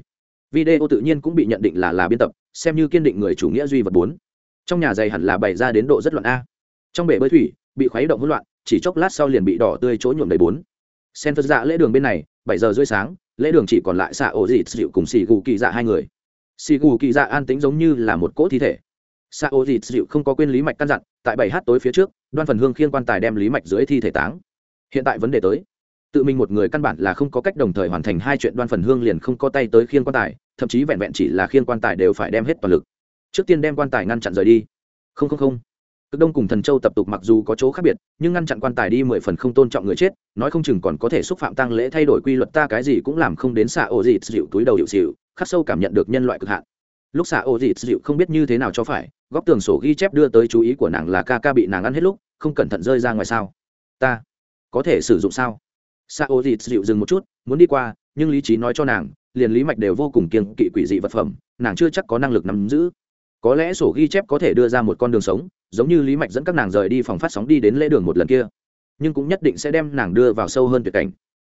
Video tự nhiên cũng bị nhận định là là biên tập, xem như kiên định người chủ nghĩa duy vật bốn. Trong nhà giày hẳn là bày ra đến độ rất loạn a. Trong bể bơi thủy, bị khuấy động hỗn loạn, chỉ chốc lát sau liền bị đỏ tươi chỗ nhuộm đầy bốn. Sen phật dạ lễ đường bên này, bảy giờ rưỡi sáng, lễ đường chỉ còn lại xạ ổ dịt dịu cùng xì gù kỳ dạ hai người. Xì gù kỳ dạ an tính giống như là một cỗ thi thể. Sao ổ dịt dịu không có quên lý mạch căn dặn, tại bảy h tối phía trước, đoan phần hương khiên quan tài đem lý mạch dưới thi thể táng. Hiện tại vấn đề tới. Tự mình một người căn bản là không có cách đồng thời hoàn thành hai chuyện đoan phần hương liền không có tay tới khiên quan tài, thậm chí vẹn vẹn chỉ là khiên quan tài đều phải đem hết toàn lực. Trước tiên đem quan tài ngăn chặn rời đi. Không không không. Cực đông cùng thần châu tập tục mặc dù có chỗ khác biệt, nhưng ngăn chặn quan tài đi mười phần không tôn trọng người chết, nói không chừng còn có thể xúc phạm tăng lễ thay đổi quy luật ta cái gì cũng làm không đến xạ ổ dịt dịu túi đầu hiệu xịu, khắc sâu cảm nhận được nhân loại cực hạn lúc xạ ô dịt dịu không biết như thế nào cho phải, góc tường sổ ghi chép đưa tới chú ý của nàng là ca ca bị nàng ăn hết lúc, không cẩn thận rơi ra ngoài sao? Ta có thể sử dụng sao? Xạ ô dịt dịu dừng một chút, muốn đi qua, nhưng lý trí nói cho nàng, liền lý mạch đều vô cùng kiêng kỵ quỷ dị vật phẩm, nàng chưa chắc có năng lực nắm giữ. Có lẽ sổ ghi chép có thể đưa ra một con đường sống, giống như lý mạch dẫn các nàng rời đi phòng phát sóng đi đến lễ đường một lần kia. Nhưng cũng nhất định sẽ đem nàng đưa vào sâu hơn tuyệt cảnh.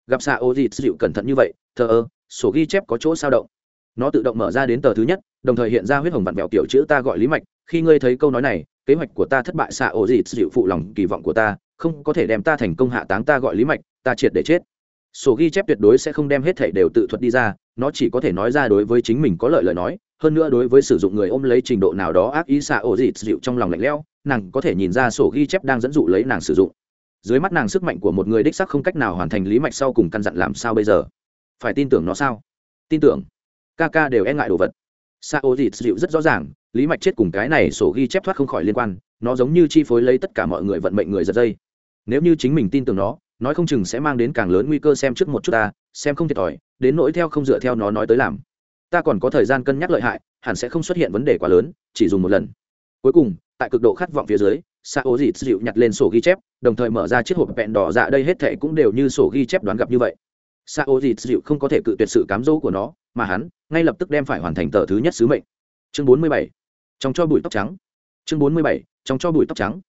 Gặp xạ ô dịt dịu cẩn thận như vậy, thờ ơ, sổ ghi chép có chỗ sao động nó tự động mở ra đến tờ thứ nhất, đồng thời hiện ra huyết hồng vặn vẹo tiểu chữ ta gọi lý mạch. Khi ngươi thấy câu nói này, kế hoạch của ta thất bại xạ ổ dịt dịu phụ lòng kỳ vọng của ta, không có thể đem ta thành công hạ táng ta gọi lý mạch, ta triệt để chết. Sổ ghi chép tuyệt đối sẽ không đem hết thảy đều tự thuật đi ra, nó chỉ có thể nói ra đối với chính mình có lợi lời nói, hơn nữa đối với sử dụng người ôm lấy trình độ nào đó ác ý xạ ổ dịt dịu trong lòng lạnh lẽo, nàng có thể nhìn ra sổ ghi chép đang dẫn dụ lấy nàng sử dụng. Dưới mắt nàng sức mạnh của một người đích sắc không cách nào hoàn thành lý mạch sau cùng căn dặn làm sao bây giờ? Phải tin tưởng nó sao? Tin tưởng ca ca đều e ngại đồ vật. Sa ổ dịt dịu rất rõ ràng, lý mạch chết cùng cái này sổ ghi chép thoát không khỏi liên quan, nó giống như chi phối lấy tất cả mọi người vận mệnh người giật dây. Nếu như chính mình tin tưởng nó, nói không chừng sẽ mang đến càng lớn nguy cơ xem trước một chút ta, xem không thiệt thòi, đến nỗi theo không dựa theo nó nói tới làm. Ta còn có thời gian cân nhắc lợi hại, hẳn sẽ không xuất hiện vấn đề quá lớn, chỉ dùng một lần. Cuối cùng, tại cực độ khát vọng phía dưới, sa ô dịt dịu nhặt lên sổ ghi chép, đồng thời mở ra chiếc hộp vẹn đỏ dạ đây hết thệ cũng đều như sổ ghi chép đoán gặp như vậy sa ô dịt dịu không có thể cự tuyệt sự cám dỗ của nó, mà hắn ngay lập tức đem phải hoàn thành tờ thứ nhất sứ mệnh. Chương bốn mươi bảy, trong cho bụi tóc trắng. Chương bốn mươi bảy, trong cho bụi tóc trắng.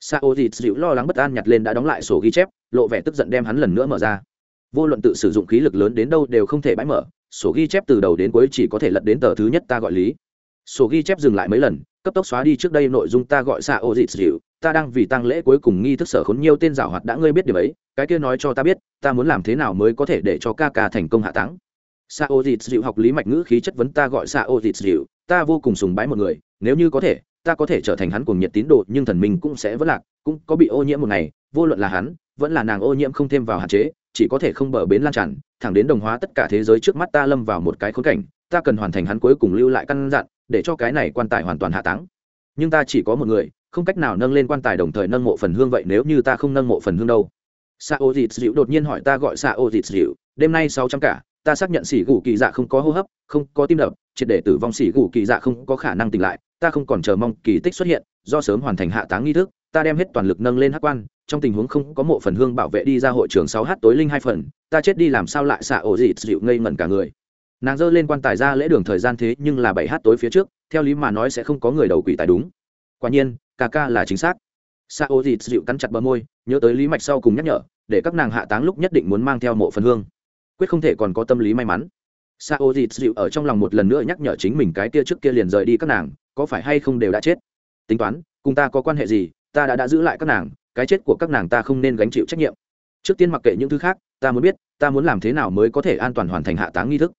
Sa ô dịt dịu lo lắng bất an nhặt lên đã đóng lại sổ ghi chép, lộ vẻ tức giận đem hắn lần nữa mở ra. Vô luận tự sử dụng khí lực lớn đến đâu đều không thể bãi mở, sổ ghi chép từ đầu đến cuối chỉ có thể lật đến tờ thứ nhất ta gọi lý. Sổ ghi chép dừng lại mấy lần cấp tốc xóa đi trước đây nội dung ta gọi xạ ô dịt dịu, ta đang vì tăng lễ cuối cùng nghi thức sở khốn nhiều tên giảo hoạt đã ngươi biết điều ấy, cái kia nói cho ta biết, ta muốn làm thế nào mới có thể để cho ca ca thành công hạ táng. Xạ ô dịt dịu học lý mạch ngữ khí chất vấn ta gọi xạ ô dịt dịu, ta vô cùng sùng bái một người, nếu như có thể, ta có thể trở thành hắn cùng nhiệt tín đồ, nhưng thần mình cũng sẽ vất lạc, cũng có bị ô nhiễm một ngày, vô luận là hắn, vẫn là nàng ô nhiễm không thêm vào hạn chế, chỉ có thể không bờ bến lan tràn, thẳng đến đồng hóa tất cả thế giới trước mắt ta lâm vào một cái khốn cảnh ta cần hoàn thành hắn cuối cùng lưu lại căn dặn, để cho cái này quan tài hoàn toàn hạ táng. Nhưng ta chỉ có một người, không cách nào nâng lên quan tài đồng thời nâng mộ phần hương vậy nếu như ta không nâng mộ phần hương đâu. Sa ô dịt dịu đột nhiên hỏi ta gọi sa ô dịt dịu, đêm nay sáu trăm cả, ta xác nhận xỉ gù kỳ dạ không có hô hấp, không có tim đập, triệt để tử vong xỉ gù kỳ dạ không có khả năng tỉnh lại, ta không còn chờ mong kỳ tích xuất hiện, do sớm hoàn thành hạ táng nghi thức, ta đem hết toàn lực nâng lên hát quan, trong tình huống không có mộ phần hương bảo vệ đi ra hội trường sáu h tối linh hai phần, ta chết đi làm sao lại xạ ổ dịt dịu ngây ngẩn cả người nàng dơ lên quan tài ra lễ đường thời gian thế nhưng là bảy h tối phía trước, theo lý mà nói sẽ không có người đầu quỷ tài đúng. Quả nhiên, ca ca là chính xác. Sa ô dịt dịu cắn chặt bờ môi, nhớ tới lý mạch sau cùng nhắc nhở, để các nàng hạ táng lúc nhất định muốn mang theo mộ phần hương. Quyết không thể còn có tâm lý may mắn. Sa ô dịt dịu ở trong lòng một lần nữa nhắc nhở chính mình cái kia trước kia liền rời đi các nàng, có phải hay không đều đã chết? Tính toán, cùng ta có quan hệ gì, ta đã đã giữ lại các nàng, cái chết của các nàng ta không nên gánh chịu trách nhiệm. Trước tiên mặc kệ những thứ khác, ta muốn biết, ta muốn làm thế nào mới có thể an toàn hoàn thành hạ táng nghi thức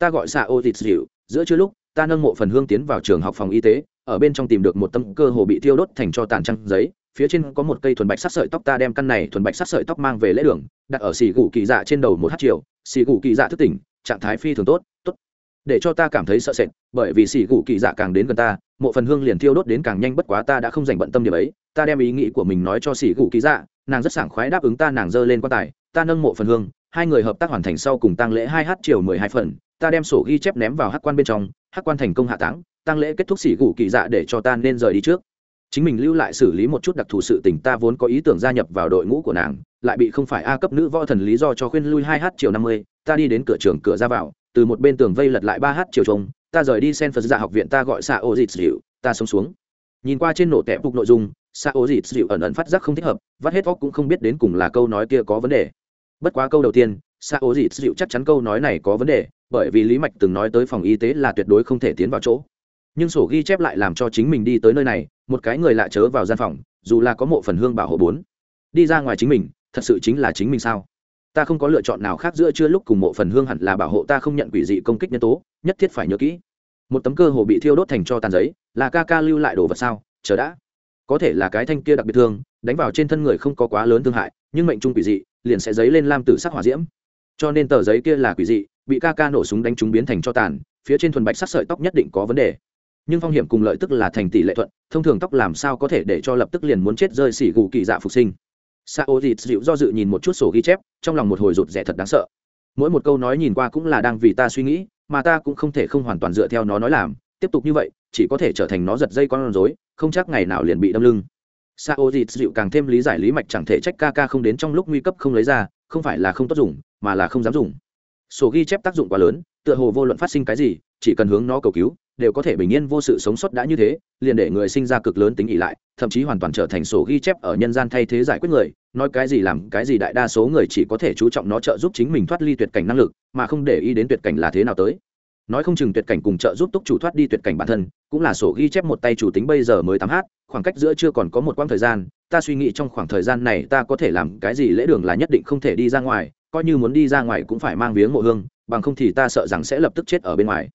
ta gọi xạ ô thịt dịu giữa chưa lúc, ta nâng mộ phần hương tiến vào trường học phòng y tế, ở bên trong tìm được một tâm cơ hồ bị thiêu đốt thành cho tàn trăng giấy, phía trên có một cây thuần bạch sắc sợi tóc ta đem căn này thuần bạch sắc sợi tóc mang về lễ đường, đặt ở xì gù kỳ dạ trên đầu một hát chiều xì gù kỳ dạ thức tỉnh, trạng thái phi thường tốt tốt. Để cho ta cảm thấy sợ sệt, bởi vì xì gù kỳ dạ càng đến gần ta, mộ phần hương liền thiêu đốt đến càng nhanh bất quá ta đã không dành bận tâm điểm ấy, ta đem ý nghĩ của mình nói cho xì gù kỳ dạ nàng rất sảng khoái đáp ứng ta nàng giơ lên quan tài, ta nâng mộ phần hương, hai người hợp tác hoàn thành sau cùng tăng lễ hai hát chiều mười hai phần ta đem sổ ghi chép ném vào hắc quan bên trong hắc quan thành công hạ táng tăng lễ kết thúc xỉ gù kỳ dạ để cho ta nên rời đi trước. Chính mình lưu lại xử lý một chút đặc thù sự tình, ta vốn có ý tưởng gia nhập vào đội ngũ của nàng, lại bị không phải a cấp nữ võ thần lý do cho khuyên lui hai h chiều năm mươi, ta đi đến cửa trường cửa ra vào, từ một bên tường vây lật lại ba h chiều trông, ta rời đi sen phật dạ học viện, ta gọi xạ ô dịt dịu ta sống xuống. Nhìn qua trên nổ tẹp phục nội dung xạ ô dịt dịu ẩn ẩn phát giác không thích hợp, vắt hết óc cũng không biết đến cùng là câu nói kia có vấn đề. Bất quá câu đầu tiên xạ ố dịt dịu chắc chắn câu nói này có vấn đề, bởi vì lý mạch từng nói tới phòng y tế là tuyệt đối không thể tiến vào chỗ. Nhưng sổ ghi chép lại làm cho chính mình đi tới nơi này, một cái người lạ chớ vào gian phòng, dù là có mộ phần hương bảo hộ bốn. Đi ra ngoài chính mình, thật sự chính là chính mình sao? Ta không có lựa chọn nào khác giữa chưa lúc cùng mộ phần hương hẳn là bảo hộ ta không nhận quỷ dị công kích nhân tố, nhất thiết phải nhớ kỹ. Một tấm cơ hồ bị thiêu đốt thành cho tàn giấy, là ca ca lưu lại đồ vật sao? Chờ đã. Có thể là cái thanh kia đặc biệt thương, đánh vào trên thân người không có quá lớn thương hại, nhưng mệnh trung quỷ dị, liền sẽ dấy lên lam tử sắc hỏa diễm cho nên tờ giấy kia là quỷ dị, bị ca ca nổ súng đánh trúng biến thành cho tàn, phía trên thuần bạch sắc sợi tóc nhất định có vấn đề. Nhưng phong hiểm cùng lợi tức là thành tỷ lệ thuận, thông thường tóc làm sao có thể để cho lập tức liền muốn chết rơi xỉ gù kỳ dạ phục sinh. Sa ô dịt dịu do dự nhìn một chút sổ ghi chép, trong lòng một hồi rụt rẻ thật đáng sợ. Mỗi một câu nói nhìn qua cũng là đang vì ta suy nghĩ, mà ta cũng không thể không hoàn toàn dựa theo nó nói làm. Tiếp tục như vậy, chỉ có thể trở thành nó giật dây con rối, không chắc ngày nào liền bị đâm lưng. Sa ô dịt dịu càng thêm lý giải lý mạch chẳng thể trách ca ca không đến trong lúc nguy cấp không lấy ra không phải là không tốt dùng, mà là không dám dùng. Sổ ghi chép tác dụng quá lớn, tựa hồ vô luận phát sinh cái gì, chỉ cần hướng nó cầu cứu, đều có thể bình yên vô sự sống sót đã như thế, liền để người sinh ra cực lớn tính ỉ lại, thậm chí hoàn toàn trở thành sổ ghi chép ở nhân gian thay thế giải quyết người, nói cái gì làm cái gì đại đa số người chỉ có thể chú trọng nó trợ giúp chính mình thoát ly tuyệt cảnh năng lực, mà không để ý đến tuyệt cảnh là thế nào tới. Nói không chừng tuyệt cảnh cùng trợ giúp túc chủ thoát đi tuyệt cảnh bản thân, cũng là sổ ghi chép một tay chủ tính bây giờ mới tám h khoảng cách giữa chưa còn có một quãng thời gian ta suy nghĩ trong khoảng thời gian này ta có thể làm cái gì lễ đường là nhất định không thể đi ra ngoài, coi như muốn đi ra ngoài cũng phải mang viếng mộ hương, bằng không thì ta sợ rằng sẽ lập tức chết ở bên ngoài.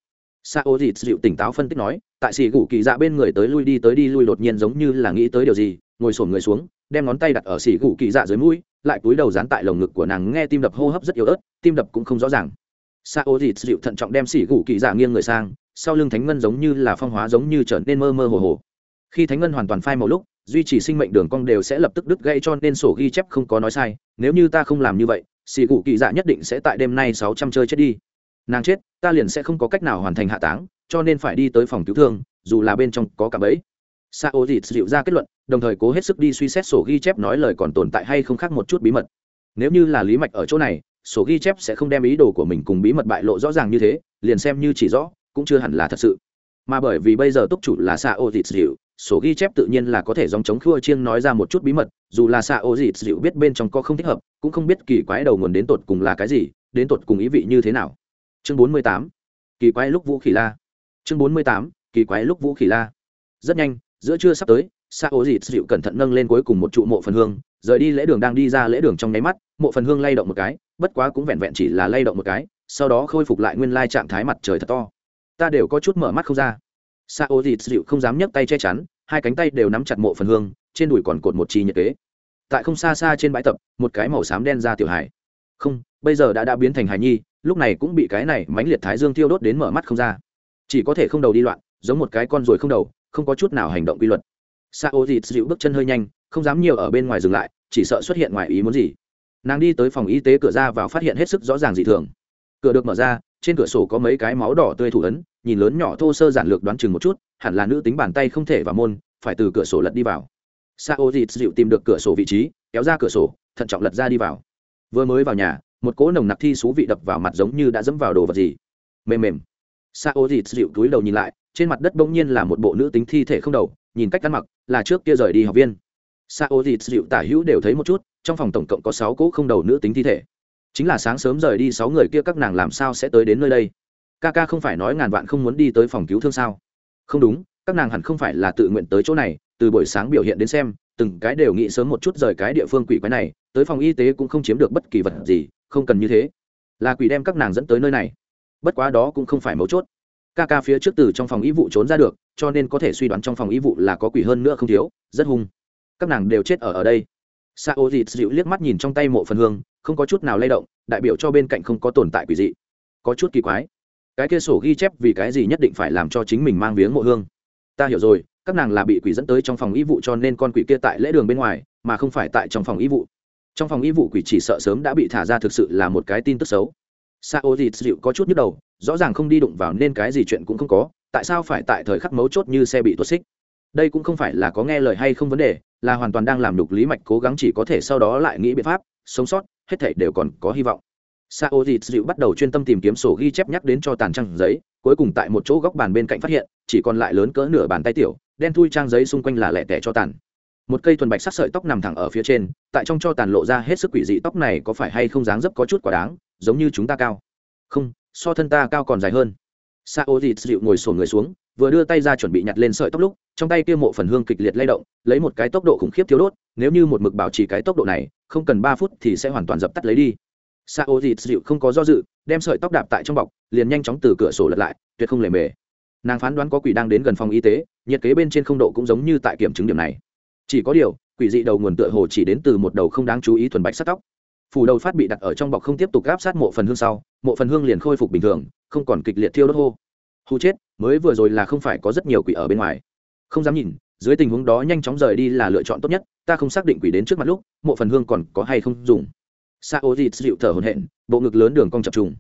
Sa ô dịt dịu tỉnh táo phân tích nói, tại xì gù kỳ dạ bên người tới lui đi tới đi lui đột nhiên giống như là nghĩ tới điều gì, ngồi sổm người xuống, đem ngón tay đặt ở xì gù kỳ dạ dưới mũi, lại cúi đầu dán tại lồng ngực của nàng, nghe tim đập hô hấp rất yếu ớt, tim đập cũng không rõ ràng. Sa ô dịt dịu thận trọng đem xì gù kỳ dạ nghiêng người sang, sau lưng thánh ngân giống như là phong hóa giống như trở nên mơ mơ hồ hồ. Khi thánh ngân hoàn toàn phai màu lúc duy trì sinh mệnh đường cong đều sẽ lập tức đứt gây cho nên sổ ghi chép không có nói sai. Nếu như ta không làm như vậy, xì cụ kỳ dạ nhất định sẽ tại đêm nay sáu trăm chơi chết đi. Nàng chết, ta liền sẽ không có cách nào hoàn thành hạ táng, cho nên phải đi tới phòng cứu thương, dù là bên trong có cả bẫy. Sa ô dịt dịu ra kết luận, đồng thời cố hết sức đi suy xét sổ ghi chép nói lời còn tồn tại hay không khác một chút bí mật. Nếu như là lý mạch ở chỗ này, sổ ghi chép sẽ không đem ý đồ của mình cùng bí mật bại lộ rõ ràng như thế, liền xem như chỉ rõ, cũng chưa hẳn là thật sự. Mà bởi vì bây giờ túc chủ là sa ô thịt dịu sổ ghi chép tự nhiên là có thể dòng chống khua chiêng nói ra một chút bí mật, dù là sa ô dịt dịu biết bên trong có không thích hợp, cũng không biết kỳ quái đầu nguồn đến tột cùng là cái gì, đến tột cùng ý vị như thế nào. Chương bốn mươi tám, kỳ quái lúc vũ khỉ la. Chương bốn mươi tám, kỳ quái lúc vũ khỉ la. Rất nhanh, giữa trưa sắp tới, sa ô dịt dịu cẩn thận nâng lên cuối cùng một trụ mộ phần hương, rời đi lễ đường đang đi ra lễ đường trong nháy mắt, mộ phần hương lay động một cái, bất quá cũng vẹn vẹn chỉ là lay động một cái, sau đó khôi phục lại nguyên lai trạng thái mặt trời thật to. Ta đều có chút mở mắt không ra sa ô dịt dịu không dám nhấc tay che chắn, hai cánh tay đều nắm chặt mộ phần hương, trên đùi còn cột một chi nhiệt kế. Tại không xa xa trên bãi tập, một cái màu xám đen ra tiểu hải không, bây giờ đã đã biến thành hải nhi, lúc này cũng bị cái này mánh liệt thái dương thiêu đốt đến mở mắt không ra. Chỉ có thể không đầu đi loạn, giống một cái con ruồi không đầu, không có chút nào hành động quy luật. Sa ô dịt dịu bước chân hơi nhanh, không dám nhiều ở bên ngoài dừng lại, chỉ sợ xuất hiện ngoài ý muốn gì. Nàng đi tới phòng y tế cửa ra vào phát hiện hết sức rõ ràng dị thường. Cửa được mở ra, trên cửa sổ có mấy cái máu đỏ tươi thủ ấn nhìn lớn nhỏ thô sơ giản lược đoán chừng một chút, hẳn là nữ tính bàn tay không thể vào môn, phải từ cửa sổ lật đi vào. Sa ô dịt dịu tìm được cửa sổ vị trí, kéo ra cửa sổ, thận trọng lật ra đi vào. Vừa mới vào nhà, một cỗ nồng nặc thi xú vị đập vào mặt giống như đã dẫm vào đồ vật gì. Mềm mềm. Sa ô dịt dịu túi đầu nhìn lại, trên mặt đất bỗng nhiên là một bộ nữ tính thi thể không đầu, nhìn cách ăn mặc, là trước kia rời đi học viên. Sa ô dịt dịu tả hữu đều thấy một chút, trong phòng tổng cộng có sáu cỗ không đầu nữ tính thi thể. Chính là sáng sớm rời đi sáu người kia các nàng làm sao sẽ tới đến nơi đây? Ca ca không phải nói ngàn vạn không muốn đi tới phòng cứu thương sao? Không đúng, các nàng hẳn không phải là tự nguyện tới chỗ này, từ buổi sáng biểu hiện đến xem, từng cái đều nghĩ sớm một chút rời cái địa phương quỷ quái này, tới phòng y tế cũng không chiếm được bất kỳ vật gì, không cần như thế. Là quỷ đem các nàng dẫn tới nơi này. Bất quá đó cũng không phải mấu chốt. Ca ca phía trước từ trong phòng y vụ trốn ra được, cho nên có thể suy đoán trong phòng y vụ là có quỷ hơn nữa không thiếu, rất hung. Các nàng đều chết ở ở đây. Sa ô dịt dịu liếc mắt nhìn trong tay mộ phần hương, không có chút nào lay động, đại biểu cho bên cạnh không có tồn tại quỷ dị. Có chút kỳ quái cái kia sổ ghi chép vì cái gì nhất định phải làm cho chính mình mang viếng mộ hương? Ta hiểu rồi, các nàng là bị quỷ dẫn tới trong phòng y vụ cho nên con quỷ kia tại lễ đường bên ngoài, mà không phải tại trong phòng y vụ. Trong phòng y vụ quỷ chỉ sợ sớm đã bị thả ra thực sự là một cái tin tức xấu. Sa ô dịt dịu có chút nhức đầu, rõ ràng không đi đụng vào nên cái gì chuyện cũng không có, tại sao phải tại thời khắc mấu chốt như xe bị tuột xích? Đây cũng không phải là có nghe lời hay không vấn đề, là hoàn toàn đang làm đục lý mạch cố gắng chỉ có thể sau đó lại nghĩ biện pháp, sống sót, hết thảy đều còn có hy vọng sa dịt dịu bắt đầu chuyên tâm tìm kiếm sổ ghi chép nhắc đến cho tàn trang giấy, cuối cùng tại một chỗ góc bàn bên cạnh phát hiện, chỉ còn lại lớn cỡ nửa bàn tay tiểu, đen thui trang giấy xung quanh là lẻ tẻ cho tàn. Một cây thuần bạch sắc sợi tóc nằm thẳng ở phía trên, tại trong cho tàn lộ ra hết sức quỷ dị tóc này có phải hay không dáng dấp có chút quả đáng, giống như chúng ta cao. Không, so thân ta cao còn dài hơn. Sa dịt dịu ngồi sổ người xuống, vừa đưa tay ra chuẩn bị nhặt lên sợi tóc lúc, trong tay kia mộ phần hương kịch liệt lay động, lấy một cái tốc độ khủng khiếp thiếu đốt, nếu như một mực bảo trì cái tốc độ này, không cần ba phút thì sẽ hoàn toàn dập tắt lấy đi sa ô dịt dịu không có do dự, đem sợi tóc đạp tại trong bọc, liền nhanh chóng từ cửa sổ lật lại, tuyệt không lề mề. Nàng phán đoán có quỷ đang đến gần phòng y tế, nhiệt kế bên trên không độ cũng giống như tại kiểm chứng điểm này. Chỉ có điều, quỷ dị đầu nguồn tựa hồ chỉ đến từ một đầu không đáng chú ý thuần bạch sắt tóc. Phủ đầu phát bị đặt ở trong bọc không tiếp tục gáp sát mộ phần hương sau, mộ phần hương liền khôi phục bình thường, không còn kịch liệt thiêu đốt hô. Hù chết, mới vừa rồi là không phải có rất nhiều quỷ ở bên ngoài. Không dám nhìn, dưới tình huống đó nhanh chóng rời đi là lựa chọn tốt nhất, ta không xác định quỷ đến trước mặt lúc, mộ phần hương còn có hay không dùng sa ô dịt dịu thở hồn hện bộ ngực lớn đường cong chập trùng.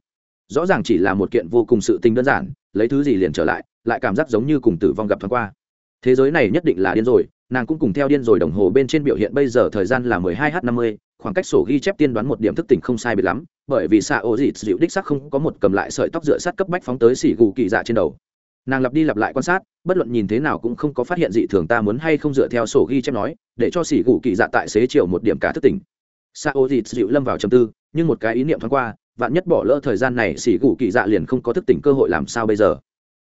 Rõ ràng chỉ là một kiện vô cùng sự tình đơn giản, lấy thứ gì liền trở lại lại cảm giác giống như cùng tử vong gặp thoáng qua. Thế giới này nhất định là điên rồi, nàng cũng cùng theo điên rồi đồng hồ bên trên biểu hiện bây giờ thời gian là mười hai h năm mươi, khoảng cách sổ ghi chép tiên đoán một điểm thức tỉnh không sai biệt lắm, bởi vì xạ ô dịt dịu đích sắc không có một cầm lại sợi tóc dựa sát cấp bách phóng tới xỉ gù kỳ dạ trên đầu. Nàng lặp đi lặp lại quan sát, bất luận nhìn thế nào cũng không có phát hiện dị thường ta muốn hay không dựa theo sổ ghi chép nói, để cho xỉ gù kỳ dạ tại xế chiều một điểm cả thức tỉnh. Sao ô dịt dịu lâm vào trầm tư, nhưng một cái ý niệm thoáng qua, vạn nhất bỏ lỡ thời gian này, xỉ gù kỳ dạ liền không có thức tỉnh cơ hội làm sao bây giờ?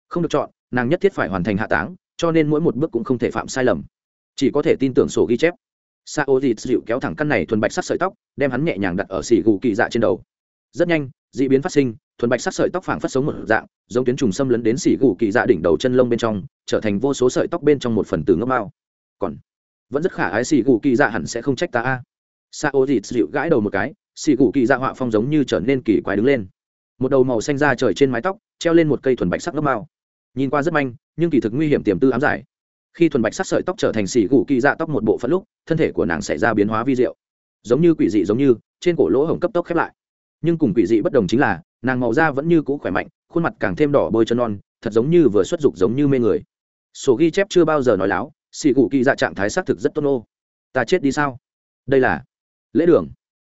Không được chọn, nàng nhất thiết phải hoàn thành hạ táng, cho nên mỗi một bước cũng không thể phạm sai lầm. Chỉ có thể tin tưởng sổ ghi chép. Sao ô dịt dịu kéo thẳng căn này thuần bạch sắc sợi tóc, đem hắn nhẹ nhàng đặt ở xỉ gù kỳ dạ trên đầu. Rất nhanh d ị biến phát sinh, thuần bạch sắc sợi tóc phảng phất sống một dạng, giống tuyến trùng xâm lấn đến xỉ gù kỳ dạ đỉnh đầu chân lông bên trong, trở thành vô số sợi tóc bên trong một phần từ ngốc mao. Còn, vẫn rất khả ái xỉ gù kỳ dạ hẳn sẽ không trách ta a sa ô dịt dịu gãi đầu một cái, xì gù kỳ dạ họa phong giống như trở nên kỳ quái đứng lên. Một đầu màu xanh da trời trên mái tóc, treo lên một cây thuần bạch sắc ngốc mao. Nhìn qua rất manh, nhưng kỳ thực nguy hiểm tiềm tư ám giải. Khi thuần bạch sắc sợi tóc trở thành xì gù kỳ dạ tóc một bộ phận lúc, thân thể của nàng xảy ra biến hóa vi diệu. Giống như quỷ dị giống như, trên cổ lỗ hổng cấp tốc khép lại. Nhưng cùng quỷ dị bất đồng chính là, nàng màu da vẫn như cũ khỏe mạnh, khuôn mặt càng thêm đỏ bôi chân non, thật giống như vừa xuất dục giống như mê người. Sổ ghi chép chưa bao giờ nói láo, xì gù kỳ dạ trạng thái xác thực rất tốt ô ta chết đi sao? Đây là lễ đường.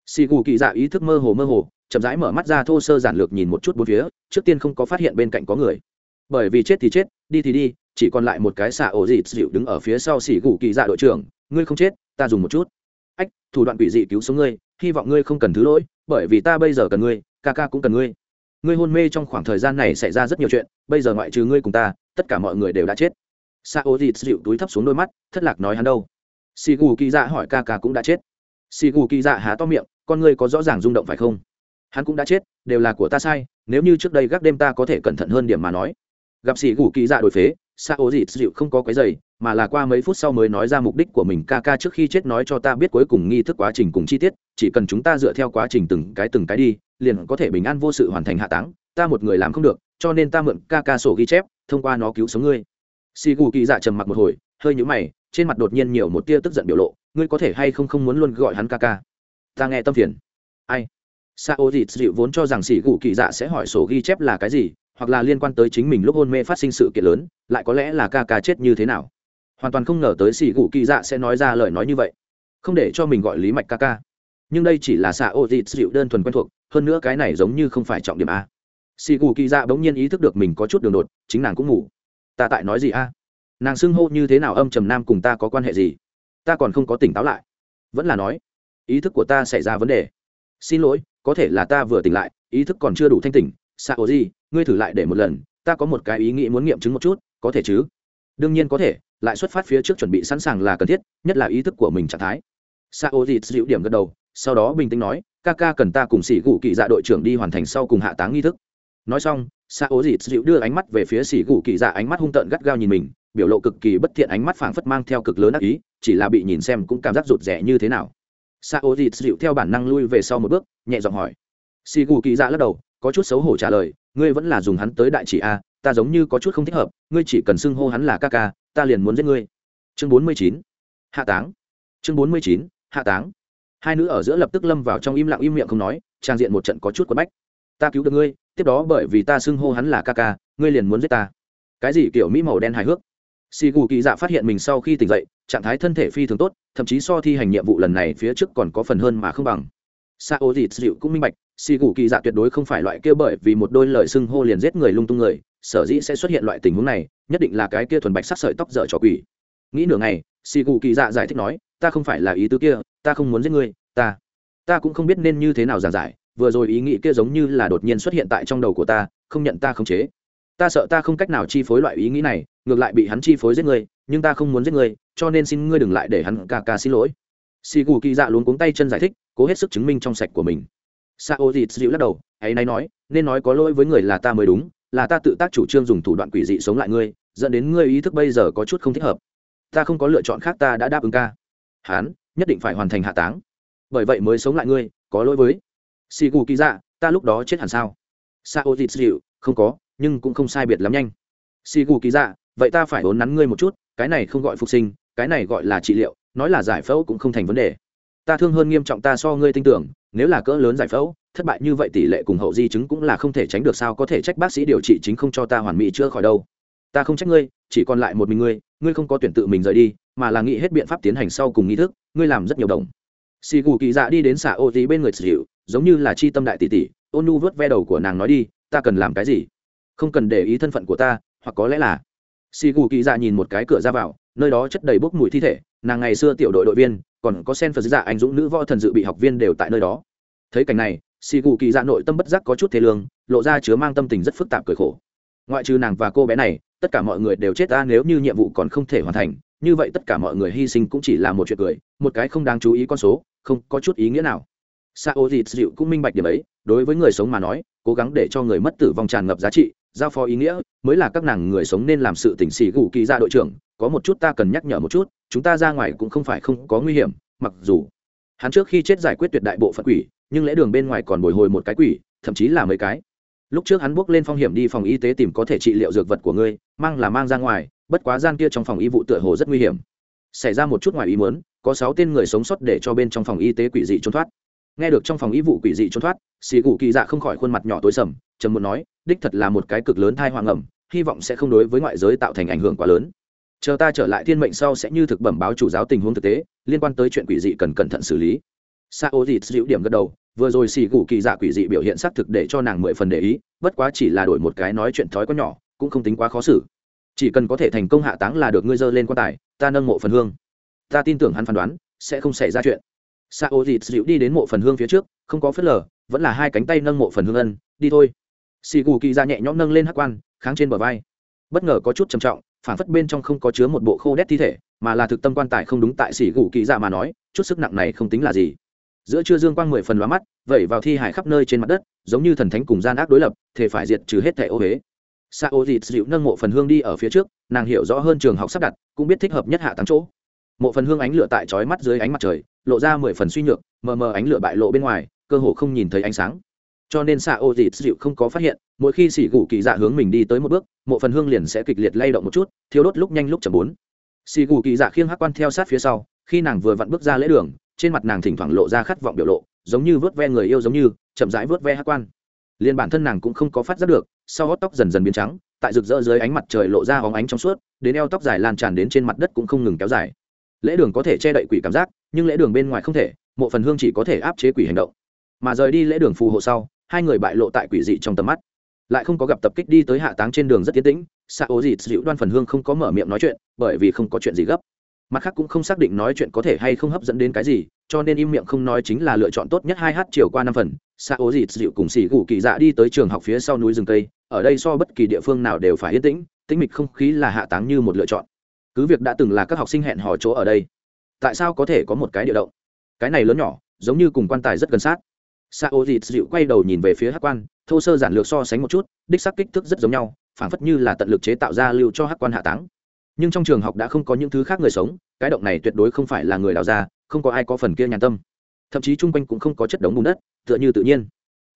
Xì gù kỳ dạ ý thức mơ hồ mơ hồ, chậm rãi mở mắt ra thô sơ giản lược nhìn một chút bốn phía, trước tiên không có phát hiện bên cạnh có người. Bởi vì chết thì chết, đi thì đi, chỉ còn lại một cái xạ ổ dịt dịu đứng ở phía sau xì gù kỳ dạ đội trưởng, ngươi không chết, ta dùng một chút. Ách, thủ đoạn quỷ dị cứu sống ngươi, hy vọng ngươi không cần thứ lỗi, bởi vì ta bây giờ cần ngươi, ca ca cũng cần ngươi. Ngươi hôn mê trong khoảng thời gian này xảy ra rất nhiều chuyện, bây giờ ngoại trừ ngươi cùng ta, tất cả mọi người đều đã chết. Xạ ổ dịt dịu túi thấp xuống đôi mắt, thất lạc nói hắn đâu. Xì gù kỳ dạ hỏi ca ca cũng đã chết xì gù kỳ dạ há to miệng, con ngươi có rõ ràng rung động phải không? Hắn cũng đã chết, đều là của ta sai, nếu như trước đây gác đêm ta có thể cẩn thận hơn điểm mà nói. Gặp xì gù kỳ dạ đổi phế sa ố dịt dịu không có cái giày, mà là qua mấy phút sau mới nói ra mục đích của mình. Ca ca trước khi chết nói cho ta biết cuối cùng nghi thức quá trình cùng chi tiết, chỉ cần chúng ta dựa theo quá trình từng cái từng cái đi, liền có thể bình an vô sự hoàn thành hạ táng. Ta một người làm không được, cho nên ta mượn ca ca sổ ghi chép, thông qua nó cứu sống ngươi. Xì gù kỳ dạ trầm mặc một hồi, hơi nhũ mày, trên mặt đột nhiên nhiều một tia tức giận biểu lộ ngươi có thể hay không không muốn luôn gọi hắn ca ca? Ta nghe tâm phiền. Ai? Sa ô dịt dịu vốn cho rằng xì gù kỳ dạ sẽ hỏi sổ ghi chép là cái gì, hoặc là liên quan tới chính mình lúc hôn mê phát sinh sự kiện lớn, lại có lẽ là ca ca chết như thế nào? Hoàn toàn không ngờ tới xì gù kỳ dạ sẽ nói ra lời nói như vậy. Không để cho mình gọi lý mạch ca ca. Nhưng đây chỉ là xạ ô dịt dịu đơn thuần quen thuộc, hơn nữa cái này giống như không phải trọng điểm a. Xì gù kỳ dạ bỗng nhiên ý thức được mình có chút đường đột, chính nàng cũng ngủ. Ta tại nói gì a? Nàng xưng hô như thế nào âm trầm nam cùng ta có quan hệ gì? Ta còn không có tỉnh táo lại. Vẫn là nói, ý thức của ta xảy ra vấn đề. Xin lỗi, có thể là ta vừa tỉnh lại, ý thức còn chưa đủ thanh tỉnh. Xạ ô gì ngươi thử lại để một lần, ta có một cái ý nghĩ muốn nghiệm chứng một chút, có thể chứ? Đương nhiên có thể, lại xuất phát phía trước chuẩn bị sẵn sàng là cần thiết, nhất là ý thức của mình trạng thái. Sa ô gì dịu điểm gật đầu, sau đó bình tĩnh nói, ca ca cần ta cùng sĩ gù kỳ dạ đội trưởng đi hoàn thành sau cùng hạ táng nghi thức. Nói xong, sa ô dịt dịu đưa ánh mắt về phía sĩ gù kỳ dạ ánh mắt hung tợn gắt gao nhìn mình biểu lộ cực kỳ bất thiện ánh mắt phảng phất mang theo cực lớn ác ý, chỉ là bị nhìn xem cũng cảm giác rụt rẻ như thế nào. Sa ô dịt dịu theo bản năng lui về sau một bước, nhẹ giọng hỏi. Si gù kỳ dạ lắc đầu, có chút xấu hổ trả lời, ngươi vẫn là dùng hắn tới đại chỉ a, ta giống như có chút không thích hợp, ngươi chỉ cần xưng hô hắn là ca ca, ta liền muốn giết ngươi. Chương bốn mươi chín. Hạ táng. Chương bốn mươi chín, hạ táng. Hai nữ ở giữa lập tức lâm vào trong im lặng im miệng không nói, trang diện một trận có chút quất bách. Ta cứu được ngươi, tiếp đó bởi vì ta xưng hô hắn là ca ca, ngươi liền muốn giết ta. Cái gì kiểu mỹ màu đen hài hước? Xì gù kỳ dạ phát hiện mình sau khi tỉnh dậy, trạng thái thân thể phi thường tốt, thậm chí so thi hành nhiệm vụ lần này phía trước còn có phần hơn mà không bằng. Sa ô dịt dịu cũng minh bạch xì gù kỳ dạ tuyệt đối không phải loại kia bởi vì một đôi lời xưng hô liền giết người lung tung người, sở dĩ sẽ xuất hiện loại tình huống này, nhất định là cái kia thuần bạch sắc sợi tóc dở trò quỷ. Nghĩ nửa ngày xì gù kỳ dạ giải thích nói, ta không phải là ý tứ kia, ta không muốn giết ngươi ta ta cũng không biết nên như thế nào giảng giải, vừa rồi ý nghĩ kia giống như là đột nhiên xuất hiện tại trong đầu của ta, không nhận ta khống chế ta sợ ta không cách nào chi phối loại ý nghĩ này ngược lại bị hắn chi phối giết người. nhưng ta không muốn giết người, cho nên xin ngươi đừng lại để hắn ca ca xin lỗi. Xì gù kỳ dạ luôn cuống tay chân giải thích cố hết sức chứng minh trong sạch của mình. Sa ô dịt dịu lắc đầu hãy nay nói nên nói có lỗi với người là ta mới đúng là ta tự tác chủ trương dùng thủ đoạn quỷ dị sống lại ngươi dẫn đến ngươi ý thức bây giờ có chút không thích hợp. Ta không có lựa chọn khác ta đã đáp ứng ca. Hán nhất định phải hoàn thành hạ táng. Bởi vậy mới sống lại ngươi có lỗi với. Xì gù kỳ dạ ta lúc đó chết hẳn sao? Sa ô dịt dịu không có nhưng cũng không sai biệt lắm nhanh. Xì gù kỳ dạ vậy ta phải ốn nắn ngươi một chút, cái này không gọi phục sinh, cái này gọi là trị liệu, nói là giải phẫu cũng không thành vấn đề. Ta thương hơn nghiêm trọng ta so ngươi tin tưởng, nếu là cỡ lớn giải phẫu, thất bại như vậy tỷ lệ cùng hậu di chứng cũng là không thể tránh được sao có thể trách bác sĩ điều trị chính không cho ta hoàn mỹ chữa khỏi đâu. Ta không trách ngươi, chỉ còn lại một mình ngươi ngươi không có tuyển tự mình rời đi, mà là nghĩ hết biện pháp tiến hành sau cùng nghi thức, ngươi làm rất nhiều đồng. Xì gù kỳ dạ đi đến xả ô tí bên người xỉu giống như là chi tâm đại tỷ tỷ, ôn nu vớt ve đầu của nàng nói đi, ta cần làm cái gì? Không cần để ý thân phận của ta, hoặc có lẽ là. Xì gù kỳ dạ nhìn một cái cửa ra vào, nơi đó chất đầy bốc mùi thi thể, nàng ngày xưa tiểu đội đội viên, còn có sen phật dạ anh dũng nữ võ thần dự bị học viên đều tại nơi đó. Thấy cảnh này xì gù kỳ dạ nội tâm bất giác có chút thế lương, lộ ra chứa mang tâm tình rất phức tạp cười khổ. Ngoại trừ nàng và cô bé này, tất cả mọi người đều chết ta nếu như nhiệm vụ còn không thể hoàn thành, như vậy tất cả mọi người hy sinh cũng chỉ là một chuyện cười, một cái không đáng chú ý con số, không có chút ý nghĩa nào. Sa ô dịt dịu cũng minh bạch điểm ấy, đối với người sống mà nói, cố gắng để cho người mất tử vong tràn ngập giá trị giao phó ý nghĩa, mới là các nàng người sống nên làm sự tỉnh xì gù kỳ ra đội trưởng, có một chút ta cần nhắc nhở một chút, chúng ta ra ngoài cũng không phải không có nguy hiểm, mặc dù hắn trước khi chết giải quyết tuyệt đại bộ phận quỷ, nhưng lẽ đường bên ngoài còn bồi hồi một cái quỷ, thậm chí là mấy cái. Lúc trước hắn bước lên phong hiểm đi phòng y tế tìm có thể trị liệu dược vật của ngươi, mang là mang ra ngoài, bất quá gian kia trong phòng y vụ tựa hồ rất nguy hiểm. Xảy ra một chút ngoài ý muốn, có sáu tên người sống sót để cho bên trong phòng y tế quỷ dị trốn thoát nghe được trong phòng y vụ quỷ dị trốn thoát, xì gù kỳ dạ không khỏi khuôn mặt nhỏ tối sầm, trầm muốn nói, đích thật là một cái cực lớn thai hoàng ẩm, hy vọng sẽ không đối với ngoại giới tạo thành ảnh hưởng quá lớn. Chờ ta trở lại thiên mệnh sau sẽ như thực bẩm báo chủ giáo tình huống thực tế, liên quan tới chuyện quỷ dị cần cẩn thận xử lý. Sa ô dịt dịu điểm gật đầu, vừa rồi xì gù kỳ dạ quỷ dị biểu hiện xác thực để cho nàng mười phần để ý, bất quá chỉ là đổi một cái nói chuyện thói có nhỏ, cũng không tính quá khó xử. Chỉ cần có thể thành công hạ táng là được ngươi dơ lên quan tài, ta nâng mộ phần hương. Ta tin tưởng hắn phán đoán, sẽ không xảy ra chuyện sa ô dịt dịu đi đến mộ phần hương phía trước, không có phớt lờ, vẫn là hai cánh tay nâng mộ phần hương ân, đi thôi. Xì gù kỳ ra nhẹ nhõm nâng lên hắc quan, kháng trên bờ vai. Bất ngờ có chút trầm trọng phản phất bên trong không có chứa một bộ khô đét thi thể, mà là thực tâm quan tài không đúng tại xì gù kỳ ra mà nói, chút sức nặng này không tính là gì. Giữa trưa dương quang mười phần lóa mắt, vẩy vào thi hải khắp nơi trên mặt đất, giống như thần thánh cùng gian ác đối lập, thể phải diệt trừ hết thẻ ô huế sa ô dịt dịu nâng mộ phần hương đi ở phía trước, nàng hiểu rõ hơn trường học sắp đặt, cũng biết thích hợp nhất hạ tám chỗ. Mộ phần hương ánh lửa tại trói mắt dưới ánh mặt trời lộ ra mười phần suy nhược, mờ mờ ánh lửa bại lộ bên ngoài, cơ hồ không nhìn thấy ánh sáng. Cho nên xạ ô dịt dịu không có phát hiện, mỗi khi xỉ gù kỳ dạ hướng mình đi tới một bước, mộ phần hương liền sẽ kịch liệt lay động một chút thiếu đốt lúc nhanh lúc chậm bốn. Xỉ gù kỳ dạ khiêng hắc quan theo sát phía sau, khi nàng vừa vặn bước ra lễ đường, trên mặt nàng thỉnh thoảng lộ ra khát vọng biểu lộ, giống như vớt ve người yêu giống như, chậm rãi vớt ve hắc quan. Liền bản thân nàng cũng không có phát giác được, sau hót tóc dần dần biến trắng, tại rực rỡ dưới ánh mặt trời lộ ra hóng ánh trong suốt, đến eo tóc dài lan tràn đến trên mặt đất cũng không ngừng kéo dài. Lễ đường có thể che đậy quỷ cảm giác nhưng lễ đường bên ngoài không thể, mộ phần hương chỉ có thể áp chế quỷ hành động. Mà rời đi lễ đường phù hộ sau, hai người bại lộ tại quỷ dị trong tầm mắt. Lại không có gặp tập kích đi tới hạ táng trên đường rất tiến tĩnh xạ ố dịt dịu đoan phần hương không có mở miệng nói chuyện, bởi vì không có chuyện gì gấp. Mặt khác cũng không xác định nói chuyện có thể hay không hấp dẫn đến cái gì, cho nên im miệng không nói chính là lựa chọn tốt nhất hai hát chiều qua năm phần. Xạ ố dịt dịu cùng xỉ gù kỳ dạ đi tới trường học phía sau núi rừng tây ở đây so bất kỳ địa phương nào đều phải yên tĩnh tĩnh mịch không khí là hạ táng như một lựa chọn. Cứ việc đã từng là các học sinh hẹn hò chỗ ở đây tại sao có thể có một cái địa động? Cái này lớn nhỏ, giống như cùng quan tài rất gần sát. Sa ô dịt dịu quay đầu nhìn về phía hắc quan, thô sơ giản lược so sánh một chút, đích sắc kích thước rất giống nhau phảng phất như là tận lực chế tạo ra lưu cho hắc quan hạ táng. Nhưng trong trường học đã không có những thứ khác người sống, cái động này tuyệt đối không phải là người đào ra, không có ai có phần kia nhàn tâm. Thậm chí chung quanh cũng không có chất đống bùn đất, tựa như tự nhiên.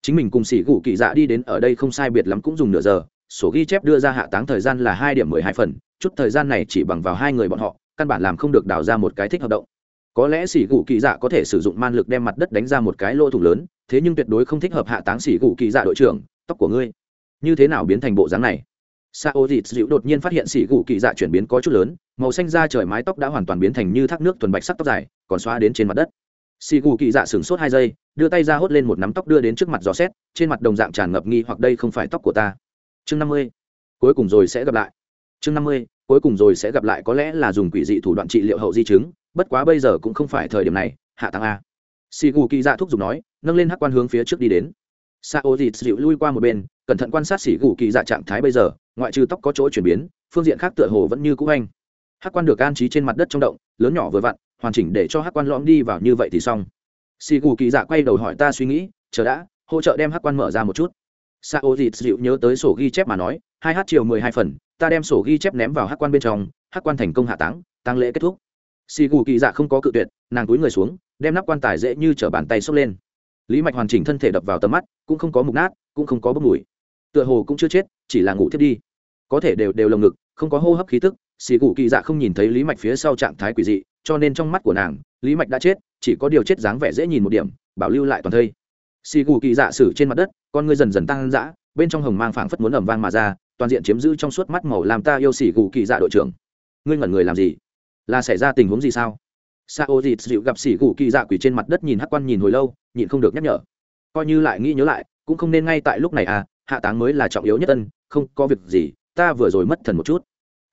Chính mình cùng xỉ gù kỳ dạ đi đến ở đây không sai biệt lắm cũng dùng nửa giờ, sổ ghi chép đưa ra hạ táng thời gian là hai điểm mười hai phần, chút thời gian này chỉ bằng vào hai người bọn họ căn bản làm không được đào ra một cái thích hợp động. Có lẽ xỉ gù kỳ dạ có thể sử dụng man lực đem mặt đất đánh ra một cái lỗ thủng lớn, thế nhưng tuyệt đối không thích hợp hạ táng xỉ gù kỳ dạ đội trưởng, tóc của ngươi. Như thế nào biến thành bộ dáng này? Sa ô dịt dịu đột nhiên phát hiện xỉ gù kỳ dạ chuyển biến có chút lớn, màu xanh da trời mái tóc đã hoàn toàn biến thành như thác nước thuần bạch sắc tóc dài, còn xóa đến trên mặt đất. Xỉ gù kỳ dạ sửng sốt hai giây, đưa tay ra hốt lên một nắm tóc đưa đến trước mặt gió xét, trên mặt đồng dạng tràn ngập nghi hoặc đây không phải tóc của ta. Chương năm mươi. Cuối cùng rồi sẽ gặp lại. Chương năm mươi cuối cùng rồi sẽ gặp lại có lẽ là dùng quỷ dị thủ đoạn trị liệu hậu di chứng, bất quá bây giờ cũng không phải thời điểm này, hạ tăng a. Xì gù kỳ dạ thúc giục nói, nâng lên hắc quan hướng phía trước đi đến. Sa ô dịt dịu lui qua một bên, cẩn thận quan sát xì gù kỳ dạ trạng thái bây giờ, ngoại trừ tóc có chỗ chuyển biến, phương diện khác tựa hồ vẫn như cũ anh. Hắc quan được an trí trên mặt đất trong động, lớn nhỏ vừa vặn, hoàn chỉnh để cho hắc quan lõm đi vào như vậy thì xong. Xì gù kỳ dạ quay đầu hỏi ta suy nghĩ, chờ đã, hỗ trợ đem hắc quan mở ra một chút. Sa ô dịt dịu nhớ tới sổ ghi chép mà nói hai h chiều mười hai phần, ta đem sổ ghi chép ném vào hắc quan bên trong hắc quan thành công hạ táng tăng lễ kết thúc. Xì gù kỳ dạ không có cự tuyệt, nàng túi người xuống, đem nắp quan tài dễ như t bàn tay xốc lên. Lý mạch hoàn chỉnh thân thể đập vào tầm mắt, cũng không có mục nát, cũng không có bốc mùi. Tựa hồ cũng chưa chết, chỉ là ngủ thiết đi. Có thể đều đều lồng ngực, không có hô hấp khí tức, xì gù kỳ dạ không nhìn thấy lý mạch phía sau trạng thái quỷ dị, cho nên trong mắt của nàng, lý mạch đã chết, chỉ có điều chết dáng vẻ dễ nhìn một điểm, bảo lưu lại toàn thây. Xì gù kỳ dạ xử trên mặt đất, con ngươi dần dần tăng dã, bên trong hồng mang phảng phất muốn ẩm vang mà ra toàn diện chiếm giữ trong suốt mắt màu làm ta yêu xỉ gù kỳ dạ đội trưởng. Ngươi ngẩn người làm gì? Là xảy ra tình huống gì sao? Sa ô dịt dịu gặp xỉ gù kỳ dạ quỷ trên mặt đất nhìn hắc quan nhìn hồi lâu nhìn không được nhắc nhở. Coi như lại nghĩ nhớ lại, cũng không nên ngay tại lúc này à hạ táng mới là trọng yếu nhất tân không có việc gì, ta vừa rồi mất thần một chút.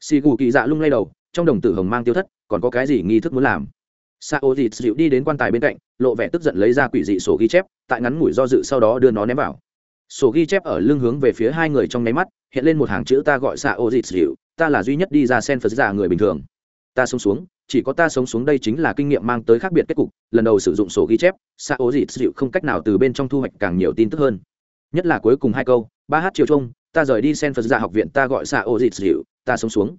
Xỉ gù kỳ dạ lung lay đầu, trong đồng tử hồng mang tiêu thất, còn có cái gì nghi thức muốn làm? Sa ô dịt dịu đi đến quan tài bên cạnh, lộ vẻ tức giận lấy ra quỷ dị sổ ghi chép, tại ngắn ngủi do dự sau đó đưa nó ném vào sổ ghi chép ở lưng hướng về phía hai người trong nháy mắt, hiện lên một hàng chữ ta gọi xạ ô dịt dịu, ta là duy nhất đi ra sen phật giả người bình thường. Ta sống xuống, chỉ có ta sống xuống đây chính là kinh nghiệm mang tới khác biệt kết cục, lần đầu sử dụng sổ ghi chép, xạ ô dịt dịu không cách nào từ bên trong thu hoạch càng nhiều tin tức hơn. Nhất là cuối cùng hai câu, ba h chiều chung ta rời đi sen phật giả học viện ta gọi xạ ô dịt dịu, ta sống xuống.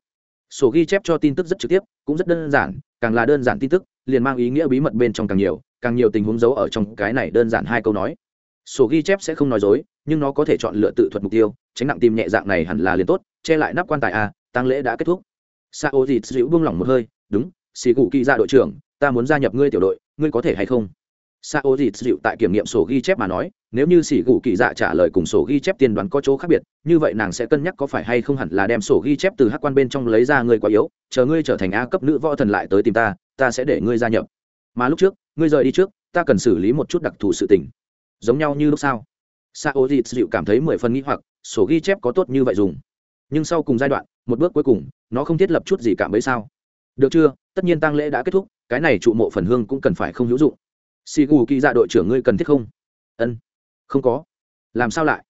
Sổ ghi chép cho tin tức rất trực tiếp, cũng rất đơn giản, càng là đơn giản tin tức, liền mang ý nghĩa bí mật bên trong càng nhiều càng nhiều tình huống giấu ở trong cái này đơn giản hai câu nói sổ ghi chép sẽ không nói dối, nhưng nó có thể chọn lựa tự thuật mục tiêu, tránh nặng tim nhẹ dạng này hẳn là liền tốt, che lại nắp quan tài a tăng lễ đã kết thúc. Sa ô dịt dịu buông lỏng một hơi, đúng, xì cụ kỳ ra đội trưởng, ta muốn gia nhập ngươi tiểu đội, ngươi có thể hay không? Sa ô dịt dịu tại kiểm nghiệm sổ ghi chép mà nói, nếu như xì cụ kỳ dạ trả lời cùng sổ ghi chép tiên đoán có chỗ khác biệt, như vậy nàng sẽ cân nhắc có phải hay không hẳn là đem sổ ghi chép từ hát quan bên trong lấy ra ngươi quá yếu, chờ ngươi trở thành a cấp nữ võ thần lại tới tìm ta ta sẽ để ngươi gia nhập. Mà lúc trước, ngươi rời đi trước, ta cần xử lý một chút đặc thù sự tình giống nhau như lúc sau. Sa ô dịt dịu cảm thấy mười phần nghĩ hoặc, sổ ghi chép có tốt như vậy dùng. Nhưng sau cùng giai đoạn, một bước cuối cùng, nó không thiết lập chút gì cảm ấy sao? Được chưa? Tất nhiên tăng lễ đã kết thúc, cái này trụ mộ phần hương cũng cần phải không hữu dụng. Xì gù kỳ dạ đội trưởng ngươi cần thiết không? Ân. Không có. Làm sao lại?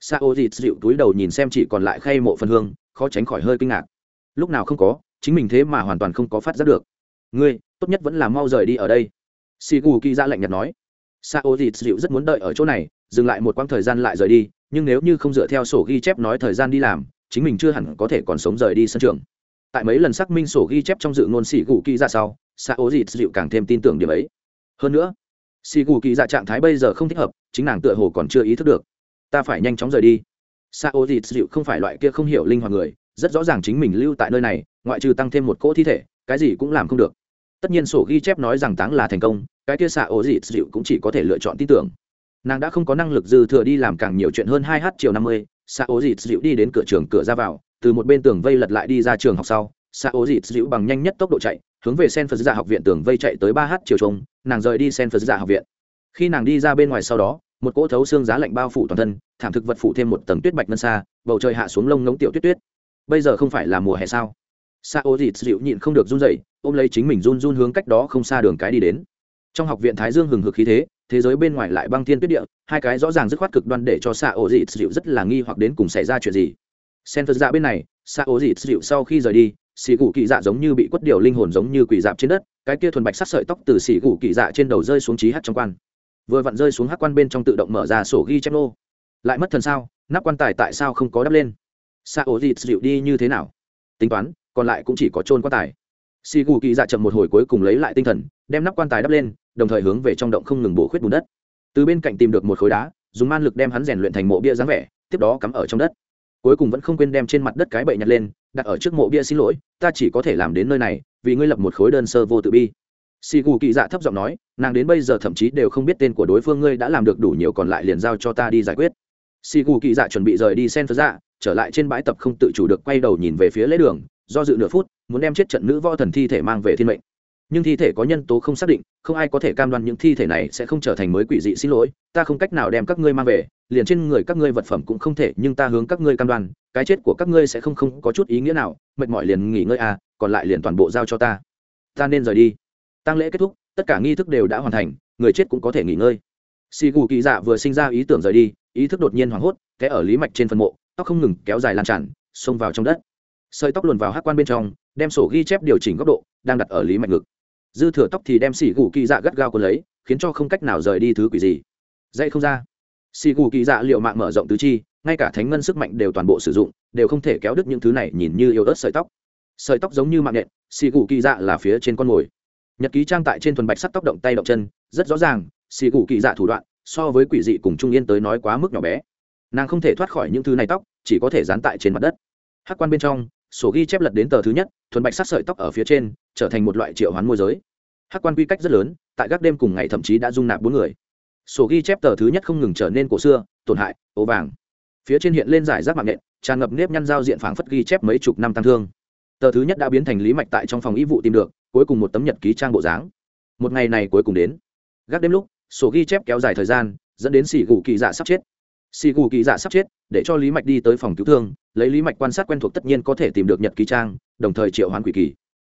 Sa ô dịt dịu túi đầu nhìn xem chỉ còn lại khay mộ phần hương, khó tránh khỏi hơi kinh ngạc. Lúc nào không có, chính mình thế mà hoàn toàn không có phát giác được. Ngươi, tốt nhất vẫn là mau rời đi ở đây. Xì gù kỳ dạ lạnh nhạt nói sa dịt dịu rất muốn đợi ở chỗ này, dừng lại một quãng thời gian lại rời đi, nhưng nếu như không dựa theo sổ ghi chép nói thời gian đi làm, chính mình chưa hẳn có thể còn sống rời đi sân trường. Tại mấy lần xác minh sổ ghi chép trong dự ngôn xì gù kỳ ra sau, sa dịt dịu càng thêm tin tưởng điểm ấy. Hơn nữa xì gù kỳ dạ trạng thái bây giờ không thích hợp, chính nàng tựa hồ còn chưa ý thức được. Ta phải nhanh chóng rời đi. Sa dịt dịu không phải loại kia không hiểu linh hoạt người, rất rõ ràng chính mình lưu tại nơi này, ngoại trừ tăng thêm một cỗ thi thể, cái gì cũng làm không được tất nhiên sổ ghi chép nói rằng táng là thành công, cái kia xạ ổ dịt dịu cũng chỉ có thể lựa chọn tin tưởng. Nàng đã không có năng lực dư thừa đi làm càng nhiều chuyện hơn hai h chiều năm mươi, xạ ổ dịt dịu đi đến cửa trường cửa ra vào, từ một bên tường vây lật lại đi ra trường học sau, xạ ổ dịt dịu bằng nhanh nhất tốc độ chạy, hướng về sen phật dạ học viện tường vây chạy tới ba h chiều trông nàng rời đi sen phật dạ học viện. Khi nàng đi ra bên ngoài sau đó, một cỗ thấu xương giá lạnh bao phủ toàn thân, thảm thực vật phủ thêm một tầng tuyết bạch ngân xa, bầu trời hạ xuống lông ngống tiểu tuyết tuyết. Bây giờ không phải là mùa hè sao? Sa ô dịt dịu nhịn không được run rẩy, ôm lấy chính mình run run hướng cách đó không xa đường cái đi đến. Trong học viện thái dương hừng hực khí thế thế giới bên ngoài lại băng thiên tuyết địa hai cái rõ ràng dứt khoát cực đoan để cho sa ô dịt dịu rất là nghi hoặc đến cùng xảy ra chuyện gì. Sen phật dạ bên này sa ô dịt dịu sau khi rời đi xì cụ kỳ dạ giống như bị quất điều linh hồn giống như quỷ dạp trên đất cái kia thuần bạch sắc sợi tóc từ xì cụ kỳ dạ trên đầu rơi xuống trí hắc trong quan. Vừa vặn rơi xuống hắc quan bên trong tự động mở ra sổ ghi chép nô. Lại mất thần sao nắp quan tài tại sao không có đắp lên? Sa ô dịt dịu đi như thế nào? Tính toán còn lại cũng chỉ có trôn quan tài. Xì gù kỳ dạ chậm một hồi cuối cùng lấy lại tinh thần, đem nắp quan tài đắp lên, đồng thời hướng về trong động không ngừng bổ khuyết bùn đất. Từ bên cạnh tìm được một khối đá, dùng man lực đem hắn rèn luyện thành mộ bia dáng vẻ, tiếp đó cắm ở trong đất. Cuối cùng vẫn không quên đem trên mặt đất cái bậy nhặt lên, đặt ở trước mộ bia xin lỗi, ta chỉ có thể làm đến nơi này, vì ngươi lập một khối đơn sơ vô tự bi. Xì gù kỳ dạ thấp giọng nói, nàng đến bây giờ thậm chí đều không biết tên của đối phương, ngươi đã làm được đủ nhiều còn lại liền giao cho ta đi giải quyết. Xì gù kỳ dạ chuẩn bị rời đi sen phật dạ trở lại trên bãi tập không tự chủ được quay đầu nhìn về phía lễ đường do dự nửa phút, muốn đem chết trận nữ võ thần thi thể mang về thiên mệnh. Nhưng thi thể có nhân tố không xác định, không ai có thể cam đoan những thi thể này sẽ không trở thành mới quỷ dị xin lỗi, ta không cách nào đem các ngươi mang về, liền trên người các ngươi vật phẩm cũng không thể, nhưng ta hướng các ngươi cam đoan, cái chết của các ngươi sẽ không không có chút ý nghĩa nào, mệt mỏi liền nghỉ ngơi à còn lại liền toàn bộ giao cho ta. Ta nên rời đi. Tăng lễ kết thúc, tất cả nghi thức đều đã hoàn thành, người chết cũng có thể nghỉ ngơi. Xì gù kỳ dạ vừa sinh ra ý tưởng rời đi, ý thức đột nhiên hoảng hốt, té ở lý mạch trên phần mộ, tóc không ngừng kéo dài lan tràn, xông vào trong đất sợi tóc luồn vào hát quan bên trong đem sổ ghi chép điều chỉnh góc độ đang đặt ở lý mạnh ngực. Dư thừa tóc thì đem xì gù kỳ dạ gắt gao cuốn lấy khiến cho không cách nào rời đi thứ quỷ gì. Dậy không ra. Xì gù kỳ dạ liệu mạng mở rộng tứ chi ngay cả thánh ngân sức mạnh đều toàn bộ sử dụng đều không thể kéo đứt những thứ này nhìn như yếu ớt sợi tóc. Sợi tóc giống như mạng nện, xì gù kỳ dạ là phía trên con mồi. Nhật ký trang tại trên thuần bạch sắt tóc động tay động chân rất rõ ràng xì gù kỳ dạ thủ đoạn so với quỷ dị cùng trung yên tới nói quá mức nhỏ bé. Nàng không thể thoát khỏi những thứ này tóc chỉ có thể dán tại trên mặt đất. Hát quan bên trong sổ ghi chép lật đến tờ thứ nhất, thuần bạch sát sợi tóc ở phía trên, trở thành một loại triệu hoán môi giới. Hát quan quy cách rất lớn, tại các đêm cùng ngày thậm chí đã dung nạp bốn người. Sổ ghi chép tờ thứ nhất không ngừng trở nên cổ xưa, tổn hại ố vàng. Phía trên hiện lên giải rác mạng nện tràn ngập nếp nhăn giao diện phảng phất ghi chép mấy chục năm tăng thương. Tờ thứ nhất đã biến thành lý mạch tại trong phòng y vụ tìm được, cuối cùng một tấm nhật ký trang bộ dáng. Một ngày này cuối cùng đến. Gác đêm lúc, sổ ghi chép kéo dài thời gian, dẫn đến xỉ gù kỳ dạ sắp chết xì gù kỳ dạ sắp chết, để cho lý mạch đi tới phòng cứu thương, lấy lý mạch quan sát quen thuộc tất nhiên có thể tìm được nhật ký trang, đồng thời triệu hoán quỷ kỳ.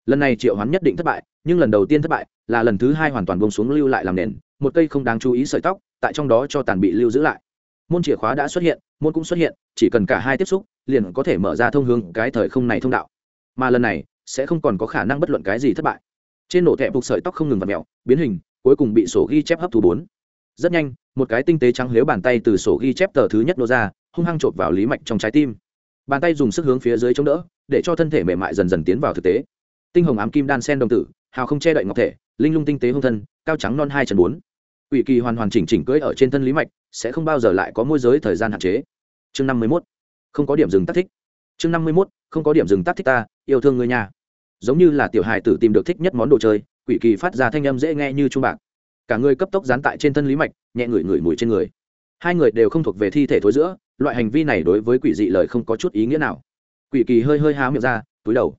Lần này triệu hoán nhất định thất bại, nhưng lần đầu tiên thất bại là lần thứ hai hoàn toàn bông xuống lưu lại làm nền, một cây không đáng chú ý sợi tóc, tại trong đó cho tàn bị lưu giữ lại. Môn chìa khóa đã xuất hiện, môn cũng xuất hiện, chỉ cần cả hai tiếp xúc, liền có thể mở ra thông hướng cái thời không này thông đạo. Mà lần này, sẽ không còn có khả năng bất luận cái gì thất bại. Trên nổ thẹp phục sợi tóc không ngừng vặn mèo, biến hình, cuối cùng bị sổ ghi chép hấp thu bốn rất nhanh, một cái tinh tế trắng lếu bàn tay từ sổ ghi chép tờ thứ nhất nô ra, hung hăng chộp vào lý mạch trong trái tim. Bàn tay dùng sức hướng phía dưới chống đỡ, để cho thân thể mềm mại dần dần tiến vào thực tế. Tinh hồng ám kim đan sen đồng tử, hào không che đậy ngọc thể, linh lung tinh tế hung thân, cao trắng non hai chân bốn. Ủy kỳ hoàn hoàn chỉnh chỉnh cưỡi ở trên thân lý mạch, sẽ không bao giờ lại có môi giới thời gian hạn chế. Chương năm mươi mốt. Không có điểm dừng tác thích. Chương năm mươi mốt, không có điểm dừng tắt thích ta, yêu thương người nhà. Giống như là tiểu hài tử tìm được thích nhất món đồ chơi, quỷ kỳ phát ra thanh âm dễ nghe như trung bạc cả người cấp tốc dán tại trên thân lý mạch, nhẹ ngửi ngửi mùi trên người. Hai người đều không thuộc về thi thể thối giữa, loại hành vi này đối với quỷ dị lời không có chút ý nghĩa nào. Quỷ kỳ hơi hơi há miệng ra, túi đầu.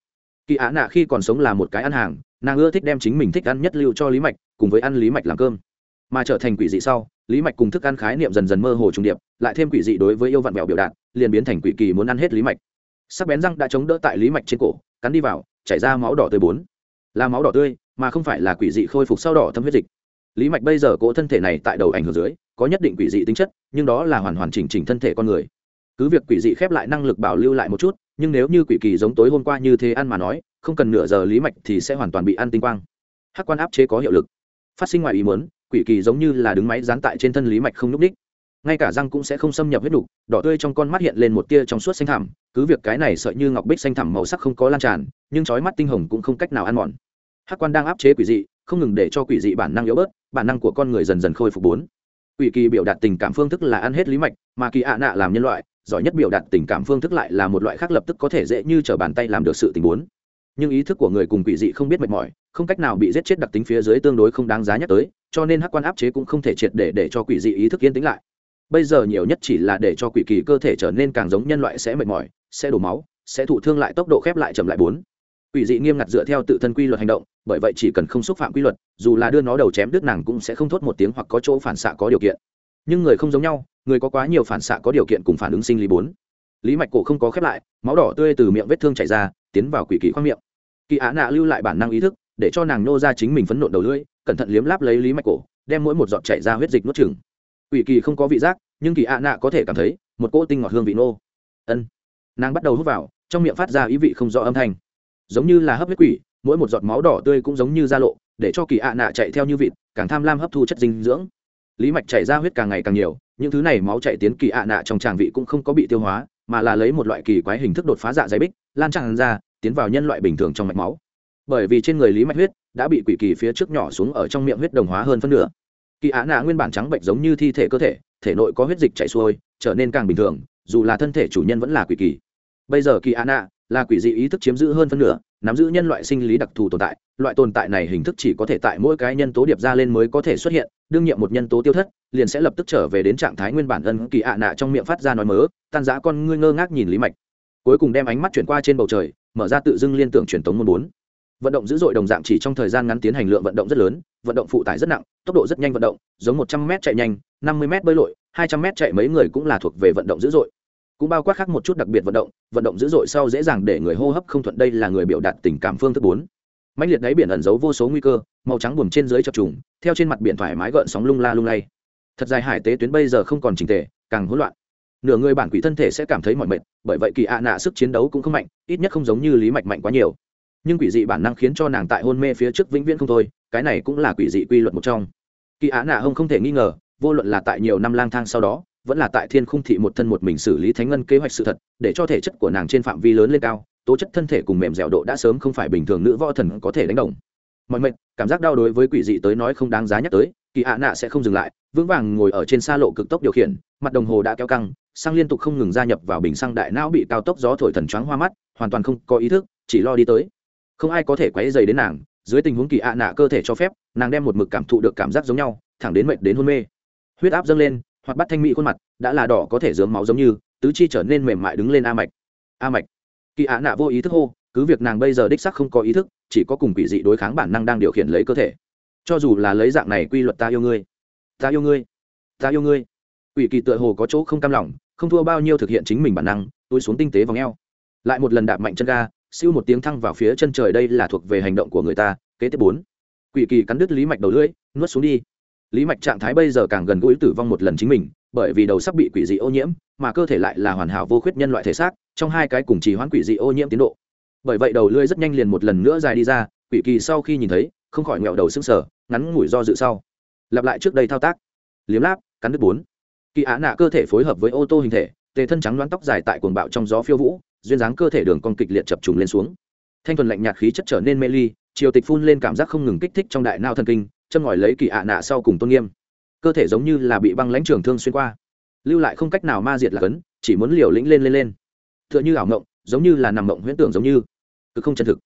Kỳ á nạ khi còn sống là một cái ăn hàng, nàng ưa thích đem chính mình thích ăn nhất lưu cho lý mạch, cùng với ăn lý mạch làm cơm. Mà trở thành quỷ dị sau, lý mạch cùng thức ăn khái niệm dần dần mơ hồ trùng điệp, lại thêm quỷ dị đối với yêu vạn vẹo biểu đạt, liền biến thành quỷ kỳ muốn ăn hết lý mạch. Sắc bén răng đã chống đỡ tại lý mạch trên cổ, cắn đi vào, chảy ra máu đỏ tươi bốn. Là máu đỏ tươi, mà không phải là quỷ dị khôi phục sau đỏ thâm huyết dịch lý mạch bây giờ cỗ thân thể này tại đầu ảnh hưởng dưới, có nhất định quỷ dị tính chất, nhưng đó là hoàn hoàn chỉnh chỉnh thân thể con người. Cứ việc quỷ dị khép lại năng lực bảo lưu lại một chút, nhưng nếu như quỷ kỳ giống tối hôm qua như thế ăn mà nói, không cần nửa giờ lý mạch thì sẽ hoàn toàn bị ăn tinh quang. Hắc quan áp chế có hiệu lực. Phát sinh ngoài ý muốn, quỷ kỳ giống như là đứng máy dán tại trên thân lý mạch không n ú c ních ngay cả răng cũng sẽ không xâm nhập huyết đục đỏ tươi trong con mắt hiện lên một tia trong suốt xanh thẳm, cứ việc cái này sợi như ngọc bích xanh thẳm màu sắc không có lan tràn, nhưng trói mắt tinh hồng cũng không cách nào ăn mòn. Hắc quan đang áp chế quỷ dị không ngừng để cho quỷ dị bản năng yếu bớt, bản năng của con người dần dần khôi phục bốn. Quỷ kỳ biểu đạt tình cảm phương thức là ăn hết lý mạch, mà kỳ ạ nạ làm nhân loại, giỏi nhất biểu đạt tình cảm phương thức lại là một loại khác lập tức có thể dễ như t bàn tay làm được sự tình bốn. Nhưng ý thức của người cùng quỷ dị không biết mệt mỏi, không cách nào bị giết chết đặc tính phía dưới tương đối không đáng giá nhắc tới, cho nên hắc quan áp chế cũng không thể triệt để để cho quỷ dị ý thức yên tĩnh lại. Bây giờ nhiều nhất chỉ là để cho quỷ kỳ cơ thể trở nên càng giống nhân loại sẽ mệt mỏi, sẽ đổ máu, sẽ thụ thương lại tốc độ khép lại chậm lại bốn quỷ dị nghiêm ngặt dựa theo tự thân quy luật hành động, bởi vậy chỉ cần không xúc phạm quy luật, dù là đưa nó đầu chém đứt nàng cũng sẽ không thốt một tiếng hoặc có chỗ phản xạ có điều kiện. Nhưng người không giống nhau, người có quá nhiều phản xạ có điều kiện cùng phản ứng sinh lý bốn. Lý mạch cổ không có khép lại, máu đỏ tươi từ miệng vết thương chảy ra, tiến vào quỷ kỳ khoang miệng. Kỳ á nạ lưu lại bản năng ý thức, để cho nàng nô ra chính mình phấn nộn đầu lưỡi, cẩn thận liếm láp lấy lý mạch cổ, đem mỗi một giọt chảy ra huyết dịch nuốt chửng. quỷ kỳ không có vị giác, nhưng kỳ ạ nạ có thể cảm thấy, một cỗ tinh ngọt hương vị nô. Ân. Nàng bắt đầu hút vào, trong miệng phát ra ý vị không rõ âm thanh giống như là hấp huyết quỷ, mỗi một giọt máu đỏ tươi cũng giống như da lộ, để cho kỳ ạ nạ chạy theo như vịt, càng tham lam hấp thu chất dinh dưỡng. Lý mạch chảy ra huyết càng ngày càng nhiều, những thứ này máu chạy tiến kỳ ạ nạ trong tràng vị cũng không có bị tiêu hóa, mà là lấy một loại kỳ quái hình thức đột phá dạ dày bích, lan tràn ra, tiến vào nhân loại bình thường trong mạch máu. Bởi vì trên người lý mạch huyết đã bị quỷ kỳ phía trước nhỏ xuống ở trong miệng huyết đồng hóa hơn phân nửa. Kỳ ạ nạ nguyên bản trắng bệnh giống như thi thể cơ thể thể nội có huyết dịch chảy xuôi, trở nên càng bình thường, dù là thân thể chủ nhân vẫn là quỷ kỳ. Bây giờ kỳ ạ nạ là quỷ dị ý thức chiếm giữ hơn phân nửa, nắm giữ nhân loại sinh lý đặc thù tồn tại, loại tồn tại này hình thức chỉ có thể tại mỗi cái nhân tố điệp ra lên mới có thể xuất hiện, đương nhiệm một nhân tố tiêu thất, liền sẽ lập tức trở về đến trạng thái nguyên bản ân kỳ ạ nạ trong miệng phát ra nói mớ, tan giã con ngươi ngơ ngác nhìn lý mạch. Cuối cùng đem ánh mắt chuyển qua trên bầu trời, mở ra tự dưng liên tưởng truyền tống môn bốn. Vận động dữ dội đồng dạng chỉ trong thời gian ngắn tiến hành lượng vận động rất lớn, vận động phụ tải rất nặng, tốc độ rất nhanh vận động, giống một trăm m chạy nhanh, năm mươi m bơi lội, hai trăm m chạy mấy người cũng là thuộc về vận động dữ dội cũng bao quát khác một chút đặc biệt vận động vận động dữ dội sau dễ dàng để người hô hấp không thuận, đây là người biểu đạt tình cảm phương thức bốn. Mạnh liệt đáy biển ẩn giấu vô số nguy cơ, màu trắng buồm trên dưới chập trùng, theo trên mặt biển thoải mái gợn sóng lung la lung lay. Thật dài hải tế tuyến bây giờ không còn trình tề, càng hỗn loạn. Nửa người bản quỷ thân thể sẽ cảm thấy mỏi mệt, bởi vậy kỳ ạ nạ sức chiến đấu cũng không mạnh, ít nhất không giống như lý mạch mạnh quá nhiều. Nhưng quỷ dị bản năng khiến cho nàng tại hôn mê phía trước vĩnh viễn không thôi, cái này cũng là quỷ dị quy luật một trong. Kỳ ạ nạ hông không thể nghi ngờ, vô luận là tại nhiều năm lang thang sau đó vẫn là tại thiên khung thị một thân một mình xử lý thánh ngân kế hoạch sự thật, để cho thể chất của nàng trên phạm vi lớn lên cao, tố chất thân thể cùng mềm dẻo độ đã sớm không phải bình thường nữ võ thần có thể đánh đồng. Mọi mệnh, cảm giác đau đối với quỷ dị tới nói không đáng giá nhắc tới, kỳ ạ nạ sẽ không dừng lại, vững vàng ngồi ở trên xa lộ cực tốc điều khiển, mặt đồng hồ đã kéo căng xăng liên tục không ngừng gia nhập vào bình xăng đại não bị cao tốc gió thổi thần choáng hoa mắt, hoàn toàn không có ý thức, chỉ lo đi tới. Không ai có thể quấy dày đến nàng, dưới tình huống kỳ ạ nạ cơ thể cho phép, nàng đem một mực cảm thụ được cảm giác giống nhau, thẳng đến mệnh đến hôn mê. Huyết áp dâng lên hoặc bắt thanh mỹ khuôn mặt, đã là đỏ có thể dướng máu giống như, tứ chi trở nên mềm mại đứng lên a mạch. A mạch. Kỳ ạ nạ vô ý thức hô, cứ việc nàng bây giờ đích sắc không có ý thức, chỉ có cùng quỷ dị đối kháng bản năng đang điều khiển lấy cơ thể. Cho dù là lấy dạng này quy luật ta yêu ngươi. Ta yêu ngươi. Ta yêu ngươi. Quỷ kỳ tựa hồ có chỗ không cam lòng, không thua bao nhiêu thực hiện chính mình bản năng, túi xuống tinh tế v ò lại một lần đạp mạnh chân ga, siêu một tiếng thăng vào phía chân trời đây là thuộc về hành động của người ta. Kế tiếp bốn. Quỷ kỳ cắn đứt lý mạch đầu lưỡi, nuốt xuống đi lý mạch trạng thái bây giờ càng gần gũi tử vong một lần chính mình, bởi vì đầu sắp bị quỷ dị ô nhiễm, mà cơ thể lại là hoàn hảo vô khuyết nhân loại thể xác, trong hai cái cùng trì hoãn quỷ dị ô nhiễm tiến độ. Bởi vậy đầu lưỡi rất nhanh liền một lần nữa dài đi ra, quỷ kỳ sau khi nhìn thấy, không khỏi nghẹo đầu sững sờ, ngắn ngủi do dự sau. Lặp lại trước đây thao tác. Liếm láp, cắn đứt bốn. Kỳ á nạ cơ thể phối hợp với ô tô hình thể, tề thân trắng loáng tóc dài tại cuồng bạo trong gió phiêu vũ, duyên dáng cơ thể đường cong kịch liệt chập trùng lên xuống. Thanh thuần lạnh nhạt khí chất trở nên mê ly triều tịch phun lên cảm giác không ngừng kích thích trong đại nao thần kinh châm ngòi lấy kỳ ạ nạ sau cùng tôn nghiêm. Cơ thể giống như là bị băng lãnh trường thương xuyên qua. Lưu lại không cách nào ma diệt là cấn, chỉ muốn liều lĩnh lên lên lên. T h ư ợ n h ư ảo mộng, giống như là nằm mộng huyễn tưởng giống như. Cứ không chân thực.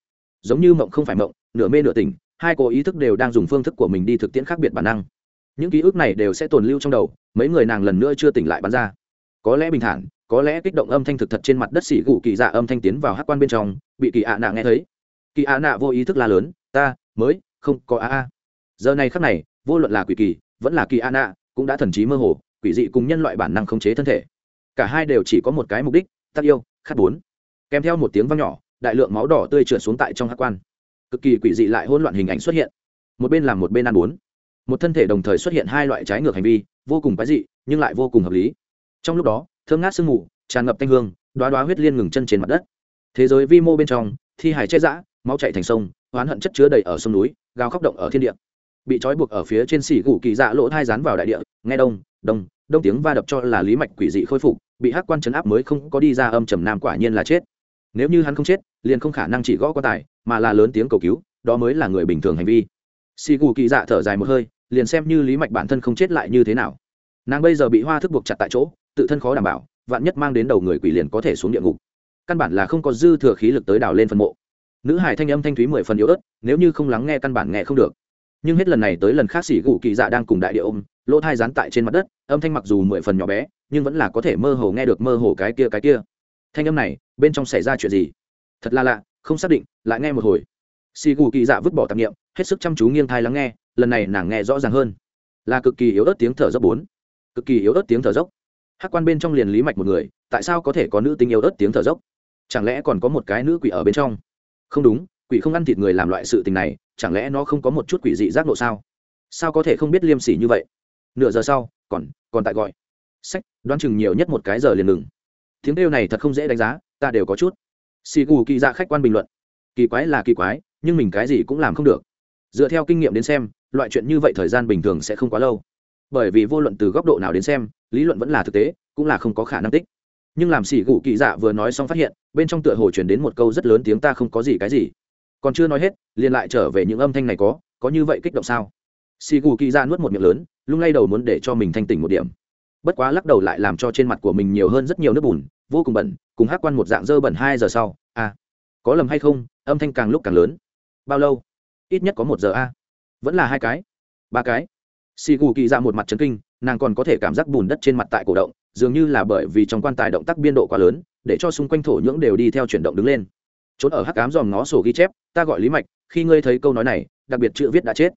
Giống như mộng không phải mộng, nửa mê nửa tỉnh, hai cô ý thức đều đang dùng phương thức của mình đi thực tiễn khác biệt bản năng. Những ký ức này đều sẽ tồn lưu trong đầu, mấy người nàng lần nữa chưa tỉnh lại bắn ra. Có lẽ bình thản, có lẽ kích động âm thanh thực thật trên mặt đất xỉ gù kỳ dạ âm thanh tiến vào hát quan bên trong, bị kỳ ạ nạ nghe thấy. Kỳ ạ nạ vô ý thức la lớn, ta, mới, không có a a giờ này khắc này, vô luận là quỷ kỳ, vẫn là kỳ ạ cũng đã thần trí mơ hồ, quỷ dị cùng nhân loại bản năng khống chế thân thể. Cả hai đều chỉ có một cái mục đích, tắc yêu, khát bốn. Kèm theo một tiếng vang nhỏ, đại lượng máu đỏ tươi trượt xuống tại trong hát quan. Cực kỳ quỷ dị lại hỗn loạn hình ảnh xuất hiện. Một bên làm một bên ăn bốn. Một thân thể đồng thời xuất hiện hai loại trái ngược hành vi, vô cùng quái dị, nhưng lại vô cùng hợp lý. Trong lúc đó, thơm ngát sương mù, tràn ngập thanh hương đoá đoá huyết liên ngừng chân trên mặt đất. Thế giới vi mô bên trong, thi hải che giã, máu chạy thành sông, oán hận chất chứa đầy ở sông núi, gào khóc động ở thiên địa bị trói buộc ở phía trên xỉ gù kỳ dạ lỗ thai rán vào đại địa, nghe đông đông đông tiếng va đập cho là lý mạch quỷ dị khôi phục, bị hắc quan chấn áp mới không có đi ra âm trầm nam quả nhiên là chết. Nếu như hắn không chết, liền không khả năng chỉ gõ quan tài, mà là lớn tiếng cầu cứu, đó mới là người bình thường hành vi. Xì gù kỳ dạ thở dài một hơi, liền xem như lý mạch bản thân không chết lại như thế nào. Nàng bây giờ bị hoa thức buộc chặt tại chỗ, tự thân khó đảm bảo, vạn nhất mang đến đầu người quỷ liền có thể xuống địa ngục. Căn bản là không có dư thừa khí lực tới đào lên phần mộ. Nữ hải thanh âm thanh thúy mười phần yếu ớt, nếu như không lắng nghe căn bản nghe không được nhưng hết lần này tới lần khác xỉ gù kỳ dạ đang cùng đại địa ôm, lỗ thai dán tại trên mặt đất, âm thanh mặc dù mười phần nhỏ bé, nhưng vẫn là có thể mơ hồ nghe được mơ hồ cái kia cái kia. Thanh âm này, bên trong xảy ra chuyện gì? Thật là lạ, không xác định, lại nghe một hồi. Xì gù kỳ dạ vứt bỏ tạp nghiệm hết sức chăm chú nghiêng thai lắng nghe, lần này nàng nghe rõ ràng hơn. Là cực kỳ yếu ớt tiếng thở dốc bốn. Cực kỳ yếu ớt tiếng thở dốc. Hát quan bên trong liền lý mạch một người, tại sao có thể có nữ tính yếu ớt tiếng thở dốc? Chẳng lẽ còn có một cái nữ quỷ ở bên trong? Không đúng quỷ không ăn thịt người làm loại sự tình này, chẳng lẽ nó không có một chút quỷ dị giác nộ sao? Sao có thể không biết liêm sỉ như vậy? Nửa giờ sau, còn còn tại gọi. Sách, đoán chừng nhiều nhất một cái giờ liền ngừng. Tiếng kêu này thật không dễ đánh giá, ta đều có chút. Xì gù kỳ dạ khách quan bình luận. Kỳ quái là kỳ quái, nhưng mình cái gì cũng làm không được. Dựa theo kinh nghiệm đến xem, loại chuyện như vậy thời gian bình thường sẽ không quá lâu. Bởi vì vô luận từ góc độ nào đến xem, lý luận vẫn là thực tế, cũng là không có khả năng tích. Nhưng làm xì gù kỳ dạ vừa nói xong phát hiện, bên trong tựa hồ chuyển đến một câu rất lớn tiếng ta không có gì cái gì còn chưa nói hết liền lại trở về những âm thanh này có có như vậy kích động sao? Xì gù kỳ ra nuốt một miệng lớn lung lay đầu muốn để cho mình thanh tỉnh một điểm. Bất quá lắc đầu lại làm cho trên mặt của mình nhiều hơn rất nhiều nước bùn vô cùng bẩn cùng hát quan một dạng dơ bẩn hai giờ sau. À, có lầm hay không? Âm thanh càng lúc càng lớn. Bao lâu? Ít nhất có một giờ a. Vẫn là hai cái. Ba cái. Xì gù kỳ ra một mặt trấn kinh nàng còn có thể cảm giác bùn đất trên mặt tại cổ động dường như là bởi vì trong quan tài động tác biên độ quá lớn để cho xung quanh thổ nhưỡng đều đi theo chuyển động đứng lên trốn ở hắc cám dòm ngó sổ ghi chép, ta gọi lý mạch, khi ngươi thấy câu nói này, đặc biệt chữ viết đã chết.